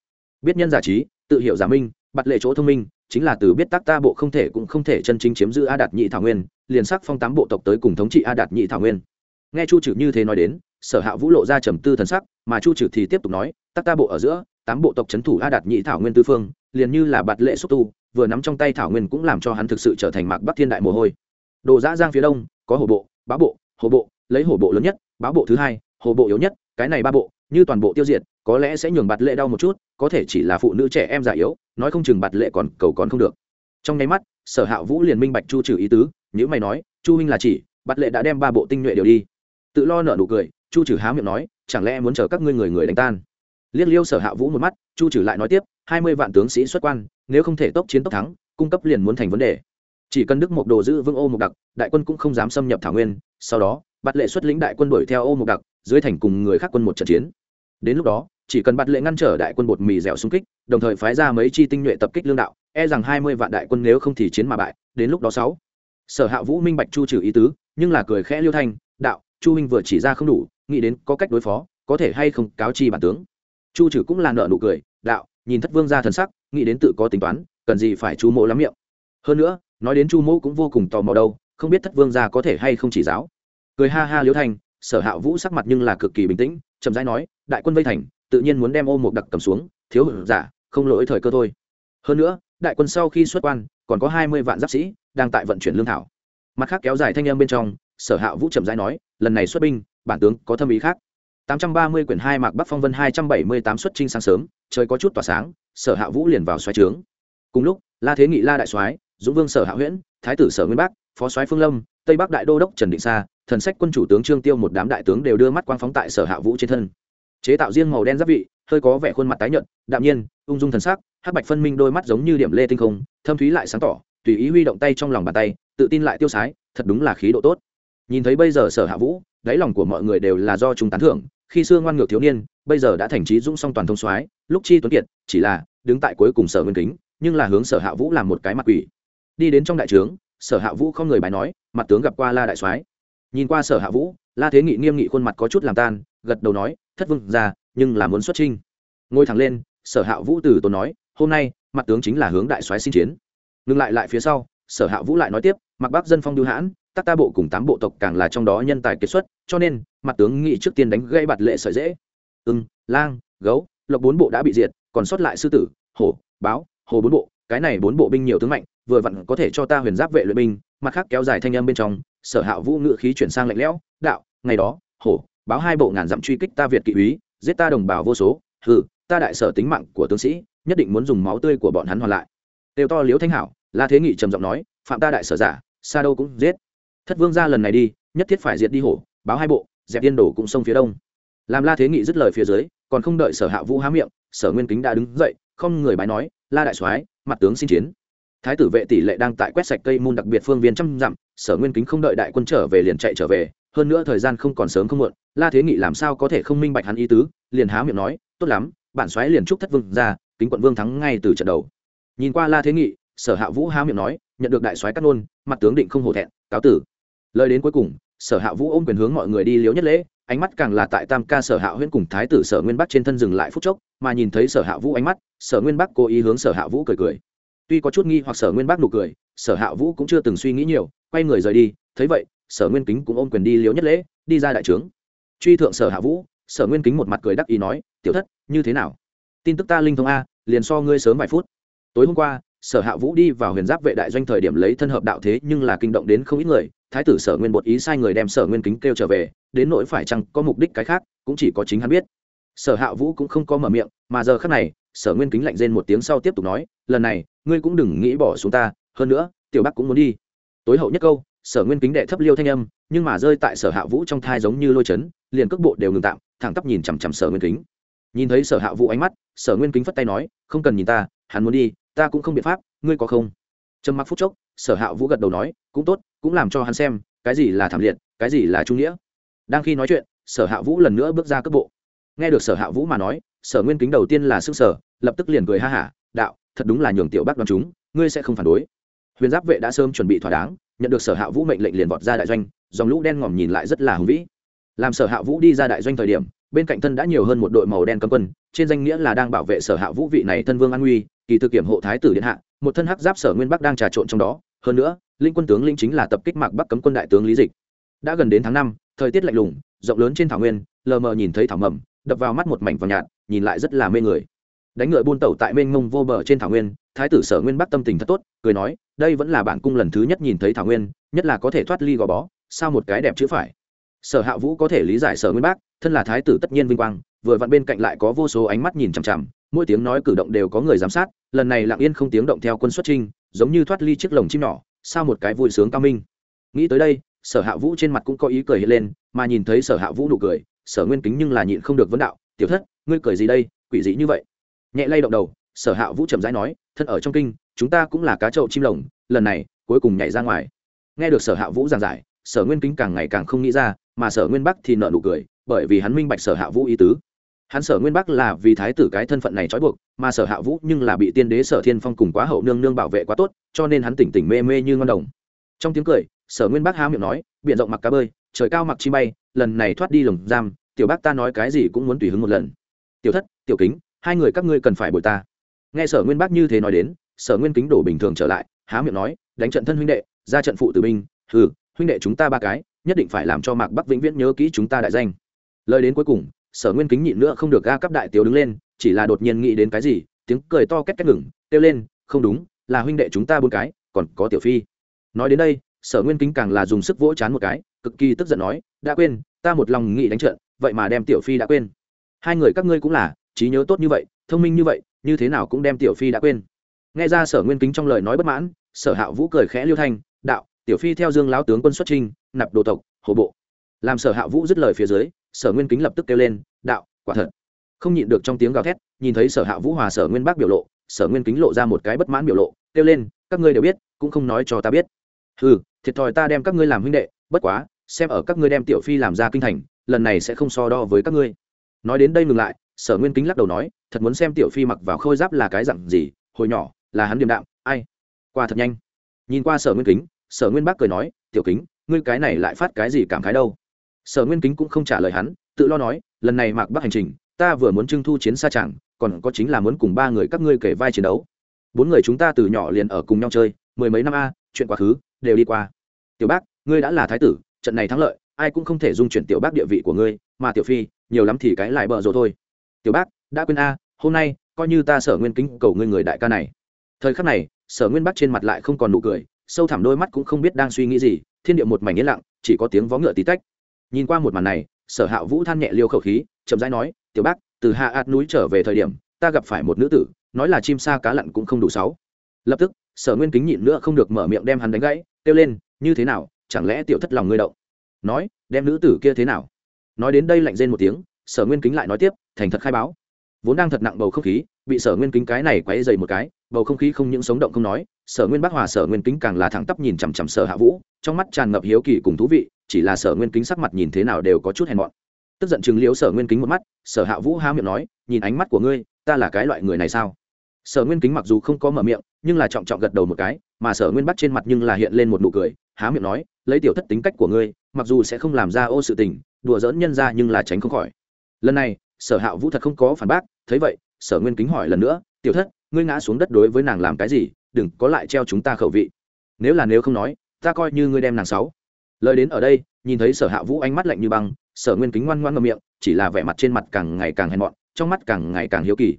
Biết nhân giả trí, tự hiểu giả minh, bạt lệ chỗ thông minh, chính là từ biết tác ta bộ không thể cũng không thể chân chính chiếm giữ a đạt nhị thảo nguyên, liền sắc phong tám bộ tộc tới cùng thống trị a đạt nhị thảo nguyên. Nghe chu trừ như thế nói đến, sở hạ vũ lộ ra trầm tư thần sắc, mà chu trừ thì tiếp tục nói tác ta bộ ở giữa, tám bộ tộc c h ấ n thủ a đạt nhị thảo nguyên tư phương, liền như là bạt lệ xúc tu, vừa nắm trong tay thảo nguyên cũng làm cho hắn thực sự trở thành mạc bắc thiên đại mồ hôi. Đồ giã giang phía đông, có hổ bộ, bá bộ, hổ bộ, lấy hổ bộ lớn nhất, bá bộ thứ hai hồ bộ yếu nhất, cái này ba bộ, như toàn bộ tiêu diệt, có lẽ sẽ nhường bạt lệ đau một chút, có thể chỉ là phụ nữ trẻ em già yếu, nói không chừng bạt lệ còn, cầu còn không được. Trong nháy mắt, sở hạ vũ liền minh bạch chu trừ ý tứ nếu mày nói, chu huynh là chỉ, bạt lệ đã đem ba bộ tinh nhuệ đều đi. Tự lo nở nụ cười, chu trừ há miệng nói, chẳng lẽ muốn chờ các ngươi người người đánh tan? Liếc liêu sở hạ vũ một mắt, chu trừ lại nói tiếp, hai mươi vạn tướng sĩ xuất quan, nếu không thể tốc chiến tốc thắng, cung cấp liền muốn thành vấn đề. Chỉ cần đức mộc đồ giữ vương ô mộc đặc, đại quân cũng không dám xâm nhập thảo nguyên, sau đó, bạt lệ xuất lĩnh đại quân đuổi theo ô mộc đặc dưới thành cùng người khác quân một trận chiến. Đến lúc đó, chỉ cần bắt lệ ngăn trở đại quân bột mì dẻo xung kích, đồng thời phái ra mấy chi tinh nhuệ tập kích lương đạo e rằng hai mươi vạn đại quân nếu không thì chiến mà bại, đến lúc đó sáu. Sở hạ vũ minh bạch chu trừ ý tứ, nhưng là cười khẽ liêu thanh, đạo, chu minh vừa chỉ ra không đủ, nghĩ đến có cách đối phó, có thể hay không cáo chi bản tướng? Chu trừ cũng là nợ nụ cười, đạo, nhìn thất vương ra thần sắc, nghĩ đến tự có tính toán, cần gì phải chu mộ lắm miệng? Hơn nữa, nói đến chu mộ cũng vô cùng tò mò đâu, không biết thất vương ra có thể hay không chỉ giáo. Cười ha ha liêu thành sở hạ vũ sắc mặt nhưng là cực kỳ bình tĩnh, chậm rãi nói, đại quân vây thành, tự nhiên muốn đem ô một đặc cầm xuống, thiếu hưởng giả, không lỗi thời cơ thôi. Hơn nữa, đại quân sau khi xuất quan, còn có hai mươi vạn giáp sĩ đang tại vận chuyển lương thảo. Mặt khác kéo dài thanh âm bên trong, sở hạ vũ chậm rãi nói, lần này xuất binh, bản tướng có thâm ý khác. 830 quyển hai mạc bắc phong vân 278 xuất trinh sáng sớm, trời có chút tỏa sáng, sở hạ vũ liền vào xoáy trướng. Cùng lúc, la thế nghị la đại soái, dũng vương sở hạ huyễn, thái tử sở nguyên bắc phó soái phương lâm, tây bắc đại đô đốc trần định sa thần sách quân chủ tướng trương tiêu một đám đại tướng đều đưa mắt quang phóng tại sở hạ vũ trên thân. Chế tạo riêng màu đen giáp vị, hơi có vẻ khuôn mặt tái nhợt, đạm nhiên, ung dung thần sắc, hắc bạch phân minh đôi mắt giống như điểm lê tinh không, thâm thúy lại sáng tỏ, tùy ý huy động tay trong lòng bàn tay, tự tin lại tiêu sái, thật đúng là khí độ tốt. Nhìn thấy bây giờ sở hạ vũ, đáy lòng của mọi người đều là do chúng tán thưởng, khi xưa ngoan ngược thiếu niên, bây giờ đã thành trí dũng song toàn thông soái, lúc chi tuấn kiệt, chỉ là đứng tại cuối cùng sở nguyên kính, nhưng là hướng sở hạ vũ làm một cái mặt quỷ. Đi đến trong đại trướng, sở hạ vũ không người bài nói, mặt tướng gặp qua la đại soái nhìn qua sở hạ vũ, la thế nghị nghiêm nghị khuôn mặt có chút làm tan, gật đầu nói, thất vương ra, nhưng là muốn xuất trinh ngồi thẳng lên, sở hạ vũ từ tốn nói, hôm nay, mặt tướng chính là hướng đại soái xin chiến. Ngừng lại lại phía sau, sở hạ vũ lại nói tiếp, mặc bắc dân phong đưu hãn, tắc ta bộ cùng tám bộ tộc càng là trong đó nhân tài kiệt xuất, cho nên, mặt tướng nghĩ trước tiên đánh gây bạt lệ sợi dễ. Ưng lang, gấu, lộc bốn bộ đã bị diệt, còn sót lại sư tử, hổ, báo, hồ bốn bộ, cái này bốn bộ binh nhiều tướng mạnh, vừa vặn có thể cho ta huyền giáp vệ luyện binh mặt khác kéo dài thanh âm bên trong, sở hạ vũ ngự khí chuyển sang lạnh lẽo, đạo, ngày đó, hổ, báo hai bộ ngàn dặm truy kích ta việt kỵ úy, giết ta đồng bào vô số, hừ, ta đại sở tính mạng của tướng sĩ, nhất định muốn dùng máu tươi của bọn hắn hoàn lại. Đều to liếu thanh hảo, la thế nghị trầm giọng nói, phạm ta đại sở giả xa đâu cũng giết. Thất vương ra lần này đi, nhất thiết phải diệt đi hổ, báo hai bộ, dẹp điên đổ cũng sông phía đông. Làm la thế nghị dứt lời phía dưới, còn không đợi sở hạ vũ há miệng, sở nguyên kính đã đứng dậy, không người bái nói, la đại soái, mặt tướng xin chiến thái tử vệ tỷ lệ đang tại quét sạch cây môn đặc biệt phương viên trăm dặm, sở nguyên kính không đợi đại quân trở về liền chạy trở về, hơn nữa thời gian không còn sớm không muộn, la thế nghị làm sao có thể không minh bạch hắn ý tứ, liền há miệng nói, tốt lắm, bản xoáy liền trúc thất vương ra, kính quận vương thắng ngay từ trận đầu. Nhìn qua la thế nghị, sở hạ vũ há miệng nói, nhận được đại soái cắt nôn, mặt tướng định không hổ thẹn, cáo tử. Lời đến cuối cùng, sở hạ vũ ôm quyền hướng mọi người đi liếu nhất lễ, ánh mắt càng là tại tam ca sở hạ huyễn cùng thái tử sở nguyên bắc trên thân dừng lại phút chốc, mà nhìn thấy sở hạ vũ ánh mắt, sở nguyên bắc cố ý hướng sở hạ vũ cười cười tuy có chút nghi hoặc sở nguyên bác nụ cười, sở hạ vũ cũng chưa từng suy nghĩ nhiều, quay người rời đi, thấy vậy, sở nguyên kính cũng ôm quyền đi liếu nhất lễ, đi ra đại trướng. Truy thượng sở hạ vũ, sở nguyên kính một mặt cười đắc ý nói, tiểu thất, như thế nào? Tin tức ta linh thông a, liền so ngươi sớm vài phút. Tối hôm qua, sở hạ vũ đi vào huyền giáp vệ đại doanh thời điểm lấy thân hợp đạo thế nhưng là kinh động đến không ít người, thái tử sở nguyên bột ý sai người đem sở nguyên kính kêu trở về, đến nỗi phải chăng có mục đích cái khác, cũng chỉ có chính hắn biết. Sở hạ vũ cũng không có mở miệng, mà giờ khác này sở nguyên kính lạnh rên một tiếng sau tiếp tục nói, lần này, ngươi cũng đừng nghĩ bỏ xuống ta, hơn nữa, tiểu bắc cũng muốn đi. Tối hậu nhất câu, sở nguyên kính đệ thấp liêu thanh âm, nhưng mà rơi tại sở hạ vũ trong thai giống như lôi chấn, liền cước bộ đều ngừng tạm, thẳng tắp nhìn chằm chằm sở nguyên kính. Nhìn thấy sở hạ vũ ánh mắt, sở nguyên kính phất tay nói, không cần nhìn ta, hắn muốn đi, ta cũng không biện pháp, ngươi có không? Trầm mặc phút chốc, sở hạ vũ gật đầu nói, cũng tốt, cũng làm cho hắn xem, cái gì là thảm liệt, cái gì là trung nghĩa. Đang khi nói chuyện, sở hạ vũ lần nữa bước ra cước bộ nghe được sở hạ vũ mà nói, sở nguyên kính đầu tiên là sức sở, lập tức liền cười ha hả, đạo, thật đúng là nhường tiểu bác đoán chúng, ngươi sẽ không phản đối. Huyền giáp vệ đã sớm chuẩn bị thỏa đáng, nhận được sở hạ vũ mệnh lệnh liền vọt ra đại doanh, dòng lũ đen ngòm nhìn lại rất là hùng vĩ. Làm sở hạ vũ đi ra đại doanh thời điểm, bên cạnh thân đã nhiều hơn một đội màu đen cấm quân, trên danh nghĩa là đang bảo vệ sở hạ vũ vị này thân vương an nguy, kỳ thực kiểm hộ thái tử điện hạ, một thân hắc giáp sở nguyên bắc đang trà trộn trong đó, hơn nữa, linh quân tướng linh chính là tập kích mạc bắc cấm quân đại tướng lý dịch. Đã gần đến tháng năm, thời tiết lạnh lùng, rộng lớn trên thảo nguyên, lờ mờ nhìn thấy thảo mầm đập vào mắt một mảnh vàng nhạt, nhìn lại rất là mê người. Đánh ngựa buôn tẩu tại mênh mông vô bờ trên thảo nguyên, thái tử sở nguyên bắc tâm tình thật tốt, cười nói, đây vẫn là bản cung lần thứ nhất nhìn thấy thảo nguyên, nhất là có thể thoát ly gò bó, sao một cái đẹp chữ phải? Sở hạ vũ có thể lý giải sở nguyên bắc, thân là thái tử tất nhiên vinh quang, vừa vặn bên cạnh lại có vô số ánh mắt nhìn chằm chằm, mỗi tiếng nói cử động đều có người giám sát, lần này lặng yên không tiếng động theo quân xuất trinh giống như thoát ly chiếc lồng chim nhỏ, sao một cái vui sướng cao minh. Nghĩ tới đây, sở hạ vũ trên mặt cũng có ý cười hiện lên, mà nhìn thấy sở hạ vũ nụ cười sở nguyên kính nhưng là nhịn không được vấn đạo, tiểu thất, ngươi cười gì đây, quỷ dị như vậy? Nhẹ lay động đầu, sở hạ vũ chậm rãi nói, thân ở trong kinh, chúng ta cũng là cá trậu chim lồng, lần này, cuối cùng nhảy ra ngoài. Nghe được sở hạ vũ giảng giải, sở nguyên kính càng ngày càng không nghĩ ra, mà sở nguyên bắc thì nợ nụ cười, bởi vì hắn minh bạch sở hạ vũ ý tứ. Hắn sở nguyên bắc là vì thái tử cái thân phận này trói buộc, mà sở hạ vũ nhưng là bị tiên đế sở thiên phong cùng quá hậu nương nương bảo vệ quá tốt, cho nên hắn tỉnh tỉnh mê mê như ngon đồng. Trong tiếng cười, sở nguyên bắc há miệng nói biện rộng mặc cá bơi, trời cao mặc chi bay lần này thoát đi lồng giam, tiểu bác ta nói cái gì cũng muốn tùy hứng một lần. Tiểu thất, tiểu kính, hai người các ngươi cần phải bồi ta. Nghe sở nguyên bác như thế nói đến, sở nguyên kính đổ bình thường trở lại, há miệng nói, đánh trận thân huynh đệ, ra trận phụ tử binh, hừ, huynh đệ chúng ta ba cái, nhất định phải làm cho mạc bắc vĩnh viễn nhớ kỹ chúng ta đại danh. Lời đến cuối cùng, sở nguyên kính nhịn nữa không được ga cấp đại tiểu đứng lên, chỉ là đột nhiên nghĩ đến cái gì, tiếng cười to két két ngừng, kêu lên, không đúng, là huynh đệ chúng ta bốn cái, còn có tiểu phi. Nói đến đây sở nguyên kính càng là dùng sức vỗ chán một cái, cực kỳ tức giận nói, đã quên, ta một lòng nghĩ đánh trận, vậy mà đem tiểu phi đã quên. Hai người các ngươi cũng là, trí nhớ tốt như vậy, thông minh như vậy, như thế nào cũng đem tiểu phi đã quên. Nghe ra sở nguyên kính trong lời nói bất mãn, sở hạ vũ cười khẽ liêu thanh, đạo, tiểu phi theo dương lão tướng quân xuất trinh nạp đồ tộc, hồ bộ. Làm sở hạ vũ dứt lời phía dưới, sở nguyên kính lập tức kêu lên, đạo, quả thật. Không nhịn được trong tiếng gào thét, nhìn thấy sở hạ vũ hòa sở nguyên bác biểu lộ, sở nguyên kính lộ ra một cái bất mãn biểu lộ, kêu lên, các ngươi đều biết, cũng không nói cho ta biết ừ thiệt thòi ta đem các ngươi làm huynh đệ, bất quá, xem ở các ngươi đem tiểu phi làm ra kinh thành, lần này sẽ không so đo với các ngươi. Nói đến đây ngừng lại, sở nguyên kính lắc đầu nói, thật muốn xem tiểu phi mặc vào khôi giáp là cái dặn gì, hồi nhỏ, là hắn điềm đạm, ai? Qua thật nhanh. Nhìn qua sở nguyên kính, sở nguyên bác cười nói, tiểu kính, ngươi cái này lại phát cái gì cảm khái đâu? Sở nguyên kính cũng không trả lời hắn, tự lo nói, lần này mạc bắc hành trình, ta vừa muốn trưng thu chiến xa chẳng, còn có chính là muốn cùng ba người các ngươi kể vai chiến đấu. Bốn người chúng ta từ nhỏ liền ở cùng nhau chơi, mười mấy năm a chuyện quá khứ, đều đi qua. Tiểu bác, ngươi đã là thái tử, trận này thắng lợi, ai cũng không thể dung chuyển tiểu bác địa vị của ngươi, mà tiểu phi, nhiều lắm thì cái lại bợ rồi thôi. Tiểu bác, đã quên a, hôm nay, coi như ta sở nguyên kính cầu ngươi người đại ca này. Thời khắc này, sở nguyên bắc trên mặt lại không còn nụ cười, sâu thẳm đôi mắt cũng không biết đang suy nghĩ gì, thiên địa một mảnh yên lặng, chỉ có tiếng vó ngựa tí tách. Nhìn qua một màn này, sở hạ vũ than nhẹ liêu khẩu khí, chậm rãi nói, tiểu bác, từ hạ ạt núi trở về thời điểm, ta gặp phải một nữ tử, nói là chim sa cá lặn cũng không đủ sáu. Lập tức sở nguyên kính nhịn nữa không được mở miệng đem hắn đánh gãy, kêu lên, như thế nào, chẳng lẽ tiểu thất lòng ngươi động? Nói, đem nữ tử kia thế nào? Nói đến đây lạnh rên một tiếng, sở nguyên kính lại nói tiếp, thành thật khai báo. Vốn đang thật nặng bầu không khí, bị sở nguyên kính cái này quấy dày một cái, bầu không khí không những sống động không nói, sở nguyên bắc hòa sở nguyên kính càng là thẳng tắp nhìn chằm chằm sở hạ vũ, trong mắt tràn ngập hiếu kỳ cùng thú vị, chỉ là sở nguyên kính sắc mặt nhìn thế nào đều có chút hèn mọn. Tức giận chừng liếu sở nguyên kính một mắt, sở hạ vũ há miệng nói, nhìn ánh mắt của ngươi, ta là cái loại người này sao? Sở nguyên kính mặc dù không có mở miệng, nhưng là trọng trọng gật đầu một cái, mà sở nguyên bắt trên mặt nhưng là hiện lên một nụ cười, há miệng nói, lấy tiểu thất tính cách của ngươi, mặc dù sẽ không làm ra ô sự tình, đùa dỡn nhân ra nhưng là tránh không khỏi. Lần này, sở hạ vũ thật không có phản bác, thấy vậy, sở nguyên kính hỏi lần nữa, tiểu thất, ngươi ngã xuống đất đối với nàng làm cái gì, đừng có lại treo chúng ta khẩu vị. Nếu là nếu không nói, ta coi như ngươi đem nàng sáu. Lời đến ở đây, nhìn thấy sở hạ vũ ánh mắt lạnh như băng, sở nguyên kính ngoan ngoan ngậm miệng, chỉ là vẻ mặt trên mặt càng ngày càng hèn mọn, trong mắt càng ngày càng hiếu kỳ.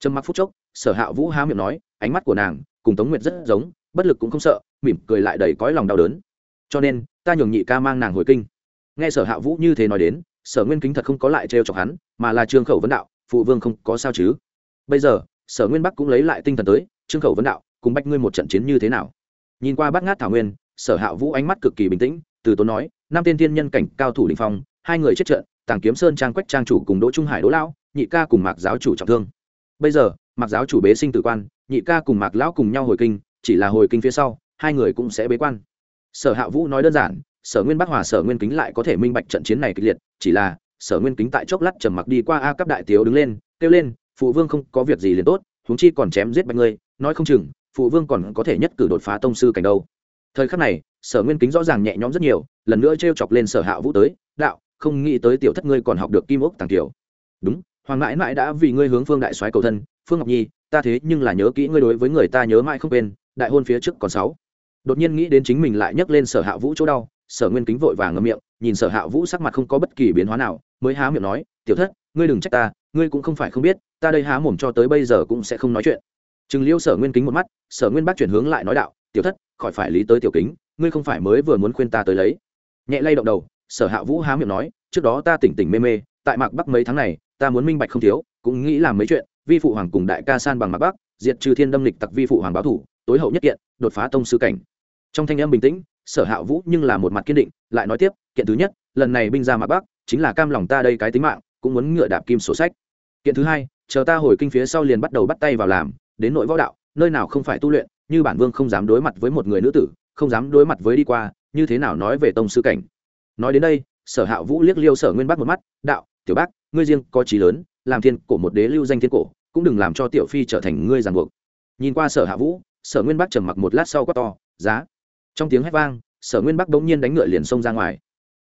Trầm mặc phút chốc sở hạ vũ há miệng nói, ánh mắt của nàng cùng tống nguyệt rất giống, bất lực cũng không sợ, mỉm cười lại đầy cõi lòng đau đớn. Cho nên, ta nhường nhị ca mang nàng hồi kinh. Nghe sở hạ vũ như thế nói đến, sở nguyên kính thật không có lại trêu chọc hắn, mà là trương khẩu vấn đạo, phụ vương không có sao chứ. Bây giờ, sở nguyên bắc cũng lấy lại tinh thần tới, trương khẩu vấn đạo, cùng bách ngươi một trận chiến như thế nào? Nhìn qua bát ngát thảo nguyên, sở hạ vũ ánh mắt cực kỳ bình tĩnh, từ tốn nói năm tiên Thiên nhân cảnh, cao thủ đình phong, hai người chết trận, tàng kiếm sơn trang quách trang chủ cùng đỗ trung hải đỗ lão, nhị ca cùng mạc giáo chủ trọng thương. Bây giờ mạc giáo chủ bế sinh tử quan, nhị ca cùng mạc lão cùng nhau hồi kinh, chỉ là hồi kinh phía sau, hai người cũng sẽ bế quan. Sở hạ vũ nói đơn giản, sở nguyên bắc hòa, sở nguyên kính lại có thể minh bạch trận chiến này kịch liệt, chỉ là sở nguyên kính tại chốc lát trầm mặc đi qua a cấp đại tiếu đứng lên, kêu lên, phụ vương không có việc gì liền tốt, huống chi còn chém giết bạch ngươi, nói không chừng, phụ vương còn có thể nhất cử đột phá tông sư cảnh đâu. Thời khắc này, sở nguyên kính rõ ràng nhẹ nhõm rất nhiều, lần nữa t r e o chọc lên sở hạ vũ tới, đạo, không nghĩ tới tiểu thất ngươi còn học được kim ốc tàng tiểu. Đúng hoàng mãi mãi đã vì ngươi hướng phương đại soái cầu thân, phương ngọc nhi, ta thế nhưng là nhớ kỹ ngươi đối với người ta nhớ mãi không quên, đại hôn phía trước còn sáu. Đột nhiên nghĩ đến chính mình lại nhấc lên sở hạ vũ chỗ đau, sở nguyên kính vội vàng ngậm miệng, nhìn sở hạ vũ sắc mặt không có bất kỳ biến hóa nào, mới há miệng nói, tiểu thất, ngươi đừng trách ta, ngươi cũng không phải không biết, ta đây há mồm cho tới bây giờ cũng sẽ không nói chuyện. Chừng liêu sở nguyên kính một mắt, sở nguyên bác chuyển hướng lại nói đạo, tiểu thất, khỏi phải lý tới tiểu kính, ngươi không phải mới vừa muốn khuyên ta tới lấy. Nhẹ lay động đầu, sở hạ vũ há miệng nói, trước đó ta tỉnh tỉnh mê mê tại mạc bắc mấy tháng này, ta muốn minh bạch không thiếu, cũng nghĩ làm mấy chuyện, vi phụ hoàng cùng đại ca san bằng mạc bắc, diệt trừ thiên đâm lịch tặc vi phụ hoàng báo thủ, tối hậu nhất kiện, đột phá tông sư cảnh. Trong thanh âm bình tĩnh, sở hạ vũ nhưng là một mặt kiên định, lại nói tiếp, kiện thứ nhất, lần này binh ra mạc bắc, chính là cam lòng ta đây cái tính mạng, cũng muốn ngựa đạp kim sổ sách. Kiện thứ hai, chờ ta hồi kinh phía sau liền bắt đầu bắt tay vào làm, đến nội võ đạo, nơi nào không phải tu luyện, như bản vương không dám đối mặt với một người nữ tử, không dám đối mặt với đi qua, như thế nào nói về tông sư cảnh. Nói đến đây, sở hạ vũ liếc liêu sở nguyên bắc một mắt, đạo tiểu bác, ngươi riêng có trí lớn, làm thiên cổ một đế lưu danh thiên cổ, cũng đừng làm cho tiểu phi trở thành ngươi ràng buộc. Nhìn qua sở hạ vũ, sở nguyên bắc trầm mặc một lát sau quát to, giá. Trong tiếng hét vang, sở nguyên bắc đống nhiên đánh ngựa liền xông ra ngoài.